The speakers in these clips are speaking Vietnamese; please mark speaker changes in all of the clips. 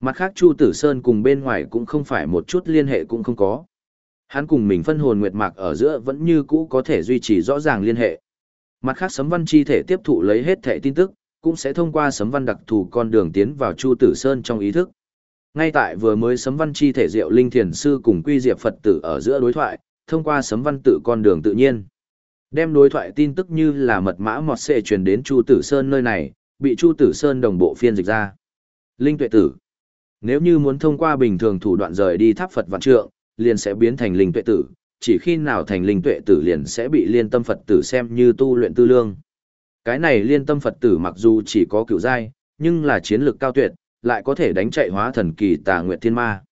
Speaker 1: Mặt khác Chu Tử Sơn cùng bên ngoài cũng không phải một chút liên hệ cũng không có. Hắn cùng mình phân hồn nguyệt mạc ở giữa vẫn như cũ có thể duy trì rõ ràng liên hệ. Mặt khác sấm văn chi thể tiếp thụ lấy hết thể tin tức, cũng sẽ thông qua sấm văn đặc thù con đường tiến vào Chu Tử Sơn trong ý thức. Ngay tại vừa mới sấm văn chi thể diệu linh thiền sư cùng quy diệp Phật tử ở giữa đối thoại, thông qua sấm văn tự con đường tự nhiên. Đem đối thoại tin tức như là mật mã mọt xệ truyền đến Chu Tử Sơn nơi này, bị Chu Tử Sơn đồng bộ phiên dịch ra. Linh tuệ tử. Nếu như muốn thông qua bình thường thủ đoạn rời đi tháp Phật vạn trượng, liền sẽ biến thành linh tuệ tử, chỉ khi nào thành linh tuệ tử liền sẽ bị liên tâm Phật tử xem như tu luyện tư lương. Cái này liên tâm Phật tử mặc dù chỉ có cựu giai, nhưng là chiến lược cao tuyệt, lại có thể đánh chạy hóa thần kỳ tà nguyệt thiên ma.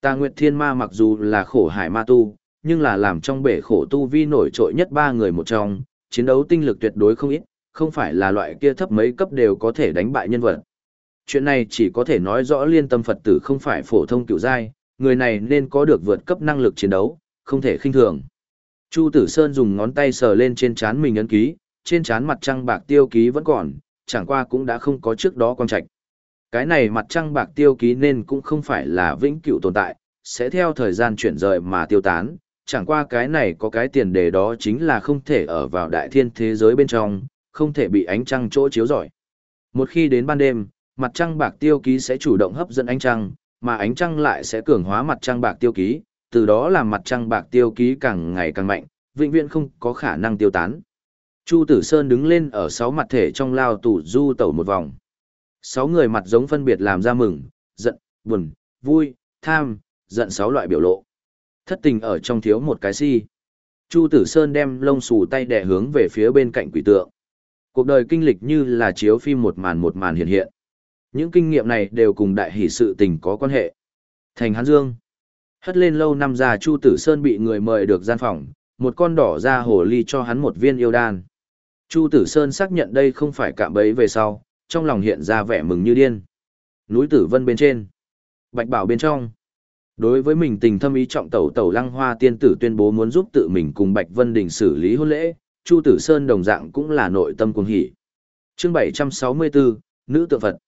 Speaker 1: Tà nguyệt thiên ma mặc dù là khổ hải ma tu, nhưng là làm trong bể khổ tu vi nổi trội nhất ba người một trong, chiến đấu tinh lực tuyệt đối không ít, không phải là loại kia thấp mấy cấp đều có thể đánh bại nhân vật. Chuyện này chỉ có thể nói rõ liên tâm Phật tử không phải phổ thông cựu giai, người này nên có được vượt cấp năng lực chiến đấu, không thể khinh thường. Chu Tử Sơn dùng ngón tay sờ lên trên trán mình ấn ký, trên trán mặt trăng bạc tiêu ký vẫn còn, chẳng qua cũng đã không có trước đó quan trạch. Cái này mặt trăng bạc tiêu ký nên cũng không phải là vĩnh cửu tồn tại, sẽ theo thời gian chuyển rời mà tiêu tán, chẳng qua cái này có cái tiền đề đó chính là không thể ở vào đại thiên thế giới bên trong, không thể bị ánh trăng chỗ chiếu rọi. Một khi đến ban đêm, mặt trăng bạc tiêu ký sẽ chủ động hấp dẫn ánh trăng, mà ánh trăng lại sẽ cường hóa mặt trăng bạc tiêu ký, từ đó làm mặt trăng bạc tiêu ký càng ngày càng mạnh, vĩnh viễn không có khả năng tiêu tán. Chu Tử Sơn đứng lên ở sáu mặt thể trong lao tủ du tẩu một vòng. Sáu người mặt giống phân biệt làm ra mừng, giận, buồn, vui, tham, giận sáu loại biểu lộ. Thất tình ở trong thiếu một cái si. Chu Tử Sơn đem lông xù tay đè hướng về phía bên cạnh quỷ tượng. Cuộc đời kinh lịch như là chiếu phim một màn một màn hiện hiện. Những kinh nghiệm này đều cùng đại hỷ sự tình có quan hệ. Thành Hán Dương. Hất lên lâu năm già Chu Tử Sơn bị người mời được gian phòng, một con đỏ ra hồ ly cho hắn một viên yêu đan. Chu Tử Sơn xác nhận đây không phải cạm bẫy về sau, trong lòng hiện ra vẻ mừng như điên. Núi Tử Vân bên trên, Bạch Bảo bên trong. Đối với mình tình thâm ý trọng tẩu tẩu lăng hoa tiên tử tuyên bố muốn giúp tự mình cùng Bạch Vân Đình xử lý hôn lễ, Chu Tử Sơn đồng dạng cũng là nội tâm cuồng hỉ. Chương 764, Nữ tượng Phật.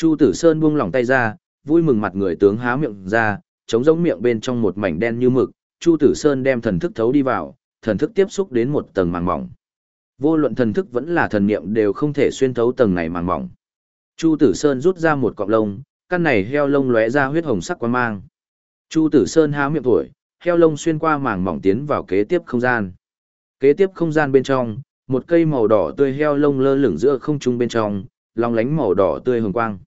Speaker 1: Chu Tử Sơn buông lỏng tay ra, vui mừng mặt người tướng há miệng ra, chống giống miệng bên trong một mảnh đen như mực, Chu Tử Sơn đem thần thức thấu đi vào, thần thức tiếp xúc đến một tầng màng mỏng. Vô luận thần thức vẫn là thần niệm đều không thể xuyên thấu tầng này màng mỏng. Chu Tử Sơn rút ra một cọng lông, căn này heo lông lóe ra huyết hồng sắc quang mang. Chu Tử Sơn há miệng thổi, heo lông xuyên qua màng mỏng tiến vào kế tiếp không gian. Kế tiếp không gian bên trong, một cây màu đỏ tươi heo lông lơ lửng giữa không trung bên trong, long lánh màu đỏ tươi hồng quang.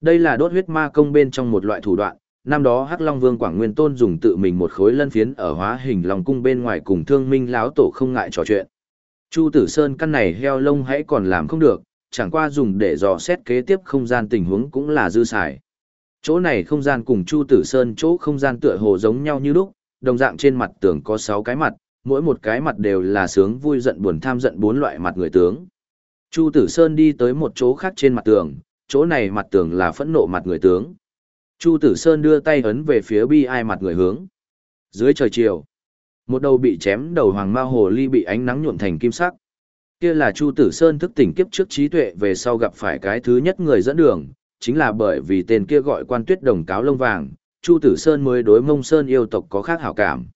Speaker 1: Đây là đốt huyết ma công bên trong một loại thủ đoạn, năm đó Hắc Long Vương Quảng Nguyên Tôn dùng tự mình một khối lân phiến ở hóa hình long cung bên ngoài cùng Thương Minh lão tổ không ngại trò chuyện. Chu Tử Sơn căn này heo lông hãy còn làm không được, chẳng qua dùng để dò xét kế tiếp không gian tình huống cũng là dư xài. Chỗ này không gian cùng Chu Tử Sơn chỗ không gian tựa hồ giống nhau như lúc, đồng dạng trên mặt tường có 6 cái mặt, mỗi một cái mặt đều là sướng vui giận buồn tham giận bốn loại mặt người tướng. Chu Tử Sơn đi tới một chỗ khác trên mặt tường, chỗ này mặt tường là phẫn nộ mặt người tướng. Chu Tử Sơn đưa tay ấn về phía bi ai mặt người hướng. Dưới trời chiều, một đầu bị chém đầu hoàng ma hồ ly bị ánh nắng nhuộm thành kim sắc. Kia là Chu Tử Sơn thức tỉnh kiếp trước trí tuệ về sau gặp phải cái thứ nhất người dẫn đường, chính là bởi vì tên kia gọi quan tuyết đồng cáo lông vàng, Chu Tử Sơn mới đối mông Sơn yêu tộc có khác hảo cảm.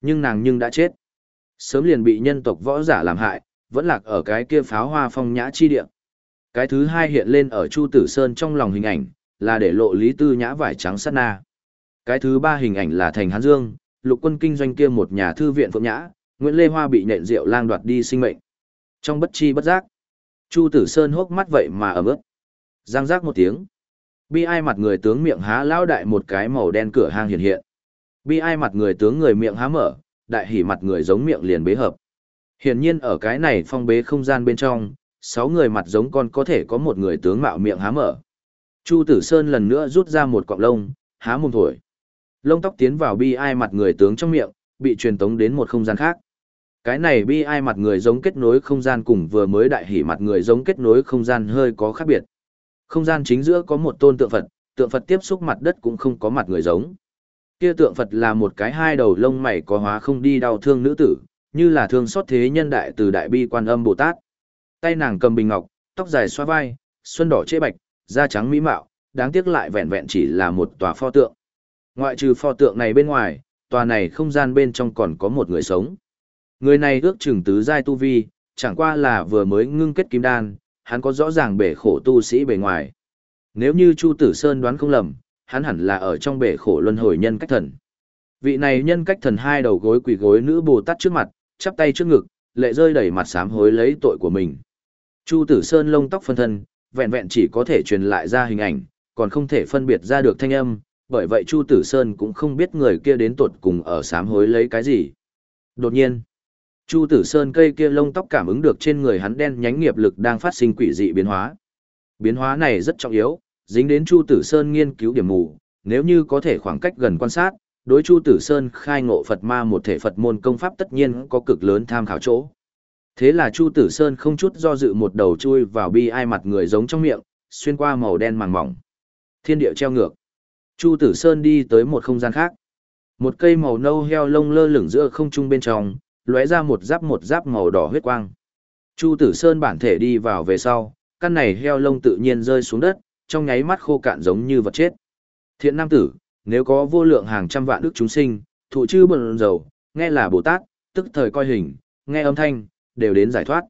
Speaker 1: Nhưng nàng nhưng đã chết. Sớm liền bị nhân tộc võ giả làm hại, vẫn lạc ở cái kia pháo hoa phong nhã chi địa. Cái thứ hai hiện lên ở Chu Tử Sơn trong lòng hình ảnh, là để lộ Lý Tư Nhã vải trắng sát na. Cái thứ ba hình ảnh là Thành Hán Dương, lục quân kinh doanh kia một nhà thư viện Phượng Nhã, Nguyễn Lê Hoa bị nện rượu lang đoạt đi sinh mệnh. Trong bất chi bất giác, Chu Tử Sơn hốc mắt vậy mà ấm ướt. Giang giác một tiếng. Bi ai mặt người tướng miệng há lão đại một cái màu đen cửa hang hiện hiện. Bi ai mặt người tướng người miệng há mở, đại hỉ mặt người giống miệng liền bế hợp. Hiển nhiên ở cái này phong bế không gian bên trong, sáu người mặt giống con có thể có một người tướng mạo miệng há mở. Chu Tử Sơn lần nữa rút ra một cọng lông, há mồm thổi. Lông tóc tiến vào bi ai mặt người tướng trong miệng, bị truyền tống đến một không gian khác. Cái này bi ai mặt người giống kết nối không gian cùng vừa mới đại hỉ mặt người giống kết nối không gian hơi có khác biệt. Không gian chính giữa có một tôn tượng Phật, tượng Phật tiếp xúc mặt đất cũng không có mặt người giống. Kia tượng Phật là một cái hai đầu lông mày có hóa không đi đau thương nữ tử, như là thương xót thế nhân đại từ đại bi quan âm Bồ Tát. Tay nàng cầm bình ngọc, tóc dài xoa vai, xuân đỏ chế bạch, da trắng mỹ mạo, đáng tiếc lại vẹn vẹn chỉ là một tòa pho tượng. Ngoại trừ pho tượng này bên ngoài, tòa này không gian bên trong còn có một người sống. Người này ước chừng tứ giai tu vi, chẳng qua là vừa mới ngưng kết kim đan, hắn có rõ ràng bể khổ tu sĩ bề ngoài. Nếu như Chu Tử Sơn đoán không lầm, hắn hẳn là ở trong bể khổ luân hồi nhân cách thần. Vị này nhân cách thần hai đầu gối quỳ gối nữ Bồ Tát trước mặt, chắp tay trước ngực, lệ rơi đầy mặt sám hối lấy tội của mình. Chu Tử Sơn lông tóc phân thân, vẹn vẹn chỉ có thể truyền lại ra hình ảnh, còn không thể phân biệt ra được thanh âm, bởi vậy Chu Tử Sơn cũng không biết người kia đến tột cùng ở sám hối lấy cái gì. Đột nhiên, Chu Tử Sơn cây kia lông tóc cảm ứng được trên người hắn đen nhánh nghiệp lực đang phát sinh quỷ dị biến hóa. Biến hóa này rất trọng yếu, dính đến Chu Tử Sơn nghiên cứu điểm mù, nếu như có thể khoảng cách gần quan sát, đối Chu Tử Sơn khai ngộ Phật ma một thể Phật môn công pháp tất nhiên có cực lớn tham khảo chỗ. Thế là Chu Tử Sơn không chút do dự một đầu chui vào bi ai mặt người giống trong miệng, xuyên qua màu đen màng mỏng. Thiên địa treo ngược. Chu Tử Sơn đi tới một không gian khác. Một cây màu nâu heo lông lơ lửng giữa không trung bên trong, lóe ra một giáp một giáp màu đỏ huyết quang. Chu Tử Sơn bản thể đi vào về sau, căn này heo lông tự nhiên rơi xuống đất, trong nháy mắt khô cạn giống như vật chết. Thiện nam tử, nếu có vô lượng hàng trăm vạn đức chúng sinh, thụ chư bần dầu, nghe là Bồ Tát, tức thời coi hình, nghe âm thanh, đều đến giải thoát.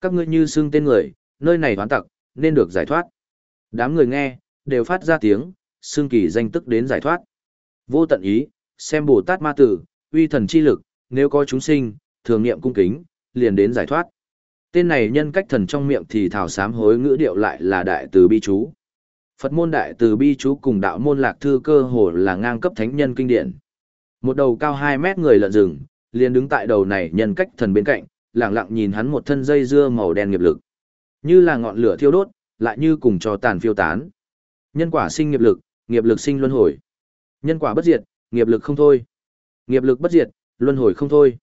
Speaker 1: Các ngươi như xưng tên người, nơi này hoán tặc, nên được giải thoát. Đám người nghe, đều phát ra tiếng, xưng kỳ danh tức đến giải thoát. Vô tận ý, xem Bồ Tát ma tử, uy thần chi lực, nếu có chúng sinh, thường niệm cung kính, liền đến giải thoát. Tên này nhân cách thần trong miệng thì thảo sám hối ngữ điệu lại là đại từ bi chú. Phật môn đại từ bi chú cùng đạo môn lạc thư cơ hồ là ngang cấp thánh nhân kinh điển. Một đầu cao 2 mét người lợn rừng, liền đứng tại đầu này nhân cách thần bên cạnh, lặng lặng nhìn hắn một thân dây dưa màu đen nghiệp lực. Như là ngọn lửa thiêu đốt, lại như cùng cho tàn phiêu tán. Nhân quả sinh nghiệp lực, nghiệp lực sinh luân hồi. Nhân quả bất diệt, nghiệp lực không thôi. Nghiệp lực bất diệt, luân hồi không thôi.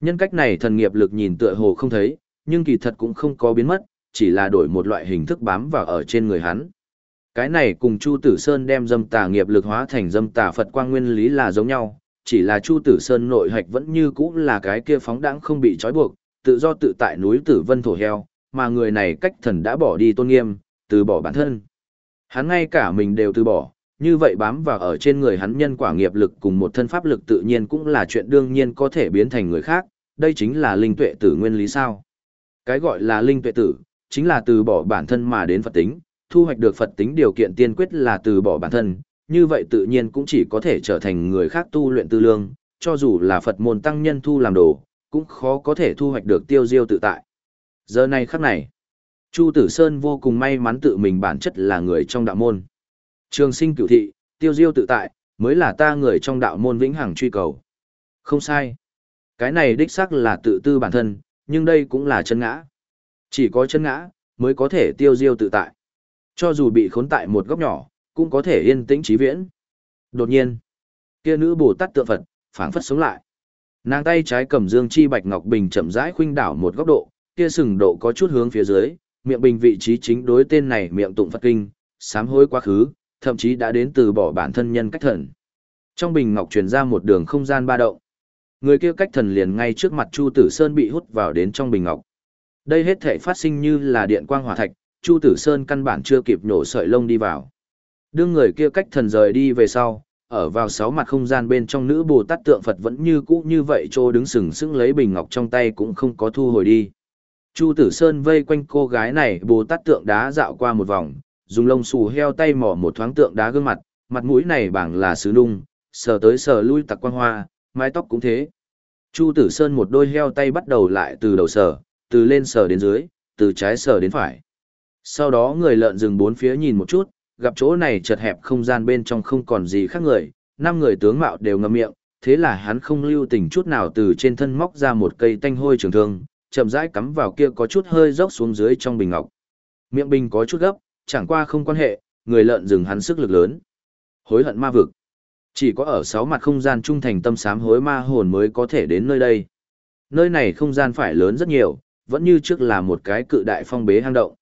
Speaker 1: Nhân cách này thần nghiệp lực nhìn tựa hồ không thấy, nhưng kỳ thật cũng không có biến mất, chỉ là đổi một loại hình thức bám vào ở trên người hắn. Cái này cùng Chu Tử Sơn đem dâm tà nghiệp lực hóa thành dâm tà Phật quang nguyên lý là giống nhau, chỉ là Chu Tử Sơn nội hạch vẫn như cũ là cái kia phóng đãng không bị trói buộc, tự do tự tại núi Tử Vân thổ heo, mà người này cách thần đã bỏ đi tôn nghiêm, từ bỏ bản thân. Hắn ngay cả mình đều từ bỏ, như vậy bám vào ở trên người hắn nhân quả nghiệp lực cùng một thân pháp lực tự nhiên cũng là chuyện đương nhiên có thể biến thành người khác, đây chính là linh tuệ tử nguyên lý sao. Cái gọi là linh tuệ tử, chính là từ bỏ bản thân mà đến Phật tính, thu hoạch được Phật tính điều kiện tiên quyết là từ bỏ bản thân, như vậy tự nhiên cũng chỉ có thể trở thành người khác tu luyện tư lương, cho dù là Phật môn tăng nhân thu làm đồ, cũng khó có thể thu hoạch được tiêu diêu tự tại. Giờ này khắc này, Chu Tử Sơn vô cùng may mắn tự mình bản chất là người trong đạo môn. Trường sinh cửu thị, tiêu diêu tự tại, mới là ta người trong đạo môn vĩnh hằng truy cầu. Không sai. Cái này đích xác là tự tư bản thân, nhưng đây cũng là chân ngã. Chỉ có chân ngã, mới có thể tiêu diêu tự tại. Cho dù bị khốn tại một góc nhỏ, cũng có thể yên tĩnh trí viễn. Đột nhiên, kia nữ Bồ Tát tượng Phật, phảng phất sống lại. Nàng tay trái cầm dương chi bạch ngọc bình chậm rãi khuynh đảo một góc độ, kia sừng độ có chút hướng phía dưới, miệng bình vị trí chính đối tên này miệng tụng Phật kinh, sám hối quá khứ, thậm chí đã đến từ bỏ bản thân nhân cách thần. Trong bình ngọc truyền ra một đường không gian ba động. Người kia cách thần liền ngay trước mặt Chu Tử Sơn bị hút vào đến trong bình ngọc. Đây hết thể phát sinh như là điện quang hỏa thạch, Chu Tử Sơn căn bản chưa kịp nổ sợi lông đi vào. Đương người kia cách thần rời đi về sau, ở vào sáu mặt không gian bên trong nữ Bồ Tát tượng Phật vẫn như cũ như vậy trô đứng sừng sững lấy bình ngọc trong tay cũng không có thu hồi đi. Chu Tử Sơn vây quanh cô gái này Bồ Tát tượng đá dạo qua một vòng, dùng lông xù heo tay mỏ một thoáng tượng đá gương mặt, mặt mũi này bảng là sứ nung, sờ tới sờ lui tặc quan hoa, mái tóc cũng thế. Chu Tử Sơn một đôi heo tay bắt đầu lại từ đầu sờ, từ lên sờ đến dưới, từ trái sờ đến phải. Sau đó người lợn dừng bốn phía nhìn một chút, gặp chỗ này chật hẹp không gian bên trong không còn gì khác người, năm người tướng mạo đều ngậm miệng, thế là hắn không lưu tình chút nào từ trên thân móc ra một cây tanh hôi trường thương, chậm rãi cắm vào kia có chút hơi dốc xuống dưới trong bình ngọc. Miệng bình có chút gấp, chẳng qua không quan hệ, người lợn dừng hắn sức lực lớn. Hối hận ma vực. Chỉ có ở sáu mặt không gian trung thành tâm sám hối ma hồn mới có thể đến nơi đây. Nơi này không gian phải lớn rất nhiều, vẫn như trước là một cái cự đại phong bế hang động.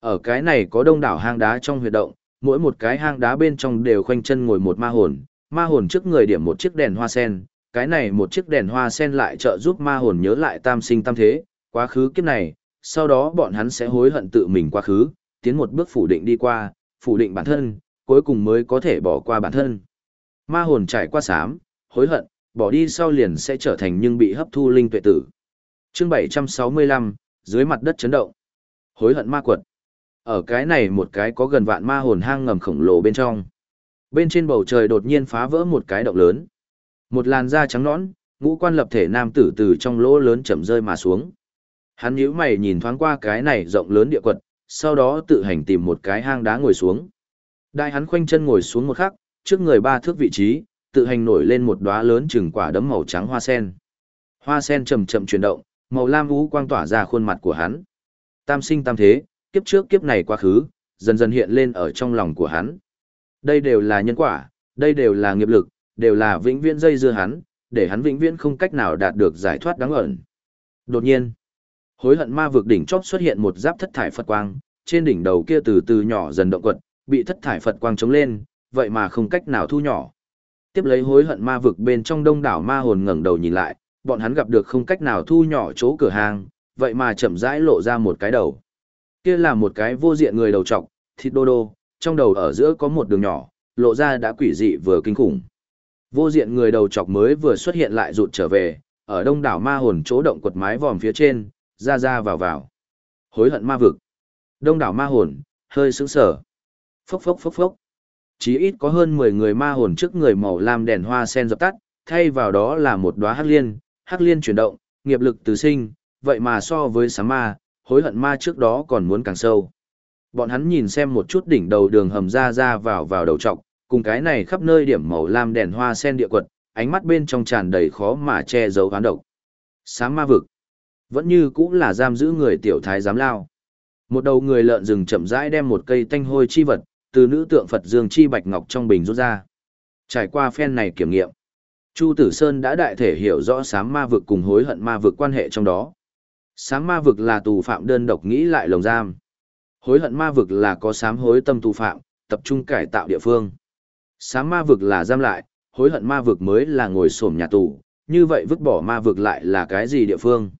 Speaker 1: Ở cái này có đông đảo hang đá trong huyệt động, mỗi một cái hang đá bên trong đều khoanh chân ngồi một ma hồn, ma hồn trước người điểm một chiếc đèn hoa sen, cái này một chiếc đèn hoa sen lại trợ giúp ma hồn nhớ lại tam sinh tam thế, quá khứ kiếp này, sau đó bọn hắn sẽ hối hận tự mình quá khứ, tiến một bước phủ định đi qua, phủ định bản thân, cuối cùng mới có thể bỏ qua bản thân. Ma hồn trải qua sám, hối hận, bỏ đi sau liền sẽ trở thành nhưng bị hấp thu linh tuệ tử. Chương 765, dưới mặt đất chấn động. Hối hận ma quật. Ở cái này một cái có gần vạn ma hồn hang ngầm khổng lồ bên trong. Bên trên bầu trời đột nhiên phá vỡ một cái động lớn. Một làn da trắng nõn, ngũ quan lập thể nam tử từ trong lỗ lớn chậm rơi mà xuống. Hắn nhíu mày nhìn thoáng qua cái này rộng lớn địa quật, sau đó tự hành tìm một cái hang đá ngồi xuống. Đại hắn khoanh chân ngồi xuống một khắc, trước người ba thước vị trí, tự hành nổi lên một đóa lớn chừng quả đấm màu trắng hoa sen. Hoa sen chậm chậm chuyển động, màu lam vũ quang tỏa ra khuôn mặt của hắn. Tam sinh tam thế, kiếp trước kiếp này quá khứ, dần dần hiện lên ở trong lòng của hắn. Đây đều là nhân quả, đây đều là nghiệp lực, đều là vĩnh viễn dây dưa hắn, để hắn vĩnh viễn không cách nào đạt được giải thoát đáng ẩn. Đột nhiên, hối hận ma vực đỉnh chóp xuất hiện một giáp thất thải Phật quang, trên đỉnh đầu kia từ từ nhỏ dần động quật, bị thất thải Phật quang chống lên, vậy mà không cách nào thu nhỏ. Tiếp lấy hối hận ma vực bên trong đông đảo ma hồn ngẩng đầu nhìn lại, bọn hắn gặp được không cách nào thu nhỏ chỗ cửa hàng, vậy mà chậm rãi lộ ra một cái đầu. Kia là một cái vô diện người đầu trọc, thịt đô đô, trong đầu ở giữa có một đường nhỏ, lộ ra đã quỷ dị vừa kinh khủng. Vô diện người đầu trọc mới vừa xuất hiện lại rụt trở về, ở đông đảo ma hồn chỗ động quật mái vòm phía trên, ra ra vào vào. Hối hận ma vực. Đông đảo ma hồn, hơi sững sờ. Phốc phốc phốc phốc. Chỉ ít có hơn 10 người ma hồn trước người màu lam đèn hoa sen dập tắt, thay vào đó là một đóa hắc liên, hắc liên chuyển động, nghiệp lực từ sinh, vậy mà so với sáng ma, hối hận ma trước đó còn muốn càng sâu. Bọn hắn nhìn xem một chút đỉnh đầu đường hầm ra ra vào vào đầu trọc, cùng cái này khắp nơi điểm màu lam đèn hoa sen địa quật, ánh mắt bên trong tràn đầy khó mà che giấu hán độc. Sáng ma vực, vẫn như cũng là giam giữ người tiểu thái giám lao. Một đầu người lợn rừng chậm rãi đem một cây tanh hôi chi vật, từ nữ tượng Phật Dương chi bạch ngọc trong bình rút ra. Trải qua phen này kiểm nghiệm, Chu Tử Sơn đã đại thể hiểu rõ sám ma vực cùng hối hận ma vực quan hệ trong đó. Sám ma vực là tù phạm đơn độc nghĩ lại lồng giam. Hối hận ma vực là có sám hối tâm tù phạm, tập trung cải tạo địa phương. Sám ma vực là giam lại, hối hận ma vực mới là ngồi sổm nhà tù, như vậy vứt bỏ ma vực lại là cái gì địa phương?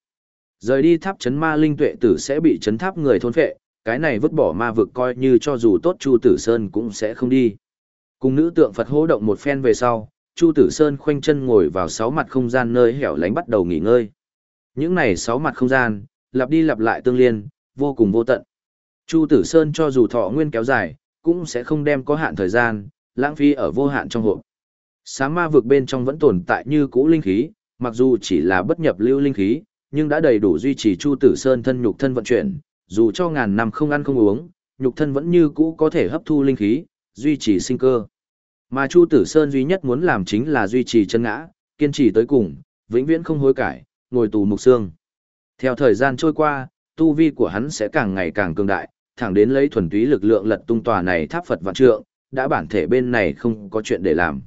Speaker 1: Rời đi tháp chấn ma linh tuệ tử sẽ bị chấn tháp người thôn phệ, cái này vứt bỏ ma vực coi như cho dù tốt Chu Tử Sơn cũng sẽ không đi. Cùng nữ tượng Phật hô động một phen về sau, Chu Tử Sơn khoanh chân ngồi vào sáu mặt không gian nơi hẻo lánh bắt đầu nghỉ ngơi. Những này sáu mặt không gian, lặp đi lặp lại tương liên, vô cùng vô tận. Chu Tử Sơn cho dù thọ nguyên kéo dài, cũng sẽ không đem có hạn thời gian, lãng phí ở vô hạn trong hộp. Sáng ma vực bên trong vẫn tồn tại như cũ linh khí, mặc dù chỉ là bất nhập lưu linh khí, nhưng đã đầy đủ duy trì Chu Tử Sơn thân nhục thân vận chuyển, dù cho ngàn năm không ăn không uống, nhục thân vẫn như cũ có thể hấp thu linh khí, duy trì sinh cơ. Mà Chu Tử Sơn duy nhất muốn làm chính là duy trì chân ngã, kiên trì tới cùng, vĩnh viễn không hối cải, ngồi tù mục xương. Theo thời gian trôi qua, tu vi của hắn sẽ càng ngày càng cường đại, thẳng đến lấy thuần túy lực lượng lật tung tòa này tháp Phật vạn trượng, đã bản thể bên này không có chuyện để làm.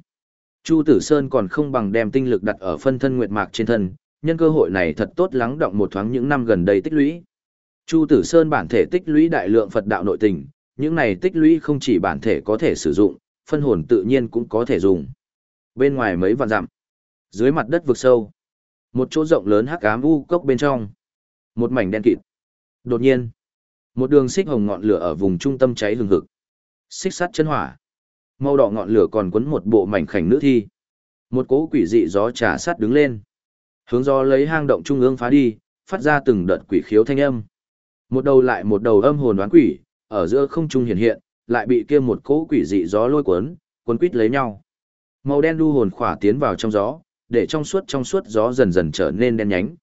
Speaker 1: Chu Tử Sơn còn không bằng đem tinh lực đặt ở phân thân nguyệt mạc trên thân, nhân cơ hội này thật tốt lắng động một thoáng những năm gần đây tích lũy. Chu Tử Sơn bản thể tích lũy đại lượng Phật đạo nội tình, những này tích lũy không chỉ bản thể có thể sử dụng, phân hồn tự nhiên cũng có thể dùng. Bên ngoài mấy vạn dặm, dưới mặt đất vực sâu, một chỗ rộng lớn hắc ám u cốc bên trong, một mảnh đen kịt. Đột nhiên, một đường xích hồng ngọn lửa ở vùng trung tâm cháy hừng hực. Xích sắt chân hỏa. Màu đỏ ngọn lửa còn quấn một bộ mảnh khảnh nữ thi. Một cỗ quỷ dị gió trà sắt đứng lên. Hướng gió lấy hang động trung ương phá đi, phát ra từng đợt quỷ khiếu thanh âm. Một đầu lại một đầu âm hồn đoán quỷ, ở giữa không trung hiện hiện, lại bị kia một cỗ quỷ dị gió lôi cuốn, cuốn quít lấy nhau. Màu đen đu hồn khỏa tiến vào trong gió, để trong suốt trong suốt gió dần dần trở nên đen nhánh.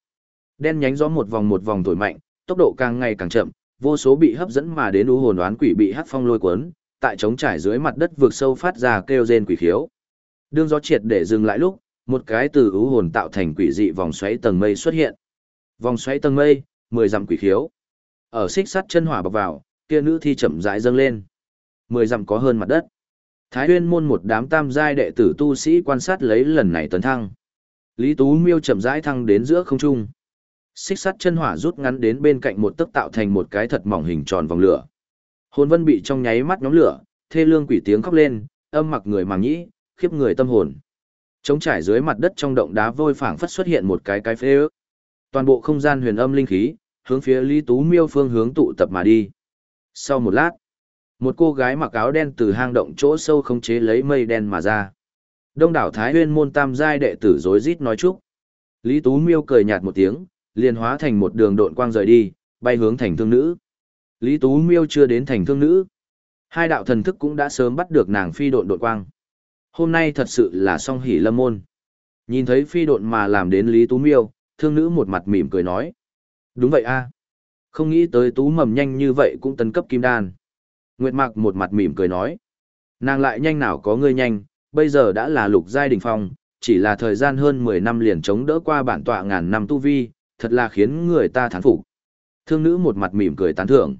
Speaker 1: Đen nhánh gió một vòng một vòng thổi mạnh, tốc độ càng ngày càng chậm, vô số bị hấp dẫn mà đến u hồn đoán quỷ bị hắc phong lôi cuốn, tại trống trải dưới mặt đất vượt sâu phát ra kêu rên quỷ khiếu. Đương gió triệt để dừng lại lúc, một cái từ u hồn tạo thành quỷ dị vòng xoáy tầng mây xuất hiện. Vòng xoáy tầng mây, mười dặm quỷ khiếu. Ở xích sắt chân hỏa bọc vào, kia nữ thi chậm rãi dâng lên. Mười dặm có hơn mặt đất. Thái Huyên môn một đám tam giai đệ tử tu sĩ quan sát lấy lần này tấn thăng. Lý Tú Miêu chậm rãi thăng đến giữa không trung. Xích sắt chân hỏa rút ngắn đến bên cạnh một tấc tạo thành một cái thật mỏng hình tròn vòng lửa. Hồn vân bị trong nháy mắt nhóm lửa, thê lương quỷ tiếng khóc lên, âm mặc người màng nhĩ, khiếp người tâm hồn. Trống trải dưới mặt đất trong động đá vôi phảng phất xuất hiện một cái cái phế ước. Toàn bộ không gian huyền âm linh khí, hướng phía Lý Tú Miêu phương hướng tụ tập mà đi. Sau một lát, Một cô gái mặc áo đen từ hang động chỗ sâu không chế lấy mây đen mà ra. Đông đảo Thái Huyên môn tam giai đệ tử rối rít nói chúc. Lý Tú Miêu cười nhạt một tiếng, liền hóa thành một đường độn quang rời đi, bay hướng thành thương nữ. Lý Tú Miêu chưa đến thành thương nữ. Hai đạo thần thức cũng đã sớm bắt được nàng phi độn độn quang. Hôm nay thật sự là song hỷ lâm môn. Nhìn thấy phi độn mà làm đến Lý Tú Miêu, thương nữ một mặt mỉm cười nói. Đúng vậy a Không nghĩ tới Tú mầm nhanh như vậy cũng tấn cấp kim đan. Nguyệt Mạc một mặt mỉm cười nói. Nàng lại nhanh nào có ngươi nhanh, bây giờ đã là lục giai đỉnh phong, chỉ là thời gian hơn 10 năm liền chống đỡ qua bản tọa ngàn năm tu vi, thật là khiến người ta thán phục. Thương nữ một mặt mỉm cười tán thưởng.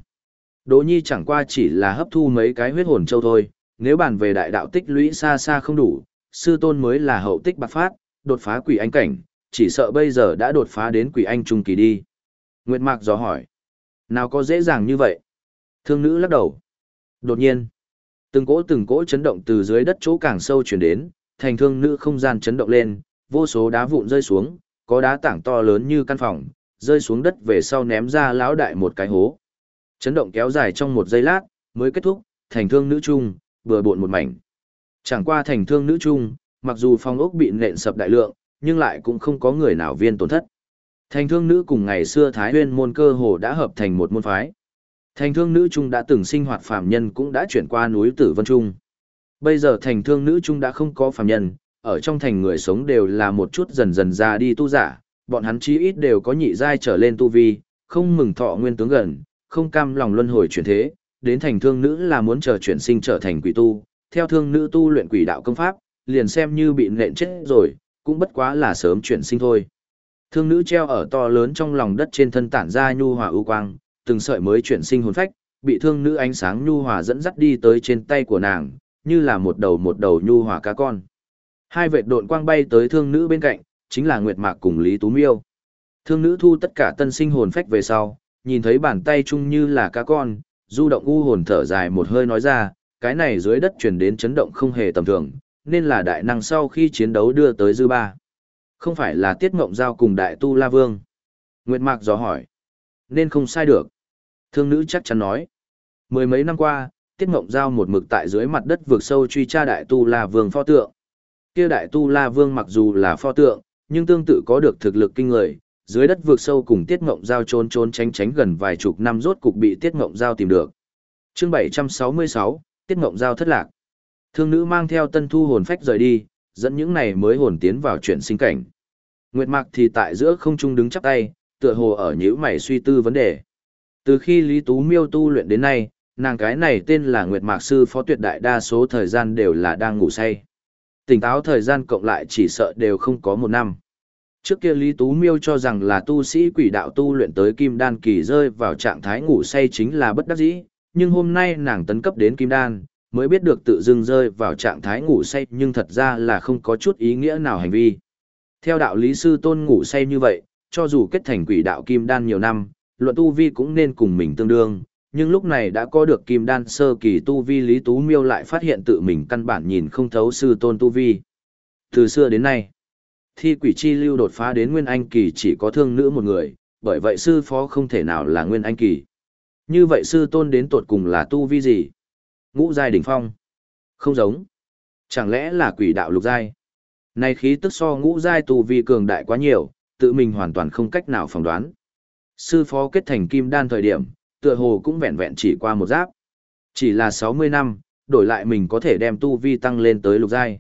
Speaker 1: Đỗ Nhi chẳng qua chỉ là hấp thu mấy cái huyết hồn châu thôi, nếu bàn về đại đạo tích lũy xa xa không đủ, sư tôn mới là hậu tích bạc phát, đột phá quỷ anh cảnh, chỉ sợ bây giờ đã đột phá đến quỷ anh trung kỳ đi. Nguyệt Mạc dò hỏi. Nào có dễ dàng như vậy? Thương nữ lắc đầu. Đột nhiên, từng cỗ từng cỗ chấn động từ dưới đất chỗ càng sâu chuyển đến, thành thương nữ không gian chấn động lên, vô số đá vụn rơi xuống, có đá tảng to lớn như căn phòng, rơi xuống đất về sau ném ra lão đại một cái hố. Chấn động kéo dài trong một giây lát, mới kết thúc, thành thương nữ trung, vừa bộn một mảnh. Chẳng qua thành thương nữ trung, mặc dù phong ốc bị nện sập đại lượng, nhưng lại cũng không có người nào viên tổn thất. Thành thương nữ cùng ngày xưa Thái Huyên môn cơ hồ đã hợp thành một môn phái. Thành thương nữ trung đã từng sinh hoạt phàm nhân cũng đã chuyển qua núi Tử Vân Trung. Bây giờ thành thương nữ trung đã không có phàm nhân, ở trong thành người sống đều là một chút dần dần ra đi tu giả, bọn hắn chí ít đều có nhị giai trở lên tu vi, không mừng thọ nguyên tướng gần, không cam lòng luân hồi chuyển thế, đến thành thương nữ là muốn chờ chuyển sinh trở thành quỷ tu, theo thương nữ tu luyện quỷ đạo công pháp, liền xem như bị nện chết rồi, cũng bất quá là sớm chuyển sinh thôi. Thương nữ treo ở to lớn trong lòng đất trên thân tản ra nhu hòa ưu quang, từng sợi mới chuyển sinh hồn phách, bị thương nữ ánh sáng nhu hòa dẫn dắt đi tới trên tay của nàng, như là một đầu một đầu nhu hòa cá con. Hai vệt độn quang bay tới thương nữ bên cạnh, chính là Nguyệt Mạc cùng Lý Tú Miêu. Thương nữ thu tất cả tân sinh hồn phách về sau, nhìn thấy bàn tay chung như là cá con, du động u hồn thở dài một hơi nói ra, cái này dưới đất truyền đến chấn động không hề tầm thường, nên là đại năng sau khi chiến đấu đưa tới dư ba. Không phải là tiết ngộng giao cùng đại tu la vương. Nguyệt Mạc dò hỏi. Nên không sai được. Thương nữ chắc chắn nói. Mười mấy năm qua, tiết ngộng giao một mực tại dưới mặt đất vượt sâu truy tra đại tu la vương pho tượng. Kia đại tu la vương mặc dù là pho tượng, nhưng tương tự có được thực lực kinh người, dưới đất vượt sâu cùng tiết ngộng giao trốn trốn tránh tránh gần vài chục năm rốt cục bị tiết ngộng giao tìm được. Chương 766, tiết ngộng giao thất lạc. Thương nữ mang theo tân thu hồn phách rời đi, dẫn những này mới hồn tiến vào chuyển sinh cảnh. Nguyệt Mạc thì tại giữa không trung đứng chắp tay, tựa hồ ở nhíu mày suy tư vấn đề. Từ khi Lý Tú Miêu tu luyện đến nay, nàng cái này tên là Nguyệt Mạc sư phó tuyệt đại đa số thời gian đều là đang ngủ say. Tỉnh táo thời gian cộng lại chỉ sợ đều không có một năm. Trước kia Lý Tú Miêu cho rằng là tu sĩ quỷ đạo tu luyện tới kim đan kỳ rơi vào trạng thái ngủ say chính là bất đắc dĩ, nhưng hôm nay nàng tấn cấp đến kim đan, mới biết được tự dưng rơi vào trạng thái ngủ say nhưng thật ra là không có chút ý nghĩa nào hành vi. Theo đạo lý sư tôn ngủ say như vậy, cho dù kết thành quỷ đạo kim đan nhiều năm, luận tu vi cũng nên cùng mình tương đương, nhưng lúc này đã có được kim đan sơ kỳ tu vi Lý Tú Miêu lại phát hiện tự mình căn bản nhìn không thấu sư tôn tu vi. Từ xưa đến nay, thi quỷ chi lưu đột phá đến nguyên anh kỳ chỉ có thương nữ một người, bởi vậy sư phó không thể nào là nguyên anh kỳ. Như vậy sư tôn đến tột cùng là tu vi gì? Ngũ giai đỉnh phong. Không giống. Chẳng lẽ là quỷ đạo lục giai? Này khí tức so ngũ giai tu vi cường đại quá nhiều, tự mình hoàn toàn không cách nào phỏng đoán. Sư phó kết thành kim đan thời điểm, tựa hồ cũng vẹn vẹn chỉ qua một giáp. Chỉ là 60 năm, đổi lại mình có thể đem tu vi tăng lên tới lục giai.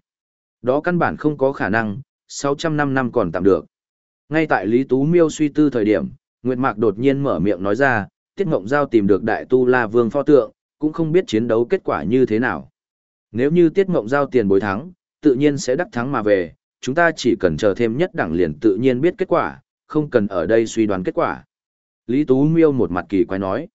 Speaker 1: Đó căn bản không có khả năng, 600 năm năm còn tạm được. Ngay tại Lý Tú Miêu suy tư thời điểm, Nguyệt Mạc đột nhiên mở miệng nói ra, Tiết Ngộng Giao tìm được Đại Tu La Vương pho tượng, cũng không biết chiến đấu kết quả như thế nào. Nếu như Tiết Ngộng Giao tiền bối thắng, tự nhiên sẽ đắc thắng mà về, chúng ta chỉ cần chờ thêm nhất đẳng liền tự nhiên biết kết quả, không cần ở đây suy đoán kết quả. Lý Tú Miêu một mặt kỳ quái nói.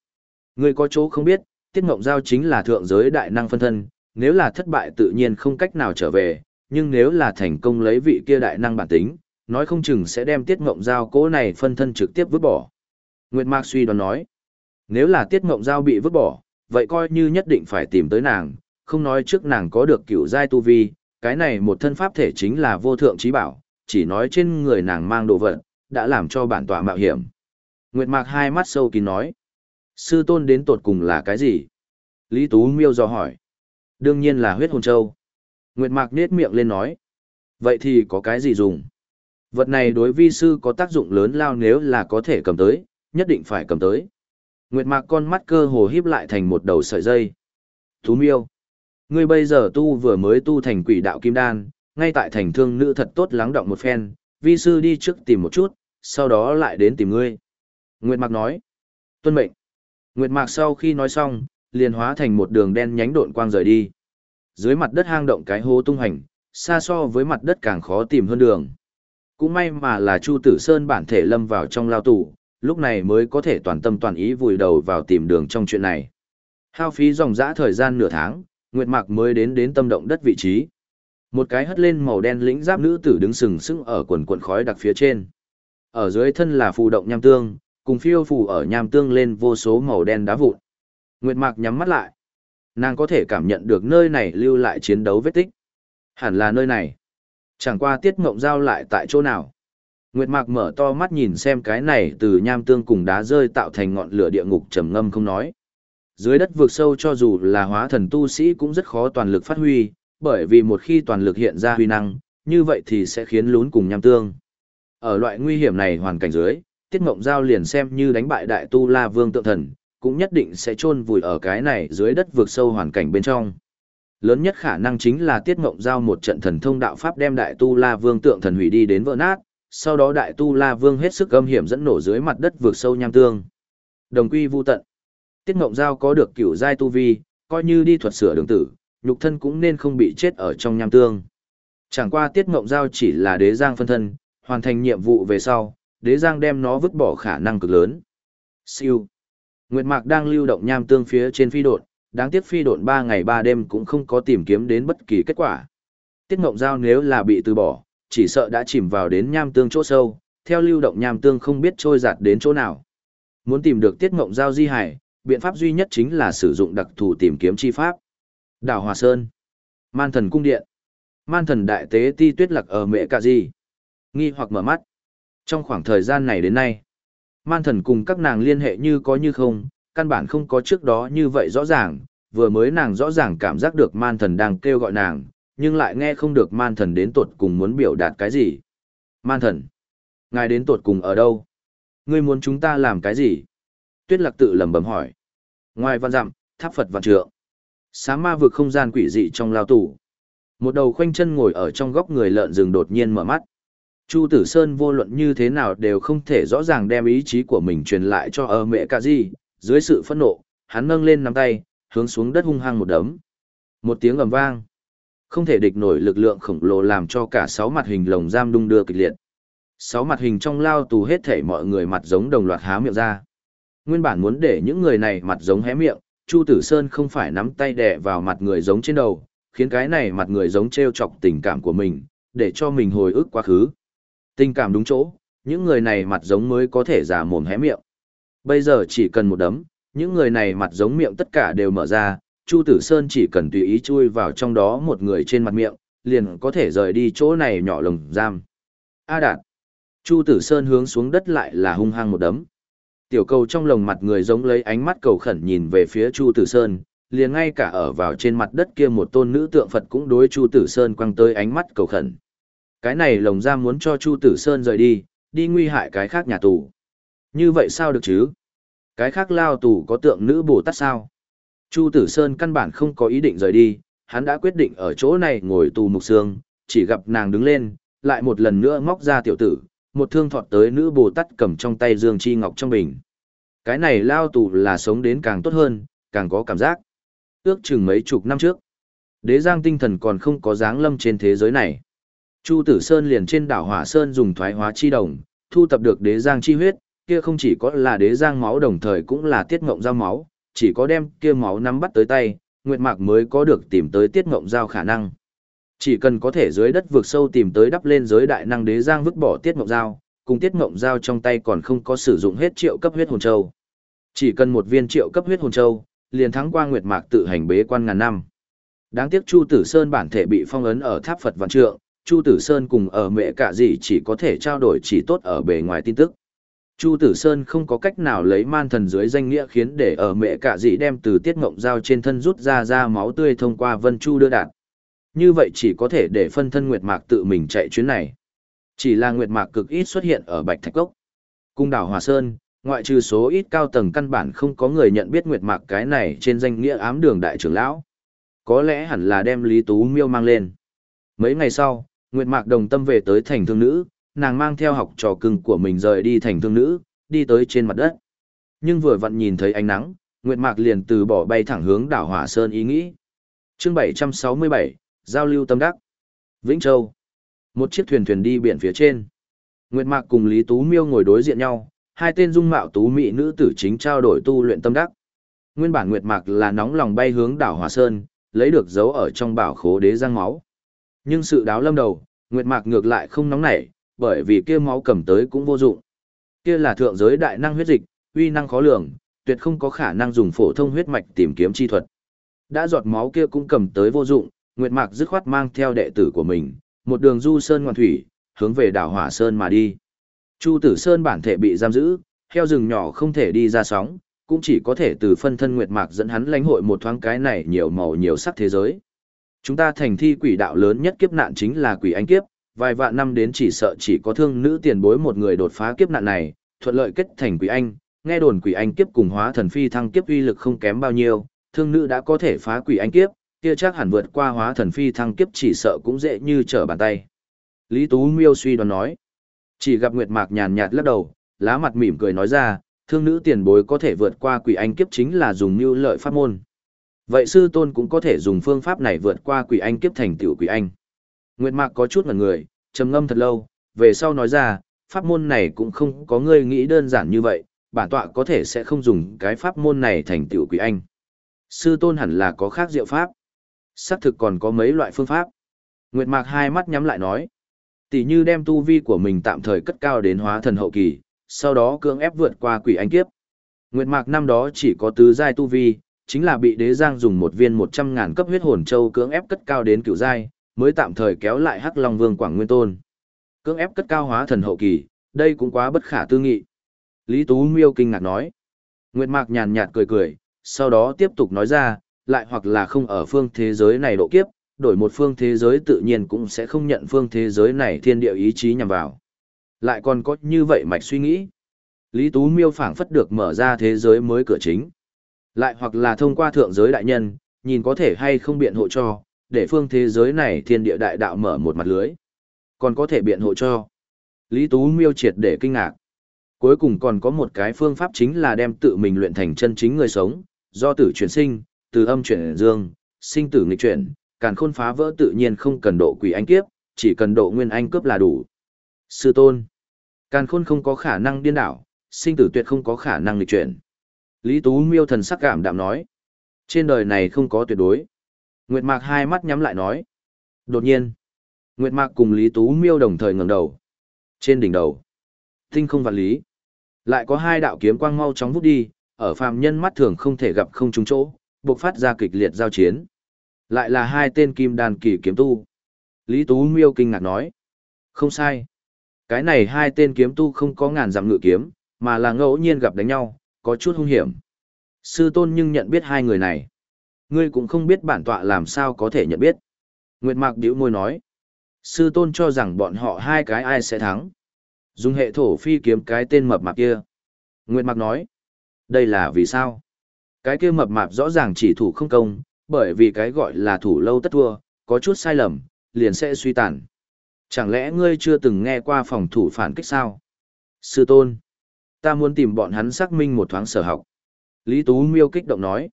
Speaker 1: Người có chỗ không biết, Tiết Ngộng Giao chính là thượng giới đại năng phân thân, nếu là thất bại tự nhiên không cách nào trở về, nhưng nếu là thành công lấy vị kia đại năng bản tính, nói không chừng sẽ đem Tiết Ngộng Giao cố này phân thân trực tiếp vứt bỏ. Nguyệt Mạc suy đoán nói, nếu là Tiết Ngộng Giao bị vứt bỏ, vậy coi như nhất định phải tìm tới nàng, không nói trước nàng có được cửu giai tu vi, cái này một thân pháp thể chính là vô thượng trí bảo, chỉ nói trên người nàng mang đồ vật, đã làm cho bản tọa mạo hiểm. Nguyệt Mạc hai mắt sâu kín nói. Sư tôn đến tột cùng là cái gì? Lý Tú Miêu dò hỏi. Đương nhiên là huyết hồn châu. Nguyệt Mạc nết miệng lên nói. Vậy thì có cái gì dùng? Vật này đối vi sư có tác dụng lớn lao nếu là có thể cầm tới, nhất định phải cầm tới. Nguyệt Mạc con mắt cơ hồ híp lại thành một đầu sợi dây. Tú miêu. Ngươi bây giờ tu vừa mới tu thành quỷ đạo kim đan, ngay tại thành thương nữ thật tốt lắng động một phen, vi sư đi trước tìm một chút, sau đó lại đến tìm ngươi. Nguyệt Mạc nói. Tuân mệnh. Nguyệt Mạc sau khi nói xong, liền hóa thành một đường đen nhánh độn quang rời đi. Dưới mặt đất hang động cái hố tung hành, xa so với mặt đất càng khó tìm hơn đường. Cũng may mà là Chu Tử Sơn bản thể lâm vào trong lao tù, lúc này mới có thể toàn tâm toàn ý vùi đầu vào tìm đường trong chuyện này. Hao phí dòng dã thời gian nửa tháng, Nguyệt Mạc mới đến đến tâm động đất vị trí. Một cái hất lên màu đen lĩnh giáp nữ tử đứng sừng sững ở quần quần khói đặc phía trên. Ở dưới thân là phù động nham tương, cùng phiêu phù ở nham tương lên vô số màu đen đá vụn. Nguyệt Mạc nhắm mắt lại. Nàng có thể cảm nhận được nơi này lưu lại chiến đấu vết tích. Hẳn là nơi này. Chẳng qua tiết ngộng giao lại tại chỗ nào. Nguyệt Mạc mở to mắt nhìn xem cái này từ nham tương cùng đá rơi tạo thành ngọn lửa địa ngục trầm ngâm không nói. Dưới đất vượt sâu cho dù là hóa thần tu sĩ cũng rất khó toàn lực phát huy, bởi vì một khi toàn lực hiện ra huy năng, như vậy thì sẽ khiến lún cùng nham tương. Ở loại nguy hiểm này hoàn cảnh dưới, Tiết Mộng Giao liền xem như đánh bại đại tu La Vương tượng thần, cũng nhất định sẽ chôn vùi ở cái này dưới đất vượt sâu hoàn cảnh bên trong. Lớn nhất khả năng chính là Tiết Mộng Giao một trận thần thông đạo pháp đem đại tu La Vương tượng thần hủy đi đến vỡ nát, sau đó đại tu La Vương hết sức âm hiểm dẫn nổ dưới mặt đất vượt sâu nham tương. Đồng quy vu tận. Tiết Mộng Giao có được cửu giai tu vi, coi như đi thuật sửa đường tử, nhục thân cũng nên không bị chết ở trong nham tương. Chẳng qua Tiết Mộng Giao chỉ là đế giang phân thân, hoàn thành nhiệm vụ về sau, đế giang đem nó vứt bỏ khả năng cực lớn. Siêu. Nguyệt Mạc đang lưu động nham tương phía trên phi độn, đáng tiếc phi độn 3 ngày 3 đêm cũng không có tìm kiếm đến bất kỳ kết quả. Tiết Ngộng Giao nếu là bị từ bỏ, chỉ sợ đã chìm vào đến nham tương chỗ sâu, theo lưu động nham tương không biết trôi giạt đến chỗ nào. Muốn tìm được Tiết Ngộng Giao di hải, biện pháp duy nhất chính là sử dụng đặc thù tìm kiếm chi pháp. Đảo Hòa Sơn, Man Thần Cung Điện, Man Thần Đại Tế Ti Tuyết Lạc ở Mẹ Cà Di. Nghi hoặc mở mắt. Trong khoảng thời gian này đến nay, Man Thần cùng các nàng liên hệ như có như không, căn bản không có trước đó như vậy rõ ràng, vừa mới nàng rõ ràng cảm giác được Man Thần đang kêu gọi nàng, nhưng lại nghe không được Man Thần đến tột cùng muốn biểu đạt cái gì. Man Thần, ngài đến tột cùng ở đâu? Ngươi muốn chúng ta làm cái gì? Tuyết lạc tự lẩm bẩm hỏi. Ngoài văn dặm, tháp Phật văn trượng. Sáng ma vực không gian quỷ dị trong lao tủ. Một đầu khoanh chân ngồi ở trong góc người lợn rừng đột nhiên mở mắt. Chu Tử Sơn vô luận như thế nào đều không thể rõ ràng đem ý chí của mình truyền lại cho ở mẹ cả gì, dưới sự phẫn nộ, hắn nâng lên nắm tay, hướng xuống đất hung hăng một đấm. Một tiếng ầm vang. Không thể địch nổi lực lượng khổng lồ làm cho cả sáu mặt hình lồng giam đung đưa kịch liệt. Sáu mặt hình trong lao tù hết thể mọi người mặt giống đồng loạt há miệng ra. Nguyên bản muốn để những người này mặt giống hé miệng, Chu Tử Sơn không phải nắm tay đè vào mặt người giống trên đầu, khiến cái này mặt người giống treo chọc tình cảm của mình, để cho mình hồi ức quá khứ. Tình cảm đúng chỗ, những người này mặt giống mới có thể giả mồm hé miệng. Bây giờ chỉ cần một đấm, những người này mặt giống miệng tất cả đều mở ra, Chu Tử Sơn chỉ cần tùy ý chui vào trong đó một người trên mặt miệng, liền có thể rời đi chỗ này nhỏ lồng giam. A đạt. Chu Tử Sơn hướng xuống đất lại là hung hăng một đấm. Tiểu cầu trong lồng mặt người giống lấy ánh mắt cầu khẩn nhìn về phía Chu Tử Sơn, liền ngay cả ở vào trên mặt đất kia một tôn nữ tượng Phật cũng đối Chu Tử Sơn quăng tới ánh mắt cầu khẩn. Cái này lồng giam muốn cho Chu Tử Sơn rời đi, đi nguy hại cái khác nhà tù. Như vậy sao được chứ? Cái khác lao tù có tượng nữ Bồ Tát sao? Chu Tử Sơn căn bản không có ý định rời đi, hắn đã quyết định ở chỗ này ngồi tù mục xương, chỉ gặp nàng đứng lên, lại một lần nữa móc ra tiểu tử, một thương thọt tới nữ Bồ Tát cầm trong tay Dương Chi Ngọc trong bình. Cái này lao tù là sống đến càng tốt hơn, càng có cảm giác. Ước chừng mấy chục năm trước, đế giang tinh thần còn không có dáng lâm trên thế giới này. Chu Tử Sơn liền trên đảo Hỏa Sơn dùng thoái hóa chi đồng, thu tập được đế giang chi huyết, kia không chỉ có là đế giang máu đồng thời cũng là tiết ngộng giao máu, chỉ có đem kia máu nắm bắt tới tay, Nguyệt Mạc mới có được tìm tới tiết ngộng giao khả năng. Chỉ cần có thể dưới đất vượt sâu tìm tới đắp lên giới đại năng đế giang vứt bỏ tiết ngộng giao, cùng tiết ngộng giao trong tay còn không có sử dụng hết triệu cấp huyết hồn châu. Chỉ cần một viên triệu cấp huyết hồn châu, liền thắng qua Nguyệt Mạc tự hành bế quan ngàn năm. Đáng tiếc Chu Tử Sơn bản thể bị phong ấn ở tháp Phật Vạn Trượng, Chu Tử Sơn cùng ở mẹ cả gì chỉ có thể trao đổi chỉ tốt ở bề ngoài tin tức. Chu Tử Sơn không có cách nào lấy man thần dưới danh nghĩa khiến để ở mẹ cả dị đem từ tiết ngộng dao trên thân rút ra ra máu tươi thông qua Vân Chu đưa đạn. Như vậy chỉ có thể để phân thân Nguyệt Mạc tự mình chạy chuyến này. Chỉ là Nguyệt Mạc cực ít xuất hiện ở Bạch Thạch Cốc. Cung đảo Hòa Sơn, ngoại trừ số ít cao tầng căn bản không có người nhận biết Nguyệt Mạc cái này trên danh nghĩa ám đường đại trưởng lão. Có lẽ hẳn là đem Lý Tú Miêu mang lên. Mấy ngày sau, Nguyệt Mạc đồng tâm về tới thành thương nữ, nàng mang theo học trò cưng của mình rời đi thành thương nữ, đi tới trên mặt đất. Nhưng vừa vặn nhìn thấy ánh nắng, Nguyệt Mạc liền từ bỏ bay thẳng hướng đảo Hỏa Sơn ý nghĩ. Chương 767, giao lưu tâm đắc. Vĩnh Châu. Một chiếc thuyền thuyền đi biển phía trên. Nguyệt Mạc cùng Lý Tú Miêu ngồi đối diện nhau, hai tên dung mạo tú mỹ nữ tử chính trao đổi tu luyện tâm đắc. Nguyên bản Nguyệt Mạc là nóng lòng bay hướng đảo Hỏa Sơn, lấy được dấu ở trong bảo khố đế giang máu. Nhưng sự đáo lâm đầu, Nguyệt Mạc ngược lại không nóng nảy, bởi vì kia máu cầm tới cũng vô dụng. Kia là thượng giới đại năng huyết dịch, uy năng khó lường, tuyệt không có khả năng dùng phổ thông huyết mạch tìm kiếm chi thuật. Đã giọt máu kia cũng cầm tới vô dụng, Nguyệt Mạc dứt khoát mang theo đệ tử của mình, một đường du sơn ngoan thủy, hướng về đảo Hỏa Sơn mà đi. Chu Tử Sơn bản thể bị giam giữ, heo rừng nhỏ không thể đi ra sóng, cũng chỉ có thể từ phân thân Nguyệt Mạc dẫn hắn lãnh hội một thoáng cái này nhiều màu nhiều sắc thế giới. Chúng ta thành thi quỷ đạo lớn nhất kiếp nạn chính là quỷ anh kiếp, vài vạn năm đến chỉ sợ chỉ có thương nữ tiền bối một người đột phá kiếp nạn này, thuận lợi kết thành quỷ anh, nghe đồn quỷ anh kiếp cùng hóa thần phi thăng kiếp uy lực không kém bao nhiêu, thương nữ đã có thể phá quỷ anh kiếp, kia chắc hẳn vượt qua hóa thần phi thăng kiếp chỉ sợ cũng dễ như trở bàn tay. Lý Tú Miêu suy đoán nói, chỉ gặp Nguyệt Mạc nhàn nhạt lắc đầu, lá mặt mỉm cười nói ra, thương nữ tiền bối có thể vượt qua quỷ anh kiếp chính là dùng mưu lợi pháp môn. Vậy sư tôn cũng có thể dùng phương pháp này vượt qua quỷ anh kiếp thành tiểu quỷ anh. Nguyệt Mạc có chút ngẩn người, trầm ngâm thật lâu, về sau nói ra, pháp môn này cũng không có người nghĩ đơn giản như vậy, bản tọa có thể sẽ không dùng cái pháp môn này thành tiểu quỷ anh. Sư tôn hẳn là có khác diệu pháp. Xác thực còn có mấy loại phương pháp. Nguyệt Mạc hai mắt nhắm lại nói. Tỷ như đem tu vi của mình tạm thời cất cao đến hóa thần hậu kỳ, sau đó cưỡng ép vượt qua quỷ anh kiếp. Nguyệt Mạc năm đó chỉ có tứ giai tu vi, chính là bị đế giang dùng một viên một trăm ngàn cấp huyết hồn châu cưỡng ép cất cao đến cửu giai, mới tạm thời kéo lại Hắc Long Vương Quảng Nguyên Tôn. Cưỡng ép cất cao hóa thần hậu kỳ, đây cũng quá bất khả tư nghị. Lý Tú Miêu kinh ngạc nói. Nguyệt Mạc nhàn nhạt cười cười, sau đó tiếp tục nói ra, lại hoặc là không ở phương thế giới này độ kiếp, đổi một phương thế giới tự nhiên cũng sẽ không nhận phương thế giới này thiên địa ý chí nhằm vào. Lại còn có như vậy mạch suy nghĩ. Lý Tú Miêu phảng phất được mở ra thế giới mới cửa chính. Lại hoặc là thông qua thượng giới đại nhân, nhìn có thể hay không biện hộ cho, để phương thế giới này thiên địa đại đạo mở một mặt lưới. Còn có thể biện hộ cho. Lý Tú miêu triệt để kinh ngạc. Cuối cùng còn có một cái phương pháp chính là đem tự mình luyện thành chân chính người sống, do tử chuyển sinh, từ âm chuyển dương, sinh tử nghịch chuyển, càn khôn phá vỡ tự nhiên không cần độ quỷ anh kiếp, chỉ cần độ nguyên anh cướp là đủ. Sư tôn, càn khôn không có khả năng điên đảo, sinh tử tuyệt không có khả năng nghịch chuyển. Lý Tú miêu thần sắc cảm đạm nói. Trên đời này không có tuyệt đối. Nguyệt Mạc hai mắt nhắm lại nói. Đột nhiên, Nguyệt Mạc cùng Lý Tú miêu đồng thời ngẩng đầu. Trên đỉnh đầu, tinh không vạn lý. Lại có hai đạo kiếm quang mau chóng vút đi, ở phàm nhân mắt thường không thể gặp không trúng chỗ, bộc phát ra kịch liệt giao chiến. Lại là hai tên kim đàn kỳ kiếm tu. Lý Tú miêu kinh ngạc nói. Không sai. Cái này hai tên kiếm tu không có ngàn dặm ngự kiếm, mà là ngẫu nhiên gặp đánh nhau, có chút hung hiểm. Sư tôn nhưng nhận biết hai người này. Ngươi cũng không biết bản tọa làm sao có thể nhận biết. Nguyệt Mạc điếu môi nói. Sư tôn cho rằng bọn họ hai cái ai sẽ thắng. Dùng hệ thổ phi kiếm cái tên mập mạp kia. Nguyệt Mạc nói. Đây là vì sao? Cái kia mập mạp rõ ràng chỉ thủ không công, bởi vì cái gọi là thủ lâu tất thua, có chút sai lầm, liền sẽ suy tàn. Chẳng lẽ ngươi chưa từng nghe qua phòng thủ phản kích sao? Sư tôn ta muốn tìm bọn hắn xác minh một thoáng sở học. Lý Tú Miêu kích động nói.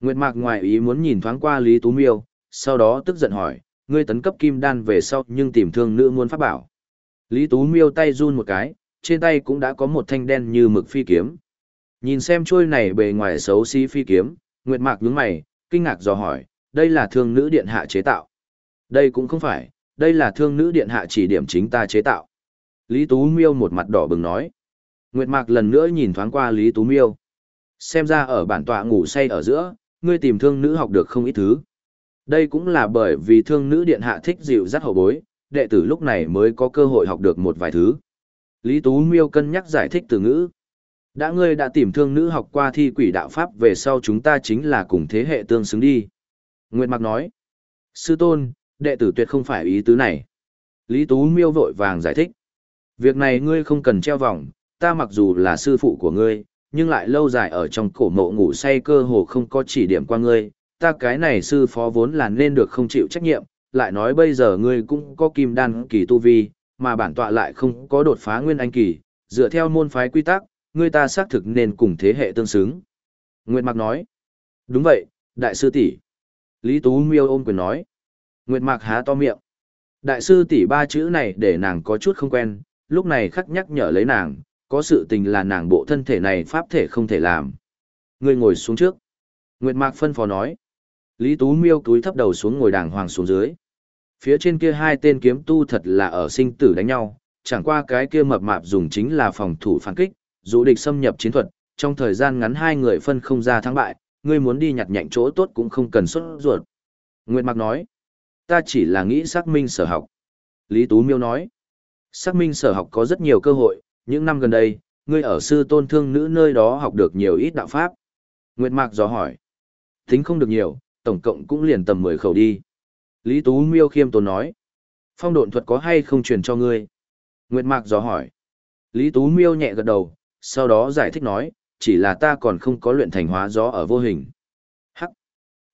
Speaker 1: Nguyệt Mạc ngoài ý muốn nhìn thoáng qua Lý Tú Miêu, sau đó tức giận hỏi, ngươi tấn cấp kim đan về sau nhưng tìm thương nữ muốn pháp bảo. Lý Tú Miêu tay run một cái, trên tay cũng đã có một thanh đen như mực phi kiếm. Nhìn xem trôi này bề ngoài xấu xí phi kiếm, Nguyệt Mạc nhướng mày, kinh ngạc dò hỏi, đây là thương nữ điện hạ chế tạo. Đây cũng không phải, đây là thương nữ điện hạ chỉ điểm chính ta chế tạo. Lý Tú Miêu một mặt đỏ bừng nói. Nguyệt Mạc lần nữa nhìn thoáng qua Lý Tú Miêu. Xem ra ở bản tọa ngủ say ở giữa, ngươi tìm thương nữ học được không ít thứ. Đây cũng là bởi vì thương nữ điện hạ thích dịu dắt hậu bối, đệ tử lúc này mới có cơ hội học được một vài thứ. Lý Tú Miêu cân nhắc giải thích từ ngữ. Đã ngươi đã tìm thương nữ học qua thi quỷ đạo pháp về sau chúng ta chính là cùng thế hệ tương xứng đi. Nguyệt Mạc nói. Sư tôn, đệ tử tuyệt không phải ý tứ này. Lý Tú Miêu vội vàng giải thích. Việc này ngươi không cần treo vòng, ta mặc dù là sư phụ của ngươi, nhưng lại lâu dài ở trong cổ mộ ngủ say cơ hồ không có chỉ điểm qua ngươi, ta cái này sư phó vốn là nên được không chịu trách nhiệm, lại nói bây giờ ngươi cũng có kim đan kỳ tu vi, mà bản tọa lại không có đột phá nguyên anh kỳ, dựa theo môn phái quy tắc, ngươi ta xác thực nên cùng thế hệ tương xứng. Nguyệt Mạc nói, đúng vậy, đại sư tỷ. Lý Tú Miêu ôm quyền nói, Nguyệt Mạc há to miệng. Đại sư tỷ ba chữ này để nàng có chút không quen, lúc này khắc nhắc nhở lấy nàng, có sự tình là nàng bộ thân thể này pháp thể không thể làm. Ngươi ngồi xuống trước. Nguyệt Mạc phân phó nói. Lý Tú Miêu túi thấp đầu xuống ngồi đàng hoàng xuống dưới. Phía trên kia hai tên kiếm tu thật là ở sinh tử đánh nhau, chẳng qua cái kia mập mạp dùng chính là phòng thủ phản kích, dụ địch xâm nhập chiến thuật, trong thời gian ngắn hai người phân không ra thắng bại, ngươi muốn đi nhặt nhạnh chỗ tốt cũng không cần xuất ruột. Nguyệt Mạc nói, ta chỉ là nghĩ xác minh sở học. Lý Tú Miêu nói, xác minh sở học có rất nhiều cơ hội, những năm gần đây, ngươi ở sư tôn thương nữ nơi đó học được nhiều ít đạo pháp. Nguyệt Mạc dò hỏi, tính không được nhiều, tổng cộng cũng liền tầm 10 khẩu đi. Lý Tú Miêu khiêm tốn nói, phong độn thuật có hay không truyền cho ngươi? Nguyệt Mạc dò hỏi. Lý Tú Miêu nhẹ gật đầu, sau đó giải thích nói, chỉ là ta còn không có luyện thành hóa gió ở vô hình. Hắc!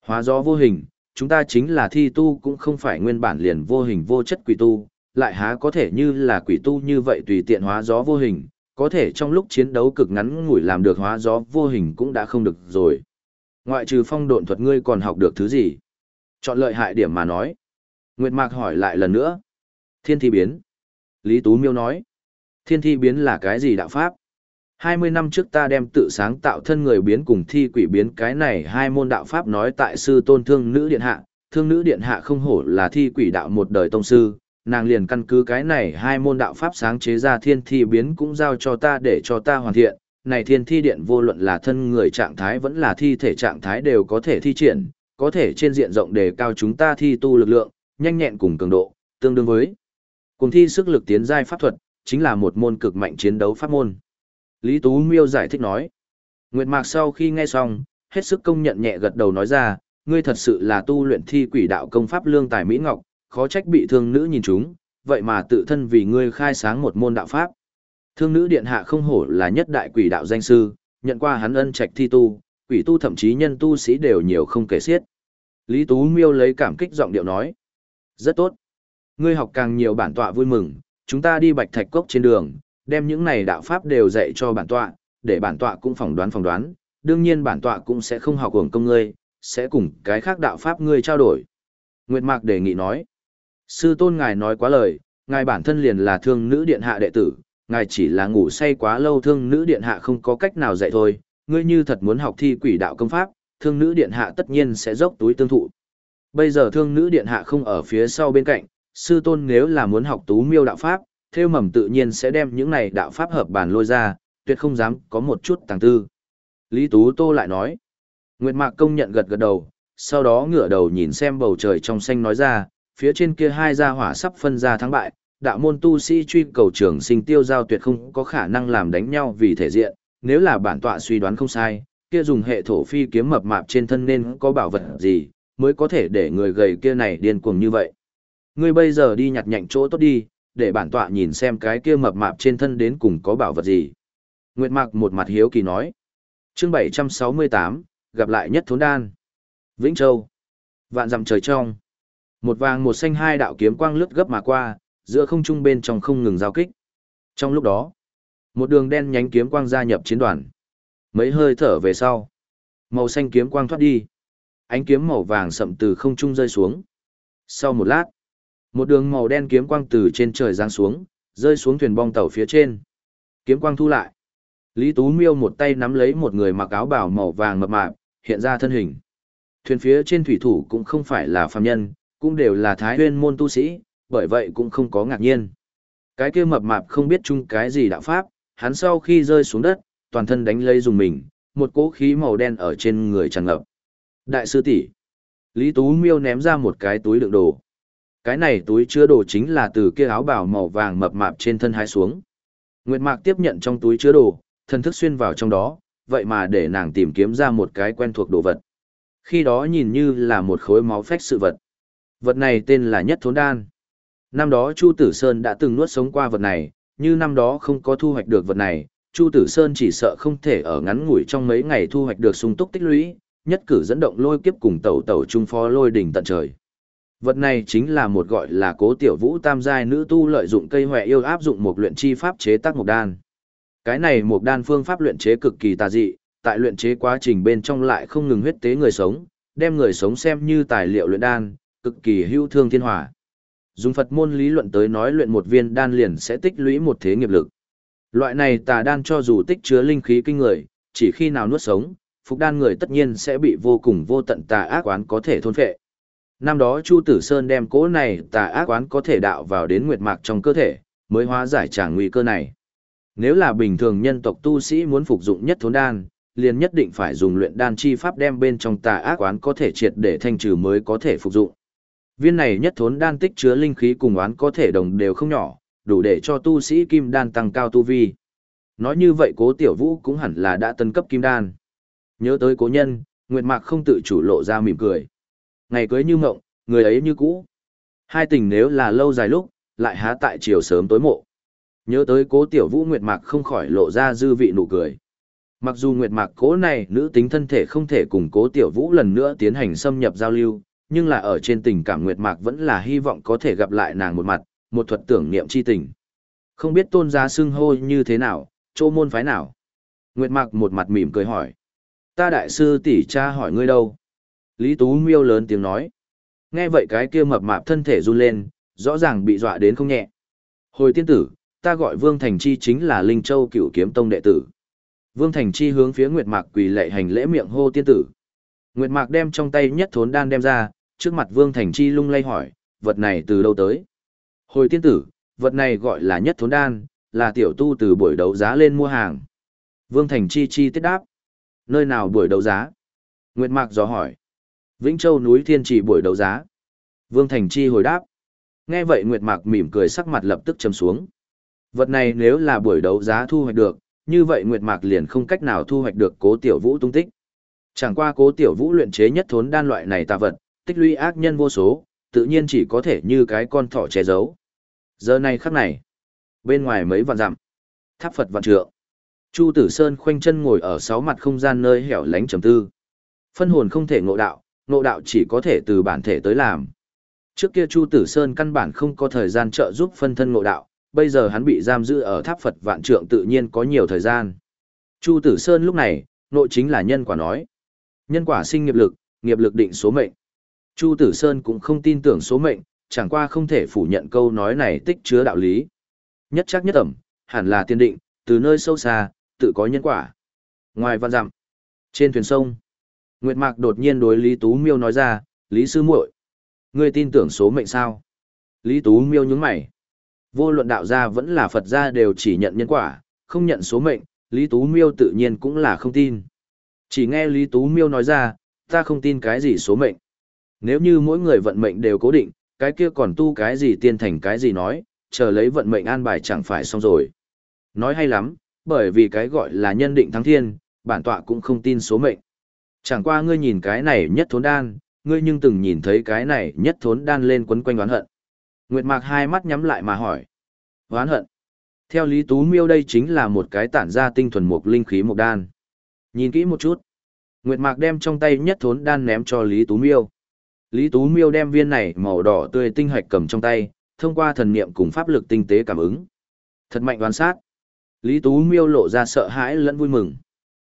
Speaker 1: Hóa gió vô hình, chúng ta chính là thi tu cũng không phải nguyên bản liền vô hình vô chất quỷ tu, lại há có thể như là quỷ tu như vậy tùy tiện hóa gió vô hình, có thể trong lúc chiến đấu cực ngắn ngủi làm được hóa gió vô hình cũng đã không được rồi. Ngoại trừ phong độn thuật ngươi còn học được thứ gì? Chọn lợi hại điểm mà nói. Nguyệt Mạc hỏi lại lần nữa. Thiên thi biến. Lý Tú Miêu nói. Thiên thi biến là cái gì đạo pháp? 20 năm trước ta đem tự sáng tạo thân người biến cùng thi quỷ biến cái này hai môn đạo pháp nói tại sư tôn thương nữ điện hạ. Thương nữ điện hạ không hổ là thi quỷ đạo một đời tông sư, nàng liền căn cứ cái này hai môn đạo pháp sáng chế ra thiên thi biến cũng giao cho ta để cho ta hoàn thiện. Này thiên thi điện vô luận là thân người trạng thái vẫn là thi thể trạng thái đều có thể thi triển, có thể trên diện rộng đề cao chúng ta thi tu lực lượng, nhanh nhẹn cùng cường độ, tương đương với cùng thi sức lực tiến giai pháp thuật, chính là một môn cực mạnh chiến đấu pháp môn. Lý Tú Miêu giải thích nói. Nguyệt Mạc sau khi nghe xong, hết sức công nhận nhẹ gật đầu nói ra, ngươi thật sự là tu luyện thi quỷ đạo công pháp lương tài Mỹ Ngọc, khó trách bị thương nữ nhìn chúng, vậy mà tự thân vì ngươi khai sáng một môn đạo pháp. Thương nữ điện hạ không hổ là nhất đại quỷ đạo danh sư, nhận qua hắn ân trạch thi tu, quỷ tu thậm chí nhân tu sĩ đều nhiều không kể xiết. Lý Tú Miêu lấy cảm kích giọng điệu nói. Rất tốt. Ngươi học càng nhiều bản tọa vui mừng, chúng ta đi bạch thạch cốc trên đường, đem những này đạo pháp đều dạy cho bản tọa, để bản tọa cũng phỏng đoán phỏng đoán, đương nhiên bản tọa cũng sẽ không học hưởng công ngươi, sẽ cùng cái khác đạo pháp ngươi trao đổi. Nguyệt Mạc đề nghị nói. Sư tôn ngài nói quá lời, ngài bản thân liền là thương nữ điện hạ đệ tử, ngài chỉ là ngủ say quá lâu thương nữ điện hạ không có cách nào dạy thôi, ngươi như thật muốn học thi quỷ đạo công pháp, thương nữ điện hạ tất nhiên sẽ dốc túi tương thụ. Bây giờ thương nữ điện hạ không ở phía sau bên cạnh, sư tôn nếu là muốn học tú miêu đạo pháp, theo mầm tự nhiên sẽ đem những này đạo pháp hợp bàn lôi ra, tuyệt không dám có một chút tàng tư. Lý Tú Tô lại nói, Nguyệt Mạc công nhận gật gật đầu, sau đó ngửa đầu nhìn xem bầu trời trong xanh nói ra, phía trên kia hai gia hỏa sắp phân ra thắng bại, đạo môn tu sĩ truy cầu trường sinh tiêu giao tuyệt không có khả năng làm đánh nhau vì thể diện, nếu là bản tọa suy đoán không sai, kia dùng hệ thổ phi kiếm mập mạp trên thân nên có bảo vật gì, mới có thể để người gầy kia này điên cuồng như vậy. Ngươi bây giờ đi nhặt nhạnh chỗ tốt đi, để bản tọa nhìn xem cái kia mập mạp trên thân đến cùng có bảo vật gì. Nguyệt Mạc một mặt hiếu kỳ nói. Chương 768, gặp lại nhất thốn đan. Vĩnh Châu. Vạn dặm trời trong. Một vàng một xanh hai đạo kiếm quang lướt gấp mà qua, giữa không trung bên trong không ngừng giao kích. Trong lúc đó, một đường đen nhánh kiếm quang gia nhập chiến đoàn. Mấy hơi thở về sau, màu xanh kiếm quang thoát đi. Ánh kiếm màu vàng sậm từ không trung rơi xuống. Sau một lát, một đường màu đen kiếm quang từ trên trời giáng xuống, rơi xuống thuyền bong tàu phía trên. Kiếm quang thu lại. Lý Tú Miêu một tay nắm lấy một người mặc áo bào màu vàng mập mạp, hiện ra thân hình. Thuyền phía trên thủy thủ cũng không phải là phàm nhân, cũng đều là thái huyên môn tu sĩ, bởi vậy cũng không có ngạc nhiên. Cái kia mập mạp không biết chung cái gì đạo pháp, hắn sau khi rơi xuống đất, toàn thân đánh lây dùng mình, một cỗ khí màu đen ở trên người tràn ngập. Đại sư tỷ, Lý Tú Miêu ném ra một cái túi đựng đồ. Cái này túi chứa đồ chính là từ kia áo bào màu vàng mập mạp trên thân hái xuống. Nguyệt Mạc tiếp nhận trong túi chứa đồ, thần thức xuyên vào trong đó, vậy mà để nàng tìm kiếm ra một cái quen thuộc đồ vật. Khi đó nhìn như là một khối máu phách sự vật. Vật này tên là Nhất Thốn Đan. Năm đó Chu Tử Sơn đã từng nuốt sống qua vật này, như năm đó không có thu hoạch được vật này, Chu Tử Sơn chỉ sợ không thể ở ngắn ngủi trong mấy ngày thu hoạch được sung túc tích lũy, nhất cử dẫn động lôi kiếp cùng tẩu tẩu trung phó lôi đỉnh tận trời. Vật này chính là một gọi là cố tiểu vũ tam giai nữ tu lợi dụng cây hòe yêu áp dụng một luyện chi pháp chế tác một đan. Cái này một đan phương pháp luyện chế cực kỳ tà dị, tại luyện chế quá trình bên trong lại không ngừng huyết tế người sống, đem người sống xem như tài liệu luyện đan, cực kỳ hữu thương thiên hòa Dùng Phật môn lý luận tới nói luyện một viên đan liền sẽ tích lũy một thế nghiệp lực. Loại này tà đan cho dù tích chứa linh khí kinh người, chỉ khi nào nuốt sống, phục đan người tất nhiên sẽ bị vô cùng vô tận tà ác oán có thể thôn phệ. Năm đó Chu Tử Sơn đem cỗ này tà ác oán có thể đạo vào đến nguyệt mạc trong cơ thể, mới hóa giải trả nguy cơ này. Nếu là bình thường nhân tộc tu sĩ muốn phục dụng nhất thốn đan, liền nhất định phải dùng luyện đan chi pháp đem bên trong tà ác oán có thể triệt để thanh trừ mới có thể phục dụng. Viên này nhất thốn đan tích chứa linh khí cùng oán có thể đồng đều không nhỏ, đủ để cho tu sĩ kim đan tăng cao tu vi. Nói như vậy cố tiểu vũ cũng hẳn là đã tân cấp kim đan. Nhớ tới cố nhân, Nguyệt Mạc không tự chủ lộ ra mỉm cười. Ngày cưới như mộng, người ấy như cũ. Hai tình nếu là lâu dài lúc, lại há tại chiều sớm tối mộ. Nhớ tới cố tiểu vũ Nguyệt Mạc không khỏi lộ ra dư vị nụ cười. Mặc dù Nguyệt Mạc cố này nữ tính thân thể không thể cùng cố tiểu vũ lần nữa tiến hành xâm nhập giao lưu, nhưng là ở trên tình cảm Nguyệt Mạc vẫn là hy vọng có thể gặp lại nàng một mặt, một thuật tưởng niệm chi tình. Không biết tôn gia xưng hô như thế nào, chỗ môn phái nào? Nguyệt Mạc một mặt mỉm cười hỏi. Ta đại sư tỷ cha hỏi ngươi đâu? Lý Tú miêu lớn tiếng nói. Nghe vậy cái kia mập mạp thân thể run lên, rõ ràng bị dọa đến không nhẹ. Hồi tiên tử, ta gọi Vương Thành Chi chính là Linh Châu cựu kiếm tông đệ tử. Vương Thành Chi hướng phía Nguyệt Mạc quỳ lệ hành lễ miệng hô tiên tử. Nguyệt Mạc đem trong tay nhất thốn đan đem ra, trước mặt Vương Thành Chi lung lay hỏi, vật này từ đâu tới? Hồi tiên tử, vật này gọi là nhất thốn đan, là tiểu tu từ buổi đấu giá lên mua hàng. Vương Thành Chi chi tiết đáp. Nơi nào buổi đấu giá? Nguyệt Mạc dò hỏi. Vĩnh Châu núi Thiên Trì buổi đấu giá. Vương Thành Chi hồi đáp. Nghe vậy Nguyệt Mạc mỉm cười sắc mặt lập tức trầm xuống. Vật này nếu là buổi đấu giá thu hoạch được, như vậy Nguyệt Mạc liền không cách nào thu hoạch được Cố Tiểu Vũ tung tích. Chẳng qua Cố Tiểu Vũ luyện chế nhất thốn đan loại này tà vật, tích lũy ác nhân vô số, tự nhiên chỉ có thể như cái con thỏ che giấu. Giờ này khắc này, bên ngoài mấy vạn dặm, tháp Phật vạn trượng. Chu Tử Sơn khoanh chân ngồi ở sáu mặt không gian nơi hẻo lánh trầm tư. Phân hồn không thể ngộ đạo, ngộ đạo chỉ có thể từ bản thể tới làm. Trước kia Chu Tử Sơn căn bản không có thời gian trợ giúp phân thân ngộ đạo, bây giờ hắn bị giam giữ ở tháp Phật vạn trượng tự nhiên có nhiều thời gian. Chu Tử Sơn lúc này, nội chính là nhân quả nói. Nhân quả sinh nghiệp lực, nghiệp lực định số mệnh. Chu Tử Sơn cũng không tin tưởng số mệnh, chẳng qua không thể phủ nhận câu nói này tích chứa đạo lý. Nhất chắc nhất ẩm, hẳn là tiên định, từ nơi sâu xa, tự có nhân quả. Ngoài văn dặm, trên thuyền sông, Nguyệt Mạc đột nhiên đối Lý Tú Miêu nói ra, Lý Sư muội ngươi tin tưởng số mệnh sao? Lý Tú Miêu nhướng mày. Vô luận đạo gia vẫn là Phật gia đều chỉ nhận nhân quả, không nhận số mệnh, Lý Tú Miêu tự nhiên cũng là không tin. Chỉ nghe Lý Tú Miêu nói ra, ta không tin cái gì số mệnh. Nếu như mỗi người vận mệnh đều cố định, cái kia còn tu cái gì tiên thành cái gì nói, chờ lấy vận mệnh an bài chẳng phải xong rồi. Nói hay lắm, bởi vì cái gọi là nhân định thắng thiên, bản tọa cũng không tin số mệnh. Chẳng qua ngươi nhìn cái này nhất thốn đan, ngươi nhưng từng nhìn thấy cái này nhất thốn đan lên quấn quanh oán hận. Nguyệt Mạc hai mắt nhắm lại mà hỏi. Oán hận. Theo Lý Tú Miêu đây chính là một cái tản ra tinh thuần mục linh khí mục đan. Nhìn kỹ một chút. Nguyệt Mạc đem trong tay nhất thốn đan ném cho Lý Tú Miêu. Lý Tú Miêu đem viên này màu đỏ tươi tinh hạch cầm trong tay, thông qua thần niệm cùng pháp lực tinh tế cảm ứng. Thật mạnh quan sát. Lý Tú Miêu lộ ra sợ hãi lẫn vui mừng.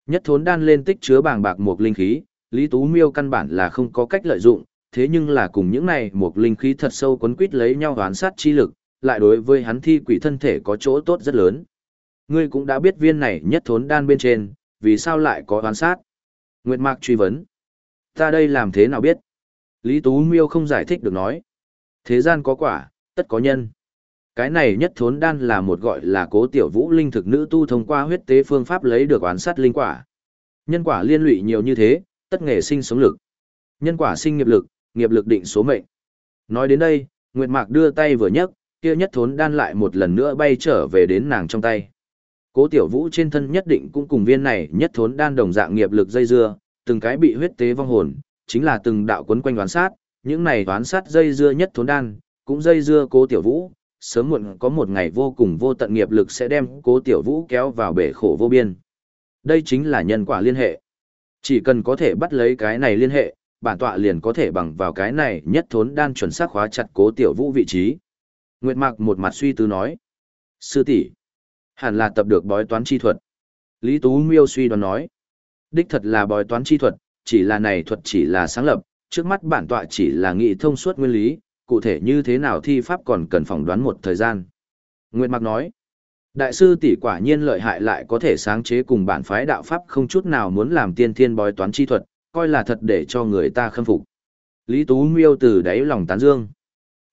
Speaker 1: Nhất thốn đan lên tích chứa bàng bạc một linh khí, Lý Tú Miêu căn bản là không có cách lợi dụng, thế nhưng là cùng những này một linh khí thật sâu quấn quýt lấy nhau đoán sát chi lực, lại đối với hắn thi quỷ thân thể có chỗ tốt rất lớn. Ngươi cũng đã biết viên này nhất thốn đan bên trên, vì sao lại có đoán sát? Nguyệt Mạc truy vấn. Ta đây làm thế nào biết? Lý Tú Miêu không giải thích được nói. Thế gian có quả, tất có nhân. Cái này nhất thốn đan là một gọi là cố tiểu vũ linh thực nữ tu thông qua huyết tế phương pháp lấy được oán sát linh quả. Nhân quả liên lụy nhiều như thế, tất nghề sinh sống lực. Nhân quả sinh nghiệp lực, nghiệp lực định số mệnh. Nói đến đây, Nguyệt Mạc đưa tay vừa nhấc, kia nhất thốn đan lại một lần nữa bay trở về đến nàng trong tay. Cố Tiểu Vũ trên thân nhất định cũng cùng viên này nhất thốn đan đồng dạng nghiệp lực dây dưa, từng cái bị huyết tế vong hồn, chính là từng đạo quấn quanh đoán sát, những này đoán sát dây dưa nhất thốn đan, cũng dây dưa Cố Tiểu Vũ, sớm muộn có một ngày vô cùng vô tận nghiệp lực sẽ đem Cố Tiểu Vũ kéo vào bể khổ vô biên. Đây chính là nhân quả liên hệ. Chỉ cần có thể bắt lấy cái này liên hệ, bản tọa liền có thể bằng vào cái này nhất thốn đan chuẩn xác khóa chặt Cố Tiểu Vũ vị trí. Nguyệt Mạc một mặt suy tư nói: "Sư tỷ, hẳn là tập được bói toán chi thuật. Lý Tú Miêu suy đoán nói, đích thật là bói toán chi thuật, chỉ là này thuật chỉ là sáng lập, trước mắt bản tọa chỉ là nghị thông suốt nguyên lý, cụ thể như thế nào thi pháp còn cần phỏng đoán một thời gian. Nguyệt Mạc nói, đại sư tỷ quả nhiên lợi hại lại có thể sáng chế cùng bản phái đạo pháp không chút nào muốn làm tiên thiên bói toán chi thuật, coi là thật để cho người ta khâm phục. Lý Tú Miêu từ đáy lòng tán dương.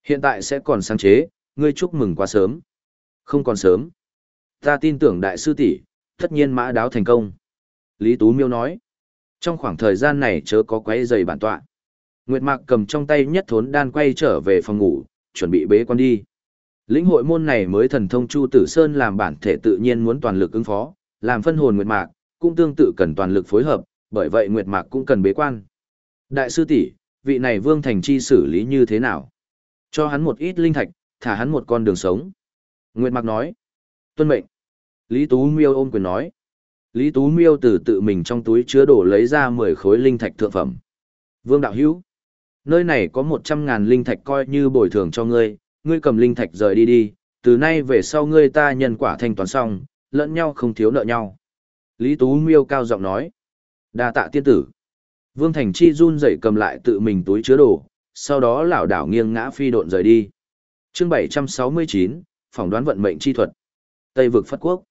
Speaker 1: Hiện tại sẽ còn sáng chế, ngươi chúc mừng quá sớm. Không còn sớm. Ta tin tưởng đại sư tỷ, tất nhiên mã đáo thành công. Lý Tú Miêu nói, trong khoảng thời gian này chớ có quấy giày bản tọa. Nguyệt Mạc cầm trong tay nhất thốn đan quay trở về phòng ngủ, chuẩn bị bế quan đi. Lĩnh hội môn này mới thần thông Chu Tử Sơn làm bản thể tự nhiên muốn toàn lực ứng phó, làm phân hồn Nguyệt Mạc, cũng tương tự cần toàn lực phối hợp, bởi vậy Nguyệt Mạc cũng cần bế quan. Đại sư tỷ, vị này Vương Thành Chi xử lý như thế nào? Cho hắn một ít linh thạch, thả hắn một con đường sống. Nguyệt Mạc nói, Tuân mệnh. Lý Tú Miêu ôm quyền nói. Lý Tú Miêu từ tự mình trong túi chứa đổ lấy ra 10 khối linh thạch thượng phẩm. Vương Đạo Hữu Nơi này có 100 ngàn linh thạch coi như bồi thường cho ngươi, ngươi cầm linh thạch rời đi đi, từ nay về sau ngươi ta nhân quả thanh toán xong, lẫn nhau không thiếu nợ nhau. Lý Tú Miêu cao giọng nói. đa tạ tiên tử. Vương Thành Chi run dậy cầm lại tự mình túi chứa đồ, sau đó lảo đảo nghiêng ngã phi độn rời đi. chương 769, phỏng đoán vận mệnh chi thuật. Tây vực Phất Quốc,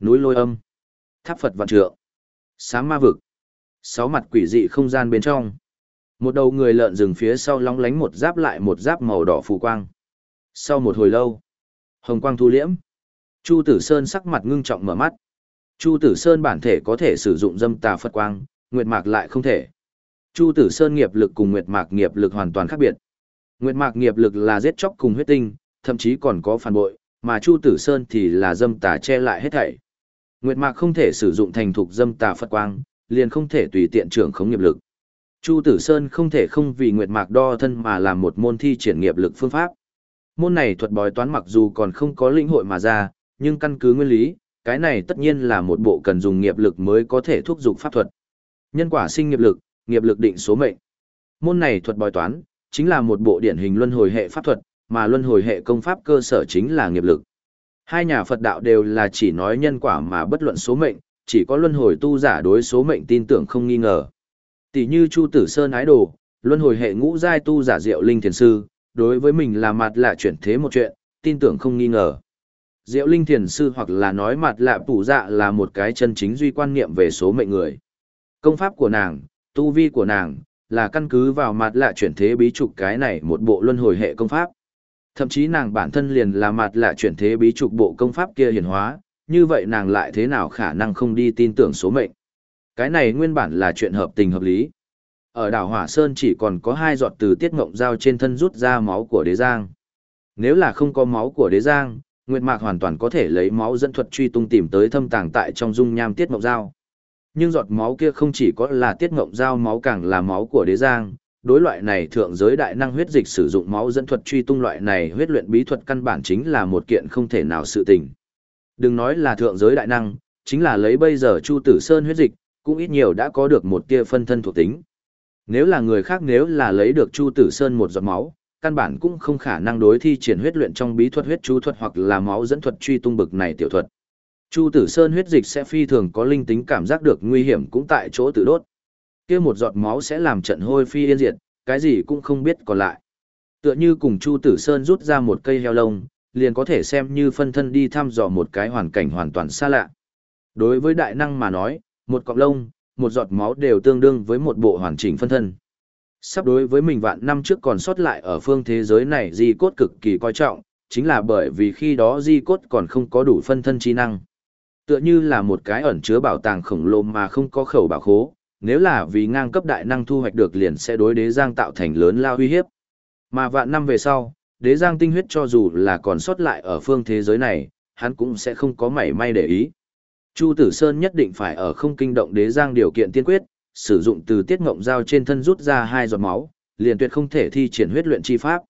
Speaker 1: núi lôi âm, tháp Phật vạn trượng, sáng ma vực, sáu mặt quỷ dị không gian bên trong. Một đầu người lợn rừng phía sau long lánh một giáp lại một giáp màu đỏ phù quang. Sau một hồi lâu, hồng quang thu liễm. Chu Tử Sơn sắc mặt ngưng trọng mở mắt. Chu Tử Sơn bản thể có thể sử dụng dâm tà Phật quang, Nguyệt Mạc lại không thể. Chu Tử Sơn nghiệp lực cùng Nguyệt Mạc nghiệp lực hoàn toàn khác biệt. Nguyệt Mạc nghiệp lực là giết chóc cùng huyết tinh, thậm chí còn có phản bội, mà Chu Tử Sơn thì là dâm tà che lại hết thảy. Nguyệt Mạc không thể sử dụng thành thục dâm tà Phật quang, liền không thể tùy tiện trưởng khống nghiệp lực. Chu Tử Sơn không thể không vì Nguyệt Mạc đo thân mà làm một môn thi triển nghiệp lực phương pháp. Môn này thuật bói toán mặc dù còn không có lĩnh hội mà ra, nhưng căn cứ nguyên lý, cái này tất nhiên là một bộ cần dùng nghiệp lực mới có thể thúc dục pháp thuật. Nhân quả sinh nghiệp lực, nghiệp lực định số mệnh. Môn này thuật bói toán chính là một bộ điển hình luân hồi hệ pháp thuật, mà luân hồi hệ công pháp cơ sở chính là nghiệp lực. Hai nhà Phật đạo đều là chỉ nói nhân quả mà bất luận số mệnh, chỉ có luân hồi tu giả đối số mệnh tin tưởng không nghi ngờ. Tỷ như Chu Tử Sơn ái đồ, luân hồi hệ ngũ giai tu giả Diệu Linh Thiền Sư, đối với mình là mặt lạ chuyển thế một chuyện, tin tưởng không nghi ngờ. Diệu Linh Thiền Sư hoặc là nói mặt lạ phủ dạ là một cái chân chính duy quan niệm về số mệnh người. Công pháp của nàng, tu vi của nàng, là căn cứ vào mặt lạ chuyển thế bí trục cái này một bộ luân hồi hệ công pháp. Thậm chí nàng bản thân liền là mặt lạ chuyển thế bí trục bộ công pháp kia hiển hóa, như vậy nàng lại thế nào khả năng không đi tin tưởng số mệnh. Cái này nguyên bản là chuyện hợp tình hợp lý. Ở đảo Hỏa Sơn chỉ còn có hai giọt từ tiết ngộng dao trên thân rút ra máu của đế giang. Nếu là không có máu của đế giang, Nguyệt Mạc hoàn toàn có thể lấy máu dẫn thuật truy tung tìm tới thâm tàng tại trong dung nham tiết ngộng dao. Nhưng giọt máu kia không chỉ có là tiết ngộng dao máu càng là máu của đế giang, đối loại này thượng giới đại năng huyết dịch sử dụng máu dẫn thuật truy tung loại này huyết luyện bí thuật căn bản chính là một kiện không thể nào sự tình. Đừng nói là thượng giới đại năng, chính là lấy bây giờ Chu Tử Sơn huyết dịch, cũng ít nhiều đã có được một tia phân thân thuộc tính. Nếu là người khác nếu là lấy được Chu Tử Sơn một giọt máu, căn bản cũng không khả năng đối thi triển huyết luyện trong bí thuật huyết chú thuật hoặc là máu dẫn thuật truy tung bực này tiểu thuật. Chu Tử Sơn huyết dịch sẽ phi thường có linh tính cảm giác được nguy hiểm cũng tại chỗ tự đốt kia một giọt máu sẽ làm trận hôi phi yên diệt, cái gì cũng không biết còn lại. Tựa như cùng Chu Tử Sơn rút ra một cây heo lông, liền có thể xem như phân thân đi thăm dò một cái hoàn cảnh hoàn toàn xa lạ. Đối với đại năng mà nói, một cọng lông, một giọt máu đều tương đương với một bộ hoàn chỉnh phân thân. Sắp đối với mình vạn năm trước còn sót lại ở phương thế giới này di cốt cực kỳ coi trọng, chính là bởi vì khi đó di cốt còn không có đủ phân thân trí năng. Tựa như là một cái ẩn chứa bảo tàng khổng lồ mà không có khẩu bảo khố, nếu là vì ngang cấp đại năng thu hoạch được liền sẽ đối đế giang tạo thành lớn lao uy hiếp. Mà vạn năm về sau, đế giang tinh huyết cho dù là còn sót lại ở phương thế giới này, hắn cũng sẽ không có mảy may để ý. Chu Tử Sơn nhất định phải ở không kinh động đế giang điều kiện tiên quyết, sử dụng từ tiết ngộng dao trên thân rút ra hai giọt máu, liền tuyệt không thể thi triển huyết luyện chi pháp.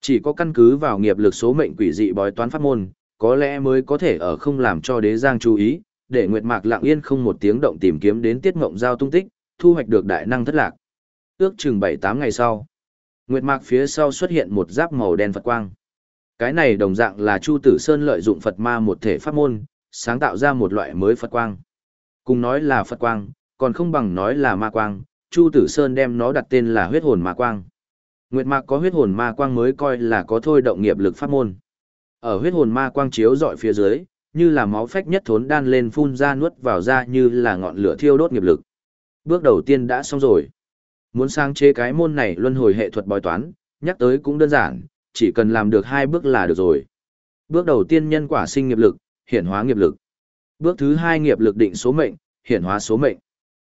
Speaker 1: Chỉ có căn cứ vào nghiệp lực số mệnh quỷ dị bói toán pháp môn, có lẽ mới có thể ở không làm cho đế giang chú ý, để Nguyệt Mạc lặng yên không một tiếng động tìm kiếm đến tiết ngộng giao tung tích, thu hoạch được đại năng thất lạc. Ước chừng 7-8 ngày sau, Nguyệt Mạc phía sau xuất hiện một giáp màu đen Phật quang. Cái này đồng dạng là Chu Tử Sơn lợi dụng Phật ma một thể pháp môn, sáng tạo ra một loại mới Phật quang. Cùng nói là Phật quang, còn không bằng nói là ma quang, Chu Tử Sơn đem nó đặt tên là huyết hồn ma quang. Nguyệt Mạc có huyết hồn ma quang mới coi là có thôi động nghiệp lực pháp môn. Ở huyết hồn ma quang chiếu dọi phía dưới, như là máu phách nhất thốn đan lên phun ra nuốt vào ra như là ngọn lửa thiêu đốt nghiệp lực. Bước đầu tiên đã xong rồi. Muốn sáng chế cái môn này luân hồi hệ thuật bói toán, nhắc tới cũng đơn giản, chỉ cần làm được hai bước là được rồi. Bước đầu tiên nhân quả sinh nghiệp lực, hiển hóa nghiệp lực. Bước thứ hai nghiệp lực định số mệnh, hiển hóa số mệnh.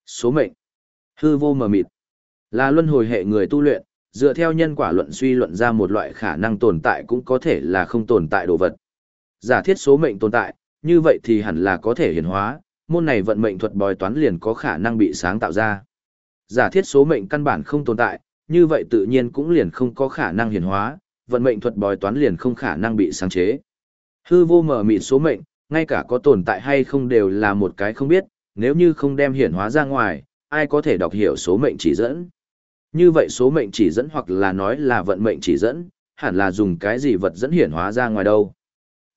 Speaker 1: Số mệnh. Hư vô mờ mịt. Là luân hồi hệ người tu luyện, dựa theo nhân quả luận suy luận ra một loại khả năng tồn tại cũng có thể là không tồn tại đồ vật. Giả thiết số mệnh tồn tại, như vậy thì hẳn là có thể hiển hóa, môn này vận mệnh thuật bói toán liền có khả năng bị sáng tạo ra. Giả thiết số mệnh căn bản không tồn tại, như vậy tự nhiên cũng liền không có khả năng hiển hóa, vận mệnh thuật bói toán liền không khả năng bị sáng chế. Hư vô mở mịn số mệnh, ngay cả có tồn tại hay không đều là một cái không biết, nếu như không đem hiển hóa ra ngoài, ai có thể đọc hiểu số mệnh chỉ dẫn. Như vậy số mệnh chỉ dẫn hoặc là nói là vận mệnh chỉ dẫn, hẳn là dùng cái gì vật dẫn hiển hóa ra ngoài đâu.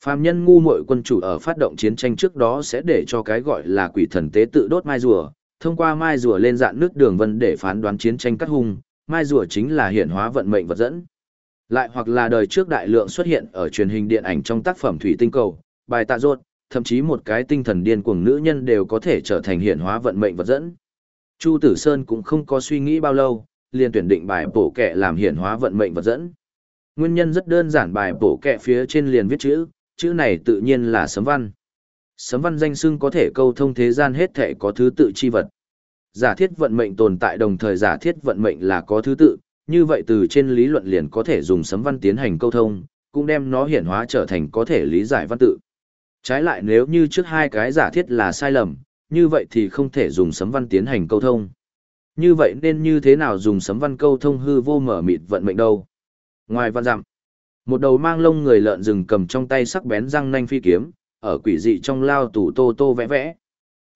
Speaker 1: Phàm nhân ngu muội quân chủ ở phát động chiến tranh trước đó sẽ để cho cái gọi là quỷ thần tế tự đốt mai rùa, thông qua mai rùa lên dạng nước đường vân để phán đoán chiến tranh cắt hung, mai rùa chính là hiển hóa vận mệnh vật dẫn. Lại hoặc là đời trước đại lượng xuất hiện ở truyền hình điện ảnh trong tác phẩm thủy tinh cầu, bài tạ rốt, thậm chí một cái tinh thần điên cuồng nữ nhân đều có thể trở thành hiển hóa vận mệnh vật dẫn. Chu Tử Sơn cũng không có suy nghĩ bao lâu, liền tuyển định bài bổ kệ làm hiển hóa vận mệnh vật dẫn. Nguyên nhân rất đơn giản bài bổ kệ phía trên liền viết chữ, chữ này tự nhiên là sấm văn. Sấm văn danh xưng có thể câu thông thế gian hết thể có thứ tự chi vật. Giả thiết vận mệnh tồn tại đồng thời giả thiết vận mệnh là có thứ tự, như vậy từ trên lý luận liền có thể dùng sấm văn tiến hành câu thông, cũng đem nó hiển hóa trở thành có thể lý giải văn tự. Trái lại nếu như trước hai cái giả thiết là sai lầm, như vậy thì không thể dùng sấm văn tiến hành câu thông. Như vậy nên như thế nào dùng sấm văn câu thông hư vô mở mịt vận mệnh đâu? Ngoài văn dặm, một đầu mang lông người lợn rừng cầm trong tay sắc bén răng nanh phi kiếm, ở quỷ dị trong lao tủ tô tô vẽ vẽ.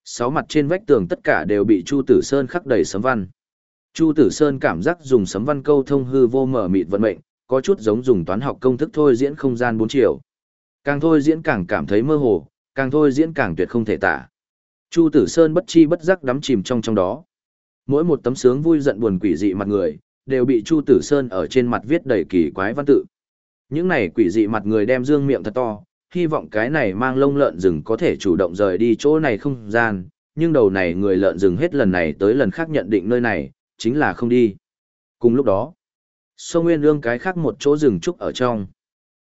Speaker 1: Sáu mặt trên vách tường tất cả đều bị Chu Tử Sơn khắc đầy sấm văn. Chu Tử Sơn cảm giác dùng sấm văn câu thông hư vô mở mịt vận mệnh, có chút giống dùng toán học công thức thôi diễn không gian bốn chiều. Càng thôi diễn càng cảm thấy mơ hồ, càng thôi diễn càng tuyệt không thể tả. Chu Tử Sơn bất chi bất giác đắm chìm trong trong đó. Mỗi một tấm sướng vui giận buồn quỷ dị mặt người, đều bị Chu Tử Sơn ở trên mặt viết đầy kỳ quái văn tự. Những này quỷ dị mặt người đem dương miệng thật to, hy vọng cái này mang lông lợn rừng có thể chủ động rời đi chỗ này không gian, nhưng đầu này người lợn rừng hết lần này tới lần khác nhận định nơi này, chính là không đi. Cùng lúc đó, sông Nguyên Lương cái khác một chỗ rừng trúc ở trong.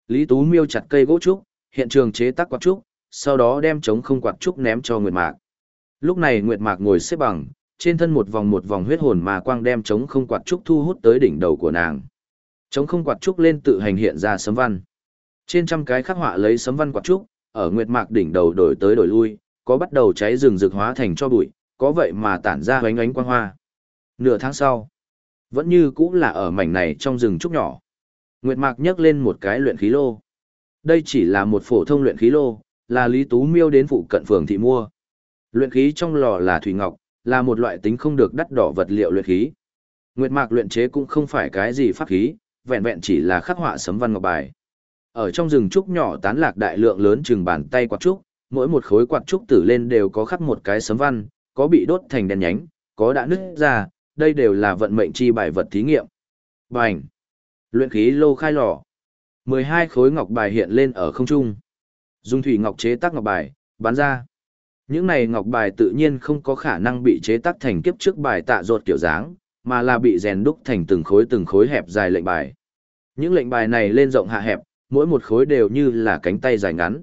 Speaker 1: Lý Tú miêu chặt cây gỗ trúc, hiện trường chế tác quạt trúc, sau đó đem chống không quạt trúc ném cho Nguyệt Mạc. Lúc này Nguyệt Mạc ngồi xếp bằng, trên thân một vòng một vòng huyết hồn mà quang đem chống không quạt trúc thu hút tới đỉnh đầu của nàng. Chống không quạt trúc lên tự hành hiện ra sấm văn. Trên trăm cái khắc họa lấy sấm văn quạt trúc, ở Nguyệt Mạc đỉnh đầu đổi tới đổi lui, có bắt đầu cháy rừng rực hóa thành cho bụi, có vậy mà tản ra ánh ánh quang hoa. Nửa tháng sau, vẫn như cũng là ở mảnh này trong rừng trúc nhỏ. Nguyệt Mạc nhấc lên một cái luyện khí lô. Đây chỉ là một phổ thông luyện khí lô, là Lý Tú Miêu đến phụ cận phường thị mua. Luyện khí trong lò là thủy ngọc, là một loại tính không được đắt đỏ vật liệu luyện khí. Nguyệt Mạc luyện chế cũng không phải cái gì pháp khí, vẹn vẹn chỉ là khắc họa sấm văn ngọc bài. Ở trong rừng trúc nhỏ tán lạc đại lượng lớn chừng bàn tay quạt trúc, mỗi một khối quạt trúc tử lên đều có khắc một cái sấm văn, có bị đốt thành đèn nhánh, có đã nứt ra, đây đều là vận mệnh chi bài vật thí nghiệm. Bành! Luyện khí lô khai lò. 12 khối ngọc bài hiện lên ở không trung. Dung thủy ngọc chế tác ngọc bài, bán ra. Những này ngọc bài tự nhiên không có khả năng bị chế tác thành kiếp trước bài tạ ruột kiểu dáng, mà là bị rèn đúc thành từng khối từng khối hẹp dài lệnh bài. Những lệnh bài này lên rộng hạ hẹp, mỗi một khối đều như là cánh tay dài ngắn.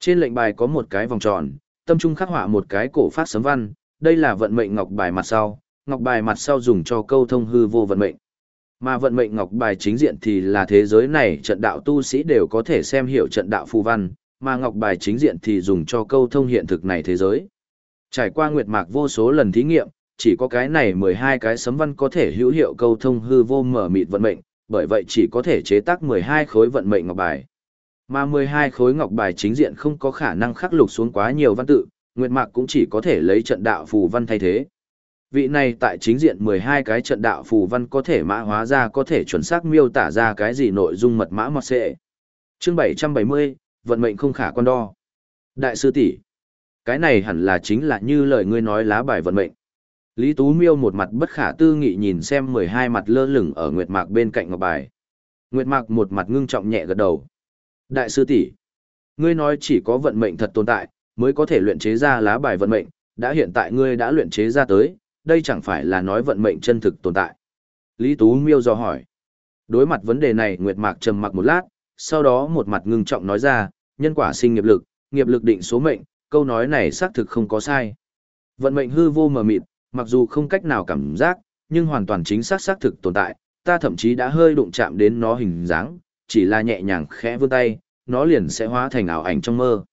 Speaker 1: Trên lệnh bài có một cái vòng tròn, tâm trung khắc họa một cái cổ phát sấm văn, đây là vận mệnh ngọc bài mặt sau, ngọc bài mặt sau dùng cho câu thông hư vô vận mệnh. Mà vận mệnh ngọc bài chính diện thì là thế giới này trận đạo tu sĩ đều có thể xem hiểu trận đạo phù văn, mà ngọc bài chính diện thì dùng cho câu thông hiện thực này thế giới. Trải qua nguyệt mạc vô số lần thí nghiệm, chỉ có cái này 12 cái sấm văn có thể hữu hiệu câu thông hư vô mở mịt vận mệnh, bởi vậy chỉ có thể chế tác 12 khối vận mệnh ngọc bài. Mà 12 khối ngọc bài chính diện không có khả năng khắc lục xuống quá nhiều văn tự, Nguyệt Mạc cũng chỉ có thể lấy trận đạo phù văn thay thế. Vị này tại chính diện 12 cái trận đạo phù văn có thể mã hóa ra có thể chuẩn xác miêu tả ra cái gì nội dung mật mã mọt xệ. Chương 770, vận mệnh không khả quan đo. Đại sư tỷ, cái này hẳn là chính là như lời ngươi nói lá bài vận mệnh. Lý Tú Miêu một mặt bất khả tư nghị nhìn xem 12 mặt lơ lửng ở Nguyệt Mạc bên cạnh ngọc bài. Nguyệt Mạc một mặt ngưng trọng nhẹ gật đầu. Đại sư tỷ, ngươi nói chỉ có vận mệnh thật tồn tại, mới có thể luyện chế ra lá bài vận mệnh, đã hiện tại ngươi đã luyện chế ra tới, đây chẳng phải là nói vận mệnh chân thực tồn tại. Lý Tú Miêu do hỏi. Đối mặt vấn đề này Nguyệt Mạc trầm mặc một lát, sau đó một mặt ngưng trọng nói ra, nhân quả sinh nghiệp lực, nghiệp lực định số mệnh, câu nói này xác thực không có sai. Vận mệnh hư vô mờ mịt, mặc dù không cách nào cảm giác, nhưng hoàn toàn chính xác xác thực tồn tại, ta thậm chí đã hơi đụng chạm đến nó hình dáng, chỉ là nhẹ nhàng khẽ vươn tay, nó liền sẽ hóa thành ảo ảnh trong mơ.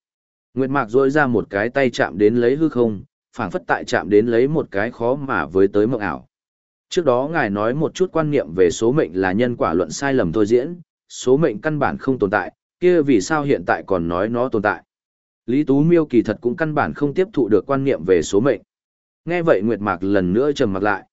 Speaker 1: Nguyệt Mạc rỗi ra một cái tay chạm đến lấy hư không, phảng phất tại chạm đến lấy một cái khó mà với tới mộng ảo. Trước đó ngài nói một chút quan niệm về số mệnh là nhân quả luận sai lầm thôi diễn, số mệnh căn bản không tồn tại, kia vì sao hiện tại còn nói nó tồn tại. Lý Tú Miêu kỳ thật cũng căn bản không tiếp thụ được quan niệm về số mệnh. Nghe vậy Nguyệt Mạc lần nữa trầm mặc lại.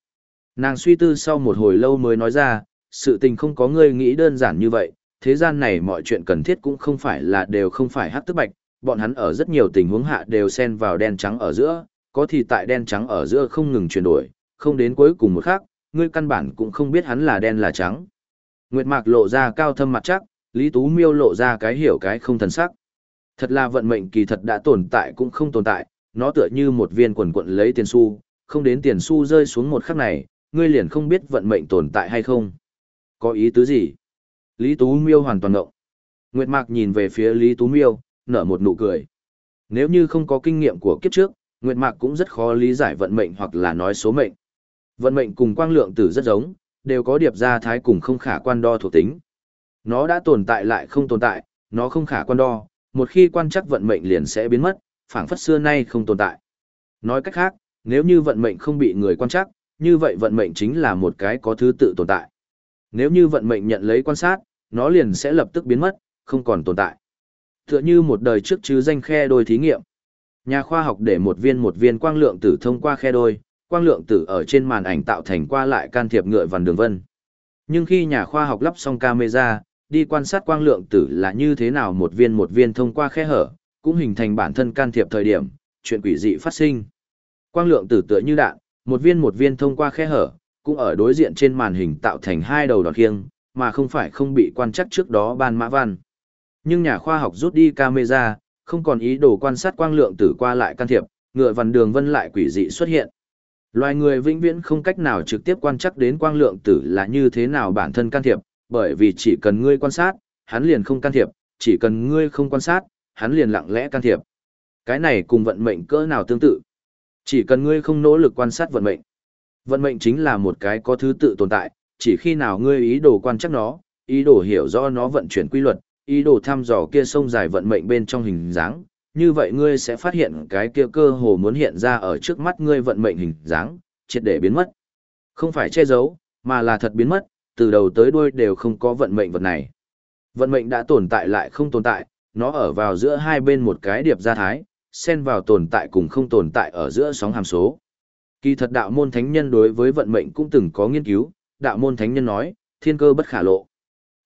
Speaker 1: Nàng suy tư sau một hồi lâu mới nói ra, sự tình không có ngươi nghĩ đơn giản như vậy, thế gian này mọi chuyện cần thiết cũng không phải là đều không phải hắc tức bạch, bọn hắn ở rất nhiều tình huống hạ đều xen vào đen trắng ở giữa, có thì tại đen trắng ở giữa không ngừng chuyển đổi, không đến cuối cùng một khác, ngươi căn bản cũng không biết hắn là đen là trắng. Nguyệt Mạc lộ ra cao thâm mặt chắc, Lý Tú Miêu lộ ra cái hiểu cái không thần sắc. Thật là vận mệnh kỳ thật đã tồn tại cũng không tồn tại, nó tựa như một viên quần quận lấy tiền xu, không đến tiền xu rơi xuống một khắc này, ngươi liền không biết vận mệnh tồn tại hay không. Có ý tứ gì? Lý Tú Miêu hoàn toàn ngộng. Nguyệt Mạc nhìn về phía Lý Tú Miêu, nở một nụ cười. Nếu như không có kinh nghiệm của kiếp trước, Nguyệt Mạc cũng rất khó lý giải vận mệnh hoặc là nói số mệnh. Vận mệnh cùng quang lượng tử rất giống, đều có điệp gia thái cùng không khả quan đo thuộc tính. Nó đã tồn tại lại không tồn tại, nó không khả quan đo, một khi quan chắc vận mệnh liền sẽ biến mất, phảng phất xưa nay không tồn tại. Nói cách khác, nếu như vận mệnh không bị người quan chắc, như vậy vận mệnh chính là một cái có thứ tự tồn tại. Nếu như vận mệnh nhận lấy quan sát, nó liền sẽ lập tức biến mất, không còn tồn tại. Tựa như một đời trước chứ danh khe đôi thí nghiệm. Nhà khoa học để một viên một viên quang lượng tử thông qua khe đôi, quang lượng tử ở trên màn ảnh tạo thành qua lại can thiệp ngựa vằn đường vân. Nhưng khi nhà khoa học lắp xong camera, đi quan sát quang lượng tử là như thế nào một viên một viên thông qua khe hở, cũng hình thành bản thân can thiệp thời điểm, chuyện quỷ dị phát sinh. Quang lượng tử tựa như đạn, một viên một viên thông qua khe hở, cũng ở đối diện trên màn hình tạo thành hai đầu đòn khiêng, mà không phải không bị quan chắc trước đó ban mã văn. Nhưng nhà khoa học rút đi camera, không còn ý đồ quan sát quang lượng tử qua lại can thiệp, ngựa vằn đường vân lại quỷ dị xuất hiện. Loài người vĩnh viễn không cách nào trực tiếp quan chắc đến quang lượng tử là như thế nào bản thân can thiệp, bởi vì chỉ cần ngươi quan sát, hắn liền không can thiệp, chỉ cần ngươi không quan sát, hắn liền lặng lẽ can thiệp. Cái này cùng vận mệnh cỡ nào tương tự. Chỉ cần ngươi không nỗ lực quan sát vận mệnh. Vận mệnh chính là một cái có thứ tự tồn tại, chỉ khi nào ngươi ý đồ quan chắc nó, ý đồ hiểu rõ nó vận chuyển quy luật, ý đồ thăm dò kia sông dài vận mệnh bên trong hình dáng, như vậy ngươi sẽ phát hiện cái kia cơ hồ muốn hiện ra ở trước mắt ngươi vận mệnh hình dáng, triệt để biến mất. Không phải che giấu, mà là thật biến mất, từ đầu tới đuôi đều không có vận mệnh vật này. Vận mệnh đã tồn tại lại không tồn tại, nó ở vào giữa hai bên một cái điệp gia thái, xen vào tồn tại cùng không tồn tại ở giữa sóng hàm số. Kỳ thật đạo môn thánh nhân đối với vận mệnh cũng từng có nghiên cứu, đạo môn thánh nhân nói, thiên cơ bất khả lộ.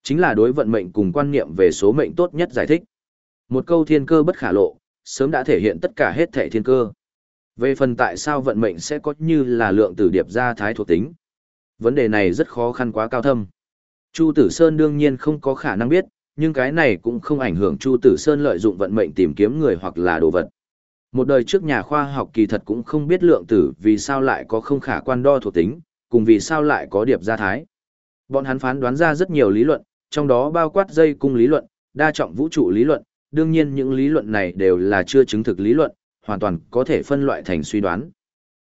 Speaker 1: Chính là đối vận mệnh cùng quan niệm về số mệnh tốt nhất giải thích. Một câu thiên cơ bất khả lộ, sớm đã thể hiện tất cả hết thể thiên cơ. Về phần tại sao vận mệnh sẽ có như là lượng tử điệp gia thái thuộc tính. Vấn đề này rất khó khăn quá cao thâm. Chu Tử Sơn đương nhiên không có khả năng biết, nhưng cái này cũng không ảnh hưởng Chu Tử Sơn lợi dụng vận mệnh tìm kiếm người hoặc là đồ vật. Một đời trước nhà khoa học kỳ thật cũng không biết lượng tử vì sao lại có không khả quan đo thuộc tính, cùng vì sao lại có điệp gia thái. Bọn hắn phán đoán ra rất nhiều lý luận, trong đó bao quát dây cung lý luận, đa trọng vũ trụ lý luận, đương nhiên những lý luận này đều là chưa chứng thực lý luận, hoàn toàn có thể phân loại thành suy đoán.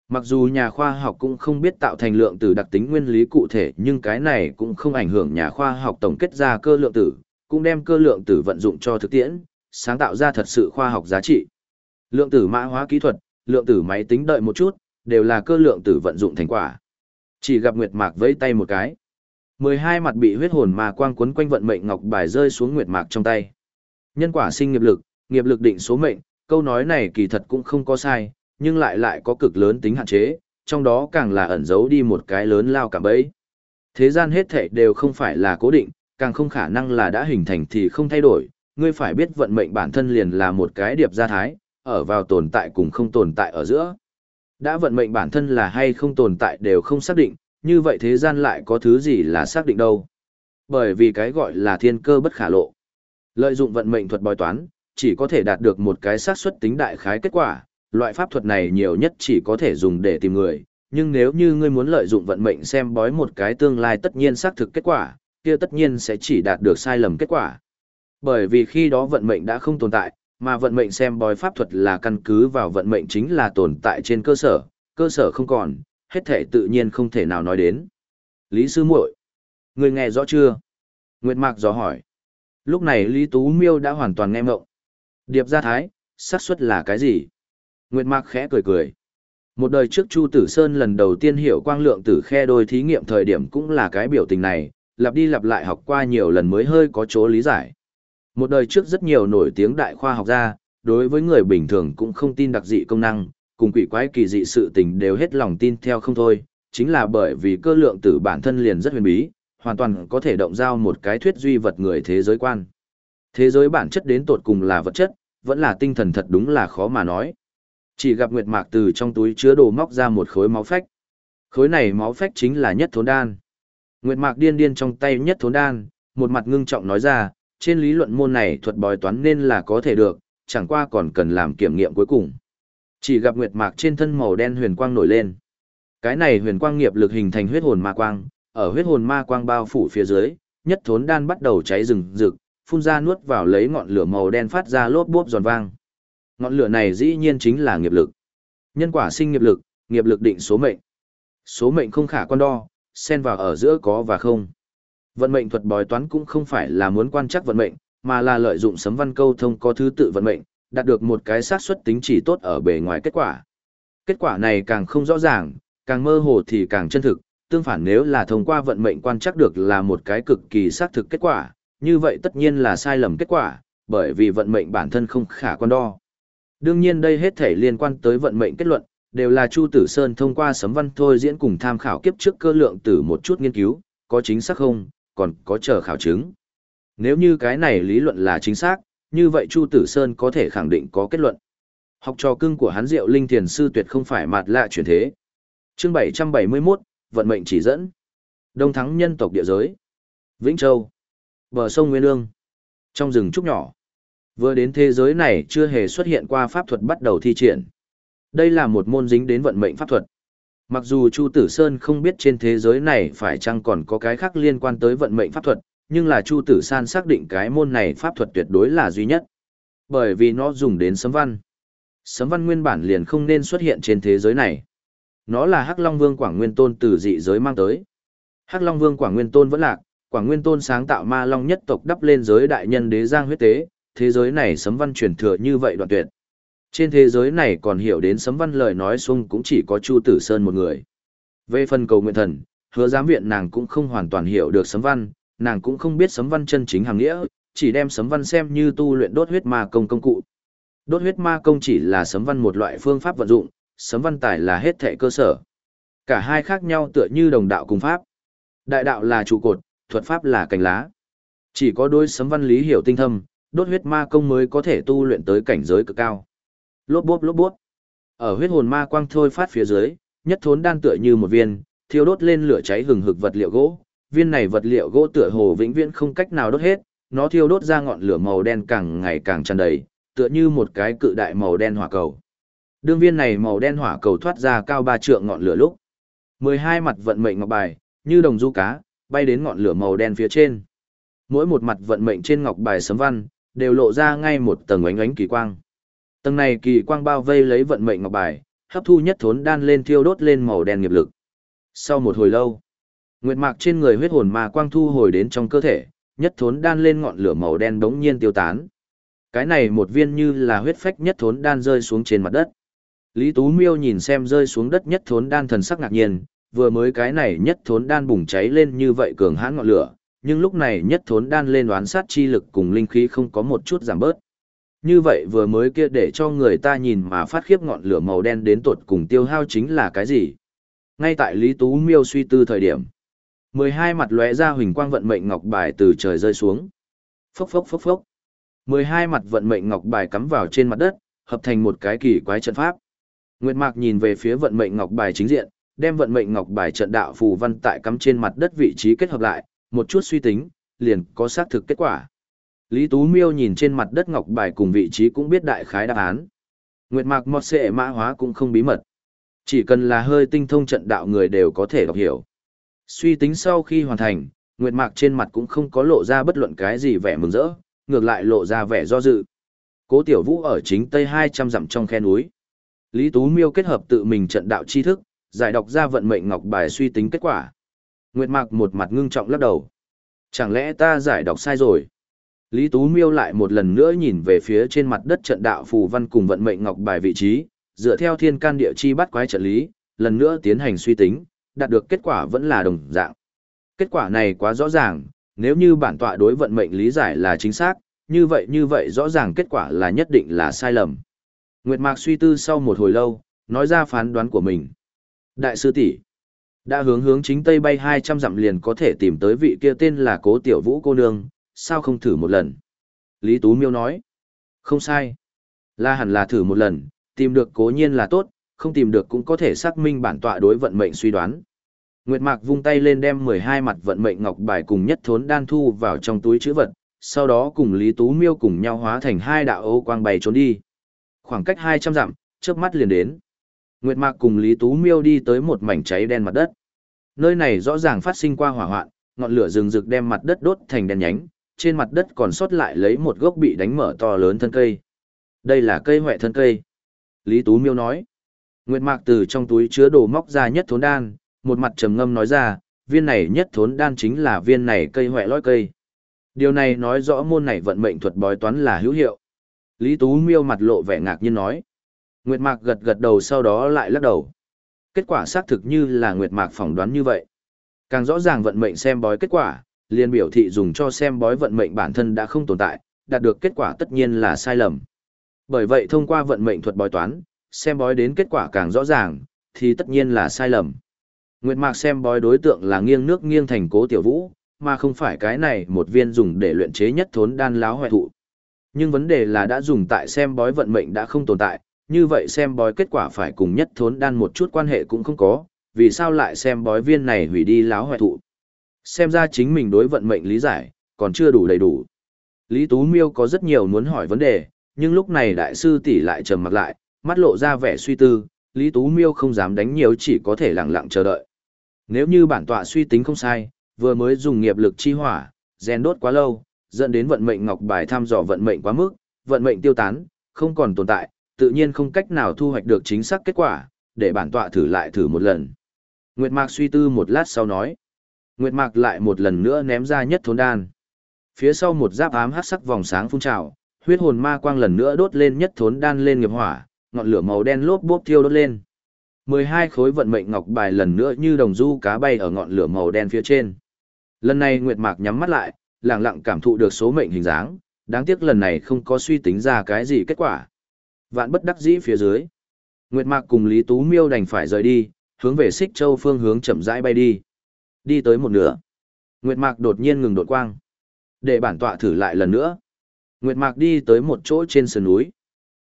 Speaker 1: Mặc dù nhà khoa học cũng không biết tạo thành lượng tử đặc tính nguyên lý cụ thể nhưng cái này cũng không ảnh hưởng nhà khoa học tổng kết ra cơ lượng tử, cũng đem cơ lượng tử vận dụng cho thực tiễn, sáng tạo ra thật sự khoa học giá trị. Lượng tử mã hóa kỹ thuật, lượng tử máy tính đợi một chút, đều là cơ lượng tử vận dụng thành quả. Chỉ gặp Nguyệt Mạc vẫy tay một cái. 12 mặt bị huyết hồn ma quang quấn quanh vận mệnh ngọc bài rơi xuống Nguyệt Mạc trong tay. Nhân quả sinh nghiệp lực, nghiệp lực định số mệnh, câu nói này kỳ thật cũng không có sai, nhưng lại lại có cực lớn tính hạn chế, trong đó càng là ẩn giấu đi một cái lớn lao cả bấy. Thế gian hết thảy đều không phải là cố định, càng không khả năng là đã hình thành thì không thay đổi, ngươi phải biết vận mệnh bản thân liền là một cái điệp gia thái, ở vào tồn tại cùng không tồn tại ở giữa. Đã vận mệnh bản thân là hay không tồn tại đều không xác định, như vậy thế gian lại có thứ gì là xác định đâu. Bởi vì cái gọi là thiên cơ bất khả lộ. Lợi dụng vận mệnh thuật bói toán, chỉ có thể đạt được một cái xác suất tính đại khái kết quả, loại pháp thuật này nhiều nhất chỉ có thể dùng để tìm người, nhưng nếu như ngươi muốn lợi dụng vận mệnh xem bói một cái tương lai tất nhiên xác thực kết quả, kia tất nhiên sẽ chỉ đạt được sai lầm kết quả. Bởi vì khi đó vận mệnh đã không tồn tại, mà vận mệnh xem bói pháp thuật là căn cứ vào vận mệnh chính là tồn tại trên cơ sở, cơ sở không còn, hết thể tự nhiên không thể nào nói đến. Lý sư muội, người nghe rõ chưa? Nguyệt Mạc dò hỏi. Lúc này Lý Tú Miêu đã hoàn toàn nghe mộng. Điệp gia thái, xác suất là cái gì? Nguyệt Mạc khẽ cười cười. Một đời trước Chu Tử Sơn lần đầu tiên hiểu quang lượng tử khe đôi thí nghiệm thời điểm cũng là cái biểu tình này, lặp đi lặp lại học qua nhiều lần mới hơi có chỗ lý giải. Một đời trước rất nhiều nổi tiếng đại khoa học gia, đối với người bình thường cũng không tin đặc dị công năng, cùng quỷ quái kỳ dị sự tình đều hết lòng tin theo không thôi, chính là bởi vì cơ lượng tử bản thân liền rất huyền bí, hoàn toàn có thể động giao một cái thuyết duy vật người thế giới quan. Thế giới bản chất đến tột cùng là vật chất, vẫn là tinh thần thật đúng là khó mà nói. Chỉ gặp Nguyệt Mạc từ trong túi chứa đồ móc ra một khối máu phách. Khối này máu phách chính là nhất thốn đan. Nguyệt Mạc điên điên trong tay nhất thốn đan, một mặt ngưng trọng nói ra, trên lý luận môn này thuật bói toán nên là có thể được, chẳng qua còn cần làm kiểm nghiệm cuối cùng. Chỉ gặp Nguyệt Mạc trên thân màu đen huyền quang nổi lên. Cái này huyền quang nghiệp lực hình thành huyết hồn ma quang, ở huyết hồn ma quang bao phủ phía dưới, nhất thốn đan bắt đầu cháy rừng rực, phun ra nuốt vào lấy ngọn lửa màu đen phát ra lốp bốp giòn vang. Ngọn lửa này dĩ nhiên chính là nghiệp lực. Nhân quả sinh nghiệp lực, nghiệp lực định số mệnh. Số mệnh không khả quan đo, xen vào ở giữa có và không. Vận mệnh thuật bói toán cũng không phải là muốn quan trắc vận mệnh, mà là lợi dụng sấm văn câu thông có thứ tự vận mệnh, đạt được một cái xác suất tính chỉ tốt ở bề ngoài kết quả. Kết quả này càng không rõ ràng, càng mơ hồ thì càng chân thực, tương phản nếu là thông qua vận mệnh quan trắc được là một cái cực kỳ xác thực kết quả, như vậy tất nhiên là sai lầm kết quả, bởi vì vận mệnh bản thân không khả quan đo. Đương nhiên đây hết thể liên quan tới vận mệnh kết luận, đều là Chu Tử Sơn thông qua sấm văn thôi diễn cùng tham khảo kiếp trước cơ lượng tử một chút nghiên cứu, có chính xác không, còn có chờ khảo chứng. Nếu như cái này lý luận là chính xác, như vậy Chu Tử Sơn có thể khẳng định có kết luận. Học trò cưng của hắn Diệu Linh Thiền Sư tuyệt không phải mặt lạ chuyển thế. Chương 771, Vận mệnh chỉ dẫn. Đông thắng nhân tộc địa giới. Vĩnh Châu. Bờ sông Nguyên Lương. Trong rừng trúc nhỏ. Vừa đến thế giới này chưa hề xuất hiện qua pháp thuật bắt đầu thi triển. Đây là một môn dính đến vận mệnh pháp thuật. Mặc dù Chu Tử Sơn không biết trên thế giới này phải chăng còn có cái khác liên quan tới vận mệnh pháp thuật, nhưng là Chu Tử San xác định cái môn này pháp thuật tuyệt đối là duy nhất. Bởi vì nó dùng đến sấm văn. Sấm văn nguyên bản liền không nên xuất hiện trên thế giới này. Nó là Hắc Long Vương Quảng Nguyên Tôn từ dị giới mang tới. Hắc Long Vương Quảng Nguyên Tôn vẫn lạc, Quảng Nguyên Tôn sáng tạo ma long nhất tộc đắp lên giới đại nhân đế giang huyết tế, thế giới này sấm văn truyền thừa như vậy đoạn tuyệt. Trên thế giới này còn hiểu đến sấm văn lời nói xung cũng chỉ có Chu Tử Sơn một người. Về phần cầu nguyện thần, hứa giám viện nàng cũng không hoàn toàn hiểu được sấm văn, nàng cũng không biết sấm văn chân chính hàng nghĩa, chỉ đem sấm văn xem như tu luyện đốt huyết ma công công cụ. Đốt huyết ma công chỉ là sấm văn một loại phương pháp vận dụng, sấm văn tài là hết thể cơ sở. Cả hai khác nhau tựa như đồng đạo cùng pháp. Đại đạo là trụ cột, thuật pháp là cành lá. Chỉ có đôi sấm văn lý hiểu tinh thâm, đốt huyết ma công mới có thể tu luyện tới cảnh giới cực cao. Lốp bốp lốp bốp. Ở huyết hồn ma quang thôi phát phía dưới, nhất thốn đan tựa như một viên, thiêu đốt lên lửa cháy hừng hực vật liệu gỗ. Viên này vật liệu gỗ tựa hồ vĩnh viễn không cách nào đốt hết, nó thiêu đốt ra ngọn lửa màu đen càng ngày càng tràn đầy, tựa như một cái cự đại màu đen hỏa cầu. Đương viên này màu đen hỏa cầu thoát ra cao ba trượng ngọn lửa lúc. 12 mặt vận mệnh ngọc bài, như đồng du cá, bay đến ngọn lửa màu đen phía trên. Mỗi một mặt vận mệnh trên ngọc bài sấm văn, đều lộ ra ngay một tầng ánh ánh kỳ quang. Tầng này kỳ quang bao vây lấy vận mệnh ngọc bài, hấp thu nhất thốn đan lên thiêu đốt lên màu đen nghiệp lực. Sau một hồi lâu, nguyệt mạc trên người huyết hồn ma quang thu hồi đến trong cơ thể, nhất thốn đan lên ngọn lửa màu đen đống nhiên tiêu tán. Cái này một viên như là huyết phách nhất thốn đan rơi xuống trên mặt đất. Lý Tú Miêu nhìn xem rơi xuống đất nhất thốn đan thần sắc ngạc nhiên, vừa mới cái này nhất thốn đan bùng cháy lên như vậy cường hãn ngọn lửa, nhưng lúc này nhất thốn đan lên đoán sát chi lực cùng linh khí không có một chút giảm bớt. Như vậy vừa mới kia để cho người ta nhìn mà phát khiếp ngọn lửa màu đen đến tột cùng tiêu hao chính là cái gì? Ngay tại Lý Tú Miêu suy tư thời điểm, mười hai mặt lóe ra huỳnh quang vận mệnh ngọc bài từ trời rơi xuống. Phốc phốc phốc phốc. mười hai mặt vận mệnh ngọc bài cắm vào trên mặt đất, hợp thành một cái kỳ quái trận pháp. Nguyệt Mạc nhìn về phía vận mệnh ngọc bài chính diện, đem vận mệnh ngọc bài trận đạo phù văn tại cắm trên mặt đất vị trí kết hợp lại, một chút suy tính, liền có xác thực kết quả. Lý Tú Miêu nhìn trên mặt đất ngọc bài cùng vị trí cũng biết đại khái đáp án. Nguyệt Mạc Mọt Sệ mã hóa cũng không bí mật. Chỉ cần là hơi tinh thông trận đạo người đều có thể đọc hiểu. Suy tính sau khi hoàn thành, Nguyệt Mạc trên mặt cũng không có lộ ra bất luận cái gì vẻ mừng rỡ, ngược lại lộ ra vẻ do dự. Cố Tiểu Vũ ở chính tây 200 dặm trong khe núi. Lý Tú Miêu kết hợp tự mình trận đạo tri thức, giải đọc ra vận mệnh ngọc bài suy tính kết quả. Nguyệt Mạc một mặt ngưng trọng lắc đầu. Chẳng lẽ ta giải đọc sai rồi? Lý Tú Miêu lại một lần nữa nhìn về phía trên mặt đất trận đạo phù văn cùng vận mệnh ngọc bài vị trí, dựa theo thiên can địa chi bắt quái trận lý, lần nữa tiến hành suy tính, đạt được kết quả vẫn là đồng dạng. Kết quả này quá rõ ràng, nếu như bản tọa đối vận mệnh lý giải là chính xác, như vậy như vậy rõ ràng kết quả là nhất định là sai lầm. Nguyệt Mạc suy tư sau một hồi lâu, nói ra phán đoán của mình. Đại sư tỷ đã hướng hướng chính tây bay 200 dặm liền có thể tìm tới vị kia tên là Cố Tiểu Vũ cô nương, sao không thử một lần? Lý Tú Miêu nói. Không sai. Là hẳn là thử một lần, tìm được cố nhiên là tốt, không tìm được cũng có thể xác minh bản tọa đối vận mệnh suy đoán. Nguyệt Mạc vung tay lên đem 12 mặt vận mệnh ngọc bài cùng nhất thốn đan thu vào trong túi chữ vật, sau đó cùng Lý Tú Miêu cùng nhau hóa thành hai đạo ô quang bày trốn đi. Khoảng cách 200 dặm, chớp mắt liền đến. Nguyệt Mạc cùng Lý Tú Miêu đi tới một mảnh cháy đen mặt đất. Nơi này rõ ràng phát sinh qua hỏa hoạn, ngọn lửa rừng rực đem mặt đất đốt thành đen nhánh, trên mặt đất còn sót lại lấy một gốc bị đánh mở to lớn thân cây. Đây là cây hoại thân cây. Lý Tú Miêu nói. Nguyệt Mạc từ trong túi chứa đồ móc ra nhất thốn đan, một mặt trầm ngâm nói ra, viên này nhất thốn đan chính là viên này cây hoại lõi cây. Điều này nói rõ môn này vận mệnh thuật bói toán là hữu hiệu. Lý Tú Miêu mặt lộ vẻ ngạc nhiên nói. Nguyệt Mạc gật gật đầu sau đó lại lắc đầu. Kết quả xác thực như là Nguyệt Mạc phỏng đoán như vậy. Càng rõ ràng vận mệnh xem bói kết quả, liền biểu thị dùng cho xem bói vận mệnh bản thân đã không tồn tại, đạt được kết quả tất nhiên là sai lầm. Bởi vậy thông qua vận mệnh thuật bói toán, xem bói đến kết quả càng rõ ràng, thì tất nhiên là sai lầm. Nguyệt Mạc xem bói đối tượng là nghiêng nước nghiêng thành cố tiểu vũ, mà không phải cái này một viên dùng để luyện chế nhất thốn đan láo hoại thụ. Nhưng vấn đề là đã dùng tại xem bói vận mệnh đã không tồn tại, như vậy xem bói kết quả phải cùng nhất thốn đan một chút quan hệ cũng không có, vì sao lại xem bói viên này hủy đi láo hoại thụ. Xem ra chính mình đối vận mệnh lý giải, còn chưa đủ đầy đủ. Lý Tú Miêu có rất nhiều muốn hỏi vấn đề, nhưng lúc này đại sư tỷ lại trầm mặt lại, mắt lộ ra vẻ suy tư, Lý Tú Miêu không dám đánh nhiều chỉ có thể lặng lặng chờ đợi. Nếu như bản tọa suy tính không sai, vừa mới dùng nghiệp lực chi hỏa, rèn đốt quá lâu, dẫn đến vận mệnh ngọc bài thăm dò vận mệnh quá mức, vận mệnh tiêu tán, không còn tồn tại, tự nhiên không cách nào thu hoạch được chính xác kết quả, để bản tọa thử lại thử một lần. Nguyệt Mạc suy tư một lát sau nói. Nguyệt Mạc lại một lần nữa ném ra nhất thốn đan. Phía sau một giáp ám hắc sắc vòng sáng phun trào, huyết hồn ma quang lần nữa đốt lên nhất thốn đan lên nghiệp hỏa, ngọn lửa màu đen lốp bốp thiêu đốt lên. 12 khối vận mệnh ngọc bài lần nữa như đồng du cá bay ở ngọn lửa màu đen phía trên. Lần này Nguyệt Mạc nhắm mắt lại, lặng lặng cảm thụ được số mệnh hình dáng, đáng tiếc lần này không có suy tính ra cái gì kết quả. Vạn bất đắc dĩ phía dưới. Nguyệt Mạc cùng Lý Tú Miêu đành phải rời đi, hướng về Xích Châu phương hướng chậm rãi bay đi. Đi tới một nửa. Nguyệt Mạc đột nhiên ngừng đột quang. Để bản tọa thử lại lần nữa. Nguyệt Mạc đi tới một chỗ trên sườn núi.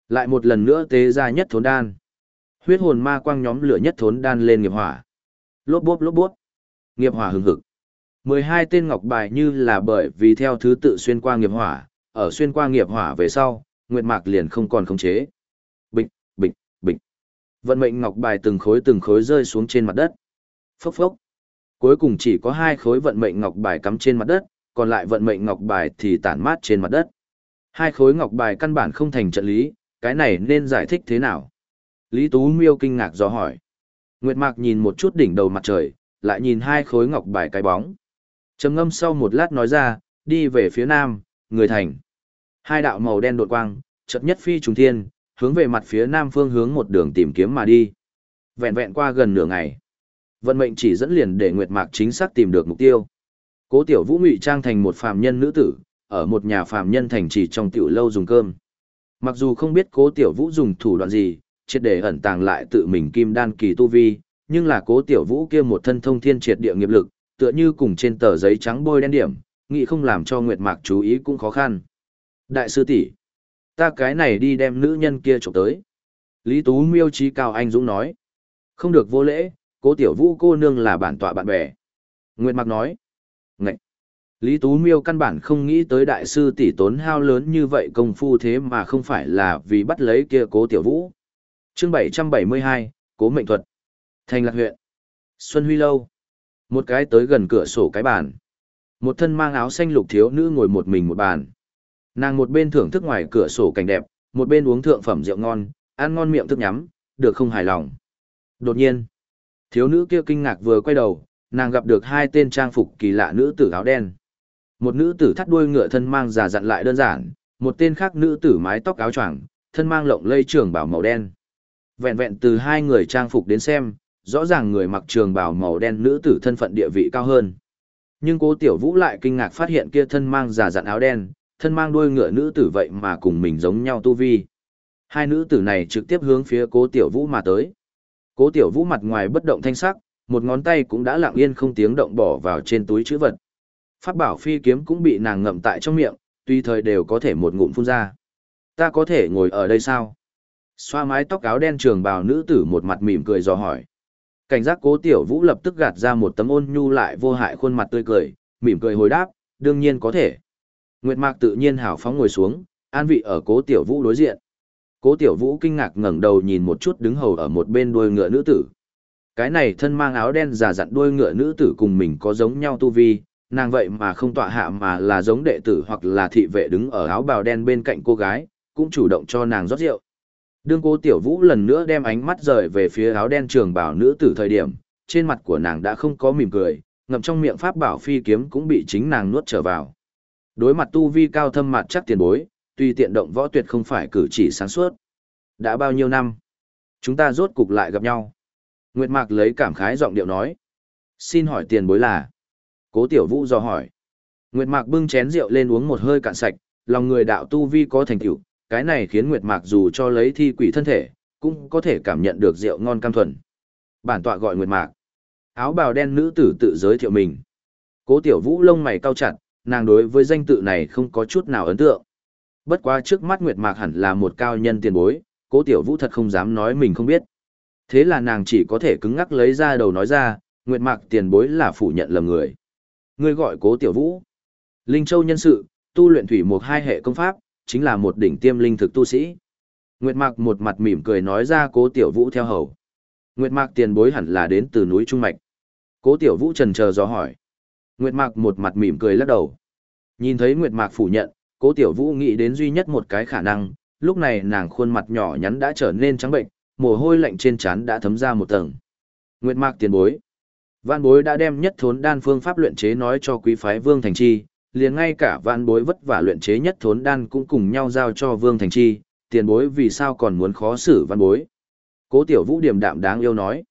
Speaker 1: Lại một lần nữa tế ra nhất thốn đan. Huyết hồn ma quang nhóm lửa nhất thốn đan lên nghiệp hỏa. Lốp bốp lốp bốp. Nghiệp hỏa hừng hực. 12 tên ngọc bài như là bởi vì theo thứ tự xuyên qua nghiệp hỏa, ở xuyên qua nghiệp hỏa về sau, Nguyệt Mạc liền không còn khống chế. Bịch, bịch, bịch. Vận mệnh ngọc bài từng khối từng khối rơi xuống trên mặt đất. Phốc phốc. Cuối cùng chỉ có hai khối vận mệnh ngọc bài cắm trên mặt đất, còn lại vận mệnh ngọc bài thì tản mát trên mặt đất. Hai khối ngọc bài căn bản không thành trận lý, cái này nên giải thích thế nào? Lý Tú Miêu kinh ngạc do hỏi. Nguyệt Mạc nhìn một chút đỉnh đầu mặt trời, lại nhìn hai khối ngọc bài cái bóng. Trầm ngâm sau một lát nói ra, đi về phía nam, người thành. Hai đạo màu đen đột quang, chợt nhất phi trùng thiên, hướng về mặt phía nam phương hướng một đường tìm kiếm mà đi. Vẹn vẹn qua gần nửa ngày, vận mệnh chỉ dẫn liền để Nguyệt Mạc chính xác tìm được mục tiêu. Cố Tiểu Vũ ngụy trang thành một phàm nhân nữ tử, ở một nhà phàm nhân thành trì trong tiểu lâu dùng cơm. Mặc dù không biết Cố Tiểu Vũ dùng thủ đoạn gì, triệt để ẩn tàng lại tự mình kim đan kỳ tu vi, nhưng là Cố Tiểu Vũ kia một thân thông thiên triệt địa nghiệp lực, tựa như cùng trên tờ giấy trắng bôi đen điểm, nghĩ không làm cho Nguyệt Mạc chú ý cũng khó khăn. Đại sư tỷ, ta cái này đi đem nữ nhân kia trộm tới. Lý Tú Miêu trí cao anh dũng nói. Không được vô lễ, cố tiểu vũ cô nương là bản tọa bạn bè. Nguyệt Mặc nói. Ngậy! Lý Tú Miêu căn bản không nghĩ tới đại sư tỷ tốn hao lớn như vậy công phu thế mà không phải là vì bắt lấy kia cố tiểu vũ. chương 772, cố mệnh thuật. Thành lạc huyện. Xuân Huy Lâu. Một cái tới gần cửa sổ cái bàn. Một thân mang áo xanh lục thiếu nữ ngồi một mình một bàn. Nàng một bên thưởng thức ngoài cửa sổ cảnh đẹp, một bên uống thượng phẩm rượu ngon, ăn ngon miệng thức nhắm, được không hài lòng. Đột nhiên, thiếu nữ kia kinh ngạc vừa quay đầu, nàng gặp được hai tên trang phục kỳ lạ nữ tử áo đen. Một nữ tử thắt đuôi ngựa thân mang giả dặn lại đơn giản, một tên khác nữ tử mái tóc áo choàng, thân mang lộng lây trường bảo màu đen. Vẹn vẹn từ hai người trang phục đến xem, rõ ràng người mặc trường bào màu đen nữ tử thân phận địa vị cao hơn. Nhưng cố tiểu vũ lại kinh ngạc phát hiện kia thân mang giả dặn áo đen, thân mang đuôi ngựa nữ tử vậy mà cùng mình giống nhau tu vi. Hai nữ tử này trực tiếp hướng phía cố tiểu vũ mà tới. Cố tiểu vũ mặt ngoài bất động thanh sắc, một ngón tay cũng đã lặng yên không tiếng động bỏ vào trên túi chữ vật. Pháp bảo phi kiếm cũng bị nàng ngậm tại trong miệng, tùy thời đều có thể một ngụm phun ra. Ta có thể ngồi ở đây sao? Xoa mái tóc áo đen trường bào nữ tử một mặt mỉm cười dò hỏi. Cảnh giác cố tiểu vũ lập tức gạt ra một tấm ôn nhu lại vô hại khuôn mặt tươi cười, mỉm cười hồi đáp, đương nhiên có thể. Nguyệt Mạc tự nhiên hào phóng ngồi xuống, an vị ở cố tiểu vũ đối diện. Cố tiểu vũ kinh ngạc ngẩng đầu nhìn một chút đứng hầu ở một bên đuôi ngựa nữ tử. Cái này thân mang áo đen giả dặn đuôi ngựa nữ tử cùng mình có giống nhau tu vi, nàng vậy mà không tọa hạ mà là giống đệ tử hoặc là thị vệ đứng ở áo bào đen bên cạnh cô gái, cũng chủ động cho nàng rót rượu. Đương Cố tiểu vũ lần nữa đem ánh mắt rời về phía áo đen trường bảo nữ tử thời điểm, trên mặt của nàng đã không có mỉm cười, ngậm trong miệng pháp bảo phi kiếm cũng bị chính nàng nuốt trở vào. Đối mặt tu vi cao thâm mặt chắc tiền bối, tuy tiện động võ tuyệt không phải cử chỉ sáng suốt. Đã bao nhiêu năm? Chúng ta rốt cục lại gặp nhau. Nguyệt Mạc lấy cảm khái giọng điệu nói. Xin hỏi tiền bối là? Cố tiểu vũ do hỏi. Nguyệt Mạc bưng chén rượu lên uống một hơi cạn sạch, lòng người đạo tu vi có thành tựu, cái này khiến Nguyệt Mạc dù cho lấy thi quỷ thân thể, cũng có thể cảm nhận được rượu ngon cam thuần. Bản tọa gọi Nguyệt Mạc. Áo bào đen nữ tử tự giới thiệu mình. Cố Tiểu Vũ lông mày cau chặt, nàng đối với danh tự này không có chút nào ấn tượng. Bất quá trước mắt Nguyệt Mạc hẳn là một cao nhân tiền bối, Cố Tiểu Vũ thật không dám nói mình không biết. Thế là nàng chỉ có thể cứng ngắc lấy ra đầu nói ra, Nguyệt Mạc tiền bối là phủ nhận lầm người. Người gọi Cố Tiểu Vũ. Linh Châu nhân sự, tu luyện thủy một hai hệ công pháp, chính là một đỉnh tiêm linh thực tu sĩ. Nguyệt Mạc một mặt mỉm cười nói ra Cố Tiểu Vũ theo hầu. Nguyệt Mạc tiền bối hẳn là đến từ núi Trung Mạch. Cố Tiểu Vũ trần chờ do hỏi. Nguyệt Mạc một mặt mỉm cười lắc đầu. Nhìn thấy Nguyệt Mạc phủ nhận, Cố Tiểu Vũ nghĩ đến duy nhất một cái khả năng, lúc này nàng khuôn mặt nhỏ nhắn đã trở nên trắng bệnh, mồ hôi lạnh trên trán đã thấm ra một tầng. Nguyệt Mạc tiền bối. Văn bối đã đem nhất thốn đan phương pháp luyện chế nói cho quý phái Vương Thành Chi, liền ngay cả vạn bối vất vả luyện chế nhất thốn đan cũng cùng nhau giao cho Vương Thành Chi, tiền bối vì sao còn muốn khó xử văn bối. Cố tiểu vũ điềm đạm đáng yêu nói.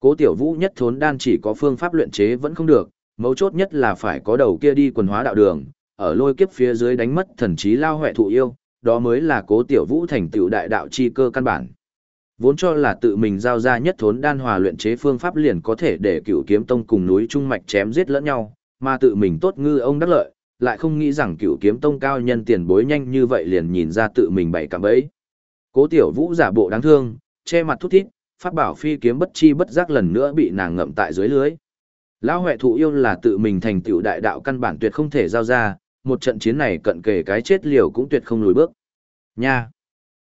Speaker 1: Cố tiểu vũ nhất thốn đan chỉ có phương pháp luyện chế vẫn không được, mấu chốt nhất là phải có đầu kia đi quần hóa đạo đường, ở lôi kiếp phía dưới đánh mất thần trí lao huệ thụ yêu, đó mới là cố tiểu vũ thành tựu đại đạo chi cơ căn bản. Vốn cho là tự mình giao ra nhất thốn đan hòa luyện chế phương pháp liền có thể để cựu kiếm tông cùng núi trung mạch chém giết lẫn nhau, mà tự mình tốt ngư ông đắc lợi, lại không nghĩ rằng cựu kiếm tông cao nhân tiền bối nhanh như vậy liền nhìn ra tự mình bảy cảm bẫy. Cố tiểu vũ giả bộ đáng thương, che mặt thút thít, phát bảo phi kiếm bất chi bất giác lần nữa bị nàng ngậm tại dưới lưới. Lão huệ thụ yêu là tự mình thành tựu đại đạo căn bản tuyệt không thể giao ra, một trận chiến này cận kề cái chết liều cũng tuyệt không lùi bước. Nha!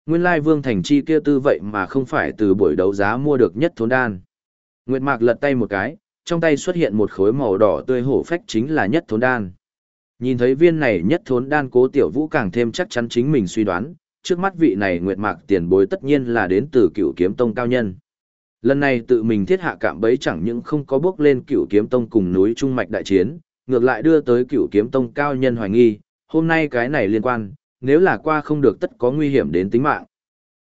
Speaker 1: Nguyên lai vương thành chi kia tư vậy mà không phải từ buổi đấu giá mua được nhất thốn đan. Nguyệt Mạc lật tay một cái, trong tay xuất hiện một khối màu đỏ tươi hổ phách chính là nhất thốn đan. Nhìn thấy viên này nhất thốn đan cố tiểu vũ càng thêm chắc chắn chính mình suy đoán, trước mắt vị này nguyệt mạc tiền bối tất nhiên là đến từ cựu kiếm tông cao nhân. Lần này tự mình thiết hạ cạm bấy chẳng những không có bước lên cựu kiếm tông cùng núi trung mạch đại chiến, ngược lại đưa tới cựu kiếm tông cao nhân hoài nghi, hôm nay cái này liên quan, nếu là qua không được tất có nguy hiểm đến tính mạng.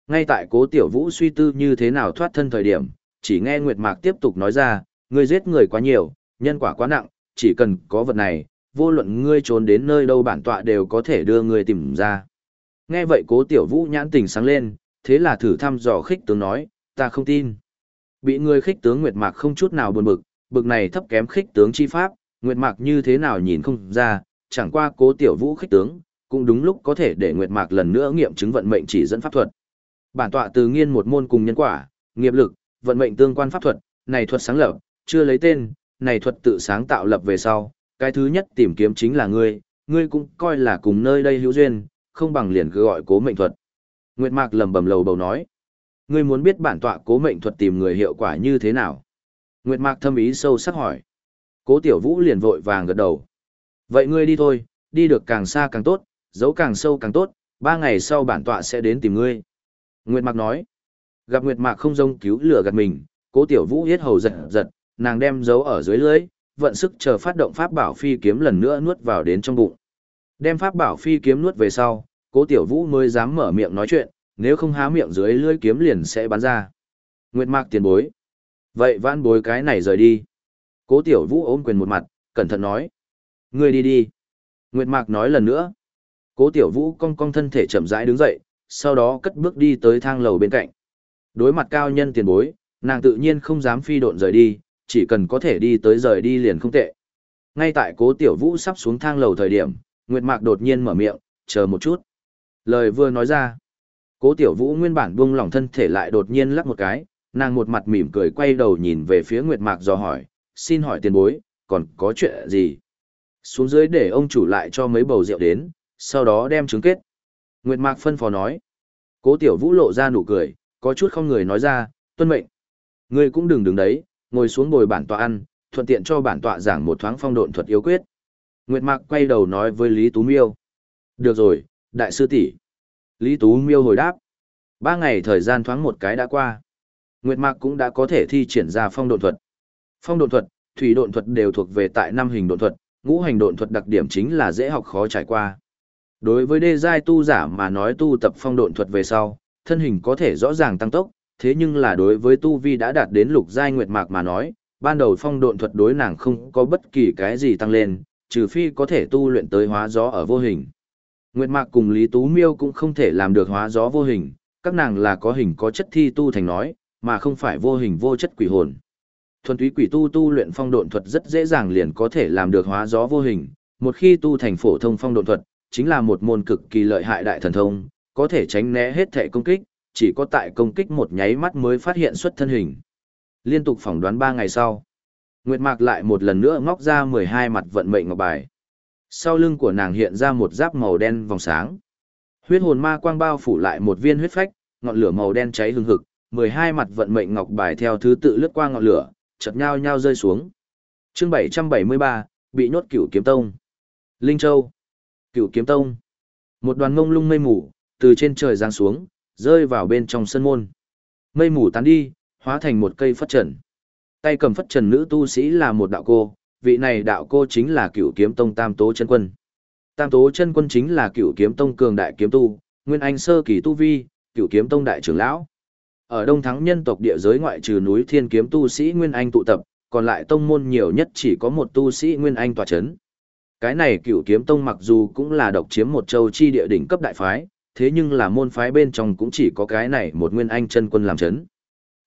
Speaker 1: Ngay tại cố tiểu vũ suy tư như thế nào thoát thân thời điểm, chỉ nghe Nguyệt Mạc tiếp tục nói ra, ngươi giết người quá nhiều, nhân quả quá nặng, chỉ cần có vật này, vô luận ngươi trốn đến nơi đâu bản tọa đều có thể đưa ngươi tìm ra. Nghe vậy cố tiểu vũ nhãn tình sáng lên, thế là thử thăm dò khích tướng nói, ta không tin. Bị người khích tướng Nguyệt Mạc không chút nào buồn bực, bực này thấp kém khích tướng chi pháp, Nguyệt Mạc như thế nào nhìn không ra, chẳng qua cố tiểu vũ khích tướng, cũng đúng lúc có thể để Nguyệt Mạc lần nữa nghiệm chứng vận mệnh chỉ dẫn pháp thuật. Bản tọa từ nghiên một môn cùng nhân quả, nghiệp lực, vận mệnh tương quan pháp thuật, này thuật sáng lập, chưa lấy tên, này thuật tự sáng tạo lập về sau, cái thứ nhất tìm kiếm chính là ngươi, ngươi cũng coi là cùng nơi đây hữu duyên, không bằng liền cứ gọi cố mệnh thuật. Nguyệt Mạc lẩm bẩm lầu bầu nói, ngươi muốn biết bản tọa cố mệnh thuật tìm người hiệu quả như thế nào? Nguyệt Mạc thâm ý sâu sắc hỏi. Cố Tiểu Vũ liền vội vàng gật đầu. Vậy ngươi đi thôi, đi được càng xa càng tốt, giấu càng sâu càng tốt, ba ngày sau bản tọa sẽ đến tìm ngươi. Nguyệt Mạc nói. Gặp Nguyệt Mạc không dông cứu lửa gạt mình, Cố Tiểu Vũ hết hầu giật giật, nàng đem giấu ở dưới lưới, vận sức chờ phát động pháp bảo phi kiếm lần nữa nuốt vào đến trong bụng. Đem pháp bảo phi kiếm nuốt về sau, Cố Tiểu Vũ mới dám mở miệng nói chuyện, nếu không há miệng dưới lưới kiếm liền sẽ bắn ra. Nguyệt Mạc tiền bối. Vậy vãn bối cái này rời đi. Cố Tiểu Vũ ôm quyền một mặt, cẩn thận nói. Ngươi đi đi. Nguyệt Mạc nói lần nữa. Cố Tiểu Vũ cong cong thân thể chậm rãi đứng dậy, sau đó cất bước đi tới thang lầu bên cạnh. Đối mặt cao nhân tiền bối, nàng tự nhiên không dám phi độn rời đi, chỉ cần có thể đi tới rời đi liền không tệ. Ngay tại Cố Tiểu Vũ sắp xuống thang lầu thời điểm, Nguyệt Mạc đột nhiên mở miệng, chờ một chút. Lời vừa nói ra, Cố Tiểu Vũ nguyên bản buông lỏng thân thể lại đột nhiên lắc một cái, nàng một mặt mỉm cười quay đầu nhìn về phía Nguyệt Mạc dò hỏi, xin hỏi tiền bối, còn có chuyện gì? Xuống dưới để ông chủ lại cho mấy bầu rượu đến, sau đó đem trứng kết. Nguyệt Mạc phân phó nói. Cố Tiểu Vũ lộ ra nụ cười, có chút không người nói ra, tuân mệnh. Ngươi cũng đừng đứng đấy, ngồi xuống bồi bản tọa ăn, thuận tiện cho bản tọa giảng một thoáng phong độn thuật yếu quyết. Nguyệt Mạc quay đầu nói với Lý Tú Miêu. Được rồi, đại sư tỷ. Lý Tú Miêu hồi đáp. Ba ngày thời gian thoáng một cái đã qua. Nguyệt Mạc cũng đã có thể thi triển ra phong độn thuật. Phong độn thuật, thủy độn thuật đều thuộc về tại năm hình độn thuật, ngũ hành độn thuật đặc điểm chính là dễ học khó trải qua. Đối với đê giai tu giả mà nói tu tập phong độn thuật về sau, thân hình có thể rõ ràng tăng tốc, thế nhưng là đối với tu vi đã đạt đến lục giai nguyệt mạc mà nói, ban đầu phong độn thuật đối nàng không có bất kỳ cái gì tăng lên, trừ phi có thể tu luyện tới hóa gió ở vô hình. Nguyệt mạc cùng Lý Tú Miêu cũng không thể làm được hóa gió vô hình, các nàng là có hình có chất thi tu thành nói, mà không phải vô hình vô chất quỷ hồn. Thuần túy quỷ tu tu luyện phong độn thuật rất dễ dàng liền có thể làm được hóa gió vô hình, một khi tu thành phổ thông phong độn thuật, chính là một môn cực kỳ lợi hại đại thần thông, có thể tránh né hết thể công kích, chỉ có tại công kích một nháy mắt mới phát hiện xuất thân hình. Liên tục phỏng đoán 3 ngày sau, Nguyệt Mạc lại một lần nữa ngóc ra 12 mặt vận mệnh ngọc bài. Sau lưng của nàng hiện ra một giáp màu đen vòng sáng. Huyết hồn ma quang bao phủ lại một viên huyết phách, ngọn lửa màu đen cháy hừng hực, 12 mặt vận mệnh ngọc bài theo thứ tự lướt qua ngọn lửa, chợt nhao nhao rơi xuống. Chương 773, bị nhốt Cửu Kiếm Tông. Linh Châu. Cửu Kiếm Tông. Một đoàn ngông lung mây mù từ trên trời giáng xuống, rơi vào bên trong sân môn. Mây mù tán đi, hóa thành một cây phất trần. Tay cầm phất trần nữ tu sĩ là một đạo cô, vị này đạo cô chính là Cửu Kiếm Tông Tam Tố chân quân. Tam Tố chân quân chính là Cửu Kiếm Tông cường đại kiếm tu, nguyên anh sơ kỳ tu vi, Cửu Kiếm Tông đại trưởng lão. Ở Đông Thắng nhân tộc địa giới ngoại trừ núi Thiên Kiếm tu sĩ Nguyên Anh tụ tập, còn lại tông môn nhiều nhất chỉ có một tu sĩ Nguyên Anh tọa chấn. Cái này Cửu Kiếm Tông mặc dù cũng là độc chiếm một châu chi địa đỉnh cấp đại phái, thế nhưng là môn phái bên trong cũng chỉ có cái này một Nguyên Anh chân quân làm chấn.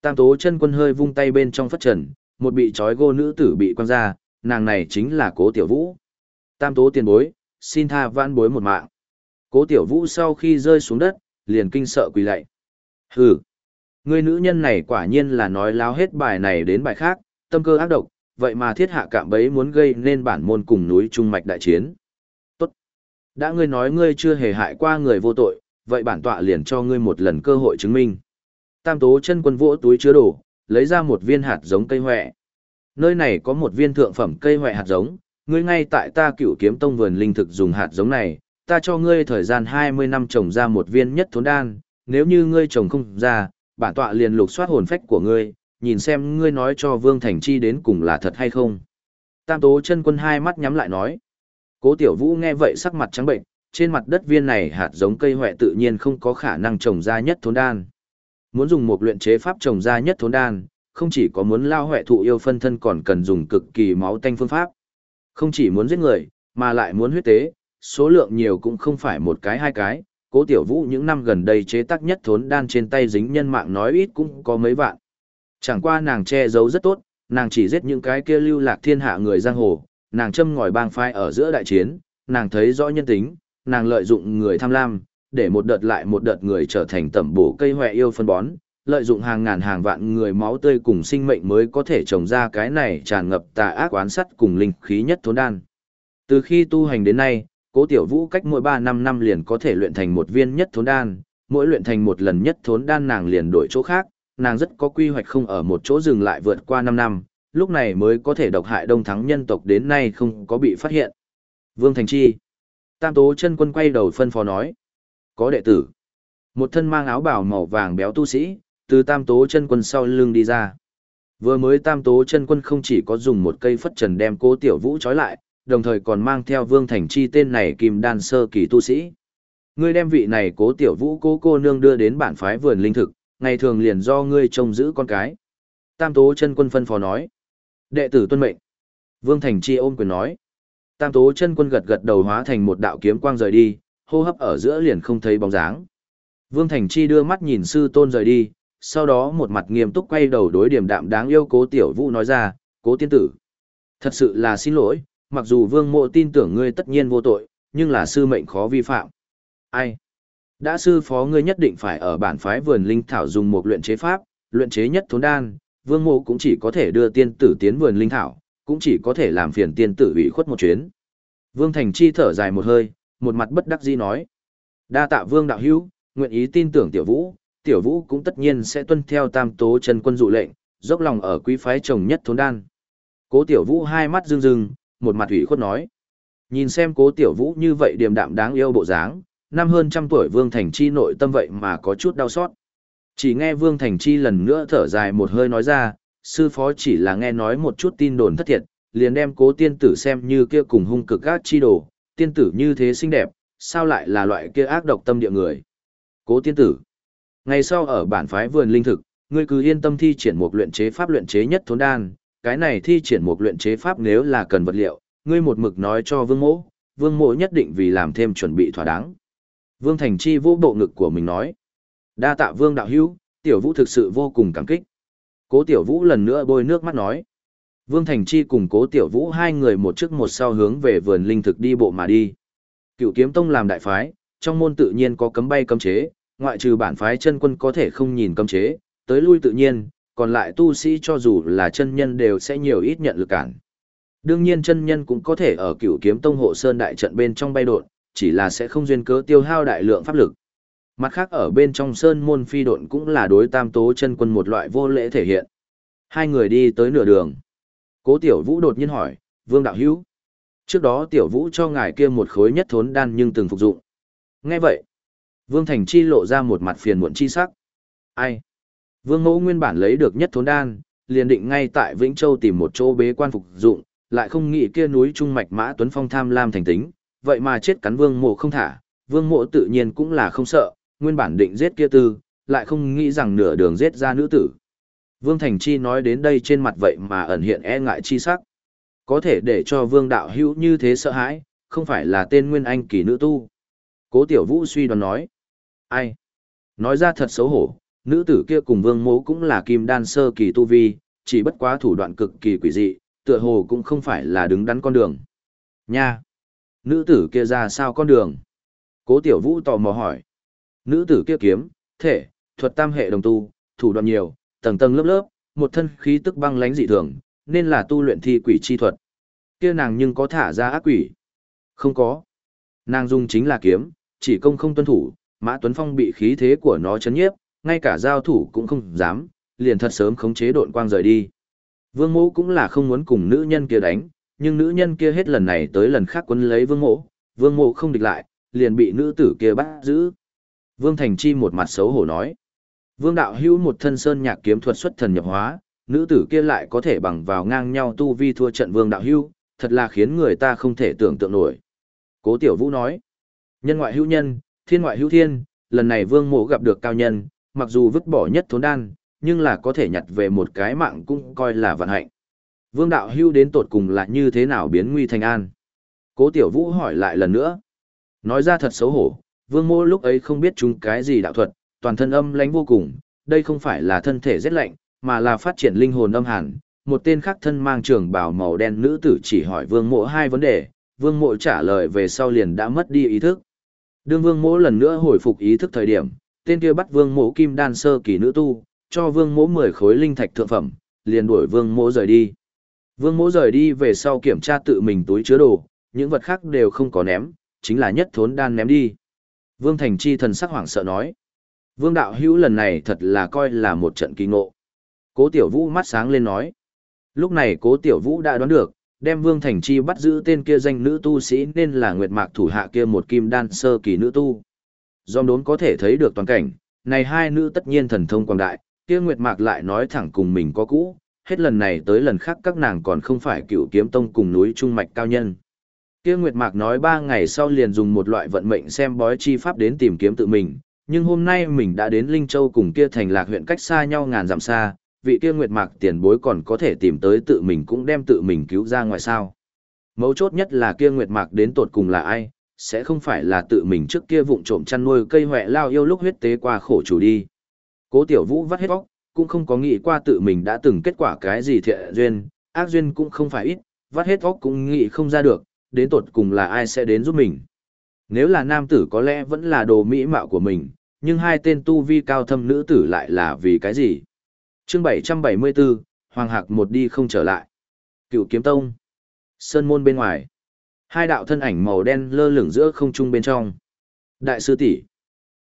Speaker 1: Tam Tố chân quân hơi vung tay bên trong phất trần, một bị trói gô nữ tử bị quăng ra, nàng này chính là Cố Tiểu Vũ. Tam Tố tiền bối, xin tha vãn bối một mạng. Cố Tiểu Vũ sau khi rơi xuống đất, liền kinh sợ quỳ lạy. Hừ, Người nữ nhân này quả nhiên là nói láo hết bài này đến bài khác, tâm cơ ác độc, vậy mà thiết hạ cạm bấy muốn gây nên bản môn cùng núi trung mạch đại chiến. Tốt. Đã ngươi nói ngươi chưa hề hại qua người vô tội, vậy bản tọa liền cho ngươi một lần cơ hội chứng minh. Tam tố chân quân vỗ túi chứa đồ, lấy ra một viên hạt giống cây hoẹ. Nơi này có một viên thượng phẩm cây hoẹ hạt giống, ngươi ngay tại ta cửu kiếm tông vườn linh thực dùng hạt giống này, ta cho ngươi thời gian 20 năm trồng ra một viên nhất thốn đan, nếu như ngươi trồng không ra, bản tọa liền lục soát hồn phách của ngươi, nhìn xem ngươi nói cho Vương Thành Chi đến cùng là thật hay không. Tam tố chân quân hai mắt nhắm lại nói. Cố tiểu vũ nghe vậy sắc mặt trắng bệnh, trên mặt đất viên này hạt giống cây hoẹ tự nhiên không có khả năng trồng ra nhất thốn đan. Muốn dùng một luyện chế pháp trồng ra nhất thốn đan, không chỉ có muốn lao hoẹ thụ yêu phân thân còn cần dùng cực kỳ máu tanh phương pháp. Không chỉ muốn giết người, mà lại muốn huyết tế, số lượng nhiều cũng không phải một cái hai cái. Cố tiểu vũ những năm gần đây chế tác nhất thốn đan trên tay dính nhân mạng nói ít cũng có mấy vạn. Chẳng qua nàng che giấu rất tốt, nàng chỉ giết những cái kia lưu lạc thiên hạ người giang hồ, nàng châm ngòi bang phái ở giữa đại chiến, nàng thấy rõ nhân tính, nàng lợi dụng người tham lam, để một đợt lại một đợt người trở thành tẩm bổ cây hoẹ yêu phân bón, lợi dụng hàng ngàn hàng vạn người máu tươi cùng sinh mệnh mới có thể trồng ra cái này tràn ngập tà ác oán sắt cùng linh khí nhất thốn đan. Từ khi tu hành đến nay, Cố Tiểu Vũ cách mỗi 3 năm năm liền có thể luyện thành một viên nhất thốn đan, mỗi luyện thành một lần nhất thốn đan nàng liền đổi chỗ khác, nàng rất có quy hoạch không ở một chỗ dừng lại vượt qua 5 năm, lúc này mới có thể độc hại đông thắng nhân tộc đến nay không có bị phát hiện. Vương Thành Chi Tam Tố chân quân quay đầu phân phó nói. Có đệ tử. Một thân mang áo bào màu vàng béo tu sĩ, từ Tam Tố chân quân sau lưng đi ra. Vừa mới Tam Tố chân quân không chỉ có dùng một cây phất trần đem cố tiểu vũ trói lại, đồng thời còn mang theo Vương Thành Chi tên này kim đan sơ kỳ tu sĩ. Ngươi đem vị này cố tiểu vũ cố cô nương đưa đến bản phái vườn linh thực, ngày thường liền do ngươi trông giữ con cái. Tam Tố chân quân phân phó nói. Đệ tử tuân mệnh. Vương Thành Chi ôm quyền nói. Tam Tố chân quân gật gật đầu hóa thành một đạo kiếm quang rời đi, hô hấp ở giữa liền không thấy bóng dáng. Vương Thành Chi đưa mắt nhìn sư tôn rời đi, sau đó một mặt nghiêm túc quay đầu đối điểm đạm đáng yêu cố tiểu vũ nói ra, cố tiên tử. Thật sự là xin lỗi, mặc dù vương mộ tin tưởng ngươi tất nhiên vô tội, nhưng là sư mệnh khó vi phạm. Ai? Đã sư phó ngươi nhất định phải ở bản phái vườn linh thảo dùng một luyện chế pháp, luyện chế nhất thốn đan, vương mộ cũng chỉ có thể đưa tiên tử tiến vườn linh thảo, cũng chỉ có thể làm phiền tiên tử ủy khuất một chuyến. Vương Thành Chi thở dài một hơi, một mặt bất đắc dĩ nói. Đa tạ vương đạo hữu, nguyện ý tin tưởng tiểu vũ, tiểu vũ cũng tất nhiên sẽ tuân theo tam tố chân quân dụ lệnh, dốc lòng ở quý phái chồng nhất thốn đan. Cố tiểu vũ hai mắt rưng rưng, một mặt ủy khuất nói. Nhìn xem cố tiểu vũ như vậy điềm đạm đáng yêu bộ dáng, năm hơn trăm tuổi Vương Thành Chi nội tâm vậy mà có chút đau xót. Chỉ nghe Vương Thành Chi lần nữa thở dài một hơi nói ra, sư phó chỉ là nghe nói một chút tin đồn thất thiệt, liền đem cố tiên tử xem như kia cùng hung cực ác chi đồ, tiên tử như thế xinh đẹp, sao lại là loại kia ác độc tâm địa người. Cố tiên tử. Ngày sau ở bản phái vườn linh thực, ngươi cứ yên tâm thi triển một luyện chế pháp luyện chế nhất thốn đan, cái này thi triển một luyện chế pháp nếu là cần vật liệu, ngươi một mực nói cho vương mỗ, vương mỗ nhất định vì làm thêm chuẩn bị thỏa đáng. Vương Thành Chi vô bộ ngực của mình nói. Đa tạ vương đạo hữu, tiểu vũ thực sự vô cùng cảm kích. Cố tiểu vũ lần nữa bôi nước mắt nói. Vương Thành Chi cùng cố tiểu vũ hai người một trước một sau hướng về vườn linh thực đi bộ mà đi. Cựu kiếm tông làm đại phái, trong môn tự nhiên có cấm bay cấm chế, ngoại trừ bản phái chân quân có thể không nhìn cấm chế, tới lui tự nhiên, còn lại tu sĩ cho dù là chân nhân đều sẽ nhiều ít nhận lực cản. Đương nhiên chân nhân cũng có thể ở cửu kiếm tông hộ sơn đại trận bên trong bay đột, chỉ là sẽ không duyên cớ tiêu hao đại lượng pháp lực. Mặt khác ở bên trong sơn môn phi độn cũng là đối tam tố chân quân một loại vô lễ thể hiện. Hai người đi tới nửa đường. Cố tiểu vũ đột nhiên hỏi, vương đạo hữu. Trước đó tiểu vũ cho ngài kia một khối nhất thốn đan nhưng từng phục dụng. Nghe vậy, vương thành chi lộ ra một mặt phiền muộn chi sắc. Ai? Vương mẫu nguyên bản lấy được nhất thốn đan, liền định ngay tại Vĩnh Châu tìm một chỗ bế quan phục dụng, lại không nghĩ kia núi trung mạch mã tuấn phong tham lam thành tính, vậy mà chết cắn vương mộ không thả, vương mộ tự nhiên cũng là không sợ, nguyên bản định giết kia tư, lại không nghĩ rằng nửa đường giết ra nữ tử. Vương Thành Chi nói đến đây trên mặt vậy mà ẩn hiện e ngại chi sắc. Có thể để cho vương đạo hữu như thế sợ hãi, không phải là tên nguyên anh kỳ nữ tu. Cố tiểu vũ suy đoán nói. Ai? Nói ra thật xấu hổ, nữ tử kia cùng vương mố cũng là kim đan sơ kỳ tu vi, chỉ bất quá thủ đoạn cực kỳ quỷ dị, tựa hồ cũng không phải là đứng đắn con đường. Nha! Nữ tử kia ra sao con đường? Cố tiểu vũ tò mò hỏi. Nữ tử kia kiếm, thể, thuật tam hệ đồng tu, thủ đoạn nhiều, tầng tầng lớp lớp, một thân khí tức băng lãnh dị thường, nên là tu luyện thi quỷ chi thuật. Kia nàng nhưng có thả ra ác quỷ? Không có. Nàng dùng chính là kiếm, chỉ công không tuân thủ, Mã Tuấn Phong bị khí thế của nó chấn nhiếp, ngay cả giao thủ cũng không dám, liền thật sớm khống chế độn quang rời đi. Vương mẫu cũng là không muốn cùng nữ nhân kia đánh, nhưng nữ nhân kia hết lần này tới lần khác quấn lấy Vương mẫu, Vương mẫu không địch lại, liền bị nữ tử kia bắt giữ. Vương Thành Chi một mặt xấu hổ nói. Vương đạo hữu một thân sơn nhạc kiếm thuật xuất thần nhập hóa, nữ tử kia lại có thể bằng vào ngang nhau tu vi thua trận vương đạo hữu, thật là khiến người ta không thể tưởng tượng nổi. Cố Tiểu Vũ nói. Nhân ngoại hữu nhân, thiên ngoại hữu thiên, lần này vương mộ gặp được cao nhân, mặc dù vứt bỏ nhất thốn đan, nhưng là có thể nhặt về một cái mạng cũng coi là vận hạnh. Vương đạo hưu đến tột cùng là như thế nào biến nguy thành an? Cố tiểu vũ hỏi lại lần nữa. Nói ra thật xấu hổ, vương mô lúc ấy không biết chúng cái gì đạo thuật, toàn thân âm lánh vô cùng, đây không phải là thân thể rét lạnh, mà là phát triển linh hồn âm hàn. Một tên khác thân mang trường bào màu đen nữ tử chỉ hỏi vương mộ hai vấn đề, vương mộ trả lời về sau liền đã mất đi ý thức. Đương vương mộ lần nữa hồi phục ý thức thời điểm, tên kia bắt vương mộ kim đan sơ kỳ nữ tu, cho vương mộ 10 khối linh thạch thượng phẩm, liền đuổi vương mộ rời đi. Vương mộ rời đi về sau kiểm tra tự mình túi chứa đồ, những vật khác đều không có ném, chính là nhất thốn đan ném đi. Vương Thành Chi thần sắc hoảng sợ nói. Vương đạo hữu lần này thật là coi là một trận kỳ ngộ. Cố tiểu vũ mắt sáng lên nói. Lúc này cố tiểu vũ đã đoán được, đem Vương Thành Chi bắt giữ tên kia danh nữ tu sĩ nên là Nguyệt Mạc thủ hạ kia một kim đan sơ kỳ nữ tu dòm đốn có thể thấy được toàn cảnh, này hai nữ tất nhiên thần thông quang đại, kia Nguyệt Mạc lại nói thẳng cùng mình có cũ, hết lần này tới lần khác các nàng còn không phải cựu kiếm tông cùng núi trung mạch cao nhân. Kia Nguyệt Mạc nói ba ngày sau liền dùng một loại vận mệnh xem bói chi pháp đến tìm kiếm tự mình, nhưng hôm nay mình đã đến Linh Châu cùng kia thành lạc huyện cách xa nhau ngàn dặm xa, vị kia Nguyệt Mạc tiền bối còn có thể tìm tới tự mình cũng đem tự mình cứu ra ngoài sao. Mấu chốt nhất là kia Nguyệt Mạc đến tột cùng là ai, sẽ không phải là tự mình trước kia vụng trộm chăn nuôi cây hoẹ lao yêu lúc huyết tế qua khổ chủ đi. Cố Tiểu Vũ vắt hết óc cũng không có nghĩ qua tự mình đã từng kết quả cái gì thiện duyên, ác duyên cũng không phải ít, vắt hết óc cũng nghĩ không ra được, đến tột cùng là ai sẽ đến giúp mình. Nếu là nam tử có lẽ vẫn là đồ mỹ mạo của mình, nhưng hai tên tu vi cao thâm nữ tử lại là vì cái gì? chương 774, Hoàng Hạc một đi không trở lại. Cựu kiếm tông. Sơn môn bên ngoài. Hai đạo thân ảnh màu đen lơ lửng giữa không trung bên trong. Đại sư tỷ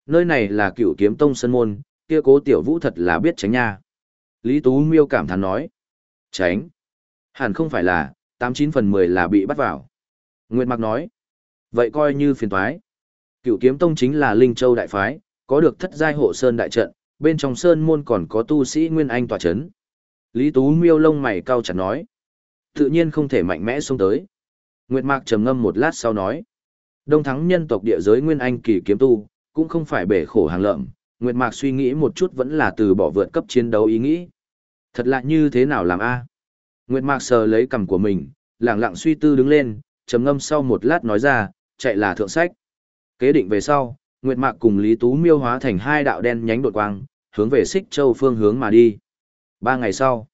Speaker 1: Nơi này là cựu kiếm tông sơn môn, kia cố tiểu vũ thật là biết tránh nha. Lý Tú miêu cảm thán nói. Tránh. Hẳn không phải là, 89 phần 10 là bị bắt vào. Nguyệt mặc nói. Vậy coi như phiền toái. Cựu kiếm tông chính là Linh Châu đại phái, có được thất giai hộ sơn đại trận, bên trong sơn môn còn có tu sĩ Nguyên Anh tòa chấn. Lý Tú miêu lông mày cao chặt nói. Tự nhiên không thể mạnh mẽ xông tới. Nguyệt Mạc trầm ngâm một lát sau nói. Đông thắng nhân tộc địa giới Nguyên Anh kỳ kiếm tu, cũng không phải bể khổ hàng lợm. Nguyệt Mạc suy nghĩ một chút vẫn là từ bỏ vượt cấp chiến đấu ý nghĩ. Thật lạ như thế nào làm a? Nguyệt Mạc sờ lấy cằm của mình, lẳng lặng suy tư đứng lên, trầm ngâm sau một lát nói ra, chạy là thượng sách. Kế định về sau, Nguyệt Mạc cùng Lý Tú miêu hóa thành hai đạo đen nhánh đột quang, hướng về Xích Châu phương hướng mà đi. Ba ngày sau,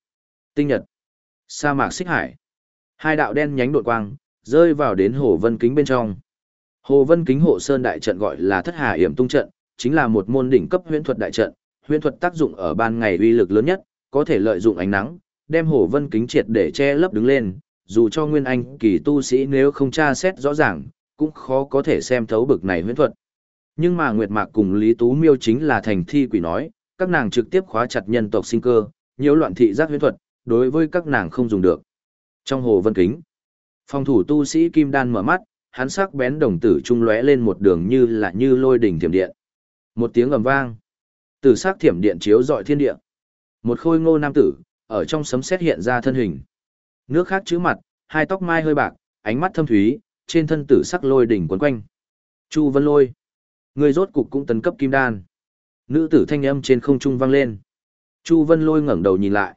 Speaker 1: tinh nhật, sa mạc Xích Hải, hai đạo đen nhánh đột quang, rơi vào đến Hồ Vân Kính bên trong. Hồ Vân Kính hộ sơn đại trận gọi là Thất Hà Yểm Tung trận, chính là một môn đỉnh cấp huyễn thuật đại trận, huyễn thuật tác dụng ở ban ngày uy lực lớn nhất, có thể lợi dụng ánh nắng, đem Hồ Vân Kính triệt để che lấp đứng lên, dù cho Nguyên Anh kỳ tu sĩ nếu không tra xét rõ ràng, cũng khó có thể xem thấu bực này huyễn thuật. Nhưng mà Nguyệt Mạc cùng Lý Tú Miêu chính là thành thi quỷ nói, các nàng trực tiếp khóa chặt nhân tộc sinh cơ, nhiễu loạn thị giác huyễn thuật, đối với các nàng không dùng được. Trong hồ vân kính, phòng thủ tu sĩ Kim Đan mở mắt, hắn sắc bén đồng tử trung lóe lên một đường như là như lôi đỉnh thiểm điện. Một tiếng ầm vang, từ sắc thiểm điện chiếu rọi thiên địa. Một khôi ngô nam tử, ở trong sấm sét hiện ra thân hình. Nước khác chữ mặt, hai tóc mai hơi bạc, ánh mắt thâm thúy, trên thân tử sắc lôi đỉnh quấn quanh. Chu Vân Lôi, người rốt cục cũng tấn cấp kim đan. Nữ tử thanh âm trên không trung vang lên. Chu Vân Lôi ngẩng đầu nhìn lại.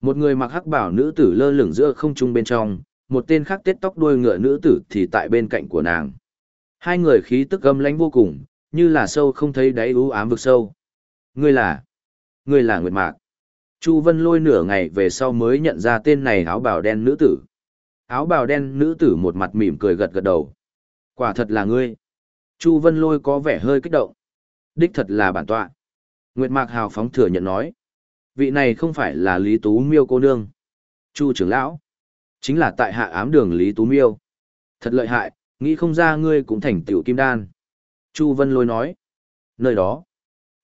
Speaker 1: Một người mặc hắc bảo nữ tử lơ lửng giữa không trung bên trong, một tên khác tết tóc đuôi ngựa nữ tử thì tại bên cạnh của nàng. Hai người khí tức gâm lánh vô cùng, như là sâu không thấy đáy u ám vực sâu. Ngươi là? Ngươi là Nguyệt Mạc. Chu Vân Lôi nửa ngày về sau mới nhận ra tên này áo bào đen nữ tử. Áo bào đen nữ tử một mặt mỉm cười gật gật đầu. Quả thật là ngươi. Chu Vân Lôi có vẻ hơi kích động. Đích thật là bản tọa. Nguyệt Mạc hào phóng thừa nhận nói. Vị này không phải là Lý Tú Miêu cô nương. Chu trưởng lão. Chính là tại hạ ám đường Lý Tú Miêu. Thật lợi hại, nghĩ không ra ngươi cũng thành tiểu kim đan. Chu Vân Lôi nói. Nơi đó.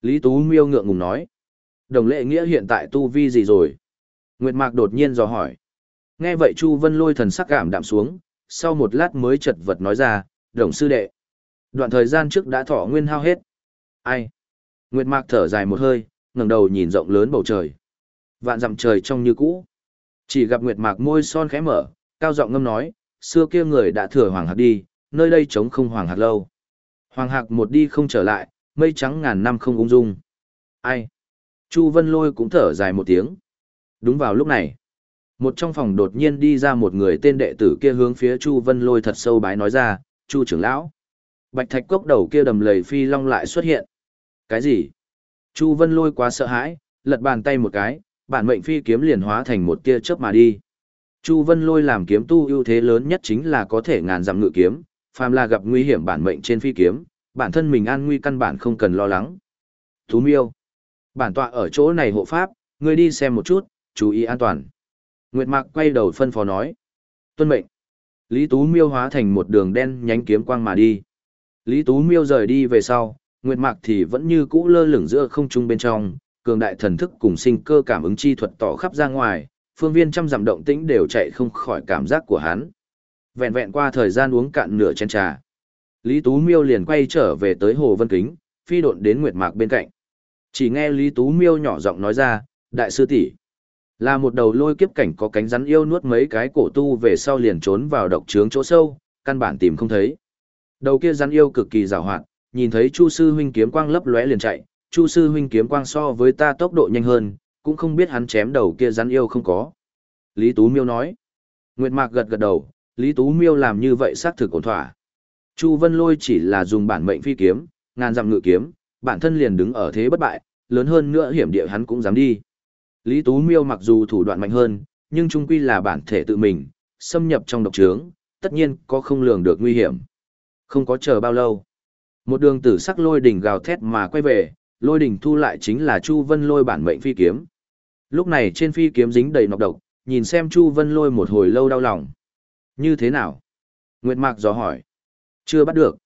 Speaker 1: Lý Tú Miêu ngượng ngùng nói. Đồng lệ nghĩa hiện tại tu vi gì rồi? Nguyệt Mạc đột nhiên dò hỏi. Nghe vậy Chu Vân lôi thần sắc cảm đạm xuống, sau một lát mới chật vật nói ra, đồng sư đệ. Đoạn thời gian trước đã thọ nguyên hao hết. Ai? Nguyệt Mạc thở dài một hơi, ngẩng đầu nhìn rộng lớn bầu trời. Vạn dặm trời trong như cũ. Chỉ gặp Nguyệt Mạc môi son khẽ mở, cao giọng ngâm nói, xưa kia người đã thừa hoàng hạc đi, nơi đây trống không hoàng hạc lâu. Hoàng Hạc một đi không trở lại, mây trắng ngàn năm không ung dung. Ai? Chu Vân Lôi cũng thở dài một tiếng. Đúng vào lúc này, một trong phòng đột nhiên đi ra một người tên đệ tử kia hướng phía Chu Vân Lôi thật sâu bái nói ra, Chu trưởng lão. Bạch thạch cốc đầu kia đầm lầy phi long lại xuất hiện. Cái gì? Chu Vân Lôi quá sợ hãi, lật bàn tay một cái, bản mệnh phi kiếm liền hóa thành một tia chớp mà đi. Chu Vân Lôi làm kiếm tu ưu thế lớn nhất chính là có thể ngàn dặm ngự kiếm, phàm là gặp nguy hiểm bản mệnh trên phi kiếm, bản thân mình an nguy căn bản không cần lo lắng. Thú miêu. Bản tọa ở chỗ này hộ pháp, ngươi đi xem một chút, chú ý an toàn. Nguyệt Mạc quay đầu phân phó nói. Tuân mệnh. Lý Tú Miêu hóa thành một đường đen nhánh kiếm quang mà đi. Lý Tú Miêu rời đi về sau, Nguyệt Mạc thì vẫn như cũ lơ lửng giữa không trung bên trong, cường đại thần thức cùng sinh cơ cảm ứng chi thuật tỏ khắp ra ngoài, phương viên trăm dặm động tĩnh đều chạy không khỏi cảm giác của hắn. Vẹn vẹn qua thời gian uống cạn nửa chén trà. Lý Tú Miêu liền quay trở về tới Hồ Vân Kính, phi độn đến Nguyệt Mạc bên cạnh. Chỉ nghe Lý Tú Miêu nhỏ giọng nói ra, đại sư tỷ là một đầu lôi kiếp cảnh có cánh rắn yêu nuốt mấy cái cổ tu về sau liền trốn vào độc trướng chỗ sâu, căn bản tìm không thấy. Đầu kia rắn yêu cực kỳ giàu hoạt, nhìn thấy Chu sư huynh kiếm quang lấp lóe liền chạy, Chu sư huynh kiếm quang so với ta tốc độ nhanh hơn, cũng không biết hắn chém đầu kia rắn yêu không có. Lý Tú Miêu nói. Nguyệt Mạc gật gật đầu, Lý Tú Miêu làm như vậy xác thực ổn thỏa. Chu Vân Lôi chỉ là dùng bản mệnh phi kiếm, ngàn dặm ngự kiếm, bản thân liền đứng ở thế bất bại, lớn hơn nữa hiểm địa hắn cũng dám đi. Lý Tú Miêu mặc dù thủ đoạn mạnh hơn, nhưng trung quy là bản thể tự mình, xâm nhập trong độc trướng, tất nhiên có không lường được nguy hiểm. Không có chờ bao lâu. Một đường tử sắc lôi đỉnh gào thét mà quay về, lôi đỉnh thu lại chính là Chu Vân lôi bản mệnh phi kiếm. Lúc này trên phi kiếm dính đầy nọc độc, nhìn xem Chu Vân lôi một hồi lâu đau lòng. Như thế nào? Nguyệt Mạc dò hỏi. Chưa bắt được.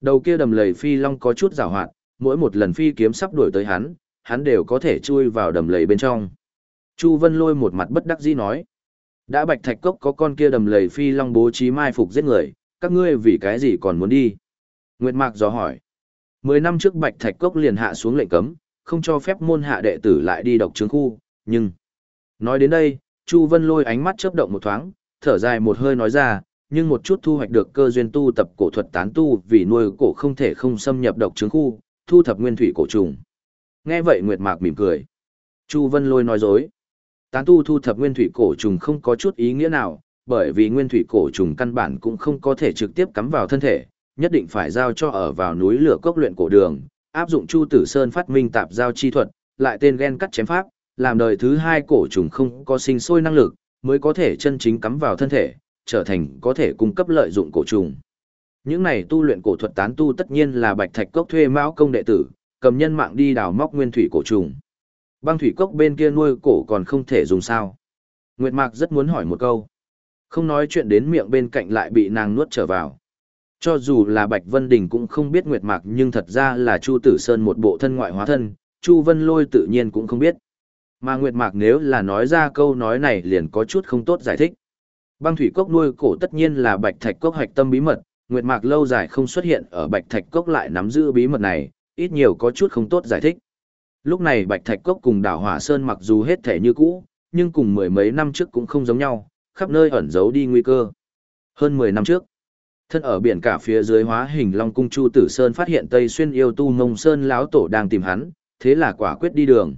Speaker 1: Đầu kia đầm lầy phi long có chút rào hoạt, mỗi một lần phi kiếm sắp đuổi tới hắn, hắn đều có thể chui vào đầm lầy bên trong. Chu Vân lôi một mặt bất đắc dĩ nói. Đã bạch thạch cốc có con kia đầm lầy phi long bố trí mai phục giết người, các ngươi vì cái gì còn muốn đi? Nguyệt Mạc dò hỏi. Mười năm trước bạch thạch cốc liền hạ xuống lệnh cấm, không cho phép môn hạ đệ tử lại đi độc chứng khu, nhưng... Nói đến đây, Chu Vân lôi ánh mắt chớp động một thoáng, thở dài một hơi nói ra, nhưng một chút thu hoạch được cơ duyên tu tập cổ thuật tán tu vì nuôi cổ không thể không xâm nhập độc chứng khu, thu thập nguyên thủy cổ trùng. Nghe vậy Nguyệt Mạc mỉm cười. Chu Vân Lôi nói dối. Tán tu thu thập nguyên thủy cổ trùng không có chút ý nghĩa nào, bởi vì nguyên thủy cổ trùng căn bản cũng không có thể trực tiếp cắm vào thân thể, nhất định phải giao cho ở vào núi lửa cốc luyện cổ đường, áp dụng Chu Tử Sơn phát minh tạp giao chi thuật, lại tên ghen cắt chém pháp, làm đời thứ hai cổ trùng không có sinh sôi năng lực, mới có thể chân chính cắm vào thân thể, trở thành có thể cung cấp lợi dụng cổ trùng. Những này tu luyện cổ thuật tán tu tất nhiên là Bạch Thạch Cốc thuê mão công đệ tử, cầm nhân mạng đi đào móc nguyên thủy cổ trùng. Băng thủy cốc bên kia nuôi cổ còn không thể dùng sao? Nguyệt Mạc rất muốn hỏi một câu. Không nói chuyện đến miệng bên cạnh lại bị nàng nuốt trở vào. Cho dù là Bạch Vân Đình cũng không biết Nguyệt Mạc nhưng thật ra là Chu Tử Sơn một bộ thân ngoại hóa thân, Chu Vân Lôi tự nhiên cũng không biết. Mà Nguyệt Mạc nếu là nói ra câu nói này liền có chút không tốt giải thích. Băng thủy cốc nuôi cổ tất nhiên là Bạch Thạch cốc hạch tâm bí mật, Nguyệt Mạc lâu dài không xuất hiện ở Bạch Thạch cốc lại nắm giữ bí mật này, ít nhiều có chút không tốt giải thích. Lúc này Bạch Thạch cốc cùng đảo Hỏa Sơn mặc dù hết thể như cũ, nhưng cùng mười mấy năm trước cũng không giống nhau, khắp nơi ẩn giấu đi nguy cơ. Hơn 10 năm trước, thân ở biển cả phía dưới hóa hình Long cung Chu Tử Sơn phát hiện Tây Xuyên yêu tu Mông Sơn lão tổ đang tìm hắn, thế là quả quyết đi đường.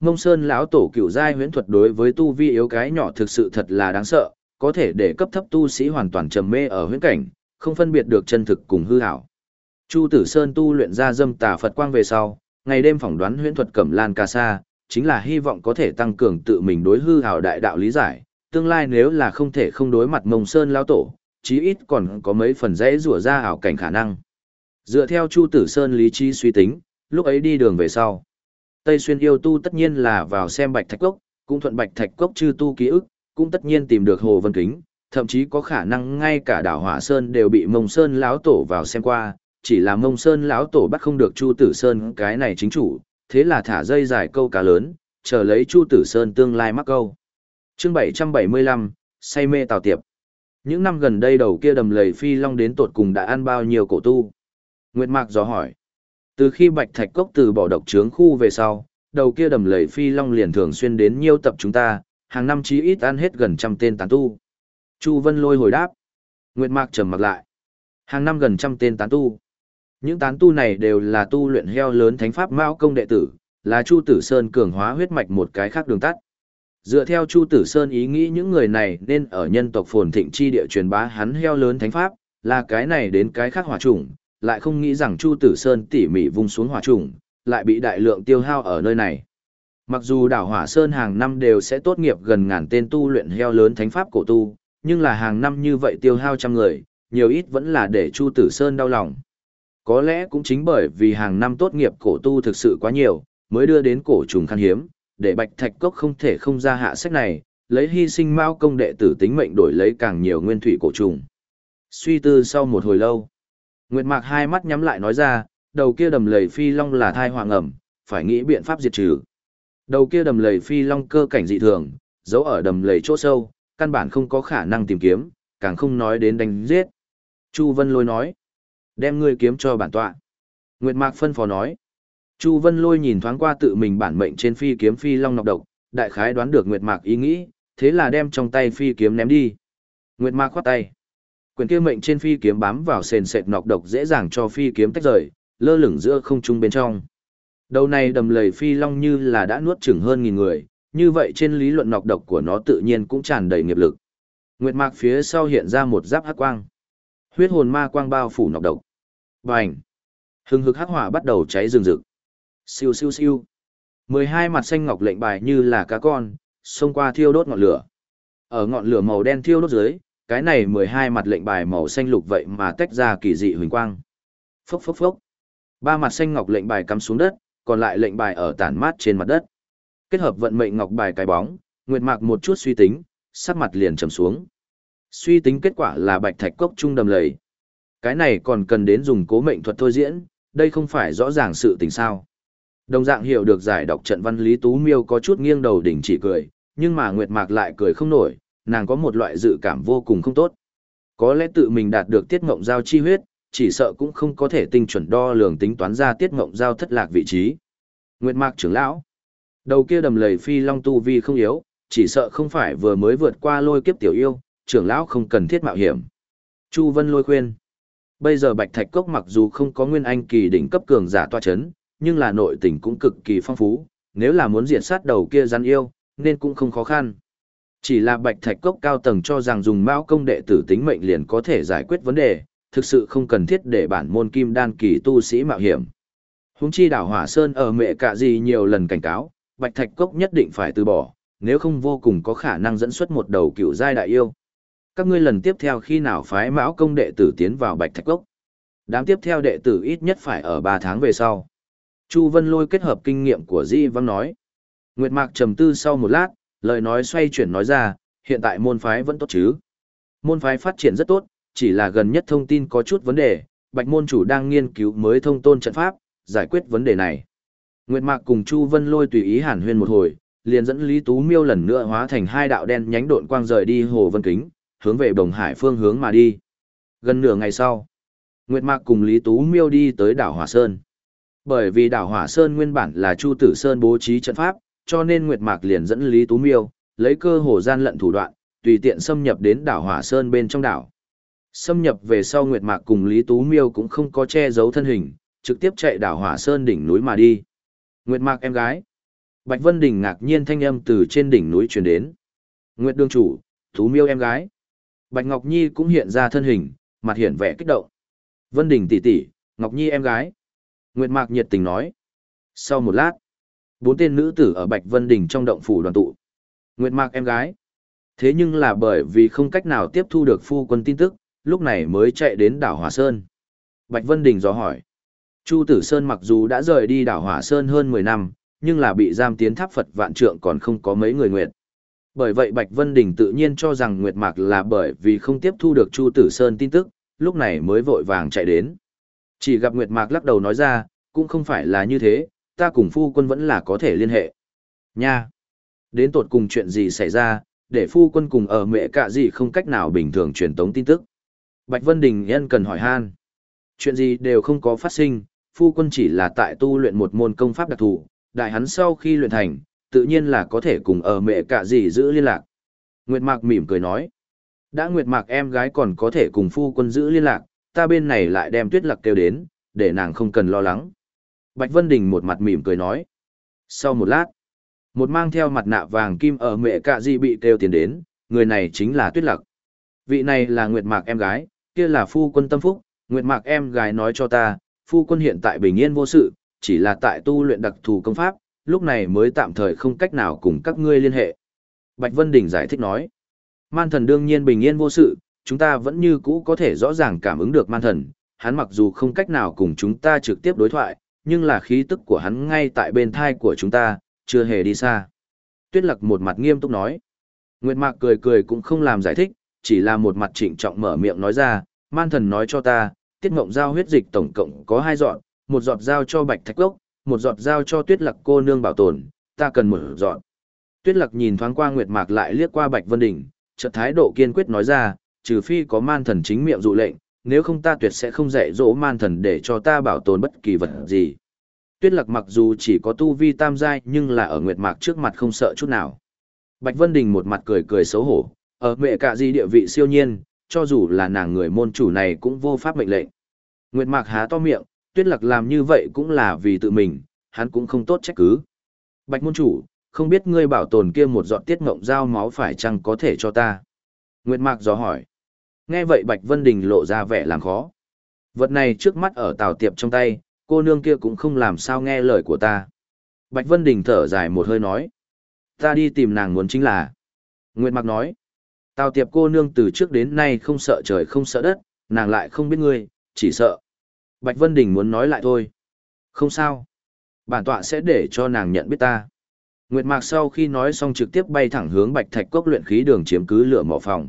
Speaker 1: Mông Sơn lão tổ cựu giai huyễn thuật đối với tu vi yếu cái nhỏ thực sự thật là đáng sợ, có thể để cấp thấp tu sĩ hoàn toàn trầm mê ở huyễn cảnh, không phân biệt được chân thực cùng hư ảo. Chu Tử Sơn tu luyện ra dâm tà Phật quang về sau, ngày đêm phỏng đoán huyễn thuật cẩm lan ca sa, chính là hy vọng có thể tăng cường tự mình đối hư ảo đại đạo lý giải, tương lai nếu là không thể không đối mặt Mông Sơn lão tổ, chí ít còn có mấy phần dễ rủa ra ảo cảnh khả năng. Dựa theo Chu Tử Sơn lý trí suy tính, lúc ấy đi đường về sau, Tây Xuyên yêu tu tất nhiên là vào xem Bạch Thạch Cốc, cũng thuận Bạch Thạch Cốc chư tu ký ức, cũng tất nhiên tìm được Hồ Vân Kính, thậm chí có khả năng ngay cả đảo Hỏa Sơn đều bị Mông Sơn lão tổ vào xem qua, chỉ là Mông Sơn lão tổ bắt không được Chu Tử Sơn cái này chính chủ, thế là thả dây dài câu cá lớn, chờ lấy Chu Tử Sơn tương lai mắc câu. Chương 775, say mê tào tiệp. Những năm gần đây đầu kia đầm lầy phi long đến tột cùng đã ăn bao nhiêu cổ tu? Nguyệt Mạc dò hỏi. Từ khi Bạch Thạch Cốc từ bỏ độc trướng khu về sau, đầu kia đầm lầy phi long liền thường xuyên đến nhiêu tập chúng ta, hàng năm chí ít ăn hết gần trăm tên tán tu. Chu Vân Lôi hồi đáp. Nguyệt Mạc trầm mặc lại. Hàng năm gần trăm tên tán tu. Những tán tu này đều là tu luyện heo lớn thánh pháp mao công đệ tử, là Chu Tử Sơn cường hóa huyết mạch một cái khác đường tắt. Dựa theo Chu Tử Sơn ý nghĩ những người này nên ở nhân tộc phồn thịnh chi địa truyền bá hắn heo lớn thánh pháp, là cái này đến cái khác hỏa chủng, lại không nghĩ rằng Chu Tử Sơn tỉ mỉ vung xuống hỏa chủng, lại bị đại lượng tiêu hao ở nơi này. Mặc dù đảo Hỏa Sơn hàng năm đều sẽ tốt nghiệp gần ngàn tên tu luyện heo lớn thánh pháp cổ tu, nhưng là hàng năm như vậy tiêu hao trăm người, nhiều ít vẫn là để Chu Tử Sơn đau lòng. Có lẽ cũng chính bởi vì hàng năm tốt nghiệp cổ tu thực sự quá nhiều, mới đưa đến cổ trùng khan hiếm, để Bạch Thạch Cốc không thể không ra hạ sách này, lấy hy sinh mao công đệ tử tính mệnh đổi lấy càng nhiều nguyên thủy cổ trùng. Suy tư sau một hồi lâu, Nguyệt Mạc hai mắt nhắm lại nói ra, đầu kia đầm lầy phi long là thai hoàng ẩm, phải nghĩ biện pháp diệt trừ. Đầu kia đầm lầy phi long cơ cảnh dị thường, giấu ở đầm lầy chỗ sâu, căn bản không có khả năng tìm kiếm, càng không nói đến đánh giết. Chu Vân Lôi nói, đem ngươi kiếm cho bản tọa. Nguyệt Mạc phân phó nói, Chu Vân Lôi nhìn thoáng qua tự mình bản mệnh trên phi kiếm phi long nọc độc, đại khái đoán được Nguyệt Mạc ý nghĩ, thế là đem trong tay phi kiếm ném đi. Nguyệt Mạc khoát tay. Quyền kia mệnh trên phi kiếm bám vào sền sệt nọc độc dễ dàng cho phi kiếm tách rời, lơ lửng giữa không trung bên trong. Đầu này đầm lầy phi long như là đã nuốt chửng hơn nghìn người, như vậy trên lý luận nọc độc của nó tự nhiên cũng tràn đầy nghiệp lực. Nguyệt mạc phía sau hiện ra một giáp hắc quang. Huyết hồn ma quang bao phủ nọc độc. Bành! Hừng hực hắc hỏa bắt đầu cháy rừng rực. Siêu siêu siêu. mười hai mặt xanh ngọc lệnh bài như là cá con, xông qua thiêu đốt ngọn lửa. Ở ngọn lửa màu đen thiêu đốt dưới, cái này mười hai mặt lệnh bài màu xanh lục vậy mà tách ra kỳ dị huỳnh quang. Phốc phốc phốc. Ba mặt xanh ngọc lệnh bài cắm xuống đất, còn lại lệnh bài ở tản mát trên mặt đất. Kết hợp vận mệnh ngọc bài cái bóng, Nguyệt Mạc một chút suy tính, sắc mặt liền trầm xuống. Suy tính kết quả là bạch thạch cốc trung đầm lầy. Cái này còn cần đến dùng cố mệnh thuật thôi diễn, đây không phải rõ ràng sự tình sao. Đồng dạng hiểu được giải đọc trận văn lý Tú Miêu có chút nghiêng đầu đỉnh chỉ cười, nhưng mà Nguyệt Mạc lại cười không nổi, nàng có một loại dự cảm vô cùng không tốt. Có lẽ tự mình đạt được tiết ngộng giao chi huyết, chỉ sợ cũng không có thể tinh chuẩn đo lường tính toán ra tiết ngộng giao thất lạc vị trí. Nguyệt Mạc trưởng lão, đầu kia đầm lầy phi long tu vi không yếu, chỉ sợ không phải vừa mới vượt qua lôi kiếp tiểu yêu, trưởng lão không cần thiết mạo hiểm. Chu Vân lôi khuyên. Bây giờ Bạch Thạch Cốc mặc dù không có nguyên anh kỳ đỉnh cấp cường giả toa chấn, nhưng là nội tình cũng cực kỳ phong phú, nếu là muốn diệt sát đầu kia gian yêu, nên cũng không khó khăn. Chỉ là Bạch Thạch Cốc cao tầng cho rằng dùng mao công đệ tử tính mệnh liền có thể giải quyết vấn đề, thực sự không cần thiết để bản môn kim đan kỳ tu sĩ mạo hiểm. Húng chi đảo Hỏa Sơn ở mẹ cả gì nhiều lần cảnh cáo, Bạch Thạch Cốc nhất định phải từ bỏ, nếu không vô cùng có khả năng dẫn xuất một đầu cựu giai đại yêu. Các ngươi lần tiếp theo khi nào phái mão công đệ tử tiến vào Bạch Thạch Cốc? Đám tiếp theo đệ tử ít nhất phải ở 3 tháng về sau. Chu Vân Lôi kết hợp kinh nghiệm của Di Văng nói. Nguyệt Mạc trầm tư sau một lát, lời nói xoay chuyển nói ra, hiện tại môn phái vẫn tốt chứ. Môn phái phát triển rất tốt, chỉ là gần nhất thông tin có chút vấn đề, bạch môn chủ đang nghiên cứu mới thông tôn trận pháp, giải quyết vấn đề này. Nguyệt Mạc cùng Chu Vân Lôi tùy ý hàn huyên một hồi, liền dẫn Lý Tú Miêu lần nữa hóa thành hai đạo đen nhánh độn quang rời đi Hồ Vân Kính, hướng về Đồng Hải phương hướng mà đi. Gần nửa ngày sau, Nguyệt Mạc cùng Lý Tú Miêu đi tới đảo Hòa Sơn. Bởi vì đảo Hỏa Sơn nguyên bản là Chu Tử Sơn bố trí trận pháp, cho nên Nguyệt Mạc liền dẫn Lý Tú Miêu, lấy cơ hồ gian lận thủ đoạn, tùy tiện xâm nhập đến đảo Hỏa Sơn bên trong đảo. Xâm nhập về sau Nguyệt Mạc cùng Lý Tú Miêu cũng không có che giấu thân hình, trực tiếp chạy đảo Hỏa Sơn đỉnh núi mà đi. Nguyệt Mạc em gái. Bạch Vân Đình ngạc nhiên thanh âm từ trên đỉnh núi truyền đến. Nguyệt đương chủ, Tú Miêu em gái. Bạch Ngọc Nhi cũng hiện ra thân hình, mặt hiện vẻ kích động. Vân Đình tỷ tỷ, Ngọc Nhi em gái. Nguyệt Mạc nhiệt tình nói. Sau một lát, bốn tên nữ tử ở Bạch Vân Đình trong động phủ đoàn tụ. Nguyệt Mạc em gái. Thế nhưng là bởi vì không cách nào tiếp thu được phu quân tin tức, lúc này mới chạy đến đảo Hòa Sơn. Bạch Vân Đình dò hỏi. Chu Tử Sơn mặc dù đã rời đi đảo Hỏa Sơn hơn 10 năm, nhưng là bị giam tiến tháp Phật vạn trượng còn không có mấy người nguyệt. Bởi vậy Bạch Vân Đình tự nhiên cho rằng Nguyệt Mạc là bởi vì không tiếp thu được Chu Tử Sơn tin tức, lúc này mới vội vàng chạy đến. Chỉ gặp Nguyệt Mạc lắc đầu nói ra, cũng không phải là như thế, ta cùng phu quân vẫn là có thể liên hệ. Nha! Đến tột cùng chuyện gì xảy ra, để phu quân cùng ở mẹ cả gì không cách nào bình thường truyền tống tin tức. Bạch Vân Đình nhân cần hỏi han. Chuyện gì đều không có phát sinh, phu quân chỉ là tại tu luyện một môn công pháp đặc thù, đại hắn sau khi luyện thành, tự nhiên là có thể cùng ở mẹ cả gì giữ liên lạc. Nguyệt Mạc mỉm cười nói. Đã Nguyệt Mạc em gái còn có thể cùng phu quân giữ liên lạc, ta bên này lại đem tuyết lạc kêu đến, để nàng không cần lo lắng. Bạch Vân Đình một mặt mỉm cười nói. Sau một lát, một mang theo mặt nạ vàng kim ở mẹ cạ di bị kêu tiền đến, người này chính là Tuyết Lạc. Vị này là Nguyệt Mạc em gái, kia là phu quân tâm phúc, Nguyệt Mạc em gái nói cho ta, phu quân hiện tại bình yên vô sự, chỉ là tại tu luyện đặc thù công pháp, lúc này mới tạm thời không cách nào cùng các ngươi liên hệ. Bạch Vân Đình giải thích nói, man thần đương nhiên bình yên vô sự, chúng ta vẫn như cũ có thể rõ ràng cảm ứng được man thần, hắn mặc dù không cách nào cùng chúng ta trực tiếp đối thoại, nhưng là khí tức của hắn ngay tại bên thai của chúng ta, chưa hề đi xa. Tuyết Lặc một mặt nghiêm túc nói. Nguyệt Mạc cười cười cũng không làm giải thích, chỉ là một mặt trịnh trọng mở miệng nói ra, man thần nói cho ta, tiết mộng giao huyết dịch tổng cộng có hai dọn một giọt giao cho Bạch Thạch lốc một giọt giao cho Tuyết Lặc cô nương bảo tồn, ta cần một giọt. Tuyết Lặc nhìn thoáng qua Nguyệt Mạc lại liếc qua Bạch Vân Đình, chợt thái độ kiên quyết nói ra, trừ phi có man thần chính miệng dụ lệnh, nếu không ta tuyệt sẽ không dạy dỗ man thần để cho ta bảo tồn bất kỳ vật gì. Tuyết lạc mặc dù chỉ có tu vi tam giai nhưng là ở Nguyệt Mạc trước mặt không sợ chút nào. Bạch Vân Đình một mặt cười cười xấu hổ, ở mẹ cả gì địa vị siêu nhiên, cho dù là nàng người môn chủ này cũng vô pháp mệnh lệnh. Nguyệt Mạc há to miệng, Tuyết lạc làm như vậy cũng là vì tự mình, hắn cũng không tốt trách cứ. Bạch môn chủ, không biết ngươi bảo tồn kia một giọt tiết ngộng dao máu phải chăng có thể cho ta? Nguyệt Mạc dò hỏi. Nghe vậy Bạch Vân Đình lộ ra vẻ làm khó. Vật này trước mắt ở tàu tiệp trong tay, cô nương kia cũng không làm sao nghe lời của ta. Bạch Vân Đình thở dài một hơi nói. Ta đi tìm nàng muốn chính là. Nguyệt Mặc nói. Tào tiệp cô nương từ trước đến nay không sợ trời không sợ đất, nàng lại không biết ngươi, chỉ sợ. Bạch Vân Đình muốn nói lại thôi. Không sao. Bản tọa sẽ để cho nàng nhận biết ta. Nguyệt Mạc sau khi nói xong trực tiếp bay thẳng hướng Bạch Thạch Cốc luyện khí đường chiếm cứ lửa mỏ phòng.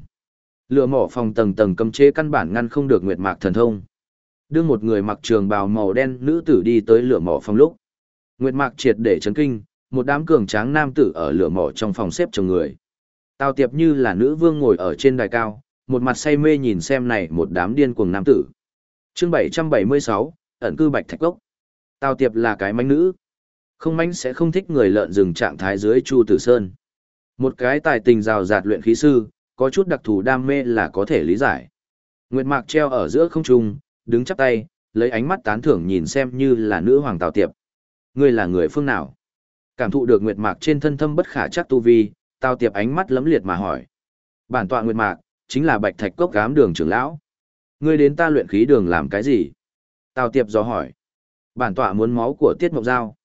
Speaker 1: Lửa mỏ phòng tầng tầng cấm chế căn bản ngăn không được Nguyệt Mạc thần thông. Đưa một người mặc trường bào màu đen nữ tử đi tới lửa mỏ phòng lúc. Nguyệt Mạc triệt để chấn kinh, một đám cường tráng nam tử ở lửa mỏ trong phòng xếp chồng người. Tào Tiệp như là nữ vương ngồi ở trên đài cao, một mặt say mê nhìn xem này một đám điên cuồng nam tử. Chương 776, ẩn cư Bạch Thạch gốc. Tào Tiệp là cái manh nữ. Không manh sẽ không thích người lợn rừng trạng thái dưới Chu Tử Sơn. Một cái tài tình rào rạt luyện khí sư, có chút đặc thù đam mê là có thể lý giải. Nguyệt Mạc treo ở giữa không trung, đứng chắp tay, lấy ánh mắt tán thưởng nhìn xem như là nữ hoàng Tào Tiệp. Ngươi là người phương nào? Cảm thụ được Nguyệt Mạc trên thân thâm bất khả chắc tu vi, Tào Tiệp ánh mắt lấm liệt mà hỏi. Bản tọa Nguyệt Mạc, chính là Bạch Thạch Cốc Gám Đường trưởng lão. Ngươi đến ta luyện khí đường làm cái gì? Tào Tiệp dò hỏi. Bản tọa muốn máu của Tiết Mộc Giao.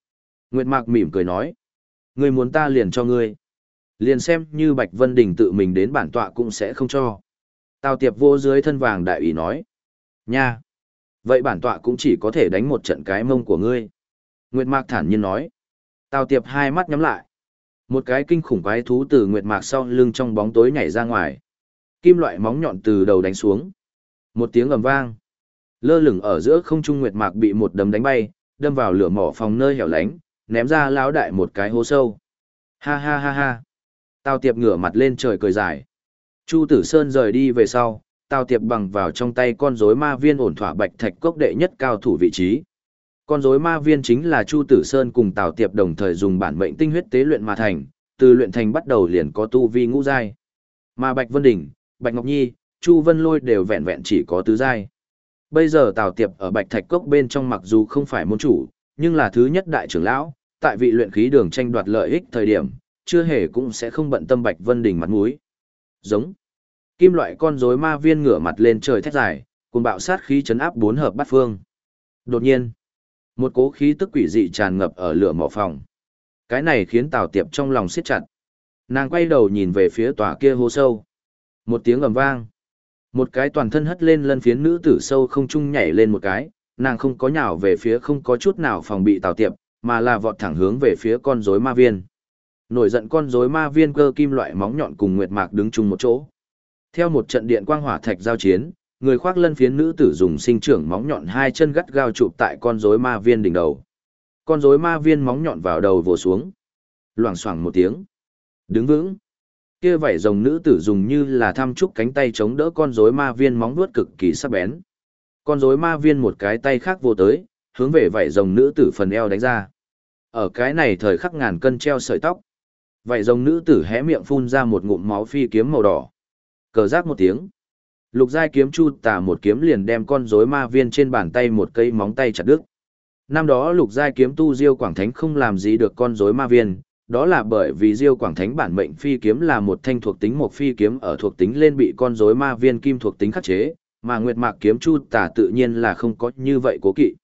Speaker 1: Nguyệt Mạc mỉm cười nói. Ngươi muốn ta liền cho ngươi. Liền xem như Bạch Vân Đình tự mình đến bản tọa cũng sẽ không cho. Tào Tiệp vô dưới thân vàng đại ủy nói. Nha! Vậy bản tọa cũng chỉ có thể đánh một trận cái mông của ngươi. Nguyệt Mạc thản nhiên nói. Tào Tiệp hai mắt nhắm lại. Một cái kinh khủng quái thú từ Nguyệt Mạc sau lưng trong bóng tối nhảy ra ngoài. Kim loại móng nhọn từ đầu đánh xuống. Một tiếng ầm vang. Lơ lửng ở giữa không trung Nguyệt Mạc bị một đấm đánh bay, đâm vào lửa mỏ phòng nơi hẻo lánh, ném ra lão đại một cái hố sâu. Ha ha ha ha. Tào Tiệp ngửa mặt lên trời cười dài. Chu Tử Sơn rời đi về sau, Tào Tiệp bằng vào trong tay con rối ma viên ổn thỏa bạch thạch cốc đệ nhất cao thủ vị trí. Con rối ma viên chính là Chu Tử Sơn cùng Tào Tiệp đồng thời dùng bản mệnh tinh huyết tế luyện mà thành, từ luyện thành bắt đầu liền có tu vi ngũ giai. Mà Bạch Vân Đỉnh, Bạch Ngọc Nhi, Chu Vân Lôi đều vẹn vẹn chỉ có tứ giai. Bây giờ Tào Tiệp ở Bạch Thạch Cốc bên trong mặc dù không phải môn chủ, nhưng là thứ nhất đại trưởng lão, tại vị luyện khí đường tranh đoạt lợi ích thời điểm, chưa hề cũng sẽ không bận tâm Bạch Vân Đỉnh mặt mũi. Giống. Kim loại con rối ma viên ngửa mặt lên trời thét dài, cùng bạo sát khí chấn áp bốn hợp bát phương. Đột nhiên, một cố khí tức quỷ dị tràn ngập ở lửa mỏ phòng. Cái này khiến Tào Tiệp trong lòng siết chặt. Nàng quay đầu nhìn về phía tòa kia hố sâu. Một tiếng ầm vang. Một cái toàn thân hất lên lân phiến nữ tử sâu không trung nhảy lên một cái, nàng không có nhào về phía không có chút nào phòng bị Tào Tiệp, mà là vọt thẳng hướng về phía con rối ma viên. Nổi giận con rối ma viên cơ kim loại móng nhọn cùng Nguyệt Mạc đứng chung một chỗ. Theo một trận điện quang hỏa thạch giao chiến, người khoác lân phiến nữ tử dùng sinh trưởng móng nhọn hai chân gắt gao chụp tại con rối ma viên đỉnh đầu. Con rối ma viên móng nhọn vào đầu vồ xuống. Loảng xoảng một tiếng. Đứng vững. Kia vảy rồng nữ tử dùng như là thăm chúc cánh tay chống đỡ con rối ma viên móng vuốt cực kỳ sắc bén. Con rối ma viên một cái tay khác vô tới, hướng về vảy rồng nữ tử phần eo đánh ra. Ở cái này thời khắc ngàn cân treo sợi tóc vậy rồng nữ tử hé miệng phun ra một ngụm máu phi kiếm màu đỏ. Cờ rác một tiếng. Lục giai kiếm chu tà một kiếm liền đem con rối ma viên trên bàn tay một cây móng tay chặt đứt. Năm đó lục giai kiếm tu Diêu Quảng Thánh không làm gì được con rối ma viên, đó là bởi vì Diêu Quảng Thánh bản mệnh phi kiếm là một thanh thuộc tính một phi kiếm ở thuộc tính lên bị con rối ma viên kim thuộc tính khắc chế, mà Nguyệt Mạc kiếm chu tà tự nhiên là không có như vậy cố kỵ.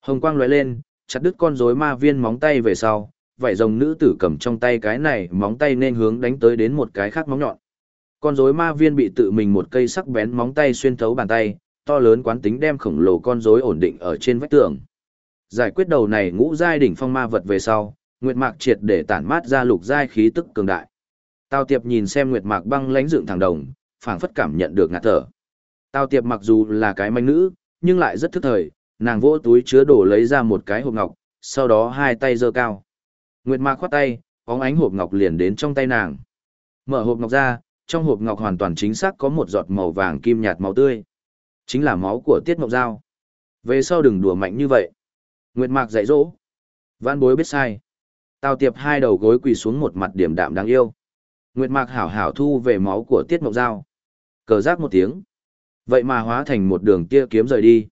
Speaker 1: Hồng quang lóe lên, chặt đứt con rối ma viên móng tay về sau, vảy rồng nữ tử cầm trong tay cái này móng tay nên hướng đánh tới đến một cái khác móng nhọn. Con rối ma viên bị tự mình một cây sắc bén móng tay xuyên thấu bàn tay, to lớn quán tính đem khổng lồ con rối ổn định ở trên vách tường. Giải quyết đầu này ngũ giai đỉnh phong ma vật về sau, Nguyệt Mạc triệt để tản mát ra lục giai khí tức cường đại. Tào Tiệp nhìn xem Nguyệt Mạc băng lãnh dựng thẳng đồng, phảng phất cảm nhận được ngạt thở. Tào Tiệp mặc dù là cái manh nữ, nhưng lại rất thức thời, nàng vỗ túi chứa đồ lấy ra một cái hộp ngọc, sau đó hai tay giơ cao. Nguyệt Mạc khoát tay, bóng ánh hộp ngọc liền đến trong tay nàng. Mở hộp ngọc ra, trong hộp ngọc hoàn toàn chính xác có một giọt màu vàng kim nhạt máu tươi. Chính là máu của Tiết Ngọc Giao. Về sau đừng đùa mạnh như vậy. Nguyệt Mạc dạy dỗ. Văn bối biết sai. Tào Tiệp hai đầu gối quỳ xuống một mặt điểm đạm đáng yêu. Nguyệt Mạc hảo hảo thu về máu của Tiết Ngọc Giao. Cờ giác một tiếng. Vậy mà hóa thành một đường tia kiếm rời đi.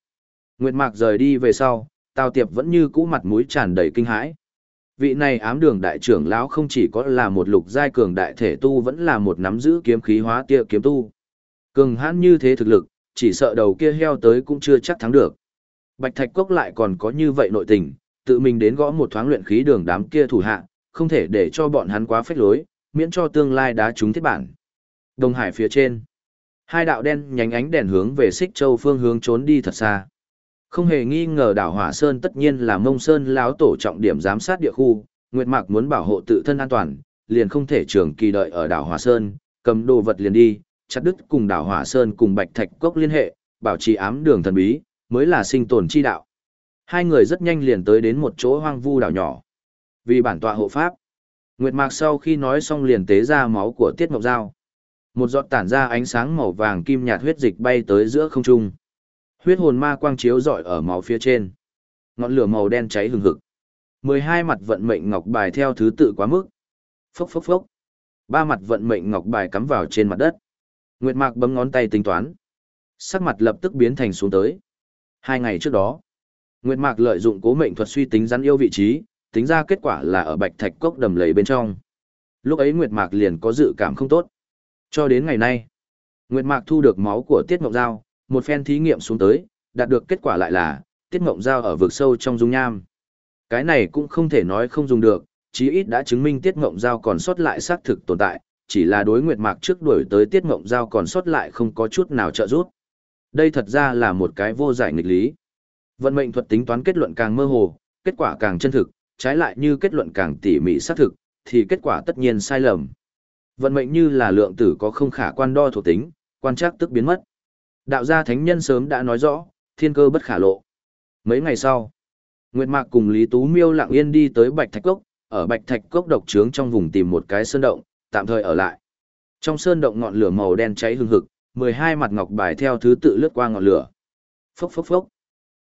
Speaker 1: Nguyệt Mạc rời đi về sau, Tào Tiệp vẫn như cũ mặt mũi tràn đầy kinh hãi. Vị này ám đường đại trưởng lão không chỉ có là một lục giai cường đại thể tu vẫn là một nắm giữ kiếm khí hóa tia kiếm tu. Cường hãn như thế thực lực, chỉ sợ đầu kia heo tới cũng chưa chắc thắng được. Bạch Thạch Cốc lại còn có như vậy nội tình, tự mình đến gõ một thoáng luyện khí đường đám kia thủ hạ, không thể để cho bọn hắn quá phách lối, miễn cho tương lai đá trúng thiết bản. Đông Hải phía trên, hai đạo đen nhánh ánh đèn hướng về Xích Châu phương hướng trốn đi thật xa. Không hề nghi ngờ đảo Hỏa Sơn tất nhiên là Mông Sơn lão tổ trọng điểm giám sát địa khu, Nguyệt Mạc muốn bảo hộ tự thân an toàn, liền không thể trường kỳ đợi ở đảo Hỏa Sơn, cầm đồ vật liền đi, chặt đứt cùng đảo Hỏa Sơn cùng Bạch Thạch Cốc liên hệ, bảo trì ám đường thần bí, mới là sinh tồn chi đạo. Hai người rất nhanh liền tới đến một chỗ hoang vu đảo nhỏ. Vì bản tọa hộ pháp, Nguyệt Mạc sau khi nói xong liền tế ra máu của Tiết Ngọc Giao. Một giọt tản ra ánh sáng màu vàng kim nhạt huyết dịch bay tới giữa không trung. Huyết hồn ma quang chiếu rọi ở máu phía trên. Ngọn lửa màu đen cháy hừng hực. mười hai mặt vận mệnh ngọc bài theo thứ tự quá mức. Phốc phốc phốc. Ba mặt vận mệnh ngọc bài cắm vào trên mặt đất. Nguyệt Mạc bấm ngón tay tính toán. Sắc mặt lập tức biến thành xuống tới. Hai ngày trước đó, Nguyệt Mạc lợi dụng cố mệnh thuật suy tính rắn yêu vị trí, tính ra kết quả là ở Bạch Thạch Cốc đầm lầy bên trong. Lúc ấy Nguyệt Mạc liền có dự cảm không tốt. Cho đến ngày nay, Nguyệt Mạc thu được máu của Tiết Ngọc Giao, một phen thí nghiệm xuống tới, đạt được kết quả lại là, Tiết mộng Giao ở vực sâu trong dung nham. Cái này cũng không thể nói không dùng được, chí ít đã chứng minh Tiết mộng Giao còn sót lại xác thực tồn tại, chỉ là đối Nguyệt Mạc trước đuổi tới Tiết mộng Giao còn sót lại không có chút nào trợ giúp. Đây thật ra là một cái vô giải nghịch lý. Vận mệnh thuật tính toán kết luận càng mơ hồ, kết quả càng chân thực, trái lại như kết luận càng tỉ mỉ xác thực, thì kết quả tất nhiên sai lầm. Vận mệnh như là lượng tử có không khả quan đo thuộc tính, quan trắc tức biến mất. Đạo gia thánh nhân sớm đã nói rõ, thiên cơ bất khả lộ. Mấy ngày sau, Nguyệt Mạc cùng Lý Tú Miêu lặng yên đi tới Bạch Thạch Cốc, ở Bạch Thạch Cốc độc trướng trong vùng tìm một cái sơn động, tạm thời ở lại. Trong sơn động ngọn lửa màu đen cháy hừng hực, 12 mặt ngọc bài theo thứ tự lướt qua ngọn lửa. Phốc phốc phốc.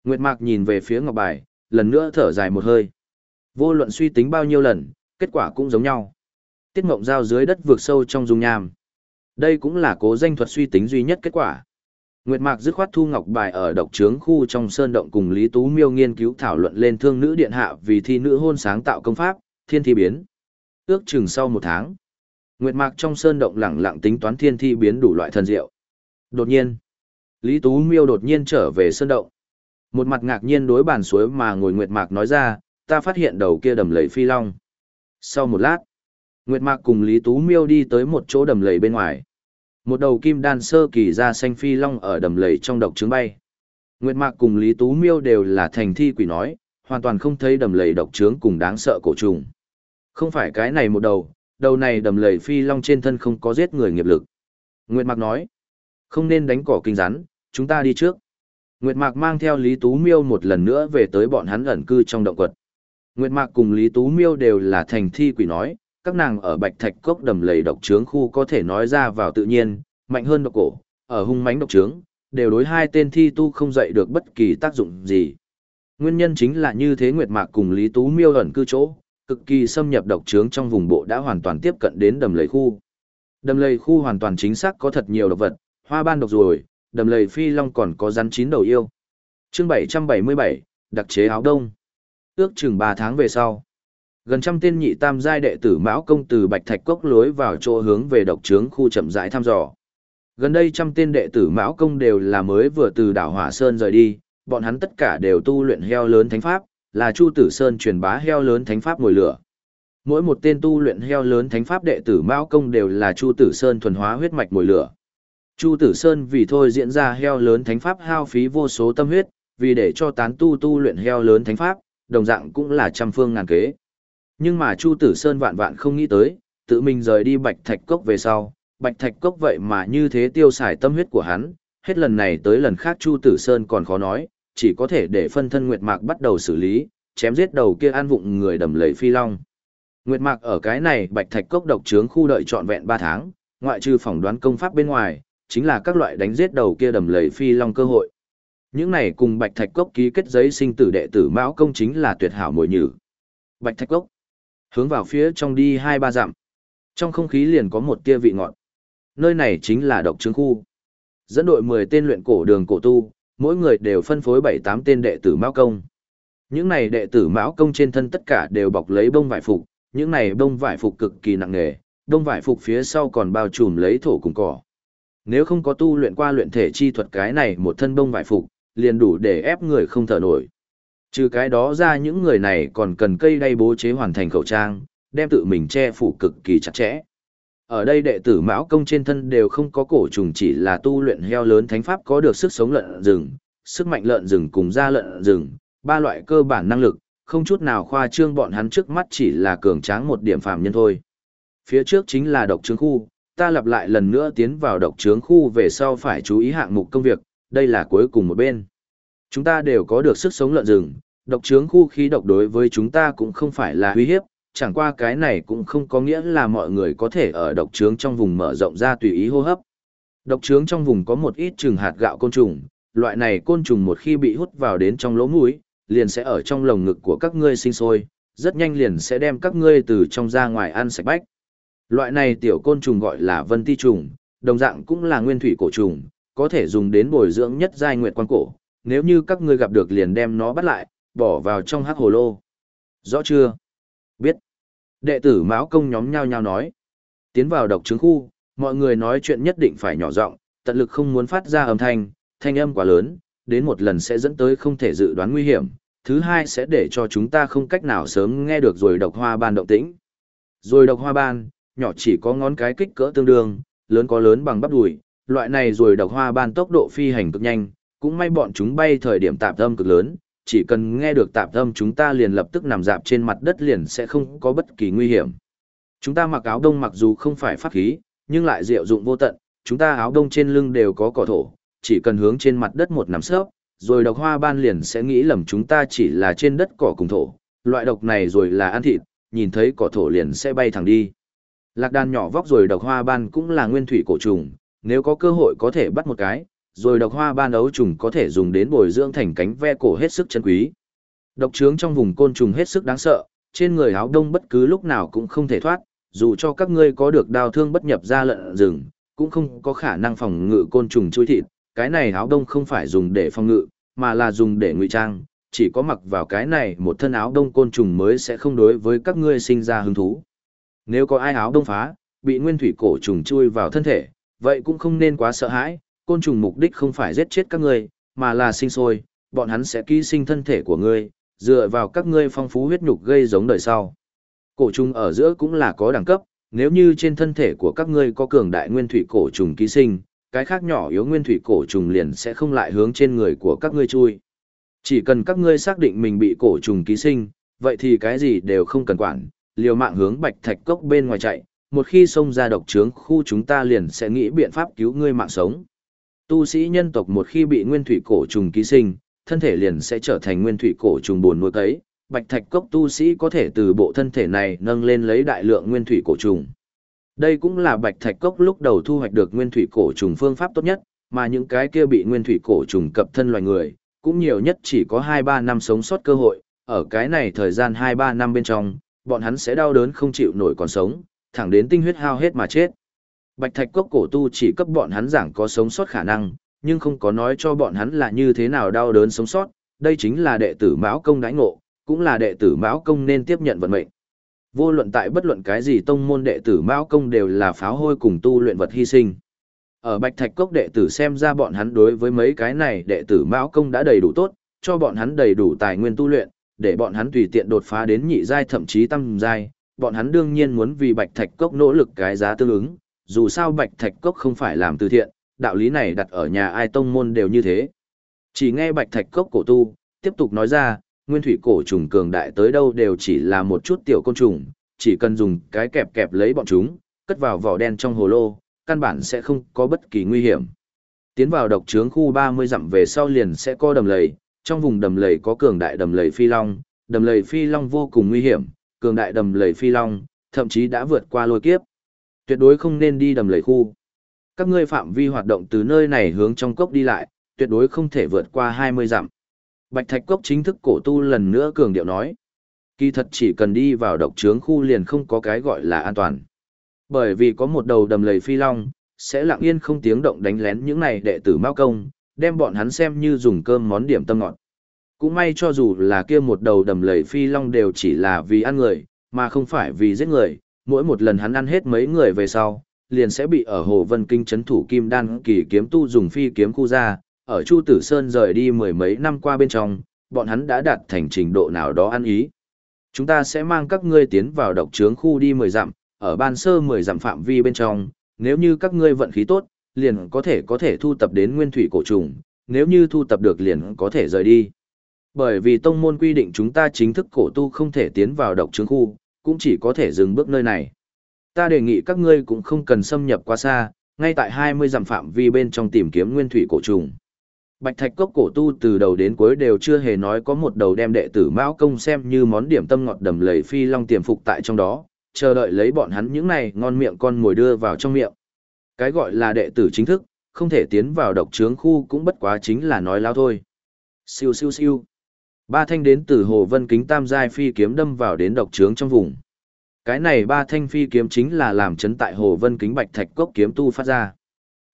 Speaker 1: Nguyệt Mạc nhìn về phía ngọc bài, lần nữa thở dài một hơi. Vô luận suy tính bao nhiêu lần, kết quả cũng giống nhau. Tiết Ngộng Giao dưới đất vượt sâu trong dung nham. Đây cũng là cố danh thuật suy tính duy nhất kết quả. Nguyệt Mạc dứt khoát thu ngọc bài ở độc trướng khu trong sơn động cùng Lý Tú Miêu nghiên cứu thảo luận lên thương nữ điện hạ vì thi nữ hôn sáng tạo công pháp, thiên thi biến. Ước chừng sau một tháng, Nguyệt Mạc trong sơn động lẳng lặng tính toán thiên thi biến đủ loại thần diệu. Đột nhiên, Lý Tú Miêu đột nhiên trở về sơn động. Một mặt ngạc nhiên đối bàn suối mà ngồi Nguyệt Mạc nói ra, ta phát hiện đầu kia đầm lầy phi long. Sau một lát, Nguyệt Mạc cùng Lý Tú Miêu đi tới một chỗ đầm lầy bên ngoài. Một đầu kim đan sơ kỳ ra xanh phi long ở đầm lầy trong độc trướng bay. Nguyệt Mạc cùng Lý Tú Miêu đều là thành thi quỷ nói, hoàn toàn không thấy đầm lầy độc trướng cùng đáng sợ cổ trùng. Không phải cái này một đầu, đầu này đầm lầy phi long trên thân không có giết người nghiệp lực. Nguyệt Mạc nói, không nên đánh cỏ kinh rắn, chúng ta đi trước. Nguyệt Mạc mang theo Lý Tú Miêu một lần nữa về tới bọn hắn ẩn cư trong động quật. Nguyệt Mạc cùng Lý Tú Miêu đều là thành thi quỷ nói, các nàng ở Bạch Thạch Cốc đầm lầy độc trướng khu có thể nói ra vào tự nhiên, mạnh hơn độc cổ, ở hung mãnh độc trướng, đều đối hai tên thi tu không dậy được bất kỳ tác dụng gì. Nguyên nhân chính là như thế Nguyệt Mạc cùng Lý Tú Miêu ẩn cư chỗ, cực kỳ xâm nhập độc trướng trong vùng bộ đã hoàn toàn tiếp cận đến đầm lầy khu. Đầm lầy khu hoàn toàn chính xác có thật nhiều độc vật, hoa ban độc rồi, đầm lầy phi long còn có rắn chín đầu yêu. Chương 777, đặc chế áo đông. Ước chừng 3 tháng về sau, gần trăm tên nhị tam giai đệ tử Mão công từ Bạch Thạch cốc lối vào chỗ hướng về độc trướng khu chậm rãi thăm dò. Gần đây trăm tên đệ tử Mão công đều là mới vừa từ đảo Hỏa Sơn rời đi, bọn hắn tất cả đều tu luyện heo lớn thánh pháp, là Chu Tử Sơn truyền bá heo lớn thánh pháp ngồi lửa. Mỗi một tên tu luyện heo lớn thánh pháp đệ tử Mão công đều là Chu Tử Sơn thuần hóa huyết mạch ngồi lửa. Chu Tử Sơn vì thôi diễn ra heo lớn thánh pháp hao phí vô số tâm huyết, vì để cho tán tu tu luyện heo lớn thánh pháp, đồng dạng cũng là trăm phương ngàn kế. Nhưng mà Chu Tử Sơn vạn vạn không nghĩ tới, tự mình rời đi Bạch Thạch Cốc về sau, Bạch Thạch Cốc vậy mà như thế tiêu xài tâm huyết của hắn, hết lần này tới lần khác Chu Tử Sơn còn khó nói, chỉ có thể để phân thân Nguyệt Mạc bắt đầu xử lý, chém giết đầu kia an vụng người đầm lầy phi long. Nguyệt Mạc ở cái này Bạch Thạch Cốc độc trướng khu đợi trọn vẹn 3 tháng, ngoại trừ phỏng đoán công pháp bên ngoài, chính là các loại đánh giết đầu kia đầm lầy phi long cơ hội. Những này cùng Bạch Thạch Cốc ký kết giấy sinh tử đệ tử Mão Công chính là tuyệt hảo mồi nhử. Bạch Thạch Cốc. Hướng vào phía trong đi hai ba dặm. Trong không khí liền có một tia vị ngọt. Nơi này chính là độc trướng khu. Dẫn đội 10 tên luyện cổ đường cổ tu, mỗi người đều phân phối 7-8 tên đệ tử Mão Công. Những này đệ tử Mão Công trên thân tất cả đều bọc lấy bông vải phục, những này bông vải phục cực kỳ nặng nề, bông vải phục phía sau còn bao trùm lấy thổ cùng cỏ. Nếu không có tu luyện qua luyện thể chi thuật cái này một thân bông vải phục, liền đủ để ép người không thở nổi. Trừ cái đó ra những người này còn cần cây đay bố chế hoàn thành khẩu trang, đem tự mình che phủ cực kỳ chặt chẽ. Ở đây đệ tử Mão Công trên thân đều không có cổ trùng chỉ là tu luyện heo lớn thánh pháp có được sức sống lợn rừng, sức mạnh lợn rừng cùng da lợn rừng, ba loại cơ bản năng lực, không chút nào khoa trương bọn hắn trước mắt chỉ là cường tráng một điểm phàm nhân thôi. Phía trước chính là độc trướng khu, ta lặp lại lần nữa tiến vào độc trướng khu về sau phải chú ý hạng mục công việc, đây là cuối cùng một bên. Chúng ta đều có được sức sống lợn rừng, độc trướng khu khí độc đối với chúng ta cũng không phải là uy hiếp, chẳng qua cái này cũng không có nghĩa là mọi người có thể ở độc trướng trong vùng mở rộng ra tùy ý hô hấp. Độc trướng trong vùng có một ít trừng hạt gạo côn trùng, loại này côn trùng một khi bị hút vào đến trong lỗ mũi, liền sẽ ở trong lồng ngực của các ngươi sinh sôi, rất nhanh liền sẽ đem các ngươi từ trong ra ngoài ăn sạch bách. Loại này tiểu côn trùng gọi là vân ti trùng, đồng dạng cũng là nguyên thủy cổ trùng, có thể dùng đến bồi dưỡng nhất giai nguyệt quan cổ, nếu như các ngươi gặp được liền đem nó bắt lại, bỏ vào trong hắc hồ lô. Rõ chưa? Biết. Đệ tử Mão Công nhóm nhau nhau nói. Tiến vào độc chứng khu, mọi người nói chuyện nhất định phải nhỏ giọng, tận lực không muốn phát ra âm thanh, thanh âm quá lớn, đến một lần sẽ dẫn tới không thể dự đoán nguy hiểm, thứ hai sẽ để cho chúng ta không cách nào sớm nghe được rồi độc hoa ban động tĩnh. Rồi độc hoa ban, nhỏ chỉ có ngón cái kích cỡ tương đương, lớn có lớn bằng bắp đùi, loại này rồi độc hoa ban tốc độ phi hành cực nhanh, cũng may bọn chúng bay thời điểm tạm âm cực lớn, chỉ cần nghe được tạp âm chúng ta liền lập tức nằm dạp trên mặt đất liền sẽ không có bất kỳ nguy hiểm. Chúng ta mặc áo đông mặc dù không phải pháp khí, nhưng lại diệu dụng vô tận, chúng ta áo đông trên lưng đều có cỏ thổ, chỉ cần hướng trên mặt đất một nằm sớp, rồi độc hoa ban liền sẽ nghĩ lầm chúng ta chỉ là trên đất cỏ cùng thổ, loại độc này rồi là ăn thịt, nhìn thấy cỏ thổ liền sẽ bay thẳng đi. Lạc đàn nhỏ vóc rồi độc hoa ban cũng là nguyên thủy cổ trùng, nếu có cơ hội có thể bắt một cái, rồi độc hoa ban ấu trùng có thể dùng đến bồi dưỡng thành cánh ve cổ hết sức chân quý. Độc trướng trong vùng côn trùng hết sức đáng sợ, trên người áo đông bất cứ lúc nào cũng không thể thoát, dù cho các ngươi có được đao thương bất nhập ra lợn rừng, cũng không có khả năng phòng ngự côn trùng chui thịt, cái này áo đông không phải dùng để phòng ngự, mà là dùng để ngụy trang, chỉ có mặc vào cái này một thân áo đông côn trùng mới sẽ không đối với các ngươi sinh ra hứng thú. Nếu có ai áo đông phá, bị nguyên thủy cổ trùng chui vào thân thể, vậy cũng không nên quá sợ hãi, côn trùng mục đích không phải giết chết các ngươi, mà là sinh sôi, bọn hắn sẽ ký sinh thân thể của ngươi, dựa vào các ngươi phong phú huyết nhục gây giống đời sau. Cổ trùng ở giữa cũng là có đẳng cấp, nếu như trên thân thể của các ngươi có cường đại nguyên thủy cổ trùng ký sinh, cái khác nhỏ yếu nguyên thủy cổ trùng liền sẽ không lại hướng trên người của các ngươi chui. Chỉ cần các ngươi xác định mình bị cổ trùng ký sinh, vậy thì cái gì đều không cần quản, liều mạng hướng bạch thạch cốc bên ngoài chạy, một khi xông ra độc trướng khu chúng ta liền sẽ nghĩ biện pháp cứu ngươi mạng sống. Tu sĩ nhân tộc một khi bị nguyên thủy cổ trùng ký sinh, thân thể liền sẽ trở thành nguyên thủy cổ trùng buồn nuôi cấy, bạch thạch cốc tu sĩ có thể từ bộ thân thể này nâng lên lấy đại lượng nguyên thủy cổ trùng. Đây cũng là bạch thạch cốc lúc đầu thu hoạch được nguyên thủy cổ trùng phương pháp tốt nhất, mà những cái kia bị nguyên thủy cổ trùng cập thân loài người, cũng nhiều nhất chỉ có 2-3 năm sống sót cơ hội, ở cái này thời gian 2-3 năm bên trong, bọn hắn sẽ đau đớn không chịu nổi còn sống, thẳng đến tinh huyết hao hết mà chết. Bạch thạch cốc cổ tu chỉ cấp bọn hắn giảng có sống sót khả năng, nhưng không có nói cho bọn hắn là như thế nào đau đớn sống sót, đây chính là đệ tử Mão Công đãi ngộ, cũng là đệ tử Mão Công nên tiếp nhận vận mệnh. Vô luận tại bất luận cái gì tông môn đệ tử Mão Công đều là pháo hôi cùng tu luyện vật hy sinh. Ở Bạch Thạch Cốc đệ tử xem ra bọn hắn đối với mấy cái này đệ tử Mão Công đã đầy đủ tốt, cho bọn hắn đầy đủ tài nguyên tu luyện, để bọn hắn tùy tiện đột phá đến nhị giai thậm chí tam giai, bọn hắn đương nhiên muốn vì Bạch Thạch Cốc nỗ lực cái giá tương ứng, dù sao Bạch Thạch Cốc không phải làm từ thiện, đạo lý này đặt ở nhà ai tông môn đều như thế. Chỉ nghe Bạch Thạch Cốc cổ tu, tiếp tục nói ra, nguyên thủy cổ trùng cường đại tới đâu đều chỉ là một chút tiểu côn trùng, chỉ cần dùng cái kẹp kẹp lấy bọn chúng, cất vào vỏ đen trong hồ lô, căn bản sẽ không có bất kỳ nguy hiểm. Tiến vào độc trướng khu 30 dặm về sau liền sẽ có đầm lầy, trong vùng đầm lầy có cường đại đầm lầy phi long, đầm lầy phi long vô cùng nguy hiểm, cường đại đầm lầy phi long, thậm chí đã vượt qua lôi kiếp. Tuyệt đối không nên đi đầm lầy khu. Các ngươi phạm vi hoạt động từ nơi này hướng trong cốc đi lại, tuyệt đối không thể vượt qua 20 dặm. Bạch Thạch Cốc chính thức cổ tu lần nữa cường điệu nói. Kỳ thật chỉ cần đi vào độc trướng khu liền không có cái gọi là an toàn. Bởi vì có một đầu đầm lầy phi long, sẽ lặng yên không tiếng động đánh lén những này đệ tử mao công, đem bọn hắn xem như dùng cơm món điểm tâm ngọt. Cũng may cho dù là kia một đầu đầm lầy phi long đều chỉ là vì ăn người, mà không phải vì giết người, mỗi một lần hắn ăn hết mấy người về sau, liền sẽ bị ở Hồ Vân Kinh chấn thủ Kim Đan kỳ kiếm tu dùng phi kiếm khu ra, ở Chu Tử Sơn rời đi mười mấy năm qua bên trong, bọn hắn đã đạt thành trình độ nào đó ăn ý. Chúng ta sẽ mang các ngươi tiến vào độc trướng khu đi mười dặm, ở ban sơ mười dặm phạm vi bên trong, nếu như các ngươi vận khí tốt, liền có thể có thể thu tập đến nguyên thủy cổ trùng, nếu như thu tập được liền có thể rời đi. Bởi vì tông môn quy định chúng ta chính thức cổ tu không thể tiến vào độc trướng khu, cũng chỉ có thể dừng bước nơi này. Ta đề nghị các ngươi cũng không cần xâm nhập quá xa, ngay tại 20 dặm phạm vi bên trong tìm kiếm nguyên thủy cổ trùng. Bạch Thạch Cốc cổ tu từ đầu đến cuối đều chưa hề nói có một đầu đem đệ tử Mão Công xem như món điểm tâm ngọt đầm lầy phi long tiềm phục tại trong đó, chờ đợi lấy bọn hắn những này ngon miệng con ngồi đưa vào trong miệng. Cái gọi là đệ tử chính thức, không thể tiến vào độc trướng khu cũng bất quá chính là nói lao thôi. Siêu siêu siêu. Ba thanh đến từ Hồ Vân Kính Tam Giai phi kiếm đâm vào đến độc trướng trong vùng. Cái này ba thanh phi kiếm chính là làm chấn tại Hồ Vân Kính Bạch Thạch Cốc kiếm tu phát ra.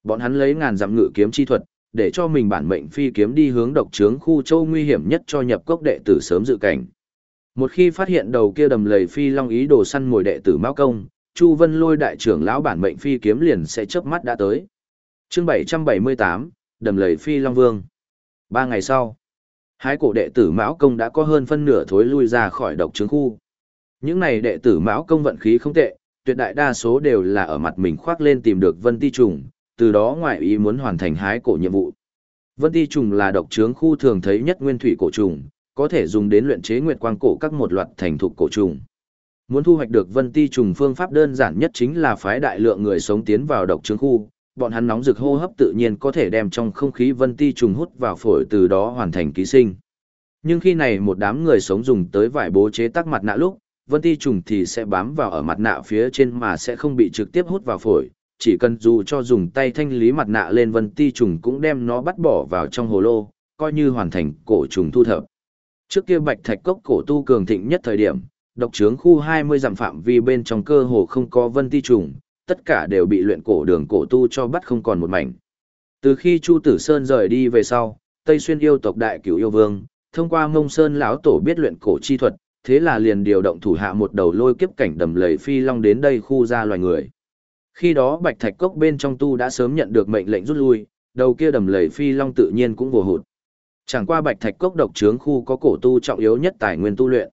Speaker 1: Bọn hắn lấy ngàn dặm ngự kiếm chi thuật, để cho mình bản mệnh phi kiếm đi hướng độc trướng khu châu nguy hiểm nhất cho nhập cốc đệ tử sớm dự cảnh. Một khi phát hiện đầu kia đầm lầy phi long ý đồ săn mồi đệ tử Mao Công, Chu Vân Lôi đại trưởng lão bản mệnh phi kiếm liền sẽ chớp mắt đã tới. Chương 778, đầm lầy phi long vương. Ba ngày sau, hai cổ đệ tử Mão Công đã có hơn phân nửa thối lui ra khỏi độc trướng khu. Những này đệ tử Mão Công vận khí không tệ, tuyệt đại đa số đều là ở mặt mình khoác lên tìm được Vân Ti trùng, từ đó ngoại ý muốn hoàn thành hái cổ nhiệm vụ. Vân Ti trùng là độc trướng khu thường thấy nhất nguyên thủy cổ trùng, có thể dùng đến luyện chế nguyệt quang cổ các một loạt thành thục cổ trùng. Muốn thu hoạch được Vân Ti trùng phương pháp đơn giản nhất chính là phái đại lượng người sống tiến vào độc trướng khu, bọn hắn nóng rực hô hấp tự nhiên có thể đem trong không khí Vân Ti trùng hút vào phổi từ đó hoàn thành ký sinh. Nhưng khi này một đám người sống dùng tới vải bố chế tác mặt nạ lúc, Vân Ti trùng thì sẽ bám vào ở mặt nạ phía trên mà sẽ không bị trực tiếp hút vào phổi, chỉ cần dù cho dùng tay thanh lý mặt nạ lên vân ti trùng cũng đem nó bắt bỏ vào trong hồ lô, coi như hoàn thành cổ trùng thu thập. Trước kia bạch thạch cốc cổ tu cường thịnh nhất thời điểm, độc trướng khu 20 dặm phạm vi bên trong cơ hồ không có vân ti trùng, tất cả đều bị luyện cổ đường cổ tu cho bắt không còn một mảnh. Từ khi Chu Tử Sơn rời đi về sau, Tây Xuyên yêu tộc đại cửu yêu vương, thông qua Mông Sơn lão tổ biết luyện cổ chi thuật, thế là liền điều động thủ hạ một đầu lôi kiếp cảnh đầm lầy phi long đến đây khu ra loài người. Khi đó Bạch Thạch Cốc bên trong tu đã sớm nhận được mệnh lệnh rút lui, đầu kia đầm lầy phi long tự nhiên cũng vô hụt. Chẳng qua Bạch Thạch Cốc độc trướng khu có cổ tu trọng yếu nhất tài nguyên tu luyện.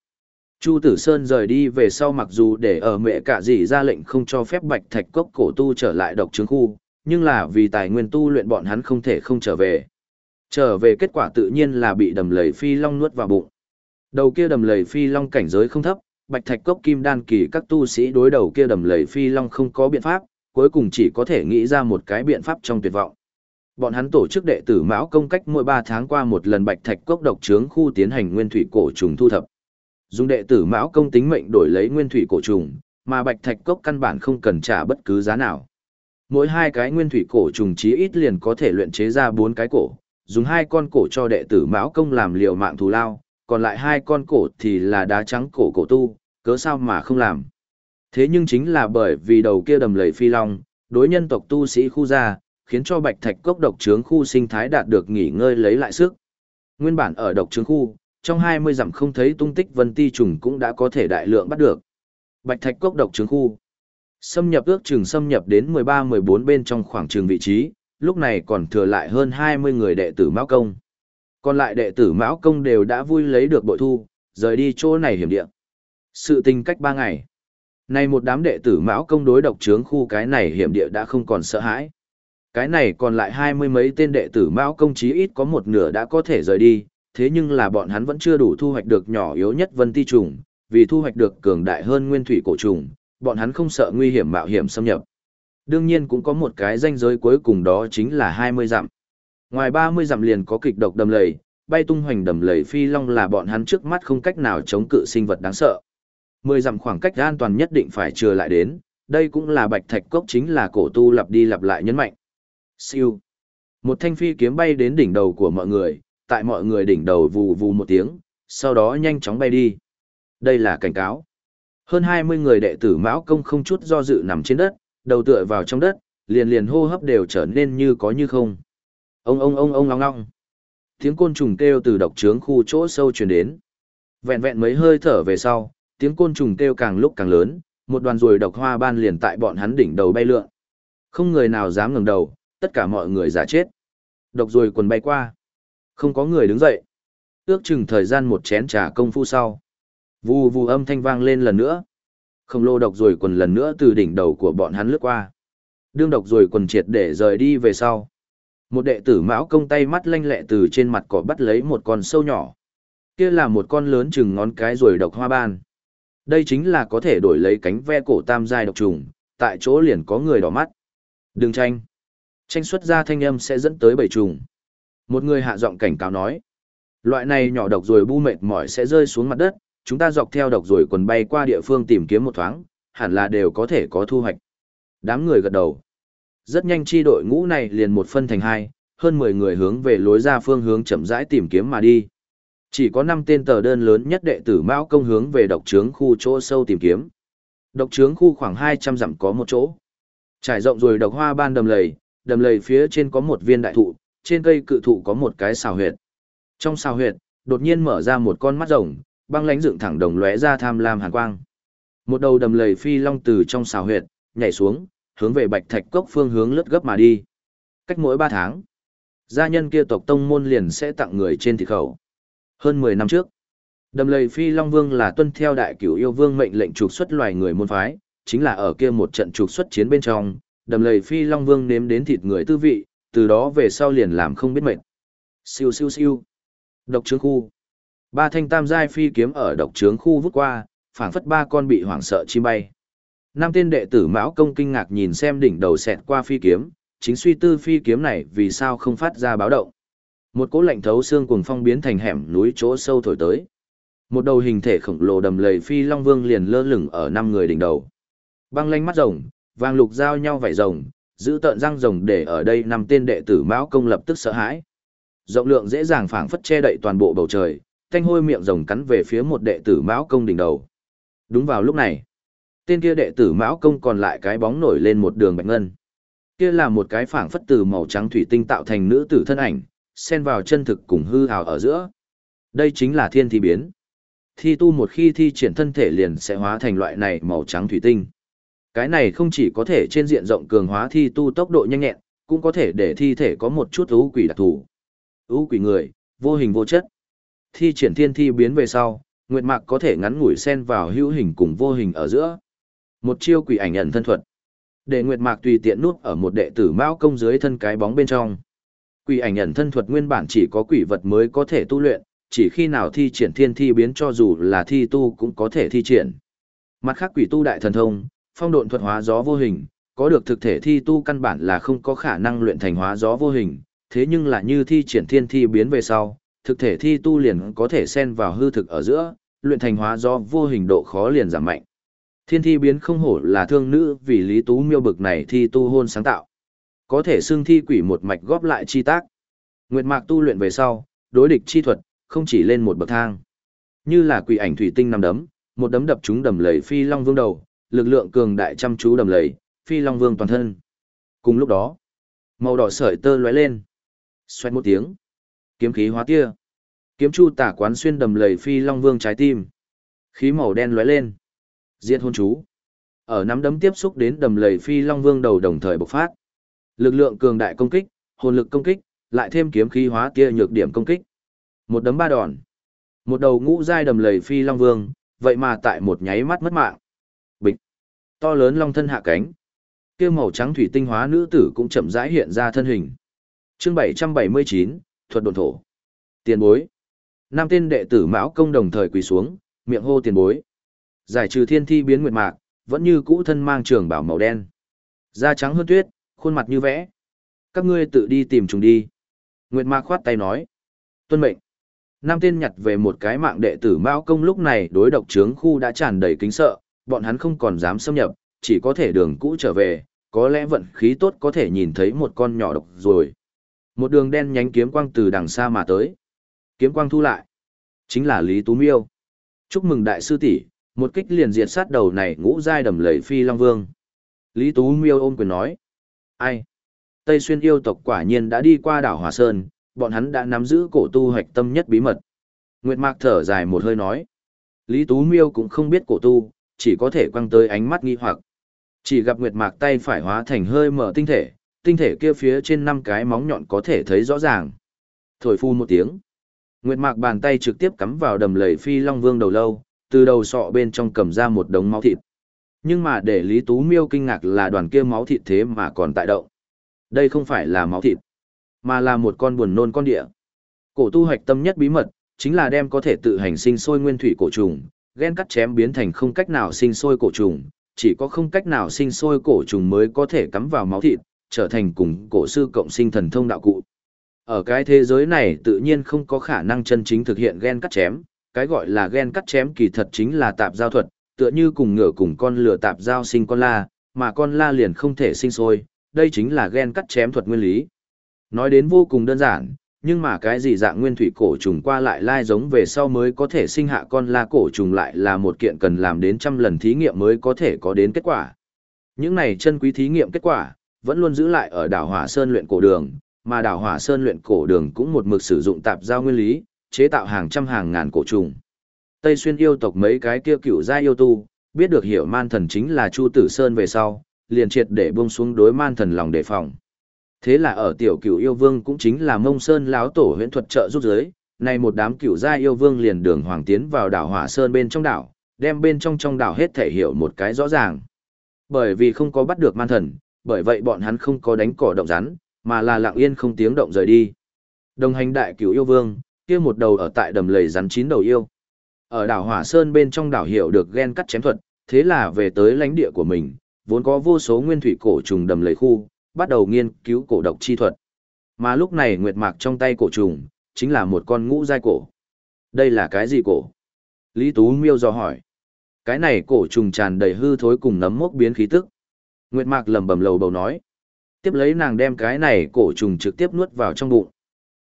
Speaker 1: Chu Tử Sơn rời đi về sau mặc dù để ở mẹ cả gì ra lệnh không cho phép Bạch Thạch Cốc cổ tu trở lại độc trướng khu, nhưng là vì tài nguyên tu luyện bọn hắn không thể không trở về. Trở về kết quả tự nhiên là bị đầm lầy phi long nuốt vào bụng. Đầu kia đầm lầy phi long cảnh giới không thấp, bạch thạch cốc kim đan kỳ các tu sĩ đối đầu kia đầm lầy phi long không có biện pháp, cuối cùng chỉ có thể nghĩ ra một cái biện pháp trong tuyệt vọng. Bọn hắn tổ chức đệ tử mão công cách mỗi 3 tháng qua một lần bạch thạch cốc độc trướng khu tiến hành nguyên thủy cổ trùng thu thập. Dùng đệ tử mão công tính mệnh đổi lấy nguyên thủy cổ trùng, mà bạch thạch cốc căn bản không cần trả bất cứ giá nào. Mỗi hai cái nguyên thủy cổ trùng chí ít liền có thể luyện chế ra bốn cái cổ, dùng hai con cổ cho đệ tử mão công làm liều mạng thù lao, còn lại hai con cổ thì là đá trắng cổ cổ tu, cớ sao mà không làm. Thế nhưng chính là bởi vì đầu kia đầm lầy phi long, đối nhân tộc tu sĩ khu ra, khiến cho bạch thạch cốc độc trướng khu sinh thái đạt được nghỉ ngơi lấy lại sức. Nguyên bản ở độc trướng khu, trong 20 dặm không thấy tung tích vân ti trùng cũng đã có thể đại lượng bắt được. Bạch thạch cốc độc trướng khu. Xâm nhập ước chừng xâm nhập đến 13-14 bên trong khoảng trường vị trí, lúc này còn thừa lại hơn 20 người đệ tử Mão Công. Còn lại đệ tử Mão Công đều đã vui lấy được bội thu, rời đi chỗ này hiểm địa. Sự tình cách 3 ngày. Này một đám đệ tử Mão Công đối độc trướng khu cái này hiểm địa đã không còn sợ hãi. Cái này còn lại hai mươi mấy tên đệ tử Mão Công chí ít có một nửa đã có thể rời đi, thế nhưng là bọn hắn vẫn chưa đủ thu hoạch được nhỏ yếu nhất vân ti trùng, vì thu hoạch được cường đại hơn nguyên thủy cổ trùng, bọn hắn không sợ nguy hiểm mạo hiểm xâm nhập. Đương nhiên cũng có một cái danh giới cuối cùng đó chính là 20 dặm. Ngoài 30 dặm liền có kịch độc đầm lầy, bay tung hoành đầm lầy phi long là bọn hắn trước mắt không cách nào chống cự sinh vật đáng sợ. 10 dặm khoảng cách an toàn nhất định phải chưa lại đến, đây cũng là bạch thạch cốc chính là cổ tu lặp đi lặp lại nhấn mạnh. Siêu. Một thanh phi kiếm bay đến đỉnh đầu của mọi người, tại mọi người đỉnh đầu vù vù một tiếng, sau đó nhanh chóng bay đi. Đây là cảnh cáo. Hơn 20 người đệ tử Mão Công không chút do dự nằm trên đất, đầu tựa vào trong đất, liền liền hô hấp đều trở nên như có như không. Ông ông ông ông long long. Tiếng côn trùng kêu từ độc trướng khu chỗ sâu truyền đến. Vẹn vẹn mấy hơi thở về sau, tiếng côn trùng kêu càng lúc càng lớn, một đoàn ruồi độc hoa ban liền tại bọn hắn đỉnh đầu bay lượn. Không người nào dám ngẩng đầu, tất cả mọi người giả chết. Độc ruồi quần bay qua. Không có người đứng dậy. Ước chừng thời gian một chén trà công phu sau. Vù vù âm thanh vang lên lần nữa. Không lô độc ruồi quần lần nữa từ đỉnh đầu của bọn hắn lướt qua. Đương độc ruồi quần triệt để rời đi về sau. Một đệ tử mão công tay mắt lanh lẹ từ trên mặt cỏ bắt lấy một con sâu nhỏ. Kia là một con lớn chừng ngón cái ruồi độc hoa ban. Đây chính là có thể đổi lấy cánh ve cổ tam giai độc trùng, tại chỗ liền có người đỏ mắt. Đừng tranh. Tranh xuất ra thanh âm sẽ dẫn tới bầy trùng. Một người hạ giọng cảnh cáo nói. Loại này nhỏ độc rồi bu mệt mỏi sẽ rơi xuống mặt đất, chúng ta dọc theo độc rồi quần bay qua địa phương tìm kiếm một thoáng, hẳn là đều có thể có thu hoạch. Đám người gật đầu. Rất nhanh chi đội ngũ này liền một phân thành hai, hơn 10 người hướng về lối ra phương hướng chậm rãi tìm kiếm mà đi. Chỉ có 5 tên tờ đơn lớn nhất đệ tử Mao công hướng về độc trướng khu chỗ sâu tìm kiếm. Độc trướng khu khoảng 200 dặm có một chỗ. Trải rộng rồi độc hoa ban đầm lầy, đầm lầy phía trên có một viên đại thụ, trên cây cự thụ có một cái xào huyệt. Trong xào huyệt, đột nhiên mở ra một con mắt rồng, băng lánh dựng thẳng đồng lóe ra tham lam hàn quang. Một đầu đầm lầy phi long từ trong xào huyệt, nhảy xuống, hướng về bạch thạch cốc phương hướng lướt gấp mà đi. Cách mỗi 3 tháng, gia nhân kia tộc tông môn liền sẽ tặng người trên thịt khẩu. Hơn 10 năm trước, đầm lầy phi long vương là tuân theo đại cửu yêu vương mệnh lệnh trục xuất loài người môn phái, chính là ở kia một trận trục xuất chiến bên trong, đầm lầy phi long vương nếm đến thịt người tư vị, từ đó về sau liền làm không biết mệt. Siêu siêu siêu. Độc trướng khu. Ba thanh tam giai phi kiếm ở độc trướng khu vút qua, phảng phất ba con bị hoảng sợ chim bay. Năm tên đệ tử Mão Công kinh ngạc nhìn xem đỉnh đầu xẹt qua phi kiếm, chính suy tư phi kiếm này vì sao không phát ra báo động. Một cỗ lạnh thấu xương cuồng phong biến thành hẻm núi chỗ sâu thổi tới. Một đầu hình thể khổng lồ đầm lầy phi long vương liền lơ lửng ở năm người đỉnh đầu. Băng lanh mắt rồng, vàng lục giao nhau vảy rồng, giữ tợn răng rồng để ở đây năm tên đệ tử Mão Công lập tức sợ hãi. Rộng lượng dễ dàng phảng phất che đậy toàn bộ bầu trời, thanh hôi miệng rồng cắn về phía một đệ tử Mão Công đỉnh đầu. Đúng vào lúc này, tên kia đệ tử Mão Công còn lại cái bóng nổi lên một đường bạch ngân. Kia là một cái phảng phất từ màu trắng thủy tinh tạo thành nữ tử thân ảnh, xen vào chân thực cùng hư ảo ở giữa. Đây chính là thiên thi biến. Thi tu một khi thi triển thân thể liền sẽ hóa thành loại này màu trắng thủy tinh. Cái này không chỉ có thể trên diện rộng cường hóa thi tu tốc độ nhanh nhẹn, cũng có thể để thi thể có một chút ưu quỷ đặc thù. Ưu quỷ người, vô hình vô chất. Thi triển thiên thi biến về sau, Nguyệt Mạc có thể ngắn ngủi xen vào hữu hình cùng vô hình ở giữa. Một chiêu quỷ ảnh ẩn thân thuật. Để Nguyệt Mạc tùy tiện nút ở một đệ tử Mao công dưới thân cái bóng bên trong. Quỷ ảnh ẩn thân thuật nguyên bản chỉ có quỷ vật mới có thể tu luyện, chỉ khi nào thi triển thiên thi biến cho dù là thi tu cũng có thể thi triển. Mặt khác quỷ tu đại thần thông, phong độn thuật hóa gió vô hình, có được thực thể thi tu căn bản là không có khả năng luyện thành hóa gió vô hình, thế nhưng là như thi triển thiên thi biến về sau, thực thể thi tu liền có thể xen vào hư thực ở giữa, luyện thành hóa gió vô hình độ khó liền giảm mạnh. Thiên thi biến không hổ là thương nữ vì lý tú miêu bực này thi tu hôn sáng tạo. Có thể xưng thi quỷ một mạch góp lại chi tác. Nguyệt mạc tu luyện về sau, đối địch chi thuật, không chỉ lên một bậc thang. Như là quỷ ảnh thủy tinh nằm đấm, một đấm đập trúng đầm lầy phi long vương đầu, lực lượng cường đại chăm chú đầm lầy, phi long vương toàn thân. Cùng lúc đó, màu đỏ sợi tơ lóe lên. Xoẹt một tiếng. Kiếm khí hóa tia. Kiếm chu tả quán xuyên đầm lầy phi long vương trái tim. Khí màu đen lóe lên. Diệt hôn chú. Ở nắm đấm tiếp xúc đến đầm lầy phi long vương đầu đồng thời bộc phát. Lực lượng cường đại công kích, hồn lực công kích, lại thêm kiếm khí hóa tia nhược điểm công kích. Một đấm ba đòn. Một đầu ngũ giai đầm lầy phi long vương, vậy mà tại một nháy mắt mất mạng. To lớn long thân hạ cánh. Kia màu trắng thủy tinh hóa nữ tử cũng chậm rãi hiện ra thân hình. Chương 779, thuật độn thổ. Tiền bối. nam tên đệ tử Mão Công đồng thời quỳ xuống, miệng hô tiền bối. Giải trừ thiên thi biến nguyệt mạc, vẫn như cũ thân mang trường bảo màu đen. Da trắng hơn tuyết, khuôn mặt như vẽ. Các ngươi tự đi tìm chúng đi. Nguyệt mạc khoát tay nói. Tuân mệnh. Nam tên nhặt về một cái mạng đệ tử mão Công lúc này đối độc trướng khu đã tràn đầy kính sợ, bọn hắn không còn dám xâm nhập, chỉ có thể đường cũ trở về, có lẽ vận khí tốt có thể nhìn thấy một con nhỏ độc rồi. Một đường đen nhánh kiếm quang từ đằng xa mà tới. Kiếm quang thu lại. Chính là Lý Tú Miêu. Chúc mừng đại sư tỷ, một kích liền diệt sát đầu này ngũ giai đầm lầy phi long vương. Lý Tú Miêu ôm quyền nói. Ai? Tây Xuyên yêu tộc quả nhiên đã đi qua đảo Hòa Sơn, bọn hắn đã nắm giữ cổ tu hoạch tâm nhất bí mật. Nguyệt Mạc thở dài một hơi nói. Lý Tú Miêu cũng không biết cổ tu, chỉ có thể quăng tới ánh mắt nghi hoặc. Chỉ gặp Nguyệt Mạc tay phải hóa thành hơi mở tinh thể, tinh thể kia phía trên năm cái móng nhọn có thể thấy rõ ràng. Thổi phu một tiếng. Nguyệt Mạc bàn tay trực tiếp cắm vào đầm lầy phi long vương đầu lâu, từ đầu sọ bên trong cầm ra một đống máu thịt. Nhưng mà để Lý Tú Miêu kinh ngạc là đoàn kia máu thịt thế mà còn tại động. Đây không phải là máu thịt, mà là một con buồn nôn con địa. Cổ tu hoạch tâm nhất bí mật, chính là đem có thể tự hành sinh sôi nguyên thủy cổ trùng, ghen cắt chém biến thành không cách nào sinh sôi cổ trùng, chỉ có không cách nào sinh sôi cổ trùng mới có thể cắm vào máu thịt, trở thành cùng cổ sư cộng sinh thần thông đạo cụ. Ở cái thế giới này tự nhiên không có khả năng chân chính thực hiện gen cắt chém, cái gọi là gen cắt chém kỳ thật chính là tạp giao thuật, tựa như cùng ngựa cùng con lửa tạp giao sinh con la, mà con la liền không thể sinh sôi, đây chính là gen cắt chém thuật nguyên lý. Nói đến vô cùng đơn giản, nhưng mà cái gì dạng nguyên thủy cổ trùng qua lại lai giống về sau mới có thể sinh hạ con la cổ trùng lại là một kiện cần làm đến trăm lần thí nghiệm mới có thể có đến kết quả. Những này chân quý thí nghiệm kết quả, vẫn luôn giữ lại ở đảo Hỏa Sơn luyện cổ đường, mà đảo Hỏa Sơn luyện cổ đường cũng một mực sử dụng tạp giao nguyên lý, chế tạo hàng trăm hàng ngàn cổ trùng. Tây xuyên yêu tộc mấy cái kia cựu gia yêu tu, biết được hiểu man thần chính là Chu Tử Sơn về sau, liền triệt để buông xuống đối man thần lòng đề phòng. Thế là ở tiểu cửu yêu vương cũng chính là mông sơn láo tổ huyễn thuật trợ giúp giới, này một đám cửu gia yêu vương liền đường hoàng tiến vào đảo hỏa sơn bên trong đảo, đem bên trong trong đảo hết thể hiểu một cái rõ ràng. Bởi vì không có bắt được man thần, bởi vậy bọn hắn không có đánh cỏ động rắn, mà là lặng yên không tiếng động rời đi. Đồng hành đại cửu yêu vương, kia một đầu ở tại đầm lầy rắn chín đầu yêu. Ở đảo Hỏa Sơn bên trong đảo hiểu được ghen cắt chém thuật, thế là về tới lãnh địa của mình, vốn có vô số nguyên thủy cổ trùng đầm lầy khu, bắt đầu nghiên cứu cổ độc chi thuật. Mà lúc này nguyệt mạc trong tay cổ trùng, chính là một con ngũ giai cổ. Đây là cái gì cổ? Lý Tú Miêu dò hỏi. Cái này cổ trùng tràn đầy hư thối cùng nấm mốc biến khí tức. Nguyệt mạc lầm bầm lầu bầu nói. Tiếp lấy nàng đem cái này cổ trùng trực tiếp nuốt vào trong bụng.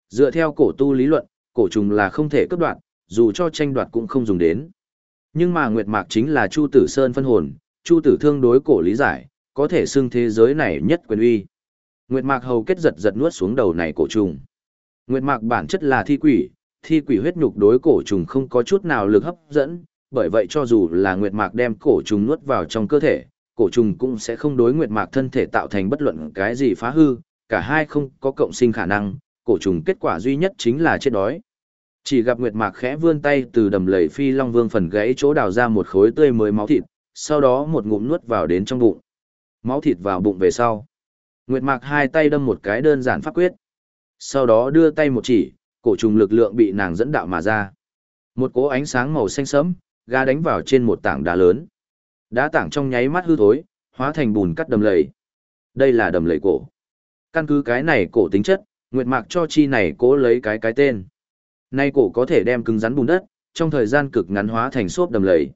Speaker 1: Dựa theo cổ tu lý luận, cổ trùng là không thể cấp đoạn, dù cho tranh đoạt cũng không dùng đến. Nhưng mà Nguyệt Mạc chính là Chu Tử Sơn phân hồn, Chu Tử Thương đối cổ lý giải, có thể xưng thế giới này nhất quyền uy. Nguyệt Mạc hầu kết giật giật nuốt xuống đầu này cổ trùng. Nguyệt Mạc bản chất là thi quỷ, thi quỷ huyết nhục đối cổ trùng không có chút nào lực hấp dẫn, bởi vậy cho dù là Nguyệt Mạc đem cổ trùng nuốt vào trong cơ thể, cổ trùng cũng sẽ không đối Nguyệt Mạc thân thể tạo thành bất luận cái gì phá hư, cả hai không có cộng sinh khả năng, cổ trùng kết quả duy nhất chính là chết đói. Chỉ gặp Nguyệt Mạc khẽ vươn tay từ đầm lầy phi long vương phần gãy chỗ đào ra một khối tươi mới máu thịt, sau đó một ngụm nuốt vào đến trong bụng. Máu thịt vào bụng về sau. Nguyệt Mạc hai tay đâm một cái đơn giản pháp quyết. Sau đó đưa tay một chỉ, cổ trùng lực lượng bị nàng dẫn đạo mà ra. Một cỗ ánh sáng màu xanh sẫm, ga đánh vào trên một tảng đá lớn. Đá tảng trong nháy mắt hư thối, hóa thành bùn cắt đầm lầy. Đây là đầm lầy cổ. Căn cứ cái này cổ tính chất, Nguyệt Mạc cho chi này cố lấy cái cái tên. Nay cổ có thể đem cứng rắn bùn đất, trong thời gian cực ngắn hóa thành xốp đầm lầy.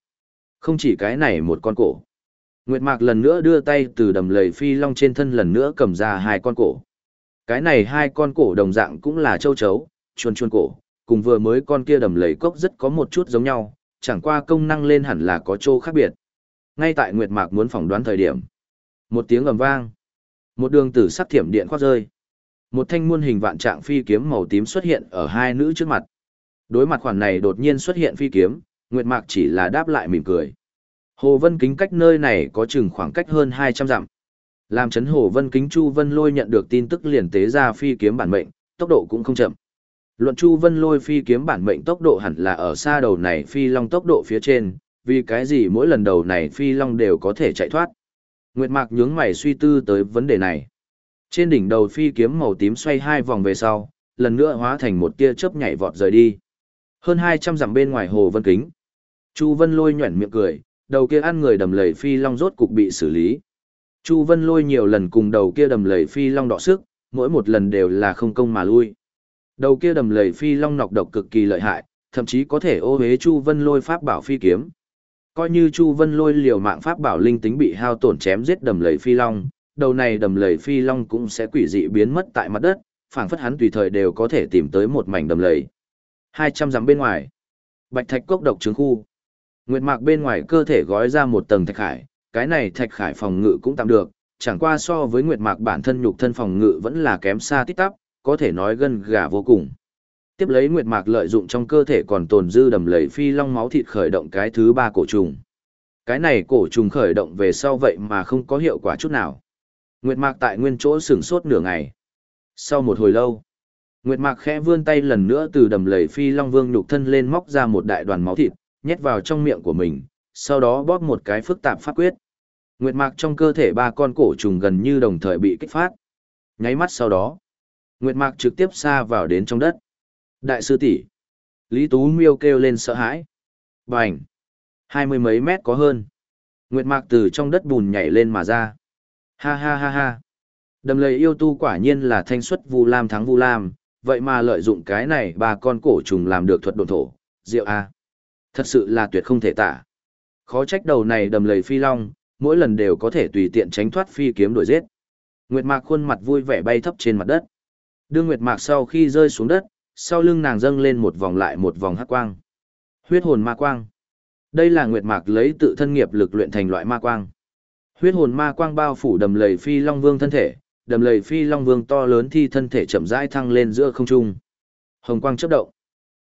Speaker 1: Không chỉ cái này một con cổ. Nguyệt Mạc lần nữa đưa tay từ đầm lầy phi long trên thân lần nữa cầm ra hai con cổ. Cái này hai con cổ đồng dạng cũng là châu chấu, chuồn chuồn cổ, cùng vừa mới con kia đầm lầy cốc rất có một chút giống nhau, chẳng qua công năng lên hẳn là có chỗ khác biệt. Ngay tại Nguyệt Mạc muốn phỏng đoán thời điểm. Một tiếng ầm vang. Một đường tử sắc thiểm điện khoát rơi. Một thanh muôn hình vạn trạng phi kiếm màu tím xuất hiện ở hai nữ trước mặt. Đối mặt khoản này đột nhiên xuất hiện phi kiếm, Nguyệt Mạc chỉ là đáp lại mỉm cười. Hồ Vân Kính cách nơi này có chừng khoảng cách hơn 200 dặm. Làm chấn Hồ Vân Kính Chu Vân Lôi nhận được tin tức liền tế ra phi kiếm bản mệnh, tốc độ cũng không chậm. Luận Chu Vân Lôi phi kiếm bản mệnh tốc độ hẳn là ở xa đầu này phi long tốc độ phía trên, vì cái gì mỗi lần đầu này phi long đều có thể chạy thoát. Nguyệt Mạc nhướng mày suy tư tới vấn đề này. Trên đỉnh đầu phi kiếm màu tím xoay hai vòng về sau, lần nữa hóa thành một tia chớp nhảy vọt rời đi. Hơn 200 dặm bên ngoài hồ vân kính. Chu Vân Lôi nhuẩn miệng cười, đầu kia ăn người đầm lầy phi long rốt cục bị xử lý. Chu Vân Lôi nhiều lần cùng đầu kia đầm lầy phi long đọ sức, mỗi một lần đều là không công mà lui. Đầu kia đầm lầy phi long nọc độc cực kỳ lợi hại, thậm chí có thể ô hế Chu Vân Lôi pháp bảo phi kiếm. Coi như Chu Vân Lôi liều mạng pháp bảo linh tính bị hao tổn chém giết đầm lầy phi long, đầu này đầm lầy phi long cũng sẽ quỷ dị biến mất tại mặt đất, phảng phất hắn tùy thời đều có thể tìm tới một mảnh đầm lầy. 200 dặm bên ngoài, Bạch Thạch cốc độc trướng khu. Nguyệt Mạc bên ngoài cơ thể gói ra một tầng thạch khải, cái này thạch khải phòng ngự cũng tạm được, chẳng qua so với Nguyệt Mạc bản thân nhục thân phòng ngự vẫn là kém xa tít tắp, có thể nói gân gà vô cùng. Tiếp lấy Nguyệt Mạc lợi dụng trong cơ thể còn tồn dư đầm lầy phi long máu thịt khởi động cái thứ ba cổ trùng. Cái này cổ trùng khởi động về sau vậy mà không có hiệu quả chút nào. Nguyệt Mạc tại nguyên chỗ sửng sốt nửa ngày. Sau một hồi lâu, Nguyệt Mạc khẽ vươn tay lần nữa từ đầm lầy phi long vương nhục thân lên móc ra một đại đoàn máu thịt, nhét vào trong miệng của mình, sau đó bóp một cái phức tạp pháp quyết. Nguyệt Mạc trong cơ thể ba con cổ trùng gần như đồng thời bị kích phát. Nháy mắt sau đó, Nguyệt Mạc trực tiếp xa vào đến trong đất. Đại sư tỷ, Lý Tú Miêu kêu lên sợ hãi. Bành! Hai mươi mấy mét có hơn. Nguyệt Mạc từ trong đất bùn nhảy lên mà ra. Ha ha ha ha. Đầm lầy yêu tu quả nhiên là thanh xuất Vu Lam thắng Vu Lam, vậy mà lợi dụng cái này ba con cổ trùng làm được thuật đồn thổ, diệu a. Thật sự là tuyệt không thể tả. Khó trách đầu này đầm lầy phi long, mỗi lần đều có thể tùy tiện tránh thoát phi kiếm đuổi giết. Nguyệt Mạc khuôn mặt vui vẻ bay thấp trên mặt đất. Đưa Nguyệt Mạc sau khi rơi xuống đất, sau lưng nàng dâng lên một vòng lại một vòng hắc quang. Huyết hồn ma quang. Đây là Nguyệt Mạc lấy tự thân nghiệp lực luyện thành loại ma quang. Huyết hồn ma quang bao phủ đầm lầy phi long vương thân thể, đầm lầy phi long vương to lớn thi thân thể chậm rãi thăng lên giữa không trung. Hồng quang chớp động.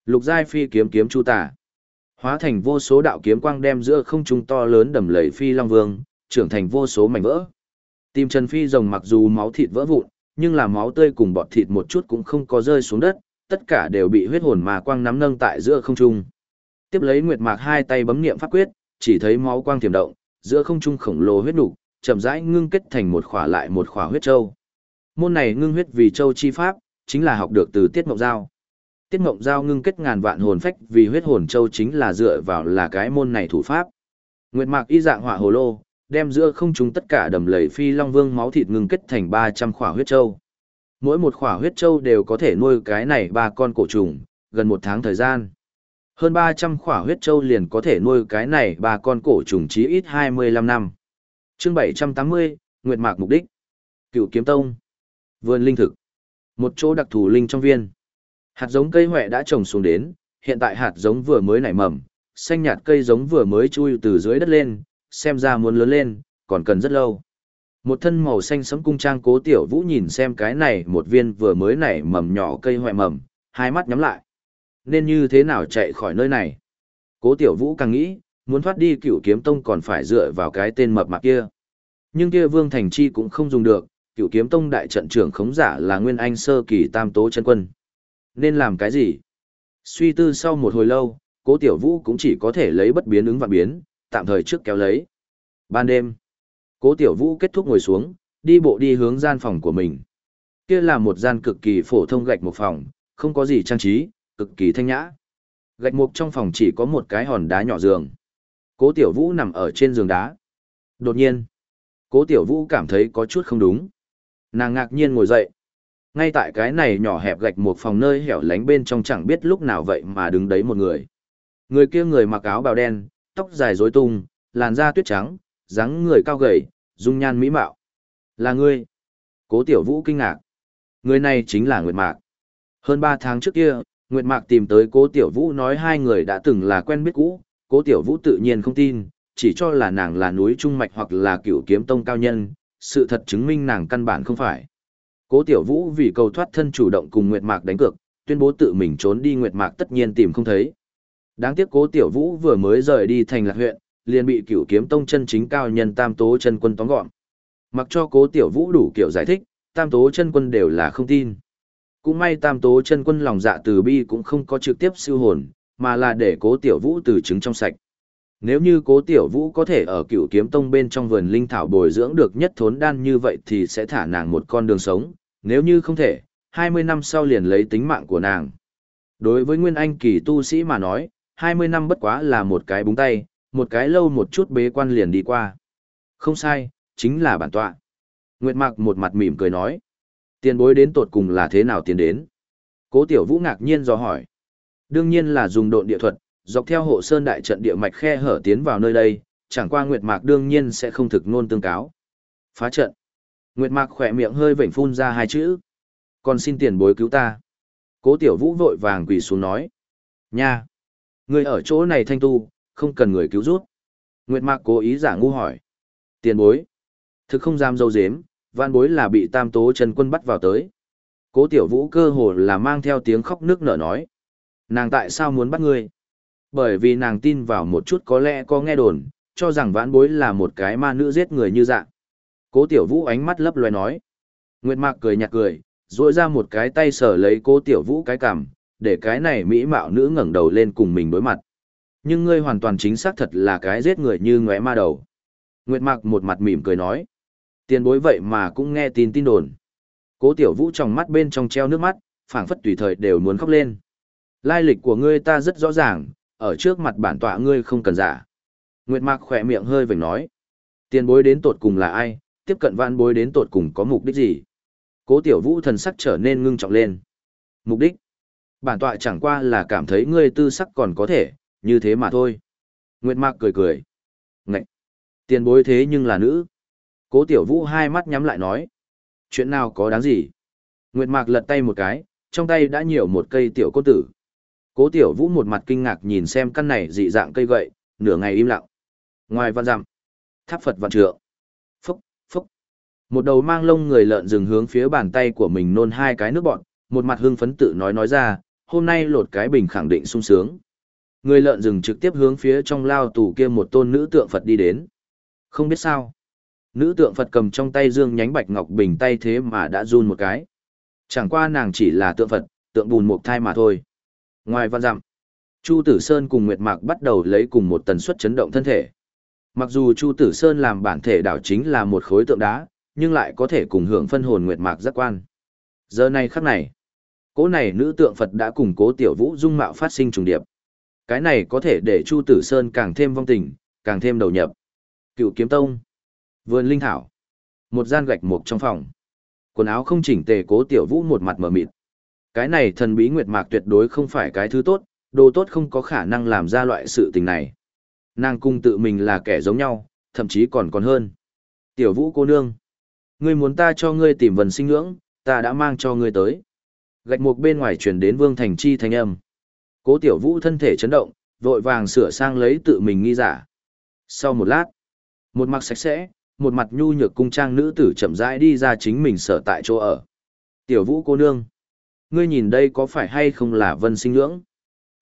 Speaker 1: Lục giai phi kiếm kiếm chu tả. Hóa thành vô số đạo kiếm quang đem giữa không trung to lớn đầm lầy phi long vương, trưởng thành vô số mảnh vỡ. Tim Trần Phi rồng mặc dù máu thịt vỡ vụn, nhưng là máu tươi cùng bọt thịt một chút cũng không có rơi xuống đất, tất cả đều bị huyết hồn mà quang nắm nâng tại giữa không trung. Tiếp lấy Nguyệt Mạc hai tay bấm niệm pháp quyết, chỉ thấy máu quang tiềm động, giữa không trung khổng lồ huyết nục, chậm rãi ngưng kết thành một khỏa lại một khỏa huyết châu. Môn này ngưng huyết vì châu chi pháp, chính là học được từ Tiết Mộng Giao. Tiết Mộng Giao ngưng kết ngàn vạn hồn phách vì huyết hồn châu chính là dựa vào là cái môn này thủ pháp. Nguyệt Mạc y dạng hỏa hồ lô, đem giữa không chúng tất cả đầm lầy phi long vương máu thịt ngưng kết thành 300 khỏa huyết châu. Mỗi một khỏa huyết châu đều có thể nuôi cái này ba con cổ trùng, gần một tháng thời gian. Hơn 300 khỏa huyết châu liền có thể nuôi cái này ba con cổ trùng chí ít 25 năm. Chương 780, Nguyệt Mạc mục đích. Cựu Kiếm Tông. Vườn linh thực. Một chỗ đặc thù linh trong viên. Hạt giống cây hoẹ đã trồng xuống đến, hiện tại hạt giống vừa mới nảy mầm, xanh nhạt cây giống vừa mới chui từ dưới đất lên, xem ra muốn lớn lên, còn cần rất lâu. Một thân màu xanh sẫm cung trang cố tiểu vũ nhìn xem cái này một viên vừa mới nảy mầm nhỏ cây hoại mầm, hai mắt nhắm lại. Nên như thế nào chạy khỏi nơi này? Cố tiểu vũ càng nghĩ, muốn thoát đi cựu kiếm tông còn phải dựa vào cái tên mập mạp kia. Nhưng kia vương thành chi cũng không dùng được, cựu kiếm tông đại trận trưởng khống giả là nguyên anh sơ kỳ tam tố chân quân. Nên làm cái gì? Suy tư sau một hồi lâu, cố tiểu vũ cũng chỉ có thể lấy bất biến ứng vạn biến, tạm thời trước kéo lấy. Ban đêm, cố tiểu vũ kết thúc ngồi xuống, đi bộ đi hướng gian phòng của mình. Kia là một gian cực kỳ phổ thông gạch một phòng, không có gì trang trí, cực kỳ thanh nhã. Gạch mục trong phòng chỉ có một cái hòn đá nhỏ giường. Cố Tiểu Vũ nằm ở trên giường đá. Đột nhiên, Cố Tiểu Vũ cảm thấy có chút không đúng. Nàng ngạc nhiên ngồi dậy. Ngay tại cái này nhỏ hẹp gạch một phòng nơi hẻo lánh bên trong chẳng biết lúc nào vậy mà đứng đấy một người. Người kia người mặc áo bào đen, tóc dài rối tung, làn da tuyết trắng, dáng người cao gầy, dung nhan mỹ mạo. Là ngươi. Cố Tiểu Vũ kinh ngạc. Người này chính là Nguyệt Mạc. Hơn ba tháng trước kia, Nguyệt Mạc tìm tới Cố Tiểu Vũ nói hai người đã từng là quen biết cũ, Cố Tiểu Vũ tự nhiên không tin, chỉ cho là nàng là núi trung mạch hoặc là cửu kiếm tông cao nhân, sự thật chứng minh nàng căn bản không phải. Cố Tiểu Vũ vì cầu thoát thân chủ động cùng Nguyệt Mạc đánh cược, tuyên bố tự mình trốn đi Nguyệt Mạc tất nhiên tìm không thấy. Đáng tiếc Cố Tiểu Vũ vừa mới rời đi thành Lạc huyện, liền bị Cửu Kiếm Tông chân chính cao nhân Tam Tố chân quân tóm gọn. Mặc cho Cố Tiểu Vũ đủ kiểu giải thích, Tam Tố chân quân đều là không tin. Cũng may Tam Tố chân quân lòng dạ từ bi cũng không có trực tiếp siêu hồn, mà là để Cố Tiểu Vũ từ chứng trong sạch. Nếu như Cố Tiểu Vũ có thể ở Cửu Kiếm Tông bên trong vườn linh thảo bồi dưỡng được nhất thốn đan như vậy thì sẽ thả nàng một con đường sống, nếu như không thể, 20 năm sau liền lấy tính mạng của nàng. Đối với Nguyên Anh kỳ tu sĩ mà nói, 20 năm bất quá là một cái búng tay, một cái lâu một chút bế quan liền đi qua. Không sai, chính là bản tọa. Nguyệt Mạc một mặt mỉm cười nói. Tiền bối đến tột cùng là thế nào tiền đến? Cố Tiểu Vũ ngạc nhiên do hỏi. Đương nhiên là dùng độn địa thuật, dọc theo hộ sơn đại trận địa mạch khe hở tiến vào nơi đây, chẳng qua Nguyệt Mạc đương nhiên sẽ không thực ngôn tương cáo. Phá trận. Nguyệt Mạc khỏe miệng hơi vểnh phun ra hai chữ. Còn xin tiền bối cứu ta. Cố Tiểu Vũ vội vàng quỳ xuống nói. Nha! Người ở chỗ này thanh tu, không cần người cứu rút. Nguyệt Mạc cố ý giả ngu hỏi. Tiền bối. Thực không dám dâu dếm, văn bối là bị tam tố Trần quân bắt vào tới. Cố Tiểu Vũ cơ hồ là mang theo tiếng khóc nước nở nói. Nàng tại sao muốn bắt ngươi? Bởi vì nàng tin vào một chút có lẽ có nghe đồn, cho rằng vãn bối là một cái ma nữ giết người như dạng. Cố Tiểu Vũ ánh mắt lấp loé nói. Nguyệt Mạc cười nhạt cười, duỗi ra một cái tay sờ lấy Cố Tiểu Vũ cái cằm, để cái này mỹ mạo nữ ngẩng đầu lên cùng mình đối mặt. Nhưng ngươi hoàn toàn chính xác thật là cái giết người như ngóe ma đầu. Nguyệt Mạc một mặt mỉm cười nói. Tiền bối vậy mà cũng nghe tin tin đồn. Cố Tiểu Vũ trong mắt bên trong treo nước mắt, phảng phất tùy thời đều muốn khóc lên. Lai lịch của ngươi ta rất rõ ràng, ở trước mặt bản tọa ngươi không cần giả. Nguyệt Mạc khỏe miệng hơi vểnh nói. Tiền bối đến tột cùng là ai, tiếp cận vạn bối đến tột cùng có mục đích gì? Cố tiểu vũ thần sắc trở nên ngưng trọng lên. Mục đích? Bản tọa chẳng qua là cảm thấy ngươi tư sắc còn có thể, như thế mà thôi. Nguyệt Mạc cười cười. Ngậy! Tiền bối thế nhưng là nữ. Cố tiểu vũ hai mắt nhắm lại nói. Chuyện nào có đáng gì? Nguyệt Mạc lật tay một cái, trong tay đã nhiều một cây tiểu cô tử. Cố tiểu vũ một mặt kinh ngạc nhìn xem căn này dị dạng cây gậy, nửa ngày im lặng. Ngoài văn dặm, tháp Phật văn trượng. Một đầu mang lông người lợn rừng hướng phía bàn tay của mình nôn hai cái nước bọn, một mặt hưng phấn tự nói nói ra, hôm nay lột cái bình khẳng định sung sướng. Người lợn rừng trực tiếp hướng phía trong lao tù kia một tôn nữ tượng Phật đi đến. Không biết sao. Nữ tượng Phật cầm trong tay dương nhánh bạch ngọc bình tay thế mà đã run một cái. Chẳng qua nàng chỉ là tượng Phật, tượng bùn một thai mà thôi. Ngoài văn dặm, Chu Tử Sơn cùng Nguyệt Mạc bắt đầu lấy cùng một tần suất chấn động thân thể. Mặc dù Chu Tử Sơn làm bản thể đảo chính là một khối tượng đá, nhưng lại có thể cùng hưởng phân hồn nguyệt mạc giác quan. Giờ này khắc này, cố này nữ tượng Phật đã cùng cố tiểu vũ dung mạo phát sinh trùng điệp. Cái này có thể để Chu Tử Sơn càng thêm vong tình, càng thêm đầu nhập. Cựu kiếm tông, vườn linh thảo, một gian gạch mục trong phòng. Quần áo không chỉnh tề cố tiểu vũ một mặt mở mịt. Cái này thần bí nguyệt mạc tuyệt đối không phải cái thứ tốt, đồ tốt không có khả năng làm ra loại sự tình này. Nàng cung tự mình là kẻ giống nhau, thậm chí còn còn hơn. Tiểu vũ cô nương. Ngươi muốn ta cho ngươi tìm vần sinh ngưỡng, ta đã mang cho ngươi tới. Gạch mục bên ngoài truyền đến Vương Thành Chi thanh âm. Cố Tiểu Vũ thân thể chấn động, vội vàng sửa sang lấy tự mình nghi giả. Sau một lát, một mặt sạch sẽ, một mặt nhu nhược cung trang nữ tử chậm rãi đi ra chính mình sở tại chỗ ở. Tiểu Vũ cô nương, ngươi nhìn đây có phải hay không là vân sinh ngưỡng?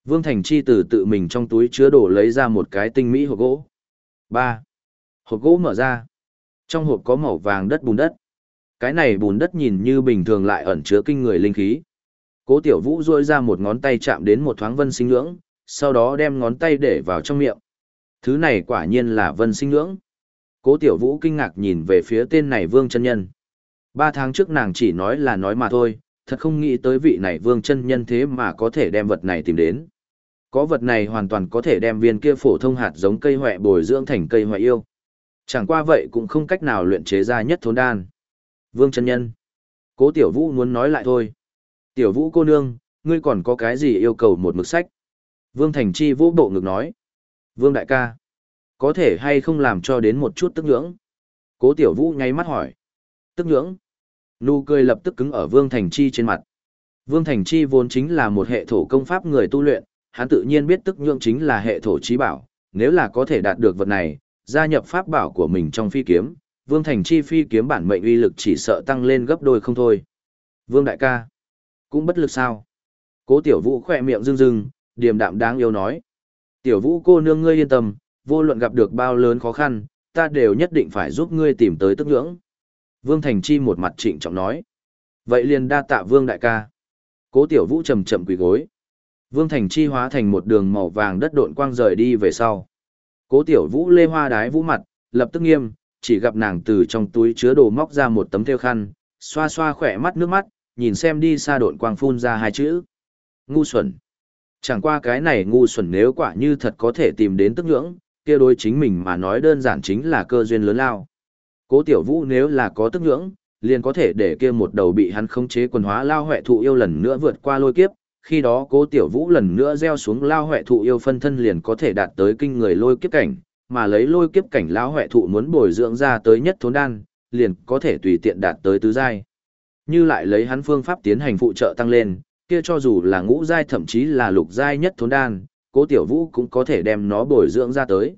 Speaker 1: Vương Thành Chi từ tự mình trong túi chứa đồ lấy ra một cái tinh mỹ hộp gỗ. ba Hộp gỗ mở ra. Trong hộp có màu vàng đất bùn đất. Cái này bùn đất nhìn như bình thường lại ẩn chứa kinh người linh khí. Cố Tiểu Vũ duỗi ra một ngón tay chạm đến một thoáng vân sinh nhưỡng, sau đó đem ngón tay để vào trong miệng. Thứ này quả nhiên là vân sinh nhưỡng. Cố Tiểu Vũ kinh ngạc nhìn về phía tên này Vương chân Nhân. Ba tháng trước nàng chỉ nói là nói mà thôi, thật không nghĩ tới vị này Vương chân Nhân thế mà có thể đem vật này tìm đến. Có vật này hoàn toàn có thể đem viên kia phổ thông hạt giống cây hoẹ bồi dưỡng thành cây hoại yêu. Chẳng qua vậy cũng không cách nào luyện chế ra nhất thốn đan. Vương chân nhân. Cố tiểu vũ muốn nói lại thôi. Tiểu vũ cô nương, ngươi còn có cái gì yêu cầu một mực sách? Vương Thành Chi vũ bộ ngực nói. Vương đại ca. Có thể hay không làm cho đến một chút tức nhưỡng? Cố tiểu vũ ngay mắt hỏi. Tức nhưỡng. Nụ cười lập tức cứng ở Vương Thành Chi trên mặt. Vương Thành Chi vốn chính là một hệ thổ công pháp người tu luyện, hắn tự nhiên biết tức nhưỡng chính là hệ thổ trí bảo, nếu là có thể đạt được vật này, gia nhập pháp bảo của mình trong phi kiếm, Vương Thành Chi phi kiếm bản mệnh uy lực chỉ sợ tăng lên gấp đôi không thôi. Vương đại ca, cũng bất lực sao? Cố Tiểu Vũ khỏe miệng rưng rưng, điềm đạm đáng yêu nói. Tiểu Vũ cô nương ngươi yên tâm, vô luận gặp được bao lớn khó khăn, ta đều nhất định phải giúp ngươi tìm tới tức ngưỡng. Vương Thành Chi một mặt trịnh trọng nói. Vậy liền đa tạ Vương đại ca. Cố Tiểu Vũ chậm chậm quỳ gối. Vương Thành Chi hóa thành một đường màu vàng đất độn quang rời đi về sau. Cố Tiểu Vũ lê hoa đái vũ mặt, lập tức nghiêm, chỉ gặp nàng từ trong túi chứa đồ móc ra một tấm thêu khăn, xoa xoa khỏe mắt nước mắt, nhìn xem đi xa độn quang phun ra hai chữ. Ngu xuẩn. Chẳng qua cái này ngu xuẩn nếu quả như thật có thể tìm đến tức ngưỡng, kia đối chính mình mà nói đơn giản chính là cơ duyên lớn lao. Cố Tiểu Vũ nếu là có tức ngưỡng, liền có thể để kia một đầu bị hắn khống chế quần hóa lao huệ thụ yêu lần nữa vượt qua lôi kiếp, khi đó Cố Tiểu Vũ lần nữa gieo xuống lao huệ thụ yêu phân thân liền có thể đạt tới kinh người lôi kiếp cảnh, mà lấy lôi kiếp cảnh lao huệ thụ muốn bồi dưỡng ra tới nhất thốn đan, liền có thể tùy tiện đạt tới tứ giai. Như lại lấy hắn phương pháp tiến hành phụ trợ tăng lên, kia cho dù là ngũ giai thậm chí là lục giai nhất thốn đan, Cố Tiểu Vũ cũng có thể đem nó bồi dưỡng ra tới.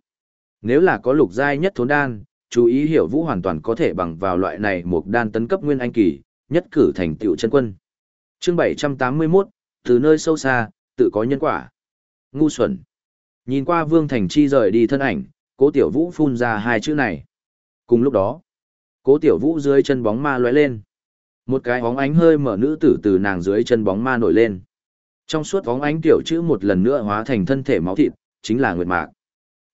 Speaker 1: Nếu là có lục giai nhất thốn đan, chú ý hiểu vũ hoàn toàn có thể bằng vào loại này một đan tấn cấp nguyên anh kỳ, nhất cử thành tựu chân quân. Chương 781, từ nơi sâu xa, tự có nhân quả. Ngu xuẩn. Nhìn qua Vương Thành Chi rời đi thân ảnh, Cố Tiểu Vũ phun ra hai chữ này. Cùng lúc đó, Cố Tiểu Vũ dưới chân bóng ma lóe lên. Một cái bóng ánh hơi mở nữ tử từ nàng dưới chân bóng ma nổi lên. Trong suốt bóng ánh tiểu chữ một lần nữa hóa thành thân thể máu thịt, chính là Nguyệt Mạc.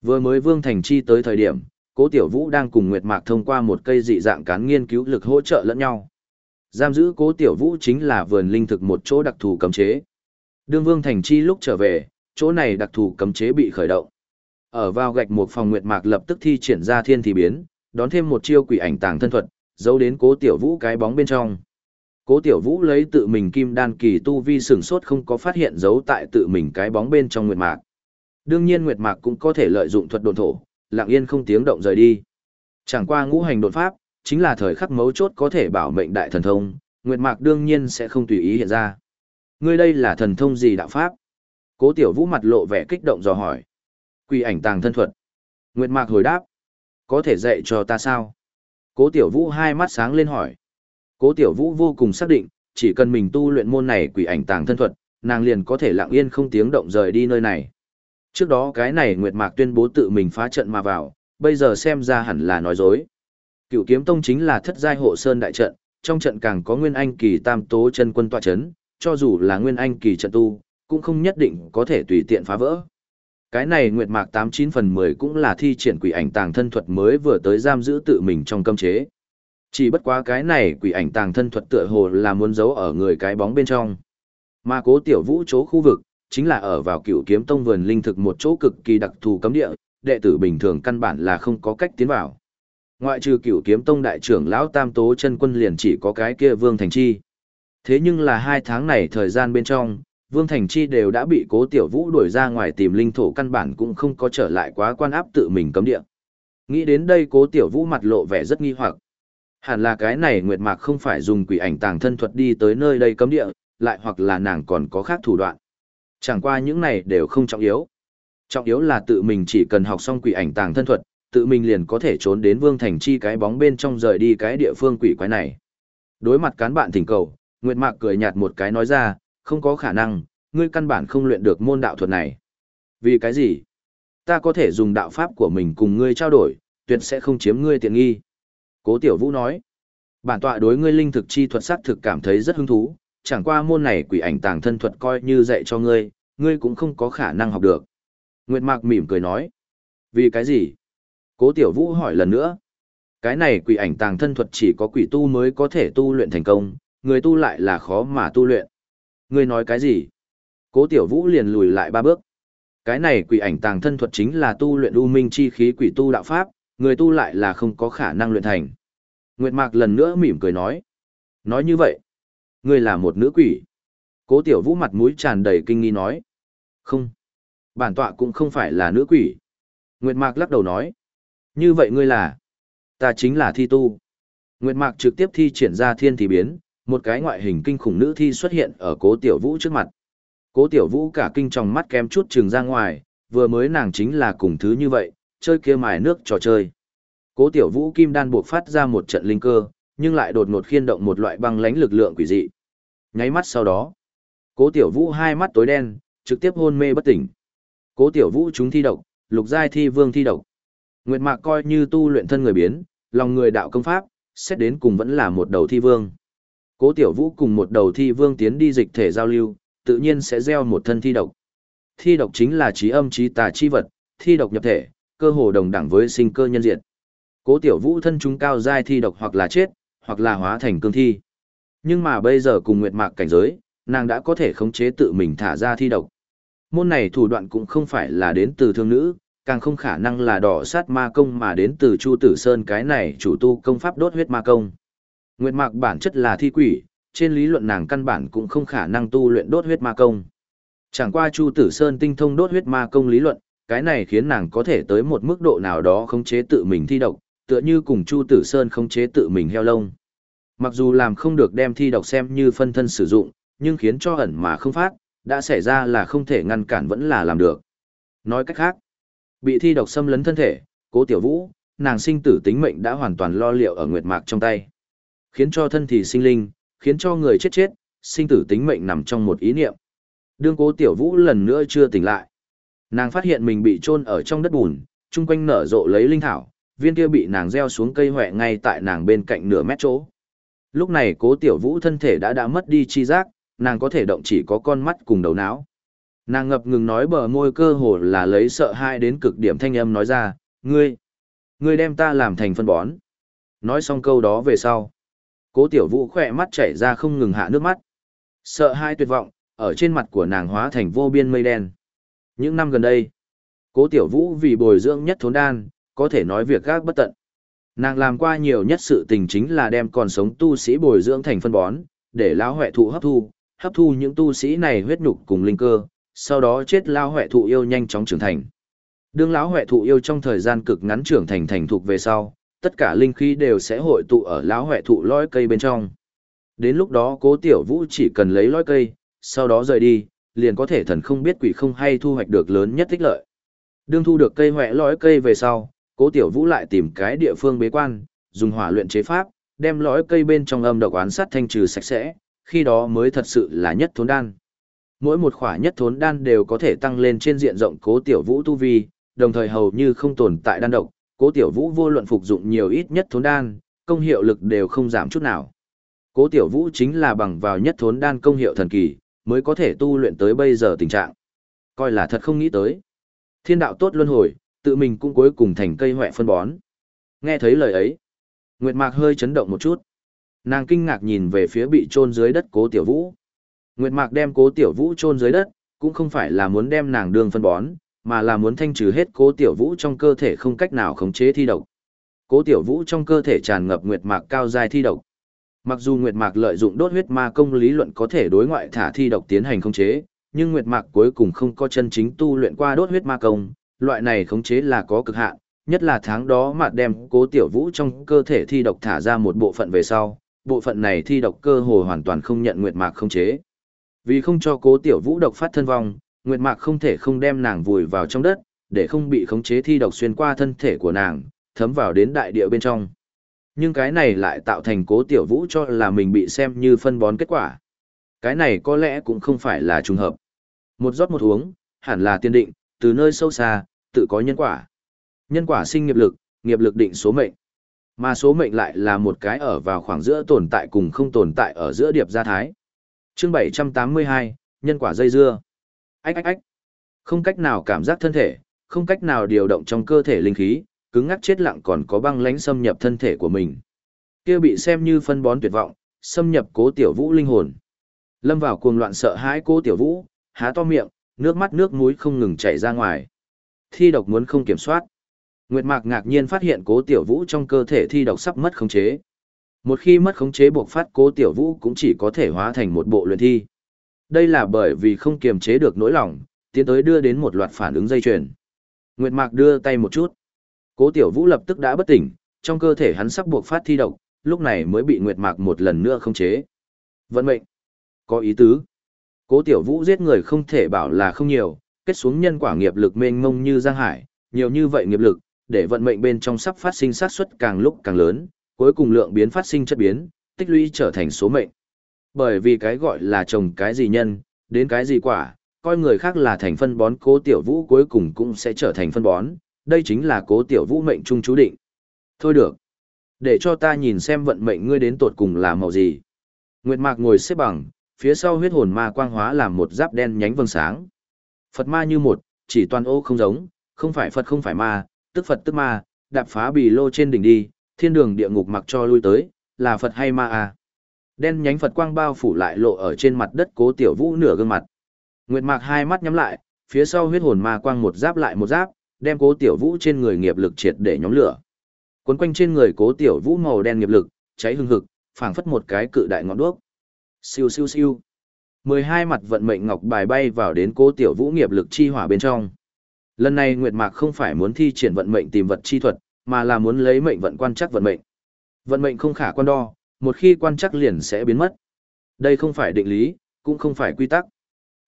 Speaker 1: Vừa mới Vương Thành Chi tới thời điểm, Cố Tiểu Vũ đang cùng Nguyệt Mạc thông qua một cây dị dạng cán nghiên cứu lực hỗ trợ lẫn nhau. Giam giữ Cố Tiểu Vũ chính là vườn linh thực một chỗ đặc thù cấm chế. Đương Vương Thành Chi lúc trở về, chỗ này đặc thù cấm chế bị khởi động. Ở vào gạch một phòng Nguyệt Mạc lập tức thi triển ra thiên thì biến, đón thêm một chiêu quỷ ảnh tàng thân thuật, giấu đến Cố Tiểu Vũ cái bóng bên trong. Cố Tiểu Vũ lấy tự mình kim đan kỳ tu vi sửng sốt không có phát hiện giấu tại tự mình cái bóng bên trong Nguyệt Mạc. Đương nhiên Nguyệt Mạc cũng có thể lợi dụng thuật đồn thổ, lặng yên không tiếng động rời đi. Chẳng qua ngũ hành đột pháp, chính là thời khắc mấu chốt có thể bảo mệnh đại thần thông, Nguyệt Mạc đương nhiên sẽ không tùy ý hiện ra. Ngươi đây là thần thông gì đạo pháp? Cố Tiểu Vũ mặt lộ vẻ kích động dò hỏi. Quỷ ảnh tàng thân thuật. Nguyệt Mạc hồi đáp. Có thể dạy cho ta sao? Cố Tiểu Vũ hai mắt sáng lên hỏi. Cố Tiểu Vũ vô cùng xác định, chỉ cần mình tu luyện môn này quỷ ảnh tàng thân thuật, nàng liền có thể lặng yên không tiếng động rời đi nơi này. Trước đó cái này Nguyệt Mạc tuyên bố tự mình phá trận mà vào, bây giờ xem ra hẳn là nói dối. Cựu kiếm tông chính là thất giai hộ sơn đại trận, trong trận càng có Nguyên Anh kỳ tam tố chân quân tọa chấn, cho dù là Nguyên Anh kỳ trận tu, cũng không nhất định có thể tùy tiện phá vỡ. Cái này Nguyệt Mạc 89 phần 10 cũng là thi triển quỷ ảnh tàng thân thuật mới vừa tới giam giữ tự mình trong cấm chế. Chỉ bất quá cái này quỷ ảnh tàng thân thuật tựa hồ là muốn giấu ở người cái bóng bên trong. Mà cố tiểu vũ chỗ khu vực, chính là ở vào cựu kiếm tông vườn linh thực một chỗ cực kỳ đặc thù cấm địa, đệ tử bình thường căn bản là không có cách tiến vào. Ngoại trừ cửu kiếm tông đại trưởng lão tam tố chân quân liền chỉ có cái kia Vương Thành Chi. Thế nhưng là hai tháng này thời gian bên trong, Vương Thành Chi đều đã bị cố tiểu vũ đuổi ra ngoài tìm linh thổ căn bản cũng không có trở lại quá quan áp tự mình cấm địa. Nghĩ đến đây cố tiểu vũ mặt lộ vẻ rất nghi hoặc. Hẳn là cái này Nguyệt Mạc không phải dùng quỷ ảnh tàng thân thuật đi tới nơi đây cấm địa, lại hoặc là nàng còn có khác thủ đoạn. Chẳng qua những này đều không trọng yếu. Trọng yếu là tự mình chỉ cần học xong quỷ ảnh tàng thân thuật, tự mình liền có thể trốn đến Vương Thành Chi cái bóng bên trong rời đi cái địa phương quỷ quái này. Đối mặt cán bạn thỉnh cầu, Nguyệt Mạc cười nhạt một cái nói ra, không có khả năng, ngươi căn bản không luyện được môn đạo thuật này. Vì cái gì? Ta có thể dùng đạo pháp của mình cùng ngươi trao đổi, tuyệt sẽ không chiếm ngươi tiện nghi. Cố Tiểu Vũ nói, bản tọa đối ngươi linh thực chi thuật sắc thực cảm thấy rất hứng thú, chẳng qua môn này quỷ ảnh tàng thân thuật coi như dạy cho ngươi, ngươi cũng không có khả năng học được. Nguyệt Mạc mỉm cười nói, vì cái gì? Cố Tiểu Vũ hỏi lần nữa, cái này quỷ ảnh tàng thân thuật chỉ có quỷ tu mới có thể tu luyện thành công, người tu lại là khó mà tu luyện. Ngươi nói cái gì? Cố Tiểu Vũ liền lùi lại ba bước. Cái này quỷ ảnh tàng thân thuật chính là tu luyện u minh chi khí quỷ tu đạo pháp, người tu lại là không có khả năng luyện thành. Nguyệt Mạc lần nữa mỉm cười nói. Nói như vậy, ngươi là một nữ quỷ. Cố Tiểu Vũ mặt mũi tràn đầy kinh nghi nói. Không, bản tọa cũng không phải là nữ quỷ. Nguyệt Mạc lắc đầu nói. Như vậy ngươi là? Ta chính là thi tu. Nguyệt Mạc trực tiếp thi triển ra thiên thì biến, một cái ngoại hình kinh khủng nữ thi xuất hiện ở cố tiểu vũ trước mặt. Cố tiểu vũ cả kinh trong mắt kém chút trừng ra ngoài, vừa mới nàng chính là cùng thứ như vậy, chơi kia mài nước trò chơi. Cố Tiểu Vũ kim đan buộc phát ra một trận linh cơ, nhưng lại đột ngột khiên động một loại băng lãnh lực lượng quỷ dị. Nháy mắt sau đó, Cố Tiểu Vũ hai mắt tối đen, trực tiếp hôn mê bất tỉnh. Cố Tiểu Vũ chúng thi độc, lục giai thi vương thi độc. Nguyệt Mạc coi như tu luyện thân người biến, lòng người đạo công pháp, xét đến cùng vẫn là một đầu thi vương. Cố Tiểu Vũ cùng một đầu thi vương tiến đi dịch thể giao lưu, tự nhiên sẽ gieo một thân thi độc. Thi độc chính là trí âm trí tà chi vật, thi độc nhập thể, cơ hồ đồng đẳng với sinh cơ nhân diệt. Cố Tiểu Vũ thân chúng cao giai thi độc hoặc là chết, hoặc là hóa thành cương thi. Nhưng mà bây giờ cùng Nguyệt Mạc cảnh giới, nàng đã có thể khống chế tự mình thả ra thi độc. Môn này thủ đoạn cũng không phải là đến từ thương nữ, càng không khả năng là đỏ sát ma công mà đến từ Chu Tử Sơn cái này chủ tu công pháp đốt huyết ma công. Nguyệt Mạc bản chất là thi quỷ, trên lý luận nàng căn bản cũng không khả năng tu luyện đốt huyết ma công. Chẳng qua Chu Tử Sơn tinh thông đốt huyết ma công lý luận, cái này khiến nàng có thể tới một mức độ nào đó khống chế tự mình thi độc, tựa như cùng Chu Tử Sơn khống chế tự mình heo lông. Mặc dù làm không được đem thi độc xem như phân thân sử dụng, nhưng khiến cho ẩn mà không phát, đã xảy ra là không thể ngăn cản vẫn là làm được. Nói cách khác, bị thi độc xâm lấn thân thể, cố tiểu vũ, nàng sinh tử tính mệnh đã hoàn toàn lo liệu ở nguyệt mạc trong tay. Khiến cho thân thì sinh linh, khiến cho người chết chết, sinh tử tính mệnh nằm trong một ý niệm. Đương cố tiểu vũ lần nữa chưa tỉnh lại. Nàng phát hiện mình bị chôn ở trong đất bùn, chung quanh nở rộ lấy linh thảo, viên kia bị nàng gieo xuống cây hoẹ ngay tại nàng bên cạnh nửa mét chỗ. Lúc này cố tiểu vũ thân thể đã đã mất đi chi giác, nàng có thể động chỉ có con mắt cùng đầu não. Nàng ngập ngừng nói bờ môi cơ hồ là lấy sợ hãi đến cực điểm thanh âm nói ra, ngươi, ngươi đem ta làm thành phân bón. Nói xong câu đó về sau. Cố tiểu vũ khỏe mắt chảy ra không ngừng hạ nước mắt. Sợ hãi tuyệt vọng, ở trên mặt của nàng hóa thành vô biên mây đen. Những năm gần đây, cố tiểu vũ vì bồi dưỡng nhất thốn đan, có thể nói việc gác bất tận. Nàng làm qua nhiều nhất sự tình chính là đem còn sống tu sĩ bồi dưỡng thành phân bón, để lão huệ thụ hấp thu, hấp thu những tu sĩ này huyết nhục cùng linh cơ, sau đó chết lao huệ thụ yêu nhanh chóng trưởng thành. Đương lão huệ thụ yêu trong thời gian cực ngắn trưởng thành thành thục về sau, tất cả linh khí đều sẽ hội tụ ở lão huệ thụ lõi cây bên trong. Đến lúc đó cố tiểu vũ chỉ cần lấy lõi cây, sau đó rời đi, liền có thể thần không biết quỷ không hay thu hoạch được lớn nhất tích lợi. Đương thu được cây huệ lõi cây về sau, cố tiểu vũ lại tìm cái địa phương bế quan, dùng hỏa luyện chế pháp, đem lõi cây bên trong âm độc oán sát thanh trừ sạch sẽ, khi đó mới thật sự là nhất thốn đan. Mỗi một khỏa nhất thốn đan đều có thể tăng lên trên diện rộng cố tiểu vũ tu vi, đồng thời hầu như không tồn tại đan độc, cố tiểu vũ vô luận phục dụng nhiều ít nhất thốn đan, công hiệu lực đều không giảm chút nào. Cố tiểu vũ chính là bằng vào nhất thốn đan công hiệu thần kỳ, mới có thể tu luyện tới bây giờ tình trạng. Coi là thật không nghĩ tới. Thiên đạo tốt luân hồi, tự mình cũng cuối cùng thành cây hoẹ phân bón. Nghe thấy lời ấy, Nguyệt Mạc hơi chấn động một chút. Nàng kinh ngạc nhìn về phía bị chôn dưới đất Cố Tiểu Vũ. Nguyệt Mạc đem Cố Tiểu Vũ chôn dưới đất, cũng không phải là muốn đem nàng đường phân bón, mà là muốn thanh trừ hết Cố Tiểu Vũ trong cơ thể không cách nào khống chế thi độc. Cố Tiểu Vũ trong cơ thể tràn ngập Nguyệt Mạc cao giai thi độc. Mặc dù Nguyệt Mạc lợi dụng đốt huyết ma công lý luận có thể đối ngoại thả thi độc tiến hành khống chế, nhưng Nguyệt Mạc cuối cùng không có chân chính tu luyện qua đốt huyết ma công, loại này khống chế là có cực hạn, nhất là tháng đó mà đem Cố Tiểu Vũ trong cơ thể thi độc thả ra một bộ phận về sau, bộ phận này thi độc cơ hồ hoàn toàn không nhận Nguyệt Mạc khống chế. Vì không cho Cố Tiểu Vũ độc phát thân vong, Nguyệt Mạc không thể không đem nàng vùi vào trong đất, để không bị khống chế thi độc xuyên qua thân thể của nàng, thấm vào đến đại địa bên trong. Nhưng cái này lại tạo thành cố tiểu vũ cho là mình bị xem như phân bón kết quả. Cái này có lẽ cũng không phải là trùng hợp. Một rót một uống, hẳn là tiên định, từ nơi sâu xa, tự có nhân quả. Nhân quả sinh nghiệp lực, nghiệp lực định số mệnh. Mà số mệnh lại là một cái ở vào khoảng giữa tồn tại cùng không tồn tại ở giữa điệp gia thái. Chương 782, nhân quả dây dưa. Ách ách ách. Không cách nào cảm giác thân thể, không cách nào điều động trong cơ thể linh khí, cứng ngắc chết lặng còn có băng lánh xâm nhập thân thể của mình. Kia bị xem như phân bón tuyệt vọng, xâm nhập Cố Tiểu Vũ linh hồn. Lâm vào cuồng loạn sợ hãi Cố Tiểu Vũ, há to miệng, nước mắt nước mũi không ngừng chảy ra ngoài. Thi độc muốn không kiểm soát. Nguyệt Mạc ngạc nhiên phát hiện Cố Tiểu Vũ trong cơ thể thi độc sắp mất khống chế. Một khi mất khống chế buộc phát Cố Tiểu Vũ cũng chỉ có thể hóa thành một bộ luyện thi. Đây là bởi vì không kiềm chế được nỗi lòng, tiến tới đưa đến một loạt phản ứng dây chuyền. Nguyệt Mạc đưa tay một chút. Cố Tiểu Vũ lập tức đã bất tỉnh, trong cơ thể hắn sắp buộc phát thi độc, lúc này mới bị Nguyệt Mạc một lần nữa không chế. Vận mệnh. Có ý tứ. Cố Tiểu Vũ giết người không thể bảo là không nhiều, kết xuống nhân quả nghiệp lực mênh mông như giang hải, nhiều như vậy nghiệp lực, để vận mệnh bên trong sắp phát sinh sát suất càng lúc càng lớn, cuối cùng lượng biến phát sinh chất biến, tích lũy trở thành số mệnh. Bởi vì cái gọi là trồng cái gì nhân, đến cái gì quả, coi người khác là thành phân bón cố tiểu vũ cuối cùng cũng sẽ trở thành phân bón, đây chính là cố tiểu vũ mệnh trung chú định. Thôi được. Để cho ta nhìn xem vận mệnh ngươi đến tột cùng là màu gì. Nguyệt Mạc ngồi xếp bằng, phía sau huyết hồn ma quang hóa làm một giáp đen nhánh vầng sáng. Phật ma như một, chỉ toàn ô không giống, không phải Phật không phải ma, tức Phật tức ma, đạp phá bì lô trên đỉnh đi, thiên đường địa ngục mặc cho lui tới, là Phật hay ma à. Đen nhánh Phật quang bao phủ lại lộ ở trên mặt đất cố tiểu vũ nửa gương mặt. Nguyệt Mạc hai mắt nhắm lại, phía sau huyết hồn ma quang một giáp lại một giáp, đem cố tiểu vũ trên người nghiệp lực triệt để nhóm lửa. Quấn quanh trên người cố tiểu vũ màu đen nghiệp lực, cháy hừng hực, phảng phất một cái cự đại ngọn đuốc. Siêu siêu siêu. mười hai mặt vận mệnh ngọc bài bay vào đến cố tiểu vũ nghiệp lực chi hỏa bên trong. Lần này Nguyệt Mạc không phải muốn thi triển vận mệnh tìm vật chi thuật, mà là muốn lấy mệnh vận quan chắc vận mệnh. Vận mệnh không khả quan đo, một khi quan chắc liền sẽ biến mất. Đây không phải định lý, cũng không phải quy tắc.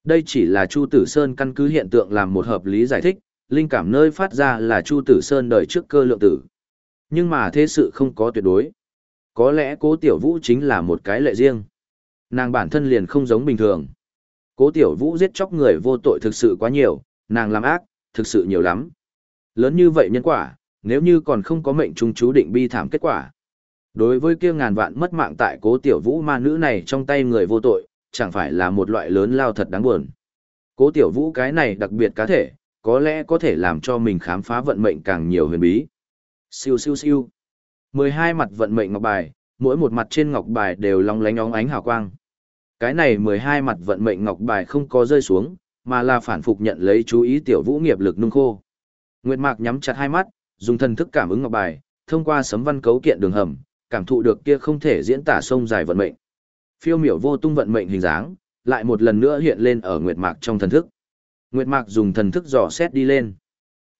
Speaker 1: Đây chỉ là Chu Tử Sơn căn cứ hiện tượng làm một hợp lý giải thích, linh cảm nơi phát ra là Chu Tử Sơn đời trước cơ lượng tử. Nhưng mà thế sự không có tuyệt đối. Có lẽ cố tiểu vũ chính là một cái lệ riêng. Nàng bản thân liền không giống bình thường. Cố tiểu vũ giết chóc người vô tội thực sự quá nhiều, nàng làm ác, thực sự nhiều lắm. Lớn như vậy nhân quả, nếu như còn không có mệnh trung chú định bi thảm kết quả. Đối với kia ngàn vạn mất mạng tại cố tiểu vũ ma nữ này trong tay người vô tội, chẳng phải là một loại lớn lao thật đáng buồn. Cố tiểu vũ cái này đặc biệt cá thể, có lẽ có thể làm cho mình khám phá vận mệnh càng nhiều huyền bí. Siêu siêu siêu. 12 mặt vận mệnh ngọc bài, mỗi một mặt trên ngọc bài đều long lánh óng ánh hào quang. Cái này 12 mặt vận mệnh ngọc bài không có rơi xuống, mà là phản phục nhận lấy chú ý tiểu vũ nghiệp lực nung khô. Nguyệt Mạc nhắm chặt hai mắt, dùng thần thức cảm ứng ngọc bài, thông qua sấm văn cấu kiện đường hầm, cảm thụ được kia không thể diễn tả sông dài vận mệnh. Phiêu miểu vô tung vận mệnh hình dáng, lại một lần nữa hiện lên ở Nguyệt Mạc trong thần thức. Nguyệt Mạc dùng thần thức dò xét đi lên.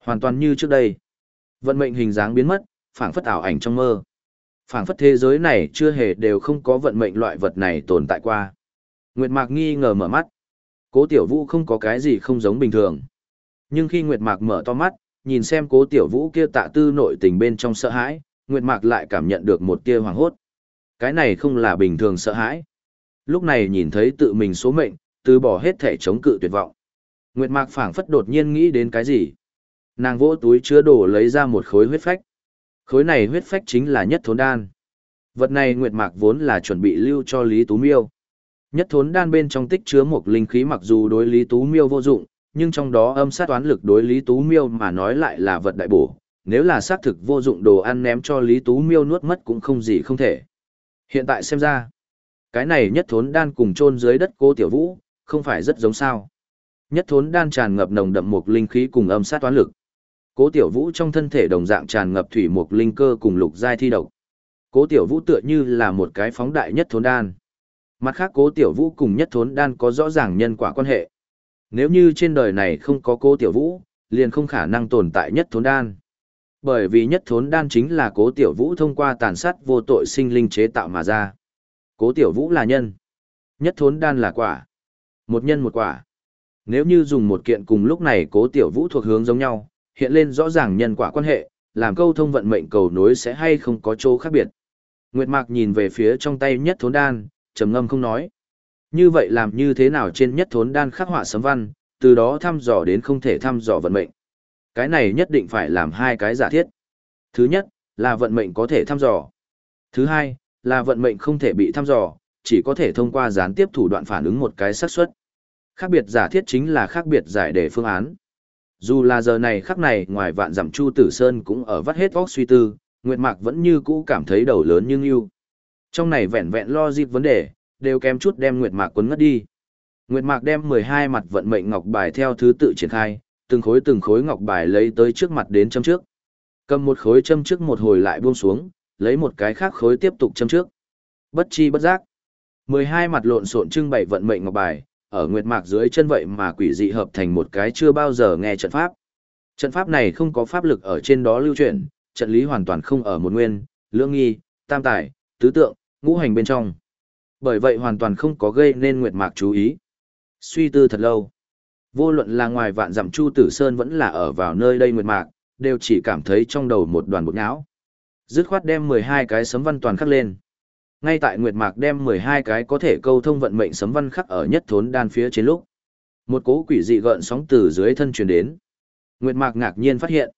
Speaker 1: Hoàn toàn như trước đây. Vận mệnh hình dáng biến mất, phảng phất ảo ảnh trong mơ. Phảng phất thế giới này chưa hề đều không có vận mệnh loại vật này tồn tại qua. Nguyệt Mạc nghi ngờ mở mắt. Cố Tiểu Vũ không có cái gì không giống bình thường. Nhưng khi Nguyệt Mạc mở to mắt, nhìn xem Cố Tiểu Vũ kia tạ tư nội tình bên trong sợ hãi, Nguyệt Mạc lại cảm nhận được một tia hoàng hốt. Cái này không là bình thường sợ hãi. Lúc này nhìn thấy tự mình số mệnh, từ bỏ hết thể chống cự tuyệt vọng. Nguyệt Mạc phảng phất đột nhiên nghĩ đến cái gì. Nàng vỗ túi chứa đồ lấy ra một khối huyết phách. Khối này huyết phách chính là nhất thốn đan. Vật này Nguyệt Mạc vốn là chuẩn bị lưu cho Lý Tú Miêu. Nhất thốn đan bên trong tích chứa một linh khí mặc dù đối Lý Tú Miêu vô dụng, nhưng trong đó âm sát toán lực đối Lý Tú Miêu mà nói lại là vật đại bổ. Nếu là xác thực vô dụng đồ ăn ném cho Lý Tú Miêu nuốt mất cũng không gì không thể. Hiện tại xem ra, cái này nhất thốn đan cùng chôn dưới đất cô tiểu vũ, không phải rất giống sao. Nhất thốn đan tràn ngập nồng đậm một linh khí cùng âm sát toán lực. Cố Tiểu Vũ trong thân thể đồng dạng tràn ngập thủy mục linh cơ cùng lục giai thi độc. Cố Tiểu Vũ tựa như là một cái phóng đại nhất thốn đan. Mặt khác Cố Tiểu Vũ cùng nhất thốn đan có rõ ràng nhân quả quan hệ. Nếu như trên đời này không có Cố Tiểu Vũ, liền không khả năng tồn tại nhất thốn đan. Bởi vì nhất thốn đan chính là Cố Tiểu Vũ thông qua tàn sát vô tội sinh linh chế tạo mà ra. Cố Tiểu Vũ là nhân, nhất thốn đan là quả. Một nhân một quả. Nếu như dùng một kiện cùng lúc này Cố Tiểu Vũ thuộc hướng giống nhau, hiện lên rõ ràng nhân quả quan hệ, làm câu thông vận mệnh cầu nối sẽ hay không có chỗ khác biệt. Nguyệt Mạc nhìn về phía trong tay nhất thốn đan, trầm ngâm không nói. Như vậy làm như thế nào trên nhất thốn đan khắc họa sấm văn, từ đó thăm dò đến không thể thăm dò vận mệnh. Cái này nhất định phải làm hai cái giả thiết. Thứ nhất, là vận mệnh có thể thăm dò. Thứ hai, là vận mệnh không thể bị thăm dò, chỉ có thể thông qua gián tiếp thủ đoạn phản ứng một cái xác suất. Khác biệt giả thiết chính là khác biệt giải đề phương án. Dù là giờ này khắc này ngoài vạn dặm Chu Tử Sơn cũng ở vắt hết óc suy tư, Nguyệt Mạc vẫn như cũ cảm thấy đầu lớn nhưng yêu. Trong này vẹn vẹn lo dịp vấn đề, đều kém chút đem Nguyệt Mạc quấn ngất đi. Nguyệt Mạc đem 12 mặt vận mệnh ngọc bài theo thứ tự triển khai, từng khối từng khối ngọc bài lấy tới trước mặt đến châm trước. Cầm một khối châm trước một hồi lại buông xuống, lấy một cái khác khối tiếp tục châm trước. Bất chi bất giác. 12 mặt lộn xộn trưng bày vận mệnh ngọc bài, ở nguyệt mạc dưới chân vậy mà quỷ dị hợp thành một cái chưa bao giờ nghe trận pháp. Trận pháp này không có pháp lực ở trên đó lưu chuyển, trận lý hoàn toàn không ở một nguyên, lưỡng nghi, tam tài, tứ tượng, ngũ hành bên trong. Bởi vậy hoàn toàn không có gây nên nguyệt mạc chú ý. Suy tư thật lâu. Vô luận là ngoài vạn dặm Chu Tử Sơn vẫn là ở vào nơi đây nguyệt mạc, đều chỉ cảm thấy trong đầu một đoàn bột não. Dứt khoát đem 12 cái sấm văn toàn khắc lên. Ngay tại Nguyệt Mạc đem 12 cái có thể câu thông vận mệnh sấm văn khắc ở nhất thốn đan phía trên lúc. Một cỗ quỷ dị gợn sóng từ dưới thân truyền đến. Nguyệt Mạc ngạc nhiên phát hiện,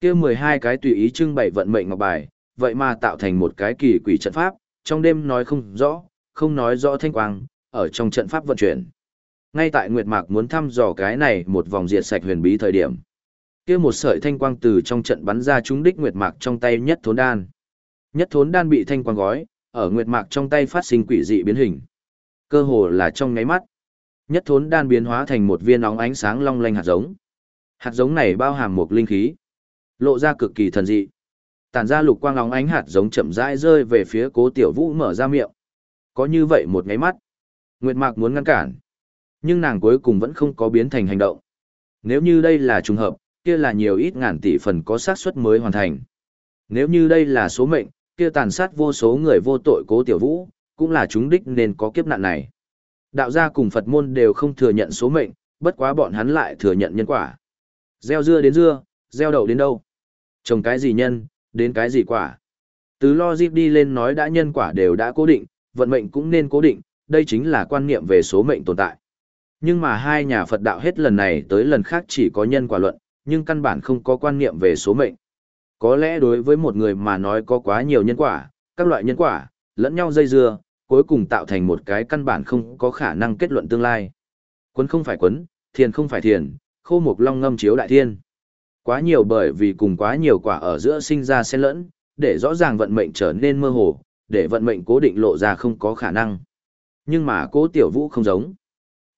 Speaker 1: kia 12 cái tùy ý trưng bày vận mệnh ngọc bài, vậy mà tạo thành một cái kỳ quỷ trận pháp, trong đêm nói không rõ, không nói rõ thanh quang, ở trong trận pháp vận chuyển. Ngay tại Nguyệt Mạc muốn thăm dò cái này một vòng diệt sạch huyền bí thời điểm, kia một sợi thanh quang từ trong trận bắn ra trúng đích Nguyệt Mạc trong tay nhất thốn đan. Nhất thốn đan bị thanh quang gói, ở Nguyệt Mạc trong tay phát sinh quỷ dị biến hình. Cơ hồ là trong ngáy mắt, nhất thốn đan biến hóa thành một viên óng ánh sáng long lanh hạt giống. Hạt giống này bao hàm một linh khí, lộ ra cực kỳ thần dị. Tản ra lục quang óng ánh hạt giống chậm rãi rơi về phía Cố Tiểu Vũ mở ra miệng. Có như vậy một nháy mắt, Nguyệt Mạc muốn ngăn cản, nhưng nàng cuối cùng vẫn không có biến thành hành động. Nếu như đây là trùng hợp, kia là nhiều ít ngàn tỷ phần có xác suất mới hoàn thành. Nếu như đây là số mệnh, kia tàn sát vô số người vô tội Cố Tiểu Vũ, cũng là chúng đích nên có kiếp nạn này. Đạo gia cùng Phật môn đều không thừa nhận số mệnh, bất quá bọn hắn lại thừa nhận nhân quả. Gieo dưa đến dưa, gieo đậu đến đâu? Trồng cái gì nhân, đến cái gì quả? Từ logic đi lên nói đã nhân quả đều đã cố định, vận mệnh cũng nên cố định, đây chính là quan niệm về số mệnh tồn tại. Nhưng mà hai nhà Phật đạo hết lần này tới lần khác chỉ có nhân quả luận, nhưng căn bản không có quan niệm về số mệnh. Có lẽ đối với một người mà nói có quá nhiều nhân quả, các loại nhân quả, lẫn nhau dây dưa, cuối cùng tạo thành một cái căn bản không có khả năng kết luận tương lai. Quấn không phải quấn, thiền không phải thiền, khô mục long ngâm chiếu đại thiên. Quá nhiều bởi vì cùng quá nhiều quả ở giữa sinh ra xen lẫn, để rõ ràng vận mệnh trở nên mơ hồ, để vận mệnh cố định lộ ra không có khả năng. Nhưng mà cố tiểu vũ không giống.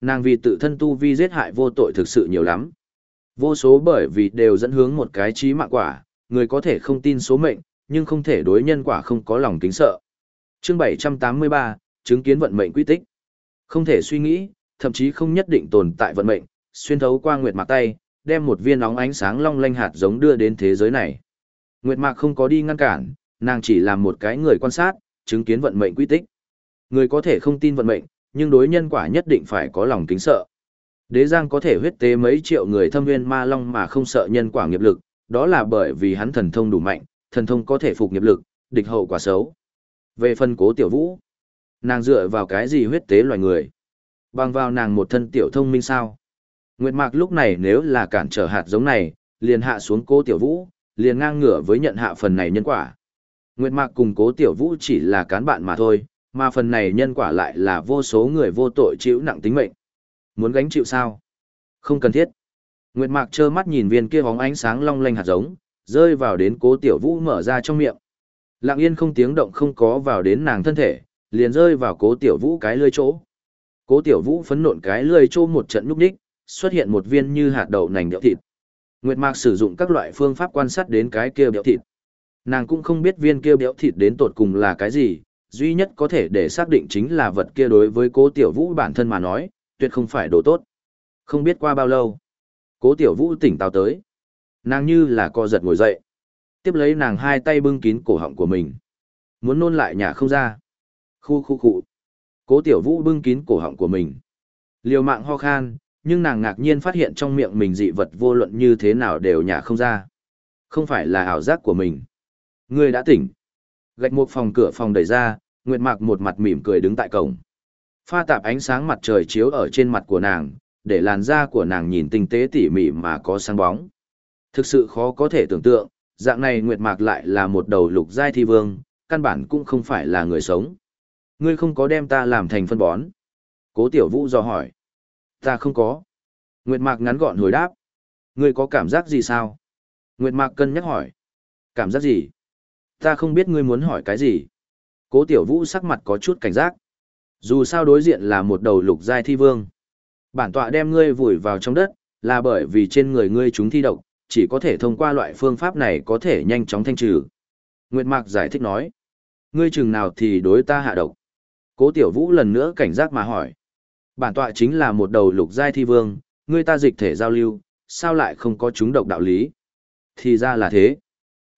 Speaker 1: Nàng vì tự thân tu vi giết hại vô tội thực sự nhiều lắm. Vô số bởi vì đều dẫn hướng một cái trí mạng quả, người có thể không tin số mệnh, nhưng không thể đối nhân quả không có lòng kính sợ. Chương 783, chứng kiến vận mệnh quy tích. Không thể suy nghĩ, thậm chí không nhất định tồn tại vận mệnh, xuyên thấu qua nguyệt mạc tay, đem một viên óng ánh sáng long lanh hạt giống đưa đến thế giới này. Nguyệt mạc không có đi ngăn cản, nàng chỉ làm một cái người quan sát, chứng kiến vận mệnh quy tích. Người có thể không tin vận mệnh, nhưng đối nhân quả nhất định phải có lòng kính sợ. Đế Giang có thể huyết tế mấy triệu người thâm nguyên ma long mà không sợ nhân quả nghiệp lực, đó là bởi vì hắn thần thông đủ mạnh, thần thông có thể phục nghiệp lực, địch hậu quả xấu. Về phần cố tiểu vũ, nàng dựa vào cái gì huyết tế loài người? Bằng vào nàng một thân tiểu thông minh sao? Nguyệt Mạc lúc này nếu là cản trở hạt giống này, liền hạ xuống cố tiểu vũ, liền ngang ngửa với nhận hạ phần này nhân quả. Nguyệt Mạc cùng cố tiểu vũ chỉ là cán bạn mà thôi, mà phần này nhân quả lại là vô số người vô tội chịu nặng tính mệnh. Muốn gánh chịu sao? Không cần thiết. Nguyệt Mạc trơ mắt nhìn viên kia bóng ánh sáng long lanh hạt giống, rơi vào đến cố tiểu vũ mở ra trong miệng. Lặng yên không tiếng động không có vào đến nàng thân thể, liền rơi vào cố tiểu vũ cái lươi chỗ. Cố tiểu vũ phấn nộn cái lươi chỗ một trận lúc đích, xuất hiện một viên như hạt đậu nành đậu thịt. Nguyệt Mạc sử dụng các loại phương pháp quan sát đến cái kia đậu thịt. Nàng cũng không biết viên kia béo thịt đến tột cùng là cái gì, duy nhất có thể để xác định chính là vật kia đối với cố tiểu vũ bản thân mà nói, tuyệt không phải đồ tốt. Không biết qua bao lâu, cố tiểu vũ tỉnh táo tới. Nàng như là co giật ngồi dậy. Tiếp lấy nàng hai tay bưng kín cổ họng của mình. Muốn nôn lại nhà không ra. Khu khu khu. Cố tiểu vũ bưng kín cổ họng của mình. Liều mạng ho khan, nhưng nàng ngạc nhiên phát hiện trong miệng mình dị vật vô luận như thế nào đều nhả không ra. Không phải là ảo giác của mình. Ngươi đã tỉnh. Gạch một phòng cửa phòng đẩy ra, Nguyệt Mạc một mặt mỉm cười đứng tại cổng. Pha tạp ánh sáng mặt trời chiếu ở trên mặt của nàng, để làn da của nàng nhìn tinh tế tỉ mỉ mà có sáng bóng. Thực sự khó có thể tưởng tượng, dạng này Nguyệt Mạc lại là một đầu lục giai thi vương, căn bản cũng không phải là người sống. Ngươi không có đem ta làm thành phân bón. Cố Tiểu Vũ do hỏi. Ta không có. Nguyệt Mạc ngắn gọn hồi đáp. Ngươi có cảm giác gì sao? Nguyệt Mạc cân nhắc hỏi. Cảm giác gì? Ta không biết ngươi muốn hỏi cái gì. Cố Tiểu Vũ sắc mặt có chút cảnh giác. Dù sao đối diện là một đầu lục giai thi vương. Bản tọa đem ngươi vùi vào trong đất, là bởi vì trên người ngươi chúng thi độc, chỉ có thể thông qua loại phương pháp này có thể nhanh chóng thanh trừ. Nguyệt Mạc giải thích nói. Ngươi chừng nào thì đối ta hạ độc. Cố Tiểu Vũ lần nữa cảnh giác mà hỏi. Bản tọa chính là một đầu lục giai thi vương, ngươi ta dịch thể giao lưu, sao lại không có chúng độc đạo lý? Thì ra là thế.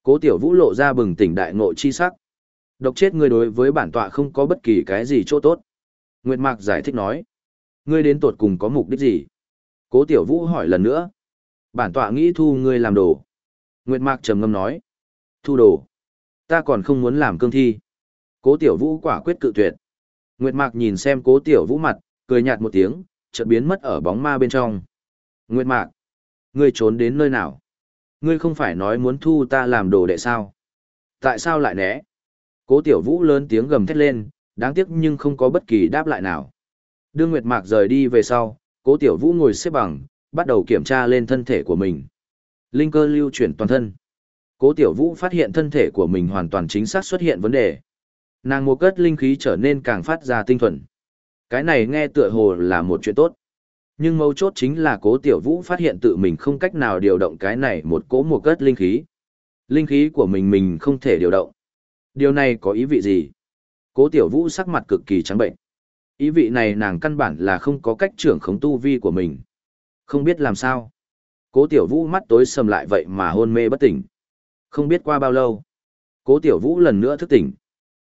Speaker 1: Cố Tiểu Vũ lộ ra bừng tỉnh đại ngộ chi sắc. Độc chết ngươi đối với bản tọa không có bất kỳ cái gì chỗ tốt. Nguyệt Mạc giải thích nói. Ngươi đến tột cùng có mục đích gì? Cố Tiểu Vũ hỏi lần nữa. Bản tọa nghĩ thu ngươi làm đồ. Nguyệt Mạc trầm ngâm nói. Thu đồ. Ta còn không muốn làm cương thi. Cố tiểu vũ quả quyết cự tuyệt. Nguyệt Mạc nhìn xem cố tiểu vũ mặt, cười nhạt một tiếng, chợt biến mất ở bóng ma bên trong. Nguyệt Mạc. Ngươi trốn đến nơi nào? Ngươi không phải nói muốn thu ta làm đồ đệ sao? Tại sao lại né? Cố tiểu vũ lớn tiếng gầm thét lên, đáng tiếc nhưng không có bất kỳ đáp lại nào. Đương Nguyệt Mạc rời đi về sau, cố tiểu vũ ngồi xếp bằng, bắt đầu kiểm tra lên thân thể của mình. Linh cơ lưu chuyển toàn thân. Cố tiểu vũ phát hiện thân thể của mình hoàn toàn chính xác xuất hiện vấn đề. Nàng một cất linh khí trở nên càng phát ra tinh thuần. Cái này nghe tựa hồ là một chuyện tốt. Nhưng mấu chốt chính là cố tiểu vũ phát hiện tự mình không cách nào điều động cái này một cố một cất linh khí. Linh khí của mình mình không thể điều động. Điều này có ý vị gì? Cố tiểu vũ sắc mặt cực kỳ trắng bệnh. Ý vị này nàng căn bản là không có cách trưởng khống tu vi của mình. Không biết làm sao. Cố tiểu vũ mắt tối sầm lại vậy mà hôn mê bất tỉnh. Không biết qua bao lâu. Cố tiểu vũ lần nữa thức tỉnh.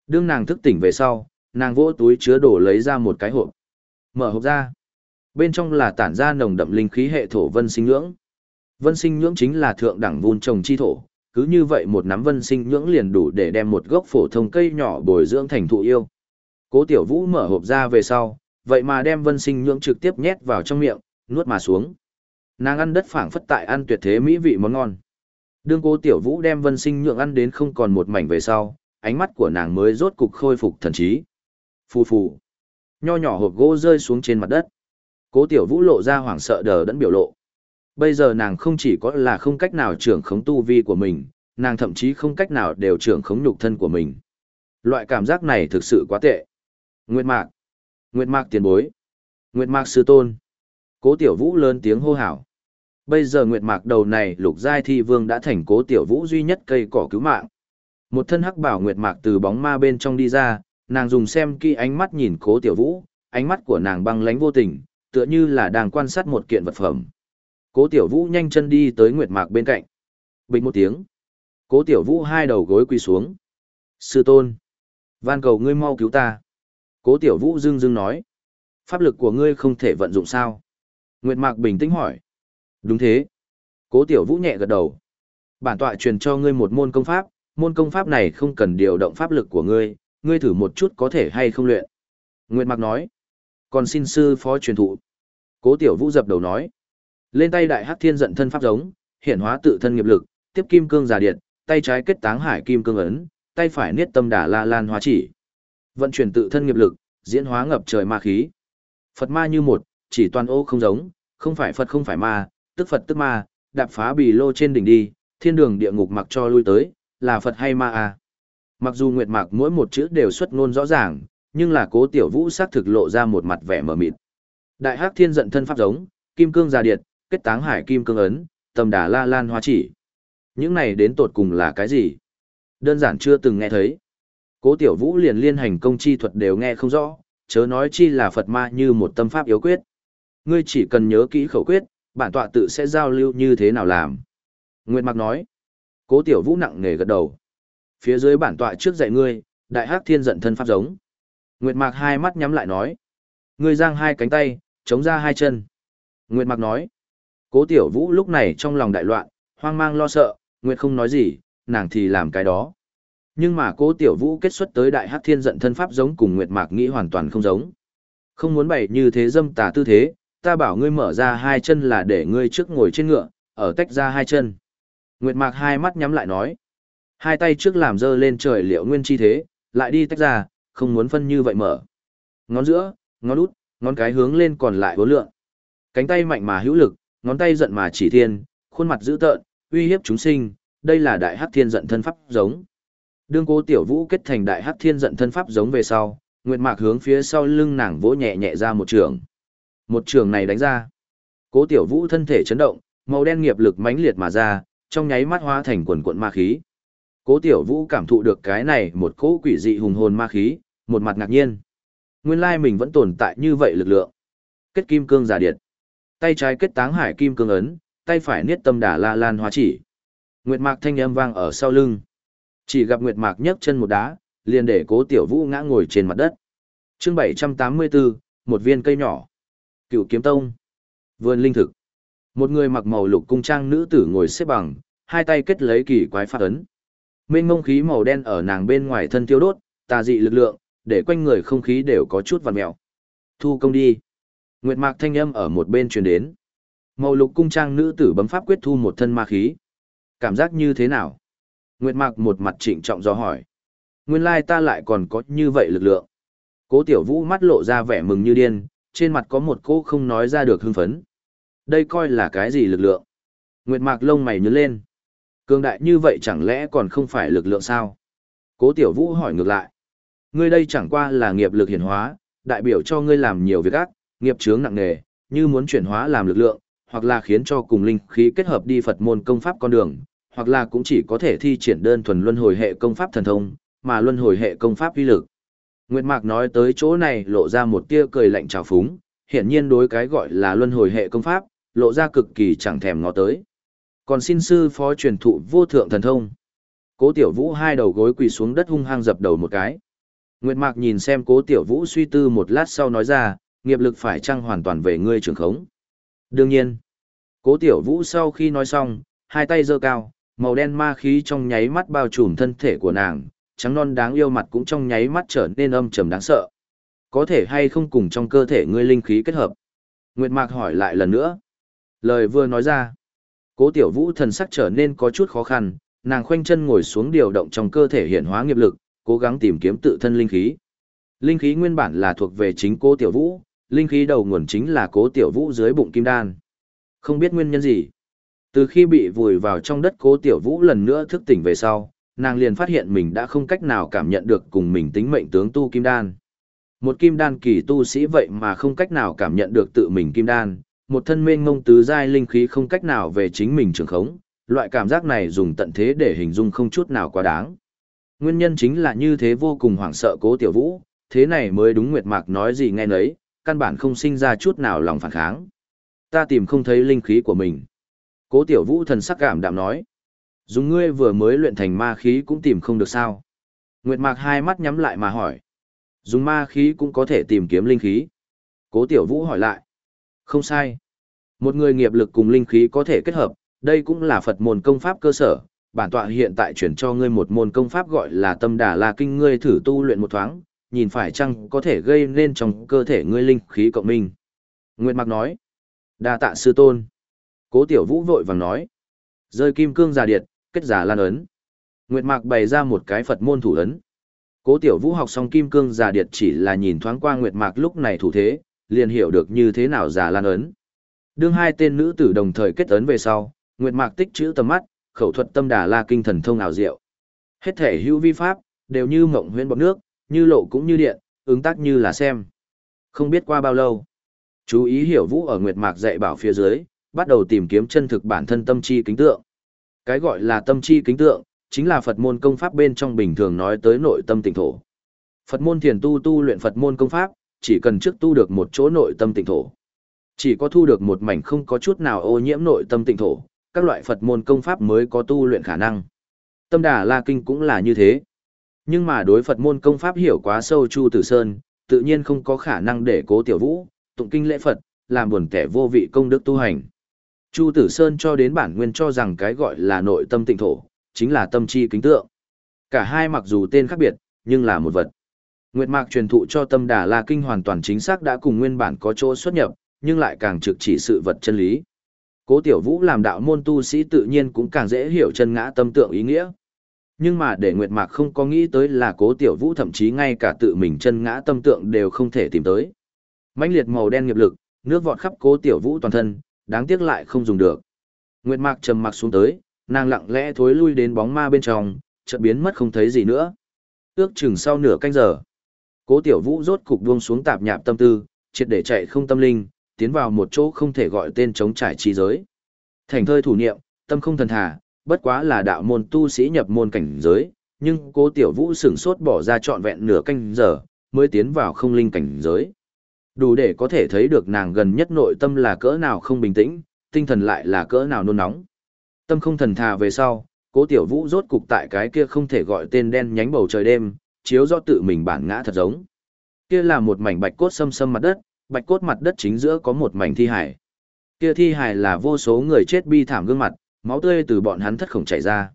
Speaker 1: Đương nàng thức tỉnh về sau, nàng vỗ túi chứa đồ lấy ra một cái hộp. Mở hộp ra. Bên trong là tản ra nồng đậm linh khí hệ thổ vân sinh nhưỡng. Vân sinh nhưỡng chính là thượng đẳng vun trồng chi thổ, cứ như vậy một nắm vân sinh nhưỡng liền đủ để đem một gốc phổ thông cây nhỏ bồi dưỡng thành thụ yêu. Cố Tiểu Vũ mở hộp ra về sau, vậy mà đem vân sinh nhưỡng trực tiếp nhét vào trong miệng, nuốt mà xuống. Nàng ăn đất phảng phất tại ăn tuyệt thế mỹ vị món ngon. Đương Cố Tiểu Vũ đem vân sinh nhưỡng ăn đến không còn một mảnh về sau, ánh mắt của nàng mới rốt cục khôi phục thần trí. Phù phù. Nho nhỏ hộp gỗ rơi xuống trên mặt đất. Cố Tiểu Vũ lộ ra hoảng sợ đờ đẫn biểu lộ. Bây giờ nàng không chỉ có là không cách nào trưởng khống tu vi của mình, nàng thậm chí không cách nào đều trưởng khống nhục thân của mình. Loại cảm giác này thực sự quá tệ. Nguyệt Mạc. Nguyệt Mạc tiền bối. Nguyệt Mạc sư tôn. Cố Tiểu Vũ lớn tiếng hô hào. Bây giờ Nguyệt Mạc đầu này lục giai thi vương đã thành Cố Tiểu Vũ duy nhất cây cỏ cứu mạng. Một thân hắc bảo Nguyệt Mạc từ bóng ma bên trong đi ra, nàng dùng xem kỹ ánh mắt nhìn Cố Tiểu Vũ, ánh mắt của nàng băng lánh vô tình, tựa như là đang quan sát một kiện vật phẩm. Cố Tiểu Vũ nhanh chân đi tới Nguyệt Mạc bên cạnh. Bình một tiếng. Cố Tiểu Vũ hai đầu gối quỳ xuống. Sư tôn. Van cầu ngươi mau cứu ta. Cố Tiểu Vũ dưng dưng nói. Pháp lực của ngươi không thể vận dụng sao? Nguyệt Mạc bình tĩnh hỏi. Đúng thế. Cố Tiểu Vũ nhẹ gật đầu. Bản tọa truyền cho ngươi một môn công pháp, môn công pháp này không cần điều động pháp lực của ngươi, ngươi thử một chút có thể hay không luyện. Nguyệt Mạc nói. Còn xin sư phó truyền thụ. Cố Tiểu Vũ dập đầu nói. Lên tay đại hắc thiên giận thân pháp giống, hiện hóa tự thân nghiệp lực, tiếp kim cương giả điện, tay trái kết táng hải kim cương ấn, tay phải niết tâm đà la lan hóa chỉ. Vận chuyển tự thân nghiệp lực, diễn hóa ngập trời ma khí. Phật ma như một, chỉ toàn ô không giống, không phải Phật không phải ma, tức Phật tức ma, đạp phá bì lô trên đỉnh đi, thiên đường địa ngục mặc cho lui tới, là Phật hay ma à. Mặc dù Nguyệt Mạc mỗi một chữ đều xuất ngôn rõ ràng, nhưng là cố tiểu vũ xác thực lộ ra một mặt vẻ mờ mịt. Đại hắc thiên giận thân pháp giống, kim cương gia điệt, kết táng hải kim cương ấn, tầm đà la lan hoa chỉ. Những này đến tột cùng là cái gì? Đơn giản chưa từng nghe thấy. Cố tiểu vũ liền liên hành công chi thuật đều nghe không rõ, chớ nói chi là Phật ma như một tâm pháp yếu quyết. Ngươi chỉ cần nhớ kỹ khẩu quyết, bản tọa tự sẽ giao lưu như thế nào làm. Nguyệt mặc nói. Cố tiểu vũ nặng nề gật đầu. Phía dưới bản tọa trước dạy ngươi, đại hắc thiên giận thân pháp giống. Nguyệt Mạc hai mắt nhắm lại nói. Ngươi giang hai cánh tay, chống ra hai chân. Nguyệt Mạc nói. Cố Tiểu Vũ lúc này trong lòng đại loạn, hoang mang lo sợ, Nguyệt không nói gì, nàng thì làm cái đó. Nhưng mà Cố Tiểu Vũ kết xuất tới Đại Hắc Thiên giận thân pháp giống cùng Nguyệt Mạc nghĩ hoàn toàn không giống. Không muốn bày như thế dâm tà tư thế, ta bảo ngươi mở ra hai chân là để ngươi trước ngồi trên ngựa, ở tách ra hai chân. Nguyệt Mạc hai mắt nhắm lại nói. Hai tay trước làm dơ lên trời liệu nguyên chi thế, lại đi tách ra, không muốn phân như vậy mở. Ngón giữa, ngón út, ngón cái hướng lên còn lại hối lượng. Cánh tay mạnh mà hữu lực, ngón tay giận mà chỉ thiên, khuôn mặt dữ tợn, uy hiếp chúng sinh, đây là đại hắc thiên giận thân pháp giống. Đương cố tiểu vũ kết thành đại hắc thiên giận thân pháp giống về sau, Nguyệt Mạc hướng phía sau lưng nàng vỗ nhẹ nhẹ ra một trường. Một trường này đánh ra. Cố tiểu vũ thân thể chấn động, màu đen nghiệp lực mãnh liệt mà ra, trong nháy mắt hóa thành quần quận ma khí. Cố tiểu vũ cảm thụ được cái này một cỗ quỷ dị hùng hồn ma khí, một mặt ngạc nhiên. Nguyên lai mình vẫn tồn tại như vậy lực lượng. Kết kim cương giả điệt. Tay trái kết táng hải kim cương ấn, tay phải niết tâm đà la lan hóa chỉ. Nguyệt Mạc thanh âm vang ở sau lưng. Chỉ gặp Nguyệt Mạc nhấc chân một đá, liền để Cố Tiểu Vũ ngã ngồi trên mặt đất. Chương 784, một viên cây nhỏ. Cựu Kiếm Tông. Vườn linh thực. Một người mặc màu lục cung trang nữ tử ngồi xếp bằng, hai tay kết lấy kỳ quái phát ấn. Mênh mông khí màu đen ở nàng bên ngoài thân tiêu đốt, tà dị lực lượng, để quanh người không khí đều có chút vằn mèo. Thu công đi. Nguyệt mạc thanh âm ở một bên truyền đến. Màu lục cung trang nữ tử bấm pháp quyết thu một thân ma khí. Cảm giác như thế nào? Nguyệt mạc một mặt trịnh trọng do hỏi. Nguyên lai ta lại còn có như vậy lực lượng. Cố tiểu vũ mắt lộ ra vẻ mừng như điên, trên mặt có một cô không nói ra được hưng phấn. Đây coi là cái gì lực lượng? Nguyệt mạc lông mày nhớ lên. Cường đại như vậy chẳng lẽ còn không phải lực lượng sao? Cố tiểu vũ hỏi ngược lại. Ngươi đây chẳng qua là nghiệp lực hiển hóa, đại biểu cho ngươi làm nhiều việc ác, nghiệp chướng nặng nề, như muốn chuyển hóa làm lực lượng, hoặc là khiến cho cùng linh khí kết hợp đi Phật môn công pháp con đường, hoặc là cũng chỉ có thể thi triển đơn thuần luân hồi hệ công pháp thần thông, mà luân hồi hệ công pháp uy lực. Nguyệt Mạc nói tới chỗ này lộ ra một tia cười lạnh trào phúng, hiển nhiên đối cái gọi là luân hồi hệ công pháp, lộ ra cực kỳ chẳng thèm ngó tới. Còn xin sư phó truyền thụ vô thượng thần thông. Cố Tiểu Vũ hai đầu gối quỳ xuống đất hung hăng dập đầu một cái. Nguyệt Mạc nhìn xem Cố Tiểu Vũ suy tư một lát sau nói ra, nghiệp lực phải chăng hoàn toàn về ngươi trường khống. Đương nhiên. Cố Tiểu Vũ sau khi nói xong, hai tay giơ cao, màu đen ma khí trong nháy mắt bao trùm thân thể của nàng, trắng non đáng yêu mặt cũng trong nháy mắt trở nên âm trầm đáng sợ. Có thể hay không cùng trong cơ thể ngươi linh khí kết hợp? Nguyệt Mạc hỏi lại lần nữa. Lời vừa nói ra. Cố Tiểu Vũ thần sắc trở nên có chút khó khăn, nàng khoanh chân ngồi xuống điều động trong cơ thể hiện hóa nghiệp lực, cố gắng tìm kiếm tự thân linh khí. Linh khí nguyên bản là thuộc về chính Cố Tiểu Vũ, linh khí đầu nguồn chính là Cố Tiểu Vũ dưới bụng kim đan. Không biết nguyên nhân gì. Từ khi bị vùi vào trong đất Cố Tiểu Vũ lần nữa thức tỉnh về sau, nàng liền phát hiện mình đã không cách nào cảm nhận được cùng mình tính mệnh tướng tu kim đan. Một kim đan kỳ tu sĩ vậy mà không cách nào cảm nhận được tự mình kim đan, một thân mênh ngông tứ giai linh khí không cách nào về chính mình trường khống, loại cảm giác này dùng tận thế để hình dung không chút nào quá đáng. Nguyên nhân chính là như thế vô cùng hoảng sợ cố tiểu vũ, thế này mới đúng Nguyệt Mạc nói gì nghe nấy, căn bản không sinh ra chút nào lòng phản kháng. Ta tìm không thấy linh khí của mình. Cố tiểu vũ thần sắc cảm đạm nói. Dùng ngươi vừa mới luyện thành ma khí cũng tìm không được sao. Nguyệt Mạc hai mắt nhắm lại mà hỏi. Dùng ma khí cũng có thể tìm kiếm linh khí. Cố Tiểu Vũ hỏi lại. Không sai. Một người nghiệp lực cùng linh khí có thể kết hợp, đây cũng là Phật môn công pháp cơ sở. Bản tọa hiện tại chuyển cho ngươi một môn công pháp gọi là tâm đà la kinh ngươi thử tu luyện một thoáng, nhìn phải chăng có thể gây nên trong cơ thể ngươi linh khí cộng minh. Nguyệt Mạc nói. đa tạ sư tôn. Cố Tiểu Vũ vội vàng nói. Rơi kim cương giả điệt, kết giả lan ấn. Nguyệt Mạc bày ra một cái Phật môn thủ ấn. Cố Tiểu Vũ học xong kim cương giả điệt chỉ là nhìn thoáng qua Nguyệt Mạc lúc này thủ thế, liền hiểu được như thế nào giả lan ấn. Đương hai tên nữ tử đồng thời kết ấn về sau, Nguyệt Mạc tích chữ tầm mắt, khẩu thuật tâm đà la kinh thần thông ảo diệu. Hết thể hữu vi pháp, đều như mộng huyễn bọt nước, như lộ cũng như điện, ứng tác như là xem. Không biết qua bao lâu, chú ý hiểu vũ ở Nguyệt Mạc dạy bảo phía dưới, bắt đầu tìm kiếm chân thực bản thân tâm chi kính tượng. Cái gọi là tâm chi kính tượng, chính là Phật môn công pháp bên trong bình thường nói tới nội tâm tịnh thổ. Phật môn thiền tu tu luyện Phật môn công pháp, chỉ cần trước tu được một chỗ nội tâm tịnh thổ. Chỉ có thu được một mảnh không có chút nào ô nhiễm nội tâm tịnh thổ, các loại Phật môn công pháp mới có tu luyện khả năng. Tâm đà la kinh cũng là như thế. Nhưng mà đối Phật môn công pháp hiểu quá sâu Chu Tử Sơn, tự nhiên không có khả năng để cố tiểu vũ, tụng kinh lễ Phật, làm buồn kẻ vô vị công đức tu hành. Chu Tử Sơn cho đến bản nguyên cho rằng cái gọi là nội tâm tịnh thổ, chính là tâm chi kính tượng. Cả hai mặc dù tên khác biệt, nhưng là một vật. Nguyệt Mạc truyền thụ cho tâm đà la kinh hoàn toàn chính xác đã cùng nguyên bản có chỗ xuất nhập, nhưng lại càng trực chỉ sự vật chân lý. Cố Tiểu Vũ làm đạo môn tu sĩ tự nhiên cũng càng dễ hiểu chân ngã tâm tượng ý nghĩa. Nhưng mà để Nguyệt Mạc không có nghĩ tới là Cố Tiểu Vũ thậm chí ngay cả tự mình chân ngã tâm tượng đều không thể tìm tới. Mãnh liệt màu đen nghiệp lực, nước vọt khắp Cố Tiểu Vũ toàn thân, đáng tiếc lại không dùng được. Nguyệt Mạc trầm mặc xuống tới, nàng lặng lẽ thối lui đến bóng ma bên trong, chợt biến mất không thấy gì nữa. Ước chừng sau nửa canh giờ, Cố Tiểu Vũ rốt cục buông xuống tạp nhạp tâm tư, triệt để chạy không tâm linh, tiến vào một chỗ không thể gọi tên chống trải chi giới. Thành thơi thủ niệm, tâm không thần thả, bất quá là đạo môn tu sĩ nhập môn cảnh giới, nhưng Cố Tiểu Vũ sửng sốt bỏ ra trọn vẹn nửa canh giờ, mới tiến vào không linh cảnh giới. Đủ để có thể thấy được nàng gần nhất nội tâm là cỡ nào không bình tĩnh, tinh thần lại là cỡ nào nôn nóng. Tâm không thần thà về sau, cố tiểu vũ rốt cục tại cái kia không thể gọi tên đen nhánh bầu trời đêm, chiếu do tự mình bản ngã thật giống. Kia là một mảnh bạch cốt xâm xâm mặt đất, bạch cốt mặt đất chính giữa có một mảnh thi hải. Kia thi hải là vô số người chết bi thảm gương mặt, máu tươi từ bọn hắn thất khổng chảy ra.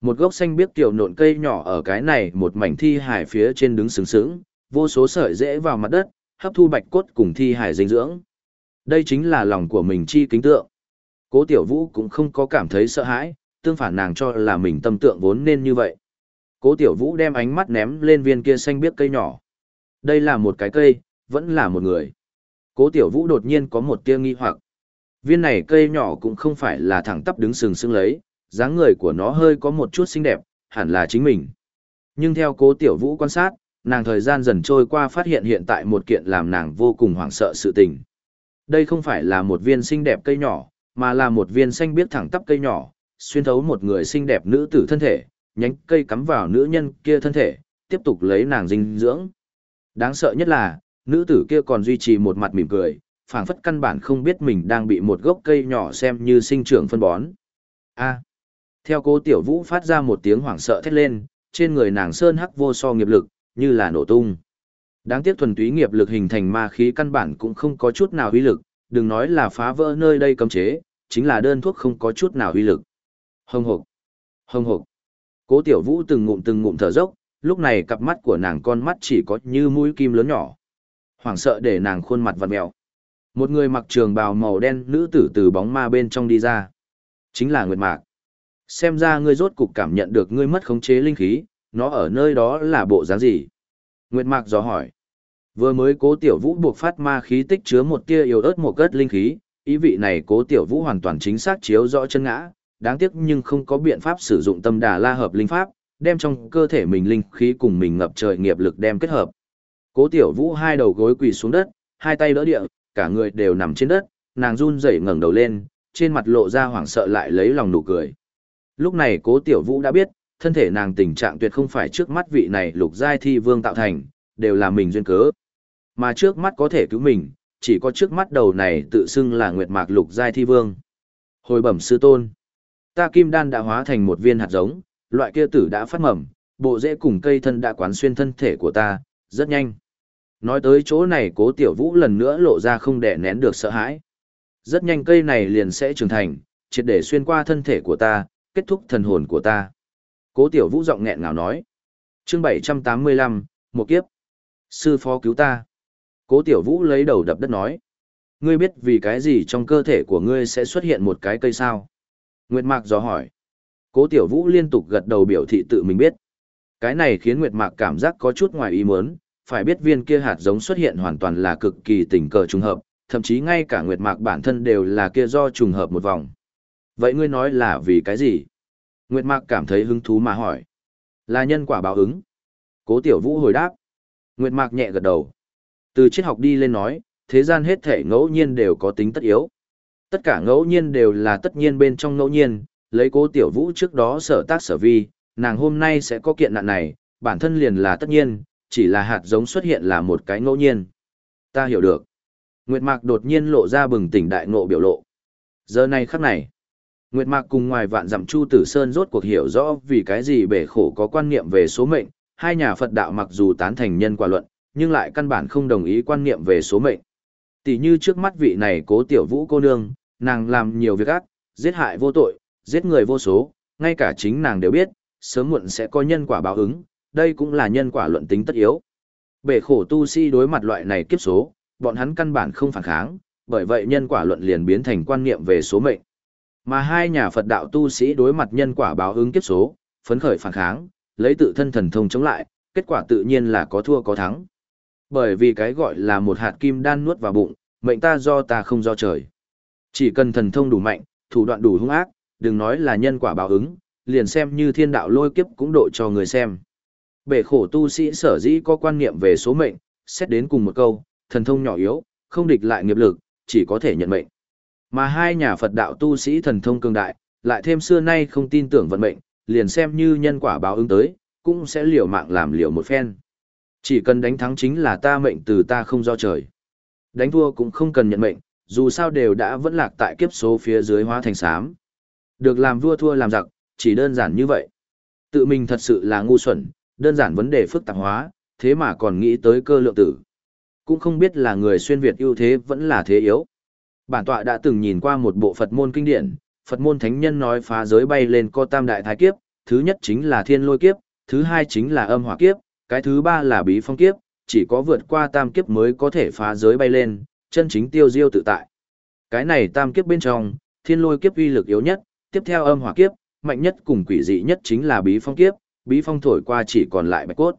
Speaker 1: Một gốc xanh biếc tiểu nộn cây nhỏ ở cái này một mảnh thi hải phía trên đứng sướng sướng, vô số sợi rễ vào mặt đất, hấp thu bạch cốt cùng thi hải dinh dưỡng. Đây chính là lòng của mình chi kính tượng. Cố Tiểu Vũ cũng không có cảm thấy sợ hãi, tương phản nàng cho là mình tâm tượng vốn nên như vậy. Cố Tiểu Vũ đem ánh mắt ném lên viên kia xanh biếc cây nhỏ. Đây là một cái cây, vẫn là một người. Cố Tiểu Vũ đột nhiên có một tia nghi hoặc. Viên này cây nhỏ cũng không phải là thẳng tắp đứng sừng sững lấy, dáng người của nó hơi có một chút xinh đẹp, hẳn là chính mình. Nhưng theo Cố Tiểu Vũ quan sát, nàng thời gian dần trôi qua phát hiện hiện tại một kiện làm nàng vô cùng hoảng sợ sự tình. Đây không phải là một viên xinh đẹp cây nhỏ, mà là một viên xanh biếc thẳng tắp cây nhỏ, xuyên thấu một người xinh đẹp nữ tử thân thể, nhánh cây cắm vào nữ nhân kia thân thể, tiếp tục lấy nàng dinh dưỡng. Đáng sợ nhất là, nữ tử kia còn duy trì một mặt mỉm cười, phảng phất căn bản không biết mình đang bị một gốc cây nhỏ xem như sinh trưởng phân bón. A. Theo cô Tiểu Vũ phát ra một tiếng hoảng sợ thét lên, trên người nàng sơn hắc vô so nghiệp lực, như là nổ tung. Đáng tiếc thuần túy nghiệp lực hình thành ma khí căn bản cũng không có chút nào uy lực, đừng nói là phá vỡ nơi đây cấm chế, chính là đơn thuốc không có chút nào uy lực. Hồng hộc, hồng hộc. Cố Tiểu Vũ từng ngụm từng ngụm thở dốc, lúc này cặp mắt của nàng con mắt chỉ có như mũi kim lớn nhỏ. Hoảng sợ để nàng khuôn mặt vặt mèo. Một người mặc trường bào màu đen nữ tử từ bóng ma bên trong đi ra. Chính là Nguyệt Mạc. Xem ra ngươi rốt cục cảm nhận được ngươi mất khống chế linh khí, nó ở nơi đó là bộ dáng gì? Nguyệt Mạc dò hỏi. Vừa mới cố tiểu vũ buộc phát ma khí tích chứa một tia yếu ớt một cất linh khí, ý vị này cố tiểu vũ hoàn toàn chính xác chiếu rõ chân ngã, đáng tiếc nhưng không có biện pháp sử dụng tâm đà la hợp linh pháp, đem trong cơ thể mình linh khí cùng mình ngập trời nghiệp lực đem kết hợp. Cố tiểu vũ hai đầu gối quỳ xuống đất, hai tay đỡ địa, cả người đều nằm trên đất, nàng run rẩy ngẩng đầu lên, trên mặt lộ ra hoảng sợ lại lấy lòng nụ cười. Lúc này cố tiểu vũ đã biết, thân thể nàng tình trạng tuyệt không phải trước mắt vị này lục giai thi vương tạo thành, đều là mình duyên cớ. Mà trước mắt có thể cứu mình, chỉ có trước mắt đầu này tự xưng là Nguyệt Mạc Lục Giai Thi Vương. Hồi bẩm sư tôn. Ta kim đan đã hóa thành một viên hạt giống, loại kia tử đã phát mầm, bộ rễ cùng cây thân đã quán xuyên thân thể của ta, rất nhanh. Nói tới chỗ này cố tiểu vũ lần nữa lộ ra không đẻ nén được sợ hãi. Rất nhanh cây này liền sẽ trưởng thành, triệt để xuyên qua thân thể của ta, kết thúc thần hồn của ta. Cố tiểu vũ giọng nghẹn ngào nói. chương 785, một kiếp. Sư phó cứu ta. Cố tiểu vũ lấy đầu đập đất nói. Ngươi biết vì cái gì trong cơ thể của ngươi sẽ xuất hiện một cái cây sao? Nguyệt Mạc dò hỏi. Cố tiểu vũ liên tục gật đầu biểu thị tự mình biết. Cái này khiến Nguyệt Mạc cảm giác có chút ngoài ý muốn, phải biết viên kia hạt giống xuất hiện hoàn toàn là cực kỳ tình cờ trùng hợp, thậm chí ngay cả Nguyệt Mạc bản thân đều là kia do trùng hợp một vòng. Vậy ngươi nói là vì cái gì? Nguyệt Mạc cảm thấy hứng thú mà hỏi. Là nhân quả báo ứng. Cố Tiểu Vũ hồi đáp. Nguyệt Mạc nhẹ gật đầu. Từ triết học đi lên nói, thế gian hết thể ngẫu nhiên đều có tính tất yếu. Tất cả ngẫu nhiên đều là tất nhiên bên trong ngẫu nhiên, lấy cố tiểu vũ trước đó sở tác sở vi, nàng hôm nay sẽ có kiện nạn này, bản thân liền là tất nhiên, chỉ là hạt giống xuất hiện là một cái ngẫu nhiên. Ta hiểu được. Nguyệt Mạc đột nhiên lộ ra bừng tỉnh đại ngộ biểu lộ. Giờ này khắc này, Nguyệt Mạc cùng ngoài vạn dặm Chu Tử Sơn rốt cuộc hiểu rõ vì cái gì bể khổ có quan niệm về số mệnh, hai nhà Phật đạo mặc dù tán thành nhân quả luận, nhưng lại căn bản không đồng ý quan niệm về số mệnh. Tỷ như trước mắt vị này cố tiểu vũ cô nương, nàng làm nhiều việc ác, giết hại vô tội, giết người vô số, ngay cả chính nàng đều biết, sớm muộn sẽ có nhân quả báo ứng, đây cũng là nhân quả luận tính tất yếu. Bể khổ tu si đối mặt loại này kiếp số, bọn hắn căn bản không phản kháng, bởi vậy nhân quả luận liền biến thành quan niệm về số mệnh. Mà hai nhà Phật đạo tu sĩ đối mặt nhân quả báo ứng kiếp số, phấn khởi phản kháng, lấy tự thân thần thông chống lại, kết quả tự nhiên là có thua có thắng. Bởi vì cái gọi là một hạt kim đan nuốt vào bụng, mệnh ta do ta không do trời. Chỉ cần thần thông đủ mạnh, thủ đoạn đủ hung ác, đừng nói là nhân quả báo ứng, liền xem như thiên đạo lôi kiếp cũng độ cho người xem. Bể khổ tu sĩ sở dĩ có quan niệm về số mệnh, xét đến cùng một câu, thần thông nhỏ yếu, không địch lại nghiệp lực, chỉ có thể nhận mệnh. Mà hai nhà Phật đạo tu sĩ thần thông cường đại, lại thêm xưa nay không tin tưởng vận mệnh, liền xem như nhân quả báo ứng tới, cũng sẽ liều mạng làm liều một phen. Chỉ cần đánh thắng chính là ta mệnh từ ta không do trời. Đánh thua cũng không cần nhận mệnh, dù sao đều đã vẫn lạc tại kiếp số phía dưới hóa thành sám. Được làm vua thua làm giặc, chỉ đơn giản như vậy. Tự mình thật sự là ngu xuẩn, đơn giản vấn đề phức tạp hóa, thế mà còn nghĩ tới cơ lượng tử. Cũng không biết là người xuyên Việt ưu thế vẫn là thế yếu. Bản tọa đã từng nhìn qua một bộ Phật môn kinh điển, Phật môn thánh nhân nói phá giới bay lên có tam đại thái kiếp, thứ nhất chính là thiên lôi kiếp, thứ hai chính là âm hỏa kiếp, cái thứ ba là bí phong kiếp, chỉ có vượt qua tam kiếp mới có thể phá giới bay lên, chân chính tiêu diêu tự tại. Cái này tam kiếp bên trong, thiên lôi kiếp uy lực yếu nhất, tiếp theo âm hỏa kiếp, mạnh nhất cùng quỷ dị nhất chính là bí phong kiếp, bí phong thổi qua chỉ còn lại bạch cốt.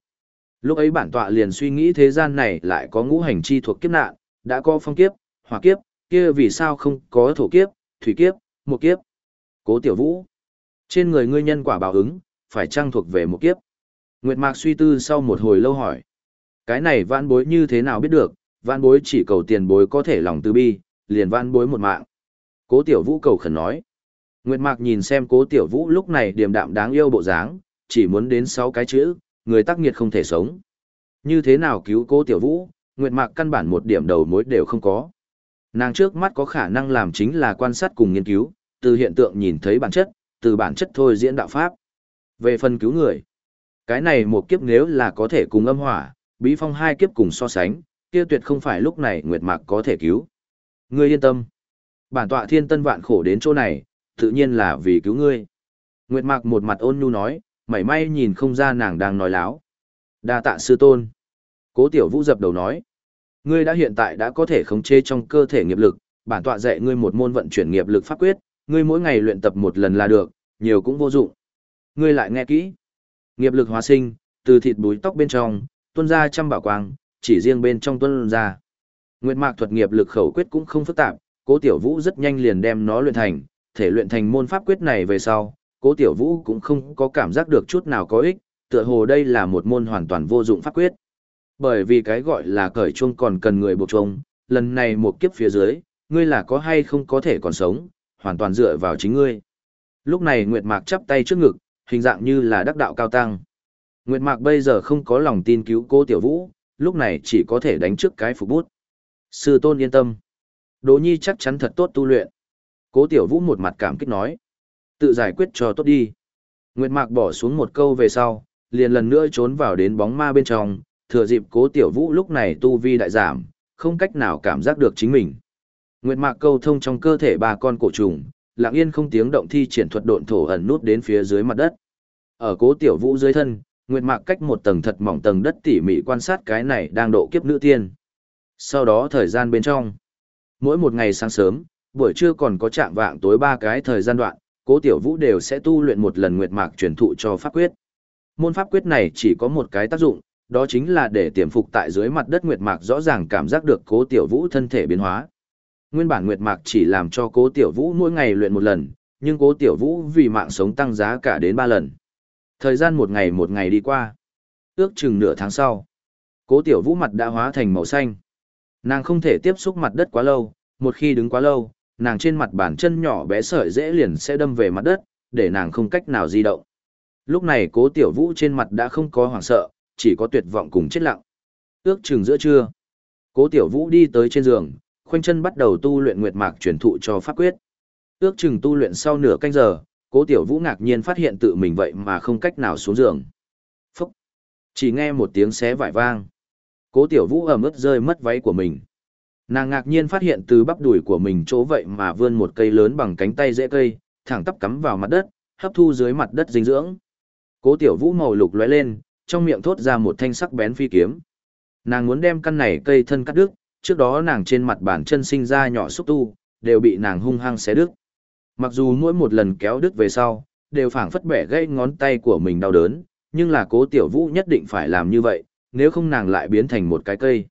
Speaker 1: Lúc ấy bản tọa liền suy nghĩ thế gian này lại có ngũ hành chi thuộc kiếp nạn, đã có phong kiếp, hỏa kiếp, kia vì sao không có thổ kiếp, thủy kiếp, một kiếp. Cố Tiểu Vũ, trên người ngươi nhân quả báo ứng, phải trang thuộc về một kiếp. Nguyệt Mạc suy tư sau một hồi lâu hỏi, cái này vãn bối như thế nào biết được, vãn bối chỉ cầu tiền bối có thể lòng từ bi, liền vãn bối một mạng. Cố Tiểu Vũ cầu khẩn nói. Nguyệt Mạc nhìn xem Cố Tiểu Vũ lúc này điềm đạm đáng yêu bộ dáng, chỉ muốn đến sáu cái chữ, người tác nghiệt không thể sống. Như thế nào cứu Cố Tiểu Vũ, Nguyệt Mạc căn bản một điểm đầu mối đều không có. Nàng trước mắt có khả năng làm chính là quan sát cùng nghiên cứu, từ hiện tượng nhìn thấy bản chất, từ bản chất thôi diễn đạo pháp. Về phần cứu người, cái này một kiếp nếu là có thể cùng âm hỏa, bí phong hai kiếp cùng so sánh, kia tuyệt không phải lúc này Nguyệt Mạc có thể cứu. Ngươi yên tâm. Bản tọa thiên tân vạn khổ đến chỗ này, tự nhiên là vì cứu ngươi. Nguyệt Mạc một mặt ôn nhu nói, mảy may nhìn không ra nàng đang nói láo. Đa tạ sư tôn. Cố tiểu vũ dập đầu nói. Ngươi đã hiện tại đã có thể khống chế trong cơ thể nghiệp lực, bản tọa dạy ngươi một môn vận chuyển nghiệp lực pháp quyết, ngươi mỗi ngày luyện tập một lần là được, nhiều cũng vô dụng. Ngươi lại nghe kỹ. Nghiệp lực hóa sinh, từ thịt búi tóc bên trong, tuôn ra trăm bảo quang, chỉ riêng bên trong tuôn ra. Nguyệt mạc thuật nghiệp lực khẩu quyết cũng không phức tạp, cố tiểu vũ rất nhanh liền đem nó luyện thành, thể luyện thành môn pháp quyết này về sau, cố tiểu vũ cũng không có cảm giác được chút nào có ích, tựa hồ đây là một môn hoàn toàn vô dụng pháp quyết. Bởi vì cái gọi là cởi chuông còn cần người buộc chuông, lần này một kiếp phía dưới, ngươi là có hay không có thể còn sống, hoàn toàn dựa vào chính ngươi. Lúc này Nguyệt Mạc chắp tay trước ngực, hình dạng như là đắc đạo cao tăng. Nguyệt Mạc bây giờ không có lòng tin cứu cô Tiểu Vũ, lúc này chỉ có thể đánh trước cái phục bút. Sư tôn yên tâm. Đỗ Nhi chắc chắn thật tốt tu luyện. Cố Tiểu Vũ một mặt cảm kích nói. Tự giải quyết cho tốt đi. Nguyệt Mạc bỏ xuống một câu về sau, liền lần nữa trốn vào đến bóng ma bên trong, thừa dịp Cố Tiểu Vũ lúc này tu vi đại giảm, không cách nào cảm giác được chính mình. Nguyệt Mạc câu thông trong cơ thể ba con cổ trùng, lặng yên không tiếng động thi triển thuật độn thổ ẩn nút đến phía dưới mặt đất. Ở Cố Tiểu Vũ dưới thân, Nguyệt Mạc cách một tầng thật mỏng tầng đất tỉ mỉ quan sát cái này đang độ kiếp nữ tiên. Sau đó thời gian bên trong, mỗi một ngày sáng sớm, buổi trưa còn có trạng vạng tối ba cái thời gian đoạn, Cố Tiểu Vũ đều sẽ tu luyện một lần Nguyệt Mạc truyền thụ cho pháp quyết. Môn pháp quyết này chỉ có một cái tác dụng, đó chính là để tiềm phục tại dưới mặt đất Nguyệt Mạc rõ ràng cảm giác được Cố Tiểu Vũ thân thể biến hóa. Nguyên bản Nguyệt Mạc chỉ làm cho Cố Tiểu Vũ mỗi ngày luyện một lần, nhưng Cố Tiểu Vũ vì mạng sống tăng giá cả đến ba lần. Thời gian một ngày một ngày đi qua. Ước chừng nửa tháng sau. Cố tiểu vũ mặt đã hóa thành màu xanh. Nàng không thể tiếp xúc mặt đất quá lâu, một khi đứng quá lâu, nàng trên mặt bàn chân nhỏ bé sợi dễ liền sẽ đâm về mặt đất, để nàng không cách nào di động. Lúc này cố tiểu vũ trên mặt đã không có hoảng sợ, chỉ có tuyệt vọng cùng chết lặng. Ước chừng giữa trưa, cố tiểu vũ đi tới trên giường, khoanh chân bắt đầu tu luyện nguyệt mạc truyền thụ cho pháp quyết. Ước chừng tu luyện sau nửa canh giờ, cố tiểu vũ ngạc nhiên phát hiện tự mình vậy mà không cách nào xuống giường. Phúc! Chỉ nghe một tiếng xé vải vang. Cố tiểu vũ ẩm ướt rơi mất váy của mình. Nàng ngạc nhiên phát hiện từ bắp đùi của mình chỗ vậy mà vươn một cây lớn bằng cánh tay dễ cây, thẳng tắp cắm vào mặt đất, hấp thu dưới mặt đất dinh dưỡng. Cố tiểu vũ màu lục lóe lên, trong miệng thốt ra một thanh sắc bén phi kiếm. Nàng muốn đem căn này cây thân cắt đứt, trước đó nàng trên mặt bản chân sinh ra nhỏ xúc tu, đều bị nàng hung hăng xé đứt. Mặc dù mỗi một lần kéo đứt về sau, đều phảng phất bẻ gãy ngón tay của mình đau đớn, nhưng là cố tiểu vũ nhất định phải làm như vậy, nếu không nàng lại biến thành một cái cây.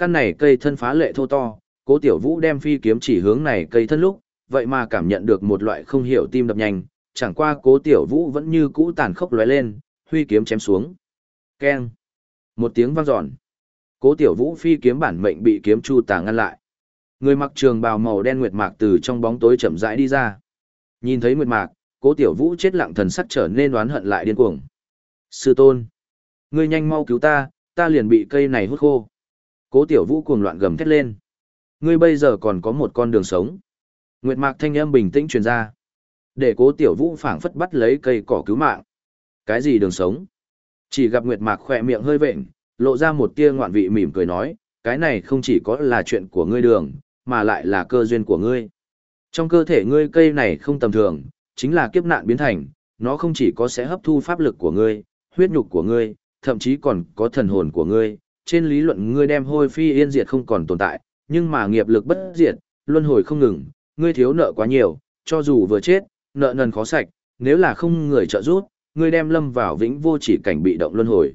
Speaker 1: Căn này cây thân phá lệ thô to, cố tiểu vũ đem phi kiếm chỉ hướng này cây thân lúc, vậy mà cảm nhận được một loại không hiểu tim đập nhanh, chẳng qua cố tiểu vũ vẫn như cũ tàn khốc lóe lên, huy kiếm chém xuống. Keng! Một tiếng vang dọn. Cố tiểu vũ phi kiếm bản mệnh bị kiếm chu tà ngăn lại. Người mặc trường bào màu đen nguyệt mạc từ trong bóng tối chậm rãi đi ra. Nhìn thấy nguyệt mạc, cố tiểu vũ chết lặng thần sắc trở nên oán hận lại điên cuồng. Sư tôn, ngươi nhanh mau cứu ta, ta liền bị cây này hút khô. Cố tiểu vũ cuồng loạn gầm thét lên. Ngươi bây giờ còn có một con đường sống. Nguyệt mạc thanh âm bình tĩnh truyền ra. Để cố tiểu vũ phảng phất bắt lấy cây cỏ cứu mạng. Cái gì đường sống? Chỉ gặp Nguyệt mạc khỏe miệng hơi vện, lộ ra một tia ngoạn vị mỉm cười nói, cái này không chỉ có là chuyện của ngươi đường, mà lại là cơ duyên của ngươi. Trong cơ thể ngươi cây này không tầm thường, chính là kiếp nạn biến thành, nó không chỉ có sẽ hấp thu pháp lực của ngươi, huyết nhục của ngươi, thậm chí còn có thần hồn của ngươi. Trên lý luận ngươi đem hôi phi yên diệt không còn tồn tại, nhưng mà nghiệp lực bất diệt, luân hồi không ngừng, ngươi thiếu nợ quá nhiều, cho dù vừa chết, nợ nần khó sạch, nếu là không người trợ giúp, ngươi đem lâm vào vĩnh vô chỉ cảnh bị động luân hồi.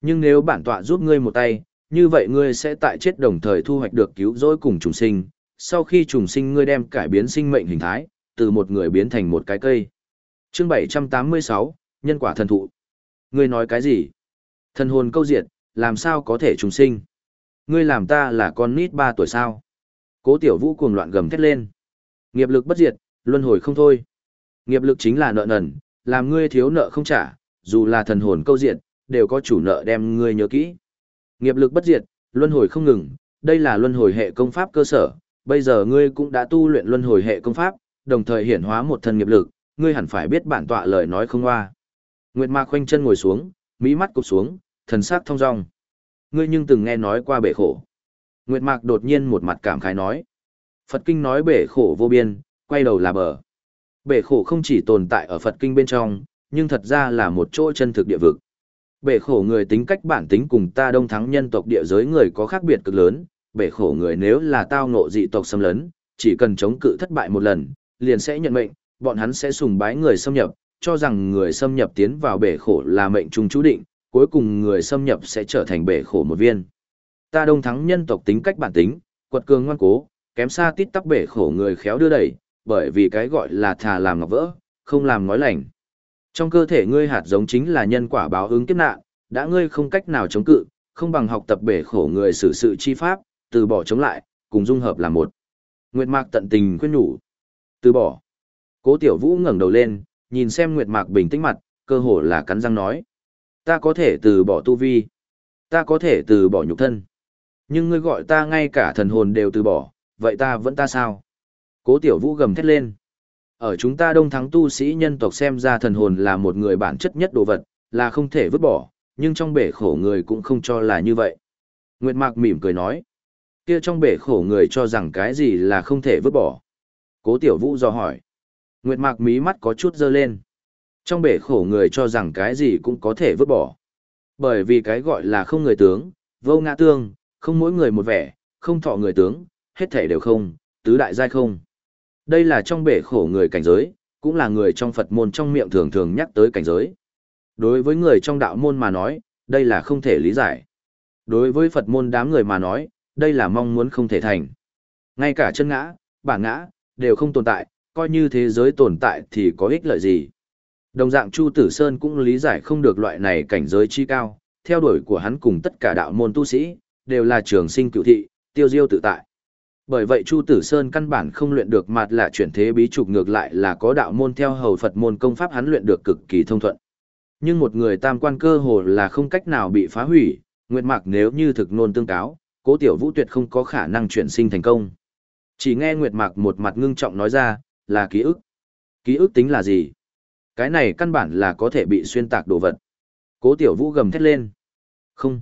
Speaker 1: Nhưng nếu bản tọa giúp ngươi một tay, như vậy ngươi sẽ tại chết đồng thời thu hoạch được cứu rỗi cùng trùng sinh, sau khi trùng sinh ngươi đem cải biến sinh mệnh hình thái, từ một người biến thành một cái cây. Chương 786, Nhân quả thần thụ. Ngươi nói cái gì? Thần hồn câu diệt, làm sao có thể trùng sinh? Ngươi làm ta là con nít 3 tuổi sao? Cố tiểu vũ cuồng loạn gầm thét lên. Nghiệp lực bất diệt, luân hồi không thôi. Nghiệp lực chính là nợ nần, làm ngươi thiếu nợ không trả, dù là thần hồn câu diệt, đều có chủ nợ đem ngươi nhớ kỹ. Nghiệp lực bất diệt, luân hồi không ngừng, đây là luân hồi hệ công pháp cơ sở, bây giờ ngươi cũng đã tu luyện luân hồi hệ công pháp, đồng thời hiển hóa một thần nghiệp lực, ngươi hẳn phải biết bản tọa lời nói không hoa. Nguyệt Ma khoanh chân ngồi xuống, mỹ mắt cụp xuống, thần sắc thông dong. Ngươi nhưng từng nghe nói qua bể khổ. Nguyệt Mạc đột nhiên một mặt cảm khái nói. Phật kinh nói bể khổ vô biên, quay đầu là bờ. Bể khổ không chỉ tồn tại ở Phật kinh bên trong, nhưng thật ra là một chỗ chân thực địa vực. Bể khổ người tính cách bản tính cùng ta đông thắng nhân tộc địa giới người có khác biệt cực lớn, bể khổ người nếu là tao ngộ dị tộc xâm lấn, chỉ cần chống cự thất bại một lần, liền sẽ nhận mệnh, bọn hắn sẽ sùng bái người xâm nhập, cho rằng người xâm nhập tiến vào bể khổ là mệnh trung chú định, cuối cùng người xâm nhập sẽ trở thành bể khổ một viên. Ta đông thắng nhân tộc tính cách bản tính, quật cường ngoan cố, kém xa tít tắp bể khổ người khéo đưa đẩy, bởi vì cái gọi là thà làm ngọc vỡ, không làm nói lành. Trong cơ thể ngươi hạt giống chính là nhân quả báo ứng kiếp nạn, đã ngươi không cách nào chống cự, không bằng học tập bể khổ người xử sự chi pháp, từ bỏ chống lại, cùng dung hợp làm một. Nguyệt Mạc tận tình khuyên nhủ. Từ bỏ. Cố Tiểu Vũ ngẩng đầu lên, nhìn xem Nguyệt Mạc bình tĩnh mặt, cơ hồ là cắn răng nói. Ta có thể từ bỏ tu vi. Ta có thể từ bỏ nhục thân. Nhưng ngươi gọi ta ngay cả thần hồn đều từ bỏ, vậy ta vẫn ta sao? Cố Tiểu Vũ gầm thét lên. Ở chúng ta đông thắng tu sĩ nhân tộc xem ra thần hồn là một người bản chất nhất đồ vật, là không thể vứt bỏ, nhưng trong bể khổ người cũng không cho là như vậy. Nguyệt Mạc mỉm cười nói. Kia trong bể khổ người cho rằng cái gì là không thể vứt bỏ. Cố Tiểu Vũ do hỏi. Nguyệt Mạc mí mắt có chút dơ lên. Trong bể khổ người cho rằng cái gì cũng có thể vứt bỏ. Bởi vì cái gọi là không người tướng, vô ngã tương, không mỗi người một vẻ, không thọ người tướng, hết thể đều không, tứ đại giai không. Đây là trong bể khổ người cảnh giới, cũng là người trong Phật môn trong miệng thường thường nhắc tới cảnh giới. Đối với người trong đạo môn mà nói, đây là không thể lý giải. Đối với Phật môn đám người mà nói, đây là mong muốn không thể thành. Ngay cả chân ngã, bản ngã, đều không tồn tại, coi như thế giới tồn tại thì có ích lợi gì. Đồng dạng Chu Tử Sơn cũng lý giải không được loại này cảnh giới chi cao, theo đuổi của hắn cùng tất cả đạo môn tu sĩ, đều là trường sinh cựu thị, tiêu diêu tự tại. Bởi vậy Chu Tử Sơn căn bản không luyện được mặt là chuyển thế bí trục ngược lại là có đạo môn theo hầu Phật môn công pháp hắn luyện được cực kỳ thông thuận. Nhưng một người tam quan cơ hồ là không cách nào bị phá hủy, Nguyệt Mạc nếu như thực nôn tương cáo, Cố Tiểu Vũ tuyệt không có khả năng chuyển sinh thành công. Chỉ nghe Nguyệt Mạc một mặt ngưng trọng nói ra, là ký ức. Ký ức tính là gì? Cái này căn bản là có thể bị xuyên tạc đồ vật. Cố Tiểu Vũ gầm thét lên. Không.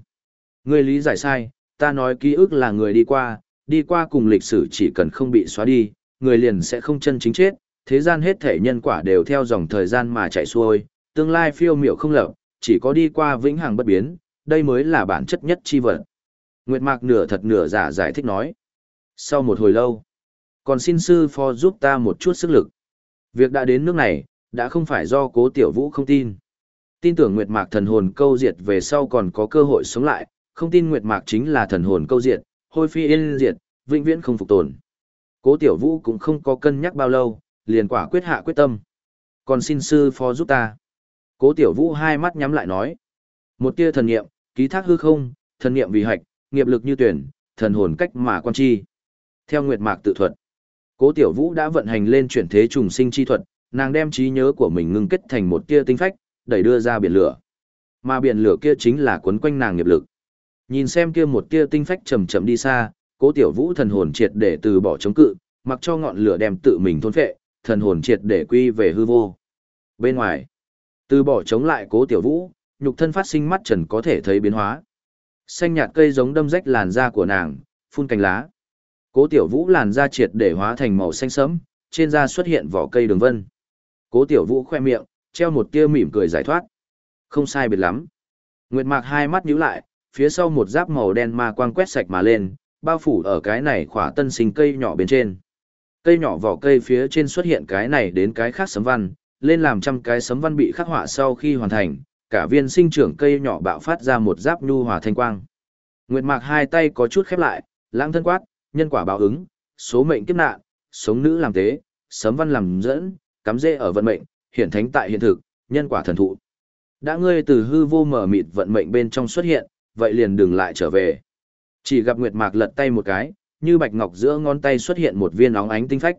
Speaker 1: Ngươi lý giải sai, ta nói ký ức là người đi qua, đi qua cùng lịch sử chỉ cần không bị xóa đi, người liền sẽ không chân chính chết, thế gian hết thể nhân quả đều theo dòng thời gian mà chạy xuôi, tương lai phiêu miểu không lập, chỉ có đi qua vĩnh hằng bất biến, đây mới là bản chất nhất chi vật. Nguyệt Mạc nửa thật nửa giả giải thích nói. Sau một hồi lâu, còn xin sư phó giúp ta một chút sức lực. Việc đã đến nước này, đã không phải do cố tiểu vũ không tin. Tin tưởng Nguyệt Mạc thần hồn câu diệt về sau còn có cơ hội sống lại, không tin Nguyệt Mạc chính là thần hồn câu diệt, hôi phi yên diệt, vĩnh viễn không phục tồn. Cố Tiểu Vũ cũng không có cân nhắc bao lâu, liền quả quyết hạ quyết tâm. Còn xin sư phó giúp ta. Cố Tiểu Vũ hai mắt nhắm lại nói. Một tia thần niệm, ký thác hư không, thần niệm vì hạch, nghiệp lực như tuyển, thần hồn cách mà quan chi. Theo Nguyệt Mạc tự thuật, Cố Tiểu Vũ đã vận hành lên chuyển thế trùng sinh chi thuật, nàng đem trí nhớ của mình ngưng kết thành một tia tinh phách, đẩy đưa ra biển lửa. Mà biển lửa kia chính là cuốn quanh nàng nghiệp lực. Nhìn xem kia một tia tinh phách chậm chậm đi xa, Cố Tiểu Vũ thần hồn triệt để từ bỏ chống cự, mặc cho ngọn lửa đem tự mình thôn phệ, thần hồn triệt để quy về hư vô. Bên ngoài, từ bỏ chống lại Cố Tiểu Vũ, nhục thân phát sinh mắt trần có thể thấy biến hóa. Xanh nhạt cây giống đâm rách làn da của nàng, phun cành lá. Cố Tiểu Vũ làn da triệt để hóa thành màu xanh sẫm, trên da xuất hiện vỏ cây đường vân. Cố Tiểu Vũ khoe miệng, treo một tia mỉm cười giải thoát. Không sai biệt lắm. Nguyệt Mạc hai mắt nhíu lại, phía sau một giáp màu đen ma quang quét sạch mà lên, bao phủ ở cái này khỏa tân sinh cây nhỏ bên trên. Cây nhỏ vỏ cây phía trên xuất hiện cái này đến cái khác sấm văn, lên làm trăm cái sấm văn bị khắc họa sau khi hoàn thành, cả viên sinh trưởng cây nhỏ bạo phát ra một giáp nhu hòa thanh quang. Nguyệt Mạc hai tay có chút khép lại, lãng thân quát, nhân quả báo ứng, số mệnh kiếp nạn, sống nữ làm tế, sấm văn làm dẫn, cắm rễ ở vận mệnh, hiển thánh tại hiện thực, nhân quả thần thụ. Đã ngươi từ hư vô mở mịt vận mệnh bên trong xuất hiện, vậy liền đừng lại trở về. Chỉ gặp Nguyệt Mạc lật tay một cái, như bạch ngọc giữa ngón tay xuất hiện một viên óng ánh tinh phách.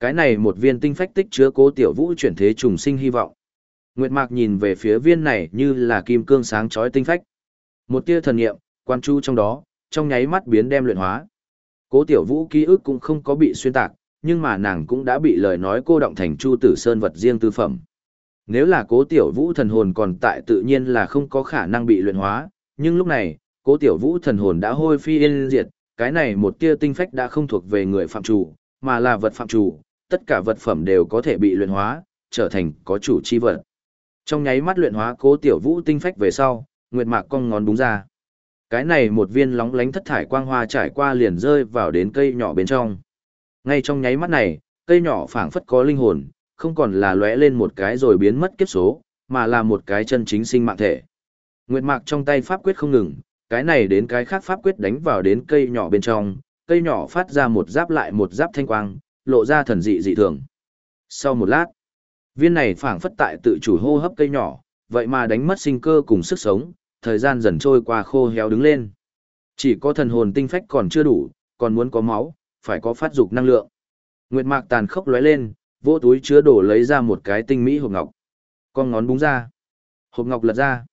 Speaker 1: Cái này một viên tinh phách tích chứa cố tiểu vũ chuyển thế trùng sinh hy vọng. Nguyệt Mạc nhìn về phía viên này như là kim cương sáng chói tinh phách. Một tia thần niệm, quan chu trong đó, trong nháy mắt biến đem luyện hóa. Cố tiểu vũ ký ức cũng không có bị xuyên tạc, nhưng mà nàng cũng đã bị lời nói cô động thành chu tử sơn vật riêng tư phẩm. Nếu là cố tiểu vũ thần hồn còn tại tự nhiên là không có khả năng bị luyện hóa, nhưng lúc này, cố tiểu vũ thần hồn đã hôi phi yên diệt, cái này một tia tinh phách đã không thuộc về người phạm chủ, mà là vật phạm chủ, tất cả vật phẩm đều có thể bị luyện hóa, trở thành có chủ chi vật. Trong nháy mắt luyện hóa cố tiểu vũ tinh phách về sau, Nguyệt Mạc cong ngón đúng ra. Cái này một viên lóng lánh thất thải quang hoa trải qua liền rơi vào đến cây nhỏ bên trong. Ngay trong nháy mắt này, cây nhỏ phảng phất có linh hồn, không còn là lóe lên một cái rồi biến mất kiếp số, mà là một cái chân chính sinh mạng thể. Nguyệt Mạc trong tay pháp quyết không ngừng, cái này đến cái khác pháp quyết đánh vào đến cây nhỏ bên trong, cây nhỏ phát ra một giáp lại một giáp thanh quang, lộ ra thần dị dị thường. Sau một lát, viên này phảng phất tại tự chủ hô hấp cây nhỏ, vậy mà đánh mất sinh cơ cùng sức sống, thời gian dần trôi qua khô héo đứng lên. Chỉ có thần hồn tinh phách còn chưa đủ, còn muốn có máu, phải có phát dục năng lượng. Nguyệt Mạc tàn khốc lóe lên, vô túi chứa đổ lấy ra một cái tinh mỹ hộp ngọc. Con ngón búng ra. Hộp ngọc lật ra.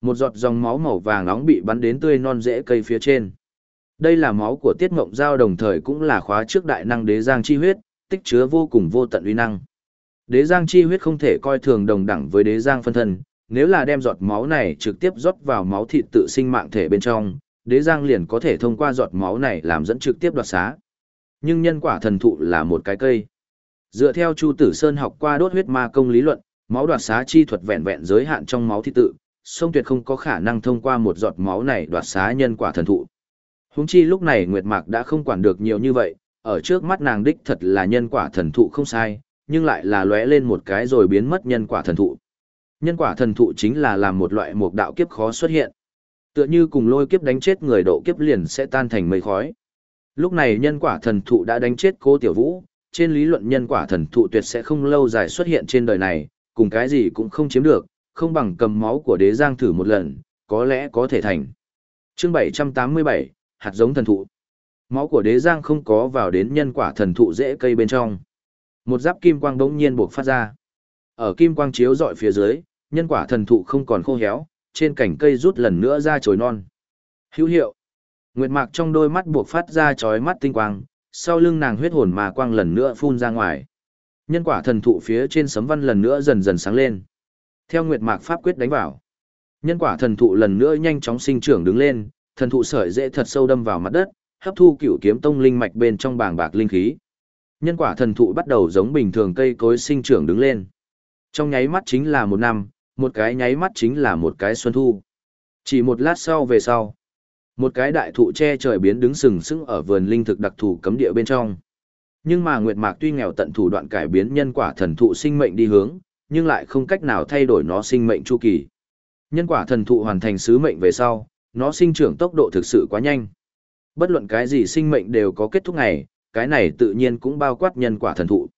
Speaker 1: Một giọt dòng máu màu vàng nóng bị bắn đến tươi non rễ cây phía trên. Đây là máu của Tiết Mộng Giao đồng thời cũng là khóa trước đại năng đế giang chi huyết, tích chứa vô cùng vô tận uy năng. Đế giang chi huyết không thể coi thường đồng đẳng với đế giang phân thân, nếu là đem giọt máu này trực tiếp rót vào máu thịt tự sinh mạng thể bên trong, đế giang liền có thể thông qua giọt máu này làm dẫn trực tiếp đoạt xá. Nhưng nhân quả thần thụ là một cái cây. Dựa theo Chu Tử Sơn học qua đốt huyết ma công lý luận, máu đoạt xá chi thuật vẹn vẹn giới hạn trong máu thi tự, sông tuyệt không có khả năng thông qua một giọt máu này đoạt xá nhân quả thần thụ. Huống chi lúc này Nguyệt Mạc đã không quản được nhiều như vậy, ở trước mắt nàng đích thật là nhân quả thần thụ không sai, nhưng lại là lóe lên một cái rồi biến mất nhân quả thần thụ. Nhân quả thần thụ chính là làm một loại mục đạo kiếp khó xuất hiện. Tựa như cùng lôi kiếp đánh chết người độ kiếp liền sẽ tan thành mây khói. Lúc này nhân quả thần thụ đã đánh chết cô Tiểu Vũ, trên lý luận nhân quả thần thụ tuyệt sẽ không lâu dài xuất hiện trên đời này, cùng cái gì cũng không chiếm được, không bằng cầm máu của đế giang thử một lần, có lẽ có thể thành. Chương 787, hạt giống thần thụ. Máu của đế giang không có vào đến nhân quả thần thụ dễ cây bên trong. Một giáp kim quang đống nhiên buộc phát ra. Ở kim quang chiếu dọi phía dưới, nhân quả thần thụ không còn khô héo, trên cành cây rút lần nữa ra chồi non. Hữu hiệu. Nguyệt Mạc trong đôi mắt buộc phát ra chói mắt tinh quang, sau lưng nàng huyết hồn mà quang lần nữa phun ra ngoài. Nhân quả thần thụ phía trên sấm văn lần nữa dần dần sáng lên. Theo Nguyệt Mạc pháp quyết đánh vào, nhân quả thần thụ lần nữa nhanh chóng sinh trưởng đứng lên, thần thụ sợi dễ thật sâu đâm vào mặt đất, hấp thu cửu kiếm tông linh mạch bên trong bảng bạc linh khí. Nhân quả thần thụ bắt đầu giống bình thường cây cối sinh trưởng đứng lên. Trong nháy mắt chính là một năm, một cái nháy mắt chính là một cái xuân thu. Chỉ một lát sau về sau, một cái đại thụ che trời biến đứng sừng sững ở vườn linh thực đặc thù cấm địa bên trong. Nhưng mà Nguyệt Mạc tuy nghèo tận thủ đoạn cải biến nhân quả thần thụ sinh mệnh đi hướng, nhưng lại không cách nào thay đổi nó sinh mệnh chu kỳ. Nhân quả thần thụ hoàn thành sứ mệnh về sau, nó sinh trưởng tốc độ thực sự quá nhanh. Bất luận cái gì sinh mệnh đều có kết thúc ngày, cái này tự nhiên cũng bao quát nhân quả thần thụ.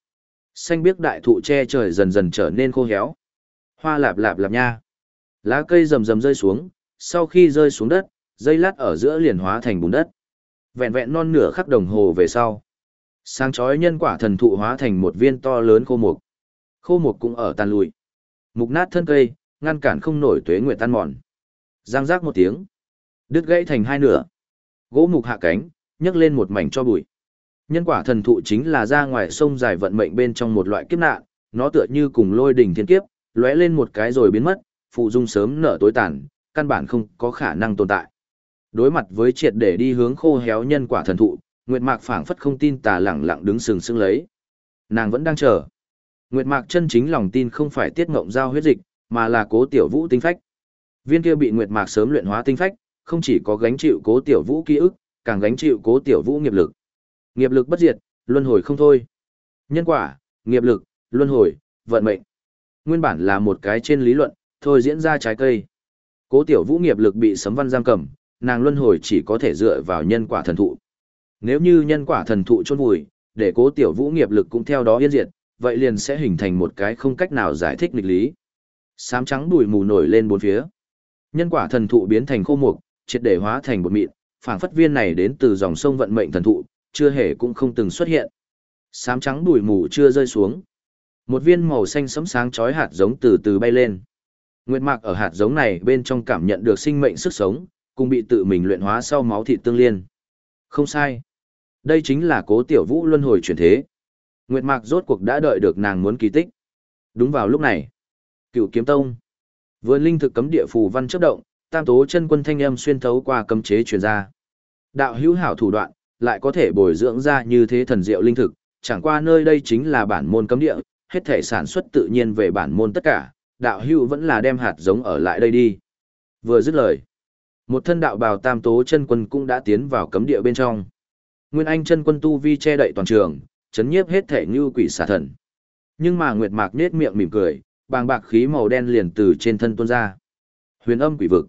Speaker 1: Xanh biếc đại thụ che trời dần dần trở nên khô héo. Hoa lạp lạp lạp nha. Lá cây rầm rầm rơi xuống, sau khi rơi xuống đất, dây lát ở giữa liền hóa thành bùn đất. Vẹn vẹn non nửa khắc đồng hồ về sau. Sáng chói nhân quả thần thụ hóa thành một viên to lớn khô mục. Khô mục cũng ở tàn lùi. Mục nát thân cây, ngăn cản không nổi tuế nguyệt tan mòn. Giang rác một tiếng. Đứt gãy thành hai nửa. Gỗ mục hạ cánh, nhấc lên một mảnh cho bụi. Nhân quả thần thụ chính là ra ngoài sông dài vận mệnh bên trong một loại kiếp nạn, nó tựa như cùng lôi đỉnh thiên kiếp, lóe lên một cái rồi biến mất, phụ dung sớm nở tối tàn, căn bản không có khả năng tồn tại. Đối mặt với triệt để đi hướng khô héo nhân quả thần thụ, Nguyệt Mạc phảng phất không tin tà lẳng lặng đứng sừng sững lấy. Nàng vẫn đang chờ. Nguyệt Mạc chân chính lòng tin không phải tiết ngộng giao huyết dịch, mà là cố tiểu vũ tinh phách. Viên kia bị Nguyệt Mạc sớm luyện hóa tinh phách, không chỉ có gánh chịu cố tiểu vũ ký ức, càng gánh chịu cố tiểu vũ nghiệp lực. Nghiệp lực bất diệt, luân hồi không thôi. Nhân quả, nghiệp lực, luân hồi, vận mệnh. Nguyên bản là một cái trên lý luận, thôi diễn ra trái cây. Cố tiểu vũ nghiệp lực bị sấm văn giam cầm, nàng luân hồi chỉ có thể dựa vào nhân quả thần thụ. Nếu như nhân quả thần thụ chôn vùi, để cố tiểu vũ nghiệp lực cũng theo đó yên diệt, vậy liền sẽ hình thành một cái không cách nào giải thích nghịch lý. Sám trắng bụi mù nổi lên bốn phía. Nhân quả thần thụ biến thành khô mục, triệt để hóa thành bột mịn, phảng phất viên này đến từ dòng sông vận mệnh thần thụ, chưa hề cũng không từng xuất hiện. Sám trắng bụi mù chưa rơi xuống. Một viên màu xanh sẫm sáng chói hạt giống từ từ bay lên. Nguyệt Mạc ở hạt giống này bên trong cảm nhận được sinh mệnh sức sống, cùng bị tự mình luyện hóa sau máu thịt tương liên. Không sai. Đây chính là cố tiểu vũ luân hồi chuyển thế. Nguyệt Mạc rốt cuộc đã đợi được nàng muốn kỳ tích. Đúng vào lúc này, cựu kiếm tông. Vườn linh thực cấm địa phù văn chấp động, tam tố chân quân thanh âm xuyên thấu qua cấm chế truyền ra. Đạo hữu hảo thủ đoạn, lại có thể bồi dưỡng ra như thế thần diệu linh thực, chẳng qua nơi đây chính là bản môn cấm địa, hết thể sản xuất tự nhiên về bản môn tất cả, đạo hữu vẫn là đem hạt giống ở lại đây đi. Vừa dứt lời, một thân đạo bào tam tố chân quân cũng đã tiến vào cấm địa bên trong. Nguyên Anh chân quân tu vi che đậy toàn trường, chấn nhiếp hết thể như quỷ xà thần. Nhưng mà Nguyệt Mạc nết miệng mỉm cười, bàng bạc khí màu đen liền từ trên thân tuôn ra. Huyền âm quỷ vực.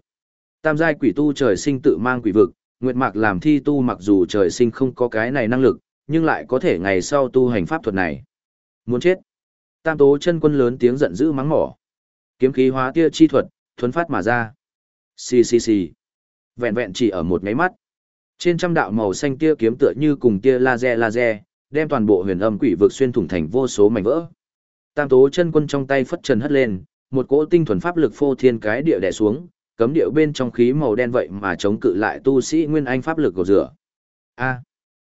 Speaker 1: Tam giai quỷ tu trời sinh tự mang quỷ vực, Nguyệt Mạc làm thi tu mặc dù trời sinh không có cái này năng lực, nhưng lại có thể ngày sau tu hành pháp thuật này. Muốn chết. Tam tố chân quân lớn tiếng giận dữ mắng mỏ. Kiếm khí hóa tia chi thuật, thuấn phát mà ra. Xì xì xì. Vẹn vẹn chỉ ở một nháy mắt. Trên trăm đạo màu xanh tia kiếm tựa như cùng tia laser laser, đem toàn bộ huyền âm quỷ vực xuyên thủng thành vô số mảnh vỡ. Tam tố chân quân trong tay phất trần hất lên, một cỗ tinh thuần pháp lực phô thiên cái địa đè xuống, cấm điệu bên trong khí màu đen vậy mà chống cự lại tu sĩ nguyên anh pháp lực của rửa. A.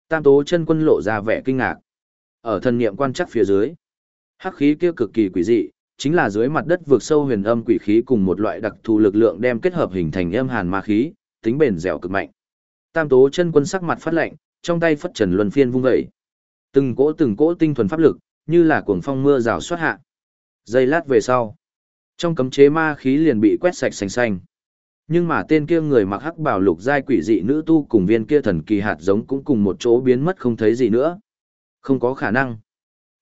Speaker 1: tam tố chân quân lộ ra vẻ kinh ngạc. Ở thần niệm quan chắc phía dưới, hắc khí kia cực kỳ quỷ dị, chính là dưới mặt đất vượt sâu huyền âm quỷ khí cùng một loại đặc thù lực lượng đem kết hợp hình thành âm hàn ma khí, tính bền dẻo cực mạnh. Tam tố chân quân sắc mặt phát lạnh, trong tay phất trần luân phiên vung vẩy. Từng cỗ từng cỗ tinh thuần pháp lực, như là cuồng phong mưa rào xuất hạ. Giây lát về sau, trong cấm chế ma khí liền bị quét sạch sành sanh. Nhưng mà tên kia người mặc hắc bảo lục giai quỷ dị nữ tu cùng viên kia thần kỳ hạt giống cũng cùng một chỗ biến mất không thấy gì nữa. Không có khả năng.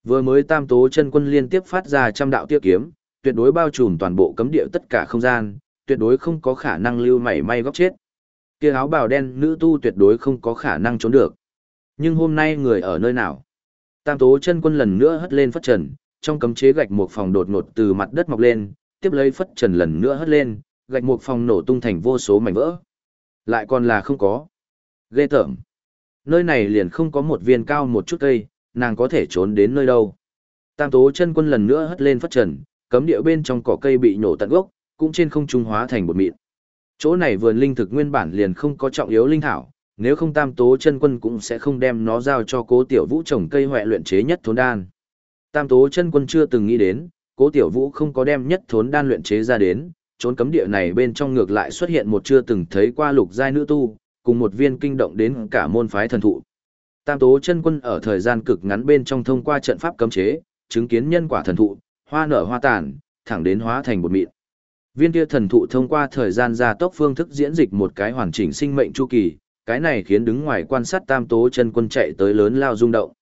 Speaker 1: Vừa mới tam tố chân quân liên tiếp phát ra trăm đạo tiêu kiếm, tuyệt đối bao trùm toàn bộ cấm địa tất cả không gian, tuyệt đối không có khả năng lưu mảy may góc chết. Kia áo bào đen nữ tu tuyệt đối không có khả năng trốn được. Nhưng hôm nay người ở nơi nào? Tam tố chân quân lần nữa hất lên phất trần, trong cấm chế gạch một phòng đột ngột từ mặt đất mọc lên, tiếp lấy phất trần lần nữa hất lên, gạch một phòng nổ tung thành vô số mảnh vỡ. Lại còn là không có. Ghê tởm. Nơi này liền không có một viên cao một chút cây, nàng có thể trốn đến nơi đâu. Tam tố chân quân lần nữa hất lên phất trần, cấm địa bên trong cỏ cây bị nổ tận gốc, cũng trên không trung hóa thành bột mịn. Chỗ này vườn linh thực nguyên bản liền không có trọng yếu linh thảo, nếu không tam tố chân quân cũng sẽ không đem nó giao cho cố tiểu vũ trồng cây huệ luyện chế nhất thốn đan. Tam tố chân quân chưa từng nghĩ đến, cố tiểu vũ không có đem nhất thốn đan luyện chế ra đến, trốn cấm địa này bên trong ngược lại xuất hiện một chưa từng thấy qua lục giai nữ tu, cùng một viên kinh động đến cả môn phái thần thụ. Tam tố chân quân ở thời gian cực ngắn bên trong thông qua trận pháp cấm chế, chứng kiến nhân quả thần thụ, hoa nở hoa tàn, thẳng đến hóa thành bột mịn. Viên kia thần thụ thông qua thời gian gia tốc phương thức diễn dịch một cái hoàn chỉnh sinh mệnh chu kỳ, cái này khiến đứng ngoài quan sát tam tố chân quân chạy tới lớn lao rung động.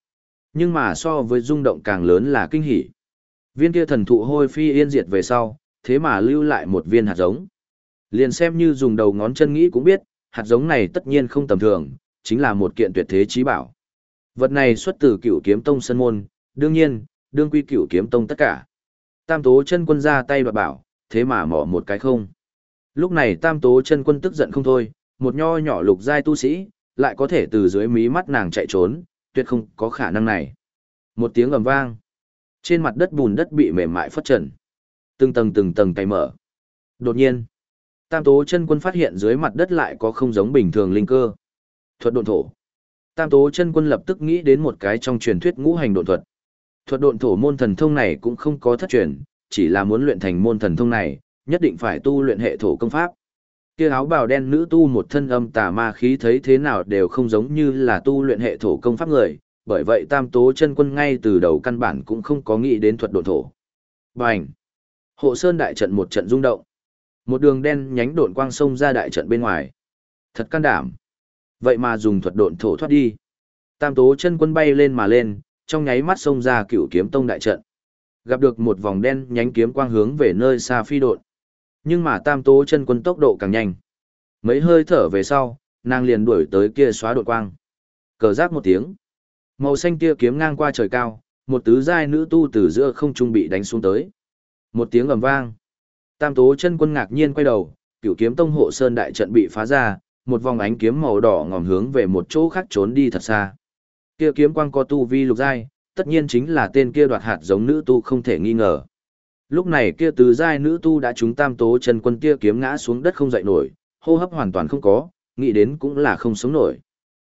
Speaker 1: Nhưng mà so với rung động càng lớn là kinh hỉ. Viên kia thần thụ hôi phi yên diệt về sau, thế mà lưu lại một viên hạt giống. Liền xem như dùng đầu ngón chân nghĩ cũng biết, hạt giống này tất nhiên không tầm thường, chính là một kiện tuyệt thế trí bảo. Vật này xuất từ cựu kiếm tông sân môn, đương nhiên, đương quy cựu kiếm tông tất cả. Tam tố chân quân ra tay đoạt bảo, thế mà mỏ một cái không. Lúc này tam tố chân quân tức giận không thôi, một nho nhỏ lục giai tu sĩ, lại có thể từ dưới mí mắt nàng chạy trốn, tuyệt không có khả năng này. Một tiếng ầm vang. Trên mặt đất bùn đất bị mềm mại phất trần. Từng tầng từng tầng cày mở. Đột nhiên, tam tố chân quân phát hiện dưới mặt đất lại có không giống bình thường linh cơ. Thuật độn thổ. Tam tố chân quân lập tức nghĩ đến một cái trong truyền thuyết ngũ hành độn thuật. Thuật độn thổ môn thần thông này cũng không có thất truyền, chỉ là muốn luyện thành môn thần thông này, nhất định phải tu luyện hệ thổ công pháp kia áo bào đen nữ tu một thân âm tà ma khí thấy thế nào đều không giống như là tu luyện hệ thổ công pháp người, bởi vậy tam tố chân quân ngay từ đầu căn bản cũng không có nghĩ đến thuật độ thổ. Bành! Hộ sơn đại trận một trận rung động. Một đường đen nhánh độn quang sông ra đại trận bên ngoài. Thật can đảm. Vậy mà dùng thuật độn thổ thoát đi. Tam tố chân quân bay lên mà lên, trong nháy mắt xông ra cửu kiếm tông đại trận. Gặp được một vòng đen nhánh kiếm quang hướng về nơi xa phi độn. Nhưng mà tam tố chân quân tốc độ càng nhanh. Mấy hơi thở về sau, nàng liền đuổi tới kia xóa đột quang. Cờ giác một tiếng. Màu xanh kia kiếm ngang qua trời cao, một tứ giai nữ tu từ giữa không trung bị đánh xuống tới. Một tiếng ầm vang. Tam tố chân quân ngạc nhiên quay đầu, cửu kiếm tông hộ sơn đại trận bị phá ra, một vòng ánh kiếm màu đỏ ngòm hướng về một chỗ khác trốn đi thật xa. Kia kiếm quang có tu vi lục giai, tất nhiên chính là tên kia đoạt hạt giống nữ tu không thể nghi ngờ. Lúc này kia tứ giai nữ tu đã trúng tam tố chân quân kia kiếm ngã xuống đất không dậy nổi, hô hấp hoàn toàn không có, nghĩ đến cũng là không sống nổi.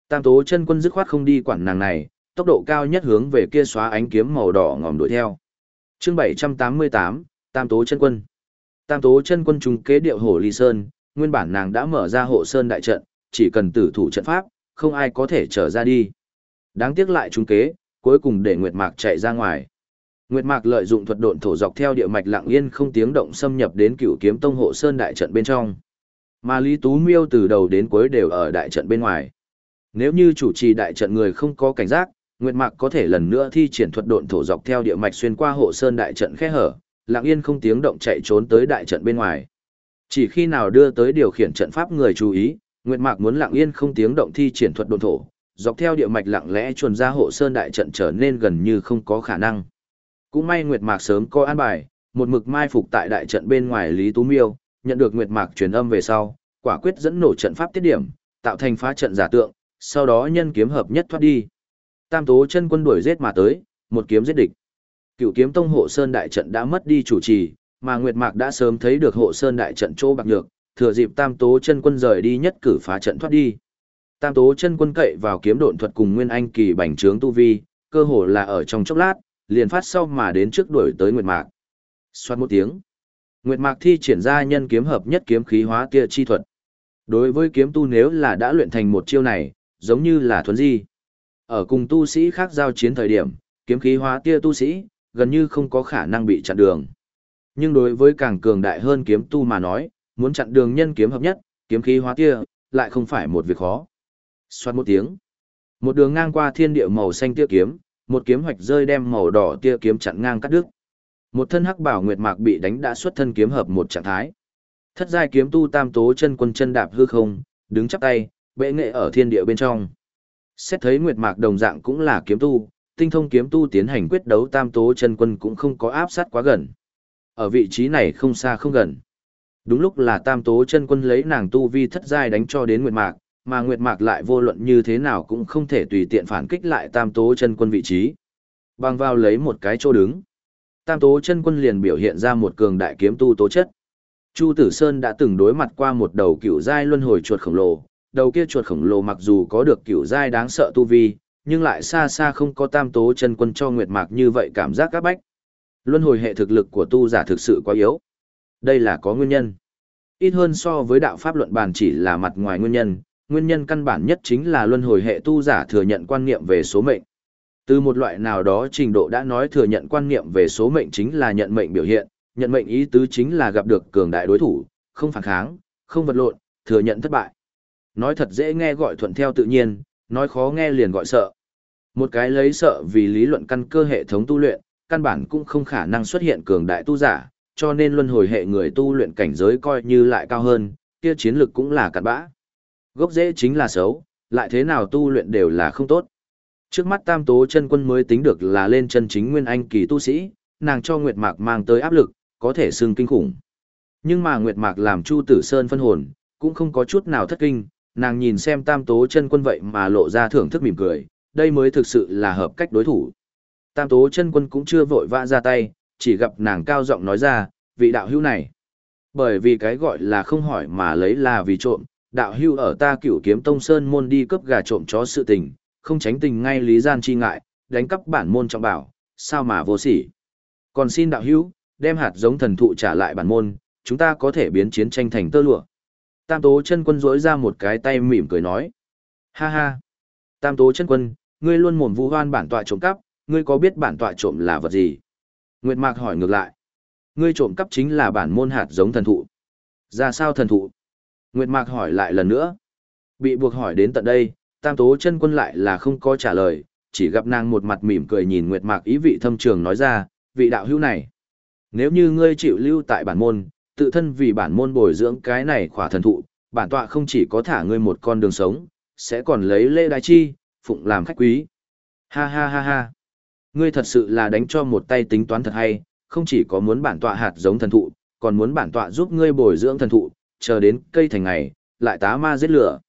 Speaker 1: Tam tố chân quân dứt khoát không đi quản nàng này, tốc độ cao nhất hướng về kia xóa ánh kiếm màu đỏ ngòm đuổi theo. Chương 788, Tam tố chân quân. Tam tố chân quân trùng kế điệu hổ ly sơn, nguyên bản nàng đã mở ra hộ sơn đại trận, chỉ cần tử thủ trận pháp, không ai có thể trở ra đi. Đáng tiếc lại trùng kế, cuối cùng để Nguyệt Mạc chạy ra ngoài. Nguyệt Mạc lợi dụng thuật độn thổ dọc theo địa mạch lặng yên không tiếng động xâm nhập đến Cửu Kiếm Tông hộ sơn đại trận bên trong. Mà Lý Tú Miêu từ đầu đến cuối đều ở đại trận bên ngoài. Nếu như chủ trì đại trận người không có cảnh giác, Nguyệt Mạc có thể lần nữa thi triển thuật độn thổ dọc theo địa mạch xuyên qua hộ sơn đại trận khe hở, lặng yên không tiếng động chạy trốn tới đại trận bên ngoài. Chỉ khi nào đưa tới điều khiển trận pháp người chú ý, Nguyệt Mạc muốn lặng yên không tiếng động thi triển thuật độn thổ, dọc theo địa mạch lặng lẽ chuồn ra hộ sơn đại trận trở nên gần như không có khả năng. Cũng may Nguyệt Mạc sớm có an bài, một mực mai phục tại đại trận bên ngoài Lý Tú Miêu, nhận được Nguyệt Mạc truyền âm về sau, quả quyết dẫn nổ trận pháp tiết điểm, tạo thành phá trận giả tượng, sau đó nhân kiếm hợp nhất thoát đi. Tam tố chân quân đuổi giết mà tới, một kiếm giết địch. Cựu kiếm tông hộ sơn đại trận đã mất đi chủ trì, mà Nguyệt Mạc đã sớm thấy được hộ sơn đại trận chỗ bạc nhược, thừa dịp Tam tố chân quân rời đi nhất cử phá trận thoát đi. Tam tố chân quân cậy vào kiếm độn thuật cùng Nguyên Anh kỳ bành trướng tu vi, cơ hồ là ở trong chốc lát, liền phát sau mà đến trước đuổi tới Nguyệt Mạc. Xoát một tiếng. Nguyệt Mạc thi triển ra nhân kiếm hợp nhất kiếm khí hóa tia chi thuật. Đối với kiếm tu nếu là đã luyện thành một chiêu này, giống như là thuần di. Ở cùng tu sĩ khác giao chiến thời điểm, kiếm khí hóa tia tu sĩ, gần như không có khả năng bị chặn đường. Nhưng đối với càng cường đại hơn kiếm tu mà nói, muốn chặn đường nhân kiếm hợp nhất, kiếm khí hóa tia, lại không phải một việc khó. Xoát một tiếng. Một đường ngang qua thiên địa màu xanh tia kiếm, một kiếm hoạch rơi đem màu đỏ tia kiếm chặn ngang cắt đứt. Một thân hắc bảo nguyệt mạc bị đánh đã xuất thân kiếm hợp một trạng thái. Thất giai kiếm tu tam tố chân quân chân đạp hư không, đứng chắp tay, bệ nghệ ở thiên địa bên trong. Xét thấy nguyệt mạc đồng dạng cũng là kiếm tu, tinh thông kiếm tu tiến hành quyết đấu tam tố chân quân cũng không có áp sát quá gần. Ở vị trí này không xa không gần. Đúng lúc là tam tố chân quân lấy nàng tu vi thất giai đánh cho đến nguyệt mạc, mà nguyệt mạc lại vô luận như thế nào cũng không thể tùy tiện phản kích lại tam tố chân quân vị trí. Bằng vào lấy một cái chỗ đứng. Tam tố chân quân liền biểu hiện ra một cường đại kiếm tu tố chất. Chu Tử Sơn đã từng đối mặt qua một đầu cựu giai luân hồi chuột khổng lồ, đầu kia chuột khổng lồ mặc dù có được cựu giai đáng sợ tu vi, nhưng lại xa xa không có tam tố chân quân cho Nguyệt Mạc như vậy cảm giác các bách. Luân hồi hệ thực lực của tu giả thực sự quá yếu. Đây là có nguyên nhân. Ít hơn so với đạo pháp luận bàn chỉ là mặt ngoài nguyên nhân, nguyên nhân căn bản nhất chính là luân hồi hệ tu giả thừa nhận quan niệm về số mệnh. Từ một loại nào đó trình độ đã nói thừa nhận quan niệm về số mệnh chính là nhận mệnh biểu hiện, nhận mệnh ý tứ chính là gặp được cường đại đối thủ, không phản kháng, không vật lộn, thừa nhận thất bại. Nói thật dễ nghe gọi thuận theo tự nhiên, nói khó nghe liền gọi sợ. Một cái lấy sợ vì lý luận căn cơ hệ thống tu luyện, căn bản cũng không khả năng xuất hiện cường đại tu giả, cho nên luân hồi hệ người tu luyện cảnh giới coi như lại cao hơn, kia chiến lực cũng là cặn bã. Gốc rễ chính là xấu, lại thế nào tu luyện đều là không tốt. Trước mắt tam tố chân quân mới tính được là lên chân chính nguyên anh kỳ tu sĩ, nàng cho Nguyệt Mạc mang tới áp lực, có thể xưng kinh khủng. Nhưng mà Nguyệt Mạc làm Chu Tử Sơn phân hồn, cũng không có chút nào thất kinh, nàng nhìn xem tam tố chân quân vậy mà lộ ra thưởng thức mỉm cười, đây mới thực sự là hợp cách đối thủ. Tam tố chân quân cũng chưa vội vã ra tay, chỉ gặp nàng cao giọng nói ra, vị đạo hữu này. Bởi vì cái gọi là không hỏi mà lấy là vì trộm, đạo Hưu ở ta cửu kiếm tông sơn môn đi cướp gà trộm chó sự tình, không tránh tình ngay lý gian chi ngại, đánh cắp bản môn trọng bảo, sao mà vô sỉ. Còn xin đạo Hưu đem hạt giống thần thụ trả lại bản môn, chúng ta có thể biến chiến tranh thành tơ lụa. Tam tố chân quân rỗi ra một cái tay mỉm cười nói. Ha ha. Tam tố chân quân, Ngươi luôn mồm vu hoan bản tọa trộm cắp, ngươi có biết bản tọa trộm là vật gì? Nguyệt Mạc hỏi ngược lại. Ngươi trộm cắp chính là bản môn hạt giống thần thụ. Ra sao thần thụ? Nguyệt Mạc hỏi lại lần nữa. Bị buộc hỏi đến tận đây, Tam Tố chân quân lại là không có trả lời, chỉ gặp nàng một mặt mỉm cười nhìn Nguyệt Mạc ý vị thâm trường nói ra, vị đạo hữu này. Nếu như ngươi chịu lưu tại bản môn, tự thân vì bản môn bồi dưỡng cái này khỏa thần thụ, bản tọa không chỉ có thả ngươi một con đường sống, sẽ còn lấy lễ đái chi, phụng làm khách quý. Ha ha ha ha. Ngươi thật sự là đánh cho một tay tính toán thật hay, không chỉ có muốn bản tọa hạt giống thần thụ, còn muốn bản tọa giúp ngươi bồi dưỡng thần thụ, chờ đến cây thành ngày, lại tá ma giết lửa.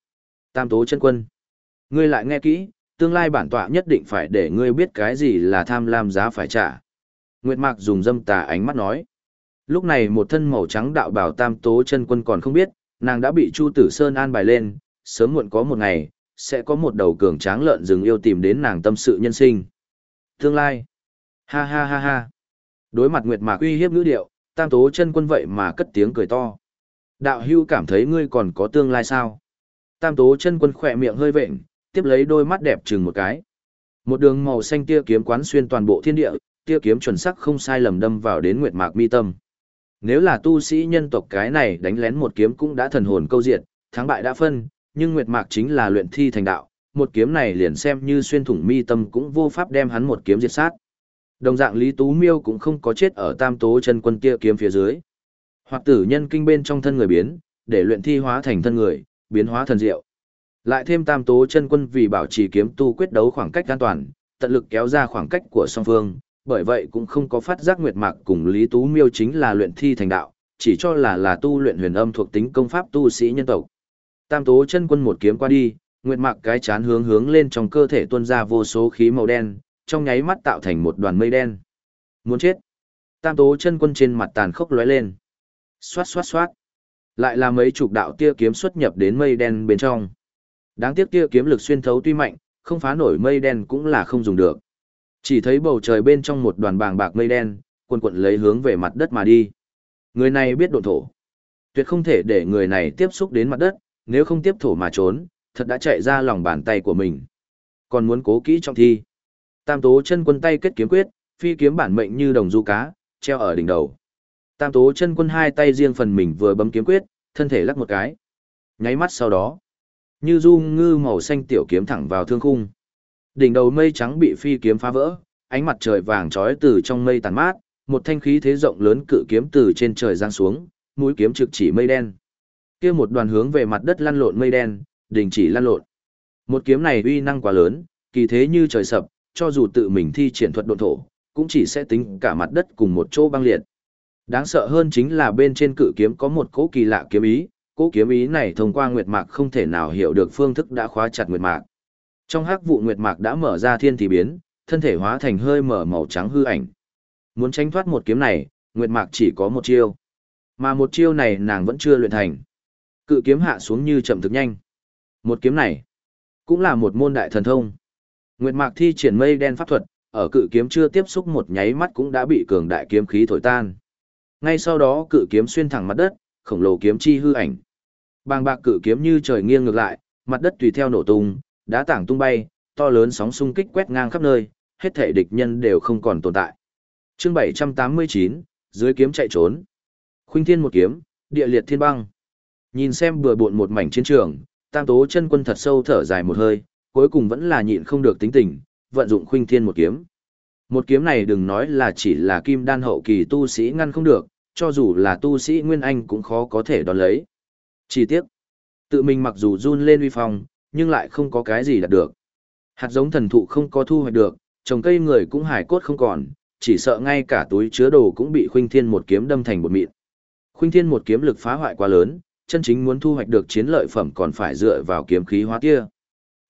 Speaker 1: Tam tố chân quân. Ngươi lại nghe kỹ, tương lai bản tọa nhất định phải để ngươi biết cái gì là tham lam giá phải trả. Nguyệt Mạc dùng dâm tà ánh mắt nói. Lúc này một thân màu trắng đạo bảo tam tố chân quân còn không biết, nàng đã bị Chu Tử Sơn an bài lên, sớm muộn có một ngày, sẽ có một đầu cường tráng lợn rừng yêu tìm đến nàng tâm sự nhân sinh. Tương lai. Ha ha ha ha. Đối mặt Nguyệt Mạc uy hiếp ngữ điệu, tam tố chân quân vậy mà cất tiếng cười to. Đạo hưu cảm thấy ngươi còn có tương lai sao? Tam tố chân quân khỏe miệng hơi vệnh, tiếp lấy đôi mắt đẹp chừng một cái. Một đường màu xanh tia kiếm quán xuyên toàn bộ thiên địa, tia kiếm chuẩn sắc không sai lầm đâm vào đến Nguyệt Mạc mi tâm. Nếu là tu sĩ nhân tộc cái này đánh lén một kiếm cũng đã thần hồn câu diệt, thắng bại đã phân, nhưng Nguyệt Mạc chính là luyện thi thành đạo, một kiếm này liền xem như xuyên thủng mi tâm cũng vô pháp đem hắn một kiếm diệt sát. Đồng dạng Lý Tú Miêu cũng không có chết ở tam tố chân quân kia kiếm phía dưới. Hoặc tử nhân kinh bên trong thân người biến, để luyện thi hóa thành thân người, biến hóa thần diệu. Lại thêm tam tố chân quân vì bảo trì kiếm tu quyết đấu khoảng cách an toàn, tận lực kéo ra khoảng cách của song phương, bởi vậy cũng không có phát giác nguyệt mạc cùng Lý Tú Miêu chính là luyện thi thành đạo, chỉ cho là là tu luyện huyền âm thuộc tính công pháp tu sĩ nhân tộc. Tam tố chân quân một kiếm qua đi, nguyệt mạc cái chán hướng hướng lên trong cơ thể tuôn ra vô số khí màu đen, trong nháy mắt tạo thành một đoàn mây đen. Muốn chết. Tam tố chân quân trên mặt tàn khốc lóe lên. Xoát xoát xoát. Lại là mấy chục đạo tia kiếm xuất nhập đến mây đen bên trong. Đáng tiếc tia kiếm lực xuyên thấu tuy mạnh, không phá nổi mây đen cũng là không dùng được. Chỉ thấy bầu trời bên trong một đoàn bàng bạc mây đen, quần quận lấy hướng về mặt đất mà đi. Người này biết độ thổ. Tuyệt không thể để người này tiếp xúc đến mặt đất, nếu không tiếp thổ mà trốn, thật đã chạy ra lòng bàn tay của mình. Còn muốn cố kỹ trong thi. Tam tố chân quân tay kết kiếm quyết, phi kiếm bản mệnh như đồng du cá, treo ở đỉnh đầu. Tam tố chân quân hai tay riêng phần mình vừa bấm kiếm quyết, thân thể lắc một cái. Nháy mắt sau đó, như du ngư màu xanh tiểu kiếm thẳng vào thương khung. Đỉnh đầu mây trắng bị phi kiếm phá vỡ, ánh mặt trời vàng trói từ trong mây tàn mát, một thanh khí thế rộng lớn cự kiếm từ trên trời giáng xuống, mũi kiếm trực chỉ mây đen. Kia một đoàn hướng về mặt đất lăn lộn mây đen, đình chỉ lăn lộn. Một kiếm này uy năng quá lớn, kỳ thế như trời sập, cho dù tự mình thi triển thuật độn thổ, cũng chỉ sẽ tính cả mặt đất cùng một chỗ băng liệt. Đáng sợ hơn chính là bên trên cự kiếm có một cỗ kỳ lạ kiếm ý, cỗ kiếm ý này thông qua nguyệt mạc không thể nào hiểu được phương thức đã khóa chặt nguyệt mạc. Trong hắc vụ nguyệt mạc đã mở ra thiên thì biến, thân thể hóa thành hơi mở màu trắng hư ảnh. Muốn tránh thoát một kiếm này, nguyệt mạc chỉ có một chiêu. Mà một chiêu này nàng vẫn chưa luyện thành. Cự kiếm hạ xuống như chậm thực nhanh. Một kiếm này, cũng là một môn đại thần thông. Nguyệt mạc thi triển mây đen pháp thuật, ở cự kiếm chưa tiếp xúc một nháy mắt cũng đã bị cường đại kiếm khí thổi tan. Ngay sau đó cự kiếm xuyên thẳng mặt đất, khổng lồ kiếm chi hư ảnh. Bàng bạc cự kiếm như trời nghiêng ngược lại, mặt đất tùy theo nổ tung, đá tảng tung bay, to lớn sóng xung kích quét ngang khắp nơi, hết thể địch nhân đều không còn tồn tại. Chương 789, dưới kiếm chạy trốn. Khuynh Thiên một kiếm, địa liệt thiên băng. Nhìn xem bừa bộn một mảnh chiến trường, Tam Tố chân quân thật sâu thở dài một hơi, cuối cùng vẫn là nhịn không được tính tình, vận dụng Khuynh Thiên một kiếm. Một kiếm này đừng nói là chỉ là kim đan hậu kỳ tu sĩ ngăn không được, cho dù là tu sĩ Nguyên Anh cũng khó có thể đón lấy. Chỉ tiếc, tự mình mặc dù run lên uy phong, nhưng lại không có cái gì đạt được. Hạt giống thần thụ không có thu hoạch được, trồng cây người cũng hải cốt không còn, chỉ sợ ngay cả túi chứa đồ cũng bị Khuynh Thiên một kiếm đâm thành bột mịn. Khuynh Thiên một kiếm lực phá hoại quá lớn, chân chính muốn thu hoạch được chiến lợi phẩm còn phải dựa vào kiếm khí hóa tia.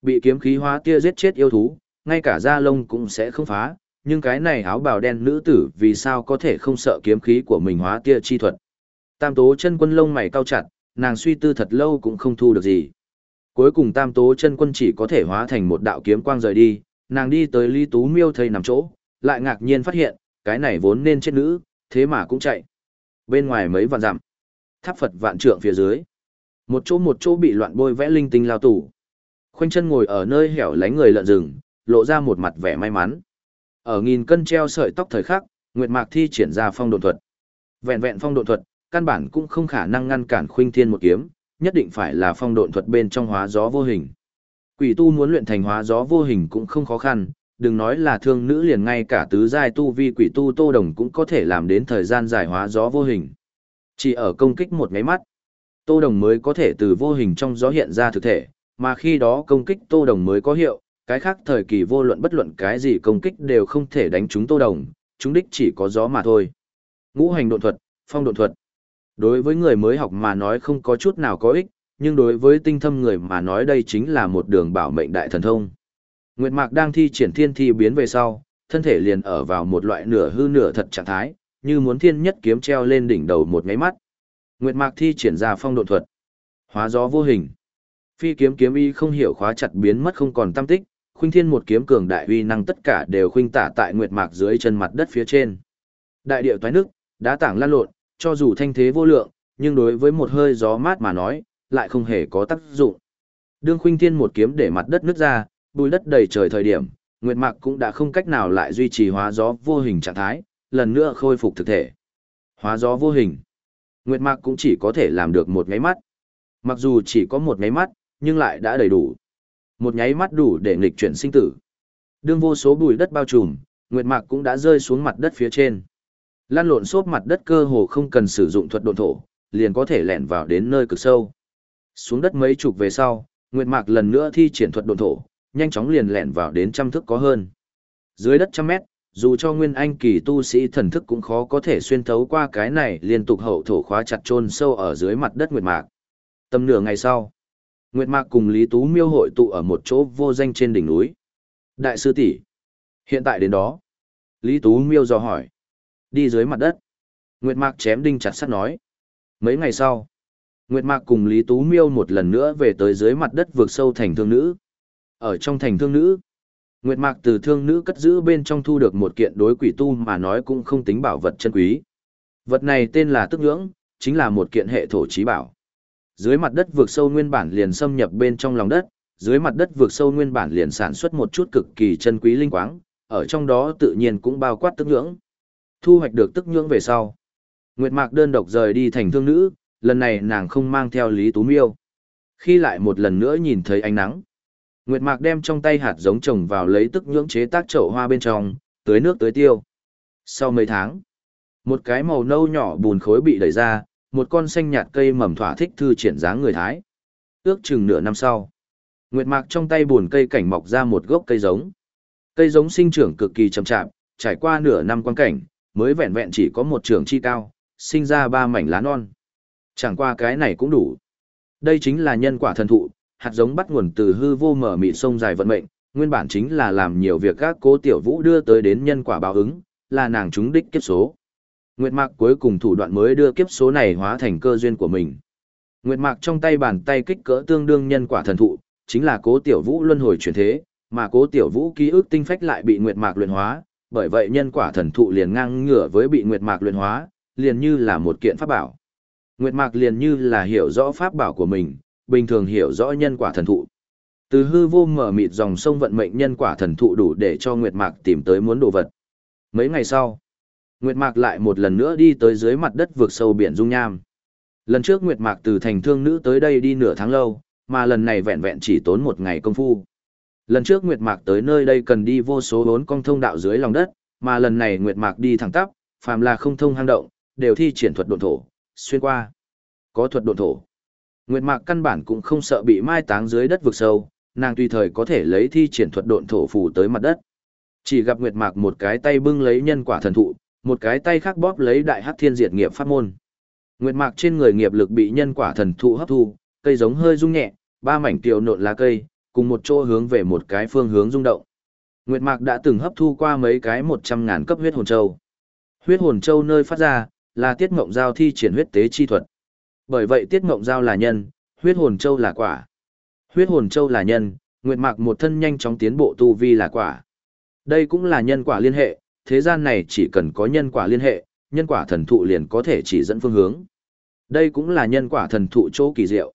Speaker 1: Bị kiếm khí hóa tia giết chết yêu thú, ngay cả da lông cũng sẽ không phá, nhưng cái này áo bào đen nữ tử vì sao có thể không sợ kiếm khí của mình hóa tia chi thuật. Tam tố chân quân lông mày cao chặt, nàng suy tư thật lâu cũng không thu được gì. Cuối cùng tam tố chân quân chỉ có thể hóa thành một đạo kiếm quang rời đi, nàng đi tới Lý Tú Miêu thầy nằm chỗ, lại ngạc nhiên phát hiện, cái này vốn nên chết nữ, thế mà cũng chạy. Bên ngoài mấy vạn dặm, tháp Phật vạn trượng phía dưới. Một chỗ một chỗ bị loạn bôi vẽ linh tinh lao tủ. Khoanh chân ngồi ở nơi hẻo lánh người lợn rừng, lộ ra một mặt vẻ may mắn. Ở nghìn cân treo sợi tóc thời khắc, Nguyệt Mạc thi triển ra phong độn thuật. Vẹn vẹn phong độn thuật, căn bản cũng không khả năng ngăn cản Khuynh Thiên một kiếm, nhất định phải là phong độn thuật bên trong hóa gió vô hình. Quỷ tu muốn luyện thành hóa gió vô hình cũng không khó khăn, đừng nói là thương nữ liền ngay cả tứ giai tu vi quỷ tu Tô Đồng cũng có thể làm đến thời gian giải hóa gió vô hình. Chỉ ở công kích một ngáy mắt, Tô Đồng mới có thể từ vô hình trong gió hiện ra thực thể, mà khi đó công kích Tô Đồng mới có hiệu, cái khác thời kỳ vô luận bất luận cái gì công kích đều không thể đánh chúng Tô Đồng, chúng đích chỉ có gió mà thôi. Ngũ hành độn thuật, phong độn thuật. Đối với người mới học mà nói không có chút nào có ích, nhưng đối với tinh thâm người mà nói đây chính là một đường bảo mệnh đại thần thông. Nguyệt Mạc đang thi triển thiên thi biến về sau, thân thể liền ở vào một loại nửa hư nửa thật trạng thái, như muốn thiên nhất kiếm treo lên đỉnh đầu một máy mắt. Nguyệt Mạc thi triển ra phong độn thuật, hóa gió vô hình. Phi kiếm kiếm y không hiểu khóa chặt biến mất không còn tâm tích, khuynh thiên một kiếm cường đại uy năng tất cả đều khuynh tả tại Nguyệt Mạc dưới chân mặt đất phía trên. Đại địa toái nước, đá tảng lan lộn, cho dù thanh thế vô lượng, nhưng đối với một hơi gió mát mà nói, lại không hề có tác dụng. Đương khuynh thiên một kiếm để mặt đất nứt ra, bùi đất đầy trời thời điểm, Nguyệt Mạc cũng đã không cách nào lại duy trì hóa gió vô hình trạng thái, lần nữa khôi phục thực thể. Hóa gió vô hình. Nguyệt Mạc cũng chỉ có thể làm được một nháy mắt. Mặc dù chỉ có một nháy mắt, nhưng lại đã đầy đủ. Một nháy mắt đủ để nghịch chuyển sinh tử. Đương vô số bụi đất bao trùm, Nguyệt Mạc cũng đã rơi xuống mặt đất phía trên. Lan lộn xốp mặt đất cơ hồ không cần sử dụng thuật độn thổ, liền có thể lẻn vào đến nơi cực sâu. Xuống đất mấy chục về sau, Nguyệt Mạc lần nữa thi triển thuật độn thổ, nhanh chóng liền lẻn vào đến trăm thước có hơn. Dưới đất trăm mét, dù cho nguyên anh kỳ tu sĩ thần thức cũng khó có thể xuyên thấu qua cái này liên tục hậu thổ khóa chặt chôn sâu ở dưới mặt đất Nguyệt Mạc. Tầm nửa ngày sau, Nguyệt Mạc cùng Lý Tú Miêu hội tụ ở một chỗ vô danh trên đỉnh núi. Đại sư tỷ, hiện tại đến đó. Lý Tú Miêu dò hỏi. Đi dưới mặt đất. Nguyệt Mạc chém đinh chặt sắt nói. Mấy ngày sau, Nguyệt Mạc cùng Lý Tú Miêu một lần nữa về tới dưới mặt đất vượt sâu thành thương nữ. Ở trong thành thương nữ, Nguyệt Mạc từ thương nữ cất giữ bên trong thu được một kiện đối quỷ tu mà nói cũng không tính bảo vật chân quý. Vật này tên là tức ngưỡng, chính là một kiện hệ thổ trí bảo. Dưới mặt đất vượt sâu nguyên bản liền xâm nhập bên trong lòng đất, dưới mặt đất vượt sâu nguyên bản liền sản xuất một chút cực kỳ chân quý linh quáng, ở trong đó tự nhiên cũng bao quát tức nhưỡng. Thu hoạch được tức nhưỡng về sau. Nguyệt Mạc đơn độc rời đi thành thương nữ, lần này nàng không mang theo Lý Tú Miêu. Khi lại một lần nữa nhìn thấy ánh nắng, Nguyệt Mạc đem trong tay hạt giống trồng vào lấy tức nhưỡng chế tác chậu hoa bên trong, tưới nước tưới tiêu. Sau mấy tháng, một cái màu nâu nhỏ bùn khối bị đẩy ra, một con xanh nhạt cây mầm thỏa thích thư triển dáng người Thái. Ước chừng nửa năm sau, Nguyệt Mạc trong tay buồn cây cảnh mọc ra một gốc cây giống. Cây giống sinh trưởng cực kỳ chậm chạp, trải qua nửa năm quan cảnh, mới vẹn vẹn chỉ có một trường chi cao, sinh ra ba mảnh lá non. Chẳng qua cái này cũng đủ. Đây chính là nhân quả thần thụ, hạt giống bắt nguồn từ hư vô mở mị sông dài vận mệnh, nguyên bản chính là làm nhiều việc các cố tiểu vũ đưa tới đến nhân quả báo ứng, là nàng chúng đích kiếp số. Nguyệt Mạc cuối cùng thủ đoạn mới đưa kiếp số này hóa thành cơ duyên của mình. Nguyệt Mạc trong tay bàn tay kích cỡ tương đương nhân quả thần thụ, chính là cố tiểu vũ luân hồi chuyển thế, mà cố tiểu vũ ký ức tinh phách lại bị Nguyệt Mạc luyện hóa, bởi vậy nhân quả thần thụ liền ngang ngửa với bị Nguyệt Mạc luyện hóa, liền như là một kiện pháp bảo. Nguyệt Mạc liền như là hiểu rõ pháp bảo của mình, bình thường hiểu rõ nhân quả thần thụ. Từ hư vô mở mịt dòng sông vận mệnh nhân quả thần thụ đủ để cho Nguyệt Mạc tìm tới muốn đồ vật. Mấy ngày sau, Nguyệt Mạc lại một lần nữa đi tới dưới mặt đất vượt sâu biển Dung Nham. Lần trước Nguyệt Mạc từ thành thương nữ tới đây đi nửa tháng lâu, mà lần này vẹn vẹn chỉ tốn một ngày công phu. Lần trước Nguyệt Mạc tới nơi đây cần đi vô số bốn con thông đạo dưới lòng đất, mà lần này Nguyệt Mạc đi thẳng tắp, phàm là không thông hang động, đều thi triển thuật độn thổ, xuyên qua. Có thuật độn thổ. Nguyệt Mạc căn bản cũng không sợ bị mai táng dưới đất vực sâu, nàng tùy thời có thể lấy thi triển thuật độn thổ phù tới mặt đất. Chỉ gặp Nguyệt Mạc một cái tay bưng lấy nhân quả thần thụ, một cái tay khác bóp lấy đại hắc thiên diệt nghiệp pháp môn. Nguyệt Mạc trên người nghiệp lực bị nhân quả thần thụ hấp thu, cây giống hơi rung nhẹ, ba mảnh tiểu nộn lá cây, cùng một chỗ hướng về một cái phương hướng rung động. Nguyệt Mạc đã từng hấp thu qua mấy cái một trăm ngàn cấp huyết hồn châu. Huyết hồn châu nơi phát ra là tiết ngộng giao thi triển huyết tế chi thuật. Bởi vậy tiết ngộng giao là nhân, huyết hồn châu là quả. Huyết hồn châu là nhân, nguyệt mạc một thân nhanh chóng tiến bộ tu vi là quả. Đây cũng là nhân quả liên hệ, thế gian này chỉ cần có nhân quả liên hệ, nhân quả thần thụ liền có thể chỉ dẫn phương hướng. Đây cũng là nhân quả thần thụ chỗ kỳ diệu.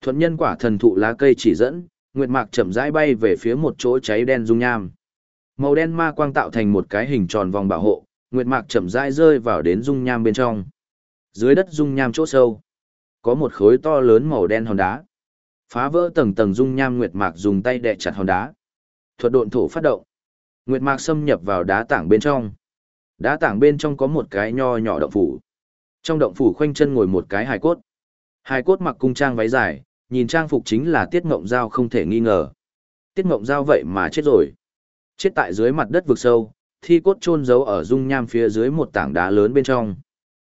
Speaker 1: Thuận nhân quả thần thụ lá cây chỉ dẫn, nguyệt mạc chậm rãi bay về phía một chỗ cháy đen dung nham. Màu đen ma quang tạo thành một cái hình tròn vòng bảo hộ, nguyệt mạc chậm rãi rơi vào đến dung nham bên trong. Dưới đất dung nham chỗ sâu, có một khối to lớn màu đen hòn đá. Phá vỡ tầng tầng dung nham nguyệt mạc dùng tay đè chặt hòn đá. Thuật độn thổ phát động. Nguyệt mạc xâm nhập vào đá tảng bên trong. Đá tảng bên trong có một cái nho nhỏ động phủ. Trong động phủ khoanh chân ngồi một cái hài cốt. Hài cốt mặc cung trang váy dài, nhìn trang phục chính là Tiết Ngộng Giao không thể nghi ngờ. Tiết Ngộng Giao vậy mà chết rồi. Chết tại dưới mặt đất vực sâu, thi cốt chôn giấu ở dung nham phía dưới một tảng đá lớn bên trong.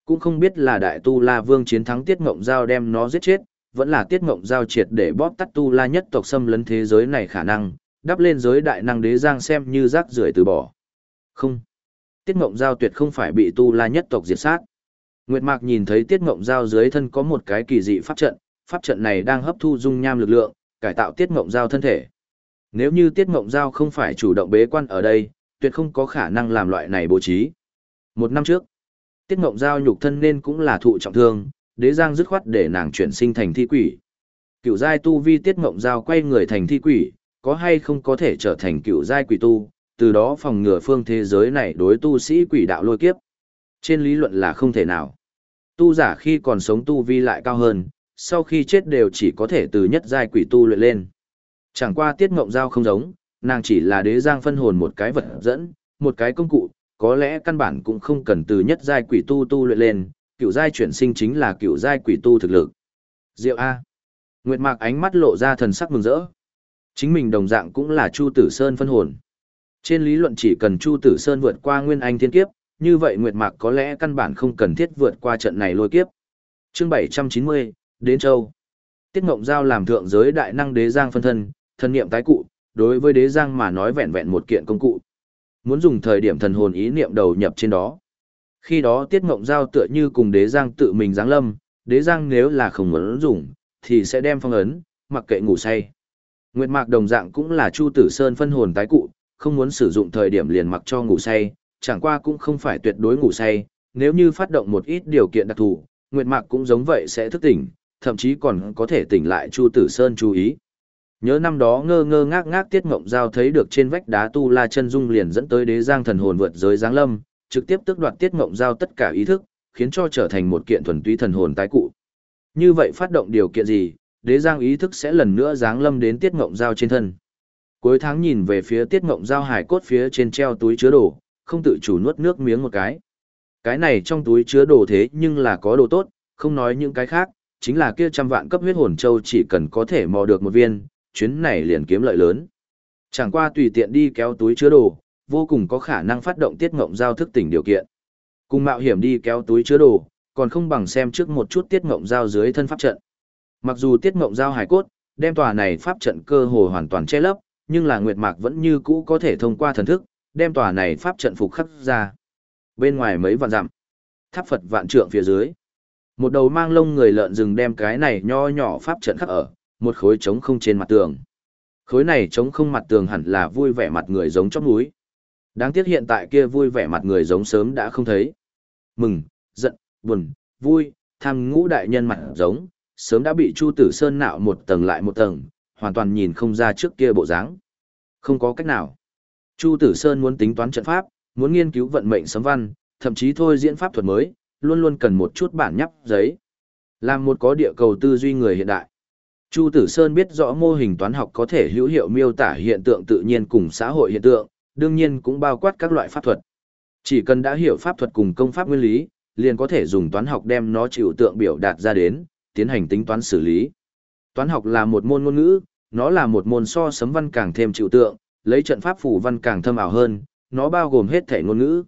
Speaker 1: Cũng không biết là đại tu La Vương chiến thắng Tiết Ngộng Giao đem nó giết chết, vẫn là Tiết Ngộng Giao triệt để bóp tắt tu La nhất tộc xâm lấn thế giới này khả năng, đắp lên giới đại năng đế giang xem như rác rưởi từ bỏ. Không. Tiết Ngộng Giao tuyệt không phải bị tu La nhất tộc diệt sát. Nguyệt Mạc nhìn thấy Tiết Ngộng Giao dưới thân có một cái kỳ dị pháp trận, pháp trận này đang hấp thu dung nham lực lượng, cải tạo Tiết Ngộng Giao thân thể. Nếu như Tiết Ngộng Giao không phải chủ động bế quan ở đây, tuyệt không có khả năng làm loại này bố trí. Một năm trước, Tiết Ngộng Giao nhục thân nên cũng là thụ trọng thương, đế giang dứt khoát để nàng chuyển sinh thành thi quỷ. Cựu giai tu vi Tiết Ngộng Giao quay người thành thi quỷ, có hay không có thể trở thành cựu giai quỷ tu, từ đó phòng ngừa phương thế giới này đối tu sĩ quỷ đạo lôi kiếp. Trên lý luận là không thể nào. Tu giả khi còn sống tu vi lại cao hơn, sau khi chết đều chỉ có thể từ nhất giai quỷ tu luyện lên. Chẳng qua tiết ngộng giao không giống, nàng chỉ là đế giang phân hồn một cái vật dẫn, một cái công cụ, có lẽ căn bản cũng không cần từ nhất giai quỷ tu tu luyện lên, cựu giai chuyển sinh chính là cựu giai quỷ tu thực lực. Diệu A. Nguyệt Mạc ánh mắt lộ ra thần sắc mừng rỡ. Chính mình đồng dạng cũng là Chu Tử Sơn phân hồn. Trên lý luận chỉ cần Chu Tử Sơn vượt qua Nguyên Anh thiên kiếp, như vậy Nguyệt Mạc có lẽ căn bản không cần thiết vượt qua trận này lôi kiếp. Chương 790, đến châu. Tiết Ngộng Giao làm thượng giới đại năng đế giang phân thân, thân niệm tái cụ, đối với đế giang mà nói vẹn vẹn một kiện công cụ. Muốn dùng thời điểm thần hồn ý niệm đầu nhập trên đó. Khi đó Tiết Ngộng Giao tựa như cùng đế giang tự mình giáng lâm, đế giang nếu là không muốn dùng, thì sẽ đem phong ấn, mặc kệ ngủ say. Nguyệt Mạc đồng dạng cũng là Chu Tử Sơn phân hồn tái cụ, không muốn sử dụng thời điểm liền mặc cho ngủ say, chẳng qua cũng không phải tuyệt đối ngủ say, nếu như phát động một ít điều kiện đặc thù, Nguyệt Mạc cũng giống vậy sẽ thức tỉnh, thậm chí còn có thể tỉnh lại Chu Tử Sơn chú ý. Nhớ năm đó ngơ ngơ ngác ngác Tiết Ngộng Giao thấy được trên vách đá tu la chân dung liền dẫn tới đế giang thần hồn vượt giới giáng lâm, trực tiếp tước đoạt Tiết Ngộng Giao tất cả ý thức, khiến cho trở thành một kiện thuần túy thần hồn tái cụ. Như vậy phát động điều kiện gì, đế giang ý thức sẽ lần nữa giáng lâm đến Tiết Ngộng Giao trên thân. Cuối tháng nhìn về phía Tiết Ngộng Giao hải cốt phía trên treo túi chứa đồ, không tự chủ nuốt nước miếng một cái. Cái này trong túi chứa đồ thế nhưng là có đồ tốt, không nói những cái khác, chính là kia trăm vạn cấp huyết hồn châu chỉ cần có thể mò được một viên, chuyến này liền kiếm lợi lớn. Chẳng qua tùy tiện đi kéo túi chứa đồ, vô cùng có khả năng phát động tiết ngộng giao thức tỉnh điều kiện. Cùng mạo hiểm đi kéo túi chứa đồ, còn không bằng xem trước một chút tiết ngộng giao dưới thân pháp trận. Mặc dù tiết mộng giao hải cốt, đem tòa này pháp trận cơ hồ hoàn toàn che lấp, nhưng là Nguyệt Mạc vẫn như cũ có thể thông qua thần thức, đem tòa này pháp trận phục khắc ra. Bên ngoài mấy vạn dặm, tháp Phật vạn trượng phía dưới. Một đầu mang lông người lợn rừng đem cái này nho nhỏ pháp trận khắc ở, một khối trống không trên mặt tường. Khối này trống không mặt tường hẳn là vui vẻ mặt người giống chóp núi. Đáng tiếc hiện tại kia vui vẻ mặt người giống sớm đã không thấy. Mừng, giận, buồn, vui, tham ngũ đại nhân mặt giống, sớm đã bị Chu Tử Sơn nạo một tầng lại một tầng, hoàn toàn nhìn không ra trước kia bộ dáng. Không có cách nào. Chu Tử Sơn muốn tính toán trận pháp, muốn nghiên cứu vận mệnh sấm văn, thậm chí thôi diễn pháp thuật mới, luôn luôn cần một chút bản nháp giấy. Làm một có địa cầu tư duy người hiện đại. Chu Tử Sơn biết rõ mô hình toán học có thể hữu hiệu miêu tả hiện tượng tự nhiên cùng xã hội hiện tượng, đương nhiên cũng bao quát các loại pháp thuật. Chỉ cần đã hiểu pháp thuật cùng công pháp nguyên lý, liền có thể dùng toán học đem nó chịu tượng biểu đạt ra đến, tiến hành tính toán xử lý. Toán học là một môn ngôn ngữ, nó là một môn so sấm văn càng thêm chịu tượng, lấy trận pháp phủ văn càng thâm ảo hơn, nó bao gồm hết thể ngôn ngữ.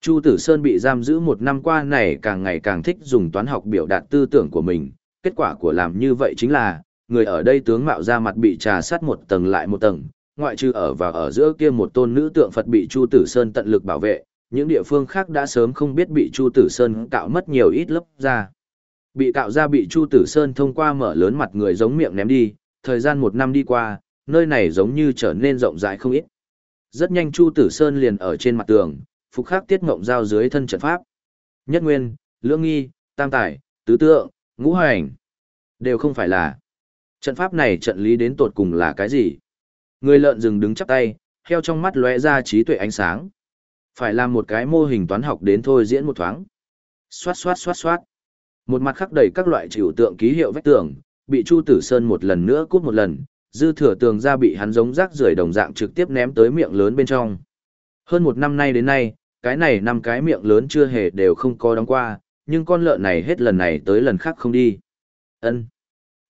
Speaker 1: Chu Tử Sơn bị giam giữ một năm qua này càng ngày càng thích dùng toán học biểu đạt tư tưởng của mình, kết quả của làm như vậy chính là, người ở đây tướng mạo ra mặt bị trà sát một tầng lại một tầng, ngoại trừ ở và ở giữa kia một tôn nữ tượng Phật bị Chu Tử Sơn tận lực bảo vệ, những địa phương khác đã sớm không biết bị Chu Tử Sơn cạo mất nhiều ít lớp ra Bị tạo ra bị Chu Tử Sơn thông qua mở lớn mặt người giống miệng ném đi, thời gian một năm đi qua, nơi này giống như trở nên rộng rãi không ít. Rất nhanh Chu Tử Sơn liền ở trên mặt tường, phục khắc tiết ngộng giao dưới thân trận pháp. Nhất nguyên, lưỡng nghi, tam tài, tứ tượng, ngũ hành. Đều không phải là. Trận pháp này trận lý đến tột cùng là cái gì? Người lợn rừng đứng chắp tay, heo trong mắt lóe ra trí tuệ ánh sáng. Phải làm một cái mô hình toán học đến thôi diễn một thoáng. Xoát xoát xoát xoát. Một mặt khắc đầy các loại trừu tượng ký hiệu vách tường, bị Chu Tử Sơn một lần nữa cút một lần, dư thừa tường ra bị hắn giống rác rưởi đồng dạng trực tiếp ném tới miệng lớn bên trong. Hơn một năm nay đến nay, cái này năm cái miệng lớn chưa hề đều không có đóng qua, nhưng con lợn này hết lần này tới lần khác không đi. Ân.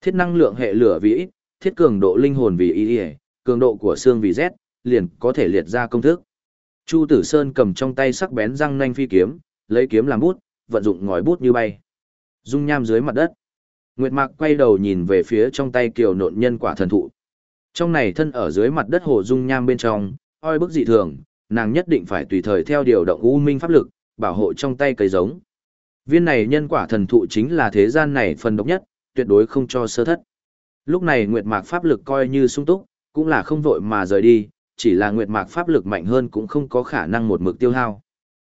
Speaker 1: Thiết năng lượng hệ lửa vì ít, thiết cường độ linh hồn vì y, cường độ của xương vì z, liền có thể liệt ra công thức. Chu Tử Sơn cầm trong tay sắc bén răng nanh phi kiếm, lấy kiếm làm bút, vận dụng ngòi bút như bay. Dung nham dưới mặt đất. Nguyệt Mạc quay đầu nhìn về phía trong tay kiều nộn nhân quả thần thụ. Trong này thân ở dưới mặt đất hồ dung nham bên trong, oi bức dị thường, nàng nhất định phải tùy thời theo điều động u minh pháp lực, bảo hộ trong tay cây giống. Viên này nhân quả thần thụ chính là thế gian này phần độc nhất, tuyệt đối không cho sơ thất. Lúc này Nguyệt Mạc pháp lực coi như sung túc, cũng là không vội mà rời đi, chỉ là Nguyệt Mạc pháp lực mạnh hơn cũng không có khả năng một mực tiêu hao.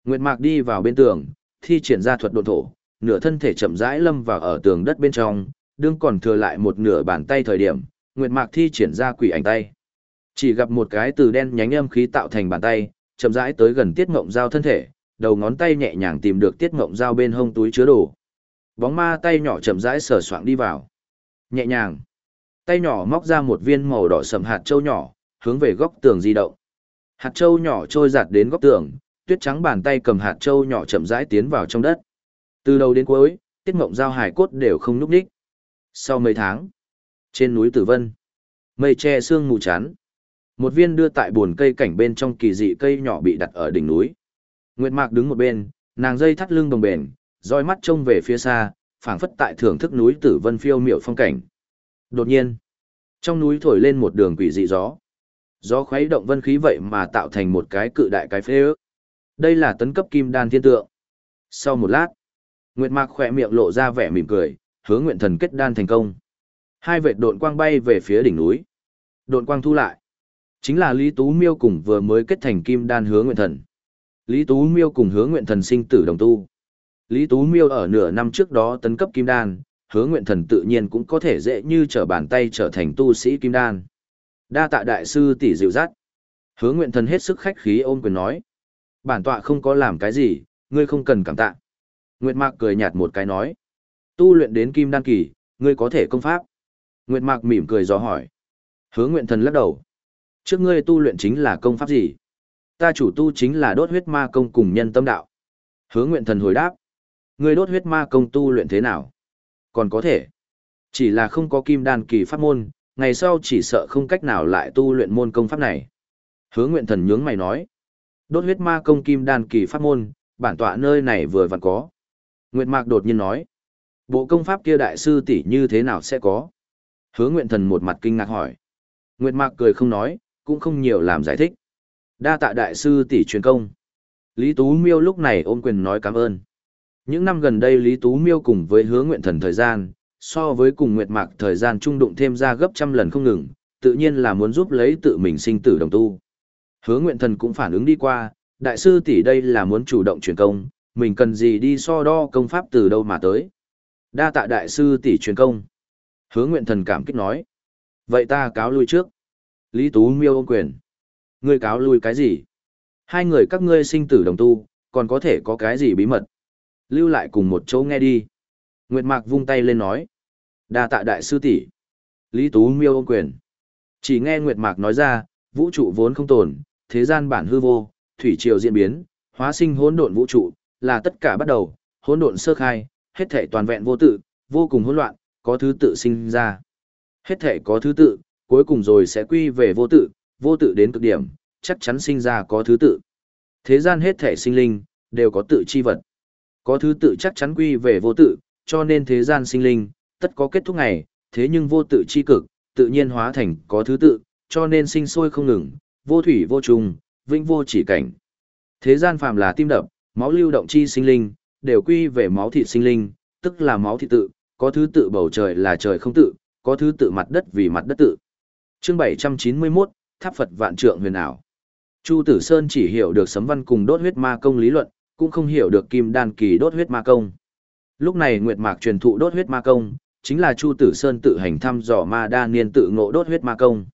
Speaker 1: Nguyệt Mạc đi vào bên tường, thi triển ra thuật độn thổ, nửa thân thể chậm rãi lâm vào ở tường đất bên trong, đương còn thừa lại một nửa bàn tay thời điểm, Nguyệt Mạc thi triển ra quỷ ảnh tay. Chỉ gặp một cái từ đen nhánh âm khí tạo thành bàn tay, chậm rãi tới gần Tiết Ngộng Giao thân thể, đầu ngón tay nhẹ nhàng tìm được Tiết Ngộng Giao bên hông túi chứa đồ. Bóng ma tay nhỏ chậm rãi sờ soạng đi vào. Nhẹ nhàng. Tay nhỏ móc ra một viên màu đỏ sẫm hạt châu nhỏ, hướng về góc tường di động. Hạt châu nhỏ trôi giạt đến góc tường, tuyết trắng bàn tay cầm hạt châu nhỏ chậm rãi tiến vào trong đất. Từ đầu đến cuối, Tiết Ngộng Giao hải cốt đều không núp đích. Sau mấy tháng, trên núi Tử Vân, mây che sương mù chán. Một viên đưa tại buồn cây cảnh bên trong kỳ dị cây nhỏ bị đặt ở đỉnh núi. Nguyệt Mạc đứng một bên, nàng dây thắt lưng đồng bền, roi mắt trông về phía xa, phảng phất tại thưởng thức núi Tử Vân phiêu miểu phong cảnh. Đột nhiên, trong núi thổi lên một đường quỷ dị gió. Gió khuấy động vân khí vậy mà tạo thành một cái cự đại cái phế ước. Đây là tấn cấp kim đan thiên tượng. Sau một lát, Nguyệt Mạc khỏe miệng lộ ra vẻ mỉm cười, hướng nguyện thần kết đan thành công. Hai vệt độn quang bay về phía đỉnh núi. Độn quang thu lại. Chính là Lý Tú Miêu cùng vừa mới kết thành kim đan hướng nguyện thần. Lý Tú Miêu cùng hướng nguyện thần sinh tử đồng tu. Lý Tú Miêu ở nửa năm trước đó tấn cấp kim đan, hướng nguyện thần tự nhiên cũng có thể dễ như trở bàn tay trở thành tu sĩ kim đan. Đa tạ đại sư tỷ dịu dắt. Hướng nguyện thần hết sức khách khí ôm quyền nói. Bản tọa không có làm cái gì, ngươi không cần cảm tạ. Nguyệt Mạc cười nhạt một cái nói. Tu luyện đến kim đan kỳ, ngươi có thể công pháp. Nguyệt Mạc mỉm cười dò hỏi. Hứa nguyện thần lắc đầu. Trước ngươi tu luyện chính là công pháp gì? Ta chủ tu chính là đốt huyết ma công cùng nhân tâm đạo. Hứa nguyện thần hồi đáp. Ngươi đốt huyết ma công tu luyện thế nào? Còn có thể. Chỉ là không có kim đan kỳ pháp môn, ngày sau chỉ sợ không cách nào lại tu luyện môn công pháp này. Hứa nguyện thần nhướng mày nói. Đốt huyết ma công kim đan kỳ pháp môn, bản tọa nơi này vừa vặn có. Nguyệt Mạc đột nhiên nói. Bộ công pháp kia đại sư tỷ như thế nào sẽ có? Hứa nguyện thần một mặt kinh ngạc hỏi. Nguyệt Mạc cười không nói, cũng không nhiều làm giải thích. Đa tạ đại sư tỷ truyền công. Lý Tú Miêu lúc này ôm quyền nói cảm ơn. Những năm gần đây Lý Tú Miêu cùng với hứa nguyện thần thời gian, so với cùng Nguyệt Mạc thời gian trung đụng thêm ra gấp trăm lần không ngừng, tự nhiên là muốn giúp lấy tự mình sinh tử đồng tu. Hứa nguyện thần cũng phản ứng đi qua, đại sư tỷ đây là muốn chủ động truyền công, mình cần gì đi so đo công pháp từ đâu mà tới. Đa tạ đại sư tỷ truyền công. Hứa nguyện thần cảm kích nói. Vậy ta cáo lui trước. Lý Tú miêu ôm quyền. Ngươi cáo lui cái gì? Hai người các ngươi sinh tử đồng tu, còn có thể có cái gì bí mật? Lưu lại cùng một chỗ nghe đi. Nguyệt Mạc vung tay lên nói. Đa tạ đại sư tỷ. Lý Tú miêu ôm quyền. Chỉ nghe Nguyệt Mạc nói ra, vũ trụ vốn không tồn, thế gian bản hư vô, thủy triều diễn biến, hóa sinh hỗn độn vũ trụ, là tất cả bắt đầu, hỗn độn sơ khai, hết thể toàn vẹn vô tự, vô cùng hỗn loạn, có thứ tự sinh ra. Hết thể có thứ tự, cuối cùng rồi sẽ quy về vô tự, vô tự đến cực điểm, chắc chắn sinh ra có thứ tự. Thế gian hết thể sinh linh, đều có tự chi vật. Có thứ tự chắc chắn quy về vô tự, cho nên thế gian sinh linh, tất có kết thúc ngày, thế nhưng vô tự chi cực, tự nhiên hóa thành có thứ tự, cho nên sinh sôi không ngừng, vô thủy vô trùng, vĩnh vô chỉ cảnh. Thế gian phàm là tim đập, máu lưu động chi sinh linh, đều quy về máu thịt sinh linh, tức là máu thịt tự, có thứ tự bầu trời là trời không tự, có thứ tự mặt đất vì mặt đất tự. Chương 791, Tháp Phật Vạn Trượng Huyền ảo. Chu Tử Sơn chỉ hiểu được sấm văn cùng đốt huyết ma công lý luận, cũng không hiểu được kim đan kỳ đốt huyết ma công. Lúc này Nguyệt Mạc truyền thụ đốt huyết ma công, chính là Chu Tử Sơn tự hành thăm dò ma đa niên tự ngộ đốt huyết ma công.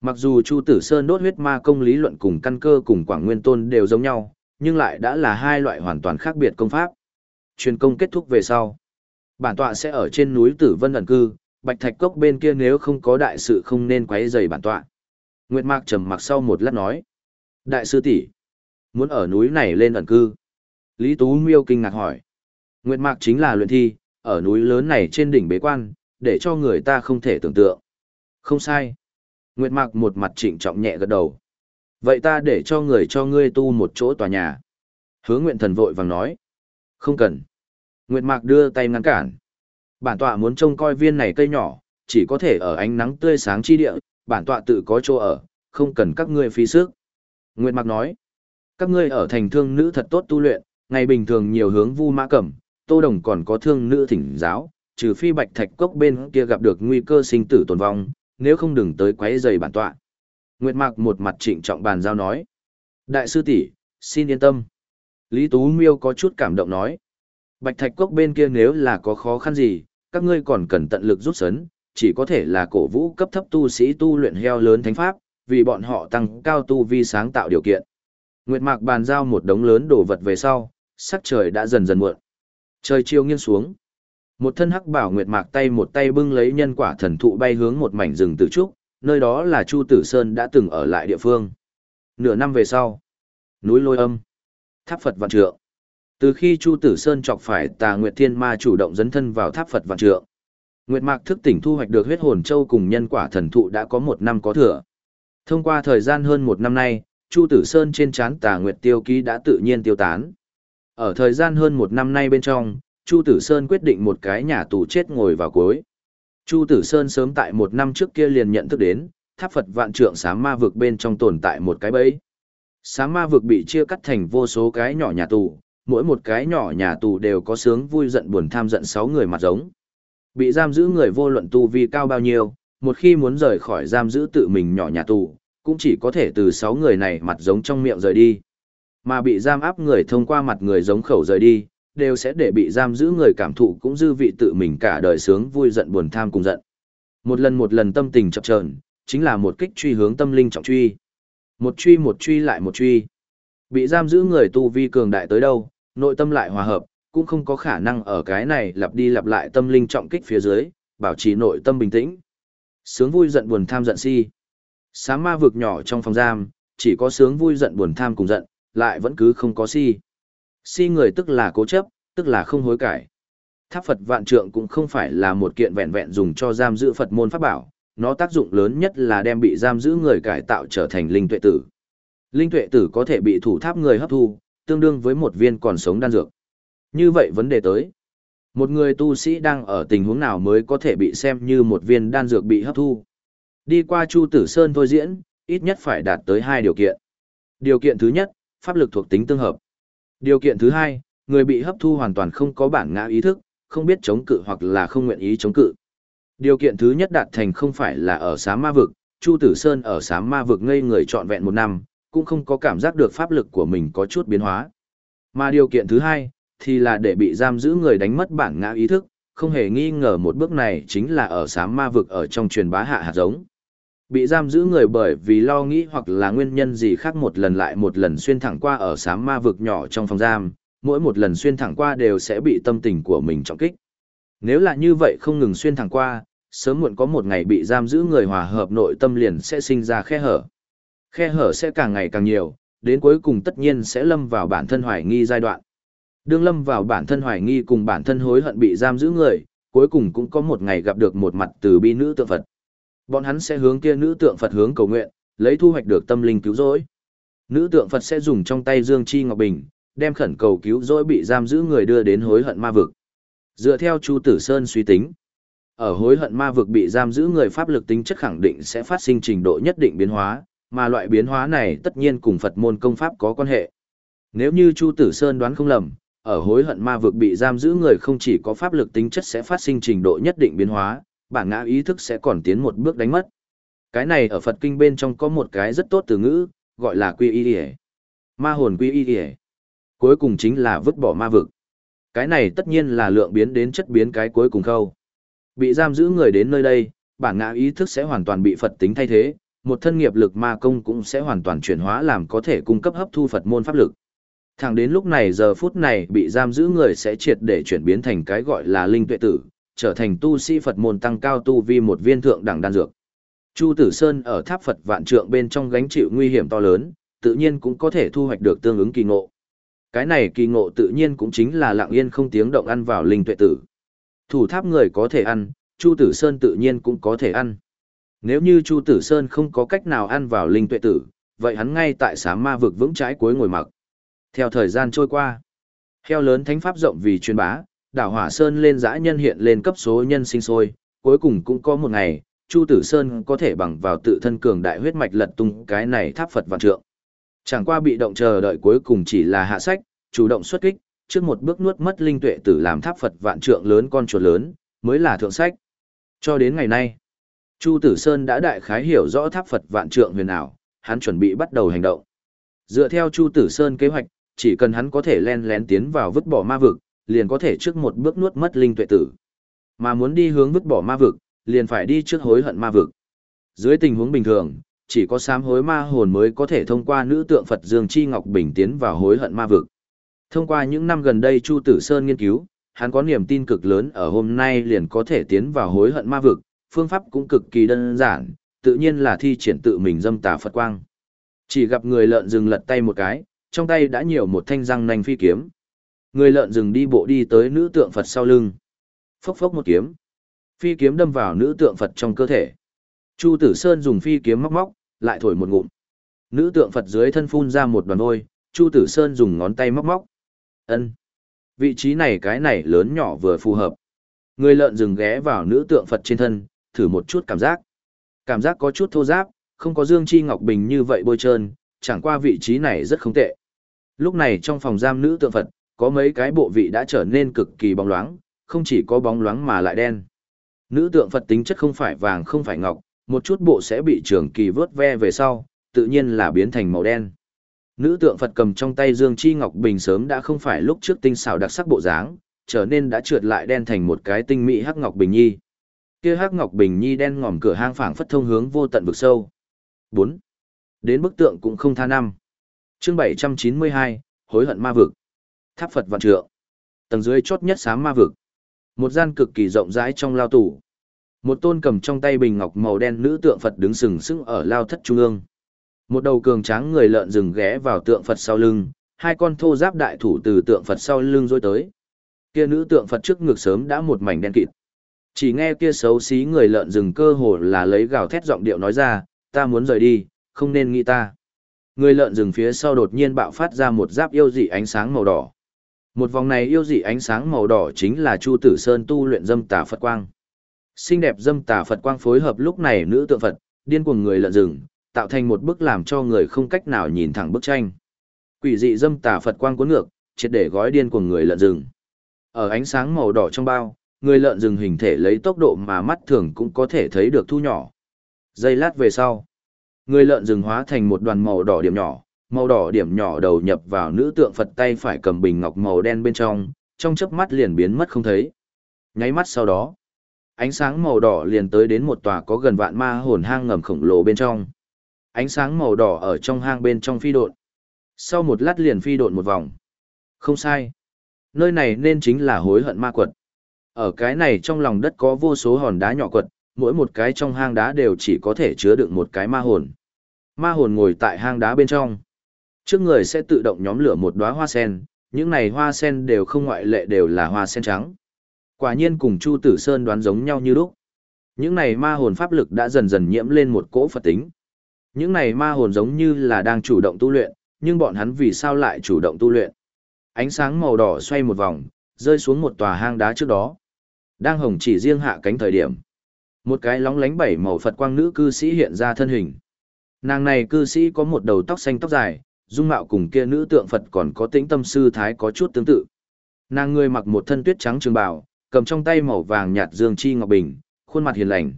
Speaker 1: Mặc dù Chu Tử Sơn đốt huyết ma công lý luận cùng căn cơ cùng Quảng Nguyên Tôn đều giống nhau, nhưng lại đã là hai loại hoàn toàn khác biệt công pháp. Truyền công kết thúc về sau, bản tọa sẽ ở trên núi Tử Vân ẩn cư, Bạch Thạch Cốc bên kia nếu không có đại sự không nên quấy rầy bản tọa. Nguyệt Mạc trầm mặc sau một lát nói: "Đại sư tỷ, muốn ở núi này lên ẩn cư?" Lý Tú Miêu kinh ngạc hỏi. Nguyệt Mạc chính là luyện thi, ở núi lớn này trên đỉnh bế quan, để cho người ta không thể tưởng tượng. Không sai. Nguyệt Mạc một mặt trịnh trọng nhẹ gật đầu. Vậy ta để cho người cho ngươi tu một chỗ tòa nhà. Hứa nguyện thần vội vàng nói. Không cần. Nguyệt Mạc đưa tay ngăn cản. Bản tọa muốn trông coi viên này cây nhỏ, chỉ có thể ở ánh nắng tươi sáng chi địa, bản tọa tự có chỗ ở, không cần các ngươi phí sức. Nguyệt Mạc nói. Các ngươi ở thành thương nữ thật tốt tu luyện, ngày bình thường nhiều hướng vu mã cẩm, tô đồng còn có thương nữ thỉnh giáo, trừ phi bạch thạch cốc bên kia gặp được nguy cơ sinh tử tồn vong, nếu không đừng tới quấy rầy bản tọa. Nguyệt Mạc một mặt trịnh trọng bàn giao nói. Đại sư tỷ, xin yên tâm. Lý Tú Miêu có chút cảm động nói. Bạch Thạch Cốc bên kia nếu là có khó khăn gì, các ngươi còn cần tận lực rút sấn, chỉ có thể là cổ vũ cấp thấp tu sĩ tu luyện heo lớn thánh pháp, vì bọn họ tăng cao tu vi sáng tạo điều kiện. Nguyệt Mạc bàn giao một đống lớn đồ vật về sau, sắc trời đã dần dần muộn. Trời chiều nghiêng xuống. Một thân hắc bảo Nguyệt Mạc tay một tay bưng lấy nhân quả thần thụ bay hướng một mảnh rừng tử trúc, nơi đó là Chu Tử Sơn đã từng ở lại địa phương. Nửa năm về sau, núi lôi âm, tháp Phật vạn trượng. Từ khi Chu Tử Sơn chọc phải Tà Nguyệt Thiên Ma chủ động dấn thân vào tháp Phật vạn trượng, Nguyệt Mạc thức tỉnh thu hoạch được huyết hồn châu cùng nhân quả thần thụ đã có một năm có thừa. Thông qua thời gian hơn một năm nay, Chu Tử Sơn trên trán Tà Nguyệt tiêu ký đã tự nhiên tiêu tán. Ở thời gian hơn một năm nay bên trong, Chu Tử Sơn quyết định một cái nhà tù chết ngồi vào cuối. Chu Tử Sơn sớm tại một năm trước kia liền nhận thức đến, tháp Phật vạn trượng sám ma vực bên trong tồn tại một cái bẫy. Sám ma vực bị chia cắt thành vô số cái nhỏ nhà tù, mỗi một cái nhỏ nhà tù đều có sướng vui giận buồn tham giận sáu người mặt giống. Bị giam giữ người vô luận tu vi cao bao nhiêu, một khi muốn rời khỏi giam giữ tự mình nhỏ nhà tù, cũng chỉ có thể từ sáu người này mặt giống trong miệng rời đi. Mà bị giam áp người thông qua mặt người giống khẩu rời đi, đều sẽ để bị giam giữ người cảm thụ cũng dư vị tự mình cả đời sướng vui giận buồn tham cùng giận. Một lần một lần tâm tình chập chờn, chính là một kích truy hướng tâm linh trọng truy. Một truy một truy lại một truy. Bị giam giữ người tu vi cường đại tới đâu, nội tâm lại hòa hợp, cũng không có khả năng ở cái này lặp đi lặp lại tâm linh trọng kích phía dưới, bảo trì nội tâm bình tĩnh. Sướng vui giận buồn tham giận si. Sáng ma vực nhỏ trong phòng giam, chỉ có sướng vui giận buồn tham cùng giận, lại vẫn cứ không có si. Si người tức là cố chấp, tức là không hối cải. Tháp Phật vạn trượng cũng không phải là một kiện vẹn vẹn dùng cho giam giữ Phật môn pháp bảo, nó tác dụng lớn nhất là đem bị giam giữ người cải tạo trở thành linh tuệ tử. Linh tuệ tử có thể bị thủ tháp người hấp thu, tương đương với một viên còn sống đan dược. Như vậy vấn đề tới. Một người tu sĩ đang ở tình huống nào mới có thể bị xem như một viên đan dược bị hấp thu. Đi qua Chu Tử Sơn thôi diễn, ít nhất phải đạt tới hai điều kiện. Điều kiện thứ nhất, pháp lực thuộc tính tương hợp. Điều kiện thứ hai, người bị hấp thu hoàn toàn không có bản ngã ý thức, không biết chống cự hoặc là không nguyện ý chống cự. Điều kiện thứ nhất đạt thành không phải là ở sám ma vực, Chu Tử Sơn ở sám ma vực ngây người trọn vẹn một năm, cũng không có cảm giác được pháp lực của mình có chút biến hóa. Mà điều kiện thứ hai, thì là để bị giam giữ người đánh mất bản ngã ý thức, không hề nghi ngờ một bước này chính là ở sám ma vực ở trong truyền bá hạ hạt giống. Bị giam giữ người bởi vì lo nghĩ hoặc là nguyên nhân gì khác một lần lại một lần xuyên thẳng qua ở sám ma vực nhỏ trong phòng giam, mỗi một lần xuyên thẳng qua đều sẽ bị tâm tình của mình trọng kích. Nếu là như vậy không ngừng xuyên thẳng qua, sớm muộn có một ngày bị giam giữ người hòa hợp nội tâm liền sẽ sinh ra khe hở. Khe hở sẽ càng ngày càng nhiều, đến cuối cùng tất nhiên sẽ lâm vào bản thân hoài nghi giai đoạn. Đương lâm vào bản thân hoài nghi cùng bản thân hối hận bị giam giữ người, cuối cùng cũng có một ngày gặp được một mặt từ bi nữ tượng Phật. Bọn hắn sẽ hướng kia nữ tượng Phật hướng cầu nguyện, lấy thu hoạch được tâm linh cứu rỗi. Nữ tượng Phật sẽ dùng trong tay Dương Chi Ngọc Bình, đem khẩn cầu cứu rỗi bị giam giữ người đưa đến hối hận ma vực. Dựa theo Chu Tử Sơn suy tính, ở hối hận ma vực bị giam giữ người pháp lực tính chất khẳng định sẽ phát sinh trình độ nhất định biến hóa, mà loại biến hóa này tất nhiên cùng Phật môn công pháp có quan hệ. Nếu như Chu Tử Sơn đoán không lầm, ở hối hận ma vực bị giam giữ người không chỉ có pháp lực tính chất sẽ phát sinh trình độ nhất định biến hóa, bản ngã ý thức sẽ còn tiến một bước đánh mất. Cái này ở Phật kinh bên trong có một cái rất tốt từ ngữ, gọi là quy y Ma hồn quy y Cuối cùng chính là vứt bỏ ma vực. Cái này tất nhiên là lượng biến đến chất biến cái cuối cùng khâu. Bị giam giữ người đến nơi đây, bản ngã ý thức sẽ hoàn toàn bị Phật tính thay thế, một thân nghiệp lực ma công cũng sẽ hoàn toàn chuyển hóa làm có thể cung cấp hấp thu Phật môn pháp lực. Thẳng đến lúc này giờ phút này bị giam giữ người sẽ triệt để chuyển biến thành cái gọi là linh tuệ tử, trở thành tu sĩ Phật môn tăng cao tu vi một viên thượng đẳng đan dược. Chu Tử Sơn ở tháp Phật vạn trượng bên trong gánh chịu nguy hiểm to lớn, tự nhiên cũng có thể thu hoạch được tương ứng kỳ ngộ. Cái này kỳ ngộ tự nhiên cũng chính là lặng yên không tiếng động ăn vào linh tuệ tử. Thủ tháp người có thể ăn, Chu Tử Sơn tự nhiên cũng có thể ăn. Nếu như Chu Tử Sơn không có cách nào ăn vào linh tuệ tử, vậy hắn ngay tại sám ma vực vững trái cuối ngồi mặc. Theo thời gian trôi qua, heo lớn thánh pháp rộng vì truyền bá, đảo Hỏa Sơn lên dã nhân hiện lên cấp số nhân sinh sôi, cuối cùng cũng có một ngày, Chu Tử Sơn có thể bằng vào tự thân cường đại huyết mạch lật tung cái này tháp Phật vạn trượng. Chẳng qua bị động chờ đợi cuối cùng chỉ là hạ sách, chủ động xuất kích, trước một bước nuốt mất linh tuệ tử làm tháp Phật vạn trượng lớn con chuột lớn, mới là thượng sách. Cho đến ngày nay, Chu Tử Sơn đã đại khái hiểu rõ tháp Phật vạn trượng huyền ảo, hắn chuẩn bị bắt đầu hành động. Dựa theo Chu Tử Sơn kế hoạch, chỉ cần hắn có thể len lén tiến vào vứt bỏ ma vực, liền có thể trước một bước nuốt mất linh tuệ tử. Mà muốn đi hướng vứt bỏ ma vực, liền phải đi trước hối hận ma vực. Dưới tình huống bình thường, chỉ có sám hối ma hồn mới có thể thông qua nữ tượng Phật Dương Chi Ngọc Bình tiến vào hối hận ma vực. Thông qua những năm gần đây Chu Tử Sơn nghiên cứu, hắn có niềm tin cực lớn ở hôm nay liền có thể tiến vào hối hận ma vực, phương pháp cũng cực kỳ đơn giản, tự nhiên là thi triển tự mình dâm tà Phật quang. Chỉ gặp người lợn rừng lật tay một cái, trong tay đã nhiều một thanh răng nanh phi kiếm. Người lợn rừng đi bộ đi tới nữ tượng Phật sau lưng. Phốc phốc một kiếm. Phi kiếm đâm vào nữ tượng Phật trong cơ thể. Chu Tử Sơn dùng phi kiếm móc móc, lại thổi một ngụm. Nữ tượng Phật dưới thân phun ra một đoàn hôi, Chu Tử Sơn dùng ngón tay móc móc. Ân, Vị trí này cái này lớn nhỏ vừa phù hợp. Người lợn rừng ghé vào nữ tượng Phật trên thân, thử một chút cảm giác. Cảm giác có chút thô giáp, không có Dương Chi Ngọc Bình như vậy bôi trơn, chẳng qua vị trí này rất không tệ. Lúc này trong phòng giam nữ tượng Phật, có mấy cái bộ vị đã trở nên cực kỳ bóng loáng, không chỉ có bóng loáng mà lại đen. Nữ tượng Phật tính chất không phải vàng không phải ngọc, một chút bộ sẽ bị trường kỳ vớt ve về sau, tự nhiên là biến thành màu đen. Nữ tượng Phật cầm trong tay Dương Chi Ngọc Bình sớm đã không phải lúc trước tinh xảo đặc sắc bộ dáng, trở nên đã trượt lại đen thành một cái tinh mỹ hắc ngọc bình nhi. Kia hắc ngọc bình nhi đen ngòm cửa hang phảng phất thông hướng vô tận vực sâu. 4. Đến bức tượng cũng không tha năm. Chương 792, hối hận ma vực. Tháp Phật vạn trượng. Tầng dưới chốt nhất xám ma vực. Một gian cực kỳ rộng rãi trong lao tủ. Một tôn cầm trong tay bình ngọc màu đen nữ tượng Phật đứng sừng sững ở lao thất trung ương. Một đầu cường tráng người lợn rừng ghé vào tượng Phật sau lưng, hai con thô giáp đại thủ từ tượng Phật sau lưng rối tới. Kia nữ tượng Phật trước ngực sớm đã một mảnh đen kịt. Chỉ nghe kia xấu xí người lợn rừng cơ hồ là lấy gào thét giọng điệu nói ra, ta muốn rời đi, không nên nghĩ ta. Người lợn rừng phía sau đột nhiên bạo phát ra một giáp yêu dị ánh sáng màu đỏ. Một vòng này yêu dị ánh sáng màu đỏ chính là Chu Tử Sơn tu luyện dâm tà Phật quang. Xinh đẹp dâm tà Phật quang phối hợp lúc này nữ tượng Phật, điên cuồng người lợn rừng, tạo thành một bức làm cho người không cách nào nhìn thẳng bức tranh. Quỷ dị dâm tà Phật quang cuốn ngược, triệt để gói điên cuồng người lợn rừng. Ở ánh sáng màu đỏ trong bao, người lợn rừng hình thể lấy tốc độ mà mắt thường cũng có thể thấy được thu nhỏ. Giây lát về sau, người lợn rừng hóa thành một đoàn màu đỏ điểm nhỏ, màu đỏ điểm nhỏ đầu nhập vào nữ tượng Phật tay phải cầm bình ngọc màu đen bên trong, trong chớp mắt liền biến mất không thấy. Nháy mắt sau đó, ánh sáng màu đỏ liền tới đến một tòa có gần vạn ma hồn hang ngầm khổng lồ bên trong. Ánh sáng màu đỏ ở trong hang bên trong phi độn. Sau một lát liền phi độn một vòng. Không sai. Nơi này nên chính là hối hận ma quật. Ở cái này trong lòng đất có vô số hòn đá nhỏ quật, mỗi một cái trong hang đá đều chỉ có thể chứa đựng một cái ma hồn. Ma hồn ngồi tại hang đá bên trong. Trước người sẽ tự động nhóm lửa một đóa hoa sen, những này hoa sen đều không ngoại lệ đều là hoa sen trắng. Quả nhiên cùng Chu Tử Sơn đoán giống nhau như lúc. Những này ma hồn pháp lực đã dần dần nhiễm lên một cỗ Phật tính. Những này ma hồn giống như là đang chủ động tu luyện, nhưng bọn hắn vì sao lại chủ động tu luyện? Ánh sáng màu đỏ xoay một vòng, rơi xuống một tòa hang đá trước đó. Đang hồng chỉ riêng hạ cánh thời điểm. Một cái lóng lánh bảy màu Phật quang nữ cư sĩ hiện ra thân hình. Nàng này cư sĩ có một đầu tóc xanh tóc dài, dung mạo cùng kia nữ tượng Phật còn có tĩnh tâm sư thái có chút tương tự. Nàng người mặc một thân tuyết trắng trường bào, cầm trong tay màu vàng nhạt dương chi ngọc bình, khuôn mặt hiền lành.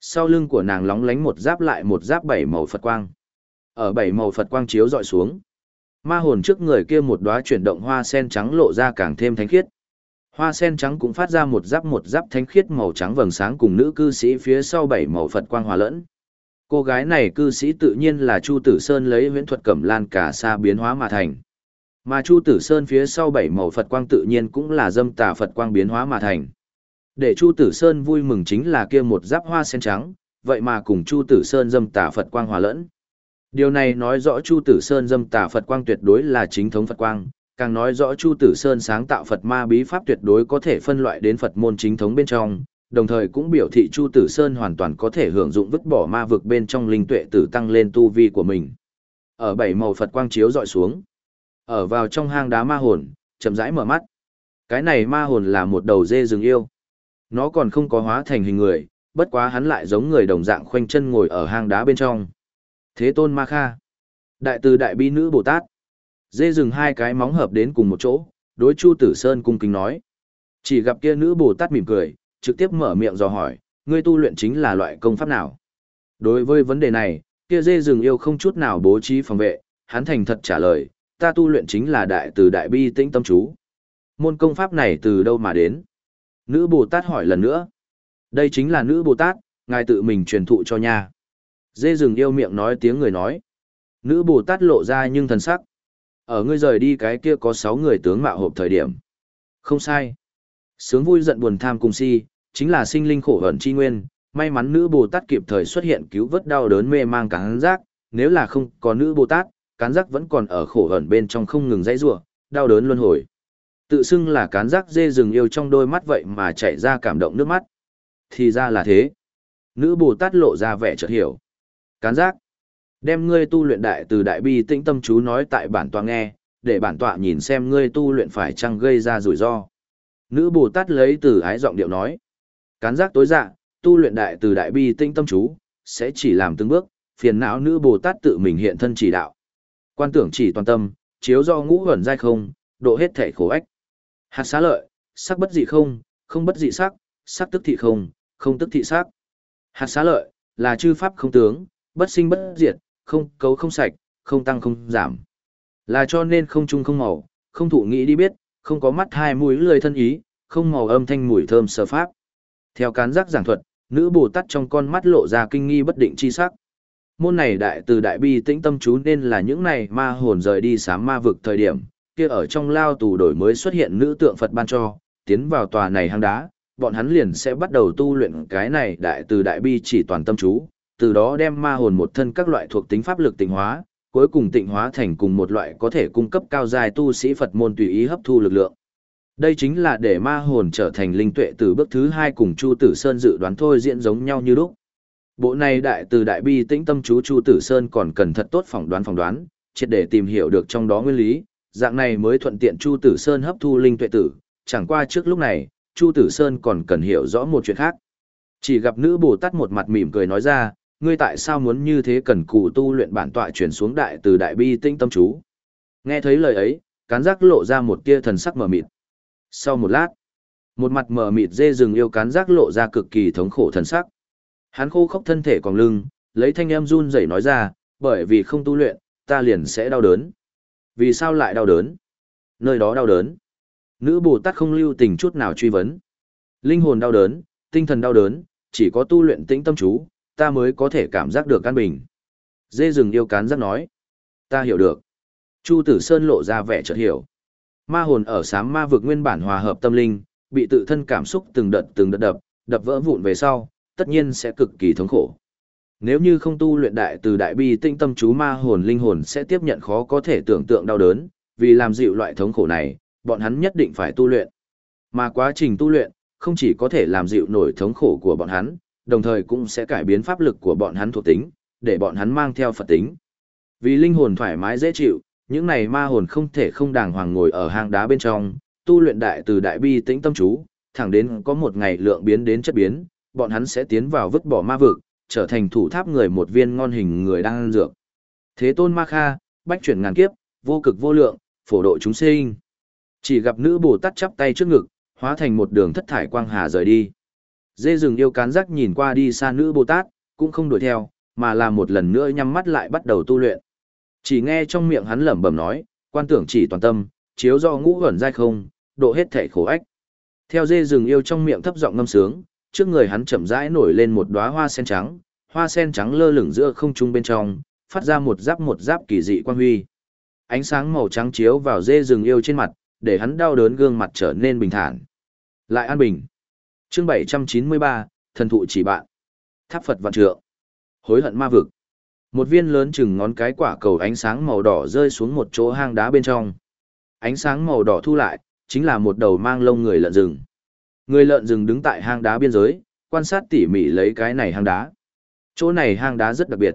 Speaker 1: Sau lưng của nàng lóng lánh một giáp lại một giáp bảy màu Phật quang. Ở bảy màu Phật quang chiếu dọi xuống, ma hồn trước người kia một đóa chuyển động hoa sen trắng lộ ra càng thêm thánh khiết. Hoa sen trắng cũng phát ra một giáp một giáp thánh khiết màu trắng vầng sáng cùng nữ cư sĩ phía sau bảy màu Phật quang hòa lẫn. Cô gái này cư sĩ tự nhiên là Chu Tử Sơn lấy huyễn thuật cẩm lan cả xa biến hóa mà thành. Mà Chu Tử Sơn phía sau bảy màu Phật quang tự nhiên cũng là dâm tà Phật quang biến hóa mà thành. Để Chu Tử Sơn vui mừng chính là kia một giáp hoa sen trắng, vậy mà cùng Chu Tử Sơn dâm tà Phật quang hòa lẫn. Điều này nói rõ Chu Tử Sơn dâm tà Phật quang tuyệt đối là chính thống Phật quang, càng nói rõ Chu Tử Sơn sáng tạo Phật ma bí pháp tuyệt đối có thể phân loại đến Phật môn chính thống bên trong, đồng thời cũng biểu thị Chu Tử Sơn hoàn toàn có thể hưởng dụng vứt bỏ ma vực bên trong linh tuệ tử tăng lên tu vi của mình. Ở bảy màu Phật quang chiếu dọi xuống, ở vào trong hang đá ma hồn, chậm rãi mở mắt. Cái này ma hồn là một đầu dê rừng yêu. Nó còn không có hóa thành hình người, bất quá hắn lại giống người đồng dạng khoanh chân ngồi ở hang đá bên trong. Thế tôn ma kha. Đại từ đại bi nữ Bồ Tát. Dê rừng hai cái móng hợp đến cùng một chỗ, đối Chu Tử Sơn cung kính nói. Chỉ gặp kia nữ Bồ Tát mỉm cười, trực tiếp mở miệng dò hỏi, ngươi tu luyện chính là loại công pháp nào? Đối với vấn đề này, kia dê rừng yêu không chút nào bố trí phòng vệ, hắn thành thật trả lời, ta tu luyện chính là đại từ đại bi tĩnh tâm chú. Môn công pháp này từ đâu mà đến? Nữ Bồ Tát hỏi lần nữa. Đây chính là nữ Bồ Tát, ngài tự mình truyền thụ cho nha. Dê rừng yêu miệng nói tiếng người nói. Nữ Bồ Tát lộ ra nhưng thần sắc. Ở ngươi rời đi cái kia có sáu người tướng mạo hộp thời điểm. Không sai. Sướng vui giận buồn tham cùng si, chính là sinh linh khổ ẩn chi nguyên. May mắn nữ Bồ Tát kịp thời xuất hiện cứu vớt đau đớn mê mang cán giác. Nếu là không có nữ Bồ Tát, cán giác vẫn còn ở khổ ẩn bên trong không ngừng dãy rủa, đau đớn luân hồi. Tự xưng là cán giác dê rừng yêu trong đôi mắt vậy mà chảy ra cảm động nước mắt. Thì ra là thế. Nữ Bồ Tát lộ ra vẻ chợt hiểu. Cán giác. Đem ngươi tu luyện đại từ đại bi tĩnh tâm chú nói tại bản tọa nghe, để bản tọa nhìn xem ngươi tu luyện phải chăng gây ra rủi ro. Nữ Bồ Tát lấy từ ái giọng điệu nói. Cán giác tối dạ, tu luyện đại từ đại bi tinh tâm chú, sẽ chỉ làm từng bước, phiền não nữ Bồ Tát tự mình hiện thân chỉ đạo. Quan tưởng chỉ toàn tâm, chiếu do ngũ huẩn dai không, độ hết thể khổ ách. Hạt xá lợi, sắc bất dị không, không bất dị sắc, sắc tức thị không, không tức thị sắc. Hạt xá lợi, là chư pháp không tướng, bất sinh bất diệt, không cấu không sạch, không tăng không giảm. Là cho nên không trung không màu, không thụ nghĩ đi biết, không có mắt hai mũi lười thân ý, không màu âm thanh mùi thơm sở pháp. Theo cán giác giảng thuật, nữ Bồ Tát trong con mắt lộ ra kinh nghi bất định chi sắc. Môn này đại từ đại bi tĩnh tâm chú nên là những này ma hồn rời đi sám ma vực thời điểm, kia ở trong lao tù đổi mới xuất hiện nữ tượng Phật ban cho, tiến vào tòa này hang đá, bọn hắn liền sẽ bắt đầu tu luyện cái này đại từ đại bi chỉ toàn tâm chú, từ đó đem ma hồn một thân các loại thuộc tính pháp lực tịnh hóa, cuối cùng tịnh hóa thành cùng một loại có thể cung cấp cao dài tu sĩ Phật môn tùy ý hấp thu lực lượng. Đây chính là để ma hồn trở thành linh tuệ từ bước thứ hai cùng Chu Tử Sơn dự đoán thôi diễn giống nhau như lúc. Bộ này đại từ đại bi tĩnh tâm chú Chu Tử Sơn còn cần thật tốt phỏng đoán phỏng đoán, triệt để tìm hiểu được trong đó nguyên lý, dạng này mới thuận tiện Chu Tử Sơn hấp thu linh tuệ tử, chẳng qua trước lúc này, Chu Tử Sơn còn cần hiểu rõ một chuyện khác. Chỉ gặp nữ Bồ Tát một mặt mỉm cười nói ra, ngươi tại sao muốn như thế cần cù tu luyện bản tọa chuyển xuống đại từ đại bi tinh tâm chú. Nghe thấy lời ấy, cán giác lộ ra một tia thần sắc mờ mịt. Sau một lát, một mặt mờ mịt dê rừng yêu cán giác lộ ra cực kỳ thống khổ thần sắc. Hắn khô khốc thân thể còn lưng, lấy thanh em run rẩy nói ra, bởi vì không tu luyện, ta liền sẽ đau đớn. Vì sao lại đau đớn? Nơi đó đau đớn. Nữ Bồ Tát không lưu tình chút nào truy vấn. Linh hồn đau đớn, tinh thần đau đớn, chỉ có tu luyện tĩnh tâm chú, ta mới có thể cảm giác được căn bình. Dê rừng yêu cán giác nói. Ta hiểu được. Chu Tử Sơn lộ ra vẻ chợt hiểu. Ma hồn ở sám ma vực nguyên bản hòa hợp tâm linh, bị tự thân cảm xúc từng đợt từng đợt đập, đập vỡ vụn về sau, tất nhiên sẽ cực kỳ thống khổ. Nếu như không tu luyện đại từ đại bi tinh tâm chú ma hồn linh hồn sẽ tiếp nhận khó có thể tưởng tượng đau đớn, vì làm dịu loại thống khổ này, bọn hắn nhất định phải tu luyện. Mà quá trình tu luyện, không chỉ có thể làm dịu nổi thống khổ của bọn hắn, đồng thời cũng sẽ cải biến pháp lực của bọn hắn thuộc tính, để bọn hắn mang theo Phật tính. Vì linh hồn thoải mái dễ chịu, những này ma hồn không thể không đàng hoàng ngồi ở hang đá bên trong, tu luyện đại từ đại bi tĩnh tâm chú, thẳng đến có một ngày lượng biến đến chất biến, bọn hắn sẽ tiến vào vứt bỏ ma vực, trở thành thủ tháp người một viên ngon hình người đang ăn dược. Thế tôn ma kha, bách chuyển ngàn kiếp, vô cực vô lượng, phổ độ chúng sinh. Chỉ gặp nữ Bồ Tát chắp tay trước ngực, hóa thành một đường thất thải quang hà rời đi. Dê rừng yêu cán giác nhìn qua đi xa nữ Bồ Tát, cũng không đuổi theo, mà là một lần nữa nhắm mắt lại bắt đầu tu luyện. Chỉ nghe trong miệng hắn lẩm bẩm nói, quan tưởng chỉ toàn tâm, chiếu do ngũ ẩn dai không, độ hết thể khổ ách. Theo dê rừng yêu trong miệng thấp giọng ngâm sướng, trước người hắn chậm rãi nổi lên một đóa hoa sen trắng, hoa sen trắng lơ lửng giữa không trung bên trong, phát ra một giáp một giáp kỳ dị quang huy. Ánh sáng màu trắng chiếu vào dê rừng yêu trên mặt, để hắn đau đớn gương mặt trở nên bình thản. Lại an bình. Chương 793, thần thụ chỉ bạn. Tháp Phật vạn trượng. Hối hận ma vực. Một viên lớn chừng ngón cái quả cầu ánh sáng màu đỏ rơi xuống một chỗ hang đá bên trong. Ánh sáng màu đỏ thu lại, chính là một đầu mang lông người lợn rừng. Người lợn rừng đứng tại hang đá biên giới, quan sát tỉ mỉ lấy cái này hang đá. Chỗ này hang đá rất đặc biệt.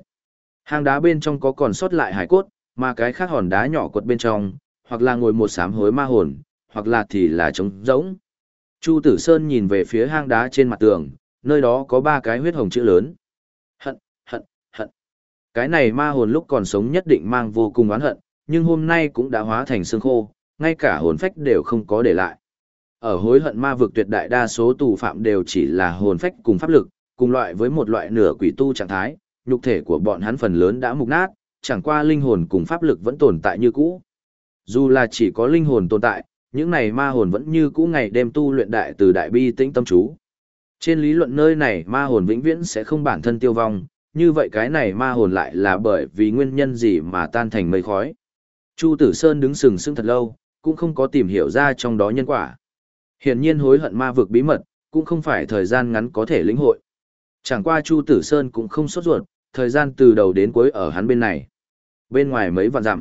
Speaker 1: Hang đá bên trong có còn sót lại hải cốt, mà cái khác hòn đá nhỏ quật bên trong, hoặc là ngồi một sám hối ma hồn, hoặc là thì là trống rỗng. Chu Tử Sơn nhìn về phía hang đá trên mặt tường, nơi đó có ba cái huyết hồng chữ lớn. Cái này ma hồn lúc còn sống nhất định mang vô cùng oán hận, nhưng hôm nay cũng đã hóa thành xương khô, ngay cả hồn phách đều không có để lại. Ở hối hận ma vực tuyệt đại đa số tù phạm đều chỉ là hồn phách cùng pháp lực, cùng loại với một loại nửa quỷ tu trạng thái, nhục thể của bọn hắn phần lớn đã mục nát, chẳng qua linh hồn cùng pháp lực vẫn tồn tại như cũ. Dù là chỉ có linh hồn tồn tại, những này ma hồn vẫn như cũ ngày đêm tu luyện đại từ đại bi tĩnh tâm chú. Trên lý luận nơi này ma hồn vĩnh viễn sẽ không bản thân tiêu vong, như vậy cái này ma hồn lại là bởi vì nguyên nhân gì mà tan thành mây khói. Chu Tử Sơn đứng sừng sững thật lâu, cũng không có tìm hiểu ra trong đó nhân quả. Hiển nhiên hối hận ma vực bí mật, cũng không phải thời gian ngắn có thể lĩnh hội. Chẳng qua Chu Tử Sơn cũng không sốt ruột, thời gian từ đầu đến cuối ở hắn bên này. Bên ngoài mấy vạn dặm,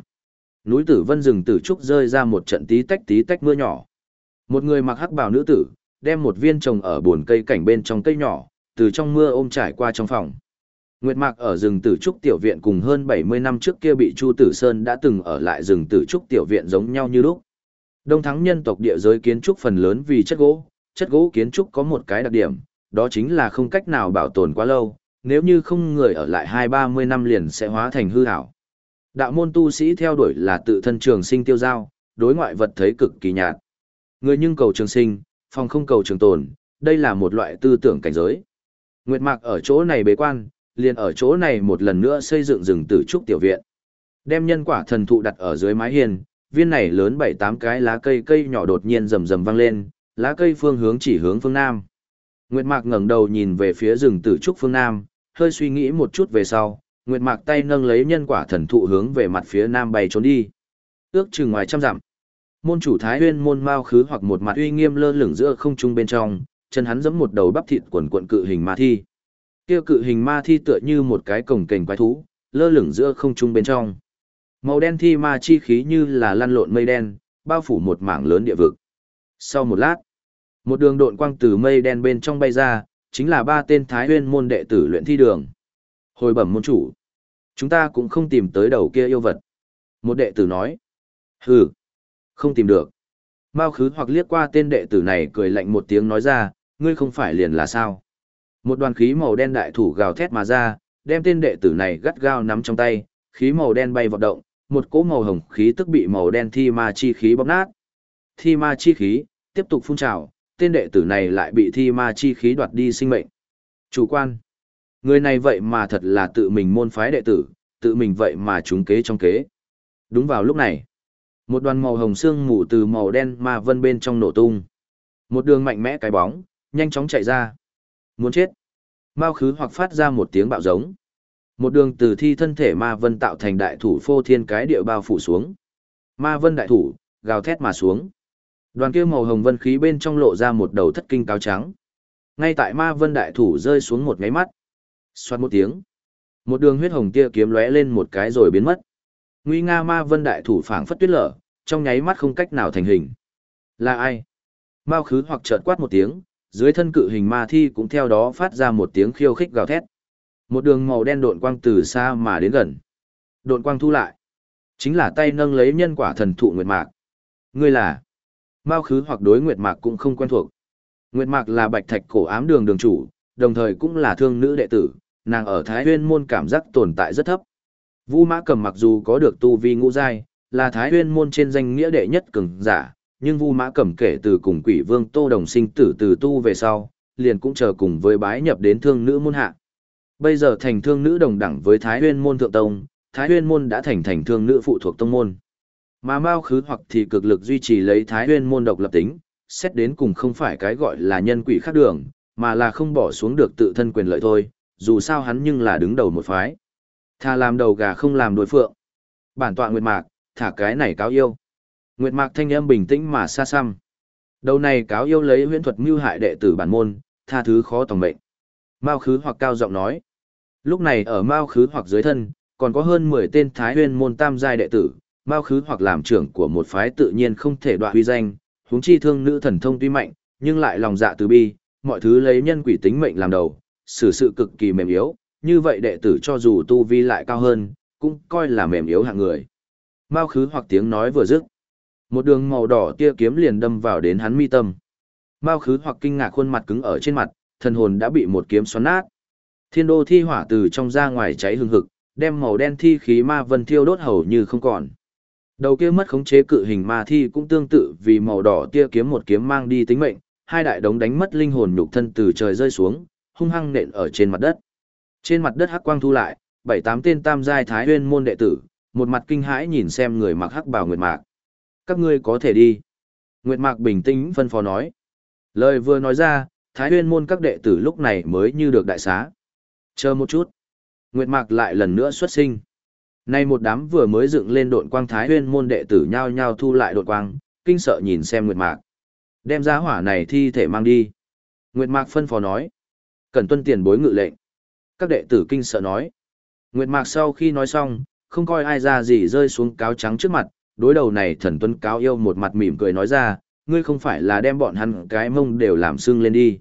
Speaker 1: núi Tử Vân rừng tử trúc rơi ra một trận tí tách tí tách mưa nhỏ. Một người mặc hắc bào nữ tử, đem một viên trồng ở buồn cây cảnh bên trong cây nhỏ, từ trong mưa ôm trải qua trong phòng. Nguyệt Mạc ở rừng Tử Trúc tiểu viện cùng hơn 70 năm trước kia bị Chu Tử Sơn đã từng ở lại rừng Tử Trúc tiểu viện giống nhau như lúc. Đông thắng nhân tộc địa giới kiến trúc phần lớn vì chất gỗ, chất gỗ kiến trúc có một cái đặc điểm, đó chính là không cách nào bảo tồn quá lâu, nếu như không người ở lại hai ba mươi năm liền sẽ hóa thành hư ảo. Đạo môn tu sĩ theo đuổi là tự thân trường sinh tiêu giao, đối ngoại vật thấy cực kỳ nhạt. Người nhưng cầu trường sinh, phòng không cầu trường tồn, đây là một loại tư tưởng cảnh giới. Nguyệt Mạc ở chỗ này bế quan, liền ở chỗ này một lần nữa xây dựng rừng tử trúc tiểu viện. Đem nhân quả thần thụ đặt ở dưới mái hiên, viên này lớn bảy tám cái lá cây cây nhỏ đột nhiên rầm rầm vang lên, lá cây phương hướng chỉ hướng phương nam. Nguyệt Mạc ngẩng đầu nhìn về phía rừng tử trúc phương nam, hơi suy nghĩ một chút về sau, Nguyệt Mạc tay nâng lấy nhân quả thần thụ hướng về mặt phía nam bay trốn đi. Ước chừng ngoài trăm dặm. Môn chủ Thái Huyên môn mao khứ hoặc một mặt uy nghiêm lơ lửng giữa không trung bên trong, chân hắn giẫm một đầu bắp thịt quần quần cự hình ma thi. Kia cự hình ma thi tựa như một cái cổng kềnh quái thú, lơ lửng giữa không trung bên trong. Màu đen thi ma chi khí như là lăn lộn mây đen, bao phủ một mảng lớn địa vực. Sau một lát, một đường độn quang từ mây đen bên trong bay ra, chính là ba tên Thái Huyên môn đệ tử luyện thi đường. Hồi bẩm môn chủ, chúng ta cũng không tìm tới đầu kia yêu vật. Một đệ tử nói, hừ, không tìm được. Mao khứ hoặc liếc qua tên đệ tử này cười lạnh một tiếng nói ra, ngươi không phải liền là sao. Một đoàn khí màu đen đại thủ gào thét mà ra, đem tên đệ tử này gắt gao nắm trong tay, khí màu đen bay vọt động, một cỗ màu hồng khí tức bị màu đen thi ma chi khí bóp nát. Thi ma chi khí, tiếp tục phun trào, tên đệ tử này lại bị thi ma chi khí đoạt đi sinh mệnh. Chủ quan. Người này vậy mà thật là tự mình môn phái đệ tử, tự mình vậy mà trúng kế trong kế. Đúng vào lúc này, một đoàn màu hồng xương mù từ màu đen ma vân bên trong nổ tung. Một đường mạnh mẽ cái bóng, nhanh chóng chạy ra. Muốn chết. Mao khứ hoặc phát ra một tiếng bạo giống. Một đường từ thi thân thể ma vân tạo thành đại thủ phô thiên cái địa bao phủ xuống. Ma vân đại thủ, gào thét mà xuống. Đoàn kia màu hồng vân khí bên trong lộ ra một đầu thất kinh cáo trắng. Ngay tại ma vân đại thủ rơi xuống một ngáy mắt. Xoát một tiếng. Một đường huyết hồng kia kiếm lóe lên một cái rồi biến mất. Nguy nga ma vân đại thủ phảng phất tuyết lở, trong nháy mắt không cách nào thành hình. Là ai? Mao khứ hoặc chợt quát một tiếng, dưới thân cự hình ma thi cũng theo đó phát ra một tiếng khiêu khích gào thét. Một đường màu đen độn quang từ xa mà đến gần. Độn quang thu lại. Chính là tay nâng lấy nhân quả thần thụ Nguyệt Mạc. Ngươi là? Mao khứ hoặc đối Nguyệt Mạc cũng không quen thuộc. Nguyệt Mạc là bạch thạch cổ ám đường đường chủ, đồng thời cũng là thương nữ đệ tử, nàng ở Thái Huyên môn cảm giác tồn tại rất thấp. Vu Mã Cầm mặc dù có được tu vi ngũ giai, là Thái Huyên môn trên danh nghĩa đệ nhất cường giả, nhưng Vu Mã Cẩm kể từ cùng Quỷ Vương Tô Đồng sinh tử từ tu về sau, liền cũng chờ cùng với bái nhập đến thương nữ môn hạ. Bây giờ thành thương nữ đồng đẳng với Thái Huyên môn thượng tông, Thái Huyên môn đã thành thành thương nữ phụ thuộc tông môn. Mà Mao Khứ hoặc thì cực lực duy trì lấy Thái Huyên môn độc lập tính, xét đến cùng không phải cái gọi là nhân quỷ khác đường, mà là không bỏ xuống được tự thân quyền lợi thôi, dù sao hắn nhưng là đứng đầu một phái. Thà làm đầu gà không làm đối phượng. Bản tọa Nguyệt Mạc, thả cái này cáo yêu. Nguyệt Mạc thanh âm bình tĩnh mà xa xăm. Đầu này cáo yêu lấy huyễn thuật mưu hại đệ tử bản môn, tha thứ khó tòng mệnh. Mao khứ hoặc cao giọng nói. Lúc này ở Mao khứ hoặc dưới thân, còn có hơn 10 tên thái huyên môn tam giai đệ tử, Mao khứ hoặc làm trưởng của một phái tự nhiên không thể đoạt huy danh, huống chi thương nữ thần thông tuy mạnh, nhưng lại lòng dạ từ bi, mọi thứ lấy nhân quỷ tính mệnh làm đầu, xử sự cực kỳ mềm yếu, như vậy đệ tử cho dù tu vi lại cao hơn, cũng coi là mềm yếu hạng người. Mao khứ hoặc tiếng nói vừa dứt, một đường màu đỏ tia kiếm liền đâm vào đến hắn mi tâm. Mao khứ hoặc kinh ngạc khuôn mặt cứng ở trên mặt, thần hồn đã bị một kiếm xoắn nát. Thiên đô thi hỏa từ trong ra ngoài cháy hừng hực, đem màu đen thi khí ma vân thiêu đốt hầu như không còn. Đầu kia mất khống chế cự hình ma thi cũng tương tự vì màu đỏ tia kiếm một kiếm mang đi tính mệnh, hai đại đống đánh mất linh hồn nhục thân từ trời rơi xuống, hung hăng nện ở trên mặt đất. Trên mặt đất hắc quang thu lại, bảy tám tên tam giai thái nguyên môn đệ tử, một mặt kinh hãi nhìn xem người mặc hắc bào nguyệt mạc. Các ngươi có thể đi. Nguyệt mạc bình tĩnh phân phó nói. Lời vừa nói ra, thái Huyên môn các đệ tử lúc này mới như được đại xá. Chờ một chút. Nguyệt mạc lại lần nữa xuất sinh. Nay một đám vừa mới dựng lên độn quang thái Huyên môn đệ tử nhao nhao thu lại độn quang, kinh sợ nhìn xem Nguyệt mạc. Đem giá hỏa này thi thể mang đi. Nguyệt mạc phân phó nói. Cần tuân tiền bối ngự lệnh. Các đệ tử kinh sợ nói. Nguyệt mạc sau khi nói xong, không coi ai ra gì rơi xuống cáo trắng trước mặt, đối đầu này thần tuân cáo yêu một mặt mỉm cười nói ra, ngươi không phải là đem bọn hắn cái mông đều làm sưng lên đi.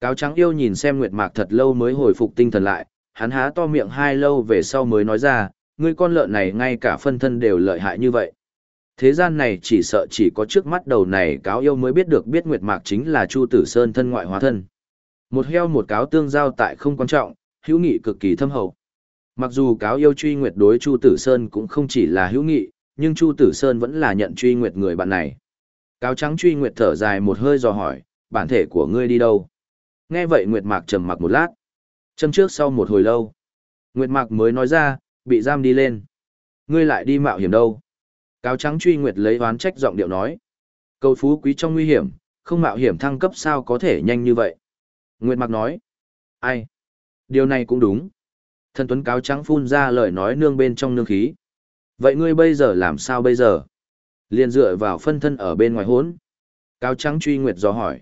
Speaker 1: Cáo trắng yêu nhìn xem Nguyệt Mạc thật lâu mới hồi phục tinh thần lại, hắn há to miệng hai lâu về sau mới nói ra, ngươi con lợn này ngay cả phân thân đều lợi hại như vậy. Thế gian này chỉ sợ chỉ có trước mắt đầu này cáo yêu mới biết được biết Nguyệt Mạc chính là Chu Tử Sơn thân ngoại hóa thân. Một heo một cáo tương giao tại không quan trọng, hữu nghị cực kỳ thâm hậu. Mặc dù cáo yêu truy nguyệt đối Chu Tử Sơn cũng không chỉ là hữu nghị, nhưng Chu Tử Sơn vẫn là nhận truy nguyệt người bạn này. Cáo trắng truy nguyệt thở dài một hơi dò hỏi, bản thể của ngươi đi đâu? Nghe vậy Nguyệt Mạc trầm mặc một lát. Châm trước sau một hồi lâu. Nguyệt Mạc mới nói ra, bị giam đi lên. Ngươi lại đi mạo hiểm đâu? Cáo trắng truy Nguyệt lấy oán trách giọng điệu nói. Cầu phú quý trong nguy hiểm, không mạo hiểm thăng cấp sao có thể nhanh như vậy? Nguyệt Mạc nói. Ai? Điều này cũng đúng. Thần Tuấn cáo trắng phun ra lời nói nương bên trong nương khí. Vậy ngươi bây giờ làm sao bây giờ? Liên dựa vào phân thân ở bên ngoài hốn. Cáo trắng truy Nguyệt do hỏi.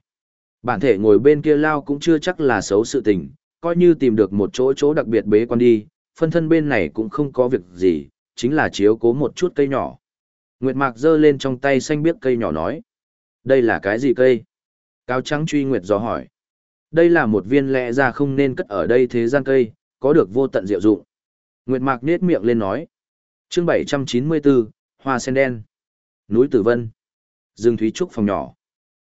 Speaker 1: Bản thể ngồi bên kia lao cũng chưa chắc là xấu sự tình, coi như tìm được một chỗ chỗ đặc biệt bế quan đi, phân thân bên này cũng không có việc gì, chính là chiếu cố một chút cây nhỏ. Nguyệt Mạc giơ lên trong tay xanh biếc cây nhỏ nói. Đây là cái gì cây? Cao trắng truy Nguyệt do hỏi. Đây là một viên lẽ ra không nên cất ở đây thế gian cây, có được vô tận diệu dụng. Nguyệt Mạc nết miệng lên nói chương 794, Hoa sen đen. Núi Tử Vân. Dương Thúy Trúc phòng nhỏ.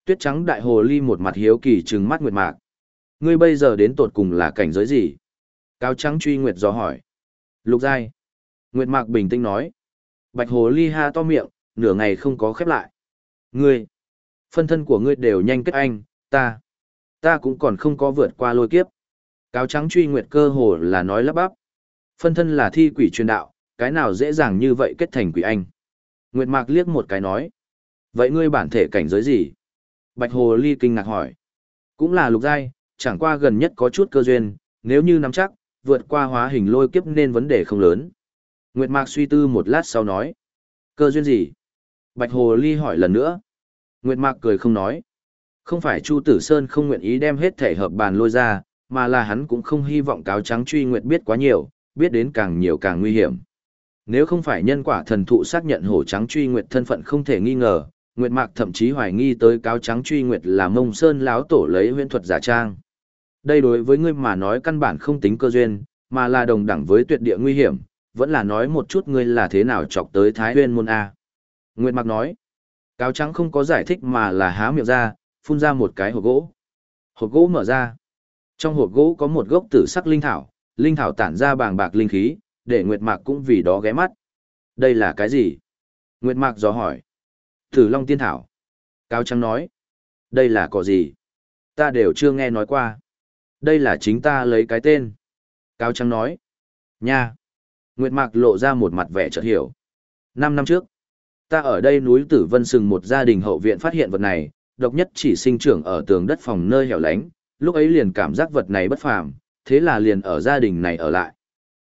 Speaker 1: Tuyết trắng đại hồ ly một mặt hiếu kỳ trừng mắt Nguyệt Mạc. Ngươi bây giờ đến tột cùng là cảnh giới gì? Cao trắng truy Nguyệt dò hỏi. Lục giai. Nguyệt Mạc bình tĩnh nói. Bạch hồ ly ha to miệng, nửa ngày không có khép lại. Ngươi. Phân thân của ngươi đều nhanh kết anh, ta. Ta cũng còn không có vượt qua lôi kiếp. Cáo trắng truy Nguyệt cơ hồ là nói lắp bắp. Phân thân là thi quỷ truyền đạo, cái nào dễ dàng như vậy kết thành quỷ anh. Nguyệt Mạc liếc một cái nói. Vậy ngươi bản thể cảnh giới gì? Bạch Hồ Ly kinh ngạc hỏi. Cũng là lục giai, chẳng qua gần nhất có chút cơ duyên, nếu như nắm chắc, vượt qua hóa hình lôi kiếp nên vấn đề không lớn. Nguyệt Mạc suy tư một lát sau nói. Cơ duyên gì? Bạch Hồ Ly hỏi lần nữa. Nguyệt Mạc cười không nói. Không phải Chu Tử Sơn không nguyện ý đem hết thể hợp bàn lôi ra, mà là hắn cũng không hy vọng cáo trắng truy Nguyệt biết quá nhiều, biết đến càng nhiều càng nguy hiểm. Nếu không phải nhân quả thần thụ xác nhận hổ trắng truy Nguyệt thân phận không thể nghi ngờ, Nguyệt Mạc thậm chí hoài nghi tới cáo trắng truy Nguyệt là mông sơn láo tổ lấy huyễn thuật giả trang. Đây đối với ngươi mà nói căn bản không tính cơ duyên, mà là đồng đẳng với tuyệt địa nguy hiểm, vẫn là nói một chút ngươi là thế nào chọc tới Thái Huyên môn A. Nguyệt Mạc nói, cáo trắng không có giải thích mà là há miệng ra, phun ra một cái hộp gỗ. Hộp gỗ mở ra. Trong hộp gỗ có một gốc tử sắc linh thảo, linh thảo tản ra bàng bạc linh khí, để Nguyệt Mạc cũng vì đó ghé mắt. Đây là cái gì? Nguyệt Mạc dò hỏi. Tử Long Tiên Thảo. Cao Trắng nói. Đây là cỏ gì? Ta đều chưa nghe nói qua. Đây là chính ta lấy cái tên. Cao Trắng nói. Nha. Nguyệt Mạc lộ ra một mặt vẻ chợt hiểu. Năm năm trước, ta ở đây núi Tử Vân Sừng một gia đình hậu viện phát hiện vật này, độc nhất chỉ sinh trưởng ở tường đất phòng nơi hẻo lánh, lúc ấy liền cảm giác vật này bất phàm, thế là liền ở gia đình này ở lại.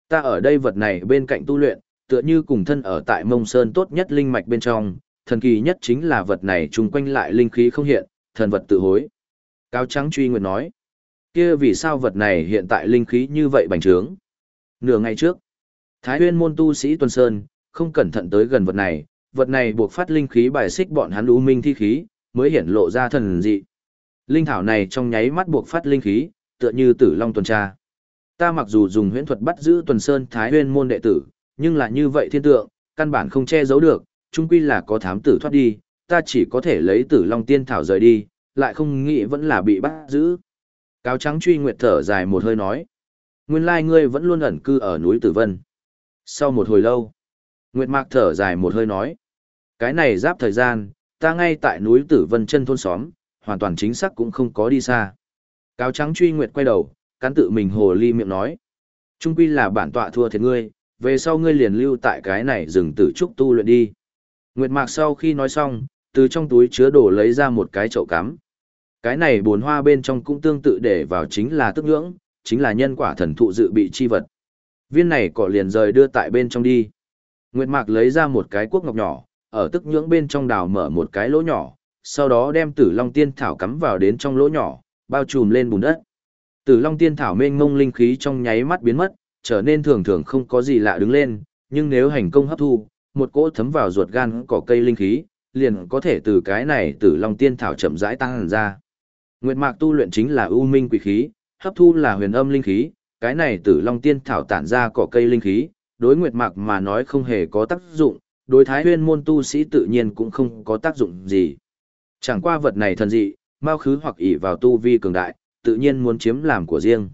Speaker 1: Ta ở đây vật này bên cạnh tu luyện, tựa như cùng thân ở tại Mông Sơn tốt nhất linh mạch bên trong, thần kỳ nhất chính là vật này chung quanh lại linh khí không hiện, thần vật tự hối. Cao Trắng truy nguyện nói, kia vì sao vật này hiện tại linh khí như vậy bành trướng? Nửa ngày trước, Thái Huyên môn tu sĩ Tuần Sơn, không cẩn thận tới gần vật này, vật này buộc phát linh khí bài xích bọn hắn u minh thi khí, mới hiển lộ ra thần dị. Linh thảo này trong nháy mắt buộc phát linh khí, tựa như tử long tuần tra. Ta mặc dù dùng huyễn thuật bắt giữ Tuần Sơn Thái Huyên môn đệ tử, nhưng là như vậy thiên tượng, căn bản không che giấu được, chung quy là có thám tử thoát đi, ta chỉ có thể lấy tử long tiên thảo rời đi, lại không nghĩ vẫn là bị bắt giữ. Cáo trắng truy nguyệt thở dài một hơi nói. Nguyên lai ngươi vẫn luôn ẩn cư ở núi Tử Vân. Sau một hồi lâu, Nguyệt Mạc thở dài một hơi nói. Cái này giáp thời gian, ta ngay tại núi Tử Vân chân thôn xóm, hoàn toàn chính xác cũng không có đi xa. Cáo trắng truy Nguyệt quay đầu, cắn tự mình hồ ly miệng nói. Trung quy là bản tọa thua thiệt ngươi, về sau ngươi liền lưu tại cái này rừng tử trúc tu luyện đi. Nguyệt Mạc sau khi nói xong, từ trong túi chứa đồ lấy ra một cái chậu cắm. Cái này bồn hoa bên trong cũng tương tự để vào chính là tức ngưỡng, chính là nhân quả thần thụ dự bị chi vật. Viên này cỏ liền rời đưa tại bên trong đi. Nguyệt Mạc lấy ra một cái cuốc ngọc nhỏ, ở tức nhưỡng bên trong đào mở một cái lỗ nhỏ, sau đó đem tử long tiên thảo cắm vào đến trong lỗ nhỏ, bao trùm lên bùn đất. Tử long tiên thảo mênh mông linh khí trong nháy mắt biến mất, trở nên thường thường không có gì lạ đứng lên, nhưng nếu hành công hấp thu, một cỗ thấm vào ruột gan cỏ cây linh khí, liền có thể từ cái này tử long tiên thảo chậm rãi tăng hẳn ra. Nguyệt mạc tu luyện chính là ưu minh quỷ khí, hấp thu là huyền âm linh khí, cái này tử long tiên thảo tản ra cỏ cây linh khí, đối nguyệt mạc mà nói không hề có tác dụng, đối thái huyên môn tu sĩ tự nhiên cũng không có tác dụng gì. Chẳng qua vật này thần dị, mau khứ hoặc ỷ vào tu vi cường đại, tự nhiên muốn chiếm làm của riêng.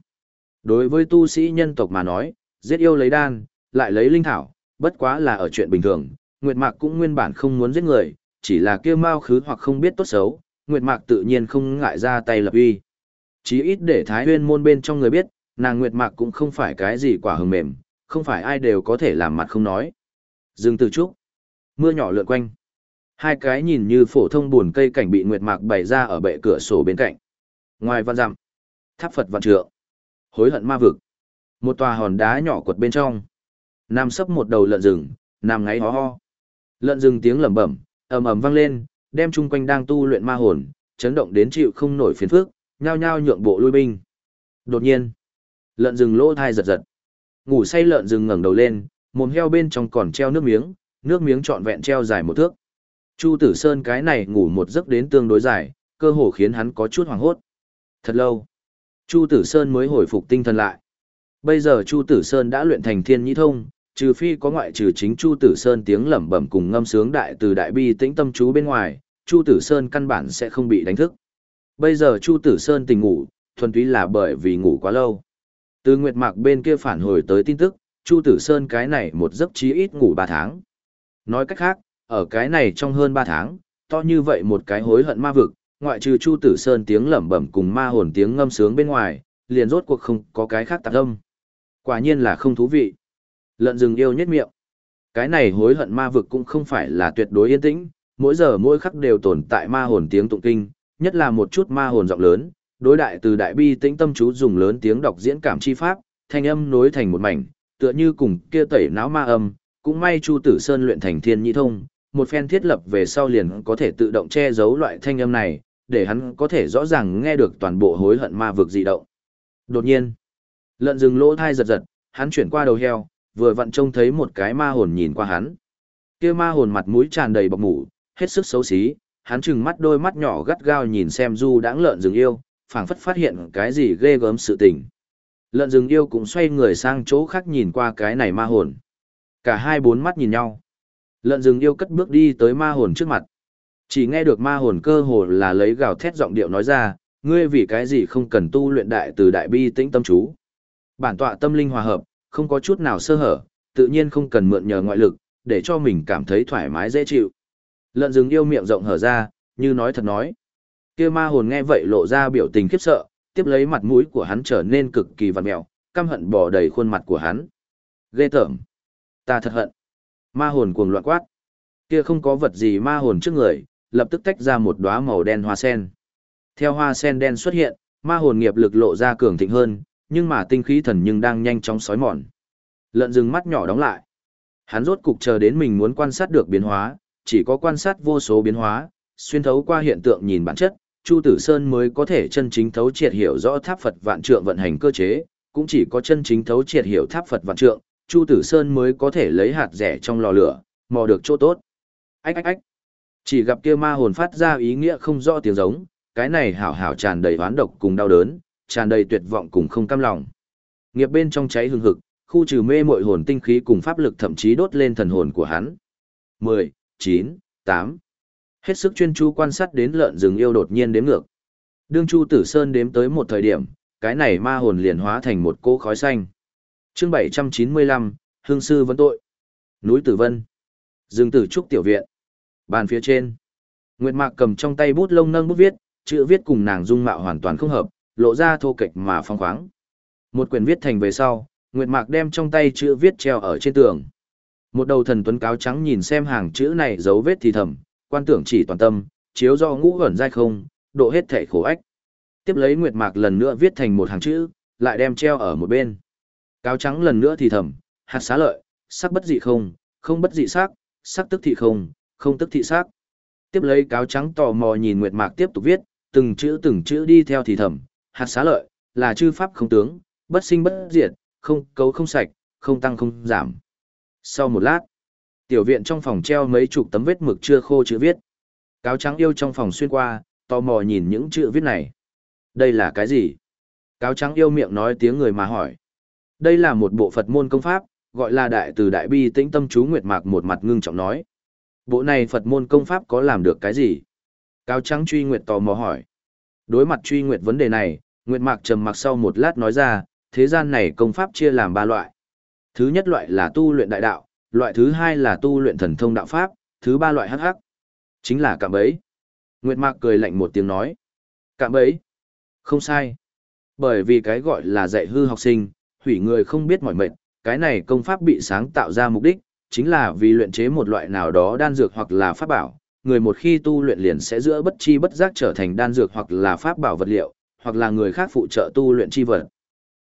Speaker 1: Đối với tu sĩ nhân tộc mà nói, giết yêu lấy đan, lại lấy linh thảo, bất quá là ở chuyện bình thường, Nguyệt Mạc cũng nguyên bản không muốn giết người, chỉ là kia mau khứ hoặc không biết tốt xấu, Nguyệt Mạc tự nhiên không ngại ra tay lập uy. Chí ít để Thái Huyên môn bên trong người biết, nàng Nguyệt Mạc cũng không phải cái gì quả hừng mềm, không phải ai đều có thể làm mặt không nói. Dương Từ Trúc. Mưa nhỏ lượn quanh. Hai cái nhìn như phổ thông buồn cây cảnh bị Nguyệt Mạc bày ra ở bệ cửa sổ bên cạnh. Ngoài văn dặm, tháp Phật vạn trượng. Hối hận ma vực. Một tòa hòn đá nhỏ quật bên trong. Nằm sấp một đầu lợn rừng, nằm ngáy ho ho. Lợn rừng tiếng lẩm bẩm, ầm ầm vang lên, đem chung quanh đang tu luyện ma hồn, chấn động đến chịu không nổi phiền phức, nhao nhao nhượng bộ lui binh. Đột nhiên, lợn rừng lỗ thai giật giật. Ngủ say lợn rừng ngẩng đầu lên, mồm heo bên trong còn treo nước miếng, nước miếng trọn vẹn treo dài một thước. Chu Tử Sơn cái này ngủ một giấc đến tương đối dài, cơ hồ khiến hắn có chút hoảng hốt. Thật lâu, Chu Tử Sơn mới hồi phục tinh thần lại. Bây giờ Chu Tử Sơn đã luyện thành thiên nhĩ thông, trừ phi có ngoại trừ chính Chu Tử Sơn tiếng lẩm bẩm cùng ngâm sướng đại từ đại bi tĩnh tâm chú bên ngoài, Chu Tử Sơn căn bản sẽ không bị đánh thức. Bây giờ Chu Tử Sơn tỉnh ngủ, thuần túy là bởi vì ngủ quá lâu. Từ Nguyệt Mạc bên kia phản hồi tới tin tức, Chu Tử Sơn cái này một giấc chí ít ngủ 3 tháng. Nói cách khác, ở cái này trong hơn 3 tháng, to như vậy một cái hối hận ma vực, ngoại trừ Chu Tử Sơn tiếng lẩm bẩm cùng ma hồn tiếng ngâm sướng bên ngoài, liền rốt cuộc không có cái khác tạp âm. Quả nhiên là không thú vị. Lợn rừng yêu nhất miệng. Cái này hối hận ma vực cũng không phải là tuyệt đối yên tĩnh, mỗi giờ mỗi khắc đều tồn tại ma hồn tiếng tụng kinh, nhất là một chút ma hồn giọng lớn, đối đại từ đại bi tĩnh tâm chú dùng lớn tiếng đọc diễn cảm chi pháp, thanh âm nối thành một mảnh, tựa như cùng kia tẩy não ma âm, cũng may Chu Tử Sơn luyện thành thiên nhị thông, một phen thiết lập về sau liền có thể tự động che giấu loại thanh âm này, để hắn có thể rõ ràng nghe được toàn bộ hối hận ma vực dị động. Đột nhiên, lợn rừng lỗ thai giật giật, hắn chuyển qua đầu heo, vừa vặn trông thấy một cái ma hồn nhìn qua hắn. Kia ma hồn mặt mũi tràn đầy bọc mủ, hết sức xấu xí, hắn trừng mắt đôi mắt nhỏ gắt gao nhìn xem du đãng lợn rừng yêu, phảng phất phát hiện cái gì ghê gớm sự tình. Lợn rừng yêu cũng xoay người sang chỗ khác nhìn qua cái này ma hồn. Cả hai bốn mắt nhìn nhau. Lợn rừng yêu cất bước đi tới ma hồn trước mặt. Chỉ nghe được ma hồn cơ hồ là lấy gào thét giọng điệu nói ra, ngươi vì cái gì không cần tu luyện đại từ đại bi tĩnh tâm chú. Bản tọa tâm linh hòa hợp, không có chút nào sơ hở, tự nhiên không cần mượn nhờ ngoại lực, để cho mình cảm thấy thoải mái dễ chịu. Lợn rừng yêu miệng rộng hở ra, như nói thật nói. Kia ma hồn nghe vậy lộ ra biểu tình khiếp sợ, tiếp lấy mặt mũi của hắn trở nên cực kỳ vằn mẹo, căm hận bỏ đầy khuôn mặt của hắn. Ghê tởm. Ta thật hận. Ma hồn cuồng loạn quát. Kia không có vật gì ma hồn trước người, lập tức tách ra một đóa màu đen hoa sen. Theo hoa sen đen xuất hiện, ma hồn nghiệp lực lộ ra cường thịnh hơn, nhưng mà tinh khí thần nhưng đang nhanh chóng sói mòn. Lợn rừng mắt nhỏ đóng lại. Hắn rốt cục chờ đến mình muốn quan sát được biến hóa, chỉ có quan sát vô số biến hóa, xuyên thấu qua hiện tượng nhìn bản chất, Chu Tử Sơn mới có thể chân chính thấu triệt hiểu rõ tháp Phật vạn trượng vận hành cơ chế, cũng chỉ có chân chính thấu triệt hiểu tháp Phật vạn trượng, Chu Tử Sơn mới có thể lấy hạt rẻ trong lò lửa, mò được chỗ tốt. Ách ách ách. Chỉ gặp kia ma hồn phát ra ý nghĩa không rõ tiếng giống, cái này hảo hảo tràn đầy oán độc cùng đau đớn, tràn đầy tuyệt vọng cùng không cam lòng. Nghiệp bên trong cháy hừng hực, khu trừ mê muội hồn tinh khí cùng pháp lực thậm chí đốt lên thần hồn của hắn. 10, 9, 8. Hết sức chuyên chú quan sát đến lợn rừng yêu đột nhiên đếm ngược. Đương Chu Tử Sơn đếm tới một thời điểm, cái này ma hồn liền hóa thành một cỗ khói xanh. Chương 795, Hương sư vấn tội. Núi Tử Vân. Dương Tử Trúc tiểu viện. Bàn phía trên. Nguyệt Mạc cầm trong tay bút lông nâng bút viết, chữ viết cùng nàng dung mạo hoàn toàn không hợp, lộ ra thô kệch mà phong khoáng. Một quyển viết thành về sau, Nguyệt Mạc đem trong tay chữ viết treo ở trên tường. Một đầu thần tuấn cáo trắng nhìn xem hàng chữ này dấu vết thì thầm, quan tưởng chỉ toàn tâm, chiếu do ngũ ẩn dai không, độ hết thể khổ ách. Tiếp lấy Nguyệt Mạc lần nữa viết thành một hàng chữ, lại đem treo ở một bên. Cáo trắng lần nữa thì thầm, hạt xá lợi, sắc bất dị không, không bất dị sắc, sắc tức thị không, không tức thị xác Tiếp lấy cáo trắng tò mò nhìn Nguyệt Mạc tiếp tục viết, từng chữ từng chữ đi theo thì thầm, hạt xá lợi, là chư pháp không tướng, bất sinh bất diệt, không cấu không sạch, không tăng không giảm. Sau một lát, tiểu viện trong phòng treo mấy chục tấm vết mực chưa khô chữ viết. Cáo trắng yêu trong phòng xuyên qua, tò mò nhìn những chữ viết này. Đây là cái gì? Cáo trắng yêu miệng nói tiếng người mà hỏi. Đây là một bộ Phật môn công pháp, gọi là Đại từ Đại Bi Tĩnh Tâm Chú Nguyệt Mạc một mặt ngưng trọng nói. Bộ này Phật môn công pháp có làm được cái gì? Cao trắng truy Nguyệt tò mò hỏi. Đối mặt truy Nguyệt vấn đề này, Nguyệt Mạc trầm mặc sau một lát nói ra, thế gian này công pháp chia làm ba loại. Thứ nhất loại là tu luyện đại đạo, loại thứ hai là tu luyện thần thông đạo pháp, thứ ba loại hắc hắc. Chính là cạm bẫy. Nguyệt Mạc cười lạnh một tiếng nói. Cạm bẫy, Không sai. Bởi vì cái gọi là dạy hư học sinh, hủy người không biết mỏi mệt, cái này công pháp bị sáng tạo ra mục đích, chính là vì luyện chế một loại nào đó đan dược hoặc là pháp bảo. Người một khi tu luyện liền sẽ giữa bất chi bất giác trở thành đan dược hoặc là pháp bảo vật liệu, hoặc là người khác phụ trợ tu luyện chi vật.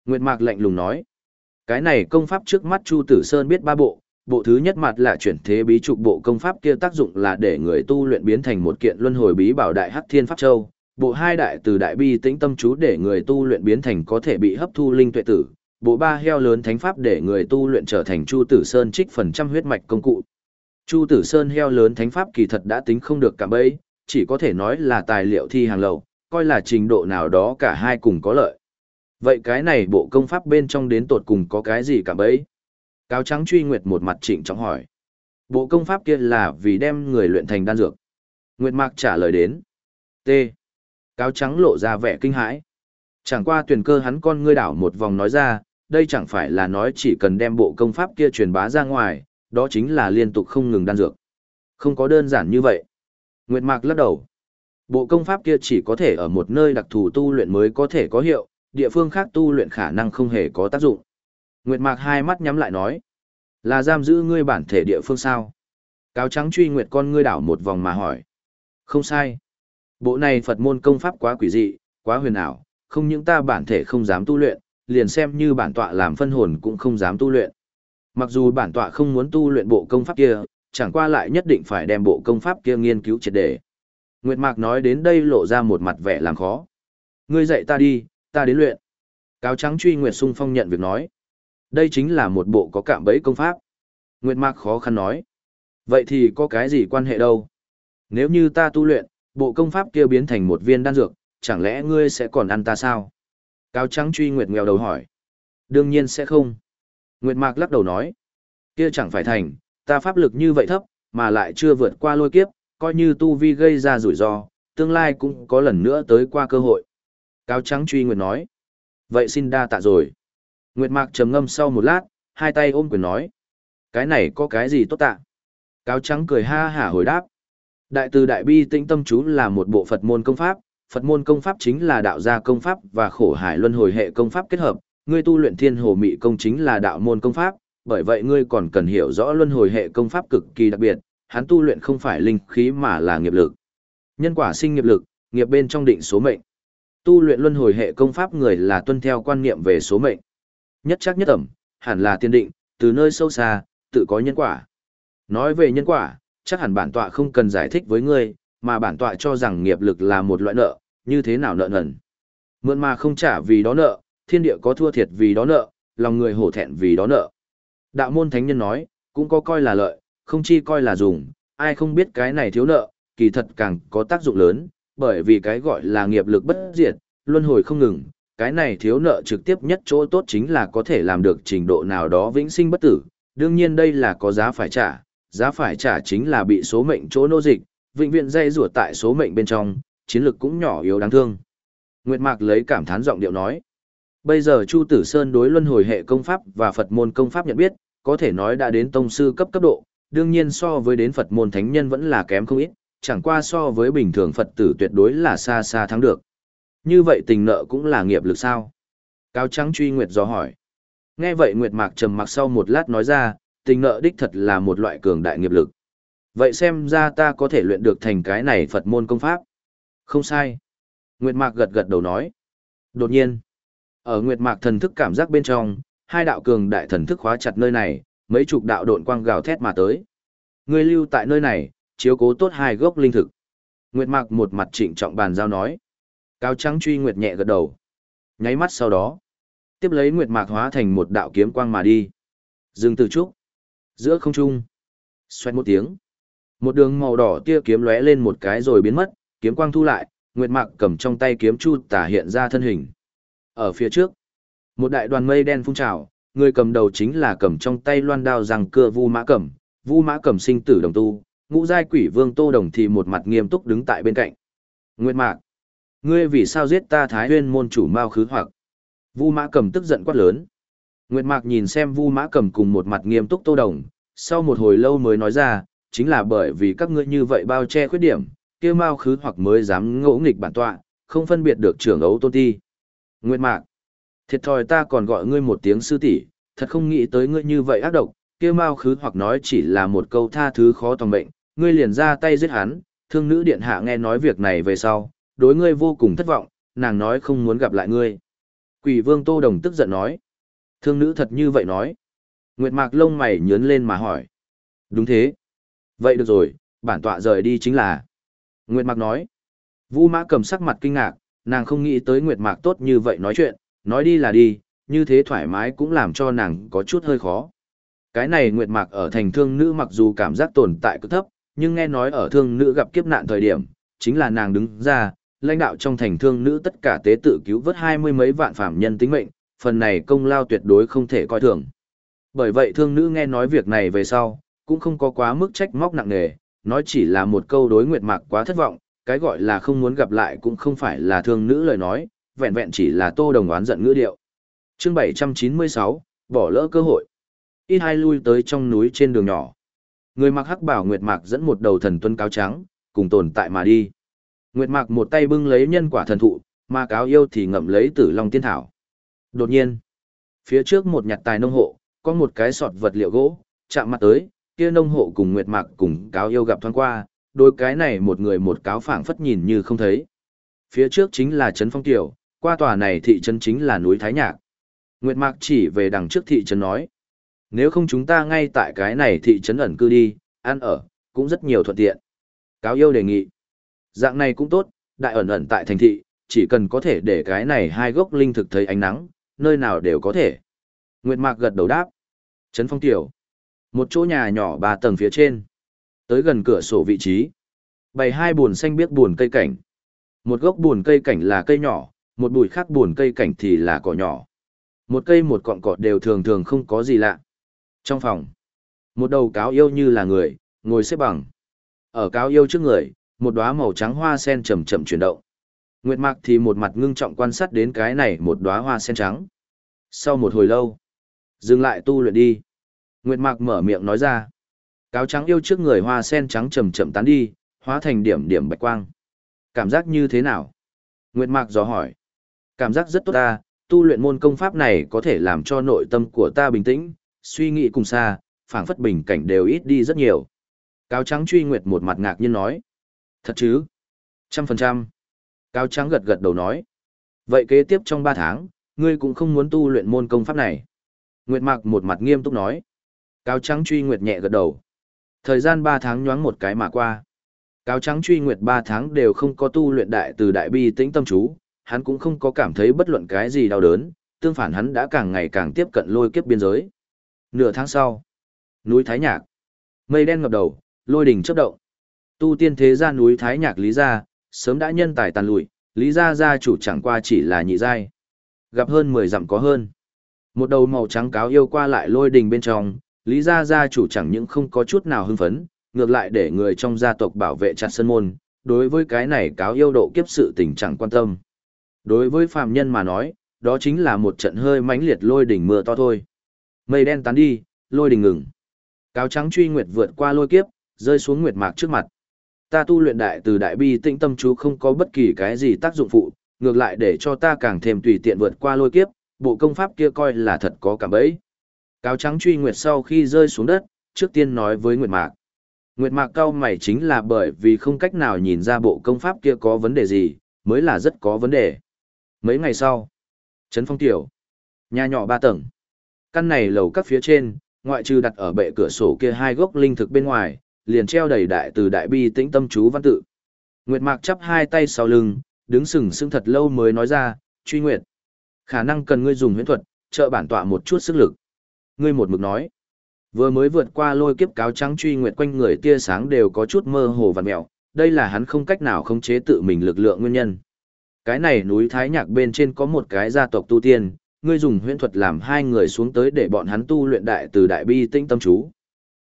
Speaker 1: Nguyệt Mạc lạnh lùng nói. Cái này công pháp trước mắt Chu Tử Sơn biết ba bộ, bộ thứ nhất mặt là chuyển thế bí trục bộ công pháp kia tác dụng là để người tu luyện biến thành một kiện luân hồi bí bảo đại hắc thiên pháp châu. Bộ hai đại từ đại bi tĩnh tâm chú để người tu luyện biến thành có thể bị hấp thu linh tuệ tử. Bộ ba heo lớn thánh pháp để người tu luyện trở thành Chu Tử Sơn trích phần trăm huyết mạch công cụ. Chu Tử Sơn heo lớn thánh pháp kỳ thật đã tính không được cả bấy, chỉ có thể nói là tài liệu thi hàng lầu, coi là trình độ nào đó cả hai cùng có lợi. Vậy cái này bộ công pháp bên trong đến tột cùng có cái gì cả bấy? Cáo trắng truy nguyệt một mặt trịnh trọng hỏi. Bộ công pháp kia là vì đem người luyện thành đan dược. Nguyệt Mạc trả lời đến. T. Cáo trắng lộ ra vẻ kinh hãi. Chẳng qua tuyển cơ hắn con ngươi đảo một vòng nói ra, đây chẳng phải là nói chỉ cần đem bộ công pháp kia truyền bá ra ngoài, đó chính là liên tục không ngừng đan dược. Không có đơn giản như vậy. Nguyệt Mạc lắc đầu. Bộ công pháp kia chỉ có thể ở một nơi đặc thù tu luyện mới có thể có hiệu, địa phương khác tu luyện khả năng không hề có tác dụng. Nguyệt Mạc hai mắt nhắm lại nói, là giam giữ ngươi bản thể địa phương sao? Cáo trắng truy Nguyệt con ngươi đảo một vòng mà hỏi. Không sai. Bộ này Phật môn công pháp quá quỷ dị, quá huyền ảo, không những ta bản thể không dám tu luyện, liền xem như bản tọa làm phân hồn cũng không dám tu luyện. Mặc dù bản tọa không muốn tu luyện bộ công pháp kia, chẳng qua lại nhất định phải đem bộ công pháp kia nghiên cứu triệt đề. Nguyệt Mạc nói đến đây lộ ra một mặt vẻ làm khó. Ngươi dạy ta đi, ta đến luyện. Cáo trắng truy Nguyệt sung phong nhận việc nói. Đây chính là một bộ có cạm bẫy công pháp. Nguyệt Mạc khó khăn nói. Vậy thì có cái gì quan hệ đâu? Nếu như ta tu luyện, bộ công pháp kia biến thành một viên đan dược, chẳng lẽ ngươi sẽ còn ăn ta sao? Cáo trắng truy Nguyệt nghèo đầu hỏi. Đương nhiên sẽ không. Nguyệt Mạc lắc đầu nói. Kia chẳng phải thành, ta pháp lực như vậy thấp, mà lại chưa vượt qua lôi kiếp, coi như tu vi gây ra rủi ro, tương lai cũng có lần nữa tới qua cơ hội. Cáo trắng truy Nguyệt nói. Vậy xin đa tạ rồi. Nguyệt Mạc trầm ngâm sau một lát, hai tay ôm quyền nói. Cái này có cái gì tốt tạ? Cáo trắng cười ha hả hồi đáp. Đại từ Đại Bi Tĩnh Tâm Chú là một bộ Phật môn công pháp, Phật môn công pháp chính là đạo gia công pháp và khổ hải luân hồi hệ công pháp kết hợp, ngươi tu luyện thiên hồ mị công chính là đạo môn công pháp, bởi vậy ngươi còn cần hiểu rõ luân hồi hệ công pháp cực kỳ đặc biệt, hắn tu luyện không phải linh khí mà là nghiệp lực. Nhân quả sinh nghiệp lực, nghiệp bên trong định số mệnh. Tu luyện luân hồi hệ công pháp người là tuân theo quan niệm về số mệnh. Nhất chắc nhất ẩm, hẳn là tiên định, từ nơi sâu xa, tự có nhân quả. Nói về nhân quả, chắc hẳn bản tọa không cần giải thích với ngươi, mà bản tọa cho rằng nghiệp lực là một loại nợ, như thế nào nợ nần. Mượn mà không trả vì đó nợ, thiên địa có thua thiệt vì đó nợ, lòng người hổ thẹn vì đó nợ. Đạo môn thánh nhân nói, cũng có coi là lợi, không chi coi là dùng, ai không biết cái này thiếu nợ, kỳ thật càng có tác dụng lớn, bởi vì cái gọi là nghiệp lực bất diệt, luân hồi không ngừng, cái này thiếu nợ trực tiếp nhất chỗ tốt chính là có thể làm được trình độ nào đó vĩnh sinh bất tử, đương nhiên đây là có giá phải trả, giá phải trả chính là bị số mệnh chỗ nô dịch, vĩnh viễn dây rủa tại số mệnh bên trong, chiến lực cũng nhỏ yếu đáng thương. Nguyệt Mạc lấy cảm thán giọng điệu nói, bây giờ Chu Tử Sơn đối luân hồi hệ công pháp và Phật môn công pháp nhận biết, có thể nói đã đến tông sư cấp cấp độ, đương nhiên so với đến Phật môn thánh nhân vẫn là kém không ít, chẳng qua so với bình thường Phật tử tuyệt đối là xa xa thắng được. Như vậy tình nợ cũng là nghiệp lực sao? Cao Trắng truy Nguyệt do hỏi. Nghe vậy Nguyệt Mạc trầm mặc sau một lát nói ra, tình nợ đích thật là một loại cường đại nghiệp lực. Vậy xem ra ta có thể luyện được thành cái này Phật môn công pháp. Không sai. Nguyệt Mạc gật gật đầu nói. Đột nhiên, ở Nguyệt Mạc thần thức cảm giác bên trong, hai đạo cường đại thần thức khóa chặt nơi này, mấy chục đạo độn quang gào thét mà tới. Ngươi lưu tại nơi này, chiếu cố tốt hai gốc linh thực. Nguyệt Mạc một mặt trịnh trọng bàn giao nói. Cao trắng truy Nguyệt nhẹ gật đầu. Nháy mắt sau đó, tiếp lấy Nguyệt Mạc hóa thành một đạo kiếm quang mà đi. Dừng từ trúc. Giữa không trung. Xoẹt một tiếng. Một đường màu đỏ tia kiếm lóe lên một cái rồi biến mất, kiếm quang thu lại, Nguyệt Mạc cầm trong tay kiếm chu tả hiện ra thân hình. Ở phía trước, một đại đoàn mây đen phun trào, người cầm đầu chính là cầm trong tay loan đao rằng cưa Vu Mã Cẩm, Vu Mã Cẩm sinh tử đồng tu, ngũ giai quỷ vương Tô Đồng thì một mặt nghiêm túc đứng tại bên cạnh. Nguyệt Mạc, ngươi vì sao giết ta Thái Nguyên môn chủ Mao Khứ Hoặc? Vu Mã Cẩm tức giận quát lớn. Nguyệt Mạc nhìn xem Vu Mã Cẩm cùng một mặt nghiêm túc Tô Đồng, sau một hồi lâu mới nói ra, chính là bởi vì các ngươi như vậy bao che khuyết điểm, kia Mao Khứ Hoặc mới dám ngỗ nghịch bản tọa, không phân biệt được trưởng ấu tôn ti. Nguyệt Mạc, thiệt thòi ta còn gọi ngươi một tiếng sư tỷ, thật không nghĩ tới ngươi như vậy ác độc, kia Mao Khứ Hoặc nói chỉ là một câu tha thứ khó tòng mệnh, ngươi liền ra tay giết hắn, thương nữ điện hạ nghe nói việc này về sau, đối ngươi vô cùng thất vọng, nàng nói không muốn gặp lại ngươi. Quỷ vương Tô Đồng tức giận nói. Thương nữ thật như vậy nói. Nguyệt Mạc lông mày nhướn lên mà hỏi. Đúng thế. Vậy được rồi, bản tọa rời đi chính là. Nguyệt Mạc nói. Vu Mã cầm sắc mặt kinh ngạc, nàng không nghĩ tới Nguyệt Mạc tốt như vậy nói chuyện, nói đi là đi, như thế thoải mái cũng làm cho nàng có chút hơi khó. Cái này Nguyệt Mạc ở thành thương nữ mặc dù cảm giác tồn tại cực thấp, nhưng nghe nói ở thương nữ gặp kiếp nạn thời điểm, chính là nàng đứng ra, lãnh đạo trong thành thương nữ tất cả tế tự cứu vớt hai mươi mấy vạn phạm nhân tính mệnh, phần này công lao tuyệt đối không thể coi thường. Bởi vậy thương nữ nghe nói việc này về sau, cũng không có quá mức trách móc nặng nề, nói chỉ là một câu đối nguyệt mạc quá thất vọng, cái gọi là không muốn gặp lại cũng không phải là thương nữ lời nói, vẹn vẹn chỉ là tô đồng oán giận ngữ điệu. Chương bảy trăm chín mươi sáu bỏ lỡ cơ hội. Ít hai lui tới trong núi trên đường nhỏ. Người mặc hắc bảo Nguyệt Mạc dẫn một đầu thần tuân cáo trắng, cùng tồn tại mà đi. Nguyệt Mạc một tay bưng lấy nhân quả thần thụ, mà cáo yêu thì ngậm lấy tử long tiên thảo. Đột nhiên, phía trước một nhặt tài nông hộ, có một cái sọt vật liệu gỗ, chạm mặt tới, kia nông hộ cùng Nguyệt Mạc cùng cáo yêu gặp thoáng qua, đôi cái này một người một cáo phảng phất nhìn như không thấy. Phía trước chính là Trấn Phong Tiểu, qua tòa này thị trấn chính là núi Thái Nhạc. Nguyệt Mạc chỉ về đằng trước thị trấn nói. Nếu không chúng ta ngay tại cái này thị trấn ẩn cư đi, ăn ở, cũng rất nhiều thuận tiện. Cáo yêu đề nghị. Dạng này cũng tốt, đại ẩn ẩn tại thành thị, chỉ cần có thể để cái này hai gốc linh thực thấy ánh nắng, nơi nào đều có thể. Nguyệt Mạc gật đầu đáp. Trấn Phong Tiểu. Một chỗ nhà nhỏ ba tầng phía trên. Tới gần cửa sổ vị trí. Bày hai buồn xanh biếc buồn cây cảnh. Một gốc buồn cây cảnh là cây nhỏ, một bụi khác buồn cây cảnh thì là cỏ nhỏ. Một cây một cọng cỏ đều thường thường không có gì lạ. Trong phòng, một đầu cáo yêu như là người, ngồi xếp bằng. Ở cáo yêu trước người, một đóa màu trắng hoa sen chậm chậm chuyển động. Nguyệt Mạc thì một mặt ngưng trọng quan sát đến cái này một đóa hoa sen trắng. Sau một hồi lâu, dừng lại tu luyện đi. Nguyệt Mạc mở miệng nói ra. Cáo trắng yêu trước người hoa sen trắng chậm chậm tán đi, hóa thành điểm điểm bạch quang. Cảm giác như thế nào? Nguyệt Mạc dò hỏi. Cảm giác rất tốt ta, tu luyện môn công pháp này có thể làm cho nội tâm của ta bình tĩnh, suy nghĩ cùng xa, phảng phất bình cảnh đều ít đi rất nhiều. Cáo trắng truy nguyệt một mặt ngạc nhiên nói. Thật chứ? Trăm phần trăm. Cáo Trắng gật gật đầu nói. Vậy kế tiếp trong ba tháng, ngươi cũng không muốn tu luyện môn công pháp này. Nguyệt Mạc một mặt nghiêm túc nói. Cao Trắng truy Nguyệt nhẹ gật đầu. Thời gian ba tháng nhoáng một cái mà qua. Cao Trắng truy Nguyệt ba tháng đều không có tu luyện đại từ đại bi tĩnh tâm chú, hắn cũng không có cảm thấy bất luận cái gì đau đớn, tương phản hắn đã càng ngày càng tiếp cận lôi kiếp biên giới. Nửa tháng sau, núi Thái Nhạc, mây đen ngập đầu, lôi đỉnh chớp động. Tu tiên thế gia núi Thái Nhạc Lý gia, sớm đã nhân tài tàn lụi, Lý gia gia chủ chẳng qua chỉ là nhị giai. Gặp hơn 10 dặm có hơn. Một đầu màu trắng cáo yêu qua lại lôi đình bên trong, Lý gia gia chủ chẳng những không có chút nào hưng phấn, ngược lại để người trong gia tộc bảo vệ chặt sân môn, đối với cái này cáo yêu độ kiếp sự tình chẳng quan tâm. Đối với phàm nhân mà nói, đó chính là một trận hơi mãnh liệt lôi đỉnh mưa to thôi. Mây đen tán đi, lôi đỉnh ngừng. Cáo trắng truy nguyệt vượt qua lôi kiếp, rơi xuống nguyệt mạc trước mặt. Ta tu luyện đại từ đại bi tĩnh tâm chú không có bất kỳ cái gì tác dụng phụ, ngược lại để cho ta càng thêm tùy tiện vượt qua lôi kiếp, bộ công pháp kia coi là thật có cảm bẫy. Cáo trắng truy nguyệt sau khi rơi xuống đất, trước tiên nói với Nguyệt Mạc. Nguyệt Mạc cao mày chính là bởi vì không cách nào nhìn ra bộ công pháp kia có vấn đề gì, mới là rất có vấn đề. Mấy ngày sau, Trấn Phong Tiểu, nhà nhỏ ba tầng. Căn này lầu các phía trên, ngoại trừ đặt ở bệ cửa sổ kia hai gốc linh thực bên ngoài, liền treo đầy đại từ đại bi tĩnh tâm chú văn tự. Nguyệt Mạc chắp hai tay sau lưng, đứng sừng sững thật lâu mới nói ra, truy nguyệt. Khả năng cần ngươi dùng huyễn thuật, trợ bản tọa một chút sức lực. Ngươi một mực nói. Vừa mới vượt qua lôi kiếp cáo trắng truy nguyệt quanh người tia sáng đều có chút mơ hồ và mẹo, đây là hắn không cách nào khống chế tự mình lực lượng nguyên nhân. Cái này núi Thái Nhạc bên trên có một cái gia tộc tu tiên, ngươi dùng huyễn thuật làm hai người xuống tới để bọn hắn tu luyện đại từ đại bi tinh tâm chú.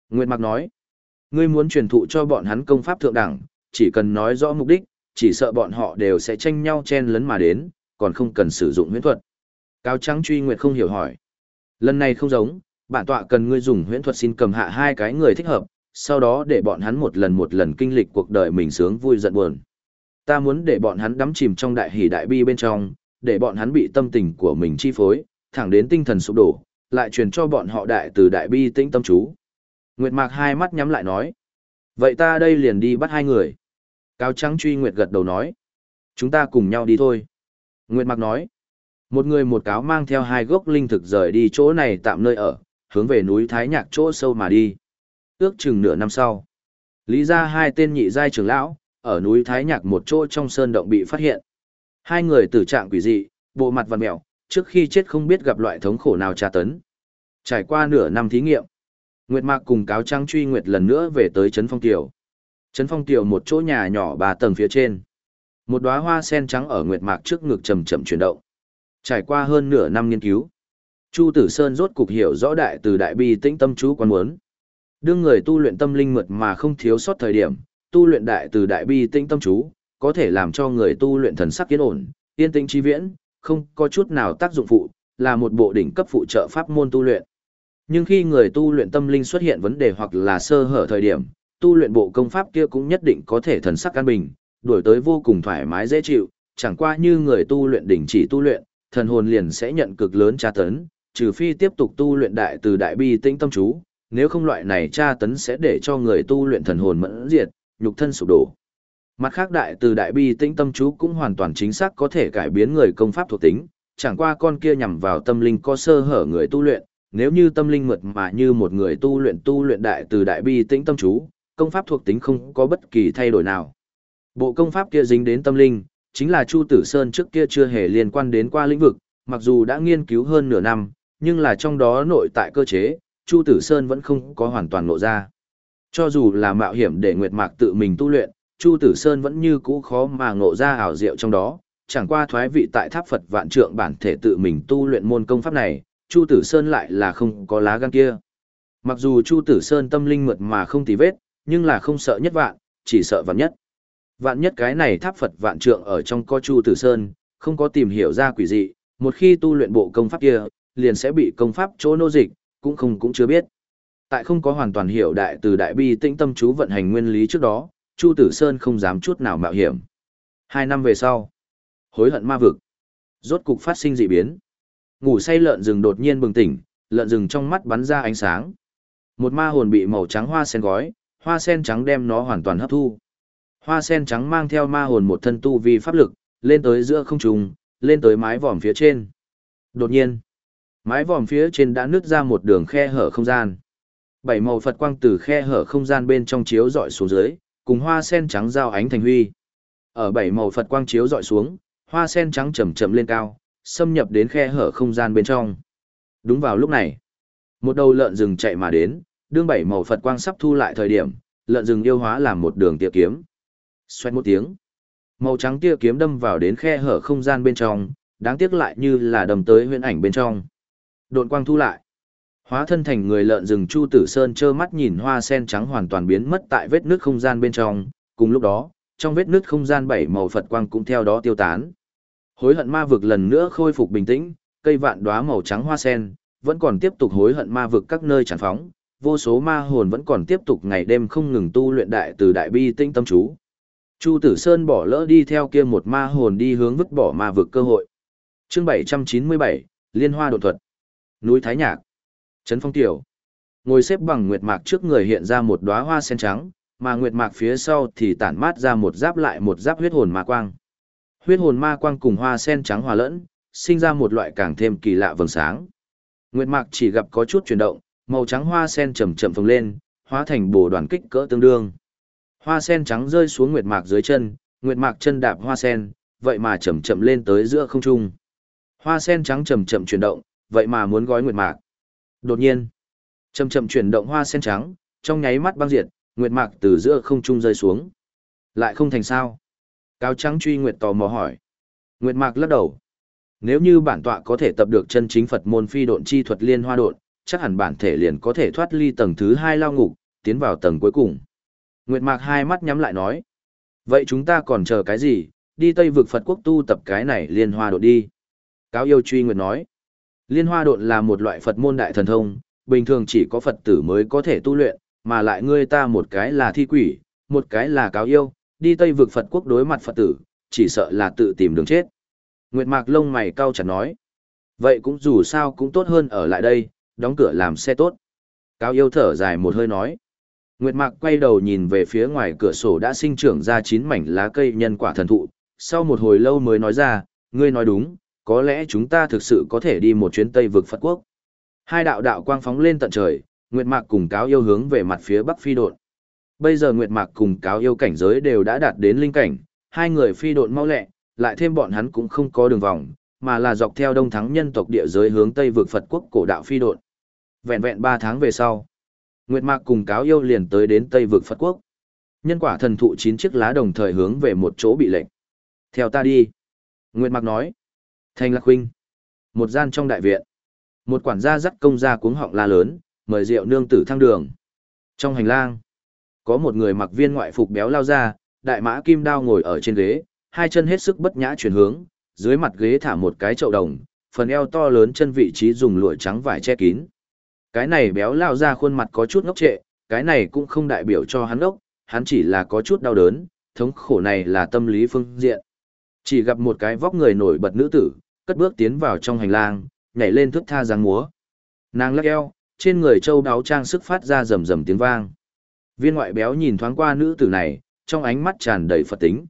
Speaker 1: Nguyệt Mặc nói, ngươi muốn truyền thụ cho bọn hắn công pháp thượng đẳng, chỉ cần nói rõ mục đích, chỉ sợ bọn họ đều sẽ tranh nhau chen lấn mà đến, còn không cần sử dụng huyễn thuật. Cao Trắng Truy Nguyệt không hiểu hỏi. Lần này không giống, bản tọa cần ngươi dùng huyễn thuật xin cầm hạ hai cái người thích hợp, sau đó để bọn hắn một lần một lần kinh lịch cuộc đời mình sướng vui giận buồn. Ta muốn để bọn hắn đắm chìm trong đại hỷ đại bi bên trong, để bọn hắn bị tâm tình của mình chi phối, thẳng đến tinh thần sụp đổ, lại truyền cho bọn họ đại từ đại bi tĩnh tâm chú. Nguyệt Mạc hai mắt nhắm lại nói. Vậy ta đây liền đi bắt hai người. Cao Trắng truy Nguyệt gật đầu nói. Chúng ta cùng nhau đi thôi. Nguyệt Mạc nói. Một người một cáo mang theo hai gốc linh thực rời đi chỗ này tạm nơi ở, hướng về núi Thái Nhạc chỗ sâu mà đi. Ước chừng nửa năm sau. Lý ra hai tên nhị giai trưởng lão, ở núi Thái Nhạc một chỗ trong sơn động bị phát hiện. Hai người tử trạng quỷ dị, bộ mặt vằn mẹo, trước khi chết không biết gặp loại thống khổ nào tra tấn. Trải qua nửa năm thí nghiệm, Nguyệt Mạc cùng cáo trắng truy Nguyệt lần nữa về tới Trấn Phong Tiểu. Trấn Phong Tiểu một chỗ nhà nhỏ ba tầng phía trên. Một đóa hoa sen trắng ở Nguyệt Mạc trước ngực chậm chậm chuyển động. Trải qua hơn nửa năm nghiên cứu, Chu Tử Sơn rốt cục hiểu rõ đại từ đại bi tĩnh tâm chú quan muốn. Đương người tu luyện tâm linh mượt mà không thiếu sót thời điểm, tu luyện đại từ đại bi tĩnh tâm chú, có thể làm cho người tu luyện thần sắc yên ổn, yên tĩnh chi viễn, không có chút nào tác dụng phụ, là một bộ đỉnh cấp phụ trợ pháp môn tu luyện. Nhưng khi người tu luyện tâm linh xuất hiện vấn đề hoặc là sơ hở thời điểm, tu luyện bộ công pháp kia cũng nhất định có thể thần sắc an bình, đuổi tới vô cùng thoải mái dễ chịu, chẳng qua như người tu luyện đỉnh chỉ tu luyện, thần hồn liền sẽ nhận cực lớn tra tấn, trừ phi tiếp tục tu luyện đại từ đại bi tinh tâm chú, nếu không loại này tra tấn sẽ để cho người tu luyện thần hồn mẫn diệt, nhục thân sụp đổ. Mặt khác đại từ đại bi tinh tâm chú cũng hoàn toàn chính xác có thể cải biến người công pháp thuộc tính, chẳng qua con kia nhằm vào tâm linh có sơ hở người tu luyện, nếu như tâm linh mượt mà như một người tu luyện tu luyện đại từ đại bi tĩnh tâm chú, công pháp thuộc tính không có bất kỳ thay đổi nào. Bộ công pháp kia dính đến tâm linh, chính là Chu Tử Sơn trước kia chưa hề liên quan đến qua lĩnh vực, mặc dù đã nghiên cứu hơn nửa năm, nhưng là trong đó nội tại cơ chế, Chu Tử Sơn vẫn không có hoàn toàn lộ ra. Cho dù là mạo hiểm để Nguyệt Mạc tự mình tu luyện, Chu Tử Sơn vẫn như cũ khó mà ngộ ra ảo diệu trong đó, chẳng qua thoái vị tại tháp Phật vạn trượng bản thể tự mình tu luyện môn công pháp này, Chu Tử Sơn lại là không có lá gan kia. Mặc dù Chu Tử Sơn tâm linh mượt mà không tì vết, nhưng là không sợ nhất vạn, chỉ sợ vạn nhất. Vạn nhất cái này tháp Phật vạn trượng ở trong co Chu Tử Sơn, không có tìm hiểu ra quỷ dị, một khi tu luyện bộ công pháp kia, liền sẽ bị công pháp chỗ nô dịch, cũng không cũng chưa biết. Tại không có hoàn toàn hiểu đại từ đại bi tĩnh tâm chú vận hành nguyên lý trước đó, Chu Tử Sơn không dám chút nào mạo hiểm. Hai năm về sau, hối hận ma vực, rốt cục phát sinh dị biến. Ngủ say lợn rừng đột nhiên bừng tỉnh, lợn rừng trong mắt bắn ra ánh sáng. Một ma hồn bị màu trắng hoa sen gói, hoa sen trắng đem nó hoàn toàn hấp thu. Hoa sen trắng mang theo ma hồn một thân tu vi pháp lực, lên tới giữa không trung, lên tới mái vòm phía trên. Đột nhiên, mái vòm phía trên đã nứt ra một đường khe hở không gian. Bảy màu Phật quang từ khe hở không gian bên trong chiếu dọi xuống dưới, cùng hoa sen trắng giao ánh thành huy. Ở bảy màu Phật quang chiếu dọi xuống, hoa sen trắng chậm chậm lên cao, xâm nhập đến khe hở không gian bên trong. Đúng vào lúc này, một đầu lợn rừng chạy mà đến, đương bảy màu Phật quang sắp thu lại thời điểm, lợn rừng yêu hóa làm một đường tiệc kiếm. Xoẹt một tiếng, màu trắng tia kiếm đâm vào đến khe hở không gian bên trong, đáng tiếc lại như là đâm tới huyễn ảnh bên trong. Độn quang thu lại. Hóa thân thành người lợn rừng Chu Tử Sơn trơ mắt nhìn hoa sen trắng hoàn toàn biến mất tại vết nước không gian bên trong, cùng lúc đó, trong vết nước không gian bảy màu Phật quang cũng theo đó tiêu tán. Hối hận ma vực lần nữa khôi phục bình tĩnh, cây vạn đóa màu trắng hoa sen, vẫn còn tiếp tục hối hận ma vực các nơi tràn phóng, vô số ma hồn vẫn còn tiếp tục ngày đêm không ngừng tu luyện đại từ đại bi tinh tâm chú. Chu Tử Sơn bỏ lỡ đi theo kia một ma hồn đi hướng vứt bỏ ma vực cơ hội. Chương 797, Liên Hoa đột thuật. Núi Thái Nhạc. Trấn Phong Tiểu. Ngồi xếp bằng nguyệt mạc trước người hiện ra một đóa hoa sen trắng, mà nguyệt mạc phía sau thì tản mát ra một giáp lại một giáp huyết hồn ma quang. Huyết hồn ma quang cùng hoa sen trắng hòa lẫn, sinh ra một loại càng thêm kỳ lạ vầng sáng. Nguyệt mạc chỉ gặp có chút chuyển động, màu trắng hoa sen chậm chậm phồng lên, hóa thành bồ đoàn kích cỡ tương đương. Hoa sen trắng rơi xuống nguyệt mạc dưới chân, nguyệt mạc chân đạp hoa sen, vậy mà chậm chậm lên tới giữa không trung. Hoa sen trắng chậm chậm chuyển động, vậy mà muốn gói nguyệt mạc. Đột nhiên, chậm chậm chuyển động hoa sen trắng, trong nháy mắt băng diệt, nguyệt mạc từ giữa không trung rơi xuống. Lại không thành sao? Cao trắng truy nguyệt tò mò hỏi. Nguyệt mạc lắc đầu. Nếu như bản tọa có thể tập được chân chính Phật môn phi độn chi thuật liên hoa độn, chắc hẳn bản thể liền có thể thoát ly tầng thứ hai lao ngục, tiến vào tầng cuối cùng. Nguyệt Mạc hai mắt nhắm lại nói. Vậy chúng ta còn chờ cái gì, đi Tây vực Phật quốc tu tập cái này liên hoa độn đi. Cáo yêu truy Nguyệt nói. Liên hoa độn là một loại Phật môn đại thần thông, bình thường chỉ có Phật tử mới có thể tu luyện, mà lại ngươi ta một cái là thi quỷ, một cái là cáo yêu, đi Tây vực Phật quốc đối mặt Phật tử, chỉ sợ là tự tìm đường chết. Nguyệt Mạc lông mày cau chặt nói. Vậy cũng dù sao cũng tốt hơn ở lại đây, đóng cửa làm xe tốt. Cao yêu thở dài một hơi nói. Nguyệt Mạc quay đầu nhìn về phía ngoài cửa sổ đã sinh trưởng ra chín mảnh lá cây nhân quả thần thụ, sau một hồi lâu mới nói ra, ngươi nói đúng, có lẽ chúng ta thực sự có thể đi một chuyến Tây vực Phật Quốc. Hai đạo đạo quang phóng lên tận trời, Nguyệt Mạc cùng cáo yêu hướng về mặt phía Bắc phi độn. Bây giờ Nguyệt Mạc cùng cáo yêu cảnh giới đều đã đạt đến linh cảnh, hai người phi độn mau lẹ, lại thêm bọn hắn cũng không có đường vòng, mà là dọc theo đông thắng nhân tộc địa giới hướng Tây vực Phật quốc cổ đạo phi độn. Vẹn vẹn 3 tháng về sau, Nguyệt Mạc cùng cáo yêu liền tới đến Tây vực Phật quốc. Nhân quả thần thụ chín chiếc lá đồng thời hướng về một chỗ bị lệnh. Theo ta đi. Nguyệt Mạc nói. Thành Lạc Huynh. Một gian trong đại viện. Một quản gia dắt công gia cuống họng la lớn, mời rượu nương tử thăng đường. Trong hành lang, có một người mặc viên ngoại phục béo lao ra, đại mã kim đao ngồi ở trên ghế, hai chân hết sức bất nhã chuyển hướng, dưới mặt ghế thả một cái chậu đồng, phần eo to lớn chân vị trí dùng lụa trắng vải che kín. Cái này béo lao ra khuôn mặt có chút ngốc trệ, cái này cũng không đại biểu cho hắn ngốc, hắn chỉ là có chút đau đớn, thống khổ này là tâm lý phương diện. Chỉ gặp một cái vóc người nổi bật nữ tử, cất bước tiến vào trong hành lang, nhảy lên thước tha dáng múa. Nàng lắc eo, trên người châu đáo trang sức phát ra rầm rầm tiếng vang. Viên ngoại béo nhìn thoáng qua nữ tử này, trong ánh mắt tràn đầy Phật tính.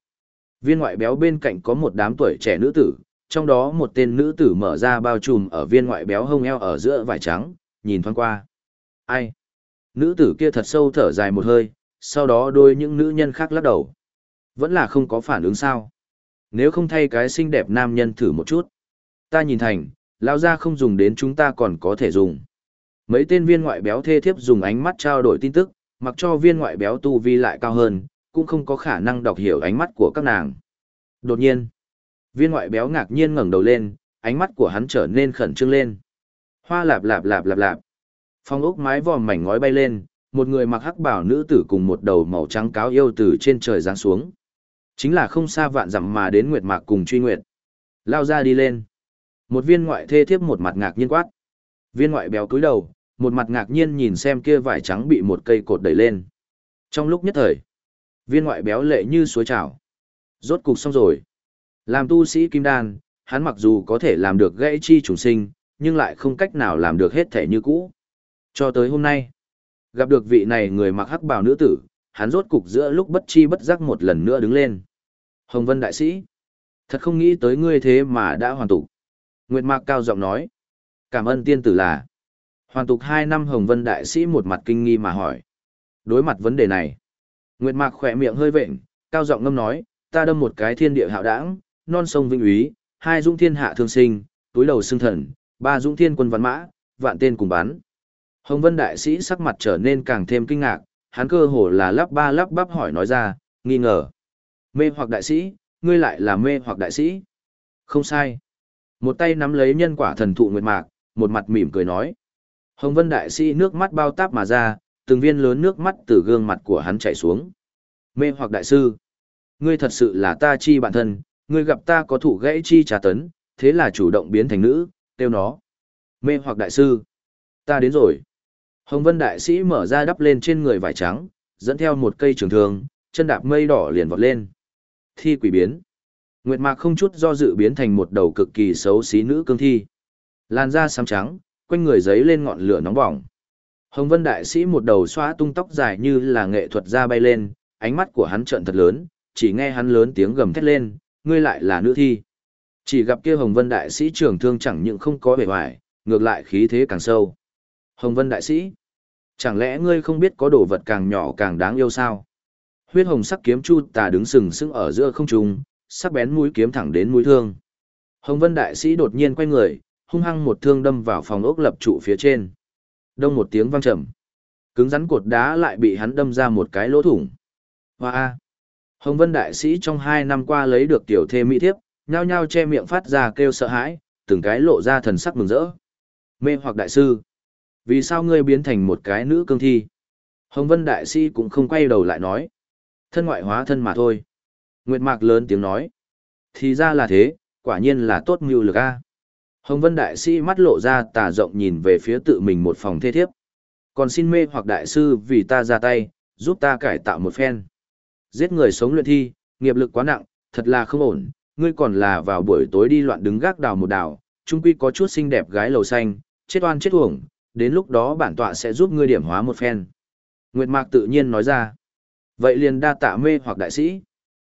Speaker 1: Viên ngoại béo bên cạnh có một đám tuổi trẻ nữ tử, trong đó một tên nữ tử mở ra bao trùm ở viên ngoại béo hông eo ở giữa vải trắng, nhìn thoáng qua. Ai? Nữ tử kia thật sâu thở dài một hơi, sau đó đôi những nữ nhân khác lắc đầu. Vẫn là không có phản ứng sao. Nếu không thay cái xinh đẹp nam nhân thử một chút. Ta nhìn thành, lao ra không dùng đến chúng ta còn có thể dùng. Mấy tên viên ngoại béo thê thiếp dùng ánh mắt trao đổi tin tức, mặc cho viên ngoại béo tu vi lại cao hơn, cũng không có khả năng đọc hiểu ánh mắt của các nàng. Đột nhiên, viên ngoại béo ngạc nhiên ngẩng đầu lên, ánh mắt của hắn trở nên khẩn trương lên. Hoa lạp lạp lạp lạp lạp. Phong ốc mái vòm mảnh ngói bay lên, một người mặc hắc bảo nữ tử cùng một đầu màu trắng cáo yêu từ trên trời giáng xuống. Chính là không xa vạn dặm mà đến Nguyệt Mạc cùng truy nguyệt. Lao ra đi lên. Một viên ngoại thê thiếp một mặt ngạc nhiên quát. Viên ngoại béo cúi đầu, một mặt ngạc nhiên nhìn xem kia vải trắng bị một cây cột đẩy lên. Trong lúc nhất thời, Viên ngoại béo lệ như suối trào. Rốt cục xong rồi. Làm tu sĩ kim đan, hắn mặc dù có thể làm được gãy chi trùng sinh, nhưng lại không cách nào làm được hết thể như cũ. Cho tới hôm nay, gặp được vị này người mặc hắc bào nữ tử, hắn rốt cục giữa lúc bất chi bất giác một lần nữa đứng lên. Hồng Vân Đại Sĩ, thật không nghĩ tới ngươi thế mà đã hoàn tục. Nguyệt Mạc cao giọng nói, cảm ơn tiên tử là. Hoàn tục hai năm Hồng Vân Đại Sĩ một mặt kinh nghi mà hỏi. Đối mặt vấn đề này, Nguyệt Mạc khỏe miệng hơi vệnh, cao giọng ngâm nói, ta đâm một cái thiên địa hạo đảng, non sông vinh úy, hai dung thiên hạ thương sinh, túi đầu xương thần, ba dũng thiên quân văn mã, vạn tên cùng bắn. Hồng Vân Đại Sĩ sắc mặt trở nên càng thêm kinh ngạc, hắn cơ hồ là lắp ba lắp bắp hỏi nói ra, nghi ngờ. Mê hoặc đại sĩ, ngươi lại là mê hoặc đại sĩ. Không sai. Một tay nắm lấy nhân quả thần thụ nguyệt mạc, một mặt mỉm cười nói. Hồng Vân Đại Sĩ nước mắt bao táp mà ra, từng viên lớn nước mắt từ gương mặt của hắn chảy xuống. Mê hoặc đại sư, ngươi thật sự là ta chi bản thân, ngươi gặp ta có thủ gãy chi trà tấn, thế là chủ động biến thành nữ, kêu nó. Mê hoặc đại sư, ta đến rồi. Hồng Vân Đại Sĩ mở ra đắp lên trên người vải trắng, dẫn theo một cây trường thương, chân đạp mây đỏ liền vọt lên. Thi quỷ biến. Nguyệt Mạc không chút do dự biến thành một đầu cực kỳ xấu xí nữ cương thi. Làn da xám trắng, quanh người giấy lên ngọn lửa nóng bỏng. Hồng Vân Đại Sĩ một đầu xóa tung tóc dài như là nghệ thuật ra bay lên, ánh mắt của hắn trợn thật lớn, chỉ nghe hắn lớn tiếng gầm thét lên, ngươi lại là nữ thi. Chỉ gặp kia Hồng Vân Đại Sĩ trưởng thương chẳng những không có vẻ hoài, ngược lại khí thế càng sâu. Hồng Vân Đại Sĩ, chẳng lẽ ngươi không biết có đồ vật càng nhỏ càng đáng yêu sao? Huyết hồng sắc kiếm chu tà đứng sừng sững ở giữa không trung, sắc bén mũi kiếm thẳng đến mũi thương. Hồng Vân Đại Sĩ đột nhiên quay người, hung hăng một thương đâm vào phòng ốc lập trụ phía trên. Đông một tiếng vang trầm. Cứng rắn cột đá lại bị hắn đâm ra một cái lỗ thủng. Hoa a. Hồng Vân đại sĩ trong hai năm qua lấy được tiểu thê mỹ thiếp, nhao nhao che miệng phát ra kêu sợ hãi, từng cái lộ ra thần sắc mừng rỡ. Mê hoặc đại sư, vì sao ngươi biến thành một cái nữ cương thi? Hồng Vân đại sĩ cũng không quay đầu lại nói. Thân ngoại hóa thân mà thôi. Nguyệt Mạc lớn tiếng nói. Thì ra là thế, quả nhiên là tốt mưu lực a. Hồng Vân Đại Sĩ mắt lộ ra tà rộng nhìn về phía tự mình một phòng thê thiếp. Còn xin mê hoặc đại sư vì ta ra tay, giúp ta cải tạo một phen. Giết người sống luyện thi, nghiệp lực quá nặng, thật là không ổn, ngươi còn là vào buổi tối đi loạn đứng gác đào một đào, chung quy có chút xinh đẹp gái lầu xanh, chết oan chết uổng, đến lúc đó bản tọa sẽ giúp ngươi điểm hóa một phen. Nguyệt Mạc tự nhiên nói ra. Vậy liền đa tạ mê hoặc đại sĩ.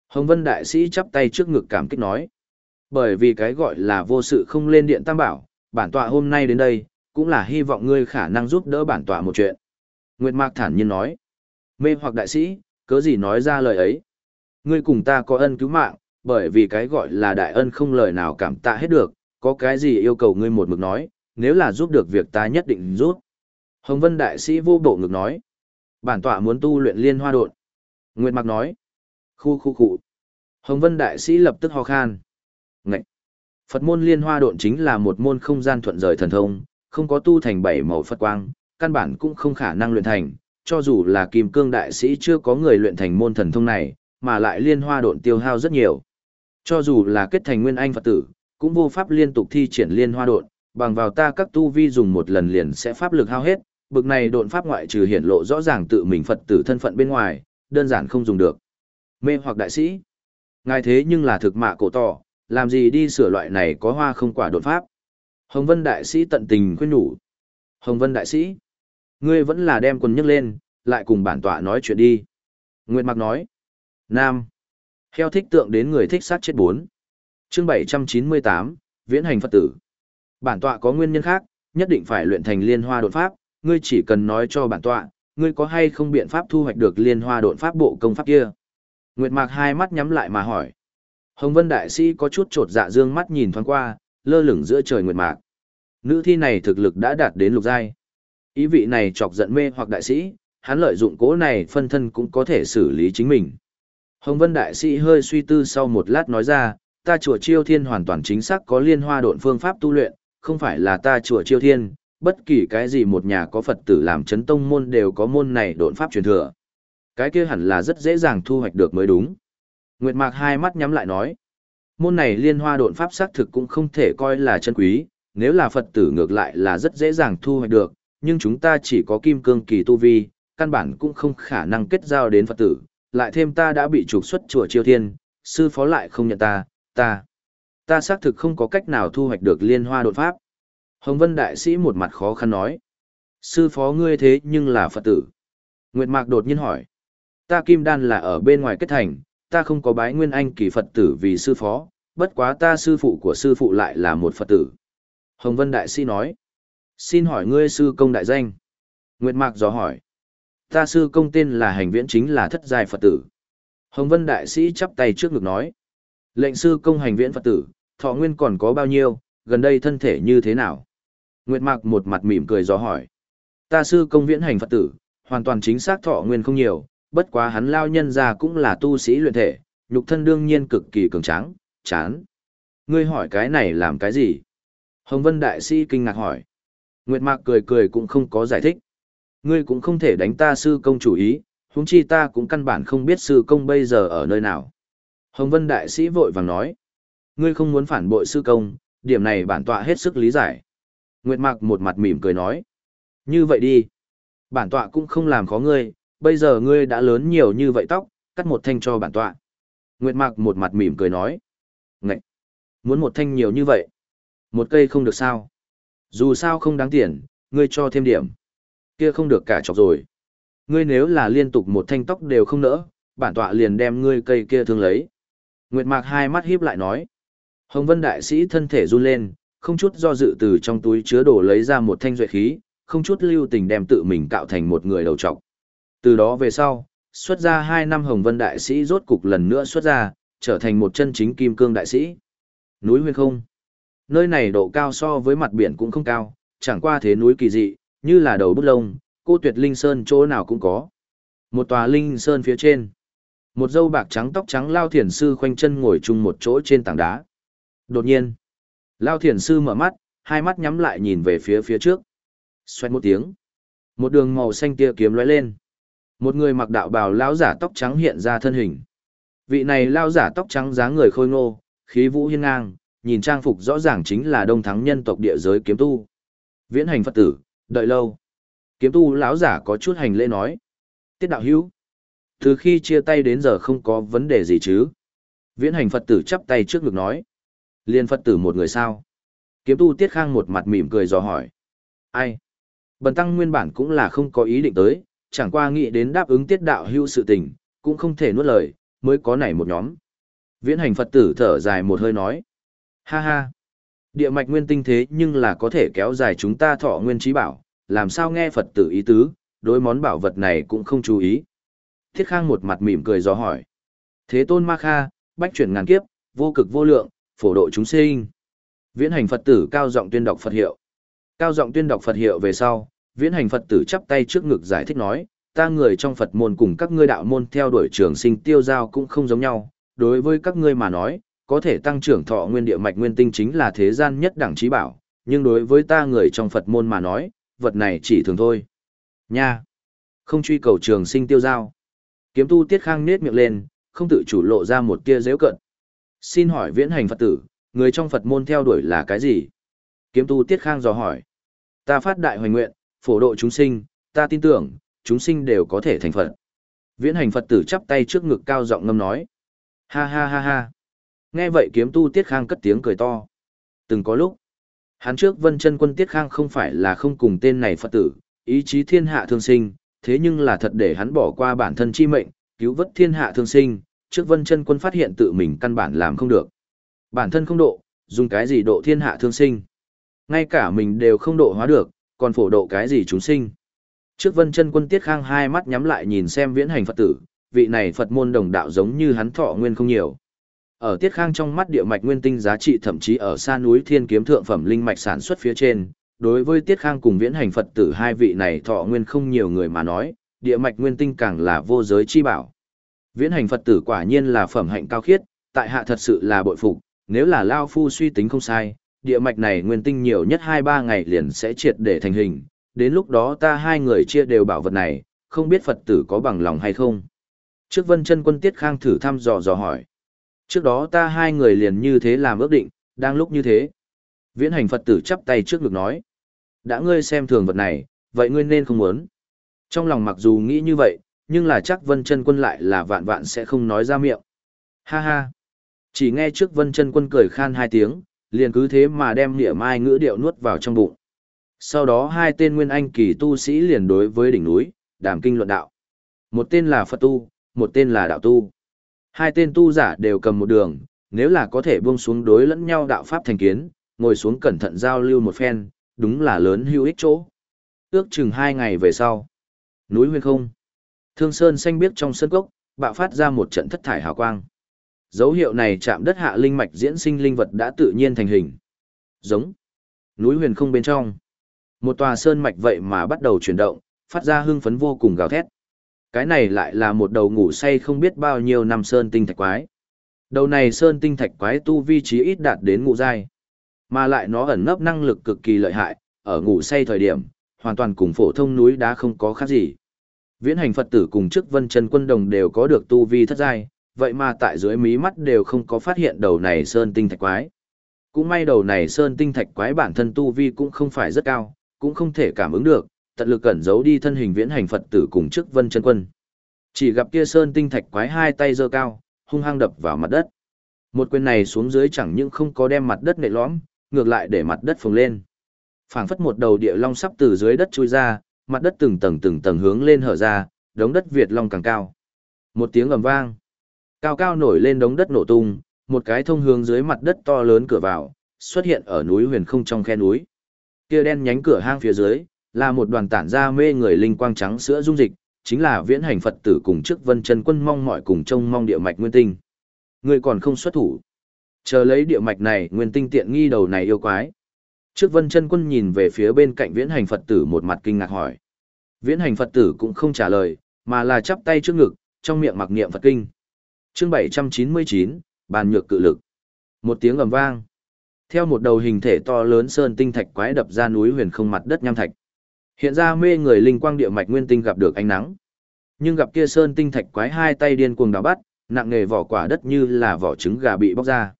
Speaker 1: Hồng Vân đại sĩ chắp tay trước ngực cảm kích nói. Bởi vì cái gọi là vô sự không lên điện tam bảo, bản tọa hôm nay đến đây, cũng là hy vọng ngươi khả năng giúp đỡ bản tọa một chuyện. Nguyệt Mạc thản nhiên nói. Mê hoặc đại sĩ, cớ gì nói ra lời ấy. Ngươi cùng ta có ân cứu mạng, bởi vì cái gọi là đại ân không lời nào cảm tạ hết được, có cái gì yêu cầu ngươi một mực nói, nếu là giúp được việc ta nhất định giúp. Hồng Vân đại sĩ vô bộ ngực nói. Bản tọa muốn tu luyện liên hoa Đột. Nguyệt Mặc nói. Khu khu khu. Hồng Vân đại sĩ lập tức ho khan. Ngậy! Phật môn liên hoa độn chính là một môn không gian thuận rời thần thông, không có tu thành bảy màu Phật quang, căn bản cũng không khả năng luyện thành, cho dù là kim cương đại sĩ chưa có người luyện thành môn thần thông này, mà lại liên hoa độn tiêu hao rất nhiều. Cho dù là kết thành nguyên anh Phật tử, cũng vô pháp liên tục thi triển liên hoa độn, bằng vào ta các tu vi dùng một lần liền sẽ pháp lực hao hết, bực này độn pháp ngoại trừ hiển lộ rõ ràng tự mình Phật tử thân phận bên ngoài, đơn giản không dùng được. Mê hoặc đại sĩ, ngài thế nhưng là thực mạ cổ tỏ, làm gì đi sửa loại này có hoa không quả đột pháp. Hồng Vân Đại Sĩ tận tình khuyên nhủ. Hồng Vân Đại Sĩ, ngươi vẫn là đem quần nhấc lên, lại cùng bản tọa nói chuyện đi. Nguyệt Mặc nói. Nam. Heo thích tượng đến người thích sát chết bốn. Chương 798, Viễn hành Phật tử. Bản tọa có nguyên nhân khác, nhất định phải luyện thành liên hoa đột pháp, ngươi chỉ cần nói cho bản tọa, ngươi có hay không biện pháp thu hoạch được liên hoa đột pháp bộ công pháp kia. Nguyệt Mạc hai mắt nhắm lại mà hỏi. Hồng Vân Đại Sĩ có chút trột dạ dương mắt nhìn thoáng qua, lơ lửng giữa trời nguyệt mạc. Nữ thi này thực lực đã đạt đến lục giai. Ý vị này chọc giận mê hoặc đại sĩ, hắn lợi dụng cố này phân thân cũng có thể xử lý chính mình. Hồng Vân Đại Sĩ hơi suy tư sau một lát nói ra, ta chùa chiêu thiên hoàn toàn chính xác có liên hoa độn phương pháp tu luyện, không phải là ta chùa chiêu thiên, bất kỳ cái gì một nhà có Phật tử làm chấn tông môn đều có môn này độn pháp truyền thừa. Cái kia hẳn là rất dễ dàng thu hoạch được mới đúng. Nguyệt Mạc hai mắt nhắm lại nói. Môn này liên hoa độn pháp xác thực cũng không thể coi là chân quý, nếu là Phật tử ngược lại là rất dễ dàng thu hoạch được, nhưng chúng ta chỉ có kim cương kỳ tu vi, căn bản cũng không khả năng kết giao đến Phật tử, lại thêm ta đã bị trục xuất chùa Chiêu Thiên, sư phó lại không nhận ta, ta, ta xác thực không có cách nào thu hoạch được liên hoa đột pháp. Hồng Vân Đại Sĩ một mặt khó khăn nói, sư phó ngươi thế nhưng là Phật tử. Nguyệt Mạc đột nhiên hỏi, Ta kim đan là ở bên ngoài kết thành, ta không có bái nguyên anh kỳ Phật tử vì sư phó, bất quá ta sư phụ của sư phụ lại là một Phật tử. Hồng Vân Đại Sĩ nói, xin hỏi ngươi sư công đại danh. Nguyệt Mạc dò hỏi, ta sư công tên là hành viễn chính là thất giai Phật tử. Hồng Vân Đại Sĩ chắp tay trước ngực nói, lệnh sư công hành viễn Phật tử, thọ nguyên còn có bao nhiêu, gần đây thân thể như thế nào? Nguyệt Mạc một mặt mỉm cười dò hỏi, ta sư công viễn hành Phật tử, hoàn toàn chính xác thọ nguyên không nhiều, bất quá hắn lao nhân ra cũng là tu sĩ luyện thể, nhục thân đương nhiên cực kỳ cường tráng, chán. Ngươi hỏi cái này làm cái gì? Hồng Vân Đại Sĩ kinh ngạc hỏi. Nguyệt Mạc cười cười cũng không có giải thích. Ngươi cũng không thể đánh ta sư công chủ ý, huống chi ta cũng căn bản không biết sư công bây giờ ở nơi nào. Hồng Vân Đại Sĩ vội vàng nói. Ngươi không muốn phản bội sư công, điểm này bản tọa hết sức lý giải. Nguyệt Mạc một mặt mỉm cười nói. Như vậy đi. Bản tọa cũng không làm khó ngươi, bây giờ ngươi đã lớn nhiều như vậy tóc, cắt một thanh cho bản tọa. Nguyệt Mạc một mặt mỉm cười nói. Ngậy! Muốn một thanh nhiều như vậy? Một cây không được sao? Dù sao không đáng tiền, ngươi cho thêm điểm. Kia không được cả chọc rồi. Ngươi nếu là liên tục một thanh tóc đều không nỡ, bản tọa liền đem ngươi cây kia thương lấy. Nguyệt Mạc hai mắt híp lại nói. Hồng Vân Đại Sĩ thân thể run lên, không chút do dự từ trong túi chứa đồ lấy ra một thanh duệ khí, không chút lưu tình đem tự mình cạo thành một người đầu trọc. Từ đó về sau, xuất ra hai năm Hồng Vân Đại Sĩ rốt cục lần nữa xuất ra, trở thành một chân chính kim cương đại sĩ. Núi huyền không. Nơi này độ cao so với mặt biển cũng không cao, chẳng qua thế núi kỳ dị, như là đầu bút lông, cô tuyệt linh sơn chỗ nào cũng có. Một tòa linh sơn phía trên. Một dâu bạc trắng tóc trắng Lao Thiền Sư khoanh chân ngồi chung một chỗ trên tảng đá. Đột nhiên, Lao Thiền Sư mở mắt, hai mắt nhắm lại nhìn về phía phía trước. Xoay một tiếng. Một đường màu xanh tia kiếm lóe lên. Một người mặc đạo bào lão giả tóc trắng hiện ra thân hình. Vị này lao giả tóc trắng dáng người khôi ngô, khí vũ hiên ngang, nhìn trang phục rõ ràng chính là đông thắng nhân tộc địa giới kiếm tu. Viễn hành Phật tử, đợi lâu. Kiếm tu lão giả có chút hành lễ nói. Tiết đạo hữu. Từ khi chia tay đến giờ không có vấn đề gì chứ. Viễn hành Phật tử chắp tay trước ngực nói. Liên Phật tử một người sao. Kiếm tu tiết khang một mặt mỉm cười dò hỏi. Ai? Bần tăng nguyên bản cũng là không có ý định tới, chẳng qua nghĩ đến đáp ứng tiết đạo hữu sự tình, cũng không thể nuốt lời, mới có nảy một nhóm. Viễn hành Phật tử thở dài một hơi nói. Ha ha. Địa mạch nguyên tinh thế nhưng là có thể kéo dài chúng ta thọ nguyên trí bảo, làm sao nghe Phật tử ý tứ, đối món bảo vật này cũng không chú ý. Thiết Khang một mặt mỉm cười gió hỏi. Thế tôn ma kha, bách chuyển ngàn kiếp, vô cực vô lượng, phổ độ chúng sinh. Viễn hành Phật tử cao giọng tuyên đọc Phật hiệu. Cao giọng tuyên đọc Phật hiệu về sau, viễn hành Phật tử chắp tay trước ngực giải thích nói, ta người trong Phật môn cùng các ngươi đạo môn theo đuổi trường sinh tiêu giao cũng không giống nhau, đối với các ngươi mà nói, có thể tăng trưởng thọ nguyên địa mạch nguyên tinh chính là thế gian nhất đẳng trí bảo, nhưng đối với ta người trong Phật môn mà nói, vật này chỉ thường thôi. Nha! Không truy cầu trường sinh tiêu giao. Kiếm tu tiết khang nết miệng lên, không tự chủ lộ ra một tia dễu cận. Xin hỏi viễn hành Phật tử, người trong Phật môn theo đuổi là cái gì? Kiếm tu tiết khang dò hỏi. Ta phát đại hoành nguyện, phổ độ chúng sinh, ta tin tưởng, chúng sinh đều có thể thành Phật. Viễn hành Phật tử chắp tay trước ngực cao giọng ngâm nói. Ha ha ha ha. Nghe vậy kiếm tu Tiết Khang cất tiếng cười to. Từng có lúc, hắn trước vân chân quân Tiết Khang không phải là không cùng tên này Phật tử, ý chí thiên hạ thương sinh, thế nhưng là thật để hắn bỏ qua bản thân chi mệnh, cứu vớt thiên hạ thương sinh, trước vân chân quân phát hiện tự mình căn bản làm không được. Bản thân không độ, dùng cái gì độ thiên hạ thương sinh. Ngay cả mình đều không độ hóa được, còn phổ độ cái gì chúng sinh. Trước vân chân quân Tiết Khang hai mắt nhắm lại nhìn xem viễn hành Phật tử, vị này Phật môn đồng đạo giống như hắn thọ nguyên không nhiều. Ở Tiết Khang trong mắt địa mạch nguyên tinh giá trị thậm chí ở xa núi thiên kiếm thượng phẩm linh mạch sản xuất phía trên, đối với Tiết Khang cùng viễn hành Phật tử hai vị này thọ nguyên không nhiều người mà nói, địa mạch nguyên tinh càng là vô giới chi bảo. Viễn hành Phật tử quả nhiên là phẩm hạnh cao khiết, tại hạ thật sự là bội phục, nếu là Lao Phu suy tính không sai, địa mạch này nguyên tinh nhiều nhất 2-3 ngày liền sẽ triệt để thành hình, đến lúc đó ta hai người chia đều bảo vật này, không biết Phật tử có bằng lòng hay không. Trước vân chân quân Tiết Khang thử thăm dò dò hỏi. Trước đó ta hai người liền như thế làm ước định, đang lúc như thế. Viễn hành Phật tử chắp tay trước ngực nói. Đã ngươi xem thường vật này, vậy ngươi nên không muốn. Trong lòng mặc dù nghĩ như vậy, nhưng là chắc vân chân quân lại là vạn vạn sẽ không nói ra miệng. Ha ha. Chỉ nghe trước vân chân quân cười khan hai tiếng, liền cứ thế mà đem nghĩa mai ngữ điệu nuốt vào trong bụng. Sau đó hai tên nguyên anh kỳ tu sĩ liền đối với đỉnh núi, đàm kinh luận đạo. Một tên là Phật tu, một tên là đạo tu. Hai tên tu giả đều cầm một đường, nếu là có thể buông xuống đối lẫn nhau đạo pháp thành kiến, ngồi xuống cẩn thận giao lưu một phen, đúng là lớn hữu ích chỗ. Ước chừng hai ngày về sau. Núi huyền không. Thương sơn xanh biếc trong sân cốc, bạo phát ra một trận thất thải hào quang. Dấu hiệu này chạm đất hạ linh mạch diễn sinh linh vật đã tự nhiên thành hình. Giống. Núi huyền không bên trong. Một tòa sơn mạch vậy mà bắt đầu chuyển động, phát ra hưng phấn vô cùng gào thét. Cái này lại là một đầu ngủ say không biết bao nhiêu năm sơn tinh thạch quái. Đầu này sơn tinh thạch quái tu vi trí ít đạt đến ngũ giai, mà lại nó ẩn nấp năng lực cực kỳ lợi hại, ở ngủ say thời điểm, hoàn toàn cùng phổ thông núi đá không có khác gì. Viễn hành Phật tử cùng trước vân chân quân đồng đều có được tu vi thất giai, vậy mà tại dưới mí mắt đều không có phát hiện đầu này sơn tinh thạch quái. Cũng may đầu này sơn tinh thạch quái bản thân tu vi cũng không phải rất cao, cũng không thể cảm ứng được, tận lực cẩn giấu đi thân hình viễn hành Phật tử cùng trước vân chân quân. Chỉ gặp kia sơn tinh thạch quái hai tay giơ cao, hung hăng đập vào mặt đất. Một quyền này xuống dưới chẳng những không có đem mặt đất nệ lõm, ngược lại để mặt đất phồng lên. Phảng phất một đầu địa long sắp từ dưới đất chui ra, mặt đất từng tầng từng tầng hướng lên hở ra, đống đất Việt long càng cao. Một tiếng ầm vang, cao cao nổi lên đống đất nổ tung, một cái thông hướng dưới mặt đất to lớn cửa vào, xuất hiện ở núi huyền không trong khe núi. Kia đen nhánh cửa hang phía dưới, là một đoàn tản ra mê người linh quang trắng sữa dung dịch, chính là viễn hành Phật tử cùng trước vân chân quân mong mọi cùng trông mong địa mạch nguyên tinh. Người còn không xuất thủ. Chờ lấy địa mạch này nguyên tinh tiện nghi đầu này yêu quái. Trước vân chân quân nhìn về phía bên cạnh viễn hành Phật tử một mặt kinh ngạc hỏi. Viễn hành Phật tử cũng không trả lời, mà là chắp tay trước ngực, trong miệng mặc niệm Phật kinh. chương 799, bàn nhược cự lực. Một tiếng ầm vang. Theo một đầu hình thể to lớn sơn tinh thạch quái đập ra núi huyền không mặt đất nham thạch. Hiện ra mê người linh quang địa mạch nguyên tinh gặp được ánh nắng. Nhưng gặp kia sơn tinh thạch quái hai tay điên cuồng đào bắt, nặng nghề vỏ quả đất như là vỏ trứng gà bị bóc ra.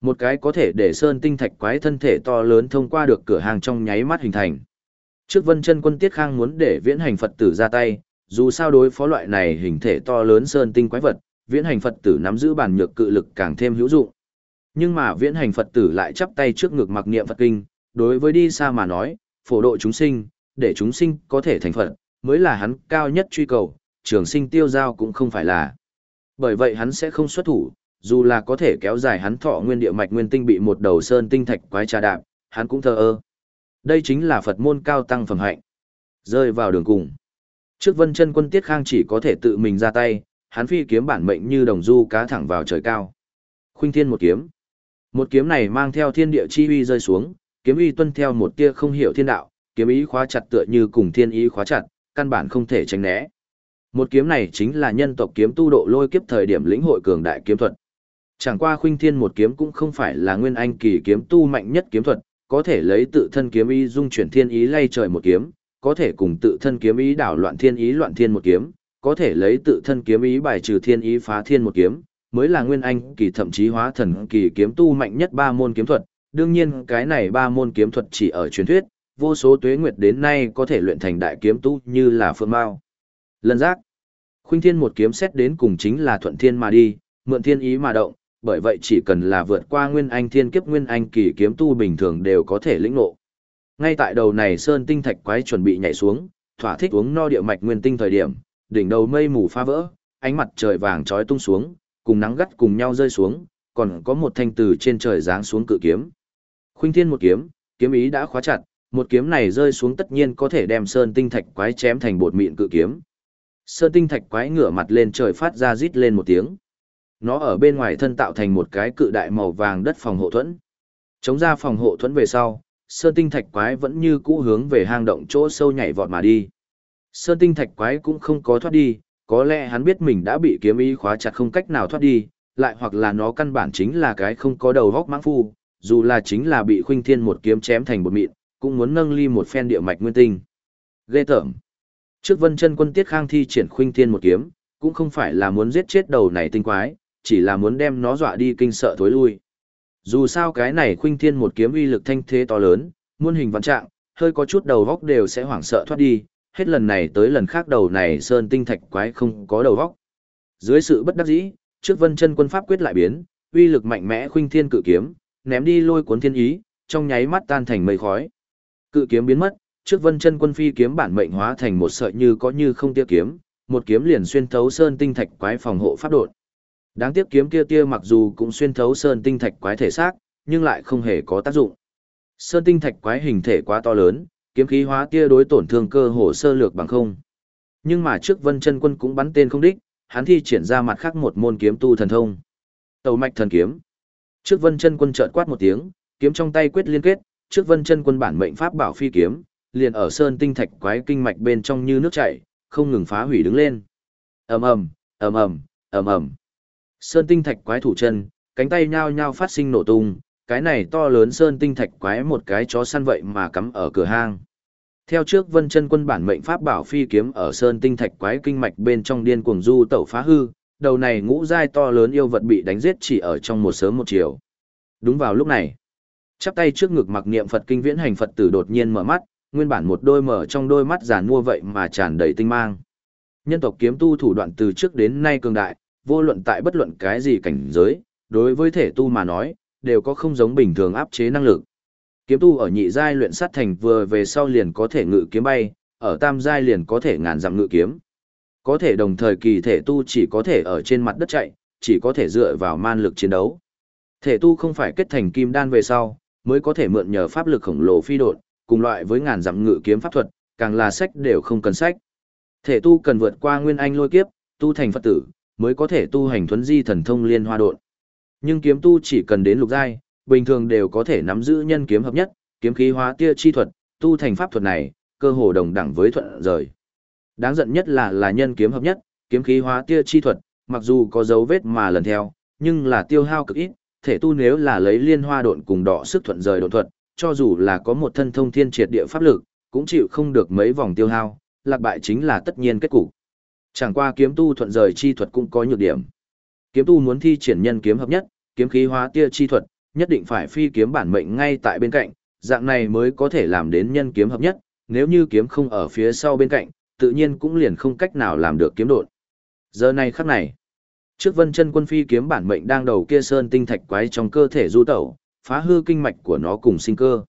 Speaker 1: Một cái có thể để sơn tinh thạch quái thân thể to lớn thông qua được cửa hàng trong nháy mắt hình thành. Trước vân chân quân Tiết Khang muốn để viễn hành Phật tử ra tay, dù sao đối phó loại này hình thể to lớn sơn tinh quái vật, viễn hành Phật tử nắm giữ bản nhược cự lực càng thêm hữu dụng. Nhưng mà viễn hành Phật tử lại chắp tay trước ngực mặc niệm Phật kinh, đối với đi xa mà nói, phổ độ chúng sinh, để chúng sinh có thể thành Phật, mới là hắn cao nhất truy cầu, trường sinh tiêu giao cũng không phải là. Bởi vậy hắn sẽ không xuất thủ, dù là có thể kéo dài hắn thọ nguyên địa mạch nguyên tinh bị một đầu sơn tinh thạch quái trà đạp, hắn cũng thờ ơ. Đây chính là Phật môn cao tăng phẩm hạnh. Rơi vào đường cùng. Trước vân chân quân Tiết Khang chỉ có thể tự mình ra tay, hắn phi kiếm bản mệnh như đồng du cá thẳng vào trời cao. Khuynh thiên một kiếm. Một kiếm này mang theo thiên địa chi uy rơi xuống, kiếm uy tuân theo một tia không hiểu thiên đạo, kiếm ý khóa chặt tựa như cùng thiên ý khóa chặt, căn bản không thể tránh né. Một kiếm này chính là nhân tộc kiếm tu độ lôi kiếp thời điểm lĩnh hội cường đại kiếm thuật. Chẳng qua khuynh thiên một kiếm cũng không phải là nguyên anh kỳ kiếm tu mạnh nhất kiếm thuật, có thể lấy tự thân kiếm ý dung chuyển thiên ý lay trời một kiếm, có thể cùng tự thân kiếm ý đảo loạn thiên ý loạn thiên một kiếm, có thể lấy tự thân kiếm ý bài trừ thiên ý phá thiên một kiếm, mới là nguyên anh kỳ thậm chí hóa thần kỳ kiếm tu mạnh nhất ba môn kiếm thuật. Đương nhiên cái này ba môn kiếm thuật chỉ ở truyền thuyết, vô số tuế nguyệt đến nay có thể luyện thành đại kiếm tu như là phương mao. Lần giác, khuynh thiên một kiếm xét đến cùng chính là thuận thiên mà đi, mượn thiên ý mà động, bởi vậy chỉ cần là vượt qua nguyên anh thiên kiếp nguyên anh kỳ kiếm tu bình thường đều có thể lĩnh ngộ. Ngay tại đầu này sơn tinh thạch quái chuẩn bị nhảy xuống, thỏa thích uống no địa mạch nguyên tinh thời điểm, đỉnh đầu mây mù phá vỡ, ánh mặt trời vàng trói tung xuống, cùng nắng gắt cùng nhau rơi xuống, còn có một thanh từ trên trời giáng xuống cự kiếm. Khuynh thiên một kiếm, kiếm ý đã khóa chặt, một kiếm này rơi xuống tất nhiên có thể đem sơn tinh thạch quái chém thành bột mịn cự kiếm. Sơn tinh thạch quái ngửa mặt lên trời phát ra rít lên một tiếng. Nó ở bên ngoài thân tạo thành một cái cự đại màu vàng đất phòng hộ thuẫn. Chống ra phòng hộ thuẫn về sau, sơn tinh thạch quái vẫn như cũ hướng về hang động chỗ sâu nhảy vọt mà đi. Sơn tinh thạch quái cũng không có thoát đi, có lẽ hắn biết mình đã bị kiếm ý khóa chặt không cách nào thoát đi, lại hoặc là nó căn bản chính là cái không có đầu góc mãng phu, dù là chính là bị khuynh thiên một kiếm chém thành bột mịn, cũng muốn nâng ly một phen địa mạch nguyên tinh. Ghê tởm. Trước vân chân quân tiết khang thi triển khuynh thiên một kiếm, cũng không phải là muốn giết chết đầu này tinh quái, chỉ là muốn đem nó dọa đi kinh sợ thối lui. Dù sao cái này khuynh thiên một kiếm uy lực thanh thế to lớn, muôn hình vạn trạng, hơi có chút đầu góc đều sẽ hoảng sợ thoát đi, hết lần này tới lần khác đầu này sơn tinh thạch quái không có đầu góc. Dưới sự bất đắc dĩ, trước vân chân quân pháp quyết lại biến, uy lực mạnh mẽ khuynh thiên cự kiếm, ném đi lôi cuốn thiên ý, trong nháy mắt tan thành mây khói. Cự kiếm biến mất, trước vân chân quân phi kiếm bản mệnh hóa thành một sợi như có như không tia kiếm, một kiếm liền xuyên thấu sơn tinh thạch quái phòng hộ pháp đột. Đáng tiếc kiếm kia tia mặc dù cũng xuyên thấu sơn tinh thạch quái thể xác, nhưng lại không hề có tác dụng. Sơn tinh thạch quái hình thể quá to lớn, kiếm khí hóa tia đối tổn thương cơ hồ sơ lược bằng không. Nhưng mà trước Vân Chân Quân cũng bắn tên không đích, hắn thi triển ra mặt khác một môn kiếm tu thần thông. Tẩu mạch thần kiếm. Trước Vân Chân Quân chợt quát một tiếng, kiếm trong tay quyết liên kết, trước Vân Chân Quân bản mệnh pháp bảo phi kiếm, liền ở sơn tinh thạch quái kinh mạch bên trong như nước chảy, không ngừng phá hủy đứng lên. Ầm ầm, ầm ầm, ầm ầm. Sơn tinh thạch quái thủ chân, cánh tay nhao nhao phát sinh nổ tung, cái này to lớn sơn tinh thạch quái một cái chó săn vậy mà cắm ở cửa hang. Theo trước Vân Chân Quân bản mệnh pháp bảo phi kiếm ở sơn tinh thạch quái kinh mạch bên trong điên cuồng du tẩu phá hư, đầu này ngũ giai to lớn yêu vật bị đánh giết chỉ ở trong một sớm một chiều. Đúng vào lúc này, chắp tay trước ngực mặc niệm Phật kinh viễn hành Phật tử đột nhiên mở mắt, nguyên bản một đôi mở trong đôi mắt giàn mua vậy mà tràn đầy tinh mang. Nhân tộc kiếm tu thủ đoạn từ trước đến nay cường đại, vô luận tại bất luận cái gì cảnh giới, đối với thể tu mà nói, đều có không giống bình thường áp chế năng lực. Kiếm tu ở nhị giai luyện sát thành vừa về sau liền có thể ngự kiếm bay, ở tam giai liền có thể ngàn dặm ngự kiếm. Có thể đồng thời kỳ thể tu chỉ có thể ở trên mặt đất chạy, chỉ có thể dựa vào man lực chiến đấu. Thể tu không phải kết thành kim đan về sau, mới có thể mượn nhờ pháp lực khổng lồ phi đột, cùng loại với ngàn dặm ngự kiếm pháp thuật, càng là sách đều không cần sách. Thể tu cần vượt qua nguyên anh lôi kiếp, tu thành Phật tử, mới có thể tu hành thuấn di thần thông liên hoa độn. Nhưng kiếm tu chỉ cần đến lục giai, bình thường đều có thể nắm giữ nhân kiếm hợp nhất, kiếm khí hóa tia chi thuật, tu thành pháp thuật này, cơ hồ đồng đẳng với thuận rời. Đáng giận nhất là là nhân kiếm hợp nhất, kiếm khí hóa tia chi thuật, mặc dù có dấu vết mà lần theo, nhưng là tiêu hao cực ít, thể tu nếu là lấy liên hoa độn cùng đỏ sức thuận rời độn thuật, cho dù là có một thân thông thiên triệt địa pháp lực, cũng chịu không được mấy vòng tiêu hao, lạc bại chính là tất nhiên kết cục. Chẳng qua kiếm tu thuận rời chi thuật cũng có nhược điểm. Kiếm tu muốn thi triển nhân kiếm hợp nhất, kiếm khí hóa tia chi thuật, nhất định phải phi kiếm bản mệnh ngay tại bên cạnh, dạng này mới có thể làm đến nhân kiếm hợp nhất, nếu như kiếm không ở phía sau bên cạnh, tự nhiên cũng liền không cách nào làm được kiếm đột. Giờ này khắc này, trước vân chân quân phi kiếm bản mệnh đang đầu kia sơn tinh thạch quái trong cơ thể du tẩu, phá hư kinh mạch của nó cùng sinh cơ.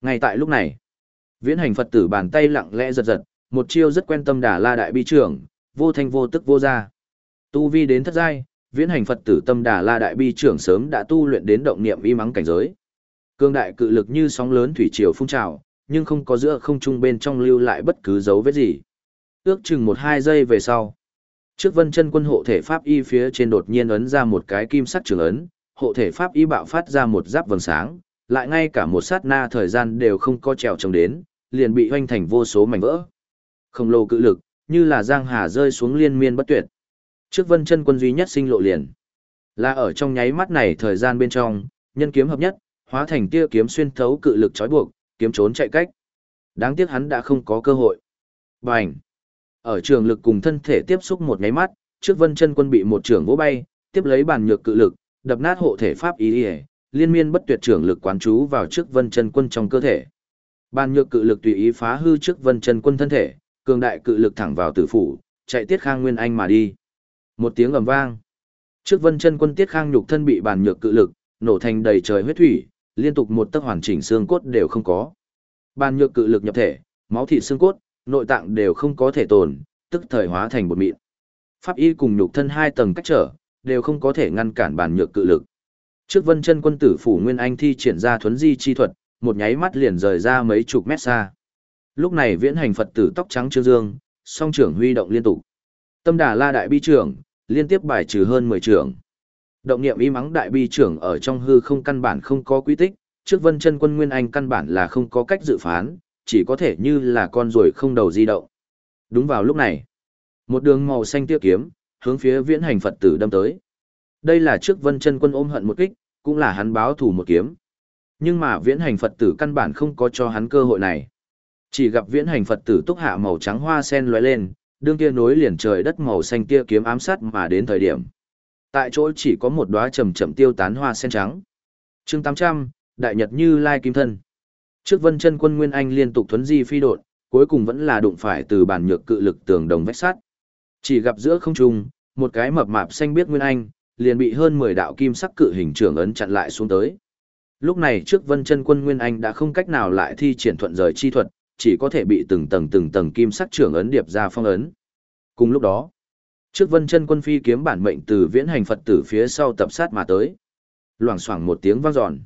Speaker 1: Ngay tại lúc này, viễn hành Phật tử bàn tay lặng lẽ giật giật, một chiêu rất quen tâm Đà la đại bi trưởng, vô thanh vô tức vô ra. Tu vi đến thất giai, viễn hành Phật tử tâm đà la đại bi trưởng sớm đã tu luyện đến động niệm y mắng cảnh giới. Cương đại cự lực như sóng lớn thủy triều phun trào, nhưng không có giữa không trung bên trong lưu lại bất cứ dấu vết gì. Ước chừng một hai giây về sau. Trước vân chân quân hộ thể pháp y phía trên đột nhiên ấn ra một cái kim sắc trường ấn, hộ thể pháp y bạo phát ra một giáp vầng sáng, lại ngay cả một sát na thời gian đều không có trèo trồng đến, liền bị hoanh thành vô số mảnh vỡ. Không lâu cự lực, như là giang hà rơi xuống liên miên bất tuyệt. Trước vân chân quân duy nhất sinh lộ liền. Là ở trong nháy mắt này thời gian bên trong, nhân kiếm hợp nhất, hóa thành tia kiếm xuyên thấu cự lực trói buộc, kiếm trốn chạy cách. Đáng tiếc hắn đã không có cơ hội. Bành! Ở trường lực cùng thân thể tiếp xúc một nháy mắt, trước vân chân quân bị một trường vỗ bay, tiếp lấy bàn nhược cự lực, đập nát hộ thể pháp ý, ý liên miên bất tuyệt trường lực quán chú vào trước vân chân quân trong cơ thể. Bàn nhược cự lực tùy ý phá hư trước vân chân quân thân thể, cường đại cự lực thẳng vào tử phủ, chạy tiết khang nguyên anh mà đi. Một tiếng ầm vang. Trước vân chân quân tiết khang nhục thân bị bàn nhược cự lực, nổ thành đầy trời huyết thủy, liên tục một tấc hoàn chỉnh xương cốt đều không có. Bàn nhược cự lực nhập thể, máu thịt xương cốt, nội tạng đều không có thể tồn, tức thời hóa thành bột mịn. Pháp y cùng nhục thân hai tầng cách trở, đều không có thể ngăn cản bản nhược cự lực. Trước vân chân quân tử phủ Nguyên Anh thi triển ra thuấn di chi thuật, một nháy mắt liền rời ra mấy chục mét xa. Lúc này viễn hành Phật tử tóc trắng trương dương, song trưởng huy động liên tục. Tâm đà la đại bi trưởng, liên tiếp bài trừ hơn 10 trưởng. Động niệm y mắng đại bi trưởng ở trong hư không căn bản không có quy tích, trước vân chân quân Nguyên Anh căn bản là không có cách dự phán, chỉ có thể như là con ruồi không đầu di động. Đúng vào lúc này, một đường màu xanh tiêu kiếm, hướng phía viễn hành Phật tử đâm tới. Đây là trước vân chân quân ôm hận một kích, cũng là hắn báo thủ một kiếm. Nhưng mà viễn hành Phật tử căn bản không có cho hắn cơ hội này. Chỉ gặp viễn hành Phật tử túc hạ màu trắng hoa sen lóe lên, đương kia nối liền trời đất màu xanh kia kiếm ám sát mà đến thời điểm. Tại chỗ chỉ có một đóa chậm chậm tiêu tán hoa sen trắng. Chương 800, Đại Nhật Như Lai Kim Thân. Trước Vân Chân Quân Nguyên Anh liên tục thuấn di phi đột, cuối cùng vẫn là đụng phải từ bản nhược cự lực tường đồng vách sắt. Chỉ gặp giữa không trung, một cái mập mạp xanh biết Nguyên Anh, liền bị hơn 10 đạo kim sắc cự hình trưởng ấn chặn lại xuống tới. Lúc này trước Vân Chân Quân Nguyên Anh đã không cách nào lại thi triển thuận rời chi thuật, chỉ có thể bị từng tầng từng tầng kim sắc trưởng ấn điệp ra phong ấn. Cùng lúc đó, trước vân chân quân phi kiếm bản mệnh từ viễn hành Phật tử phía sau tập sát mà tới. Loảng xoảng một tiếng vang dọn.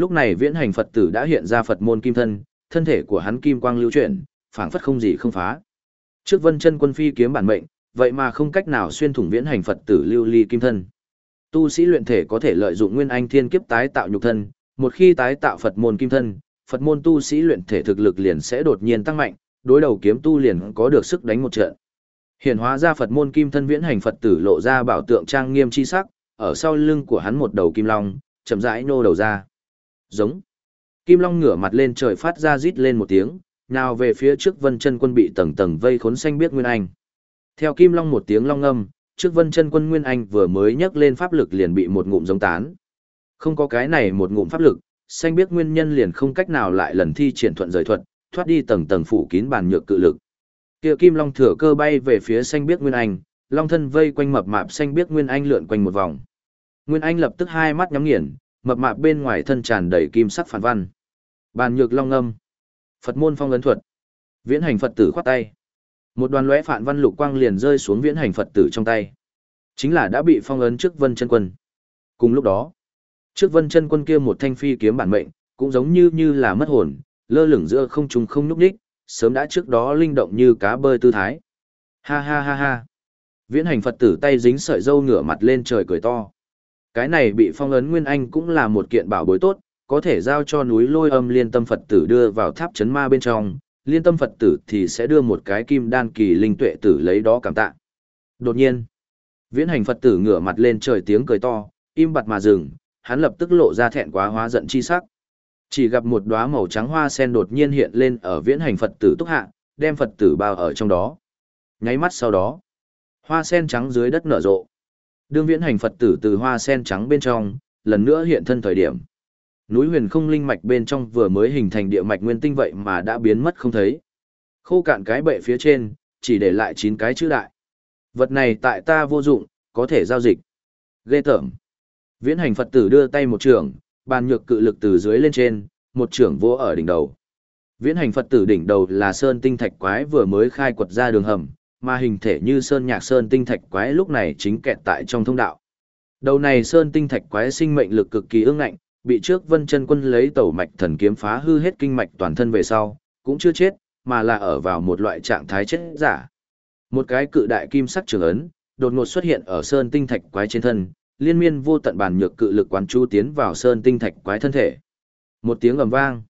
Speaker 1: Lúc này viễn hành Phật tử đã hiện ra Phật môn kim thân, thân thể của hắn kim quang lưu chuyển, phảng phất không gì không phá. Trước vân chân quân phi kiếm bản mệnh, vậy mà không cách nào xuyên thủng viễn hành Phật tử lưu ly kim thân. Tu sĩ luyện thể có thể lợi dụng nguyên anh thiên kiếp tái tạo nhục thân, một khi tái tạo Phật môn kim thân, Phật môn tu sĩ luyện thể thực lực liền sẽ đột nhiên tăng mạnh, đối đầu kiếm tu liền có được sức đánh một trận. Hiện hóa ra Phật môn kim thân viễn hành Phật tử lộ ra bảo tượng trang nghiêm chi sắc, ở sau lưng của hắn một đầu kim long, chậm rãi nô đầu ra. Giống. Kim long ngửa mặt lên trời phát ra rít lên một tiếng, nào về phía trước Vân Chân Quân bị tầng tầng vây khốn xanh biết nguyên anh. Theo kim long một tiếng long ngâm, trước Vân Chân Quân nguyên anh vừa mới nhấc lên pháp lực liền bị một ngụm giống tán. Không có cái này một ngụm pháp lực, xanh biết nguyên nhân liền không cách nào lại lần thi triển thuận rời thuật, thoát đi tầng tầng phủ kín bàn nhược cự lực. Kia kim long thừa cơ bay về phía xanh biết nguyên anh, long thân vây quanh mập mạp xanh biết nguyên anh lượn quanh một vòng. Nguyên anh lập tức hai mắt nhắm nghiền, mập mạp bên ngoài thân tràn đầy kim sắc phản văn. Bàn nhược long âm. Phật môn phong ấn thuật. Viễn hành Phật tử khoát tay. Một đoàn lóe phản văn lục quang liền rơi xuống viễn hành Phật tử trong tay. Chính là đã bị phong ấn trước Vân Chân Quân. Cùng lúc đó, trước Vân Chân Quân kia một thanh phi kiếm bản mệnh, cũng giống như như là mất hồn, lơ lửng giữa không trung không nhúc nhích, sớm đã trước đó linh động như cá bơi tư thái. Ha ha ha ha. Viễn hành Phật tử tay dính sợi dâu ngửa mặt lên trời cười to. Cái này bị phong ấn Nguyên Anh cũng là một kiện bảo bối tốt, có thể giao cho núi lôi âm liên tâm Phật tử đưa vào tháp chấn ma bên trong, liên tâm Phật tử thì sẽ đưa một cái kim đan kỳ linh tuệ tử lấy đó cảm tạ. Đột nhiên, viễn hành Phật tử ngửa mặt lên trời tiếng cười to, im bặt mà dừng, hắn lập tức lộ ra thẹn quá hóa giận chi sắc. Chỉ gặp một đóa màu trắng hoa sen đột nhiên hiện lên ở viễn hành Phật tử túc hạ, đem Phật tử bao ở trong đó. Nháy mắt sau đó, hoa sen trắng dưới đất nở rộ. Đương viễn hành Phật tử từ hoa sen trắng bên trong, lần nữa hiện thân thời điểm. Núi huyền không linh mạch bên trong vừa mới hình thành địa mạch nguyên tinh vậy mà đã biến mất không thấy. Khô cạn cái bệ phía trên, chỉ để lại 9 cái chữ đại. Vật này tại ta vô dụng, có thể giao dịch. Ghê tởm. Viễn hành Phật tử đưa tay một trường, bàn nhược cự lực từ dưới lên trên, một trưởng vô ở đỉnh đầu. Viễn hành Phật tử đỉnh đầu là sơn tinh thạch quái vừa mới khai quật ra đường hầm, mà hình thể như sơn nhạc sơn tinh thạch quái lúc này chính kẹt tại trong thông đạo. Đầu này sơn tinh thạch quái sinh mệnh lực cực kỳ ương ngạnh, bị trước Vân Chân Quân lấy tẩu mạch thần kiếm phá hư hết kinh mạch toàn thân về sau, cũng chưa chết, mà là ở vào một loại trạng thái chết giả. Một cái cự đại kim sắc trường ấn, đột ngột xuất hiện ở sơn tinh thạch quái trên thân, liên miên vô tận bản nhược cự lực quán chu tiến vào sơn tinh thạch quái thân thể. Một tiếng ầm vang.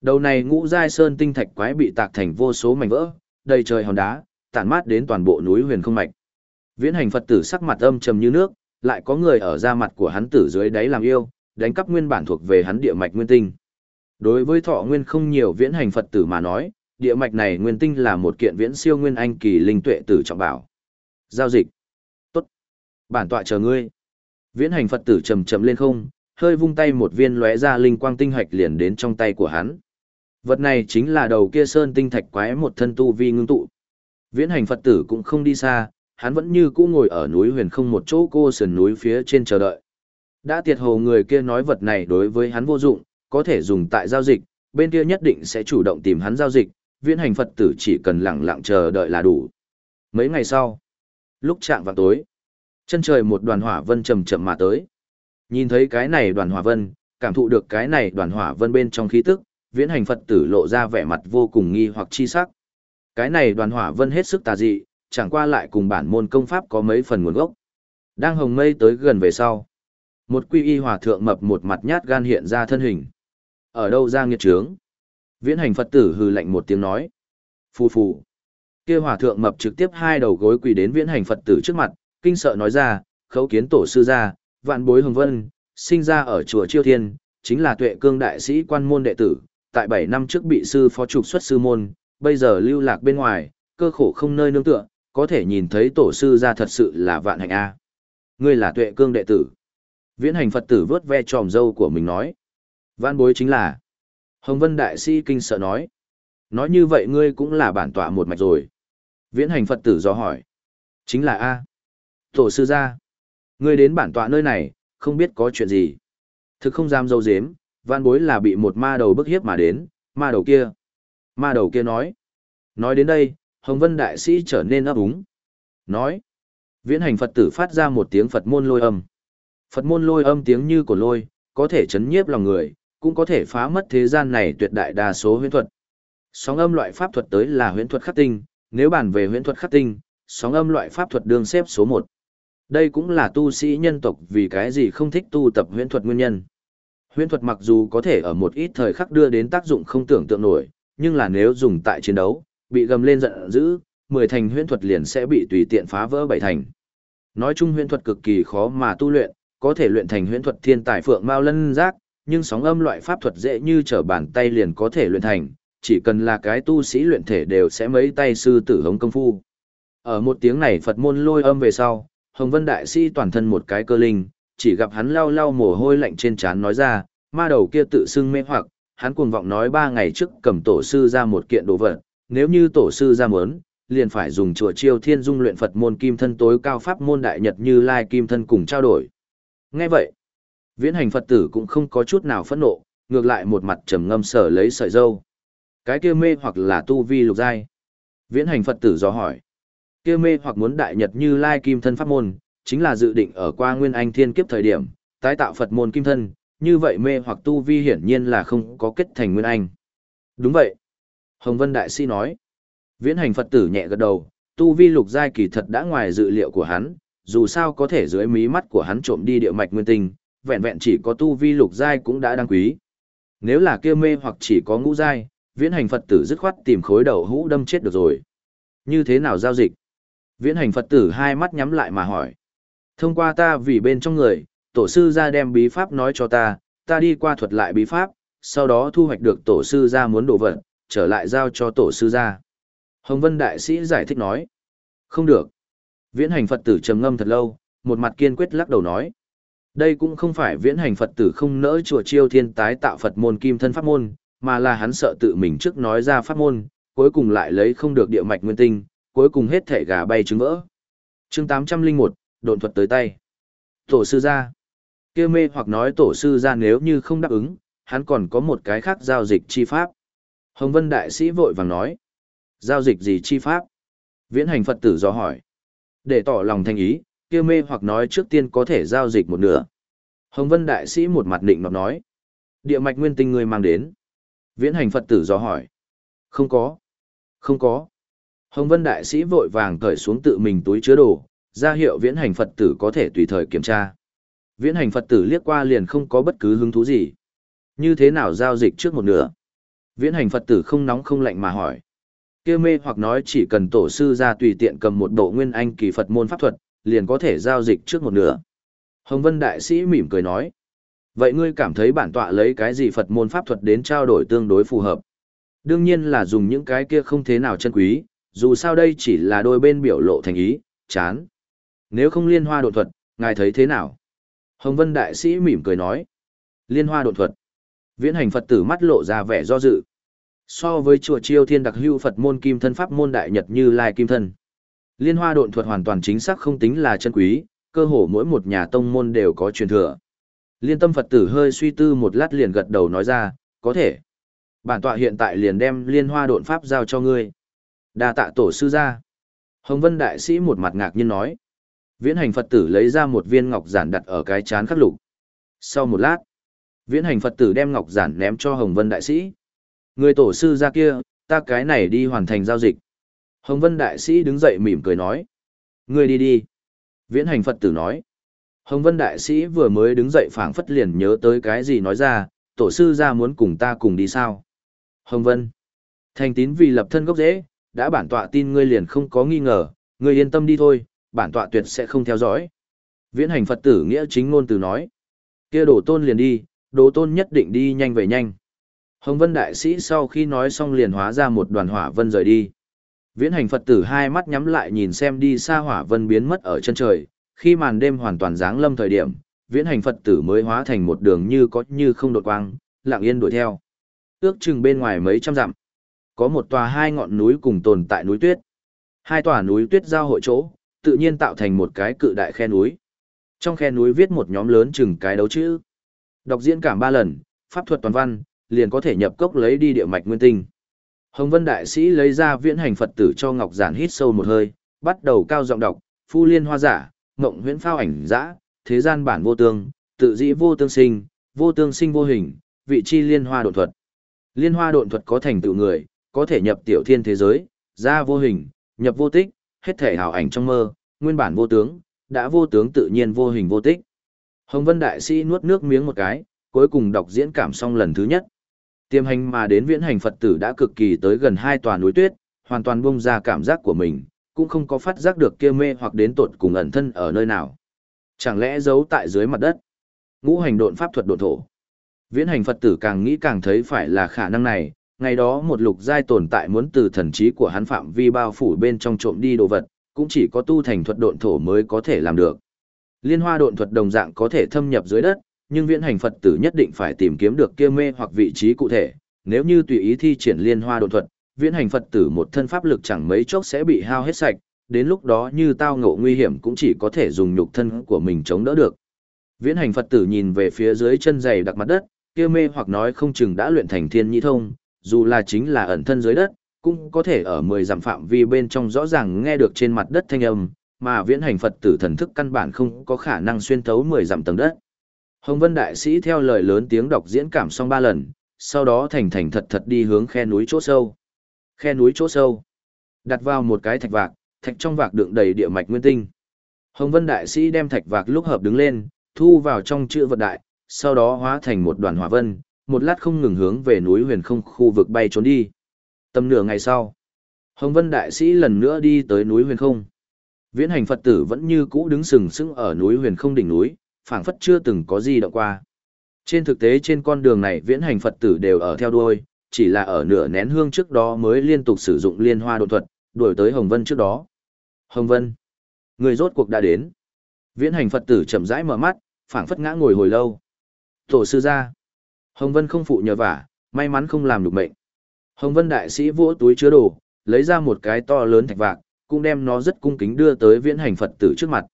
Speaker 1: Đầu này ngũ giai sơn tinh thạch quái bị tạc thành vô số mảnh vỡ, đầy trời hòn đá, tản mát đến toàn bộ núi huyền không mạch. Viễn hành Phật tử sắc mặt âm trầm như nước, lại có người ở da mặt của hắn tử dưới đáy làm yêu, đánh cắp nguyên bản thuộc về hắn địa mạch nguyên tinh. Đối với thọ nguyên không nhiều viễn hành Phật tử mà nói, địa mạch này nguyên tinh là một kiện viễn siêu nguyên anh kỳ linh tuệ tử trọng bảo. Giao dịch. Tốt. Bản tọa chờ ngươi. Viễn hành Phật tử trầm trầm lên không, hơi vung tay một viên lóe ra linh quang tinh hạch liền đến trong tay của hắn. Vật này chính là đầu kia sơn tinh thạch quái một thân tu vi ngưng tụ. Viễn hành Phật tử cũng không đi xa, hắn vẫn như cũ ngồi ở núi huyền không một chỗ cô sườn núi phía trên chờ đợi. Đã tiệt hồ người kia nói vật này đối với hắn vô dụng, có thể dùng tại giao dịch, bên kia nhất định sẽ chủ động tìm hắn giao dịch, viễn hành Phật tử chỉ cần lặng lặng chờ đợi là đủ. Mấy ngày sau, lúc chạm vào tối, chân trời một đoàn hỏa vân chậm chậm mà tới. Nhìn thấy cái này đoàn hỏa vân, cảm thụ được cái này đoàn hỏa vân bên trong khí tức, viễn hành Phật tử lộ ra vẻ mặt vô cùng nghi hoặc chi sắc. Cái này đoàn hỏa vân hết sức tà dị, chẳng qua lại cùng bản môn công pháp có mấy phần nguồn gốc. Đang hồng mây tới gần về sau. Một quy y hòa thượng mập một mặt nhát gan hiện ra thân hình. Ở đâu ra nghiệt trướng? Viễn hành Phật tử hừ lạnh một tiếng nói. Phù phù. kia hòa thượng mập trực tiếp hai đầu gối quỳ đến viễn hành Phật tử trước mặt, kinh sợ nói ra, khấu kiến tổ sư gia, vạn bối hồng vân, sinh ra ở chùa Chiêu Thiên, chính là tuệ cương đại sĩ quan môn đệ tử, tại 7 năm trước bị sư phó trục xuất sư môn, bây giờ lưu lạc bên ngoài, cơ khổ không nơi nương tựa, có thể nhìn thấy tổ sư gia thật sự là vạn hạnh A. Ngươi là tuệ cương đệ tử. Viễn hành Phật tử vớt ve tròm dâu của mình nói. Vạn bối chính là. Hồng Vân Đại Sĩ kinh sợ nói. Nói như vậy ngươi cũng là bản tọa một mạch rồi. Viễn hành Phật tử do hỏi. Chính là A. Tổ sư gia. Ngươi đến bản tọa nơi này, không biết có chuyện gì. Thực không dám dâu dếm, vạn bối là bị một ma đầu bức hiếp mà đến, ma đầu kia. Ma đầu kia nói. Nói đến đây, Hồng Vân Đại Sĩ trở nên ấp úng. Nói. Viễn hành Phật tử phát ra một tiếng Phật môn lôi âm. Phật môn lôi âm tiếng như của lôi, có thể chấn nhiếp lòng người, cũng có thể phá mất thế gian này tuyệt đại đa số huyễn thuật. Sóng âm loại pháp thuật tới là huyễn thuật khắc tinh, nếu bàn về huyễn thuật khắc tinh, sóng âm loại pháp thuật đương xếp số 1. Đây cũng là tu sĩ nhân tộc vì cái gì không thích tu tập huyễn thuật nguyên nhân. Huyễn thuật mặc dù có thể ở một ít thời khắc đưa đến tác dụng không tưởng tượng nổi, nhưng là nếu dùng tại chiến đấu, bị gầm lên giận dữ, 10 thành huyễn thuật liền sẽ bị tùy tiện phá vỡ bảy thành. Nói chung huyễn thuật cực kỳ khó mà tu luyện, có thể luyện thành huyễn thuật thiên tài phượng mao lân giác, nhưng sóng âm loại pháp thuật dễ như trở bàn tay liền có thể luyện thành, chỉ cần là cái tu sĩ luyện thể đều sẽ mấy tay sư tử hống công phu. Ở một tiếng này Phật môn lôi âm về sau, Hồng Vân Đại Sĩ toàn thân một cái cơ linh, chỉ gặp hắn lau lau mồ hôi lạnh trên trán nói ra, ma đầu kia tự xưng mê hoặc, hắn cuồng vọng nói ba ngày trước cầm tổ sư ra một kiện đồ vật, nếu như tổ sư ra muốn, liền phải dùng chùa chiêu thiên dung luyện Phật môn kim thân tối cao pháp môn đại nhật như lai kim thân cùng trao đổi. Nghe vậy, viễn hành Phật tử cũng không có chút nào phẫn nộ, ngược lại một mặt trầm ngâm sở lấy sợi dâu. Cái kia mê hoặc là tu vi lục giai. Viễn hành Phật tử do hỏi. Kia mê hoặc muốn đại nhật như lai kim thân pháp môn, chính là dự định ở qua nguyên anh thiên kiếp thời điểm, tái tạo Phật môn kim thân, như vậy mê hoặc tu vi hiển nhiên là không có kết thành nguyên anh. Đúng vậy. Hồng Vân Đại Sĩ nói. Viễn hành Phật tử nhẹ gật đầu, tu vi lục giai kỳ thật đã ngoài dự liệu của hắn, dù sao có thể dưới mí mắt của hắn trộm đi địa mạch nguyên tinh, vẹn vẹn chỉ có tu vi lục giai cũng đã đáng quý. Nếu là kia mê hoặc chỉ có ngũ giai, viễn hành Phật tử dứt khoát tìm khối đầu hũ đâm chết được rồi. Như thế nào giao dịch? Viễn hành Phật tử hai mắt nhắm lại mà hỏi. Thông qua ta vì bên trong người, tổ sư ra đem bí pháp nói cho ta, ta đi qua thuật lại bí pháp, sau đó thu hoạch được tổ sư ra muốn đổ vật, trở lại giao cho tổ sư ra. Hồng Vân Đại Sĩ giải thích nói. Không được. Viễn hành Phật tử trầm ngâm thật lâu, một mặt kiên quyết lắc đầu nói. Đây cũng không phải viễn hành Phật tử không nỡ chùa chiêu thiên tái tạo Phật môn kim thân pháp môn, mà là hắn sợ tự mình trước nói ra pháp môn, cuối cùng lại lấy không được địa mạch nguyên tinh, cuối cùng hết thể gà bay trứng vỡ. chương 801, độn thuật tới tay. Tổ sư ra kia mê hoặc nói tổ sư ra nếu như không đáp ứng, hắn còn có một cái khác giao dịch chi pháp. Hồng Vân Đại Sĩ vội vàng nói. Giao dịch gì chi pháp? Viễn hành Phật tử do hỏi. Để tỏ lòng thanh ý, kia mê hoặc nói trước tiên có thể giao dịch một nửa. Hồng Vân Đại Sĩ một mặt định nọt nói. Địa mạch nguyên tinh người mang đến. Viễn hành Phật tử do hỏi. Không có. Không có. Hồng Vân Đại Sĩ vội vàng cởi xuống tự mình túi chứa đồ, ra hiệu viễn hành Phật tử có thể tùy thời kiểm tra. Viễn hành Phật tử liếc qua liền không có bất cứ hứng thú gì. Như thế nào giao dịch trước một nửa? Viễn hành Phật tử không nóng không lạnh mà hỏi. kia mê hoặc nói chỉ cần tổ sư ra tùy tiện cầm một bộ nguyên anh kỳ Phật môn pháp thuật, liền có thể giao dịch trước một nửa. Hồng Vân Đại Sĩ mỉm cười nói. Vậy ngươi cảm thấy bản tọa lấy cái gì Phật môn pháp thuật đến trao đổi tương đối phù hợp? Đương nhiên là dùng những cái kia không thế nào chân quý, dù sao đây chỉ là đôi bên biểu lộ thành ý, chán. Nếu không liên hoa độ thuật, ngài thấy thế nào? Hồng Vân Đại Sĩ mỉm cười nói. Liên hoa độn thuật. Viễn hành Phật tử mắt lộ ra vẻ do dự. So với chùa chiêu thiên đặc hưu Phật môn kim thân pháp môn đại nhật như lai kim thân. Liên hoa độn thuật hoàn toàn chính xác không tính là chân quý, cơ hồ mỗi một nhà tông môn đều có truyền thừa. Liên tâm Phật tử hơi suy tư một lát liền gật đầu nói ra, có thể. Bản tọa hiện tại liền đem liên hoa độn pháp giao cho ngươi. đa tạ tổ sư ra. Hồng Vân Đại Sĩ một mặt ngạc nhiên nói. Viễn hành Phật tử lấy ra một viên ngọc giản đặt ở cái chán khắc lục. Sau một lát, viễn hành Phật tử đem ngọc giản ném cho Hồng Vân Đại Sĩ. Người tổ sư ra kia, ta cái này đi hoàn thành giao dịch. Hồng Vân Đại Sĩ đứng dậy mỉm cười nói. Người đi đi. Viễn hành Phật tử nói. Hồng Vân Đại Sĩ vừa mới đứng dậy phảng phất liền nhớ tới cái gì nói ra, tổ sư ra muốn cùng ta cùng đi sao. Hồng Vân. Thành tín vì lập thân gốc dễ, đã bản tọa tin ngươi liền không có nghi ngờ, ngươi yên tâm đi thôi, bản tọa tuyệt sẽ không theo dõi. Viễn hành Phật tử nghĩa chính ngôn từ nói. kia đổ tôn liền đi, đổ tôn nhất định đi nhanh về nhanh. Hồng Vân Đại Sĩ sau khi nói xong liền hóa ra một đoàn hỏa vân rời đi. Viễn hành Phật tử hai mắt nhắm lại nhìn xem đi xa hỏa vân biến mất ở chân trời, khi màn đêm hoàn toàn giáng lâm thời điểm, viễn hành Phật tử mới hóa thành một đường như có như không đột quang, lặng yên đuổi theo. Ước chừng bên ngoài mấy trăm dặm, có một tòa hai ngọn núi cùng tồn tại núi tuyết. Hai tòa núi tuyết giao hội chỗ, tự nhiên tạo thành một cái cự đại khe núi. Trong khe núi viết một nhóm lớn chừng cái đấu chữ. Đọc diễn cảm ba lần, pháp thuật toàn văn, liền có thể nhập cốc lấy đi địa mạch nguyên tinh. Hồng Vân Đại Sĩ lấy ra viễn hành Phật tử cho Ngọc Giản hít sâu một hơi, bắt đầu cao giọng đọc, phu liên hoa giả, ngộng huyễn phao ảnh dã, thế gian bản vô tương, tự dĩ vô tương sinh, vô tương sinh vô hình, vị chi liên hoa độn thuật. Liên hoa độn thuật có thành tựu người, có thể nhập tiểu thiên thế giới, ra vô hình, nhập vô tích, hết thể hào ảnh trong mơ, nguyên bản vô tướng, đã vô tướng tự nhiên vô hình vô tích. Hồng Vân Đại Sĩ nuốt nước miếng một cái, cuối cùng đọc diễn cảm xong lần thứ nhất. Tiềm hành mà đến viễn hành Phật tử đã cực kỳ tới gần hai tòa núi tuyết, hoàn toàn bung ra cảm giác của mình, cũng không có phát giác được kia mê hoặc đến tột cùng ẩn thân ở nơi nào. Chẳng lẽ giấu tại dưới mặt đất? Ngũ hành độn pháp thuật độn thổ. Viễn hành Phật tử càng nghĩ càng thấy phải là khả năng này, ngày đó một lục giai tồn tại muốn từ thần trí của hắn phạm vi bao phủ bên trong trộm đi đồ vật, cũng chỉ có tu thành thuật độn thổ mới có thể làm được. Liên hoa độn thuật đồng dạng có thể thâm nhập dưới đất, nhưng viễn hành Phật tử nhất định phải tìm kiếm được kia mê hoặc vị trí cụ thể, nếu như tùy ý thi triển liên hoa độn thuật, viễn hành Phật tử một thân pháp lực chẳng mấy chốc sẽ bị hao hết sạch, đến lúc đó như tao ngộ nguy hiểm cũng chỉ có thể dùng nhục thân của mình chống đỡ được. Viễn hành Phật tử nhìn về phía dưới chân dày đặc mặt đất, kia mê hoặc nói không chừng đã luyện thành thiên nhị thông, dù là chính là ẩn thân dưới đất, cũng có thể ở 10 dặm phạm vi bên trong rõ ràng nghe được trên mặt đất thanh âm, mà viễn hành Phật tử thần thức căn bản không có khả năng xuyên thấu 10 dặm tầng đất. Hồng Vân Đại Sĩ theo lời lớn tiếng đọc diễn cảm xong ba lần, sau đó thành thành thật thật đi hướng khe núi chỗ sâu. Khe núi chỗ sâu. Đặt vào một cái thạch vạc, thạch trong vạc đựng đầy địa mạch nguyên tinh. Hồng Vân Đại Sĩ đem thạch vạc lúc hợp đứng lên, thu vào trong chữ vật đại, sau đó hóa thành một đoàn hỏa vân, một lát không ngừng hướng về núi huyền không khu vực bay trốn đi. Tầm nửa ngày sau, Hồng Vân Đại Sĩ lần nữa đi tới núi huyền không. Viễn hành Phật tử vẫn như cũ đứng sừng sững ở núi huyền không đỉnh núi, phảng phất chưa từng có gì động qua. Trên thực tế trên con đường này viễn hành Phật tử đều ở theo đuôi, chỉ là ở nửa nén hương trước đó mới liên tục sử dụng liên hoa độ thuật, đuổi tới Hồng Vân trước đó. Hồng Vân, người rốt cuộc đã đến. Viễn hành Phật tử chậm rãi mở mắt, phảng phất ngã ngồi hồi lâu. Tổ sư ra. Hồng Vân không phụ nhờ vả, may mắn không làm được mệnh. Hồng Vân đại sĩ vỗ túi chứa đồ, lấy ra một cái to lớn thạch vạc, cũng đem nó rất cung kính đưa tới viễn hành Phật tử trước mặt.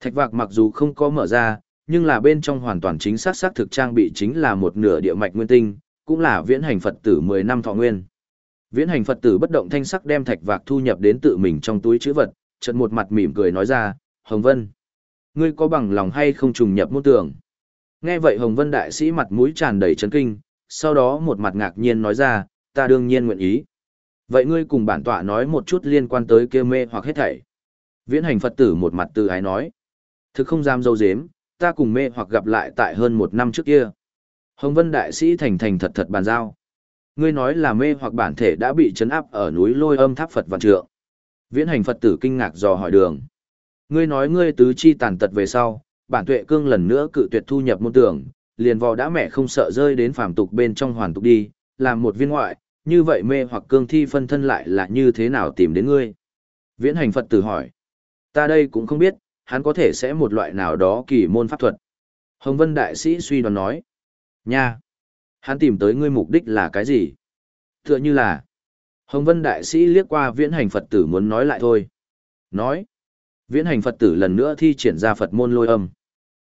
Speaker 1: Thạch vạc mặc dù không có mở ra, nhưng là bên trong hoàn toàn chính xác xác thực trang bị chính là một nửa địa mạch nguyên tinh, cũng là viễn hành Phật tử 10 năm thọ nguyên. Viễn hành Phật tử bất động thanh sắc đem thạch vạc thu nhập đến tự mình trong túi chữ vật, chợt một mặt mỉm cười nói ra, Hồng Vân, ngươi có bằng lòng hay không trùng nhập môn tưởng? Nghe vậy Hồng Vân đại sĩ mặt mũi tràn đầy chấn kinh, sau đó một mặt ngạc nhiên nói ra, ta đương nhiên nguyện ý. Vậy ngươi cùng bản tọa nói một chút liên quan tới kia mê hoặc hết thảy. Viễn hành Phật tử một mặt từ ái nói. Thực không dám dâu dếm, ta cùng mê hoặc gặp lại tại hơn một năm trước kia. Hồng Vân đại sĩ thành thành thật thật bàn giao. Ngươi nói là mê hoặc bản thể đã bị chấn áp ở núi lôi âm tháp Phật vạn trượng. Viễn hành Phật tử kinh ngạc dò hỏi đường. Ngươi nói ngươi tứ chi tàn tật về sau, bản tuệ cương lần nữa cự tuyệt thu nhập môn tưởng, liền vò đã mẹ không sợ rơi đến phàm tục bên trong hoàn tục đi, làm một viên ngoại, như vậy mê hoặc cương thi phân thân lại là như thế nào tìm đến ngươi? Viễn hành Phật tử hỏi. Ta đây cũng không biết, hắn có thể sẽ một loại nào đó kỳ môn pháp thuật. Hồng Vân Đại Sĩ suy đoán nói. Nha! Hắn tìm tới ngươi mục đích là cái gì? Tựa như là... Hồng Vân Đại Sĩ liếc qua viễn hành Phật tử muốn nói lại thôi. Nói. Viễn hành Phật tử lần nữa thi triển ra Phật môn lôi âm.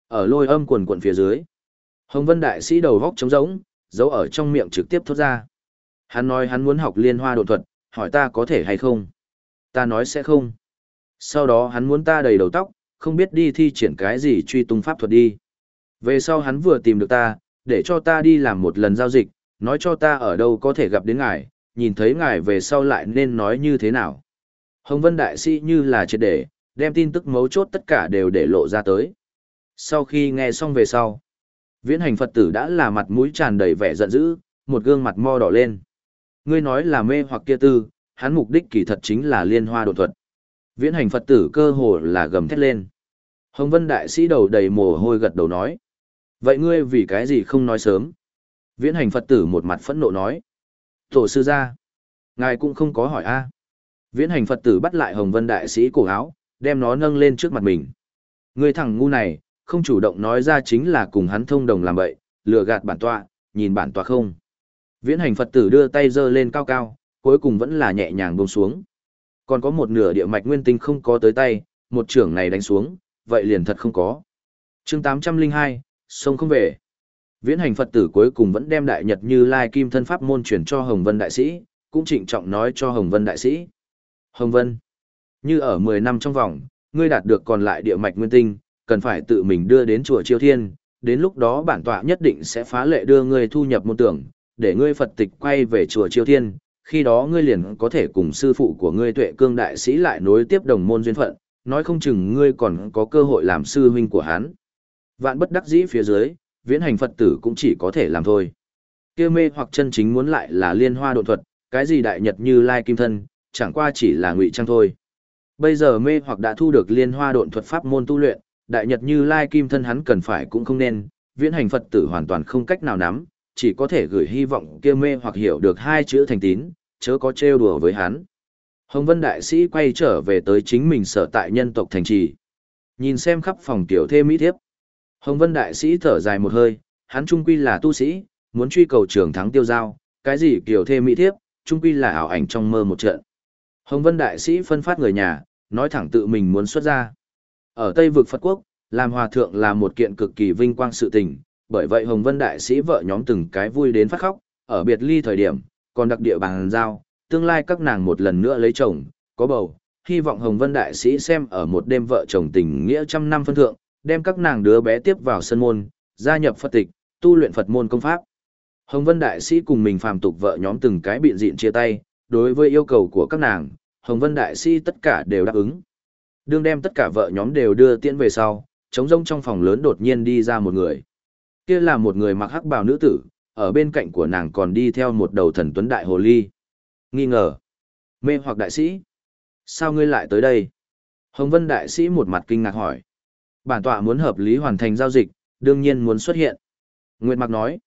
Speaker 1: Ở lôi âm quần quần phía dưới. Hồng Vân Đại Sĩ đầu góc trống rỗng, giấu ở trong miệng trực tiếp thốt ra. Hắn nói hắn muốn học liên hoa độ thuật, hỏi ta có thể hay không. Ta nói sẽ không. Sau đó hắn muốn ta đầy đầu tóc, không biết đi thi triển cái gì truy tung pháp thuật đi. Về sau hắn vừa tìm được ta, để cho ta đi làm một lần giao dịch, nói cho ta ở đâu có thể gặp đến ngài, nhìn thấy ngài về sau lại nên nói như thế nào. Hồng Vân Đại Sĩ như là triệt để, đem tin tức mấu chốt tất cả đều để lộ ra tới. Sau khi nghe xong về sau, viễn hành Phật tử đã là mặt mũi tràn đầy vẻ giận dữ, một gương mặt mo đỏ lên. Ngươi nói là mê hoặc kia tư, hắn mục đích kỳ thật chính là liên hoa độ thuật. Viễn hành Phật tử cơ hồ là gầm thét lên. Hồng Vân Đại Sĩ đầu đầy mồ hôi gật đầu nói. Vậy ngươi vì cái gì không nói sớm? Viễn hành Phật tử một mặt phẫn nộ nói. Tổ sư ra. Ngài cũng không có hỏi a Viễn hành Phật tử bắt lại Hồng Vân Đại Sĩ cổ áo, đem nó nâng lên trước mặt mình. Ngươi thằng ngu này, không chủ động nói ra chính là cùng hắn thông đồng làm bậy, lừa gạt bản tọa, nhìn bản tọa không. Viễn hành Phật tử đưa tay giơ lên cao cao, cuối cùng vẫn là nhẹ nhàng buông xuống. Còn có một nửa địa mạch nguyên tinh không có tới tay, một trưởng này đánh xuống, vậy liền thật không có. chương 802, sông không về. Viễn hành Phật tử cuối cùng vẫn đem đại nhật như lai kim thân pháp môn chuyển cho Hồng Vân Đại Sĩ, cũng trịnh trọng nói cho Hồng Vân Đại Sĩ. Hồng Vân, như ở 10 năm trong vòng, ngươi đạt được còn lại địa mạch nguyên tinh, cần phải tự mình đưa đến chùa Chiêu Thiên, đến lúc đó bản tọa nhất định sẽ phá lệ đưa ngươi thu nhập môn tưởng, để ngươi Phật tịch quay về chùa Chiêu Thiên, khi đó ngươi liền có thể cùng sư phụ của ngươi Tuệ Cương đại sĩ lại nối tiếp đồng môn duyên phận, nói không chừng ngươi còn có cơ hội làm sư huynh của hắn. Vạn bất đắc dĩ phía dưới, viễn hành Phật tử cũng chỉ có thể làm thôi. Kia mê hoặc chân chính muốn lại là liên hoa độ thuật, cái gì đại nhật như lai kim thân, chẳng qua chỉ là ngụy trang thôi. Bây giờ mê hoặc đã thu được liên hoa độn thuật pháp môn tu luyện, đại nhật như lai kim thân hắn cần phải cũng không nên, viễn hành Phật tử hoàn toàn không cách nào nắm, chỉ có thể gửi hy vọng kia mê hoặc hiểu được hai chữ thành tín, chớ có trêu đùa với hắn. Hồng Vân Đại Sĩ quay trở về tới chính mình sở tại nhân tộc thành trì. Nhìn xem khắp phòng tiểu thê mỹ thiếp. Hồng Vân Đại Sĩ thở dài một hơi, hắn trung quy là tu sĩ, muốn truy cầu trường thắng tiêu giao, cái gì kiểu thê mỹ thiếp, trung quy là ảo ảnh trong mơ một trận. Hồng Vân Đại Sĩ phân phát người nhà, nói thẳng tự mình muốn xuất ra. Ở Tây vực Phật Quốc, làm hòa thượng là một kiện cực kỳ vinh quang sự tình, bởi vậy Hồng Vân Đại Sĩ vợ nhóm từng cái vui đến phát khóc, ở biệt ly thời điểm, còn đặc địa bằng giao, tương lai các nàng một lần nữa lấy chồng, có bầu, hy vọng Hồng Vân Đại Sĩ xem ở một đêm vợ chồng tình nghĩa trăm năm phân thượng, đem các nàng đứa bé tiếp vào sân môn, gia nhập Phật tịch, tu luyện Phật môn công pháp. Hồng Vân Đại Sĩ cùng mình phàm tục vợ nhóm từng cái biện diện chia tay, đối với yêu cầu của các nàng, Hồng Vân Đại Sĩ tất cả đều đáp ứng. Đương đem tất cả vợ nhóm đều đưa tiễn về sau, trống rông trong phòng lớn đột nhiên đi ra một người. Kia là một người mặc hắc bào nữ tử, ở bên cạnh của nàng còn đi theo một đầu thần tuấn đại hồ ly. Nghi ngờ. Mê hoặc đại sĩ. Sao ngươi lại tới đây? Hồng Vân đại sĩ một mặt kinh ngạc hỏi. Bản tọa muốn hợp lý hoàn thành giao dịch, đương nhiên muốn xuất hiện. Nguyệt Mặc nói.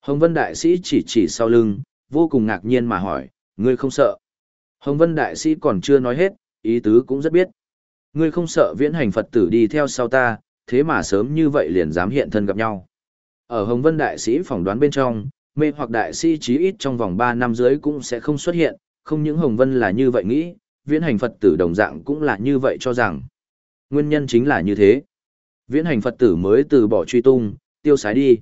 Speaker 1: Hồng Vân đại sĩ chỉ chỉ sau lưng, vô cùng ngạc nhiên mà hỏi, ngươi không sợ. Hồng Vân đại sĩ còn chưa nói hết, ý tứ cũng rất biết. Ngươi không sợ viễn hành Phật tử đi theo sau ta, thế mà sớm như vậy liền dám hiện thân gặp nhau. Ở Hồng Vân đại sĩ phỏng đoán bên trong, mê hoặc đại sĩ chí ít trong vòng 3 năm dưới cũng sẽ không xuất hiện, không những Hồng Vân là như vậy nghĩ, viễn hành Phật tử đồng dạng cũng là như vậy cho rằng. Nguyên nhân chính là như thế. Viễn hành Phật tử mới từ bỏ truy tung, tiêu sái đi.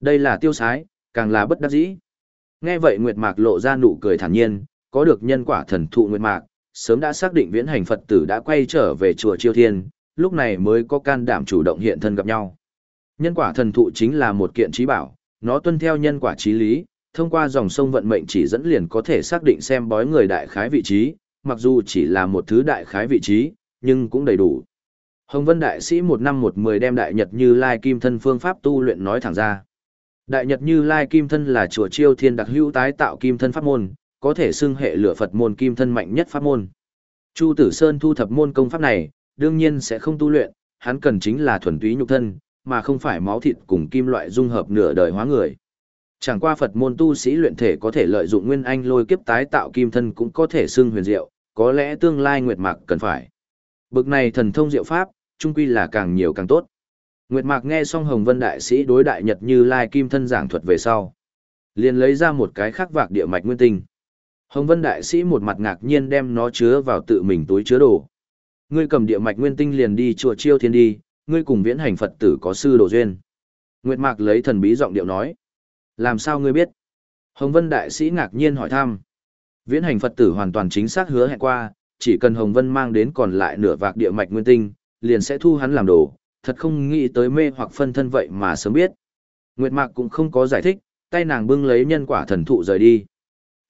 Speaker 1: Đây là tiêu sái, càng là bất đắc dĩ. Nghe vậy Nguyệt Mạc lộ ra nụ cười thản nhiên, có được nhân quả thần thụ Nguyệt Mạc, sớm đã xác định viễn hành Phật tử đã quay trở về chùa Chiêu Thiên, lúc này mới có can đảm chủ động hiện thân gặp nhau. Nhân quả thần thụ chính là một kiện trí bảo, nó tuân theo nhân quả trí lý, thông qua dòng sông vận mệnh chỉ dẫn liền có thể xác định xem bói người đại khái vị trí, mặc dù chỉ là một thứ đại khái vị trí, nhưng cũng đầy đủ. Hồng Vân Đại Sĩ một năm một mười đem Đại Nhật Như Lai Kim Thân phương pháp tu luyện nói thẳng ra. Đại Nhật Như Lai Kim Thân là chùa chiêu thiên đặc hữu tái tạo Kim Thân pháp môn, có thể xưng hệ lửa Phật môn Kim Thân mạnh nhất pháp môn. Chu Tử Sơn thu thập môn công pháp này, đương nhiên sẽ không tu luyện, hắn cần chính là thuần túy nhục thân, mà không phải máu thịt cùng kim loại dung hợp nửa đời hóa người. Chẳng qua Phật môn tu sĩ luyện thể có thể lợi dụng nguyên anh lôi kiếp tái tạo kim thân cũng có thể xưng huyền diệu, có lẽ tương lai Nguyệt Mạc cần phải. Bực này thần thông diệu pháp, trung quy là càng nhiều càng tốt. Nguyệt Mạc nghe xong Hồng Vân đại sĩ đối đại nhật như lai kim thân giảng thuật về sau, liền lấy ra một cái khắc vạc địa mạch nguyên tinh. Hồng Vân đại sĩ một mặt ngạc nhiên đem nó chứa vào tự mình túi chứa đồ. Ngươi cầm địa mạch nguyên tinh liền đi chùa Chiêu Thiên đi, ngươi cùng viễn hành Phật tử có sư đồ duyên. Nguyệt Mạc lấy thần bí giọng điệu nói. Làm sao ngươi biết? Hồng Vân Đại Sĩ ngạc nhiên hỏi thăm. Viễn hành Phật tử hoàn toàn chính xác hứa hẹn qua, chỉ cần Hồng Vân mang đến còn lại nửa vạc địa mạch nguyên tinh, liền sẽ thu hắn làm đồ, thật không nghĩ tới mê hoặc phân thân vậy mà sớm biết. Nguyệt Mạc cũng không có giải thích, tay nàng bưng lấy nhân quả thần thụ rời đi.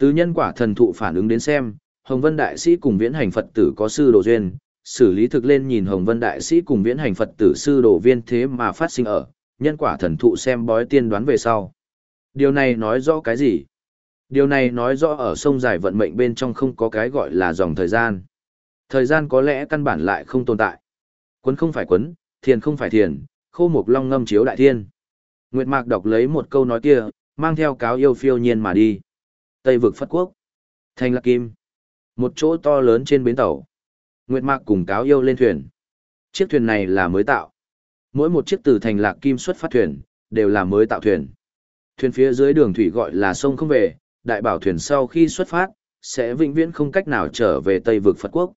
Speaker 1: Từ nhân quả thần thụ phản ứng đến xem, Hồng Vân Đại Sĩ cùng viễn hành Phật tử có sư đồ duyên, xử lý thực lên nhìn Hồng Vân Đại Sĩ cùng viễn hành Phật tử sư đồ viên thế mà phát sinh ở, nhân quả thần thụ xem bói tiên đoán về sau. Điều này nói rõ cái gì? Điều này nói rõ ở sông dài vận mệnh bên trong không có cái gọi là dòng thời gian. Thời gian có lẽ căn bản lại không tồn tại. Quấn không phải quấn, thiền không phải thiền, khô mục long ngâm chiếu đại thiên. Nguyệt Mạc đọc lấy một câu nói kia, mang theo cáo yêu phiêu nhiên mà đi. Tây vực Phất Quốc. Thành Lạc Kim. Một chỗ to lớn trên bến tàu. Nguyệt Mạc cùng cáo yêu lên thuyền. Chiếc thuyền này là mới tạo. Mỗi một chiếc từ thành lạc kim xuất phát thuyền, đều là mới tạo thuyền. Thuyền phía dưới đường thủy gọi là sông không về, đại bảo thuyền sau khi xuất phát, sẽ vĩnh viễn không cách nào trở về Tây vực Phật Quốc.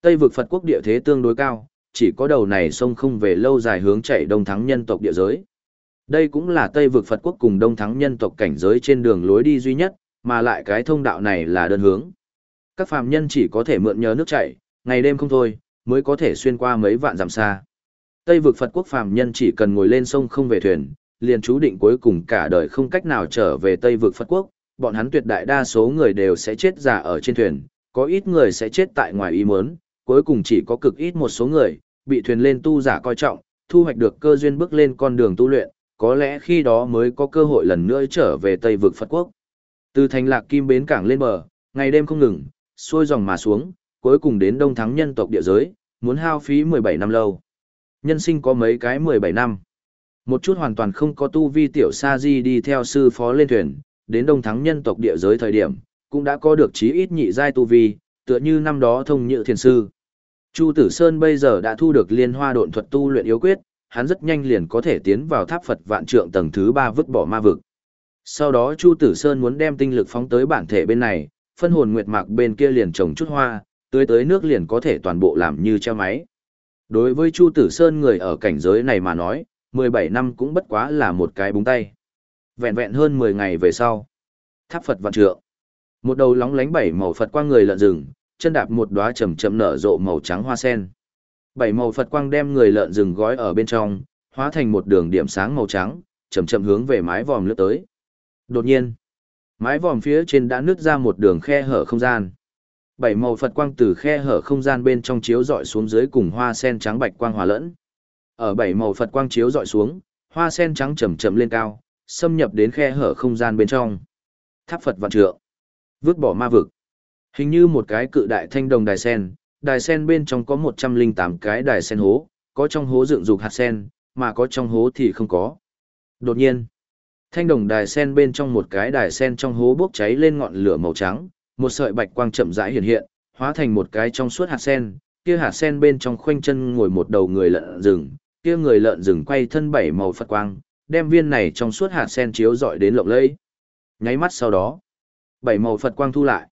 Speaker 1: Tây vực Phật Quốc địa thế tương đối cao, chỉ có đầu này sông không về lâu dài hướng chạy đông thắng nhân tộc địa giới. Đây cũng là Tây vực Phật Quốc cùng đông thắng nhân tộc cảnh giới trên đường lối đi duy nhất, mà lại cái thông đạo này là đơn hướng. Các phàm nhân chỉ có thể mượn nhờ nước chảy, ngày đêm không thôi, mới có thể xuyên qua mấy vạn dặm xa. Tây vực Phật quốc phàm nhân chỉ cần ngồi lên sông không về thuyền, liền chú định cuối cùng cả đời không cách nào trở về Tây vực Phật quốc, bọn hắn tuyệt đại đa số người đều sẽ chết già ở trên thuyền, có ít người sẽ chết tại ngoài ý muốn, cuối cùng chỉ có cực ít một số người bị thuyền lên tu giả coi trọng, thu hoạch được cơ duyên bước lên con đường tu luyện, có lẽ khi đó mới có cơ hội lần nữa trở về Tây vực Phật quốc. Từ thành lạc kim bến cảng lên bờ, ngày đêm không ngừng, xuôi dòng mà xuống, cuối cùng đến đông thắng nhân tộc địa giới, muốn hao phí 17 năm lâu. Nhân sinh có mấy cái 17 năm. Một chút hoàn toàn không có tu vi tiểu sa di đi theo sư phó lên thuyền, đến đông thắng nhân tộc địa giới thời điểm, cũng đã có được chí ít nhị giai tu vi, tựa như năm đó thông nhự thiền sư. Chu Tử Sơn bây giờ đã thu được liên hoa độn thuật tu luyện yếu quyết, hắn rất nhanh liền có thể tiến vào tháp Phật vạn trượng tầng thứ 3 vứt bỏ ma vực. Sau đó Chu Tử Sơn muốn đem tinh lực phóng tới bản thể bên này, phân hồn nguyệt mạc bên kia liền trồng chút hoa, tưới tới nước liền có thể toàn bộ làm như treo máy. Đối với Chu Tử Sơn người ở cảnh giới này mà nói, 17 năm cũng bất quá là một cái búng tay. Vẹn vẹn hơn 10 ngày về sau. Tháp Phật vạn trượng. Một đầu lóng lánh bảy màu Phật quang người lợn rừng, chân đạp một đóa chầm chậm nở rộ màu trắng hoa sen. Bảy màu Phật quang đem người lợn rừng gói ở bên trong, hóa thành một đường điểm sáng màu trắng, chậm chậm hướng về mái vòm lướt tới. Đột nhiên, mái vòm phía trên đã nứt ra một đường khe hở không gian. Bảy màu Phật quang từ khe hở không gian bên trong chiếu dọi xuống dưới cùng hoa sen trắng bạch quang hòa lẫn. Ở bảy màu Phật quang chiếu dọi xuống, hoa sen trắng chậm chậm lên cao, xâm nhập đến khe hở không gian bên trong. Tháp Phật vạn trượng, vứt bỏ ma vực. Hình như một cái cự đại thanh đồng đài sen, đài sen bên trong có 108 cái đài sen hố, có trong hố dựng dục hạt sen, mà có trong hố thì không có. Đột nhiên, thanh đồng đài sen bên trong một cái đài sen trong hố bốc cháy lên ngọn lửa màu trắng, một sợi bạch quang chậm rãi hiện hiện, hóa thành một cái trong suốt hạt sen, kia hạt sen bên trong khoanh chân ngồi một đầu người lợn rừng, kia người lợn rừng quay thân bảy màu phật quang, đem viên này trong suốt hạt sen chiếu rọi đến lộng lẫy. Nháy mắt sau đó, bảy màu phật quang thu lại.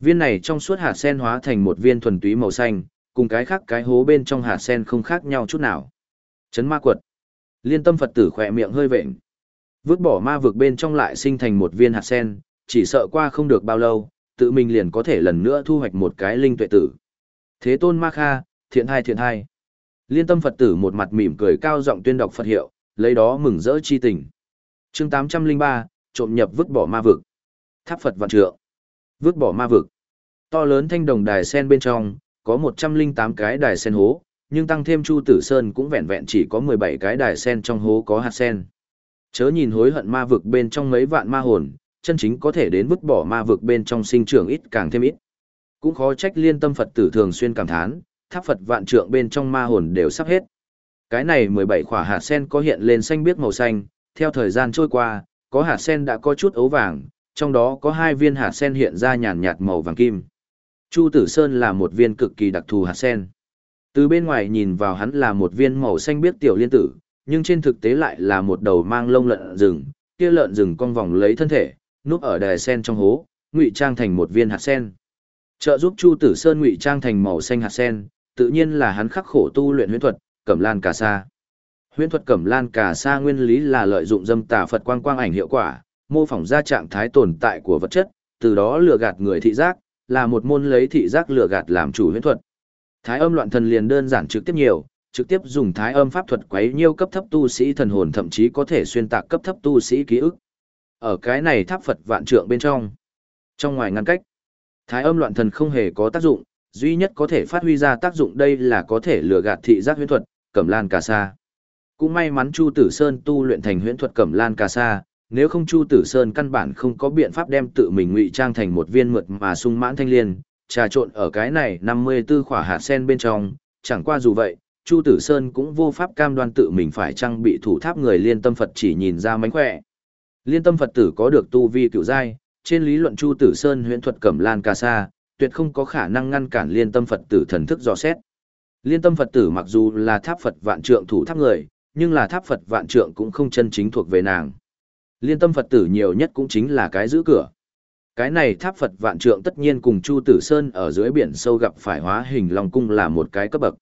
Speaker 1: Viên này trong suốt hạt sen hóa thành một viên thuần túy màu xanh, cùng cái khác cái hố bên trong hạt sen không khác nhau chút nào. Chấn ma quật. Liên tâm Phật tử khỏe miệng hơi vệnh. Vứt bỏ ma vực bên trong lại sinh thành một viên hạt sen, chỉ sợ qua không được bao lâu, tự mình liền có thể lần nữa thu hoạch một cái linh tuệ tử. Thế tôn ma kha, thiện hai thiện hai. Liên tâm Phật tử một mặt mỉm cười cao giọng tuyên đọc Phật hiệu, lấy đó mừng rỡ chi tình. chương 803, trộm nhập vứt bỏ ma vực. Tháp Phật vạn trượng. Vứt bỏ ma vực. To lớn thanh đồng đài sen bên trong, có 108 cái đài sen hố, nhưng tăng thêm Chu Tử Sơn cũng vẹn vẹn chỉ có 17 cái đài sen trong hố có hạt sen. Chớ nhìn hối hận ma vực bên trong mấy vạn ma hồn, chân chính có thể đến vứt bỏ ma vực bên trong sinh trưởng ít càng thêm ít. Cũng khó trách liên tâm Phật tử thường xuyên cảm thán, tháp Phật vạn trượng bên trong ma hồn đều sắp hết. Cái này 17 khỏa hạt sen có hiện lên xanh biếc màu xanh, theo thời gian trôi qua, có hạt sen đã có chút ấu vàng, trong đó có hai viên hạt sen hiện ra nhàn nhạt màu vàng kim. Chu Tử Sơn là một viên cực kỳ đặc thù hạt sen. Từ bên ngoài nhìn vào hắn là một viên màu xanh biếc tiểu liên tử, nhưng trên thực tế lại là một đầu mang lông lợn rừng, kia lợn rừng cong vòng lấy thân thể, núp ở đài sen trong hố, ngụy trang thành một viên hạt sen. Trợ giúp Chu Tử Sơn ngụy trang thành màu xanh hạt sen, tự nhiên là hắn khắc khổ tu luyện huyễn thuật, Cẩm Lan Cà Sa. Huyễn thuật Cẩm Lan Cà Sa nguyên lý là lợi dụng dâm tà Phật quang quang ảnh hiệu quả, mô phỏng ra trạng thái tồn tại của vật chất, từ đó lừa gạt người thị giác, là một môn lấy thị giác lừa gạt làm chủ huyễn thuật. Thái âm loạn thần liền đơn giản trực tiếp nhiều, trực tiếp dùng thái âm pháp thuật quấy nhiêu cấp thấp tu sĩ thần hồn thậm chí có thể xuyên tạc cấp thấp tu sĩ ký ức. Ở cái này tháp Phật vạn trượng bên trong. Trong ngoài ngăn cách, thái âm loạn thần không hề có tác dụng, duy nhất có thể phát huy ra tác dụng đây là có thể lừa gạt thị giác huyễn thuật, cẩm lan cà sa. Cũng may mắn Chu Tử Sơn tu luyện thành huyễn thuật cẩm lan cà sa, nếu không Chu Tử Sơn căn bản không có biện pháp đem tự mình ngụy trang thành một viên mượt mà sung mãn thanh liên, trà trộn ở cái này 54 khỏa hạt sen bên trong, chẳng qua dù vậy, Chu Tử Sơn cũng vô pháp cam đoan tự mình phải trang bị thủ tháp người liên tâm Phật chỉ nhìn ra mánh khỏe. Liên tâm Phật tử có được tu vi cựu giai, trên lý luận Chu Tử Sơn huyễn thuật cẩm lan ca sa, tuyệt không có khả năng ngăn cản liên tâm Phật tử thần thức dò xét. Liên tâm Phật tử mặc dù là tháp Phật vạn trượng thủ tháp người, nhưng là tháp Phật vạn trượng cũng không chân chính thuộc về nàng. Liên tâm Phật tử nhiều nhất cũng chính là cái giữ cửa. Cái này tháp Phật vạn trượng tất nhiên cùng Chu Tử Sơn ở dưới biển sâu gặp phải hóa hình Long Cung là một cái cấp bậc.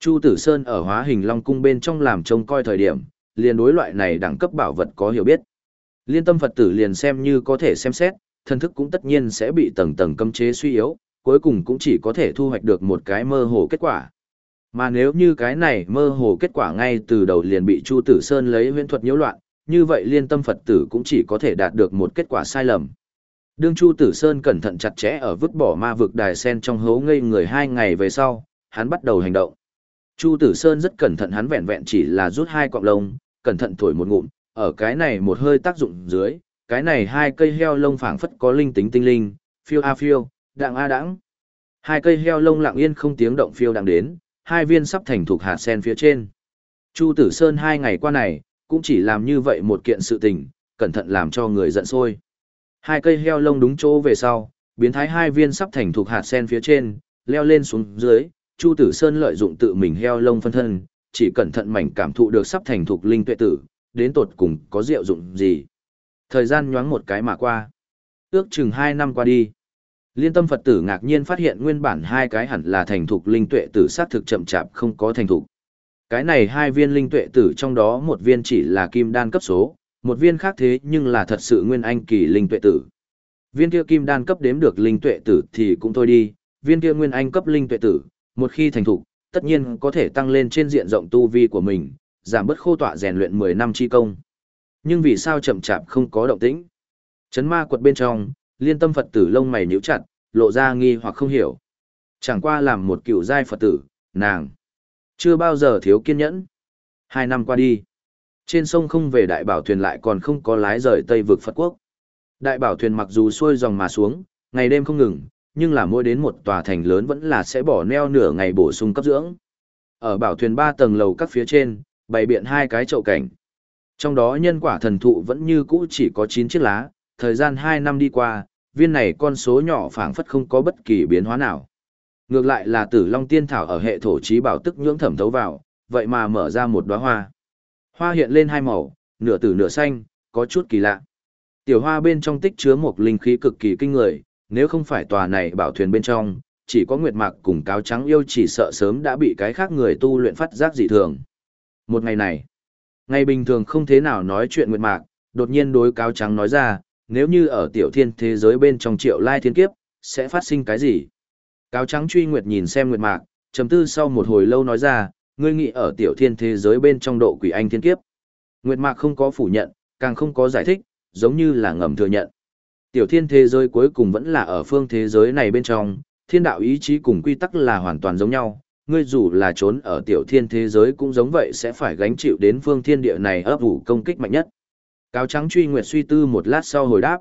Speaker 1: Chu Tử Sơn ở hóa hình Long Cung bên trong làm trông coi thời điểm, liền đối loại này đẳng cấp bảo vật có hiểu biết. Liên tâm Phật tử liền xem như có thể xem xét, thân thức cũng tất nhiên sẽ bị tầng tầng cấm chế suy yếu, cuối cùng cũng chỉ có thể thu hoạch được một cái mơ hồ kết quả. Mà nếu như cái này mơ hồ kết quả ngay từ đầu liền bị Chu Tử Sơn lấy huyễn thuật nhiễu loạn, như vậy liên tâm Phật tử cũng chỉ có thể đạt được một kết quả sai lầm. Đương Chu Tử Sơn cẩn thận chặt chẽ ở vứt bỏ ma vực đài sen trong hố ngây người hai ngày về sau, hắn bắt đầu hành động. Chu Tử Sơn rất cẩn thận hắn vẹn vẹn chỉ là rút hai cọng lông, cẩn thận thổi một ngụm, ở cái này một hơi tác dụng dưới, cái này hai cây heo lông phảng phất có linh tính tinh linh, phiêu a phiêu, đặng a đãng. Hai cây heo lông lặng yên không tiếng động phiêu đang đến, hai viên sắp thành thuộc hạt sen phía trên. Chu Tử Sơn hai ngày qua này, cũng chỉ làm như vậy một kiện sự tình, cẩn thận làm cho người giận sôi. Hai cây heo lông đúng chỗ về sau, biến thái hai viên sắp thành thuộc hạt sen phía trên, leo lên xuống dưới, Chu Tử Sơn lợi dụng tự mình heo lông phân thân, chỉ cẩn thận mảnh cảm thụ được sắp thành thuộc linh tuệ tử, đến tột cùng có diệu dụng gì. Thời gian nhoáng một cái mà qua. Ước chừng hai năm qua đi. Liên tâm Phật tử ngạc nhiên phát hiện nguyên bản hai cái hẳn là thành thục linh tuệ tử sát thực chậm chạp không có thành thục. Cái này hai viên linh tuệ tử trong đó một viên chỉ là kim đan cấp số, một viên khác thế nhưng là thật sự nguyên anh kỳ linh tuệ tử. Viên kia kim đan cấp đếm được linh tuệ tử thì cũng thôi đi, viên kia nguyên anh cấp linh tuệ tử, một khi thành thục, tất nhiên có thể tăng lên trên diện rộng tu vi của mình, giảm bớt khô tọa rèn luyện 10 năm chi công. Nhưng vì sao chậm chạp không có động tĩnh? Chấn ma quật bên trong, liên tâm Phật tử lông mày nhíu chặt, lộ ra nghi hoặc không hiểu. Chẳng qua làm một cựu giai Phật tử, nàng chưa bao giờ thiếu kiên nhẫn. Hai năm qua đi, trên sông không về đại bảo thuyền lại còn không có lái rời Tây vực Phật quốc. Đại bảo thuyền mặc dù xuôi dòng mà xuống, ngày đêm không ngừng, nhưng là mỗi đến một tòa thành lớn vẫn là sẽ bỏ neo nửa ngày bổ sung cấp dưỡng. Ở bảo thuyền ba tầng lầu các phía trên, bày biện hai cái chậu cảnh. Trong đó nhân quả thần thụ vẫn như cũ chỉ có 9 chiếc lá, thời gian 2 năm đi qua, viên này con số nhỏ phảng phất không có bất kỳ biến hóa nào. Ngược lại là tử long tiên thảo ở hệ thổ trí bảo tức nhưỡng thẩm thấu vào, vậy mà mở ra một đóa hoa. Hoa hiện lên hai màu, nửa tử nửa xanh, có chút kỳ lạ. Tiểu hoa bên trong tích chứa một linh khí cực kỳ kinh người, nếu không phải tòa này bảo thuyền bên trong, chỉ có nguyệt mạc cùng cáo trắng yêu chỉ sợ sớm đã bị cái khác người tu luyện phát giác dị thường. Một ngày này, ngày bình thường không thế nào nói chuyện nguyệt mạc, đột nhiên đối cáo trắng nói ra, nếu như ở tiểu thiên thế giới bên trong triệu lai thiên kiếp, sẽ phát sinh cái gì? Cáo trắng truy nguyệt nhìn xem nguyệt mạc, trầm tư sau một hồi lâu nói ra, ngươi nghĩ ở tiểu thiên thế giới bên trong độ quỷ anh thiên kiếp. Nguyệt mạc không có phủ nhận, càng không có giải thích, giống như là ngầm thừa nhận. Tiểu thiên thế giới cuối cùng vẫn là ở phương thế giới này bên trong, thiên đạo ý chí cùng quy tắc là hoàn toàn giống nhau, ngươi dù là trốn ở tiểu thiên thế giới cũng giống vậy sẽ phải gánh chịu đến phương thiên địa này ấp ủ công kích mạnh nhất. Cáo trắng truy nguyệt suy tư một lát sau hồi đáp.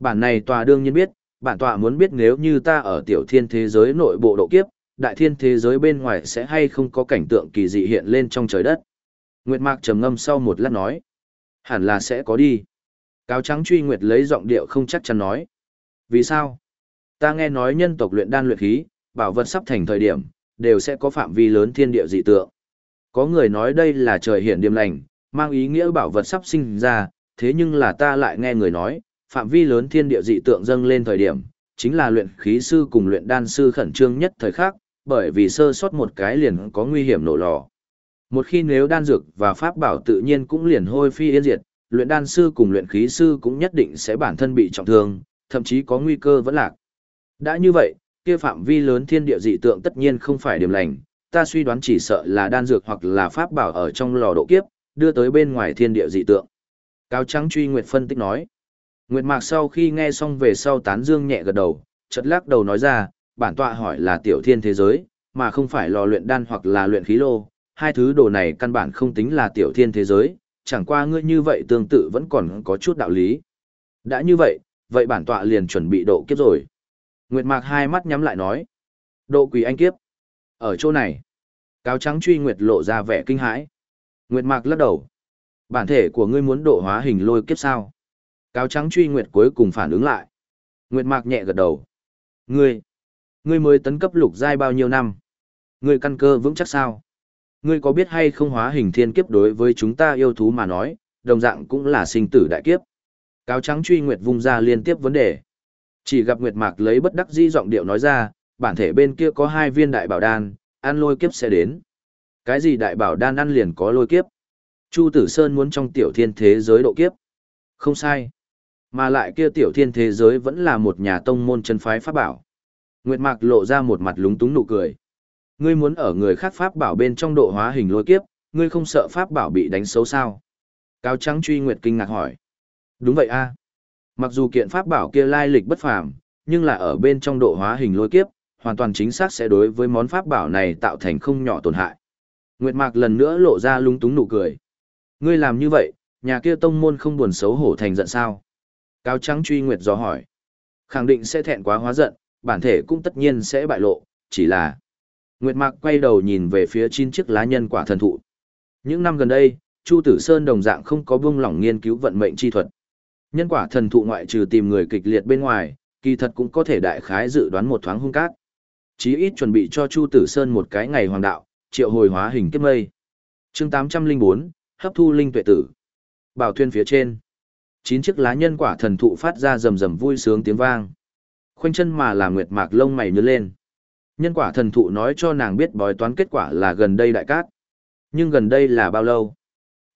Speaker 1: Bản này tòa đương nhiên biết, bản tọa muốn biết nếu như ta ở tiểu thiên thế giới nội bộ độ kiếp, đại thiên thế giới bên ngoài sẽ hay không có cảnh tượng kỳ dị hiện lên trong trời đất. Nguyệt Mạc trầm ngâm sau một lát nói. Hẳn là sẽ có đi. Cáo trắng truy nguyệt lấy giọng điệu không chắc chắn nói. Vì sao? Ta nghe nói nhân tộc luyện đan luyện khí, bảo vật sắp thành thời điểm, đều sẽ có phạm vi lớn thiên địa dị tượng. Có người nói đây là trời hiển điềm lành, mang ý nghĩa bảo vật sắp sinh ra, thế nhưng là ta lại nghe người nói, phạm vi lớn thiên địa dị tượng dâng lên thời điểm, chính là luyện khí sư cùng luyện đan sư khẩn trương nhất thời khắc, bởi vì sơ sót một cái liền có nguy hiểm nổ lò. Một khi nếu đan dược và pháp bảo tự nhiên cũng liền hôi phi yên diệt, luyện đan sư cùng luyện khí sư cũng nhất định sẽ bản thân bị trọng thương, thậm chí có nguy cơ vẫn lạc. Đã như vậy, kia phạm vi lớn thiên địa dị tượng tất nhiên không phải điểm lành, ta suy đoán chỉ sợ là đan dược hoặc là pháp bảo ở trong lò độ kiếp, đưa tới bên ngoài thiên địa dị tượng. Cao Trắng Truy Nguyệt phân tích nói. Nguyệt Mạc sau khi nghe xong về sau tán dương nhẹ gật đầu, chợt lắc đầu nói ra, bản tọa hỏi là tiểu thiên thế giới, mà không phải lò luyện đan hoặc là luyện khí lô, hai thứ đồ này căn bản không tính là tiểu thiên thế giới, chẳng qua ngươi như vậy tương tự vẫn còn có chút đạo lý. Đã như vậy, vậy bản tọa liền chuẩn bị độ kiếp rồi. Nguyệt Mạc hai mắt nhắm lại nói. Độ quỷ anh kiếp. Ở chỗ này. Cáo trắng truy Nguyệt lộ ra vẻ kinh hãi. Nguyệt Mạc lắc đầu. Bản thể của ngươi muốn độ hóa hình lôi kiếp sao? Cáo trắng truy Nguyệt cuối cùng phản ứng lại. Nguyệt Mạc nhẹ gật đầu. Ngươi, ngươi mới tấn cấp lục giai bao nhiêu năm? Ngươi căn cơ vững chắc sao? Ngươi có biết hay không hóa hình thiên kiếp đối với chúng ta yêu thú mà nói, đồng dạng cũng là sinh tử đại kiếp. Cáo trắng truy Nguyệt vung ra liên tiếp vấn đề. Chỉ gặp Nguyệt Mạc lấy bất đắc dĩ giọng điệu nói ra, bản thể bên kia có hai viên đại bảo đan, ăn lôi kiếp sẽ đến. Cái gì đại bảo đan ăn liền có lôi kiếp? Chu Tử Sơn muốn trong tiểu thiên thế giới độ kiếp. Không sai. Mà lại kia tiểu thiên thế giới vẫn là một nhà tông môn chân phái pháp bảo. Nguyệt Mạc lộ ra một mặt lúng túng nụ cười. Ngươi muốn ở người khác pháp bảo bên trong độ hóa hình lôi kiếp, ngươi không sợ pháp bảo bị đánh xấu sao? Cao Trắng truy Nguyệt kinh ngạc hỏi. Đúng vậy a. Mặc dù kiện pháp bảo kia lai lịch bất phàm, nhưng là ở bên trong độ hóa hình lôi kiếp, hoàn toàn chính xác sẽ đối với món pháp bảo này tạo thành không nhỏ tổn hại. Nguyệt Mạc lần nữa lộ ra lung túng nụ cười. Ngươi làm như vậy, nhà kia tông môn không buồn xấu hổ thành giận sao? Cao Trắng truy Nguyệt dò hỏi. Khẳng định sẽ thẹn quá hóa giận, bản thể cũng tất nhiên sẽ bại lộ, chỉ là... Nguyệt Mạc quay đầu nhìn về phía chín chiếc lá nhân quả thần thụ. Những năm gần đây, Chu Tử Sơn đồng dạng không có buông lỏng nghiên cứu vận mệnh chi thuật. Nhân quả thần thụ ngoại trừ tìm người kịch liệt bên ngoài, kỳ thật cũng có thể đại khái dự đoán một thoáng hung cát. Chí ít chuẩn bị cho Chu Tử Sơn một cái ngày hoàng đạo, triệu hồi hóa hình kiếp mây. Chương 804, hấp thu linh tuệ tử. Bảo thuyền phía trên, chín chiếc lá nhân quả thần thụ phát ra rầm rầm vui sướng tiếng vang. Khoanh chân mà làm nguyệt mạc lông mày nhướng lên. Nhân quả thần thụ nói cho nàng biết bói toán kết quả là gần đây đại cát. Nhưng gần đây là bao lâu?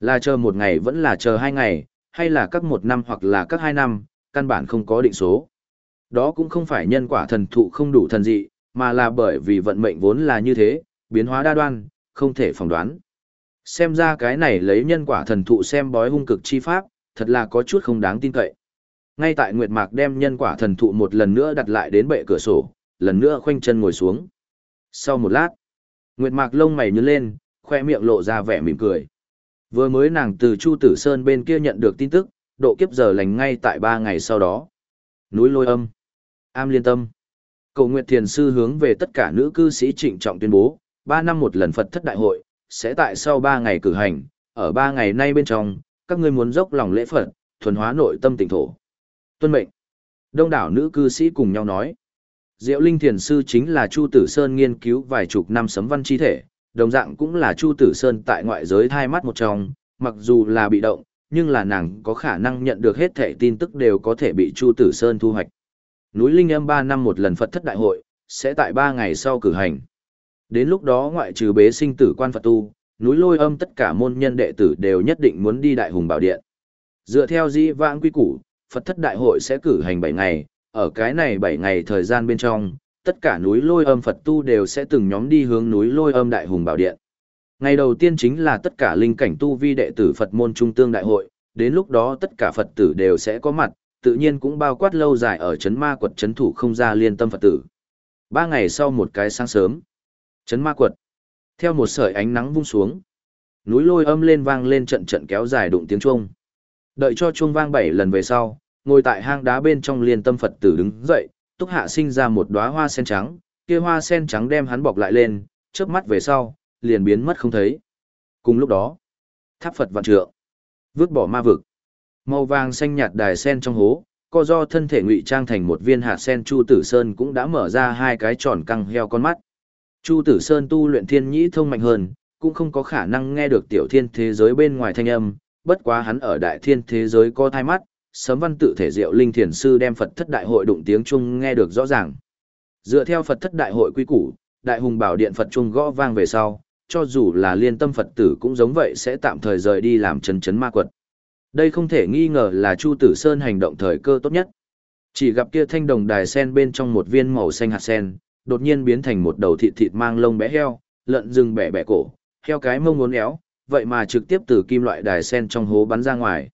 Speaker 1: Là chờ một ngày vẫn là chờ hai ngày, hay là các một năm hoặc là các hai năm, căn bản không có định số. Đó cũng không phải nhân quả thần thụ không đủ thần dị, mà là bởi vì vận mệnh vốn là như thế, biến hóa đa đoan, không thể phỏng đoán. Xem ra cái này lấy nhân quả thần thụ xem bói hung cực chi pháp, thật là có chút không đáng tin cậy. Ngay tại Nguyệt Mạc đem nhân quả thần thụ một lần nữa đặt lại đến bệ cửa sổ, lần nữa khoanh chân ngồi xuống. Sau một lát, Nguyệt Mạc lông mày nhướng lên, khoe miệng lộ ra vẻ mỉm cười. Vừa mới nàng từ Chu Tử Sơn bên kia nhận được tin tức, độ kiếp giờ lành ngay tại ba ngày sau đó. Núi lôi âm. Am liên tâm. Cầu Nguyệt Thiền Sư hướng về tất cả nữ cư sĩ trịnh trọng tuyên bố, ba năm một lần Phật thất đại hội, sẽ tại sau ba ngày cử hành, ở ba ngày nay bên trong, các ngươi muốn dốc lòng lễ Phật, thuần hóa nội tâm tỉnh thổ. Tuân mệnh. Đông đảo nữ cư sĩ cùng nhau nói. Diệu Linh Thiền Sư chính là Chu Tử Sơn nghiên cứu vài chục năm sấm văn chi thể, đồng dạng cũng là Chu Tử Sơn tại ngoại giới thai mắt một trong, mặc dù là bị động, nhưng là nàng có khả năng nhận được hết thể tin tức đều có thể bị Chu Tử Sơn thu hoạch. Núi Linh Âm 3 năm một lần Phật thất đại hội, sẽ tại 3 ngày sau cử hành. Đến lúc đó ngoại trừ bế sinh tử quan Phật tu, núi lôi âm tất cả môn nhân đệ tử đều nhất định muốn đi đại hùng bảo điện. Dựa theo di vãng quy củ, Phật thất đại hội sẽ cử hành 7 ngày, ở cái này 7 ngày thời gian bên trong, tất cả núi lôi âm Phật tu đều sẽ từng nhóm đi hướng núi lôi âm đại hùng bảo điện. Ngày đầu tiên chính là tất cả linh cảnh tu vi đệ tử Phật môn trung tương đại hội, đến lúc đó tất cả Phật tử đều sẽ có mặt, tự nhiên cũng bao quát lâu dài ở chấn ma quật chấn thủ không ra liên tâm Phật tử. Ba ngày sau một cái sáng sớm, chấn ma quật, theo một sợi ánh nắng vung xuống, núi lôi âm lên vang lên trận trận kéo dài đụng tiếng chuông. Đợi cho chuông vang bảy lần về sau, ngồi tại hang đá bên trong liên tâm Phật tử đứng dậy, túc hạ sinh ra một đóa hoa sen trắng, kia hoa sen trắng đem hắn bọc lại lên, chớp mắt về sau, liền biến mất không thấy. Cùng lúc đó, tháp Phật vạn trượng, vứt bỏ ma vực. Màu vàng xanh nhạt đài sen trong hố, co do thân thể ngụy trang thành một viên hạt sen Chu Tử Sơn cũng đã mở ra hai cái tròn căng heo con mắt. Chu Tử Sơn tu luyện thiên nhĩ thông mạnh hơn, cũng không có khả năng nghe được tiểu thiên thế giới bên ngoài thanh âm, bất quá hắn ở đại thiên thế giới có thai mắt, sấm văn tự thể diệu linh thiền sư đem Phật thất đại hội đụng tiếng chung nghe được rõ ràng. Dựa theo Phật thất đại hội quy củ, đại hùng bảo điện Phật chung gõ vang về sau, cho dù là liên tâm Phật tử cũng giống vậy sẽ tạm thời rời đi làm chân chấn ma quật. Đây không thể nghi ngờ là Chu Tử Sơn hành động thời cơ tốt nhất. Chỉ gặp kia thanh đồng đài sen bên trong một viên màu xanh hạt sen, đột nhiên biến thành một đầu thịt thịt mang lông bé heo, lợn rừng bẻ bẻ cổ, heo cái mông ngốn éo, vậy mà trực tiếp từ kim loại đài sen trong hố bắn ra ngoài.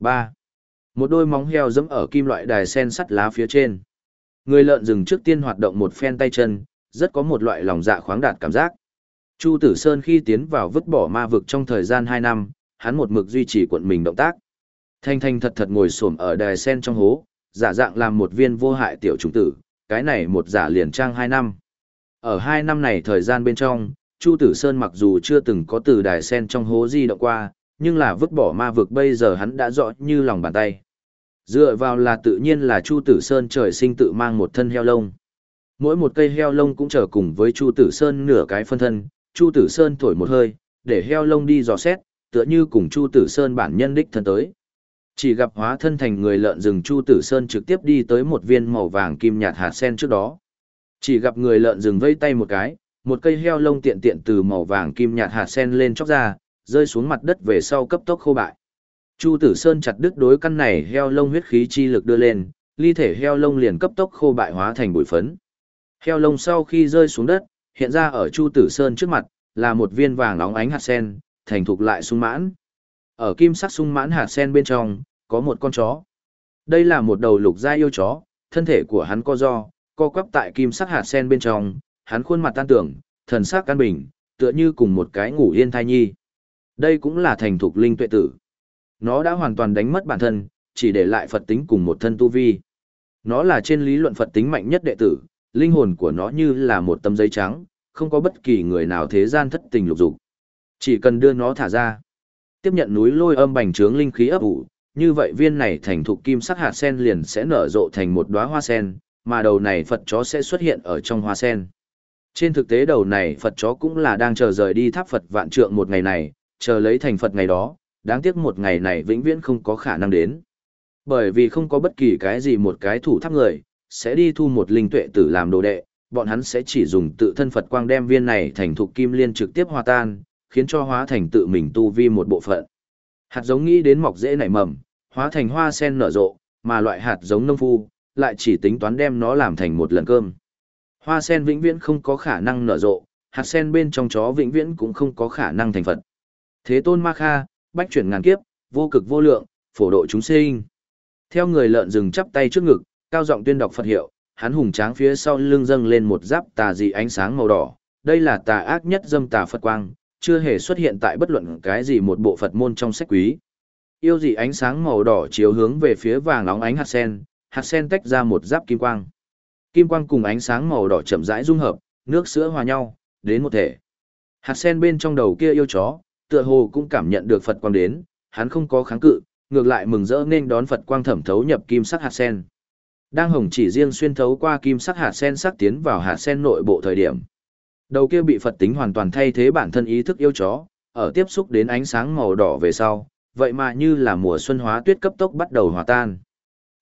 Speaker 1: 3. Một đôi móng heo dẫm ở kim loại đài sen sắt lá phía trên. Người lợn rừng trước tiên hoạt động một phen tay chân, rất có một loại lòng dạ khoáng đạt cảm giác. Chu Tử Sơn khi tiến vào vứt bỏ ma vực trong thời gian 2 năm, hắn một mực duy trì cuộn mình động tác. Thanh thanh thật thật ngồi xổm ở đài sen trong hố, giả dạng làm một viên vô hại tiểu trùng tử, cái này một giả liền trang 2 năm. Ở 2 năm này thời gian bên trong, Chu Tử Sơn mặc dù chưa từng có từ đài sen trong hố di động qua, nhưng là vứt bỏ ma vực bây giờ hắn đã rõ như lòng bàn tay. Dựa vào là tự nhiên là Chu Tử Sơn trời sinh tự mang một thân heo lông. Mỗi một cây heo lông cũng trở cùng với Chu Tử Sơn nửa cái phân thân, Chu Tử Sơn thổi một hơi, để heo lông đi dò xét, tựa như cùng Chu Tử Sơn bản nhân đích thân tới. Chỉ gặp hóa thân thành người lợn rừng Chu Tử Sơn trực tiếp đi tới một viên màu vàng kim nhạt hạt sen trước đó. Chỉ gặp người lợn rừng vây tay một cái, một cây heo lông tiện tiện từ màu vàng kim nhạt hạt sen lên chóc ra, rơi xuống mặt đất về sau cấp tốc khô bại. Chu Tử Sơn chặt đứt đối căn này heo lông huyết khí chi lực đưa lên, ly thể heo lông liền cấp tốc khô bại hóa thành bụi phấn. Heo lông sau khi rơi xuống đất, hiện ra ở Chu Tử Sơn trước mặt, là một viên vàng nóng ánh hạt sen, thành thục lại sung mãn. Ở kim sắc sung mãn hạt sen bên trong, có một con chó. Đây là một đầu lục gia yêu chó, thân thể của hắn co do, co quắp tại kim sắc hạt sen bên trong, hắn khuôn mặt tan tưởng, thần sắc căn bình, tựa như cùng một cái ngủ yên thai nhi. Đây cũng là thành thục linh tuệ tử. Nó đã hoàn toàn đánh mất bản thân, chỉ để lại Phật tính cùng một thân tu vi. Nó là trên lý luận Phật tính mạnh nhất đệ tử, linh hồn của nó như là một tấm giấy trắng, không có bất kỳ người nào thế gian thất tình lục dục. Chỉ cần đưa nó thả ra, tiếp nhận núi lôi âm bành trướng linh khí ấp ủ, như vậy viên này thành thục kim sắc hạt sen liền sẽ nở rộ thành một đóa hoa sen, mà đầu này Phật chó sẽ xuất hiện ở trong hoa sen. Trên thực tế đầu này Phật chó cũng là đang chờ rời đi tháp Phật vạn trượng một ngày này, chờ lấy thành Phật ngày đó, đáng tiếc một ngày này vĩnh viễn không có khả năng đến. Bởi vì không có bất kỳ cái gì một cái thủ tháp người, sẽ đi thu một linh tuệ tử làm đồ đệ, bọn hắn sẽ chỉ dùng tự thân Phật quang đem viên này thành thục kim liên trực tiếp hòa tan, khiến cho hóa thành tự mình tu vi một bộ phận. Hạt giống nghĩ đến mọc dễ nảy mầm, hóa thành hoa sen nở rộ, mà loại hạt giống nông phu, lại chỉ tính toán đem nó làm thành một lần cơm. Hoa sen vĩnh viễn không có khả năng nở rộ, hạt sen bên trong chó vĩnh viễn cũng không có khả năng thành Phật. Thế tôn ma kha, bách chuyển ngàn kiếp, vô cực vô lượng, phổ độ chúng sinh. Theo người lợn rừng chắp tay trước ngực, cao giọng tuyên đọc Phật hiệu, hắn hùng tráng phía sau lưng dâng lên một giáp tà dị ánh sáng màu đỏ. Đây là tà ác nhất dâm tà Phật quang, chưa hề xuất hiện tại bất luận cái gì một bộ Phật môn trong sách quý. Yêu dị ánh sáng màu đỏ chiếu hướng về phía vàng nóng ánh hạt sen, hạt sen tách ra một giáp kim quang. Kim quang cùng ánh sáng màu đỏ chậm rãi dung hợp, nước sữa hòa nhau, đến một thể. Hạt sen bên trong đầu kia yêu chó, tựa hồ cũng cảm nhận được Phật quang đến, hắn không có kháng cự, ngược lại mừng rỡ nên đón Phật quang thẩm thấu nhập kim sắc hạt sen. Đang hồng chỉ riêng xuyên thấu qua kim sắc hạt sen sắc tiến vào hạt sen nội bộ thời điểm. Đầu kia bị Phật tính hoàn toàn thay thế bản thân ý thức yêu chó, ở tiếp xúc đến ánh sáng màu đỏ về sau, vậy mà như là mùa xuân hóa tuyết cấp tốc bắt đầu hòa tan.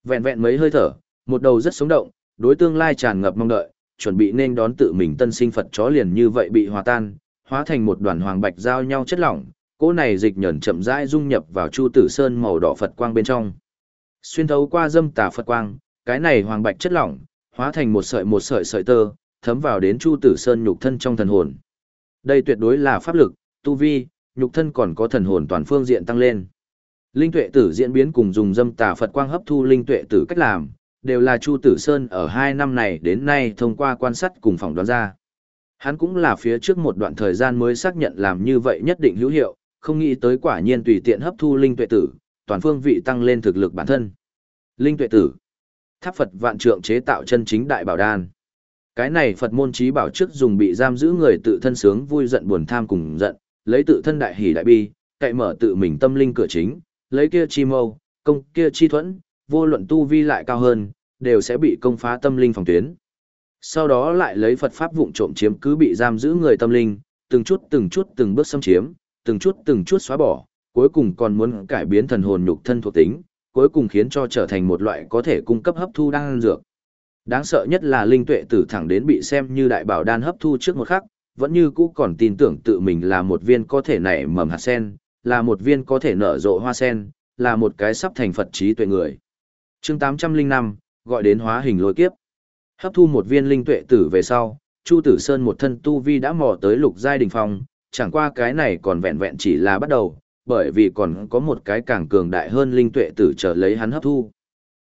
Speaker 1: Vẹn vẹn mấy hơi thở, một đầu rất sống động, đối tương lai tràn ngập mong đợi, chuẩn bị nên đón tự mình tân sinh Phật chó liền như vậy bị hòa tan, hóa thành một đoàn hoàng bạch giao nhau chất lỏng, cỗ này dịch nhẫn chậm rãi dung nhập vào Chu Tử Sơn màu đỏ Phật quang bên trong. Xuyên thấu qua dâm tà Phật quang, cái này hoàng bạch chất lỏng, hóa thành một sợi một sợi sợi tơ, thấm vào đến Chu Tử Sơn nhục thân trong thần hồn. Đây tuyệt đối là pháp lực, tu vi, nhục thân còn có thần hồn toàn phương diện tăng lên. Linh tuệ tử diễn biến cùng dùng dâm tà Phật quang hấp thu linh tuệ tử cách làm, đều là Chu Tử Sơn ở hai năm này đến nay thông qua quan sát cùng phỏng đoán ra. Hắn cũng là phía trước một đoạn thời gian mới xác nhận làm như vậy nhất định hữu hiệu, không nghĩ tới quả nhiên tùy tiện hấp thu linh tuệ tử, toàn phương vị tăng lên thực lực bản thân. Linh tuệ tử, tháp Phật vạn trượng chế tạo chân chính đại bảo đan. Cái này Phật môn trí bảo trước dùng bị giam giữ người tự thân sướng vui giận buồn tham cùng giận, lấy tự thân đại hỉ đại bi, cậy mở tự mình tâm linh cửa chính, lấy kia chi mâu, công kia chi thuẫn, vô luận tu vi lại cao hơn, đều sẽ bị công phá tâm linh phòng tuyến. Sau đó lại lấy Phật pháp vụng trộm chiếm cứ bị giam giữ người tâm linh, từng chút từng chút từng bước xâm chiếm, từng chút từng chút xóa bỏ, cuối cùng còn muốn cải biến thần hồn nhục thân thuộc tính, cuối cùng khiến cho trở thành một loại có thể cung cấp hấp thu đan dược. Đáng sợ nhất là linh tuệ tử thẳng đến bị xem như đại bảo đan hấp thu trước một khắc, vẫn như cũ còn tin tưởng tự mình là một viên có thể nảy mầm hạt sen, là một viên có thể nở rộ hoa sen, là một cái sắp thành Phật trí tuệ người. chương 805, gọi đến hóa hình lôi kiếp. Hấp thu một viên linh tuệ tử về sau, Chu Tử Sơn một thân tu vi đã mò tới lục giai đỉnh phong, chẳng qua cái này còn vẹn vẹn chỉ là bắt đầu, bởi vì còn có một cái càng cường đại hơn linh tuệ tử trở lấy hắn hấp thu.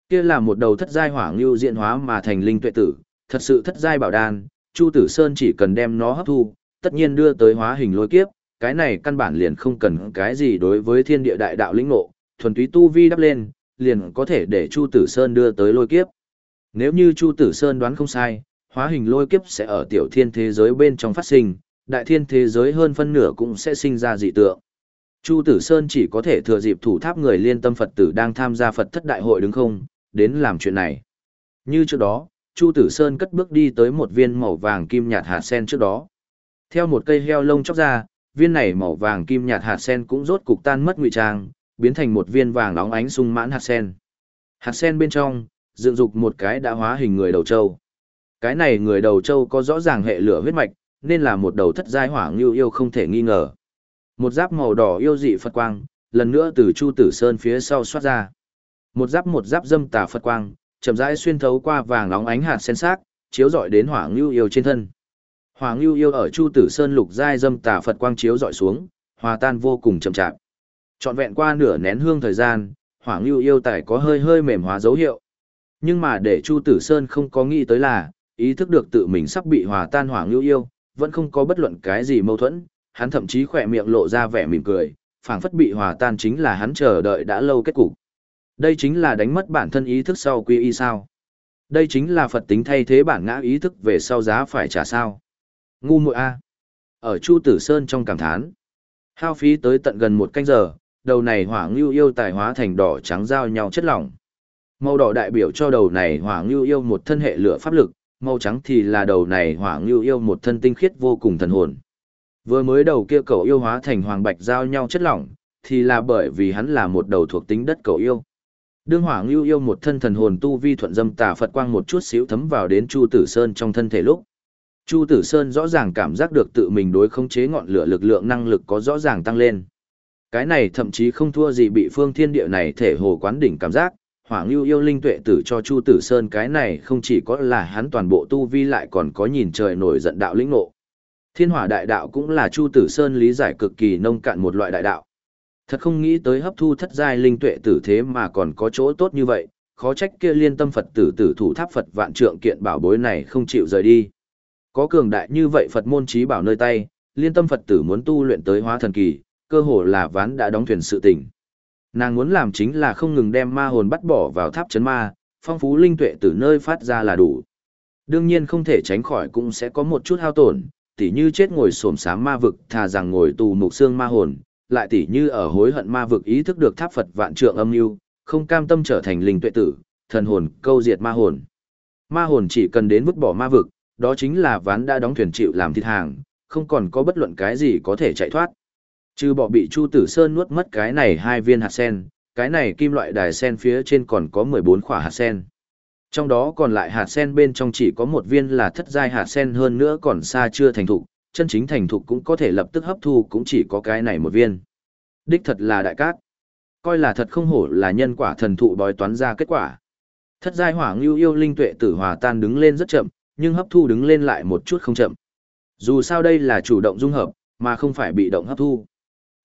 Speaker 1: Kia là một đầu thất giai hỏa ngưu diện hóa mà thành linh tuệ tử, thật sự thất giai bảo đan, Chu Tử Sơn chỉ cần đem nó hấp thu, tất nhiên đưa tới hóa hình lôi kiếp, cái này căn bản liền không cần cái gì đối với thiên địa đại đạo lĩnh ngộ, thuần túy tu vi đắp lên, liền có thể để Chu Tử Sơn đưa tới lôi kiếp. Nếu như Chu Tử Sơn đoán không sai, hóa hình lôi kiếp sẽ ở tiểu thiên thế giới bên trong phát sinh, đại thiên thế giới hơn phân nửa cũng sẽ sinh ra dị tượng. Chu Tử Sơn chỉ có thể thừa dịp thủ tháp người liên tâm Phật tử đang tham gia Phật thất đại hội đứng không, đến làm chuyện này. Như trước đó, Chu Tử Sơn cất bước đi tới một viên màu vàng kim nhạt hạt sen trước đó. Theo một cây heo lông chóc ra, viên này màu vàng kim nhạt hạt sen cũng rốt cục tan mất ngụy trang, biến thành một viên vàng óng ánh sung mãn hạt sen. Hạt sen bên trong, dựng dục một cái đã hóa hình người đầu trâu. Cái này người đầu trâu có rõ ràng hệ lửa huyết mạch, nên là một đầu thất giai hỏa ngưu yêu không thể nghi ngờ. Một giáp màu đỏ yêu dị Phật quang, lần nữa từ Chu Tử Sơn phía sau xoát ra. Một giáp một giáp dâm tà Phật quang, chậm rãi xuyên thấu qua vàng nóng ánh hạt sen sắc, chiếu rọi đến Hỏa Ngưu Yêu trên thân. Hỏa Ngưu Yêu ở Chu Tử Sơn lục giai dâm tà Phật quang chiếu rọi xuống, hòa tan vô cùng chậm chạp. Trọn vẹn qua nửa nén hương thời gian, Hỏa Ngưu Yêu tài có hơi hơi mềm hóa dấu hiệu. Nhưng mà để Chu Tử Sơn không có nghĩ tới là, ý thức được tự mình sắp bị hòa tan Hỏa Ngưu Yêu, vẫn không có bất luận cái gì mâu thuẫn, hắn thậm chí khỏe miệng lộ ra vẻ mỉm cười, phảng phất bị hòa tan chính là hắn chờ đợi đã lâu kết cục. Đây chính là đánh mất bản thân ý thức sau quy y sao. Đây chính là Phật tính thay thế bản ngã ý thức về sau giá phải trả sao. Ngu muội a. Ở Chu Tử Sơn trong cảm thán. Hao phí tới tận gần một canh giờ, đầu này hỏa ngưu yêu tài hóa thành đỏ trắng giao nhau chất lỏng. Màu đỏ đại biểu cho đầu này hỏa ngưu yêu một thân hệ lửa pháp lực, màu trắng thì là đầu này hỏa ngưu yêu một thân tinh khiết vô cùng thần hồn. Vừa mới đầu kia cậu yêu hóa thành hoàng bạch giao nhau chất lỏng, thì là bởi vì hắn là một đầu thuộc tính đất cậu yêu. Đương Hỏa Ngưu yêu một thân thần hồn tu vi thuận dâm tà Phật quang một chút xíu thấm vào đến Chu Tử Sơn trong thân thể lúc. Chu Tử Sơn rõ ràng cảm giác được tự mình đối khống chế ngọn lửa lực lượng năng lực có rõ ràng tăng lên. Cái này thậm chí không thua gì bị phương thiên địa này thể hồ quán đỉnh cảm giác, Hỏa Ngưu yêu linh tuệ tử cho Chu Tử Sơn cái này không chỉ có là hắn toàn bộ tu vi lại còn có nhìn trời nổi giận đạo lĩnh ngộ. Thiên hỏa đại đạo cũng là Chu Tử Sơn lý giải cực kỳ nông cạn một loại đại đạo. Thật không nghĩ tới hấp thu thất giai linh tuệ tử thế mà còn có chỗ tốt như vậy, khó trách kia liên tâm Phật tử tử thủ tháp Phật vạn trượng kiện bảo bối này không chịu rời đi. Có cường đại như vậy Phật môn trí bảo nơi tay, liên tâm Phật tử muốn tu luyện tới hóa thần kỳ, cơ hồ là ván đã đóng thuyền sự tình. Nàng muốn làm chính là không ngừng đem ma hồn bắt bỏ vào tháp chấn ma, phong phú linh tuệ từ nơi phát ra là đủ. Đương nhiên không thể tránh khỏi cũng sẽ có một chút hao tổn, tỉ như chết ngồi xổm xám ma vực thà rằng ngồi tù mục xương ma hồn, lại tỉ như ở hối hận ma vực ý thức được tháp Phật vạn trượng âm mưu, không cam tâm trở thành linh tuệ tử, thần hồn câu diệt ma hồn. Ma hồn chỉ cần đến vứt bỏ ma vực, đó chính là ván đã đóng thuyền chịu làm thịt hàng, không còn có bất luận cái gì có thể chạy thoát. Trừ bỏ bị Chu Tử Sơn nuốt mất cái này hai viên hạt sen, cái này kim loại đài sen phía trên còn có 14 quả hạt sen. Trong đó còn lại hạt sen bên trong chỉ có một viên là thất giai hạt sen hơn nữa còn xa chưa thành thục, chân chính thành thục cũng có thể lập tức hấp thu cũng chỉ có cái này một viên. Đích thật là đại cát. Coi là thật không hổ là nhân quả thần thụ bói toán ra kết quả. Thất giai hỏa ngưu yêu linh tuệ tử hòa tan đứng lên rất chậm, nhưng hấp thu đứng lên lại một chút không chậm. Dù sao đây là chủ động dung hợp, mà không phải bị động hấp thu.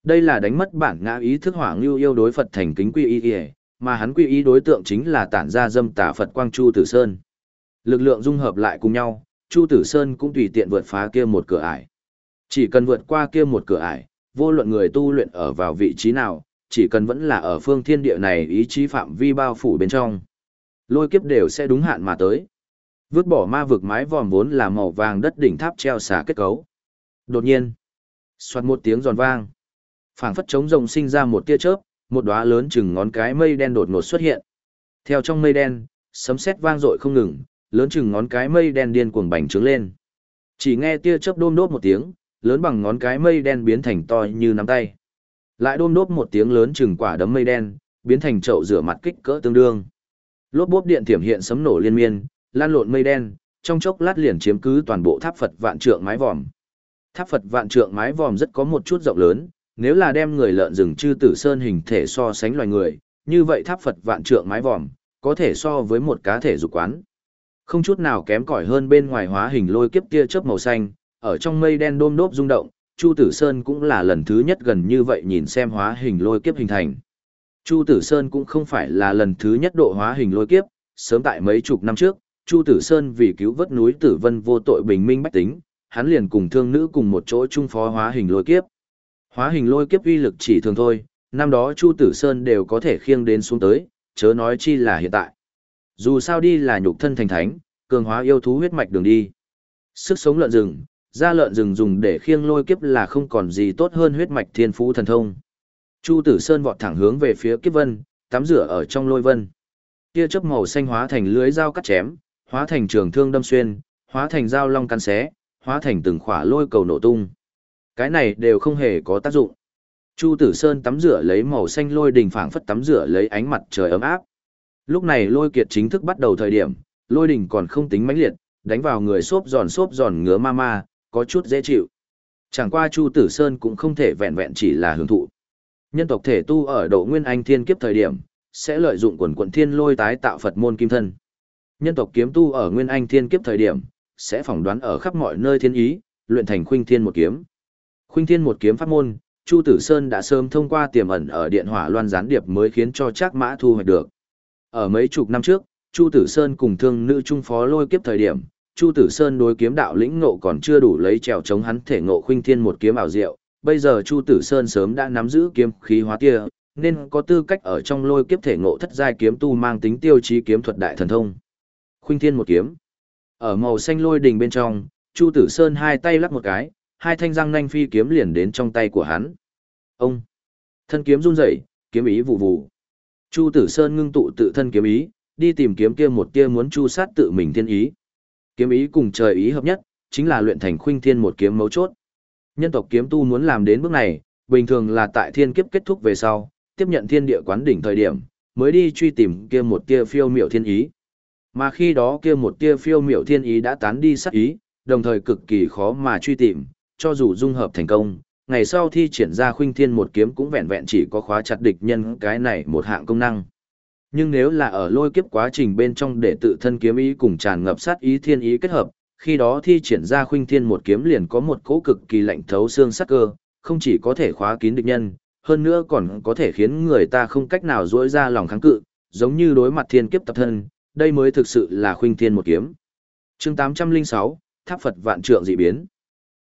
Speaker 1: Đây là đánh mất bản ngã ý thức hỏa ngưu yêu đối Phật thành kính quy y, mà hắn quy y đối tượng chính là tản ra dâm tà Phật Quang Chu Tử Sơn. Lực lượng dung hợp lại cùng nhau, Chu Tử Sơn cũng tùy tiện vượt phá kia một cửa ải. Chỉ cần vượt qua kia một cửa ải, vô luận người tu luyện ở vào vị trí nào, chỉ cần vẫn là ở phương thiên địa này ý chí phạm vi bao phủ bên trong. Lôi kiếp đều sẽ đúng hạn mà tới. Vứt bỏ ma vực mái vòm vốn là màu vàng đất đỉnh tháp treo xả kết cấu. Đột nhiên, xoạt một tiếng giòn vang phảng phất trống rồng sinh ra một tia chớp, một đóa lớn chừng ngón cái mây đen đột ngột xuất hiện. Theo trong mây đen, sấm sét vang dội không ngừng, lớn chừng ngón cái mây đen điên cuồng bành trướng lên. Chỉ nghe tia chớp đôm đốt một tiếng, lớn bằng ngón cái mây đen biến thành to như nắm tay. Lại đôm đốt một tiếng lớn chừng quả đấm mây đen, biến thành chậu rửa mặt kích cỡ tương đương. Lốp bốp điện tiềm hiện sấm nổ liên miên, lan lộn mây đen, trong chốc lát liền chiếm cứ toàn bộ tháp Phật vạn trượng mái vòm. Tháp Phật vạn trượng mái vòm rất có một chút rộng lớn, nếu là đem người lợn rừng chư tử sơn hình thể so sánh loài người, như vậy tháp Phật vạn trượng mái vòm, có thể so với một cá thể dục quán. Không chút nào kém cỏi hơn bên ngoài hóa hình lôi kiếp kia chớp màu xanh, ở trong mây đen đôm đốp rung động, Chu Tử Sơn cũng là lần thứ nhất gần như vậy nhìn xem hóa hình lôi kiếp hình thành. Chu Tử Sơn cũng không phải là lần thứ nhất độ hóa hình lôi kiếp, sớm tại mấy chục năm trước, Chu Tử Sơn vì cứu vớt núi Tử Vân vô tội bình minh bách tính, hắn liền cùng thương nữ cùng một chỗ chung phó hóa hình lôi kiếp. Hóa hình lôi kiếp uy lực chỉ thường thôi, năm đó Chu Tử Sơn đều có thể khiêng đến xuống tới, chớ nói chi là hiện tại. Dù sao đi là nhục thân thành thánh, cường hóa yêu thú huyết mạch đường đi. Sức sống lợn rừng, da lợn rừng dùng để khiêng lôi kiếp là không còn gì tốt hơn huyết mạch thiên phú thần thông. Chu Tử Sơn vọt thẳng hướng về phía kiếp vân, tắm rửa ở trong lôi vân. Tia chớp màu xanh hóa thành lưới dao cắt chém, hóa thành trường thương đâm xuyên, hóa thành dao long cắn xé, hóa thành từng khỏa lôi cầu nổ tung. Cái này đều không hề có tác dụng. Chu Tử Sơn tắm rửa lấy màu xanh lôi đình phảng phất tắm rửa lấy ánh mặt trời ấm áp. Lúc này lôi kiệt chính thức bắt đầu thời điểm, lôi đình còn không tính mãnh liệt, đánh vào người xốp giòn xốp giòn ngứa ma ma, có chút dễ chịu. Chẳng qua Chu Tử Sơn cũng không thể vẹn vẹn chỉ là hưởng thụ. Nhân tộc thể tu ở độ nguyên anh thiên kiếp thời điểm, sẽ lợi dụng quần quần thiên lôi tái tạo Phật môn kim thân. Nhân tộc kiếm tu ở Nguyên Anh Thiên Kiếp thời điểm, sẽ phỏng đoán ở khắp mọi nơi thiên ý, luyện thành Khuynh Thiên một kiếm. Khuynh Thiên một kiếm pháp môn, Chu Tử Sơn đã sớm thông qua tiềm ẩn ở điện hỏa loan gián điệp mới khiến cho Trác Mã thu hoạch được. Ở mấy chục năm trước, Chu Tử Sơn cùng thương nữ trung phó lôi kiếp thời điểm, Chu Tử Sơn đối kiếm đạo lĩnh ngộ còn chưa đủ lấy trèo chống hắn thể ngộ khuynh thiên một kiếm ảo diệu, bây giờ Chu Tử Sơn sớm đã nắm giữ kiếm khí hóa tia, nên có tư cách ở trong lôi kiếp thể ngộ thất giai kiếm tu mang tính tiêu chí kiếm thuật đại thần thông. Khuynh thiên một kiếm. Ở màu xanh lôi đỉnh bên trong, Chu Tử Sơn hai tay lắc một cái, hai thanh răng nanh phi kiếm liền đến trong tay của hắn. Ông. Thân kiếm run rẩy, kiếm ý vụ vụ. Chu Tử Sơn ngưng tụ tự thân kiếm ý, đi tìm kiếm kia một tia muốn chu sát tự mình thiên ý. Kiếm ý cùng trời ý hợp nhất, chính là luyện thành khuynh thiên một kiếm mấu chốt. Nhân tộc kiếm tu muốn làm đến bước này, bình thường là tại thiên kiếp kết thúc về sau, tiếp nhận thiên địa quán đỉnh thời điểm, mới đi truy tìm kia một tia phiêu miểu thiên ý. Mà khi đó kia một tia phiêu miểu thiên ý đã tán đi sát ý, đồng thời cực kỳ khó mà truy tìm, cho dù dung hợp thành công, ngày sau thi triển ra khuynh thiên một kiếm cũng vẹn vẹn chỉ có khóa chặt địch nhân cái này một hạng công năng. Nhưng nếu là ở lôi kiếp quá trình bên trong để tự thân kiếm ý cùng tràn ngập sát ý thiên ý kết hợp, khi đó thi triển ra khuynh thiên một kiếm liền có một cỗ cực kỳ lạnh thấu xương sắc cơ, không chỉ có thể khóa kín địch nhân, hơn nữa còn có thể khiến người ta không cách nào dỗi ra lòng kháng cự, giống như đối mặt thiên kiếp tập thân, đây mới thực sự là khuynh thiên một kiếm. chương 806, Tháp Phật Vạn Trượng dị biến.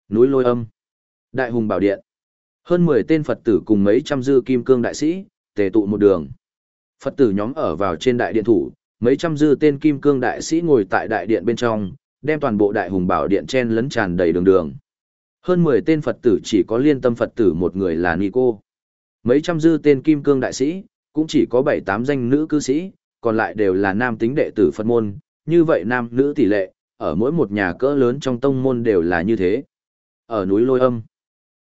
Speaker 1: Núi Lôi Âm. Đại Hùng Bảo Điện. Hơn 10 tên Phật tử cùng mấy trăm dư kim cương đại sĩ, tề tụ một đường. Phật tử nhóm ở vào trên đại điện thủ, mấy trăm dư tên kim cương đại sĩ ngồi tại đại điện bên trong, đem toàn bộ đại hùng bảo điện chen lấn tràn đầy đường đường. Hơn 10 tên Phật tử chỉ có liên tâm Phật tử một người là Nico. Mấy trăm dư tên kim cương đại sĩ, cũng chỉ có 7-8 danh nữ cư sĩ, còn lại đều là nam tính đệ tử Phật môn, như vậy nam nữ tỷ lệ, ở mỗi một nhà cỡ lớn trong tông môn đều là như thế. Ở núi Lôi Âm,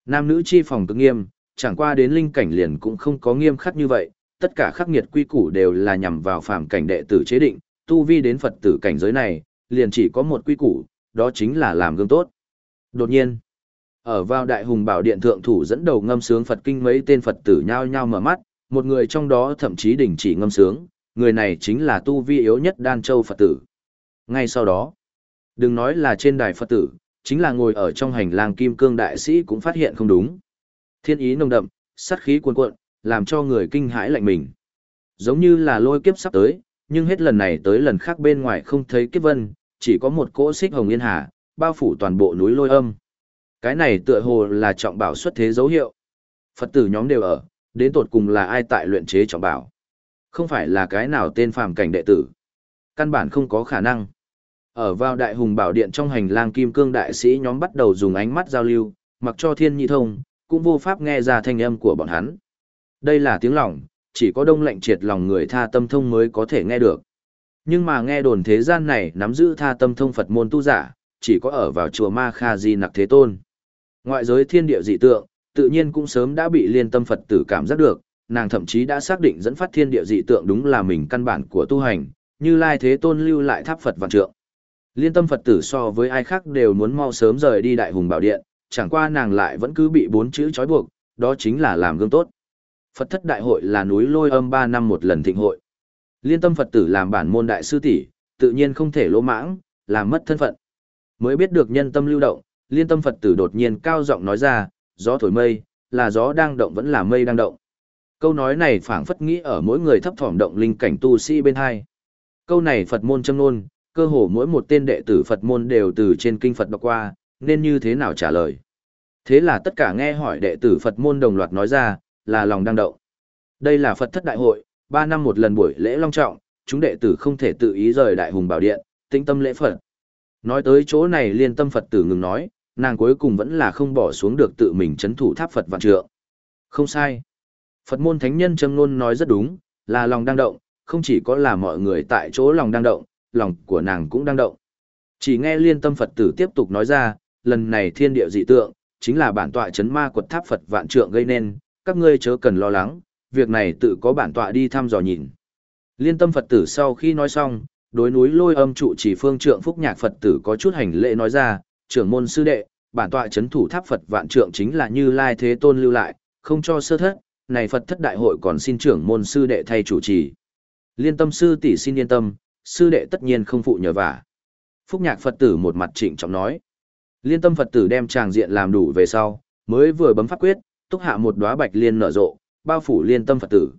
Speaker 1: nam nữ chi phòng cực nghiêm, chẳng qua đến linh cảnh liền cũng không có nghiêm khắc như vậy, tất cả khắc nghiệt quy củ đều là nhằm vào phàm cảnh đệ tử chế định, tu vi đến Phật tử cảnh giới này, liền chỉ có một quy củ, đó chính là làm gương tốt. Đột nhiên, ở vào đại hùng bảo điện thượng thủ dẫn đầu ngâm sướng Phật kinh mấy tên Phật tử nhao nhao mở mắt, một người trong đó thậm chí đình chỉ ngâm sướng, người này chính là tu vi yếu nhất Đan Châu Phật tử. Ngay sau đó, đừng nói là trên đài Phật tử, chính là ngồi ở trong hành lang kim cương đại sĩ cũng phát hiện không đúng. Thiên ý nồng đậm, sát khí cuồn cuộn, làm cho người kinh hãi lạnh mình. Giống như là lôi kiếp sắp tới, nhưng hết lần này tới lần khác bên ngoài không thấy kiếp vân, chỉ có một cỗ xích hồng yên hà, bao phủ toàn bộ núi lôi âm. Cái này tựa hồ là trọng bảo xuất thế dấu hiệu. Phật tử nhóm đều ở, đến tột cùng là ai tại luyện chế trọng bảo. Không phải là cái nào tên phàm cảnh đệ tử. Căn bản không có khả năng. Ở vào đại hùng bảo điện trong hành lang kim cương đại sĩ nhóm bắt đầu dùng ánh mắt giao lưu, mặc cho thiên nhị thông, cũng vô pháp nghe ra thanh âm của bọn hắn. Đây là tiếng lòng, chỉ có đông lạnh triệt lòng người tha tâm thông mới có thể nghe được. Nhưng mà nghe đồn thế gian này nắm giữ tha tâm thông Phật môn tu giả, chỉ có ở vào chùa Ma Kha Di Nặc Thế Tôn. Ngoại giới thiên địa dị tượng, tự nhiên cũng sớm đã bị liên tâm Phật tử cảm giác được, nàng thậm chí đã xác định dẫn phát thiên địa dị tượng đúng là mình căn bản của tu hành, như Lai Thế Tôn lưu lại tháp Phật vạn trượng. Liên tâm Phật tử so với ai khác đều muốn mau sớm rời đi Đại Hùng Bảo Điện, chẳng qua nàng lại vẫn cứ bị bốn chữ trói buộc, đó chính là làm gương tốt. Phật thất đại hội là núi lôi âm 3 năm một lần thịnh hội. Liên tâm Phật tử làm bản môn đại sư tỷ, tự nhiên không thể lỗ mãng, làm mất thân phận. Mới biết được nhân tâm lưu động, liên tâm Phật tử đột nhiên cao giọng nói ra, gió thổi mây, là gió đang động vẫn là mây đang động. Câu nói này phảng phất nghĩ ở mỗi người thấp thỏm động linh cảnh tu sĩ bên hai. Câu này Phật môn châm nôn, cơ hồ mỗi một tên đệ tử Phật môn đều từ trên kinh Phật đọc qua, nên như thế nào trả lời. Thế là tất cả nghe hỏi đệ tử Phật môn đồng loạt nói ra, là lòng đang động. Đây là Phật thất đại hội, ba năm một lần buổi lễ long trọng, chúng đệ tử không thể tự ý rời đại hùng bảo điện, tĩnh tâm lễ Phật. Nói tới chỗ này liên tâm Phật tử ngừng nói, nàng cuối cùng vẫn là không bỏ xuống được tự mình chấn thủ tháp Phật vạn trượng. Không sai. Phật môn thánh nhân châm luôn nói rất đúng, là lòng đang động, không chỉ có là mọi người tại chỗ lòng đang động, lòng của nàng cũng đang động. Chỉ nghe liên tâm Phật tử tiếp tục nói ra, lần này thiên địa dị tượng, chính là bản tọa chấn ma quật tháp Phật vạn trượng gây nên, các ngươi chớ cần lo lắng, việc này tự có bản tọa đi thăm dò nhìn. Liên tâm Phật tử sau khi nói xong, đối núi lôi âm trụ chỉ phương trượng phúc nhạc Phật tử có chút hành lễ nói ra, trưởng môn sư đệ, bản tọa chấn thủ tháp Phật vạn trượng chính là như lai thế tôn lưu lại, không cho sơ thất, này Phật thất đại hội còn xin trưởng môn sư đệ thay chủ trì. Liên tâm sư tỷ xin yên tâm, sư đệ tất nhiên không phụ nhờ vả. Phúc nhạc Phật tử một mặt trịnh trọng nói. Liên tâm Phật tử đem tràng diện làm đủ về sau, mới vừa bấm pháp quyết, túc hạ một đóa bạch liên nở rộ, bao phủ liên tâm Phật tử.